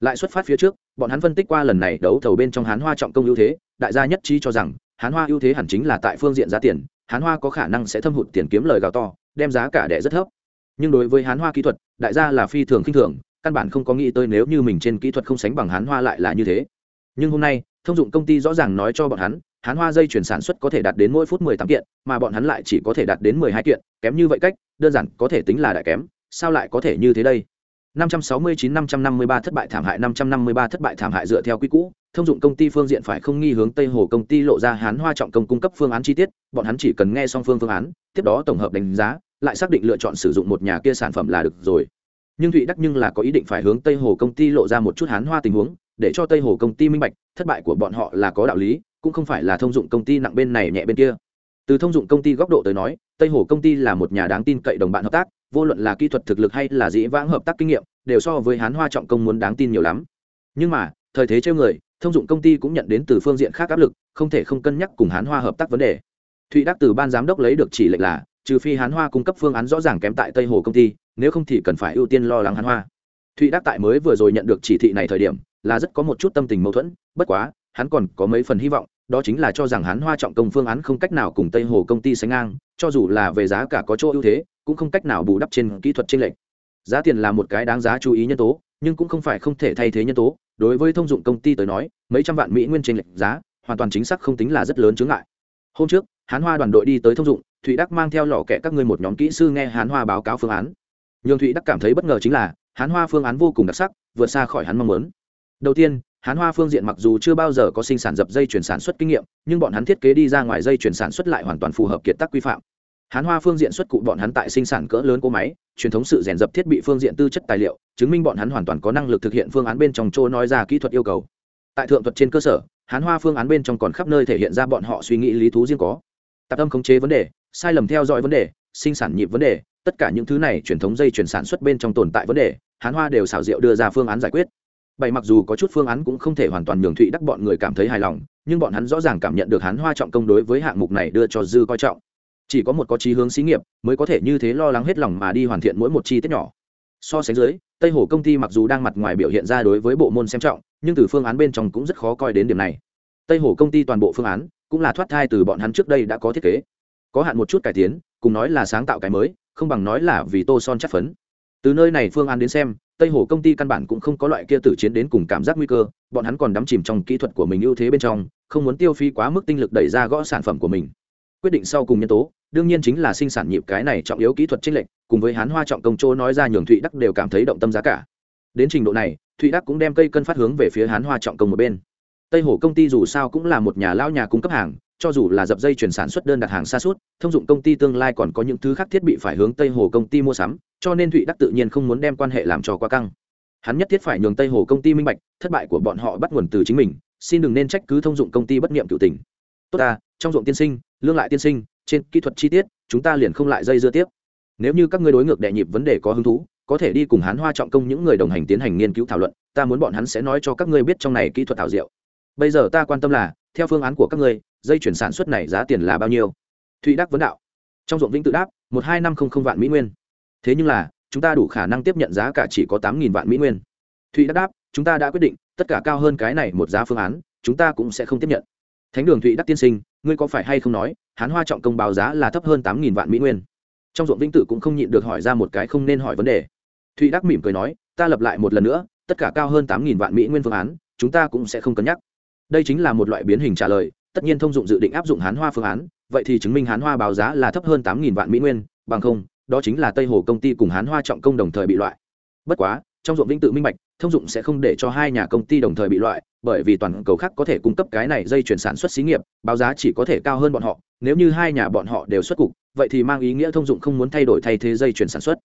lại xuất phát phía trước, bọn hắn phân tích qua lần này đấu thầu bên trong hán hoa trọng công ưu thế, đại gia nhất trí cho rằng, hán hoa ưu thế hẳn chính là tại phương diện giá tiền, hán hoa có khả năng sẽ thâm hụt tiền kiếm lời gào to, đem giá cả đẻ rất thấp. Nhưng đối với hán hoa kỹ thuật, đại gia là phi thường khinh thường, căn bản không có nghĩ tới nếu như mình trên kỹ thuật không sánh bằng hán hoa lại là như thế. Nhưng hôm nay, thông dụng công ty rõ ràng nói cho bọn hắn, hán hoa dây chuyển sản xuất có thể đạt đến mỗi phút mười tám kiện, mà bọn hắn lại chỉ có thể đạt đến mười hai kiện, kém như vậy cách, đơn giản có thể tính là đại kém, sao lại có thể như thế đây? 569-553 thất bại thảm hại 553 thất bại thảm hại dựa theo quy cũ, thông dụng công ty phương diện phải không nghi hướng Tây Hồ công ty lộ ra Hán Hoa trọng công cung cấp phương án chi tiết, bọn hắn chỉ cần nghe xong phương phương án, tiếp đó tổng hợp đánh giá, lại xác định lựa chọn sử dụng một nhà kia sản phẩm là được rồi. Nhưng Thụy Đắc nhưng là có ý định phải hướng Tây Hồ công ty lộ ra một chút Hán Hoa tình huống, để cho Tây Hồ công ty minh bạch, thất bại của bọn họ là có đạo lý, cũng không phải là thông dụng công ty nặng bên này nhẹ bên kia. Từ thông dụng công ty góc độ tới nói, Tây Hồ công ty là một nhà đáng tin cậy đồng bạn hợp tác, vô luận là kỹ thuật thực lực hay là dĩ vãng hợp tác kinh nghiệm đều so với hán hoa trọng công muốn đáng tin nhiều lắm. Nhưng mà thời thế treo người thông dụng công ty cũng nhận đến từ phương diện khác áp lực không thể không cân nhắc cùng hán hoa hợp tác vấn đề. Thụy đắc từ ban giám đốc lấy được chỉ lệnh là trừ phi hán hoa cung cấp phương án rõ ràng kém tại tây hồ công ty nếu không thì cần phải ưu tiên lo lắng hán hoa. Thụy đắc tại mới vừa rồi nhận được chỉ thị này thời điểm là rất có một chút tâm tình mâu thuẫn bất quá hắn còn có mấy phần hy vọng đó chính là cho rằng hán hoa trọng công phương án không cách nào cùng tây hồ công ty sánh ngang, cho dù là về giá cả có chỗ ưu thế, cũng không cách nào bù đắp trên kỹ thuật trên lệch. Giá tiền là một cái đáng giá chú ý nhân tố, nhưng cũng không phải không thể thay thế nhân tố. Đối với thông dụng công ty tới nói, mấy trăm vạn mỹ nguyên trên lệch giá, hoàn toàn chính xác không tính là rất lớn chướng ngại. Hôm trước, hán hoa đoàn đội đi tới thông dụng, thụy đắc mang theo lò kẹ các ngươi một nhóm kỹ sư nghe hán hoa báo cáo phương án. Nhường thụy đắc cảm thấy bất ngờ chính là, hán hoa phương án vô cùng đặc sắc, vượt xa khỏi hắn mong muốn. Đầu tiên hán hoa phương diện mặc dù chưa bao giờ có sinh sản dập dây chuyển sản xuất kinh nghiệm, nhưng bọn hắn thiết kế đi ra ngoài dây chuyển sản xuất lại hoàn toàn phù hợp kiệt tác quy phạm. Hán hoa phương diện xuất cụ bọn hắn tại sinh sản cỡ lớn cỗ máy, truyền thống sự rèn dập thiết bị phương diện tư chất tài liệu, chứng minh bọn hắn hoàn toàn có năng lực thực hiện phương án bên trong chỗ nói ra kỹ thuật yêu cầu. Tại thượng thuật trên cơ sở, hán hoa phương án bên trong còn khắp nơi thể hiện ra bọn họ suy nghĩ lý thú riêng có. Tạp âm khống chế vấn đề, sai lầm theo dõi vấn đề, sinh sản nhịp vấn đề, tất cả những thứ này truyền thống dây chuyển sản xuất bên trong tồn tại vấn đề, hán hoa đều xảo diệu đưa ra phương án giải quyết bảy mặc dù có chút phương án cũng không thể hoàn toàn nhường thụy đắc bọn người cảm thấy hài lòng, nhưng bọn hắn rõ ràng cảm nhận được hắn hoa trọng công đối với hạng mục này đưa cho dư coi trọng. Chỉ có một có chí hướng xí nghiệp, mới có thể như thế lo lắng hết lòng mà đi hoàn thiện mỗi một chi tiết nhỏ. So sánh dưới, tây hồ công ty mặc dù đang mặt ngoài biểu hiện ra đối với bộ môn xem trọng, nhưng từ phương án bên trong cũng rất khó coi đến điểm này. Tây hồ công ty toàn bộ phương án cũng là thoát thai từ bọn hắn trước đây đã có thiết kế. Có hạn một chút cải tiến, cùng nói là sáng tạo cái mới, không bằng nói là vì tô son chắc phấn. Từ nơi này phương án đến xem tây hồ công ty căn bản cũng không có loại kia tử chiến đến cùng cảm giác nguy cơ, bọn hắn còn đắm chìm trong kỹ thuật của mình ưu thế bên trong, không muốn tiêu phí quá mức tinh lực đẩy ra gõ sản phẩm của mình. Quyết định sau cùng nhân tố, đương nhiên chính là sinh sản nhịp cái này trọng yếu kỹ thuật trinh lệnh cùng với hán hoa trọng công chỗ nói ra nhường thụy đắc đều cảm thấy động tâm giá cả. Đến trình độ này, thụy đắc cũng đem cây cân phát hướng về phía hán hoa trọng công một bên. Tây hồ công ty dù sao cũng là một nhà lao nhà cung cấp hàng cho dù là dập dây chuyển sản xuất đơn đặt hàng xa suốt, thông dụng công ty tương lai còn có những thứ khác thiết bị phải hướng tây hồ công ty mua sắm, cho nên thụy đắc tự nhiên không muốn đem quan hệ làm cho quá căng. Hắn nhất thiết phải nhường tây hồ công ty minh bạch, thất bại của bọn họ bắt nguồn từ chính mình, xin đừng nên trách cứ thông dụng công ty bất nghiệm cựu tỉnh. tốt ta, trong ruộng tiên sinh, lương lại tiên sinh, trên kỹ thuật chi tiết, chúng ta liền không lại dây dưa tiếp. Nếu như các ngươi đối ngược đệ nhịp vấn đề có hứng thú, có thể đi cùng hắn hoa trọng công những người đồng hành tiến hành nghiên cứu thảo luận, ta muốn bọn hắn sẽ nói cho các ngươi biết trong này kỹ thuật thảo diệu. Bây giờ ta quan tâm là, theo phương án của các ngươi dây chuyển sản xuất này giá tiền là bao nhiêu? Thụy đắc vấn đạo. Trong ruộng vĩnh tự đáp, một hai năm không không vạn mỹ nguyên. Thế nhưng là, chúng ta đủ khả năng tiếp nhận giá cả chỉ có tám nghìn vạn mỹ nguyên. Thụy đắc đáp, chúng ta đã quyết định, tất cả cao hơn cái này một giá phương án, chúng ta cũng sẽ không tiếp nhận. Thánh đường thụy đắc tiên sinh, ngươi có phải hay không nói, hán hoa trọng công báo giá là thấp hơn tám nghìn vạn mỹ nguyên? Trong ruộng vĩnh tử cũng không nhịn được hỏi ra một cái không nên hỏi vấn đề. Thụy đắc mỉm cười nói, ta lập lại một lần nữa, tất cả cao hơn tám nghìn vạn mỹ nguyên phương án, chúng ta cũng sẽ không cân nhắc. Đây chính là một loại biến hình trả lời tất nhiên thông dụng dự định áp dụng hán hoa phương án, vậy thì chứng minh hán hoa báo giá là thấp hơn tám nghìn vạn mỹ nguyên, bằng không, đó chính là tây hồ công ty cùng hán hoa trọng công đồng thời bị loại. Bất quá, trong ruộng vĩnh tự minh bạch, thông dụng sẽ không để cho hai nhà công ty đồng thời bị loại, bởi vì toàn cầu khác có thể cung cấp cái này dây chuyển sản xuất xí nghiệp, báo giá chỉ có thể cao hơn bọn họ, nếu như hai nhà bọn họ đều xuất cục, vậy thì mang ý nghĩa thông dụng không muốn thay đổi thay thế dây chuyển sản xuất.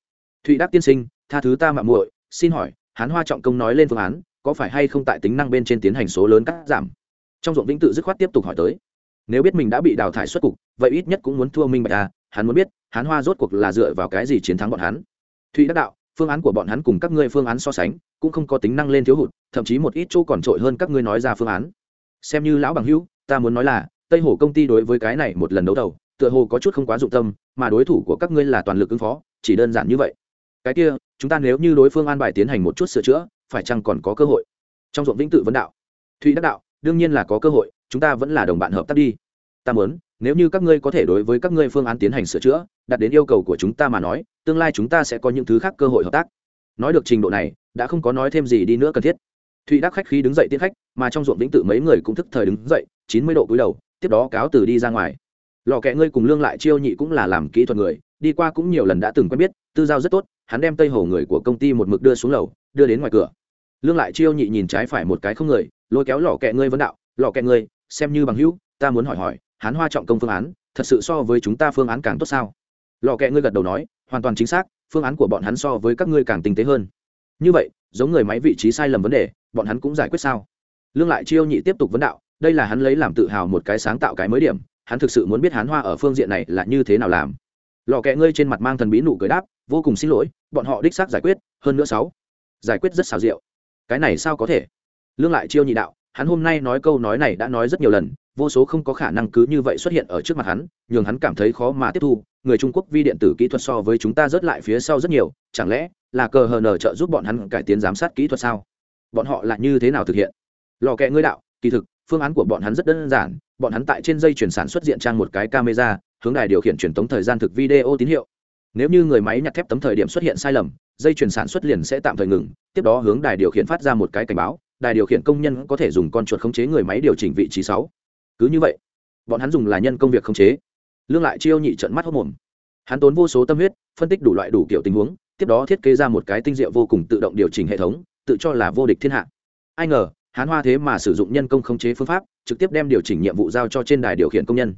Thụy đắc tiên sinh, tha thứ ta mạng muội, xin hỏi, hán hoa trọng công nói lên phương án, có phải hay không tại tính năng bên trên tiến hành số lớn cắt giảm? Trong ruộng vĩnh tự dứt khoát tiếp tục hỏi tới. Nếu biết mình đã bị đào thải xuất cục, vậy ít nhất cũng muốn thua minh bạch à hắn muốn biết, hắn hoa rốt cuộc là dựa vào cái gì chiến thắng bọn hắn. Thụy đắc đạo, phương án của bọn hắn cùng các ngươi phương án so sánh, cũng không có tính năng lên thiếu hụt, thậm chí một ít chỗ còn trội hơn các ngươi nói ra phương án. Xem như lão bằng hữu, ta muốn nói là, tây hồ công ty đối với cái này một lần đấu đầu tựa hồ có chút không quá dụng tâm, mà đối thủ của các ngươi là toàn lực ứng phó, chỉ đơn giản như vậy. Cái kia, chúng ta nếu như đối phương an bài tiến hành một chút sửa chữa, phải chăng còn có cơ hội? Trong ruộng vĩnh tự vấn đạo. Thụy đắc đạo đương nhiên là có cơ hội, chúng ta vẫn là đồng bạn hợp tác đi. Ta muốn, nếu như các ngươi có thể đối với các ngươi phương án tiến hành sửa chữa, đạt đến yêu cầu của chúng ta mà nói, tương lai chúng ta sẽ có những thứ khác cơ hội hợp tác. Nói được trình độ này, đã không có nói thêm gì đi nữa cần thiết. Thụy đắc khách khí đứng dậy tiến khách, mà trong ruộng vĩnh tự mấy người cũng thức thời đứng dậy, chín mươi độ cúi đầu, tiếp đó cáo từ đi ra ngoài. Lò kẹ ngươi cùng lương lại chiêu nhị cũng là làm kỹ thuật người, đi qua cũng nhiều lần đã từng quen biết, tư giao rất tốt, hắn đem tây hồ người của công ty một mực đưa xuống lầu, đưa đến ngoài cửa lương lại chiêu nhị nhìn trái phải một cái không người, lôi kéo lò kẹ ngươi vấn đạo lò kẹ ngươi, xem như bằng hữu, ta muốn hỏi hỏi hắn hoa trọng công phương án, thật sự so với chúng ta phương án càng tốt sao? Lò kẹ ngươi gật đầu nói, hoàn toàn chính xác, phương án của bọn hắn so với các ngươi càng tinh tế hơn. Như vậy, giống người máy vị trí sai lầm vấn đề, bọn hắn cũng giải quyết sao? Lương lại chiêu nhị tiếp tục vấn đạo, đây là hắn lấy làm tự hào một cái sáng tạo cái mới điểm, hắn thực sự muốn biết hắn hoa ở phương diện này là như thế nào làm. Lò kẹ ngươi trên mặt mang thần bí nụ cười đáp, vô cùng xin lỗi, bọn họ đích xác giải quyết, hơn nữa sáu, giải quyết rất xào rượu cái này sao có thể? Lương lại chiêu nhị đạo, hắn hôm nay nói câu nói này đã nói rất nhiều lần, vô số không có khả năng cứ như vậy xuất hiện ở trước mặt hắn, nhường hắn cảm thấy khó mà tiếp thu. Người trung quốc vi điện tử kỹ thuật so với chúng ta rớt lại phía sau rất nhiều, chẳng lẽ là cờ hờ nở trợ giúp bọn hắn cải tiến giám sát kỹ thuật sao? Bọn họ là như thế nào thực hiện? Lò kẹ ngươi đạo, kỳ thực, phương án của bọn hắn rất đơn giản, bọn hắn tại trên dây chuyển sản xuất diện trang một cái camera, hướng đài điều khiển truyền tống thời gian thực video tín hiệu. Nếu như người máy nhặt thép tấm thời điểm xuất hiện sai lầm dây chuyển sản xuất liền sẽ tạm thời ngừng, tiếp đó hướng đài điều khiển phát ra một cái cảnh báo, đài điều khiển công nhân có thể dùng con chuột khống chế người máy điều chỉnh vị trí sáu. Cứ như vậy, bọn hắn dùng là nhân công việc khống chế. Lương lại chiêu nhị trận mắt hốc mồm. Hắn tốn vô số tâm huyết, phân tích đủ loại đủ kiểu tình huống, tiếp đó thiết kế ra một cái tinh diệu vô cùng tự động điều chỉnh hệ thống, tự cho là vô địch thiên hạ. Ai ngờ, hắn hoa thế mà sử dụng nhân công khống chế phương pháp, trực tiếp đem điều chỉnh nhiệm vụ giao cho trên đài điều khiển công nhân.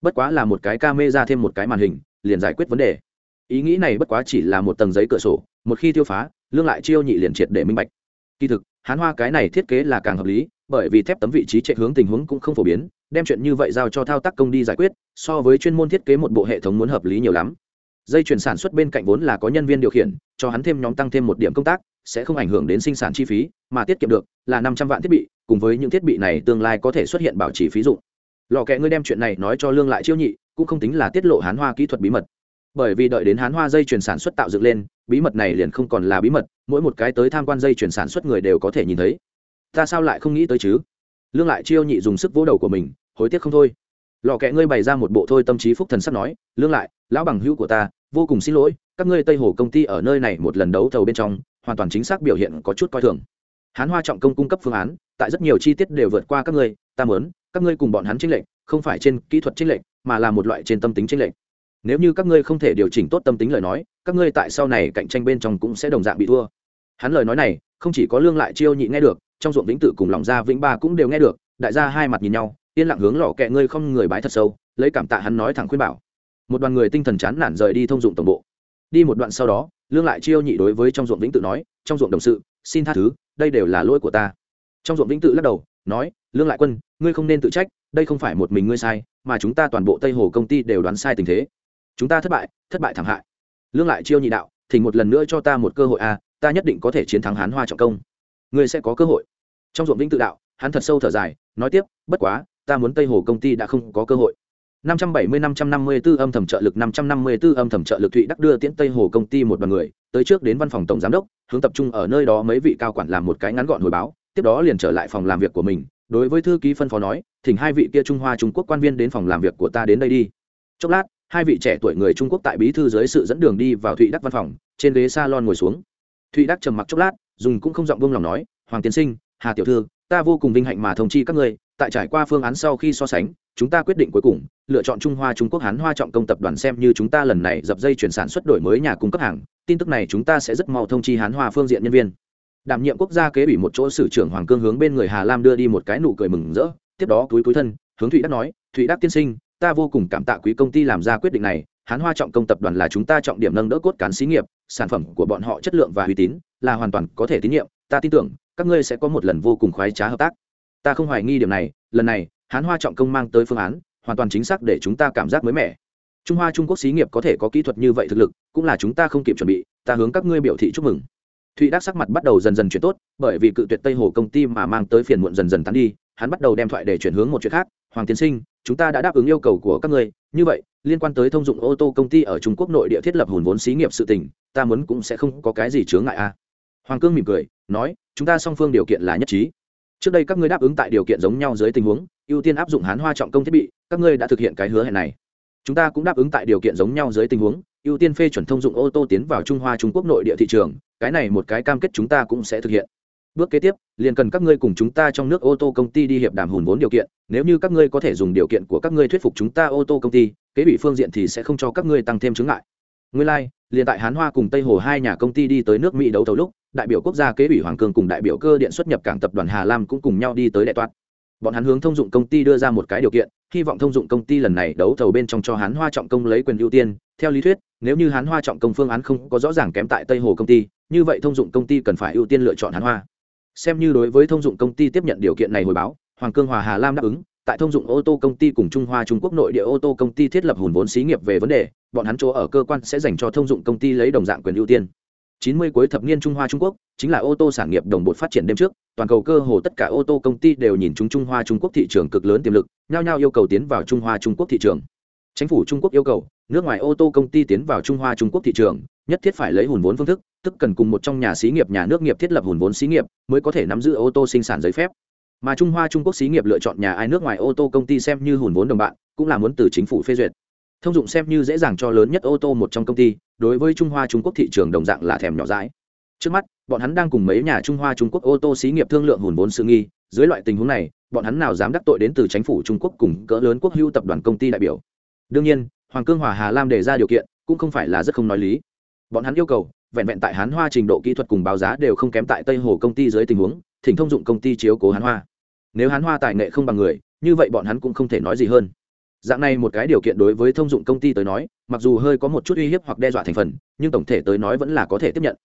Bất quá là một cái ca mê ra thêm một cái màn hình, liền giải quyết vấn đề. Ý nghĩ này bất quá chỉ là một tầng giấy cửa sổ một khi tiêu phá, lương lại chiêu nhị liền triệt để minh bạch. Kỳ thực hắn hoa cái này thiết kế là càng hợp lý, bởi vì thép tấm vị trí chạy hướng tình huống cũng không phổ biến, đem chuyện như vậy giao cho thao tác công đi giải quyết, so với chuyên môn thiết kế một bộ hệ thống muốn hợp lý nhiều lắm. Dây chuyển sản xuất bên cạnh vốn là có nhân viên điều khiển, cho hắn thêm nhóm tăng thêm một điểm công tác, sẽ không ảnh hưởng đến sinh sản chi phí, mà tiết kiệm được là năm trăm vạn thiết bị, cùng với những thiết bị này tương lai có thể xuất hiện bảo trì phí dụng. Lò kẹ ngươi đem chuyện này nói cho lương lại chiêu nhị, cũng không tính là tiết lộ hán hoa kỹ thuật bí mật bởi vì đợi đến hán hoa dây chuyển sản xuất tạo dựng lên, bí mật này liền không còn là bí mật, mỗi một cái tới tham quan dây chuyển sản xuất người đều có thể nhìn thấy. Ta sao lại không nghĩ tới chứ? Lương lại chiêu nhị dùng sức vỗ đầu của mình, hối tiếc không thôi. Lò kẹ ngươi bày ra một bộ thôi tâm trí phúc thần sắp nói, lương lại, lão bằng hữu của ta, vô cùng xin lỗi, các ngươi tây hồ công ty ở nơi này một lần đấu thầu bên trong, hoàn toàn chính xác biểu hiện có chút coi thường. Hán hoa trọng công cung cấp phương án, tại rất nhiều chi tiết đều vượt qua các ngươi, ta muốn, các ngươi cùng bọn hắn tranh lệch, không phải trên kỹ thuật tranh lệch, mà là một loại trên tâm tính tranh lệch nếu như các ngươi không thể điều chỉnh tốt tâm tính lời nói, các ngươi tại sau này cạnh tranh bên trong cũng sẽ đồng dạng bị thua. Hắn lời nói này, không chỉ có lương lại chiêu nhị nghe được, trong ruộng vĩnh tự cùng lòng gia vĩnh ba cũng đều nghe được, đại gia hai mặt nhìn nhau, yên lặng hướng lò kẹ ngươi không người bái thật sâu, lấy cảm tạ hắn nói thẳng khuyên bảo. Một đoàn người tinh thần chán nản rời đi thông dụng tổng bộ. Đi một đoạn sau đó, lương lại chiêu nhị đối với trong ruộng vĩnh tự nói, trong ruộng đồng sự, xin tha thứ, đây đều là lỗi của ta. Trong ruộng vĩnh tự lắc đầu, nói, lương lại quân, ngươi không nên tự trách, đây không phải một mình ngươi sai, mà chúng ta toàn bộ tây hồ công ty đều đoán sai tình thế chúng ta thất bại thất bại thảm hại. Lương lại chiêu nhị đạo thì một lần nữa cho ta một cơ hội a à, ta nhất định có thể chiến thắng hán hoa trọng công. Ngươi sẽ có cơ hội. Trong ruộng vĩnh tự đạo hắn thật sâu thở dài nói tiếp bất quá ta muốn tây hồ công ty đã không có cơ hội. 570-554 âm thầm trợ lực 554 âm thầm trợ lực Thụy Đắc đưa tiễn Tây Hồ công ty một đoàn người, tới trước đến văn phòng tổng giám đốc, hướng tập trung ở nơi đó mấy vị cao quản làm một cái ngắn gọn hồi báo, tiếp đó liền trở lại phòng làm việc của mình, đối với thư ký phân phó nói, thỉnh hai vị kia Trung Hoa Trung Quốc quan viên đến phòng làm việc của ta đến đây đi. Chốc lát, hai vị trẻ tuổi người Trung Quốc tại bí thư dưới sự dẫn đường đi vào Thụy Đắc văn phòng, trên ghế salon ngồi xuống. Thụy Đắc trầm mặc chốc lát, dùng cũng không giọng buông lòng nói, "Hoàng tiên sinh, Hà tiểu thư, ta vô cùng vinh hạnh mà thông chi các ngươi, tại trải qua phương án sau khi so sánh, chúng ta quyết định cuối cùng lựa chọn trung hoa trung quốc hán hoa trọng công tập đoàn xem như chúng ta lần này dập dây chuyển sản xuất đổi mới nhà cung cấp hàng tin tức này chúng ta sẽ rất mau thông chi hán hoa phương diện nhân viên đảm nhiệm quốc gia kế ủy một chỗ sử trưởng hoàng cương hướng bên người hà lam đưa đi một cái nụ cười mừng rỡ tiếp đó túi túi thân hướng thụy đắc nói thụy đắc tiên sinh ta vô cùng cảm tạ quý công ty làm ra quyết định này, hán hoa trọng công tập đoàn là chúng ta trọng điểm nâng đỡ cốt cán xí nghiệp, sản phẩm của bọn họ chất lượng và uy tín là hoàn toàn có thể tín nhiệm, ta tin tưởng, các ngươi sẽ có một lần vô cùng khoái trá hợp tác. Ta không hoài nghi điểm này, lần này, hán hoa trọng công mang tới phương án, hoàn toàn chính xác để chúng ta cảm giác mới mẻ. Trung hoa trung quốc xí nghiệp có thể có kỹ thuật như vậy thực lực, cũng là chúng ta không kịp chuẩn bị, ta hướng các ngươi biểu thị chúc mừng. Thụy đắc sắc mặt bắt đầu dần dần chuyển tốt, bởi vì cự tuyệt tây hồ công ty mà mang tới phiền muộn dần dần tán đi, hắn bắt đầu đem thoại để chuyển hướng một chuyện khác, hoàng tiến sinh chúng ta đã đáp ứng yêu cầu của các ngươi. Như vậy, liên quan tới thông dụng ô tô công ty ở trung quốc nội địa thiết lập hùn vốn xí nghiệp sự tình, ta muốn cũng sẽ không có cái gì chướng ngại a. Hoàng cương mỉm cười, nói, chúng ta song phương điều kiện là nhất trí. Trước đây các ngươi đáp ứng tại điều kiện giống nhau dưới tình huống, ưu tiên áp dụng hán hoa trọng công thiết bị, các ngươi đã thực hiện cái hứa hẹn này. Chúng ta cũng đáp ứng tại điều kiện giống nhau dưới tình huống, ưu tiên phê chuẩn thông dụng ô tô tiến vào trung hoa trung quốc nội địa thị trường, cái này một cái cam kết chúng ta cũng sẽ thực hiện bước kế tiếp liền cần các ngươi cùng chúng ta trong nước ô tô công ty đi hiệp đàm hùn vốn điều kiện nếu như các ngươi có thể dùng điều kiện của các ngươi thuyết phục chúng ta ô tô công ty kế bị phương diện thì sẽ không cho các ngươi tăng thêm chứng ngại. Nguyên lai、like, liền tại hán hoa cùng tây hồ hai nhà công ty đi tới nước mỹ đấu thầu lúc đại biểu quốc gia kế ủy hoàng cương cùng đại biểu cơ điện xuất nhập cảng tập đoàn hà lam cũng cùng nhau đi tới đại toát. Bọn hắn hướng thông dụng công ty đưa ra một cái điều kiện hy vọng thông dụng công ty lần này đấu thầu bên trong cho hán hoa trọng công lấy quyền ưu tiên. Theo lý thuyết nếu như hán hoa trọng công phương án không có rõ ràng kém tại tây hồ công ty như vậy thông dụng công ty cần phải ưu tiên lựa chọn hán hoa xem như đối với thông dụng công ty tiếp nhận điều kiện này hồi báo hoàng cương hòa hà lam đáp ứng tại thông dụng ô tô công ty cùng trung hoa trung quốc nội địa ô tô công ty thiết lập hùn vốn xí nghiệp về vấn đề bọn hắn chỗ ở cơ quan sẽ dành cho thông dụng công ty lấy đồng dạng quyền ưu tiên 90 cuối thập niên Trung Hoa Trung Quốc, chính là ô tô sản nghiệp đồng bộ phát triển đêm trước, toàn cầu cơ hồ tất cả ô tô công ty đều nhìn chúng Trung Hoa Trung Quốc thị trường cực lớn tiềm lực, nhao nhao yêu cầu tiến vào Trung Hoa Trung Quốc thị trường. Chính phủ Trung Quốc yêu cầu, nước ngoài ô tô công ty tiến vào Trung Hoa Trung Quốc thị trường, nhất thiết phải lấy hùn vốn phương thức, tức cần cùng một trong nhà xí nghiệp nhà nước nghiệp thiết lập hùn vốn xí nghiệp, mới có thể nắm giữ ô tô sinh sản giấy phép. Mà Trung Hoa Trung Quốc xí nghiệp lựa chọn nhà ai nước ngoài ô tô công ty xem như hùn vốn đồng bạn, cũng là muốn từ chính phủ phê duyệt. Thông dụng xem như dễ dàng cho lớn nhất ô tô một trong công ty, đối với Trung Hoa Trung Quốc thị trường đồng dạng là thèm nhỏ rãi trước mắt bọn hắn đang cùng mấy nhà trung hoa trung quốc ô tô xí nghiệp thương lượng hùn vốn sự nghi dưới loại tình huống này bọn hắn nào dám đắc tội đến từ chính phủ trung quốc cùng cỡ lớn quốc hữu tập đoàn công ty đại biểu đương nhiên hoàng cương hòa hà lam đề ra điều kiện cũng không phải là rất không nói lý bọn hắn yêu cầu vẹn vẹn tại hán hoa trình độ kỹ thuật cùng báo giá đều không kém tại tây hồ công ty dưới tình huống, thỉnh thông dụng công ty chiếu cố hán hoa. Nếu hán hoa tài nghệ không bằng người, như vậy bọn hắn cũng không thể nói gì hơn. Dạng này một cái điều kiện đối với thông dụng công ty tới nói, mặc dù hơi có một chút uy hiếp hoặc đe dọa thành phần, nhưng tổng thể tới nói vẫn là có thể tiếp nhận.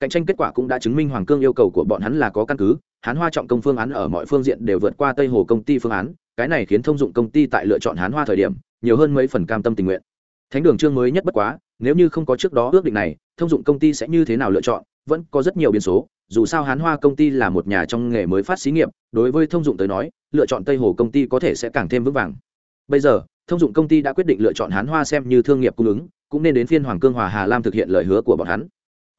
Cạnh tranh kết quả cũng đã chứng minh hoàng cương yêu cầu của bọn hắn là có căn cứ, hán hoa trọng công phương án ở mọi phương diện đều vượt qua tây hồ công ty phương án, cái này khiến thông dụng công ty tại lựa chọn hán hoa thời điểm, nhiều hơn mấy phần cam tâm tình nguyện. Thánh đường chương mới nhất bất quá nếu như không có trước đó ước định này, thông dụng công ty sẽ như thế nào lựa chọn, vẫn có rất nhiều biến số, dù sao hán hoa công ty là một nhà trong nghề mới phát xí nghiệp, đối với thông dụng tới nói, lựa chọn tây hồ công ty có thể sẽ càng thêm vững vàng. Bây giờ, thông dụng công ty đã quyết định lựa chọn hán hoa xem như thương nghiệp cung ứng, cũng nên đến phiên hoàng cương hòa hà lam thực hiện lời hứa của bọn hắn.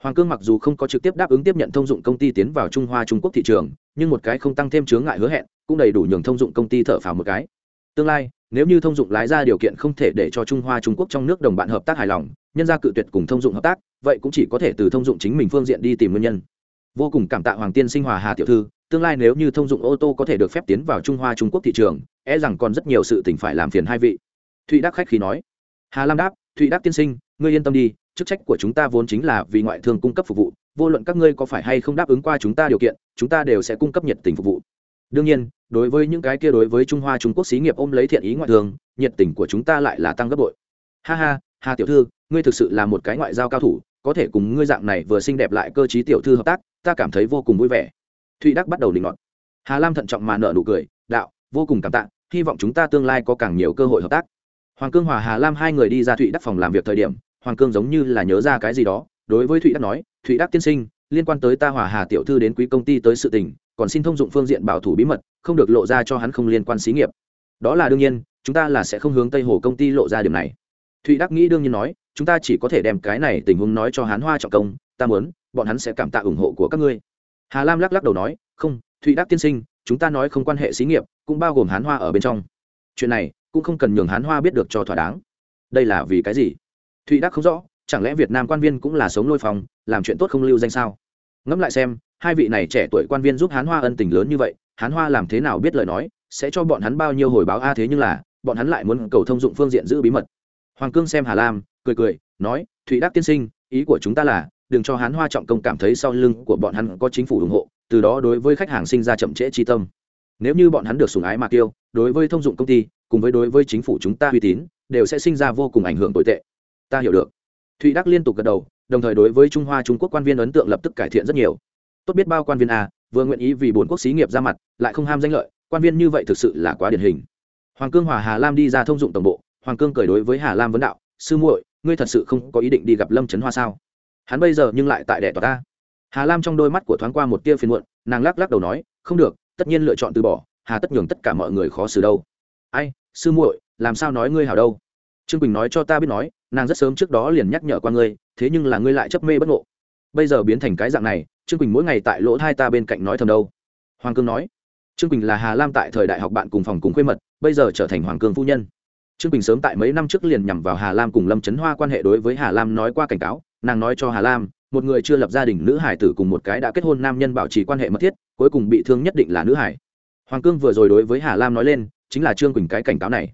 Hoàng cương mặc dù không có trực tiếp đáp ứng tiếp nhận thông dụng công ty tiến vào trung hoa trung quốc thị trường, nhưng một cái không tăng thêm chướng ngại hứa hẹn, cũng đầy đủ nhường thông dụng công ty thở phào một cái. Tương lai nếu như thông dụng lái ra điều kiện không thể để cho trung hoa, trung quốc trong nước đồng bạn hợp tác hài lòng, nhân ra cự tuyệt cùng thông dụng hợp tác, vậy cũng chỉ có thể từ thông dụng chính mình phương diện đi tìm nguyên nhân. Vô cùng cảm tạ hoàng tiên sinh, hòa hà tiểu thư, tương lai nếu như thông dụng ô tô có thể được phép tiến vào trung hoa, trung quốc thị trường e rằng còn rất nhiều sự tỉnh phải làm phiền hai vị. Thụy đắc khách khí nói. Hà lam đáp, thụy đắc tiên sinh, ngươi yên tâm đi, chức trách của chúng ta vốn chính là vì ngoại thương cung cấp phục vụ, vô luận các ngươi có phải hay không đáp ứng qua chúng ta điều kiện, chúng ta đều sẽ cung cấp nhiệt tình phục vụ đương nhiên, đối với những cái kia đối với trung hoa trung quốc xí nghiệp ôm lấy thiện ý ngoại thường, nhiệt tình của chúng ta lại là tăng gấp bội. Ha ha hà tiểu thư, ngươi thực sự là một cái ngoại giao cao thủ, có thể cùng ngươi dạng này vừa xinh đẹp lại cơ chí tiểu thư hợp tác, ta cảm thấy vô cùng vui vẻ. Thụy đắc bắt đầu định luận hà lam thận trọng mà nợ nụ cười, đạo, vô cùng cảm tạ, hy vọng chúng ta tương lai có càng nhiều cơ hội hợp tác. Hoàng cương hòa hà lam hai người đi ra thụy đắc phòng làm việc thời điểm, hoàng cương giống như là nhớ ra cái gì đó, đối với thụy đắc nói, thụy đắc tiên sinh, liên quan tới ta hòa hà tiểu thư đến quý công ty tới sự tình còn xin thông dụng phương diện bảo thủ bí mật, không được lộ ra cho hắn không liên quan xí nghiệp. Đó là đương nhiên, chúng ta là sẽ không hướng tây hồ công ty lộ ra điểm này. Thụy đắc nghĩ đương nhiên nói, chúng ta chỉ có thể đem cái này tình huống nói cho hắn hoa trọng công, ta muốn, bọn hắn sẽ cảm tạ ủng hộ của các ngươi. Hà lam lắc lắc đầu nói, không, thụy đắc tiên sinh, chúng ta nói không quan hệ xí nghiệp, cũng bao gồm hán hoa ở bên trong. Chuyện này, cũng không cần nhường hán hoa biết được cho thỏa đáng. Đây là vì cái gì? Thụy đắc không rõ, chẳng lẽ việt nam quan viên cũng là sống lôi phòng làm chuyện tốt không lưu danh sao? Ngẫm lại xem hai vị này trẻ tuổi quan viên giúp hán hoa ân tình lớn như vậy, hán hoa làm thế nào biết lời nói, sẽ cho bọn hắn bao nhiêu hồi báo a? Thế nhưng là, bọn hắn lại muốn cầu thông dụng phương diện giữ bí mật. Hoàng cương xem hà lam, cười cười, nói, thụy đắc tiên sinh, ý của chúng ta là, đừng cho hán hoa trọng công cảm thấy sau lưng của bọn hắn có chính phủ ủng hộ, từ đó đối với khách hàng sinh ra chậm trễ chi tâm. Nếu như bọn hắn được sủng ái mà tiêu, đối với thông dụng công ty, cùng với đối với chính phủ chúng ta uy tín, đều sẽ sinh ra vô cùng ảnh hưởng tồi tệ. Ta hiểu được. Thụy đắc liên tục gật đầu, đồng thời đối với trung hoa trung quốc quan viên ấn tượng lập tức cải thiện rất nhiều tốt biết bao quan viên a, vừa nguyện ý vì bốn quốc xí nghiệp ra mặt, lại không ham danh lợi, quan viên như vậy thực sự là quá điển hình. Hoàng cương hòa hà lam đi ra thông dụng tổng bộ, hoàng cương cười đối với hà lam vấn đạo, sư muội, ngươi thật sự không có ý định đi gặp lâm trấn hoa sao? Hắn bây giờ nhưng lại tại đẻ tòa ta. Hà lam trong đôi mắt của thoáng qua một tia phiền muộn, nàng lắc lắc đầu nói, không được, tất nhiên lựa chọn từ bỏ, hà tất nhường tất cả mọi người khó xử đâu. Ai, sư muội, làm sao nói ngươi hảo đâu? Trương quỳnh nói cho ta biết nói, nàng rất sớm trước đó liền nhắc nhở qua ngươi, thế nhưng là ngươi lại chấp mê bất ngộ. Bây giờ biến thành cái dạng này trương quỳnh mỗi ngày tại lỗ thai ta bên cạnh nói thầm đâu. Hoàng cương nói, trương quỳnh là hà lam tại thời đại học bạn cùng phòng cùng khuê mật, bây giờ trở thành hoàng cương phu nhân. Trương quỳnh sớm tại mấy năm trước liền nhằm vào hà lam cùng lâm trấn hoa quan hệ đối với hà lam nói qua cảnh cáo, nàng nói cho hà lam, một người chưa lập gia đình nữ hải tử cùng một cái đã kết hôn nam nhân bảo trì quan hệ mật thiết, cuối cùng bị thương nhất định là nữ hải. Hoàng cương vừa rồi đối với hà lam nói lên, chính là trương quỳnh cái cảnh cáo này.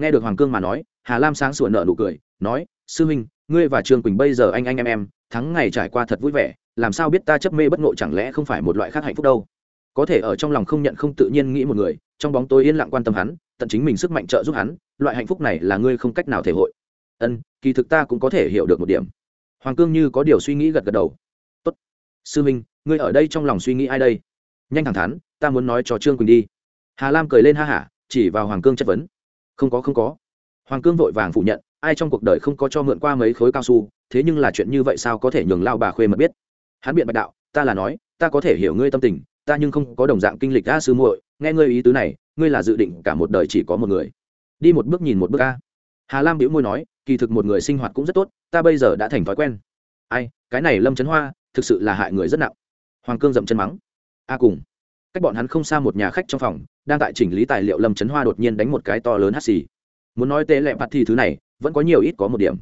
Nghe được hoàng cương mà nói, hà lam sáng sủa nợ nụ cười, nói, sư huynh, ngươi và trương quỳnh bây giờ anh anh em em, thắng ngày trải qua thật vui vẻ làm sao biết ta chấp mê bất ngộ chẳng lẽ không phải một loại khác hạnh phúc đâu? Có thể ở trong lòng không nhận không tự nhiên nghĩ một người, trong bóng tôi yên lặng quan tâm hắn, tận chính mình sức mạnh trợ giúp hắn, loại hạnh phúc này là ngươi không cách nào thể hội. Ân, kỳ thực ta cũng có thể hiểu được một điểm. Hoàng cương như có điều suy nghĩ gật gật đầu. Tốt. Sư minh, ngươi ở đây trong lòng suy nghĩ ai đây? Nhanh thẳng thắn, ta muốn nói cho trương quỳnh đi. Hà lam cười lên ha hả, chỉ vào hoàng cương chất vấn. Không có không có. Hoàng cương vội vàng phủ nhận, ai trong cuộc đời không có cho mượn qua mấy khối cao su, thế nhưng là chuyện như vậy sao có thể nhường lao bà khuê mật biết? Hắn biện bạch đạo, ta là nói, ta có thể hiểu ngươi tâm tình, ta nhưng không có đồng dạng kinh lịch a sư muội, nghe ngươi ý tứ này, ngươi là dự định cả một đời chỉ có một người. Đi một bước nhìn một bước a. Hà lam bĩu môi nói, kỳ thực một người sinh hoạt cũng rất tốt, ta bây giờ đã thành thói quen. Ai, cái này lâm trấn hoa, thực sự là hại người rất nặng. Hoàng cương dậm chân mắng. A cùng. Cách bọn hắn không xa một nhà khách trong phòng, đang tại chỉnh lý tài liệu lâm trấn hoa đột nhiên đánh một cái to lớn hắt xì. Muốn nói tệ lẹ bạt thì thứ này, vẫn có nhiều ít có một điểm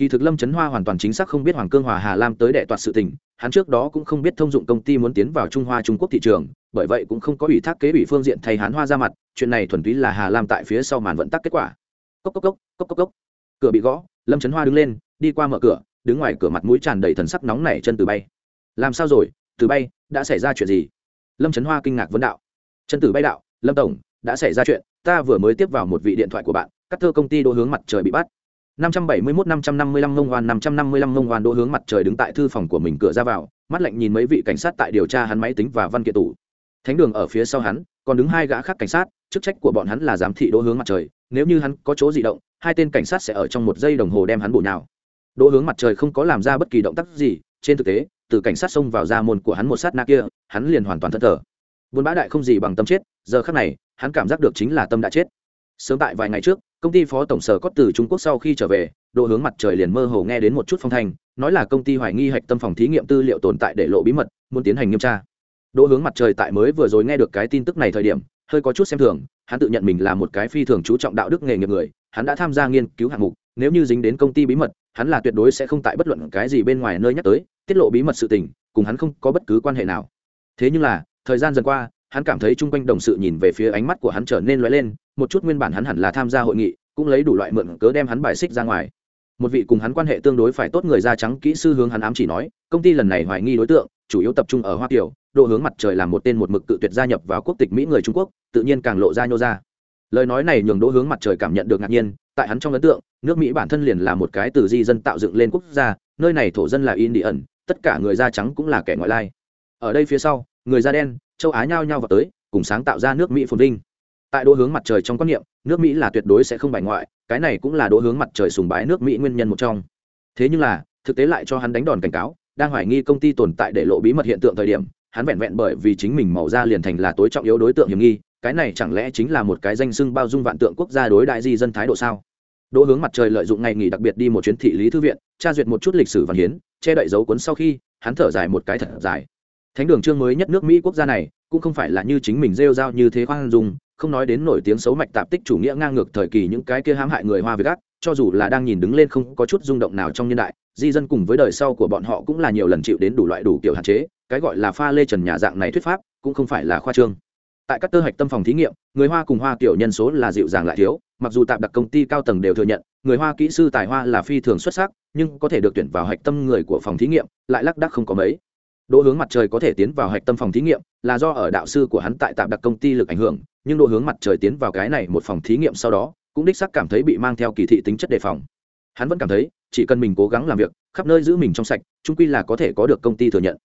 kỳ thực lâm trấn hoa hoàn toàn chính xác không biết hoàng cương hòa hà lam tới đệ toạt sự tình, hắn trước đó cũng không biết thông dụng công ty muốn tiến vào trung hoa trung quốc thị trường, bởi vậy cũng không có ủy thác kế ủy phương diện thay hắn hoa ra mặt, chuyện này thuần túy là hà lam tại phía sau màn vận tắc kết quả. Cốc cốc cốc cốc cốc cốc. Cửa bị gõ, lâm trấn hoa đứng lên, đi qua mở cửa, đứng ngoài cửa mặt mũi tràn đầy thần sắc nóng nảy chân từ bay. Làm sao rồi? Từ bay, đã xảy ra chuyện gì? Lâm trấn hoa kinh ngạc vấn đạo. Chân tử bay đạo, lâm tổng, đã xảy ra chuyện, ta vừa mới tiếp vào một vị điện thoại của bạn, cắt thơ công ty đỗ hướng mặt trời bị bắt. 571 555 ngông hoan 555 ngông hoan đỗ hướng mặt trời đứng tại thư phòng của mình cửa ra vào, mắt lạnh nhìn mấy vị cảnh sát tại điều tra hắn máy tính và văn kiện tủ. Thánh đường ở phía sau hắn, còn đứng hai gã khác cảnh sát, chức trách của bọn hắn là giám thị đỗ hướng mặt trời, nếu như hắn có chỗ dị động, hai tên cảnh sát sẽ ở trong một giây đồng hồ đem hắn bổ nhào. Đỗ hướng mặt trời không có làm ra bất kỳ động tác gì, trên thực tế, từ cảnh sát xông vào ra môn của hắn một sát na kia, hắn liền hoàn toàn thất thở. Buồn bã đại không gì bằng tâm chết, giờ khắc này, hắn cảm giác được chính là tâm đã chết. Sớm tại vài ngày trước, công ty phó tổng sở có từ trung quốc sau khi trở về độ hướng mặt trời liền mơ hồ nghe đến một chút phong thanh, nói là công ty hoài nghi hạch tâm phòng thí nghiệm tư liệu tồn tại để lộ bí mật, muốn tiến hành nghiêm tra. Đỗ hướng mặt trời tại mới vừa rồi nghe được cái tin tức này thời điểm, hơi có chút xem thường, hắn tự nhận mình là một cái phi thường chú trọng đạo đức nghề nghiệp người, hắn đã tham gia nghiên cứu hạng mục, nếu như dính đến công ty bí mật, hắn là tuyệt đối sẽ không tại bất luận cái gì bên ngoài nơi nhắc tới, tiết lộ bí mật sự tình, cùng hắn không có bất cứ quan hệ nào. Thế nhưng là, thời gian dần qua hắn cảm thấy chung quanh đồng sự nhìn về phía ánh mắt của hắn trở nên lóe lên, một chút nguyên bản hắn hẳn là tham gia hội nghị, cũng lấy đủ loại mượn cớ đem hắn bài xích ra ngoài. Một vị cùng hắn quan hệ tương đối phải tốt người da trắng kỹ sư hướng hắn ám chỉ nói, công ty lần này hoài nghi đối tượng, chủ yếu tập trung ở hoa kiều, độ hướng mặt trời là một tên một mực cự tuyệt gia nhập vào quốc tịch mỹ người trung quốc, tự nhiên càng lộ ra nhô ra. Lời nói này nhường đỗ hướng mặt trời cảm nhận được ngạc nhiên, tại hắn trong ấn tượng, nước mỹ bản thân liền là một cái từ di dân tạo dựng lên quốc gia, nơi này thổ dân là in đi ẩn tất cả người da trắng cũng là kẻ ngoại lai. Ở đây phía sau, người da đen châu á nhao nhao vào tới, cùng sáng tạo ra nước mỹ phồn vinh. Tại đỗ hướng mặt trời trong quan niệm, nước mỹ là tuyệt đối sẽ không bài ngoại, cái này cũng là đỗ hướng mặt trời sùng bái nước mỹ nguyên nhân một trong. Thế nhưng là, thực tế lại cho hắn đánh đòn cảnh cáo, đang hoài nghi công ty tồn tại để lộ bí mật hiện tượng thời điểm, hắn vẹn vẹn bởi vì chính mình màu da liền thành là tối trọng yếu đối tượng hiểm nghi, cái này chẳng lẽ chính là một cái danh sưng bao dung vạn tượng quốc gia đối đại di dân thái độ sao? Đỗ hướng mặt trời lợi dụng ngày nghỉ đặc biệt đi một chuyến thị lý thư viện, tra duyệt một chút lịch sử văn hiến, che đậy dấu cuốn sau khi, hắn thở dài một cái thật dài thánh đường trương mới nhất nước mỹ quốc gia này, cũng không phải là như chính mình rêu rao như thế khoan dung, không nói đến nổi tiếng xấu mạch tạp tích chủ nghĩa ngang ngược thời kỳ những cái kia hãm hại người hoa việt gác, cho dù là đang nhìn đứng lên không có chút rung động nào trong nhân đại, di dân cùng với đời sau của bọn họ cũng là nhiều lần chịu đến đủ loại đủ kiểu hạn chế, cái gọi là pha lê trần nhà dạng này thuyết pháp, cũng không phải là khoa trương. Tại các tơ hạch tâm phòng thí nghiệm, người hoa cùng hoa kiểu nhân số là dịu dàng lại thiếu, mặc dù tạm đặc công ty cao tầng đều thừa nhận, người hoa kỹ sư tài hoa là phi thường xuất sắc, nhưng có thể được tuyển vào hạch tâm người của phòng thí nghiệm, lại lác đác không có mấy đỗ hướng mặt trời có thể tiến vào hạch tâm phòng thí nghiệm là do ở đạo sư của hắn tại tạm đặc công ty lực ảnh hưởng, nhưng đỗ hướng mặt trời tiến vào cái này một phòng thí nghiệm sau đó, cũng đích xác cảm thấy bị mang theo kỳ thị tính chất đề phòng. Hắn vẫn cảm thấy, chỉ cần mình cố gắng làm việc, khắp nơi giữ mình trong sạch, chung quy là có thể có được công ty thừa nhận.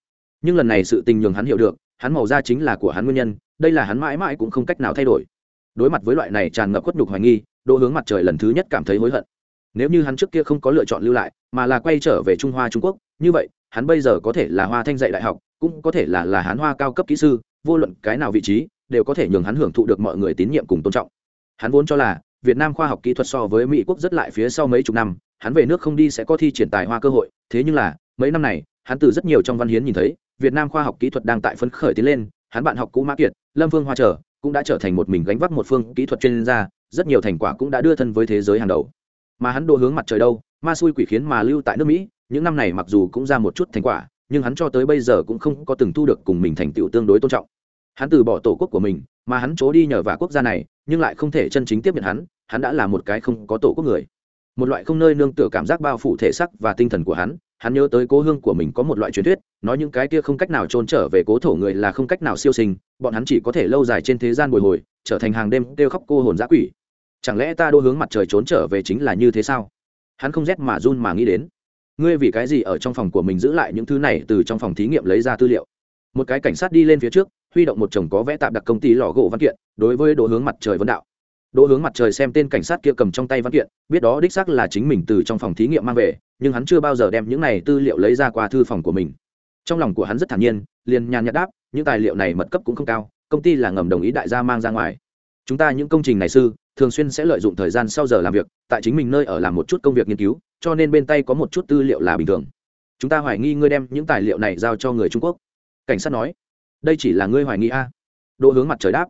Nhưng lần này sự tình nhường hắn hiểu được, hắn màu da chính là của hắn nguyên nhân, đây là hắn mãi mãi cũng không cách nào thay đổi. Đối mặt với loại này tràn ngập khuất nhục hoài nghi, đỗ hướng mặt trời lần thứ nhất cảm thấy hối hận. Nếu như hắn trước kia không có lựa chọn lưu lại, mà là quay trở về trung hoa trung quốc, như vậy hắn bây giờ có thể là hoa thanh dạy đại học, cũng có thể là là hán hoa cao cấp kỹ sư, vô luận cái nào vị trí, đều có thể nhường hắn hưởng thụ được mọi người tín nhiệm cùng tôn trọng. Hắn vốn cho là, việt nam khoa học kỹ thuật so với mỹ quốc rất lại phía sau mấy chục năm, hắn về nước không đi sẽ có thi triển tài hoa cơ hội, thế nhưng là, mấy năm này, hắn từ rất nhiều trong văn hiến nhìn thấy, việt nam khoa học kỹ thuật đang tại phấn khởi tiến lên, hắn bạn học cũ mã kiệt, lâm vương hoa trở, cũng đã trở thành một mình gánh vác một phương kỹ thuật chuyên gia, rất nhiều thành quả cũng đã đưa thân với thế giới hàng đầu. Mà hắn đồ hướng mặt trời đâu, ma xui quỷ khiến mà lưu tại nước mỹ những năm này mặc dù cũng ra một chút thành quả, nhưng hắn cho tới bây giờ cũng không có từng thu được cùng mình thành tựu tương đối tôn trọng. Hắn từ bỏ tổ quốc của mình, mà hắn trốn đi nhờ vả quốc gia này, nhưng lại không thể chân chính tiếp nhận hắn hắn đã là một cái không có tổ quốc người. Một loại không nơi nương tựa cảm giác bao phủ thể sắc và tinh thần của hắn hắn nhớ tới cố hương của mình có một loại truyền thuyết, nói những cái kia không cách nào trôn trở về cố thổ người là không cách nào siêu sinh, bọn hắn chỉ có thể lâu dài trên thế gian bồi hồi, trở thành hàng đêm kêu khóc cô hồn giã quỷ. Chẳng lẽ ta đô hướng mặt trời trốn trở về chính là như thế sao? Hắn không rét mà run mà nghĩ đến ngươi vì cái gì ở trong phòng của mình giữ lại những thứ này từ trong phòng thí nghiệm lấy ra tư liệu? Một cái cảnh sát đi lên phía trước, huy động một chồng có vẽ tạm đặc công ty lò gỗ văn kiện, đối với đồ hướng mặt trời vấn đạo. Đỗ hướng mặt trời xem tên cảnh sát kia cầm trong tay văn kiện, biết đó đích xác là chính mình từ trong phòng thí nghiệm mang về, nhưng hắn chưa bao giờ đem những này tư liệu lấy ra qua thư phòng của mình. Trong lòng của hắn rất thản nhiên, liền nhàn nhạt đáp, những tài liệu này mật cấp cũng không cao, công ty là ngầm đồng ý đại gia mang ra ngoài. Chúng ta những công trình này sư, thường xuyên sẽ lợi dụng thời gian sau giờ làm việc, tại chính mình nơi ở làm một chút công việc nghiên cứu cho nên bên tay có một chút tư liệu là bình thường. Chúng ta hoài nghi ngươi đem những tài liệu này giao cho người trung quốc. Cảnh sát nói, đây chỉ là ngươi hoài nghi a. Đỗ hướng mặt trời đáp,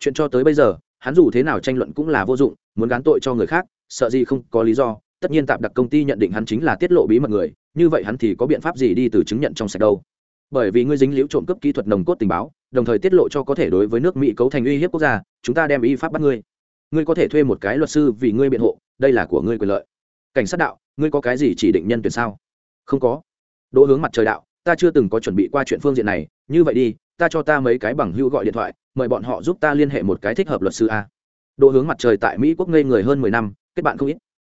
chuyện cho tới bây giờ, hắn dù thế nào tranh luận cũng là vô dụng, muốn gán tội cho người khác, sợ gì không có lý do. Tất nhiên tạm đặc công ty nhận định hắn chính là tiết lộ bí mật người, như vậy hắn thì có biện pháp gì đi từ chứng nhận trong sạch đâu. Bởi vì ngươi dính liễu trộm cướp kỹ thuật nồng cốt tình báo, đồng thời tiết lộ cho có thể đối với nước mỹ cấu thành uy hiếp quốc gia, chúng ta đem y pháp bắt ngươi. Ngươi có thể thuê một cái luật sư vì ngươi biện hộ, đây là của ngươi quyền lợi. Cảnh sát đạo ngươi có cái gì chỉ định nhân tuyển sao? Không có. Đỗ hướng mặt trời đạo, ta chưa từng có chuẩn bị qua chuyện phương diện này, như vậy đi, ta cho ta mấy cái bằng hưu gọi điện thoại, mời bọn họ giúp ta liên hệ một cái thích hợp luật sư a. Đỗ hướng mặt trời tại mỹ quốc ngây người hơn mười năm, kết bạn không ít.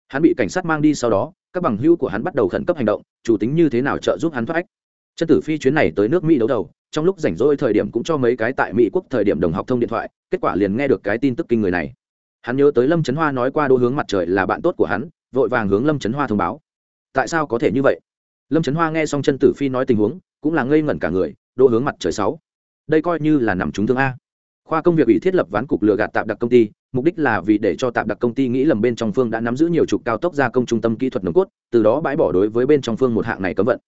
Hắn bị cảnh sát mang đi sau đó, các bằng hưu của hắn bắt đầu khẩn cấp hành động, chủ tính như thế nào trợ giúp hắn thoát ách. Chân tử phi chuyến này tới nước mỹ đấu đầu, trong lúc rảnh rỗi thời điểm cũng cho mấy cái tại mỹ quốc thời điểm đồng học thông điện thoại, kết quả liền nghe được cái tin tức kinh người này. Hắn nhớ tới lâm trấn hoa nói qua đỗ hướng mặt trời là bạn tốt của hắn vội vàng hướng lâm trấn hoa thông báo. Tại sao có thể như vậy? Lâm trấn hoa nghe xong chân tử phi nói tình huống, cũng là ngây ngẩn cả người, đỗ hướng mặt trời sáu. Đây coi như là nằm trúng thương a. Khoa công việc ủy thiết lập ván cục lừa gạt tạm đặc công ty, mục đích là vì để cho tạm đặc công ty nghĩ lầm bên trong phương đã nắm giữ nhiều trục cao tốc gia công trung tâm kỹ thuật nồng cốt, từ đó bãi bỏ đối với bên trong phương một hạng này cấm vận.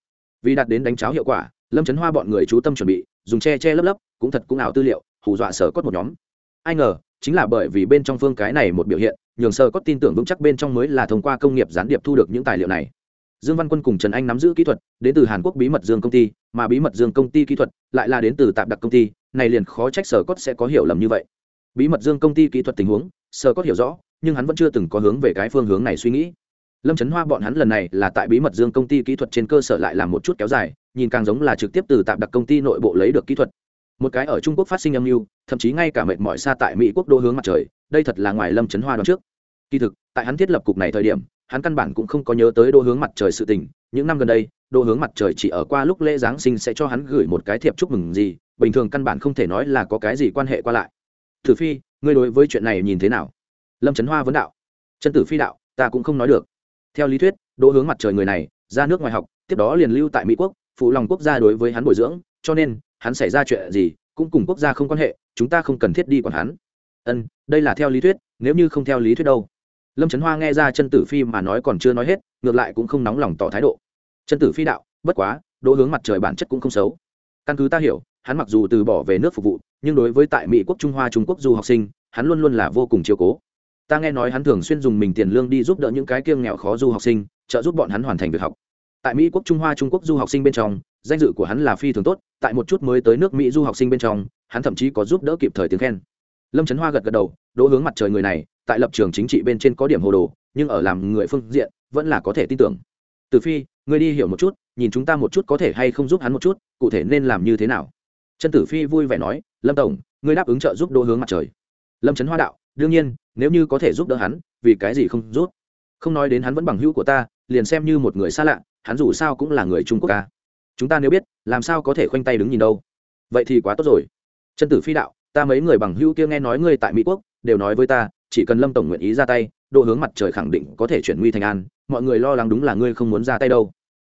Vì đạt đến đánh cháo hiệu quả, lâm trấn hoa bọn người chú tâm chuẩn bị, dùng che che lấp lấp, cũng thật cũng ảo tư liệu, hù dọa sở cốt một nhóm. Ai ngờ, chính là bởi vì bên trong phương cái này một biểu hiện nhường sở có tin tưởng vững chắc bên trong mới là thông qua công nghiệp gián điệp thu được những tài liệu này. Dương văn quân cùng trần anh nắm giữ kỹ thuật, đến từ hàn quốc bí mật dương công ty, mà bí mật dương công ty kỹ thuật lại là đến từ tạp đặc công ty, này liền khó trách sở cốt sẽ có hiểu lầm như vậy. Bí mật dương công ty kỹ thuật tình huống sở cốt hiểu rõ, nhưng hắn vẫn chưa từng có hướng về cái phương hướng này suy nghĩ. Lâm trấn hoa bọn hắn lần này là tại bí mật dương công ty kỹ thuật trên cơ sở lại làm một chút kéo dài, nhìn càng giống là trực tiếp từ tạp đặc công ty nội bộ lấy được kỹ thuật. Một cái ở trung quốc phát sinh âm mưu, thậm chí ngay cả mệt mỏi xa tại mỹ quốc đô hướng mặt trời, đây thật là ngoài lâm trấn hoa đoạn trước kỳ thực, tại hắn thiết lập cục này thời điểm, hắn căn bản cũng không có nhớ tới đô hướng mặt trời sự tình. Những năm gần đây đô hướng mặt trời chỉ ở qua lúc lễ giáng sinh sẽ cho hắn gửi một cái thiệp chúc mừng gì, bình thường căn bản không thể nói là có cái gì quan hệ qua lại. Thử phi, ngươi đối với chuyện này nhìn thế nào? Lâm trấn hoa vấn đạo. Chân tử phi đạo, ta cũng không nói được. Theo lý thuyết, đỗ hướng mặt trời người này, ra nước ngoài học, tiếp đó liền lưu tại mỹ quốc, phụ lòng quốc gia đối với hắn bồi dưỡng, cho nên, hắn xảy ra chuyện gì cũng cùng quốc gia không quan hệ, chúng ta không cần thiết đi quản hắn. Ân, đây là theo lý thuyết, nếu như không theo lý thuyết đâu lâm trấn hoa nghe ra chân tử phi mà nói còn chưa nói hết, ngược lại cũng không nóng lòng tỏ thái độ. Chân tử phi đạo, bất quá, đỗ hướng mặt trời bản chất cũng không xấu. Căn cứ ta hiểu, hắn mặc dù từ bỏ về nước phục vụ, nhưng đối với tại mỹ quốc trung hoa trung quốc du học sinh, hắn luôn luôn là vô cùng chiều cố. Ta nghe nói hắn thường xuyên dùng mình tiền lương đi giúp đỡ những cái kiêng nghèo khó du học sinh, trợ giúp bọn hắn hoàn thành việc học. Tại mỹ quốc trung hoa trung quốc du học sinh bên trong, danh dự của hắn là phi thường tốt, tại một chút mới tới nước mỹ du học sinh bên trong, hắn thậm chí có giúp đỡ kịp thời tiếng khen. Lâm trấn hoa gật gật đầu, đỗ hướng mặt trời người này tại lập trường chính trị bên trên có điểm hồ đồ, nhưng ở làm người phương diện, vẫn là có thể tin tưởng. Từ phi, ngươi đi hiểu một chút, nhìn chúng ta một chút có thể hay không giúp hắn một chút, cụ thể nên làm như thế nào? Trần tử phi vui vẻ nói, lâm tổng, ngươi đáp ứng trợ giúp đỗ hướng mặt trời. Lâm trấn hoa đạo, đương nhiên, nếu như có thể giúp đỡ hắn, vì cái gì không giúp? Không nói đến hắn vẫn bằng hữu của ta, liền xem như một người xa lạ, hắn dù sao cũng là người trung quốc ca. Chúng ta nếu biết, làm sao có thể khoanh tay đứng nhìn đâu? Vậy thì quá tốt rồi. Trần tử phi đạo, ta mấy người bằng hữu kia nghe nói ngươi tại mỹ quốc, đều nói với ta chỉ cần lâm tổng nguyện ý ra tay, độ hướng mặt trời khẳng định có thể chuyển nguy thành an, mọi người lo lắng đúng là ngươi không muốn ra tay đâu.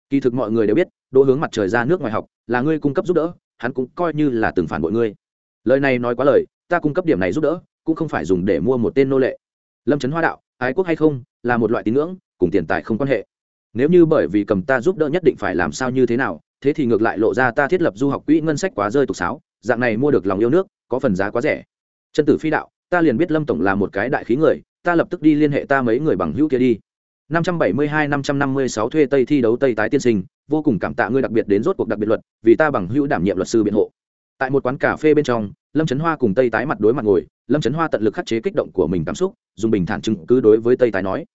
Kỳ thực mọi người đều biết, độ hướng mặt trời ra nước ngoài học, là ngươi cung cấp giúp đỡ, hắn cũng coi như là từng phản bội ngươi. Lời này nói quá lời, ta cung cấp điểm này giúp đỡ, cũng không phải dùng để mua một tên nô lệ. Lâm trấn hoa đạo, ái quốc hay không, là một loại tín ngưỡng, cùng tiền tài không quan hệ. Nếu như bởi vì cầm ta giúp đỡ nhất định phải làm sao như thế nào, thế thì ngược lại lộ ra ta thiết lập du học quỹ ngân sách quá rơi tục sáo, dạng này mua được lòng yêu nước, có phần giá quá rẻ. Chân tử phi đạo ta liền biết lâm tổng là một cái đại khí người ta lập tức đi liên hệ ta mấy người bằng hữu kia đi 572-556 thuê Tây thi đấu Tây tái tiên sinh, vô cùng cảm tạ ngươi đặc biệt đến rốt cuộc đặc biệt luật, vì ta bằng hữu đảm nhiệm luật sư biện hộ. Tại một quán cà phê bên trong, Lâm Chấn Hoa cùng Tây tái mặt đối mặt ngồi, Lâm Chấn Hoa tận lực khắc chế kích động của mình cảm xúc, dùng bình thản chứng cứ đối với Tây tái nói.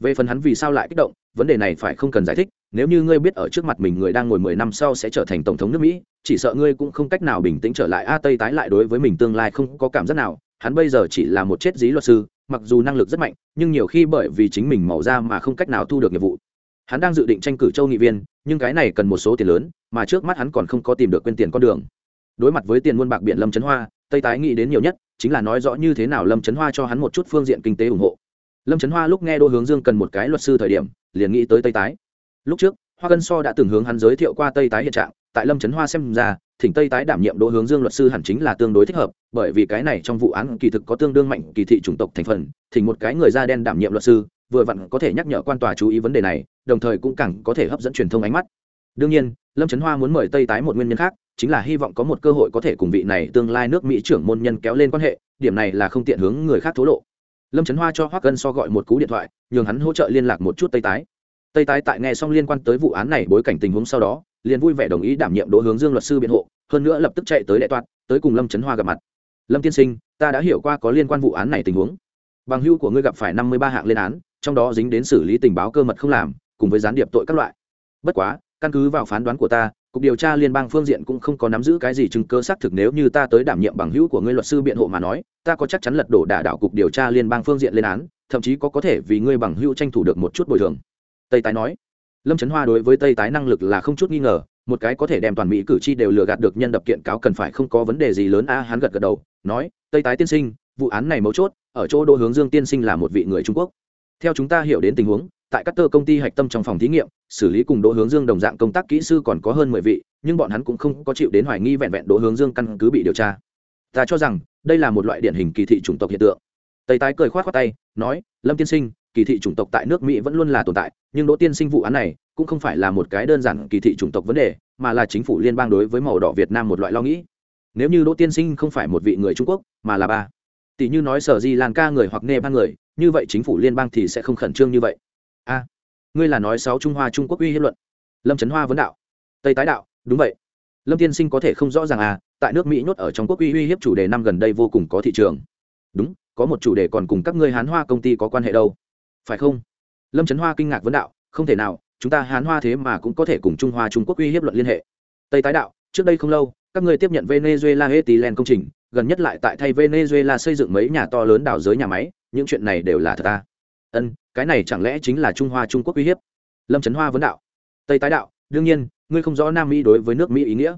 Về phần hắn vì sao lại kích động, vấn đề này phải không cần giải thích, nếu như ngươi biết ở trước mặt mình người đang ngồi 10 năm sau sẽ trở thành tổng thống nước Mỹ, chỉ sợ ngươi cũng không cách nào bình tĩnh trở lại a Tây tái lại đối với mình tương lai không có cảm giác nào, hắn bây giờ chỉ là một chết dí luật sư, mặc dù năng lực rất mạnh nhưng nhiều khi bởi vì chính mình màu ra mà không cách nào thu được nghiệp vụ. Hắn đang dự định tranh cử châu nghị viên nhưng cái này cần một số tiền lớn mà trước mắt hắn còn không có tìm được quên tiền con đường. Đối mặt với tiền muôn bạc biển lâm trấn hoa tây tái nghĩ đến nhiều nhất chính là nói rõ như thế nào lâm trấn hoa cho hắn một chút phương diện kinh tế ủng hộ. Lâm trấn hoa lúc nghe đô hướng dương cần một cái luật sư thời điểm liền nghĩ tới tây tái. Lúc trước hoa cân so đã từng hướng hắn giới thiệu qua tây tái hiện trạng tại lâm trấn hoa xem ra thỉnh tây tái đảm nhiệm đỗ hướng dương luật sư hẳn chính là tương đối thích hợp, bởi vì cái này trong vụ án kỳ thực có tương đương mạnh kỳ thị chủng tộc thành phần, thỉnh một cái người da đen đảm nhiệm luật sư, vừa vặn có thể nhắc nhở quan tòa chú ý vấn đề này, đồng thời cũng càng có thể hấp dẫn truyền thông ánh mắt. Đương nhiên, lâm trấn hoa muốn mời tây tái một nguyên nhân khác, chính là hy vọng có một cơ hội có thể cùng vị này tương lai nước mỹ trưởng môn nhân kéo lên quan hệ, điểm này là không tiện hướng người khác thố lộ. Lâm trấn hoa cho hoác cân so gọi một cú điện thoại, nhường hắn hỗ trợ liên lạc một chút tây tái. Tây tái tại nghe xong liên quan tới vụ án này bối cảnh tình huống sau đó liền vui vẻ đồng ý đảm nhiệm đỗ hướng dương luật sư biện hộ, hơn nữa lập tức chạy tới đại toát tới cùng lâm trấn hoa gặp mặt. Lâm tiên sinh, ta đã hiểu qua có liên quan vụ án này tình huống. Bằng hưu của ngươi gặp phải năm mươi ba hạng lên án, trong đó dính đến xử lý tình báo cơ mật không làm, cùng với gián điệp tội các loại. Bất quá, căn cứ vào phán đoán của ta, cục điều tra liên bang phương diện cũng không có nắm giữ cái gì chứng cơ xác thực nếu như ta tới đảm nhiệm bằng hữu của ngươi luật sư biện hộ mà nói, ta có chắc chắn lật đổ đả đảo cục điều tra liên bang phương diện lên án, thậm chí có có thể vì ngươi bằng hữu tranh thủ được một chút bồi thường. Tây tái nói lâm trấn hoa đối với tây tái năng lực là không chút nghi ngờ, một cái có thể đem toàn mỹ cử tri đều lừa gạt được nhân đập kiện cáo cần phải không có vấn đề gì lớn a, hắn gật gật đầu, nói, tây tái tiên sinh, vụ án này mấu chốt, ở chỗ Đỗ hướng dương tiên sinh là một vị người trung quốc. Theo chúng ta hiểu đến tình huống, tại các tơ công ty hạch tâm trong phòng thí nghiệm, xử lý cùng đỗ hướng dương đồng dạng công tác kỹ sư còn có hơn mười vị, nhưng bọn hắn cũng không có chịu đến hoài nghi vẹn vẹn đỗ hướng dương căn cứ bị điều tra. Ta cho rằng, đây là một loại điển hình kỳ thị chủng tộc hiện tượng. Tây tái cười khoát khoát tay, nói, lâm tiên sinh kỳ thị chủng tộc tại nước mỹ vẫn luôn là tồn tại, nhưng đỗ tiên sinh vụ án này cũng không phải là một cái đơn giản kỳ thị chủng tộc vấn đề, mà là chính phủ liên bang đối với màu đỏ việt nam một loại lo nghĩ. Nếu như đỗ tiên sinh không phải một vị người trung quốc, mà là ba. Tỷ như nói sở di lan ca người hoặc nê ba người, như vậy chính phủ liên bang thì sẽ không khẩn trương như vậy. A, ngươi là nói sáu trung hoa trung quốc uy hiếp luận. Lâm trấn hoa vấn đạo. Tây tái đạo, đúng vậy. Lâm tiên sinh có thể không rõ ràng à tại nước mỹ nhốt ở trong quốc uy uy hiếp chủ đề năm gần đây vô cùng có thị trường. Đúng, có một chủ đề còn cùng các ngươi hán hoa công ty có quan hệ đâu phải không? Lâm trấn hoa kinh ngạc vấn đạo, không thể nào, chúng ta hán hoa thế mà cũng có thể cùng trung hoa trung quốc uy hiếp luận liên hệ. Tây tái đạo, trước đây không lâu, các ngươi tiếp nhận venezuela etilen công trình, gần nhất lại tại thay venezuela xây dựng mấy nhà to lớn đào giới nhà máy, những chuyện này đều là thật ta ân, cái này chẳng lẽ chính là trung hoa trung quốc uy hiếp? Lâm trấn hoa vấn đạo, tây tái đạo, đương nhiên, ngươi không rõ nam mỹ đối với nước mỹ ý nghĩa.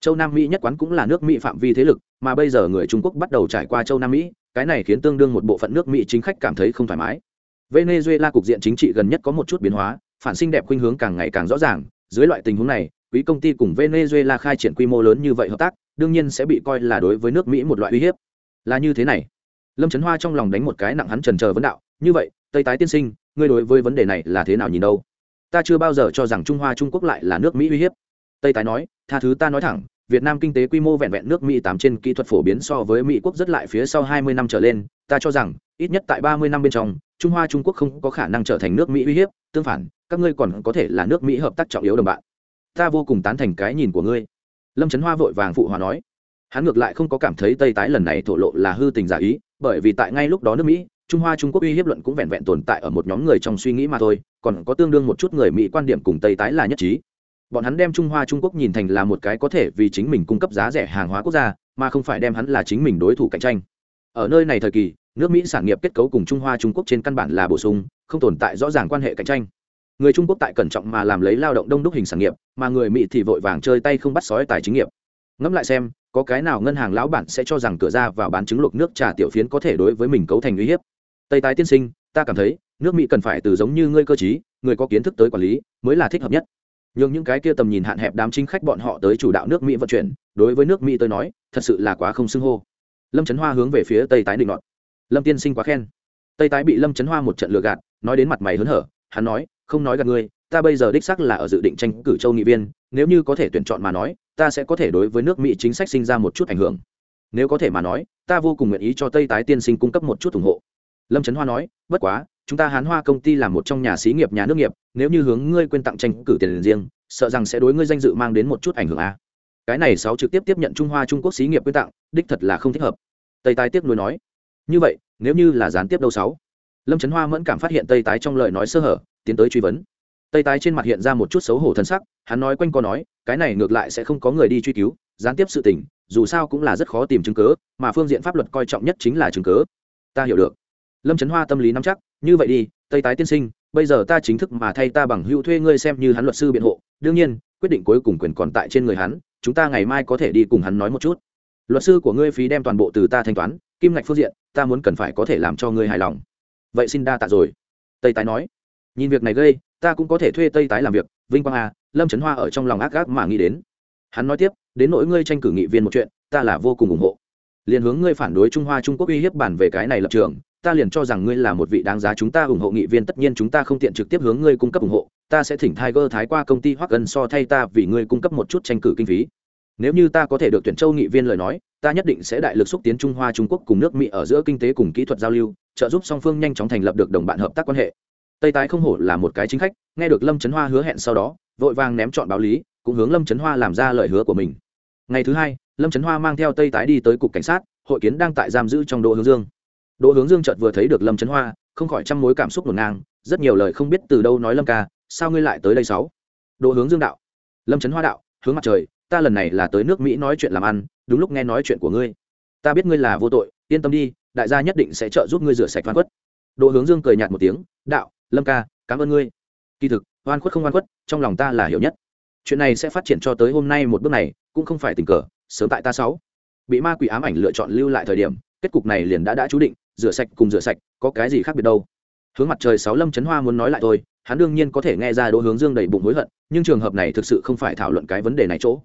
Châu nam mỹ nhất quán cũng là nước mỹ phạm vi thế lực, mà bây giờ người trung quốc bắt đầu trải qua châu nam mỹ, cái này khiến tương đương một bộ phận nước mỹ chính khách cảm thấy không thoải mái venezuela cục diện chính trị gần nhất có một chút biến hóa, phản sinh đẹp khuynh hướng càng ngày càng rõ ràng. Dưới loại tình huống này, quý công ty cùng venezuela khai triển quy mô lớn như vậy hợp tác, đương nhiên sẽ bị coi là đối với nước mỹ một loại uy hiếp. Là như thế này. Lâm trấn hoa trong lòng đánh một cái nặng hắn trần chờ vấn đạo, như vậy, tây tái tiên sinh, ngươi đối với vấn đề này là thế nào nhìn đâu? Ta chưa bao giờ cho rằng trung hoa trung quốc lại là nước mỹ uy hiếp. Tây tái nói, tha thứ ta nói thẳng Việt Nam kinh tế quy mô vẹn vẹn nước Mỹ tám trên kỹ thuật phổ biến so với Mỹ quốc rất lại phía sau 20 năm trở lên, ta cho rằng, ít nhất tại 30 năm bên trong, Trung Hoa Trung Quốc không có khả năng trở thành nước Mỹ uy hiếp, tương phản, các ngươi còn có thể là nước Mỹ hợp tác trọng yếu đồng bạn. Ta vô cùng tán thành cái nhìn của ngươi. Lâm Trấn Hoa vội vàng phụ hòa nói. Hắn ngược lại không có cảm thấy Tây tái lần này thổ lộ là hư tình giả ý, bởi vì tại ngay lúc đó nước Mỹ, Trung Hoa Trung Quốc uy hiếp luận cũng vẹn vẹn tồn tại ở một nhóm người trong suy nghĩ mà thôi, còn có tương đương một chút người Mỹ quan điểm cùng Tây tái là nhất trí bọn hắn đem trung hoa trung quốc nhìn thành là một cái có thể vì chính mình cung cấp giá rẻ hàng hóa quốc gia, mà không phải đem hắn là chính mình đối thủ cạnh tranh. Ở nơi này thời kỳ, nước mỹ sản nghiệp kết cấu cùng trung hoa trung quốc trên căn bản là bổ sung, không tồn tại rõ ràng quan hệ cạnh tranh. Người trung quốc tại cẩn trọng mà làm lấy lao động đông đúc hình sản nghiệp, mà người mỹ thì vội vàng chơi tay không bắt sói tài chính nghiệp. Ngẫm lại xem, có cái nào ngân hàng lão bản sẽ cho rằng cửa ra vào bán chứng luộc nước trà tiểu phiến có thể đối với mình cấu thành uy hiếp? Tây tái tiên sinh, ta cảm thấy, nước mỹ cần phải từ giống như ngươi cơ chí, người có kiến thức tới quản lý, mới là thích hợp nhất nhưng những cái kia tầm nhìn hạn hẹp đám chính khách bọn họ tới chủ đạo nước mỹ vận chuyển, đối với nước mỹ tôi nói, thật sự là quá không xưng hô. Lâm trấn hoa hướng về phía tây tái định ngọn lâm tiên sinh quá khen. Tây tái bị lâm trấn hoa một trận lừa gạt, nói đến mặt mày hớn hở, hắn nói, không nói gạt ngươi, ta bây giờ đích sắc là ở dự định tranh cử châu nghị viên, nếu như có thể tuyển chọn mà nói, ta sẽ có thể đối với nước mỹ chính sách sinh ra một chút ảnh hưởng. Nếu có thể mà nói, ta vô cùng nguyện ý cho tây tái tiên sinh cung cấp một chút ủng hộ. Lâm trấn hoa nói, bất quá chúng ta hán hoa công ty là một trong nhà xí nghiệp, nhà nước nghiệp, nếu như hướng ngươi quên tặng tranh cử tiền riêng, sợ rằng sẽ đối ngươi danh dự mang đến một chút ảnh hưởng a. Cái này sáu trực tiếp tiếp nhận trung hoa trung quốc xí nghiệp quyên tặng, đích thật là không thích hợp. Tây tái tiếp nối nói. Như vậy, nếu như là gián tiếp đâu sáu? Lâm trấn hoa mẫn cảm phát hiện tây tái trong lời nói sơ hở, tiến tới truy vấn. Tây tái trên mặt hiện ra một chút xấu hổ thân sắc, hắn nói quanh co nói, cái này ngược lại sẽ không có người đi truy cứu, gián tiếp sự tình, dù sao cũng là rất khó tìm chứng cớ mà phương diện pháp luật coi trọng nhất chính là chứng cớ ta hiểu được. Lâm trấn hoa tâm lý nắm chắc như vậy đi, tây tái tiên sinh, bây giờ ta chính thức mà thay ta bằng hữu thuê ngươi xem như hắn luật sư biện hộ. Đương nhiên, quyết định cuối cùng quyền còn tại trên người hắn, chúng ta ngày mai có thể đi cùng hắn nói một chút. Luật sư của ngươi phí đem toàn bộ từ ta thanh toán, kim ngạch phương diện, ta muốn cần phải có thể làm cho ngươi hài lòng. Vậy xin đa tạ rồi. Tây tái nói. Nhìn việc này gây, ta cũng có thể thuê tây tái làm việc, vinh quang à lâm trấn hoa ở trong lòng ác gác mà nghĩ đến. Hắn nói tiếp, đến nỗi ngươi tranh cử nghị viên một chuyện, ta là vô cùng ủng hộ. Liền hướng ngươi phản đối trung hoa trung quốc uy hiếp bản về cái này lập trường ta liền cho rằng ngươi là một vị đáng giá chúng ta ủng hộ nghị viên, tất nhiên chúng ta không tiện trực tiếp hướng ngươi cung cấp ủng hộ, ta sẽ thỉnh tiger thái qua công ty hoặc gần so thay ta vì ngươi cung cấp một chút tranh cử kinh phí. Nếu như ta có thể được tuyển châu nghị viên lời nói, ta nhất định sẽ đại lực xúc tiến trung hoa, trung quốc cùng nước mỹ ở giữa kinh tế cùng kỹ thuật giao lưu, trợ giúp song phương nhanh chóng thành lập được đồng bạn hợp tác quan hệ. Tây tái không hổ là một cái chính khách, nghe được lâm trấn hoa hứa hẹn sau đó, vội vàng ném chọn báo lý, cũng hướng lâm trấn hoa làm ra lời hứa của mình. Ngày thứ hai, lâm trấn hoa mang theo tây tái đi tới cục cảnh sát, hội kiến đang tại giam giữ trong đỗ hướng dương đỗ hướng dương chợt vừa thấy được lâm trấn hoa, không khỏi trăm mối cảm xúc ngổn ngang, rất nhiều lời không biết từ đâu nói lâm ca, sao ngươi lại tới đây sáu? Đỗ hướng dương đạo. Lâm trấn hoa đạo, hướng mặt trời, ta lần này là tới nước mỹ nói chuyện làm ăn, đúng lúc nghe nói chuyện của ngươi. Ta biết ngươi là vô tội, yên tâm đi, đại gia nhất định sẽ trợ giúp ngươi rửa sạch oan khuất. Đỗ hướng dương cười nhạt một tiếng, đạo, lâm ca, cảm ơn ngươi. Kỳ thực, oan khuất không oan khuất, trong lòng ta là hiểu nhất. Chuyện này sẽ phát triển cho tới hôm nay một bước này, cũng không phải tình cờ, sớm tại ta sáu. Bị ma quỷ ám ảnh lựa chọn lưu lại thời điểm, kết cục này liền đã đã chú định rửa sạch cùng rửa sạch, có cái gì khác biệt đâu. Hướng mặt trời sáu lâm chấn hoa muốn nói lại thôi, hắn đương nhiên có thể nghe ra đỗ hướng dương đầy bụng hối hận, nhưng trường hợp này thực sự không phải thảo luận cái vấn đề này chỗ.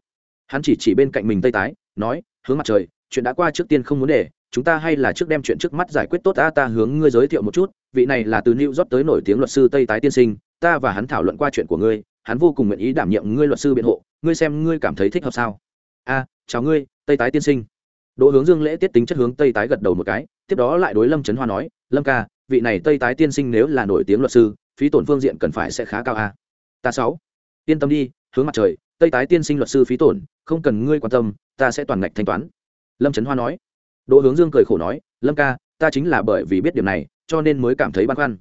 Hắn chỉ chỉ bên cạnh mình tây tái, nói, hướng mặt trời, chuyện đã qua trước tiên không muốn để, chúng ta hay là trước đem chuyện trước mắt giải quyết tốt, ta ta hướng ngươi giới thiệu một chút, vị này là từ new york tới nổi tiếng luật sư tây tái tiên sinh, ta và hắn thảo luận qua chuyện của ngươi, hắn vô cùng nguyện ý đảm nhiệm ngươi luật sư biện hộ, ngươi xem ngươi cảm thấy thích hợp sao? A, chào ngươi, tây tái tiên sinh đỗ hướng dương lễ tiết tính chất hướng tây tái gật đầu một cái, tiếp đó lại đối lâm trấn hoa nói, lâm ca, vị này tây tái tiên sinh nếu là nổi tiếng luật sư, phí tổn phương diện cần phải sẽ khá cao a. Ta sáu, yên tâm đi, hướng mặt trời, tây tái tiên sinh luật sư phí tổn, không cần ngươi quan tâm, ta sẽ toàn ngạch thanh toán. Lâm trấn hoa nói. Đỗ hướng dương cười khổ nói, lâm ca, ta chính là bởi vì biết điểm này, cho nên mới cảm thấy băn khoăn.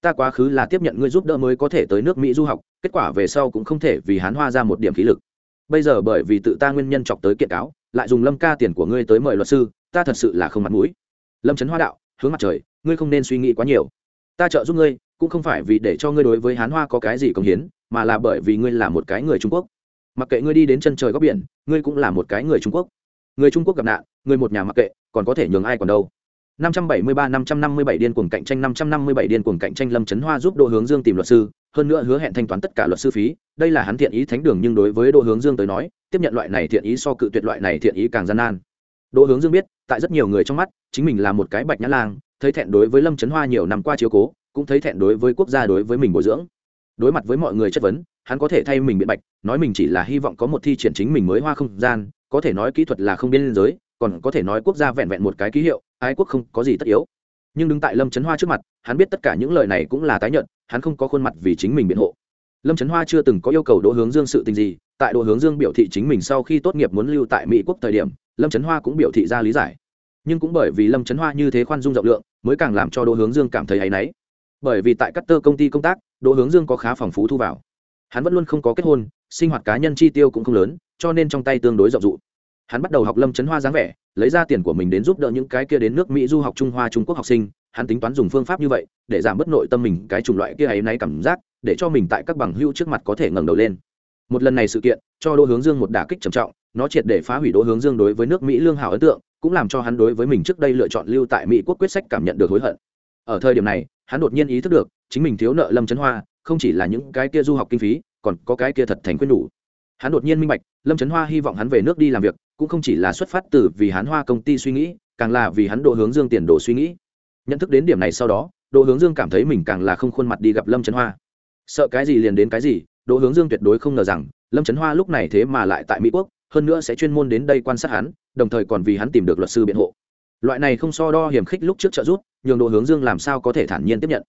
Ta quá khứ là tiếp nhận ngươi giúp đỡ mới có thể tới nước mỹ du học, kết quả về sau cũng không thể vì hán hoa ra một điểm khí lực. Bây giờ bởi vì tự ta nguyên nhân chọc tới kiện cáo lại dùng lâm ca tiền của ngươi tới mời luật sư, ta thật sự là không mặt mũi. Lâm trấn hoa đạo, hướng mặt trời, ngươi không nên suy nghĩ quá nhiều. Ta trợ giúp ngươi, cũng không phải vì để cho ngươi đối với hán hoa có cái gì công hiến, mà là bởi vì ngươi là một cái người trung quốc. Mặc kệ ngươi đi đến chân trời góc biển, ngươi cũng là một cái người trung quốc. Người trung quốc gặp nạn, người một nhà mặc kệ, còn có thể nhường ai còn đâu. 573 557 điên cuồng cạnh tranh 557 điên cuồng cạnh tranh Lâm Chấn Hoa giúp Đỗ Hướng Dương tìm luật sư, hơn nữa hứa hẹn thanh toán tất cả luật sư phí, đây là hắn thiện ý thánh đường nhưng đối với Đỗ Hướng Dương tới nói, tiếp nhận loại này thiện ý so cự tuyệt loại này thiện ý càng gian nan. Đỗ Hướng Dương biết, tại rất nhiều người trong mắt, chính mình là một cái bạch nhã lang, thấy thẹn đối với Lâm Chấn Hoa nhiều năm qua chiếu cố, cũng thấy thẹn đối với quốc gia đối với mình bồi dưỡng. Đối mặt với mọi người chất vấn, hắn có thể thay mình biện bạch, nói mình chỉ là hy vọng có một thi triển chính mình mới hoa không gian, có thể nói kỹ thuật là không biên giới, còn có thể nói quốc gia vẹn vẹn một cái ký hiệu, ái quốc không có gì tất yếu. Nhưng đứng tại lâm trấn hoa trước mặt, hắn biết tất cả những lời này cũng là tái nhận hắn không có khuôn mặt vì chính mình biện hộ. Lâm trấn hoa chưa từng có yêu cầu đỗ hướng dương sự tình gì, tại đỗ hướng dương biểu thị chính mình sau khi tốt nghiệp muốn lưu tại mỹ quốc thời điểm, lâm trấn hoa cũng biểu thị ra lý giải. Nhưng cũng bởi vì lâm trấn hoa như thế khoan dung rộng lượng, mới càng làm cho đỗ hướng dương cảm thấy áy náy. Bởi vì tại các tơ công ty công tác, đỗ hướng dương có khá phòng phú thu vào. Hắn vẫn luôn không có kết hôn, sinh hoạt cá nhân chi tiêu cũng không lớn, cho nên trong tay tương đối rộng rụ hắn bắt đầu học lâm Chấn hoa dáng vẻ, lấy ra tiền của mình đến giúp đỡ những cái kia đến nước mỹ du học trung hoa trung quốc học sinh. Hắn tính toán dùng phương pháp như vậy, để giảm bớt nội tâm mình, cái chủng loại kia ấy nay cảm giác, để cho mình tại các bằng hữu trước mặt có thể ngẩng đầu lên. Một lần này sự kiện, cho đỗ hướng dương một đả kích trầm trọng, nó triệt để phá hủy đỗ hướng dương đối với nước mỹ lương hảo ấn tượng, cũng làm cho hắn đối với mình trước đây lựa chọn lưu tại mỹ quốc quyết sách cảm nhận được hối hận. Ở thời điểm này, hắn đột nhiên ý thức được, chính mình thiếu nợ lâm Chấn hoa, không chỉ là những cái kia du học kinh phí, còn có cái kia thật thành quyết đủ. Hắn đột nhiên minh bạch, lâm trấn hoa hy vọng hắn về nước đi làm việc cũng không chỉ là xuất phát từ vì hắn hoa công ty suy nghĩ, càng là vì hắn độ hướng dương tiền đồ suy nghĩ. Nhận thức đến điểm này sau đó độ hướng dương cảm thấy mình càng là không khuôn mặt đi gặp lâm trấn hoa. Sợ cái gì liền đến cái gì độ hướng dương tuyệt đối không ngờ rằng, lâm trấn hoa lúc này thế mà lại tại mỹ quốc, hơn nữa sẽ chuyên môn đến đây quan sát hắn, đồng thời còn vì hắn tìm được luật sư biện hộ. Loại này không so đo hiểm khích lúc trước trợ giúp, nhường độ hướng dương làm sao có thể thản nhiên tiếp nhận.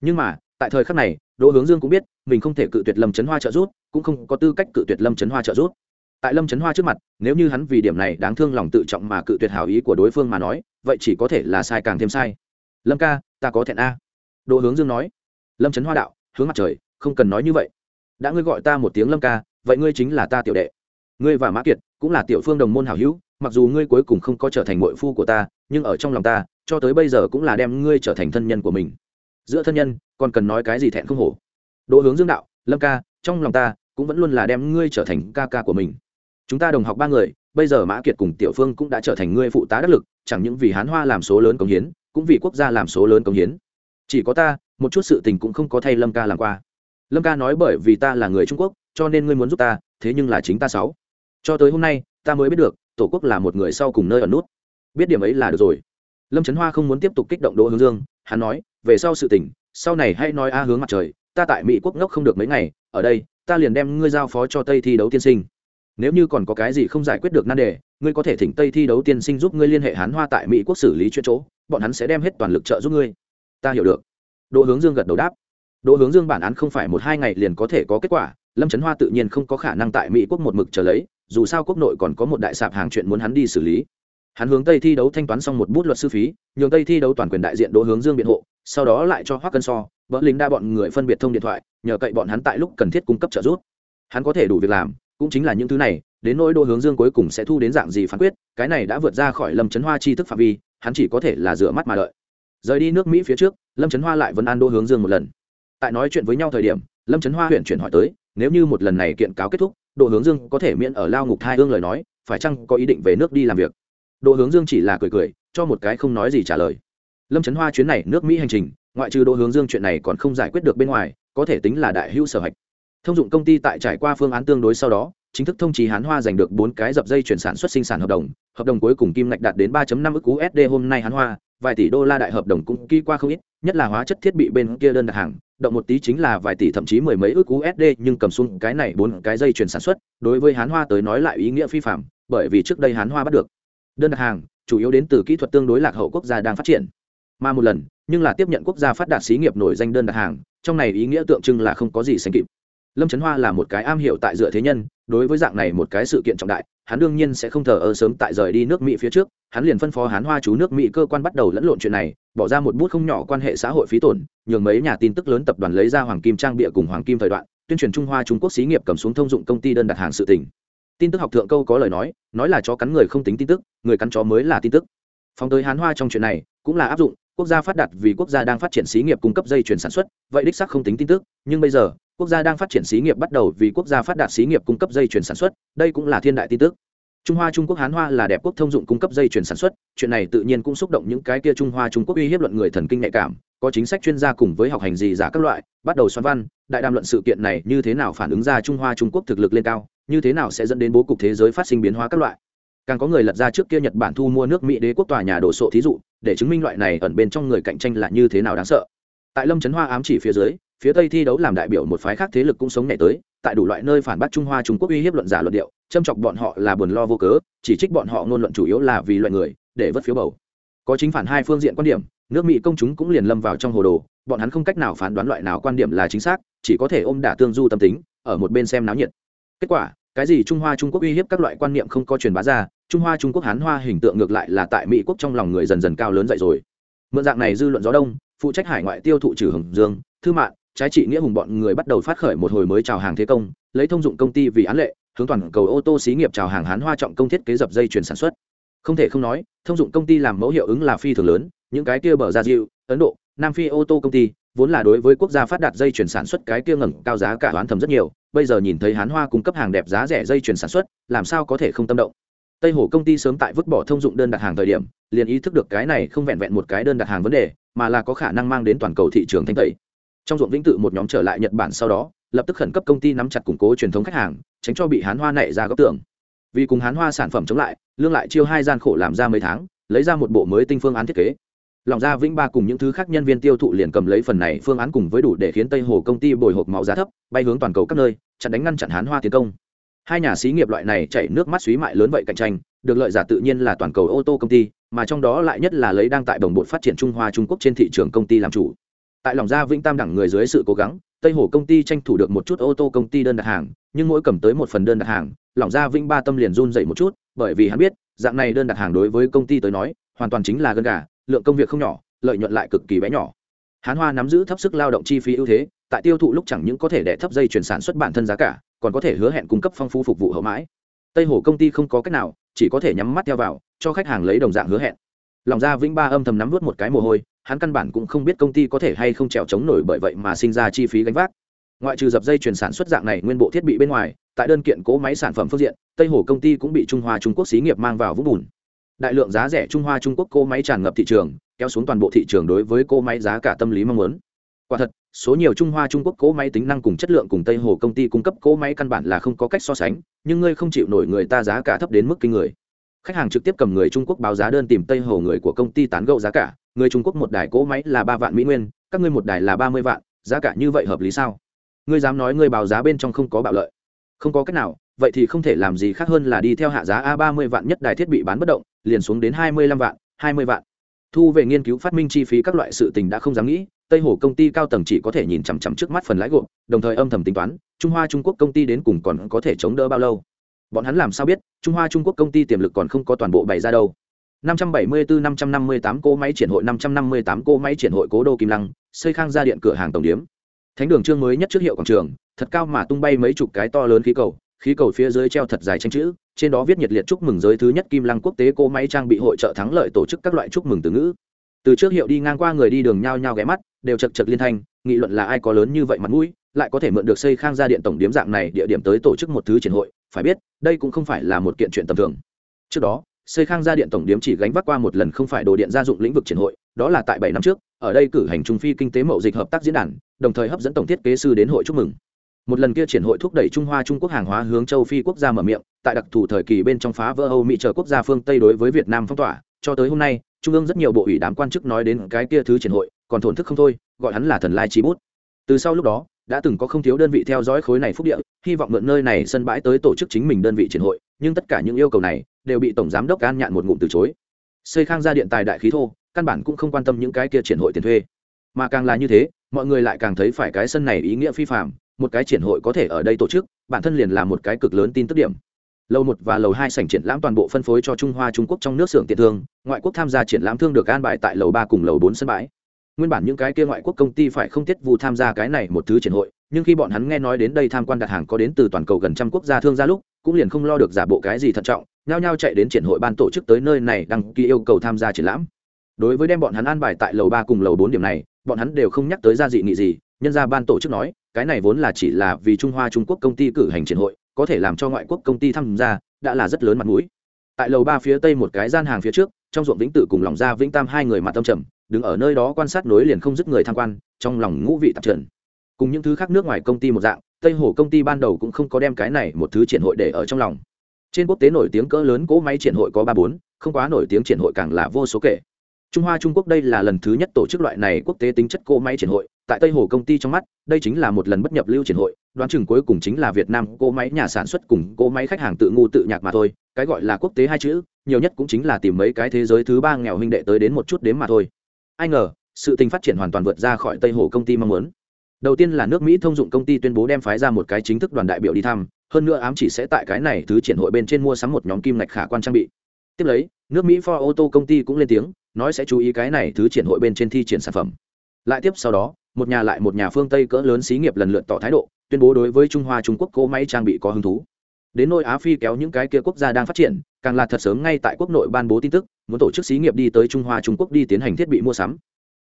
Nhưng mà, tại thời khắc này, đỗ hướng dương cũng biết, mình không thể cự tuyệt lâm trấn hoa trợ giúp, cũng không có tư cách cự tuyệt lâm trấn hoa trợ giúp tại lâm trấn hoa trước mặt, nếu như hắn vì điểm này đáng thương lòng tự trọng mà cự tuyệt hảo ý của đối phương mà nói, vậy chỉ có thể là sai càng thêm sai. Lâm ca, ta có thẹn a. Đỗ hướng dương nói. Lâm trấn hoa đạo, hướng mặt trời, không cần nói như vậy. Đã ngươi gọi ta một tiếng lâm ca, vậy ngươi chính là ta tiểu đệ. Ngươi và mã kiệt cũng là tiểu phương đồng môn hảo hữu, mặc dù ngươi cuối cùng không có trở thành mội phu của ta, nhưng ở trong lòng ta, cho tới bây giờ cũng là đem ngươi trở thành thân nhân của mình. Giữa thân nhân, còn cần nói cái gì thẹn không hổ? Đỗ hướng dương đạo, lâm ca, trong lòng ta cũng vẫn luôn là đem ngươi trở thành ca ca của mình chúng ta đồng học ba người, bây giờ mã kiệt cùng tiểu phương cũng đã trở thành ngươi phụ tá đắc lực, chẳng những vì hán hoa làm số lớn công hiến, cũng vì quốc gia làm số lớn công hiến. Chỉ có ta, một chút sự tình cũng không có thay lâm ca làm qua. Lâm ca nói bởi vì ta là người trung quốc, cho nên ngươi muốn giúp ta, thế nhưng là chính ta sáu. Cho tới hôm nay, ta mới biết được, tổ quốc là một người sau cùng nơi ở nút. Biết điểm ấy là được rồi. Lâm trấn hoa không muốn tiếp tục kích động đỗ hướng dương, hắn nói, về sau sự tình, sau này hãy nói a hướng mặt trời, ta tại mỹ quốc ngốc không được mấy ngày, ở đây, ta liền đem ngươi giao phó cho tây thi đấu tiên sinh nếu như còn có cái gì không giải quyết được nan đề, ngươi có thể thỉnh tây thi đấu tiên sinh giúp ngươi liên hệ hán hoa tại mỹ quốc xử lý chuyện chỗ, bọn hắn sẽ đem hết toàn lực trợ giúp ngươi. Ta hiểu được. Đỗ hướng dương gật đầu đáp. Đỗ hướng dương bản án không phải một hai ngày liền có thể có kết quả, lâm trấn hoa tự nhiên không có khả năng tại mỹ quốc một mực trở lấy, dù sao quốc nội còn có một đại sạp hàng chuyện muốn hắn đi xử lý. Hắn hướng tây thi đấu thanh toán xong một bút luật sư phí, nhường tây thi đấu toàn quyền đại diện đỗ hướng dương biện hộ, sau đó lại cho hoác cân so vỡ lính đa bọn người phân biệt thông điện thoại, nhờ cậy bọn hắn tại lúc cần thiết cung cấp trợ giúp. Hắn có thể đủ việc làm cũng chính là những thứ này, đến nỗi đỗ hướng dương cuối cùng sẽ thu đến dạng gì phán quyết, cái này đã vượt ra khỏi lâm trấn hoa chi thức phạm vi, hắn chỉ có thể là rửa mắt mà đợi. Rời đi nước mỹ phía trước, lâm trấn hoa lại vẫn an đỗ hướng dương một lần. Tại nói chuyện với nhau thời điểm, lâm trấn hoa huyện chuyển hỏi tới, nếu như một lần này kiện cáo kết thúc, đỗ hướng dương có thể miễn ở lao ngục hai hương lời nói, phải chăng có ý định về nước đi làm việc? Đỗ hướng dương chỉ là cười cười, cho một cái không nói gì trả lời. Lâm trấn hoa chuyến này nước mỹ hành trình, ngoại trừ đỗ hướng dương chuyện này còn không giải quyết được bên ngoài, có thể tính là đại hữu sở hạch thông dụng công ty tại trải qua phương án tương đối sau đó, chính thức thông chí hán hoa giành được bốn cái dập dây chuyển sản xuất sinh sản hợp đồng hợp đồng cuối cùng kim ngạch đạt đến 3.5 ức usd hôm nay hán hoa, vài tỷ đô la đại hợp đồng cũng ký qua không ít, nhất là hóa chất thiết bị bên kia đơn đặt hàng, động một tí chính là vài tỷ thậm chí mười mấy ức usd nhưng cầm xuống cái này bốn cái dây chuyển sản xuất, đối với hán hoa tới nói lại ý nghĩa phi phạm bởi vì trước đây hán hoa bắt được đơn đặt hàng, chủ yếu đến từ kỹ thuật tương đối lạc hậu quốc gia đang phát triển. Mà một lần, nhưng là tiếp nhận quốc gia phát đạt xí nghiệp nổi danh đơn đặt hàng, trong này ý nghĩa tượng trưng là không có gì sánh kịp lâm trấn hoa là một cái am hiểu tại dựa thế nhân, đối với dạng này một cái sự kiện trọng đại, hắn đương nhiên sẽ không thờ ơ sớm tại rời đi nước mỹ phía trước, hắn liền phân phó hán hoa chú nước mỹ cơ quan bắt đầu lẫn lộn chuyện này, bỏ ra một bút không nhỏ quan hệ xã hội phí tổn, nhường mấy nhà tin tức lớn tập đoàn lấy ra hoàng kim trang bịa cùng hoàng kim thời đoạn, tuyên truyền trung hoa trung quốc xí nghiệp cầm xuống thông dụng công ty đơn đặt hàng sự tỉnh tin tức học thượng câu có lời nói nói là chó cắn người không tính tin tức, người cắn chó mới là tin tức. Phóng tới hán hoa trong chuyện này, cũng là áp dụng, quốc gia phát đạt vì quốc gia đang phát triển xí nghiệp cung cấp dây chuyển sản xuất, vậy đích sắc không tính tin tức, nhưng bây giờ quốc gia đang phát triển xí nghiệp bắt đầu vì quốc gia phát đạt xí nghiệp cung cấp dây chuyển sản xuất, đây cũng là thiên đại tin tức. Trung hoa trung quốc hán hoa là đẹp quốc thông dụng cung cấp dây chuyển sản xuất, chuyện này tự nhiên cũng xúc động những cái kia trung hoa trung quốc uy hiếp luận người thần kinh nhạy cảm, có chính sách chuyên gia cùng với học hành gì giả các loại, bắt đầu xoan văn, đại đàm luận sự kiện này như thế nào phản ứng ra trung hoa trung quốc thực lực lên cao, như thế nào sẽ dẫn đến bố cục thế giới phát sinh biến hóa các loại. Càng có người lật ra trước kia nhật bản thu mua nước mỹ đế quốc tòa nhà đổ sộ thí dụ, để chứng minh loại này ẩn bên trong người cạnh tranh là như thế nào đáng sợ. Tại lâm trấn hoa ám chỉ phía dưới phía tây thi đấu làm đại biểu một phái khác thế lực cũng sống nhảy tới, tại đủ loại nơi phản bác trung hoa trung quốc uy hiếp luận giả luận điệu, châm chọc bọn họ là buồn lo vô cớ, chỉ trích bọn họ ngôn luận chủ yếu là vì loại người, để vất phiếu bầu. Có chính phản hai phương diện quan điểm, nước mỹ công chúng cũng liền lâm vào trong hồ đồ, bọn hắn không cách nào phán đoán loại nào quan điểm là chính xác, chỉ có thể ôm đả tương du tâm tính, ở một bên xem náo nhiệt. Kết quả, cái gì trung hoa trung quốc uy hiếp các loại quan niệm không có truyền bá ra, trung hoa trung quốc hán hoa hình tượng ngược lại là tại mỹ quốc trong lòng người dần dần cao lớn dậy rồi. Mượn dạng này dư luận gió đông, phụ trách hải ngoại tiêu thụ trừ hồng dương, thư mạng trái trị nghĩa hùng bọn người bắt đầu phát khởi một hồi mới chào hàng thế công, lấy thông dụng công ty vì án lệ, hướng toàn cầu ô tô xí nghiệp chào hàng hán hoa trọng công thiết kế dập dây chuyển sản xuất. Không thể không nói, thông dụng công ty làm mẫu hiệu ứng là phi thường lớn, những cái kia bờ ra diệu ấn độ, nam phi ô tô công ty, vốn là đối với quốc gia phát đạt dây chuyển sản xuất cái kia ngẩng cao giá cả đoán thầm rất nhiều, bây giờ nhìn thấy hán hoa cung cấp hàng đẹp giá rẻ dây chuyển sản xuất, làm sao có thể không tâm động? Tây hồ công ty sớm tại vứt bỏ thông dụng đơn đặt hàng thời điểm, liền ý thức được cái này không vẹn vẹn một cái đơn đặt hàng vấn đề, mà là có khả năng mang đến toàn cầu thị trường thanh tẩy trong ruộng vĩnh tự một nhóm trở lại nhật bản sau đó, lập tức khẩn cấp công ty nắm chặt củng cố truyền thống khách hàng, tránh cho bị hán hoa nảy ra góc tường. Vì cùng hán hoa sản phẩm chống lại, lương lại chiêu hai gian khổ làm ra mấy tháng, lấy ra một bộ mới tinh phương án thiết kế. Lòng ra vĩnh ba cùng những thứ khác nhân viên tiêu thụ liền cầm lấy phần này phương án cùng với đủ để khiến tây hồ công ty bồi hộp máu giá thấp, bay hướng toàn cầu các nơi, chặn đánh ngăn chặn hán hoa tiến công. Hai nhà xí nghiệp loại này chảy nước mắt xúy mại lớn vậy cạnh tranh, được lợi giả tự nhiên là toàn cầu ô tô công ty, mà trong đó lại nhất là lấy đang tại đồng bộ phát triển trung hoa trung quốc trên thị trường công ty làm chủ tại lòng gia vĩnh tam đẳng người dưới sự cố gắng, tây hồ công ty tranh thủ được một chút ô tô công ty đơn đặt hàng, nhưng mỗi cầm tới một phần đơn đặt hàng, lòng gia vĩnh ba tâm liền run dậy một chút, bởi vì hắn biết, dạng này đơn đặt hàng đối với công ty tới nói, hoàn toàn chính là gân gà, lượng công việc không nhỏ, lợi nhuận lại cực kỳ bé nhỏ. Hán hoa nắm giữ thấp sức lao động chi phí ưu thế, tại tiêu thụ lúc chẳng những có thể đẻ thấp dây chuyển sản xuất bản thân giá cả, còn có thể hứa hẹn cung cấp phong phú phục vụ hậu mãi. Tây hồ công ty không có cách nào, chỉ có thể nhắm mắt theo vào, cho khách hàng lấy đồng dạng hứa hẹn. Lòng ra vĩnh ba âm thầm nắm vớt một cái mồ hôi hắn căn bản cũng không biết công ty có thể hay không trèo chống nổi bởi vậy mà sinh ra chi phí gánh vác. Ngoại trừ dập dây chuyển sản xuất dạng này nguyên bộ thiết bị bên ngoài, tại đơn kiện cố máy sản phẩm phương diện, tây hồ công ty cũng bị trung hoa trung quốc xí nghiệp mang vào vũng bùn. Đại lượng giá rẻ trung hoa trung quốc cố máy tràn ngập thị trường, kéo xuống toàn bộ thị trường đối với cố máy giá cả tâm lý mong muốn. Quả thật, số nhiều trung hoa trung quốc cố máy tính năng cùng chất lượng cùng tây hồ công ty cung cấp cố máy căn bản là không có cách so sánh, nhưng ngươi không chịu nổi người ta giá cả thấp đến mức kinh người khách hàng trực tiếp cầm người trung quốc báo giá đơn tìm tây hồ người của công ty tán gẫu giá cả. Người trung quốc một đài cố máy là ba vạn mỹ nguyên, các ngươi một đài là ba mươi vạn, giá cả như vậy hợp lý sao? Ngươi dám nói ngươi báo giá bên trong không có bạo lợi. Không có cách nào, vậy thì không thể làm gì khác hơn là đi theo hạ giá a ba mươi vạn nhất đài thiết bị bán bất động, liền xuống đến hai mươi lăm vạn, hai mươi vạn. Thu về nghiên cứu phát minh chi phí các loại sự tình đã không dám nghĩ, tây hồ công ty cao tầng chỉ có thể nhìn chằm chằm trước mắt phần lãi gộp, đồng thời âm thầm tính toán, trung hoa trung quốc công ty đến cùng còn có thể chống đỡ bao lâu? Bọn hắn làm sao biết, trung hoa trung quốc công ty tiềm lực còn không có toàn bộ bày ra đâu. 574-558 cô máy triển hội 558 cô máy triển hội cố đô kim lăng, xây khang ra điện cửa hàng tổng điếm. Thánh đường trương mới nhất trước hiệu quảng trường, thật cao mà tung bay mấy chục cái to lớn khí cầu khí cầu phía dưới treo thật dài tranh chữ, trên đó viết nhiệt liệt chúc mừng giới thứ nhất kim lăng quốc tế cô máy trang bị hội trợ thắng lợi tổ chức các loại chúc mừng từ ngữ. Từ trước hiệu đi ngang qua người đi đường nhao nhao ghé mắt, đều chật chật liên thanh, nghị luận là ai có lớn như vậy mặt mũi, lại có thể mượn được xây khang gia điện tổng điếm dạng này, địa điểm tới tổ chức một thứ triển hội phải biết, đây cũng không phải là một kiện chuyện tầm thường. Trước đó xây khang gia điện tổng điếm chỉ gánh vác qua một lần không phải đồ điện gia dụng lĩnh vực triển hội, đó là tại bảy năm trước, ở đây cử hành trung phi kinh tế mậu dịch hợp tác diễn đàn, đồng thời hấp dẫn tổng thiết kế sư đến hội chúc mừng. Một lần kia triển hội thúc đẩy trung hoa trung quốc hàng hóa hướng châu phi quốc gia mở miệng, tại đặc thù thời kỳ bên trong phá vỡ âu mỹ chờ quốc gia phương tây đối với việt nam phong tỏa, cho tới hôm nay, trung ương rất nhiều bộ ủy đám quan chức nói đến cái kia thứ triển hội, còn thổn thức không thôi, gọi hắn là thần lai chi bút từ sau lúc đó, đã từng có không thiếu đơn vị theo dõi khối này phúc địa, hy vọng mượn nơi này sân bãi tới tổ chức chính mình đơn vị triển hội, nhưng tất cả những yêu cầu này đều bị tổng giám đốc an nhạn một ngụm từ chối. Xây khang ra điện tài đại khí thô, căn bản cũng không quan tâm những cái kia triển hội tiền thuê. Mà càng là như thế, mọi người lại càng thấy phải cái sân này ý nghĩa phi phạm một cái triển hội có thể ở đây tổ chức, bản thân liền là một cái cực lớn tin tức điểm. Lầu một và lầu hai sảnh triển lãm toàn bộ phân phối cho trung hoa trung quốc trong nước xưởng tiền thương, ngoại quốc tham gia triển lãm thương được an bài tại lầu ba cùng lầu bốn sân bãi nguyên bản những cái kia ngoại quốc công ty phải không tiết vụ tham gia cái này một thứ triển hội, nhưng khi bọn hắn nghe nói đến đây tham quan đặt hàng có đến từ toàn cầu gần trăm quốc gia thương gia lúc, cũng liền không lo được giả bộ cái gì thận trọng, nhao nhao chạy đến triển hội ban tổ chức tới nơi này đăng ký yêu cầu tham gia triển lãm. Đối với đem bọn hắn an bài tại lầu ba cùng lầu bốn điểm này, bọn hắn đều không nhắc tới gia dị nghị gì, nhân ra ban tổ chức nói, cái này vốn là chỉ là vì trung hoa trung quốc công ty cử hành triển hội, có thể làm cho ngoại quốc công ty tham gia, đã là rất lớn mặt mũi. Tại lầu ba phía tây một cái gian hàng phía trước, trong ruộng vĩnh tự cùng lòng ra vĩnh tam hai người mặt tâm trầm đứng ở nơi đó quan sát nối liền không dứt người tham quan, trong lòng ngũ vị tạp trần. Cùng những thứ khác nước ngoài công ty một dạng, tây hồ công ty ban đầu cũng không có đem cái này một thứ triển hội để ở trong lòng. Trên quốc tế nổi tiếng cỡ lớn cỗ máy triển hội có ba bốn, không quá nổi tiếng triển hội càng là vô số kể. Trung hoa trung quốc đây là lần thứ nhất tổ chức loại này quốc tế tính chất cỗ máy triển hội, tại tây hồ công ty trong mắt, đây chính là một lần bất nhập lưu triển hội, đoán chừng cuối cùng chính là việt nam cỗ máy nhà sản xuất cùng cỗ máy khách hàng tự ngu tự nhạc mà thôi, cái gọi là quốc tế hai chữ, nhiều nhất cũng chính là tìm mấy cái thế giới thứ ba nghèo huynh đệ tới đến một chút đếm mà thôi ai ngờ, sự tình phát triển hoàn toàn vượt ra khỏi tây hồ công ty mong muốn. Đầu tiên là nước mỹ thông dụng công ty tuyên bố đem phái ra một cái chính thức đoàn đại biểu đi thăm, hơn nữa ám chỉ sẽ tại cái này thứ triển hội bên trên mua sắm một nhóm kim ngạch khả quan trang bị. Tiếp lấy, nước mỹ for ô tô công ty cũng lên tiếng, nói sẽ chú ý cái này thứ triển hội bên trên thi triển sản phẩm. Lại tiếp sau đó, một nhà lại một nhà phương tây cỡ lớn xí nghiệp lần lượt tỏ thái độ, tuyên bố đối với trung hoa trung quốc cỗ máy trang bị có hứng thú. Đến nôi á phi kéo những cái kia quốc gia đang phát triển, càng là thật sớm ngay tại quốc nội ban bố tin tức muốn tổ chức xí nghiệp đi tới trung hoa trung quốc đi tiến hành thiết bị mua sắm.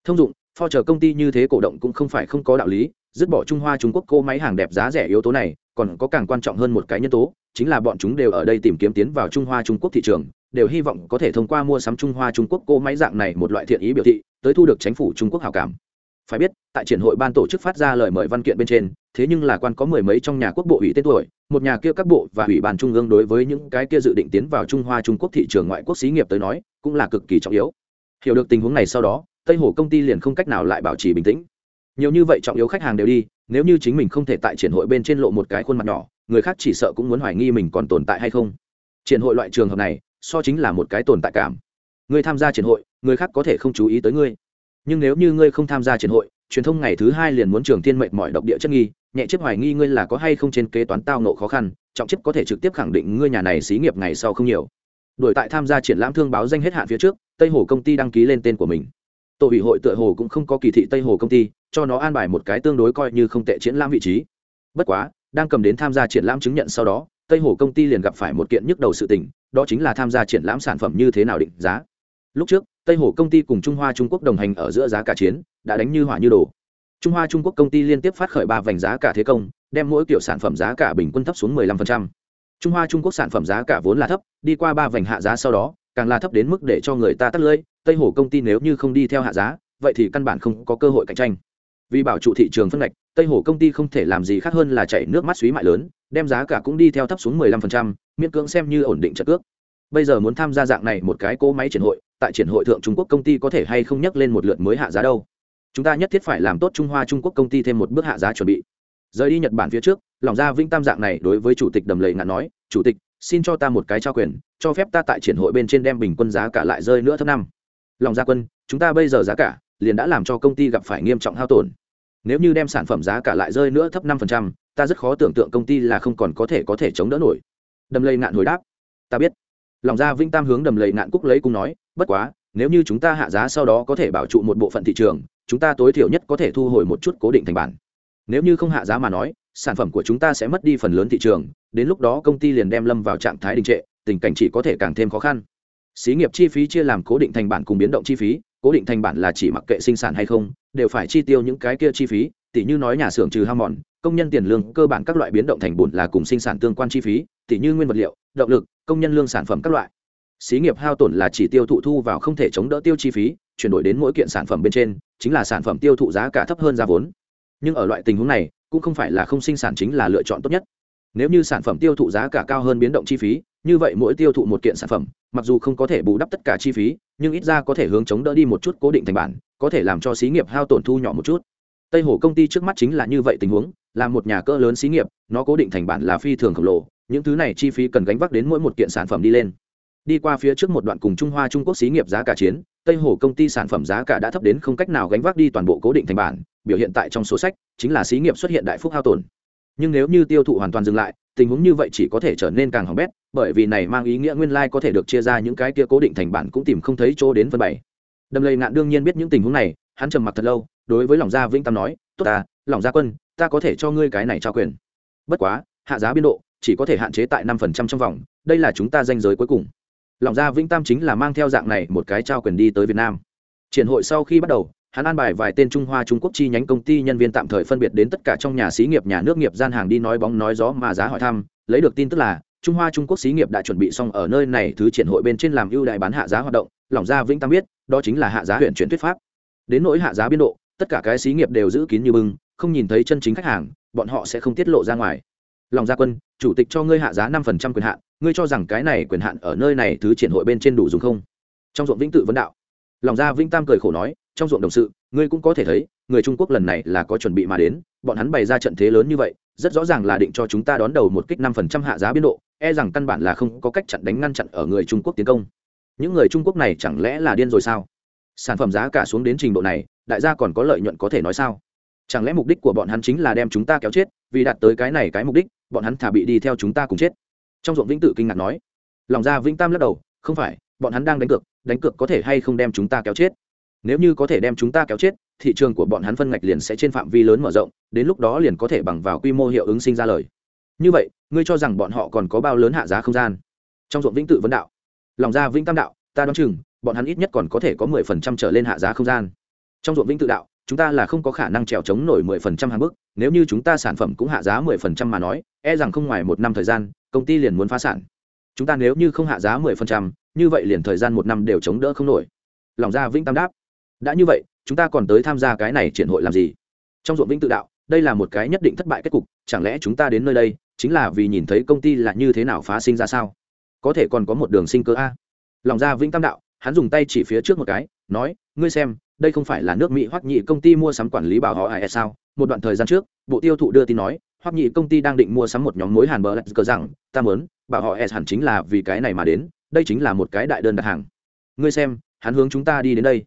Thông dụng pho chờ công ty như thế cổ động cũng không phải không có đạo lý, dứt bỏ trung hoa trung quốc cô máy hàng đẹp giá rẻ yếu tố này, còn có càng quan trọng hơn một cái nhân tố, chính là bọn chúng đều ở đây tìm kiếm tiến vào trung hoa trung quốc thị trường, đều hy vọng có thể thông qua mua sắm trung hoa trung quốc cô máy dạng này một loại thiện ý biểu thị, tới thu được chính phủ trung quốc hào cảm. Phải biết, tại triển hội ban tổ chức phát ra lời mời văn kiện bên trên thế nhưng là quan có mười mấy trong nhà quốc bộ ủy tên tuổi, một nhà kia các bộ và ủy ban trung ương đối với những cái kia dự định tiến vào trung hoa trung quốc thị trường ngoại quốc xí nghiệp tới nói, cũng là cực kỳ trọng yếu. Hiểu được tình huống này sau đó, tây hồ công ty liền không cách nào lại bảo trì bình tĩnh. Nhiều như vậy trọng yếu khách hàng đều đi, nếu như chính mình không thể tại triển hội bên trên lộ một cái khuôn mặt nhỏ, người khác chỉ sợ cũng muốn hoài nghi mình còn tồn tại hay không. Triển hội loại trường hợp này, so chính là một cái tồn tại cảm. Người tham gia triển hội, người khác có thể không chú ý tới ngươi. Nhưng nếu như ngươi không tham gia triển hội, truyền thông ngày thứ hai liền muốn trường thiên mệnh mọi độc địa chất nghi nhẹ chấp hoài nghi ngươi là có hay không trên kế toán tao nộ khó khăn, trọng chấp có thể trực tiếp khẳng định ngươi nhà này xí nghiệp ngày sau không nhiều. Đổi tại tham gia triển lãm thương báo danh hết hạn phía trước, tây hồ công ty đăng ký lên tên của mình. Tổ ủy hội tựa hồ cũng không có kỳ thị tây hồ công ty, cho nó an bài một cái tương đối coi như không tệ triển lãm vị trí. Bất quá, đang cầm đến tham gia triển lãm chứng nhận sau đó, tây hồ công ty liền gặp phải một kiện nhức đầu sự tình, đó chính là tham gia triển lãm sản phẩm như thế nào định giá. Lúc trước, tây hồ công ty cùng trung hoa trung quốc đồng hành ở giữa giá cả chiến, đã đánh như hỏa như đồ trung hoa trung quốc công ty liên tiếp phát khởi ba vành giá cả thế công đem mỗi kiểu sản phẩm giá cả bình quân thấp xuống 15%. trung hoa trung quốc sản phẩm giá cả vốn là thấp đi qua ba vành hạ giá sau đó càng là thấp đến mức để cho người ta tắt lưỡi tây hồ công ty nếu như không đi theo hạ giá vậy thì căn bản không có cơ hội cạnh tranh. Vì bảo trụ thị trường phân ngạch tây hồ công ty không thể làm gì khác hơn là chảy nước mắt suý mại lớn đem giá cả cũng đi theo thấp xuống 15%, miễn cưỡng xem như ổn định chất cước. Bây giờ muốn tham gia dạng này một cái cố máy triển hội tại triển hội thượng trung quốc công ty có thể hay không nhắc lên một lượt mới hạ giá đâu? Chúng ta nhất thiết phải làm tốt trung hoa trung quốc công ty thêm một bước hạ giá chuẩn bị. Rời đi nhật bản phía trước, lòng ra vĩnh tam dạng này đối với chủ tịch đầm lầy ngạn nói, chủ tịch, xin cho ta một cái trao quyền, cho phép ta tại triển hội bên trên đem bình quân giá cả lại rơi nữa thấp năm. Lòng gia quân, chúng ta bây giờ giá cả liền đã làm cho công ty gặp phải nghiêm trọng hao tổn. Nếu như đem sản phẩm giá cả lại rơi nữa thấp năm ta rất khó tưởng tượng công ty là không còn có thể có thể chống đỡ nổi. Đầm lầy ngạn hồi đáp, ta biết. Lòng ra vinh tam hướng đầm lầy ngạn cúc lấy cung nói, bất quá, nếu như chúng ta hạ giá sau đó có thể bảo trụ một bộ phận thị trường chúng ta tối thiểu nhất có thể thu hồi một chút cố định thành bản. Nếu như không hạ giá mà nói, sản phẩm của chúng ta sẽ mất đi phần lớn thị trường, đến lúc đó công ty liền đem lâm vào trạng thái đình trệ, tình cảnh chỉ có thể càng thêm khó khăn. Xí nghiệp chi phí chia làm cố định thành bản cùng biến động chi phí, cố định thành bản là chỉ mặc kệ sinh sản hay không, đều phải chi tiêu những cái kia chi phí, tỉ như nói nhà xưởng trừ hao mòn, công nhân tiền lương cơ bản các loại biến động thành bùn là cùng sinh sản tương quan chi phí, tỉ như nguyên vật liệu, động lực, công nhân lương sản phẩm các loại xí nghiệp hao tổn là chỉ tiêu thụ thu vào không thể chống đỡ tiêu chi phí, chuyển đổi đến mỗi kiện sản phẩm bên trên, chính là sản phẩm tiêu thụ giá cả thấp hơn giá vốn. Nhưng ở loại tình huống này, cũng không phải là không sinh sản chính là lựa chọn tốt nhất. Nếu như sản phẩm tiêu thụ giá cả cao hơn biến động chi phí, như vậy mỗi tiêu thụ một kiện sản phẩm, mặc dù không có thể bù đắp tất cả chi phí, nhưng ít ra có thể hướng chống đỡ đi một chút cố định thành bản, có thể làm cho xí nghiệp hao tổn thu nhỏ một chút. Tây hồ công ty trước mắt chính là như vậy tình huống, là một nhà cỡ lớn xí nghiệp, nó cố định thành bản là phi thường khổng lồ, những thứ này chi phí cần gánh vác đến mỗi một kiện sản phẩm đi lên đi qua phía trước một đoạn cùng trung hoa trung quốc xí nghiệp giá cả chiến, tây hồ công ty sản phẩm giá cả đã thấp đến không cách nào gánh vác đi toàn bộ cố định thành bản, biểu hiện tại trong số sách, chính là xí nghiệp xuất hiện đại phúc hao tổn. Nhưng nếu như tiêu thụ hoàn toàn dừng lại, tình huống như vậy chỉ có thể trở nên càng hỏng bét, bởi vì này mang ý nghĩa nguyên lai、like、có thể được chia ra những cái kia cố định thành bản cũng tìm không thấy chỗ đến phân bảy đầm lầy ngạn đương nhiên biết những tình huống này, hắn trầm mặc thật lâu, đối với lòng gia vĩnh tam nói, tốt ta, lòng gia quân, ta có thể cho ngươi cái này trao quyền. Bất quá, hạ giá biên độ chỉ có thể hạn chế tại năm phần trăm trong vòng, đây là chúng ta danh giới cuối cùng lòng Ra vĩnh tam chính là mang theo dạng này một cái trao quyền đi tới việt nam. Triển hội sau khi bắt đầu, hắn an bài vài tên trung hoa, trung quốc chi nhánh công ty nhân viên tạm thời phân biệt đến tất cả trong nhà xí nghiệp, nhà nước nghiệp gian hàng đi nói bóng, nói gió mà giá hỏi thăm. Lấy được tin tức là, trung hoa, trung quốc xí nghiệp đã chuẩn bị xong ở nơi này thứ triển hội bên trên làm ưu đại bán hạ giá hoạt động. Lòng Ra vĩnh tam biết, đó chính là hạ giá huyện chuyển thuyết pháp. Đến nỗi hạ giá biên độ, tất cả cái xí nghiệp đều giữ kín như bưng, không nhìn thấy chân chính khách hàng, bọn họ sẽ không tiết lộ ra ngoài. Lòng gia quân, chủ tịch cho ngươi hạ giá năm phần trăm quyền hạn ngươi cho rằng cái này quyền hạn ở nơi này thứ triển hội bên trên đủ dùng không? Trong ruộng vĩnh tự vấn đạo. Lòng gia vĩnh tam cười khổ nói, trong ruộng đồng sự, ngươi cũng có thể thấy, người trung quốc lần này là có chuẩn bị mà đến, bọn hắn bày ra trận thế lớn như vậy, rất rõ ràng là định cho chúng ta đón đầu một kích năm phần trăm hạ giá biên độ e rằng căn bản là không có cách chặn đánh ngăn chặn ở người trung quốc tiến công. Những người trung quốc này chẳng lẽ là điên rồi sao? Sản phẩm giá cả xuống đến trình độ này, đại gia còn có lợi nhuận có thể nói sao? Chẳng lẽ mục đích của bọn hắn chính là đem chúng ta kéo chết, vì đạt tới cái này cái mục đích, bọn hắn thả bị đi theo chúng ta cùng chết? Trong ruộng vĩnh tự kinh ngạc nói, lòng ra vĩnh tam lắc đầu, không phải, bọn hắn đang đánh cược đánh cược có thể hay không đem chúng ta kéo chết? Nếu như có thể đem chúng ta kéo chết, thị trường của bọn hắn phân ngạch liền sẽ trên phạm vi lớn mở rộng, đến lúc đó liền có thể bằng vào quy mô hiệu ứng sinh ra lời. Như vậy, ngươi cho rằng bọn họ còn có bao lớn hạ giá không gian? Trong ruộng vĩnh tự vấn đạo, lòng ra vĩnh tam đạo, ta đoán chừng, bọn hắn ít nhất còn có thể có mười phần trăm trở lên hạ giá không gian. Trong ruộng vĩnh tự đạo, chúng ta là không có khả năng trèo chống nổi mười phần trăm hàng bức, nếu như chúng ta sản phẩm cũng hạ giá mười phần trăm mà nói e rằng không ngoài một năm thời gian công ty liền muốn phá sản. Chúng ta nếu như không hạ giá mười phần trăm, như vậy liền thời gian một năm đều chống đỡ không nổi. Lòng ra vĩnh tam đáp. Đã như vậy, chúng ta còn tới tham gia cái này triển hội làm gì? Trong ruộng vĩnh tự đạo, đây là một cái nhất định thất bại kết cục, chẳng lẽ chúng ta đến nơi đây, chính là vì nhìn thấy công ty là như thế nào phá sinh ra sao? Có thể còn có một đường sinh cơ a. Lòng ra vĩnh tam đạo, hắn dùng tay chỉ phía trước một cái, nói, ngươi xem, đây không phải là nước mỹ hoắc nhị công ty mua sắm quản lý bảo họ ai sao? Một đoạn thời gian trước, bộ tiêu thụ đưa tin nói hoặc nhị công ty đang định mua sắm một nhóm mối hàn bờ lạch cờ rằng, ta mớn bảo họ s hẳn chính là vì cái này mà đến, đây chính là một cái đại đơn đặt hàng. Ngươi xem, hắn hướng chúng ta đi đến đây.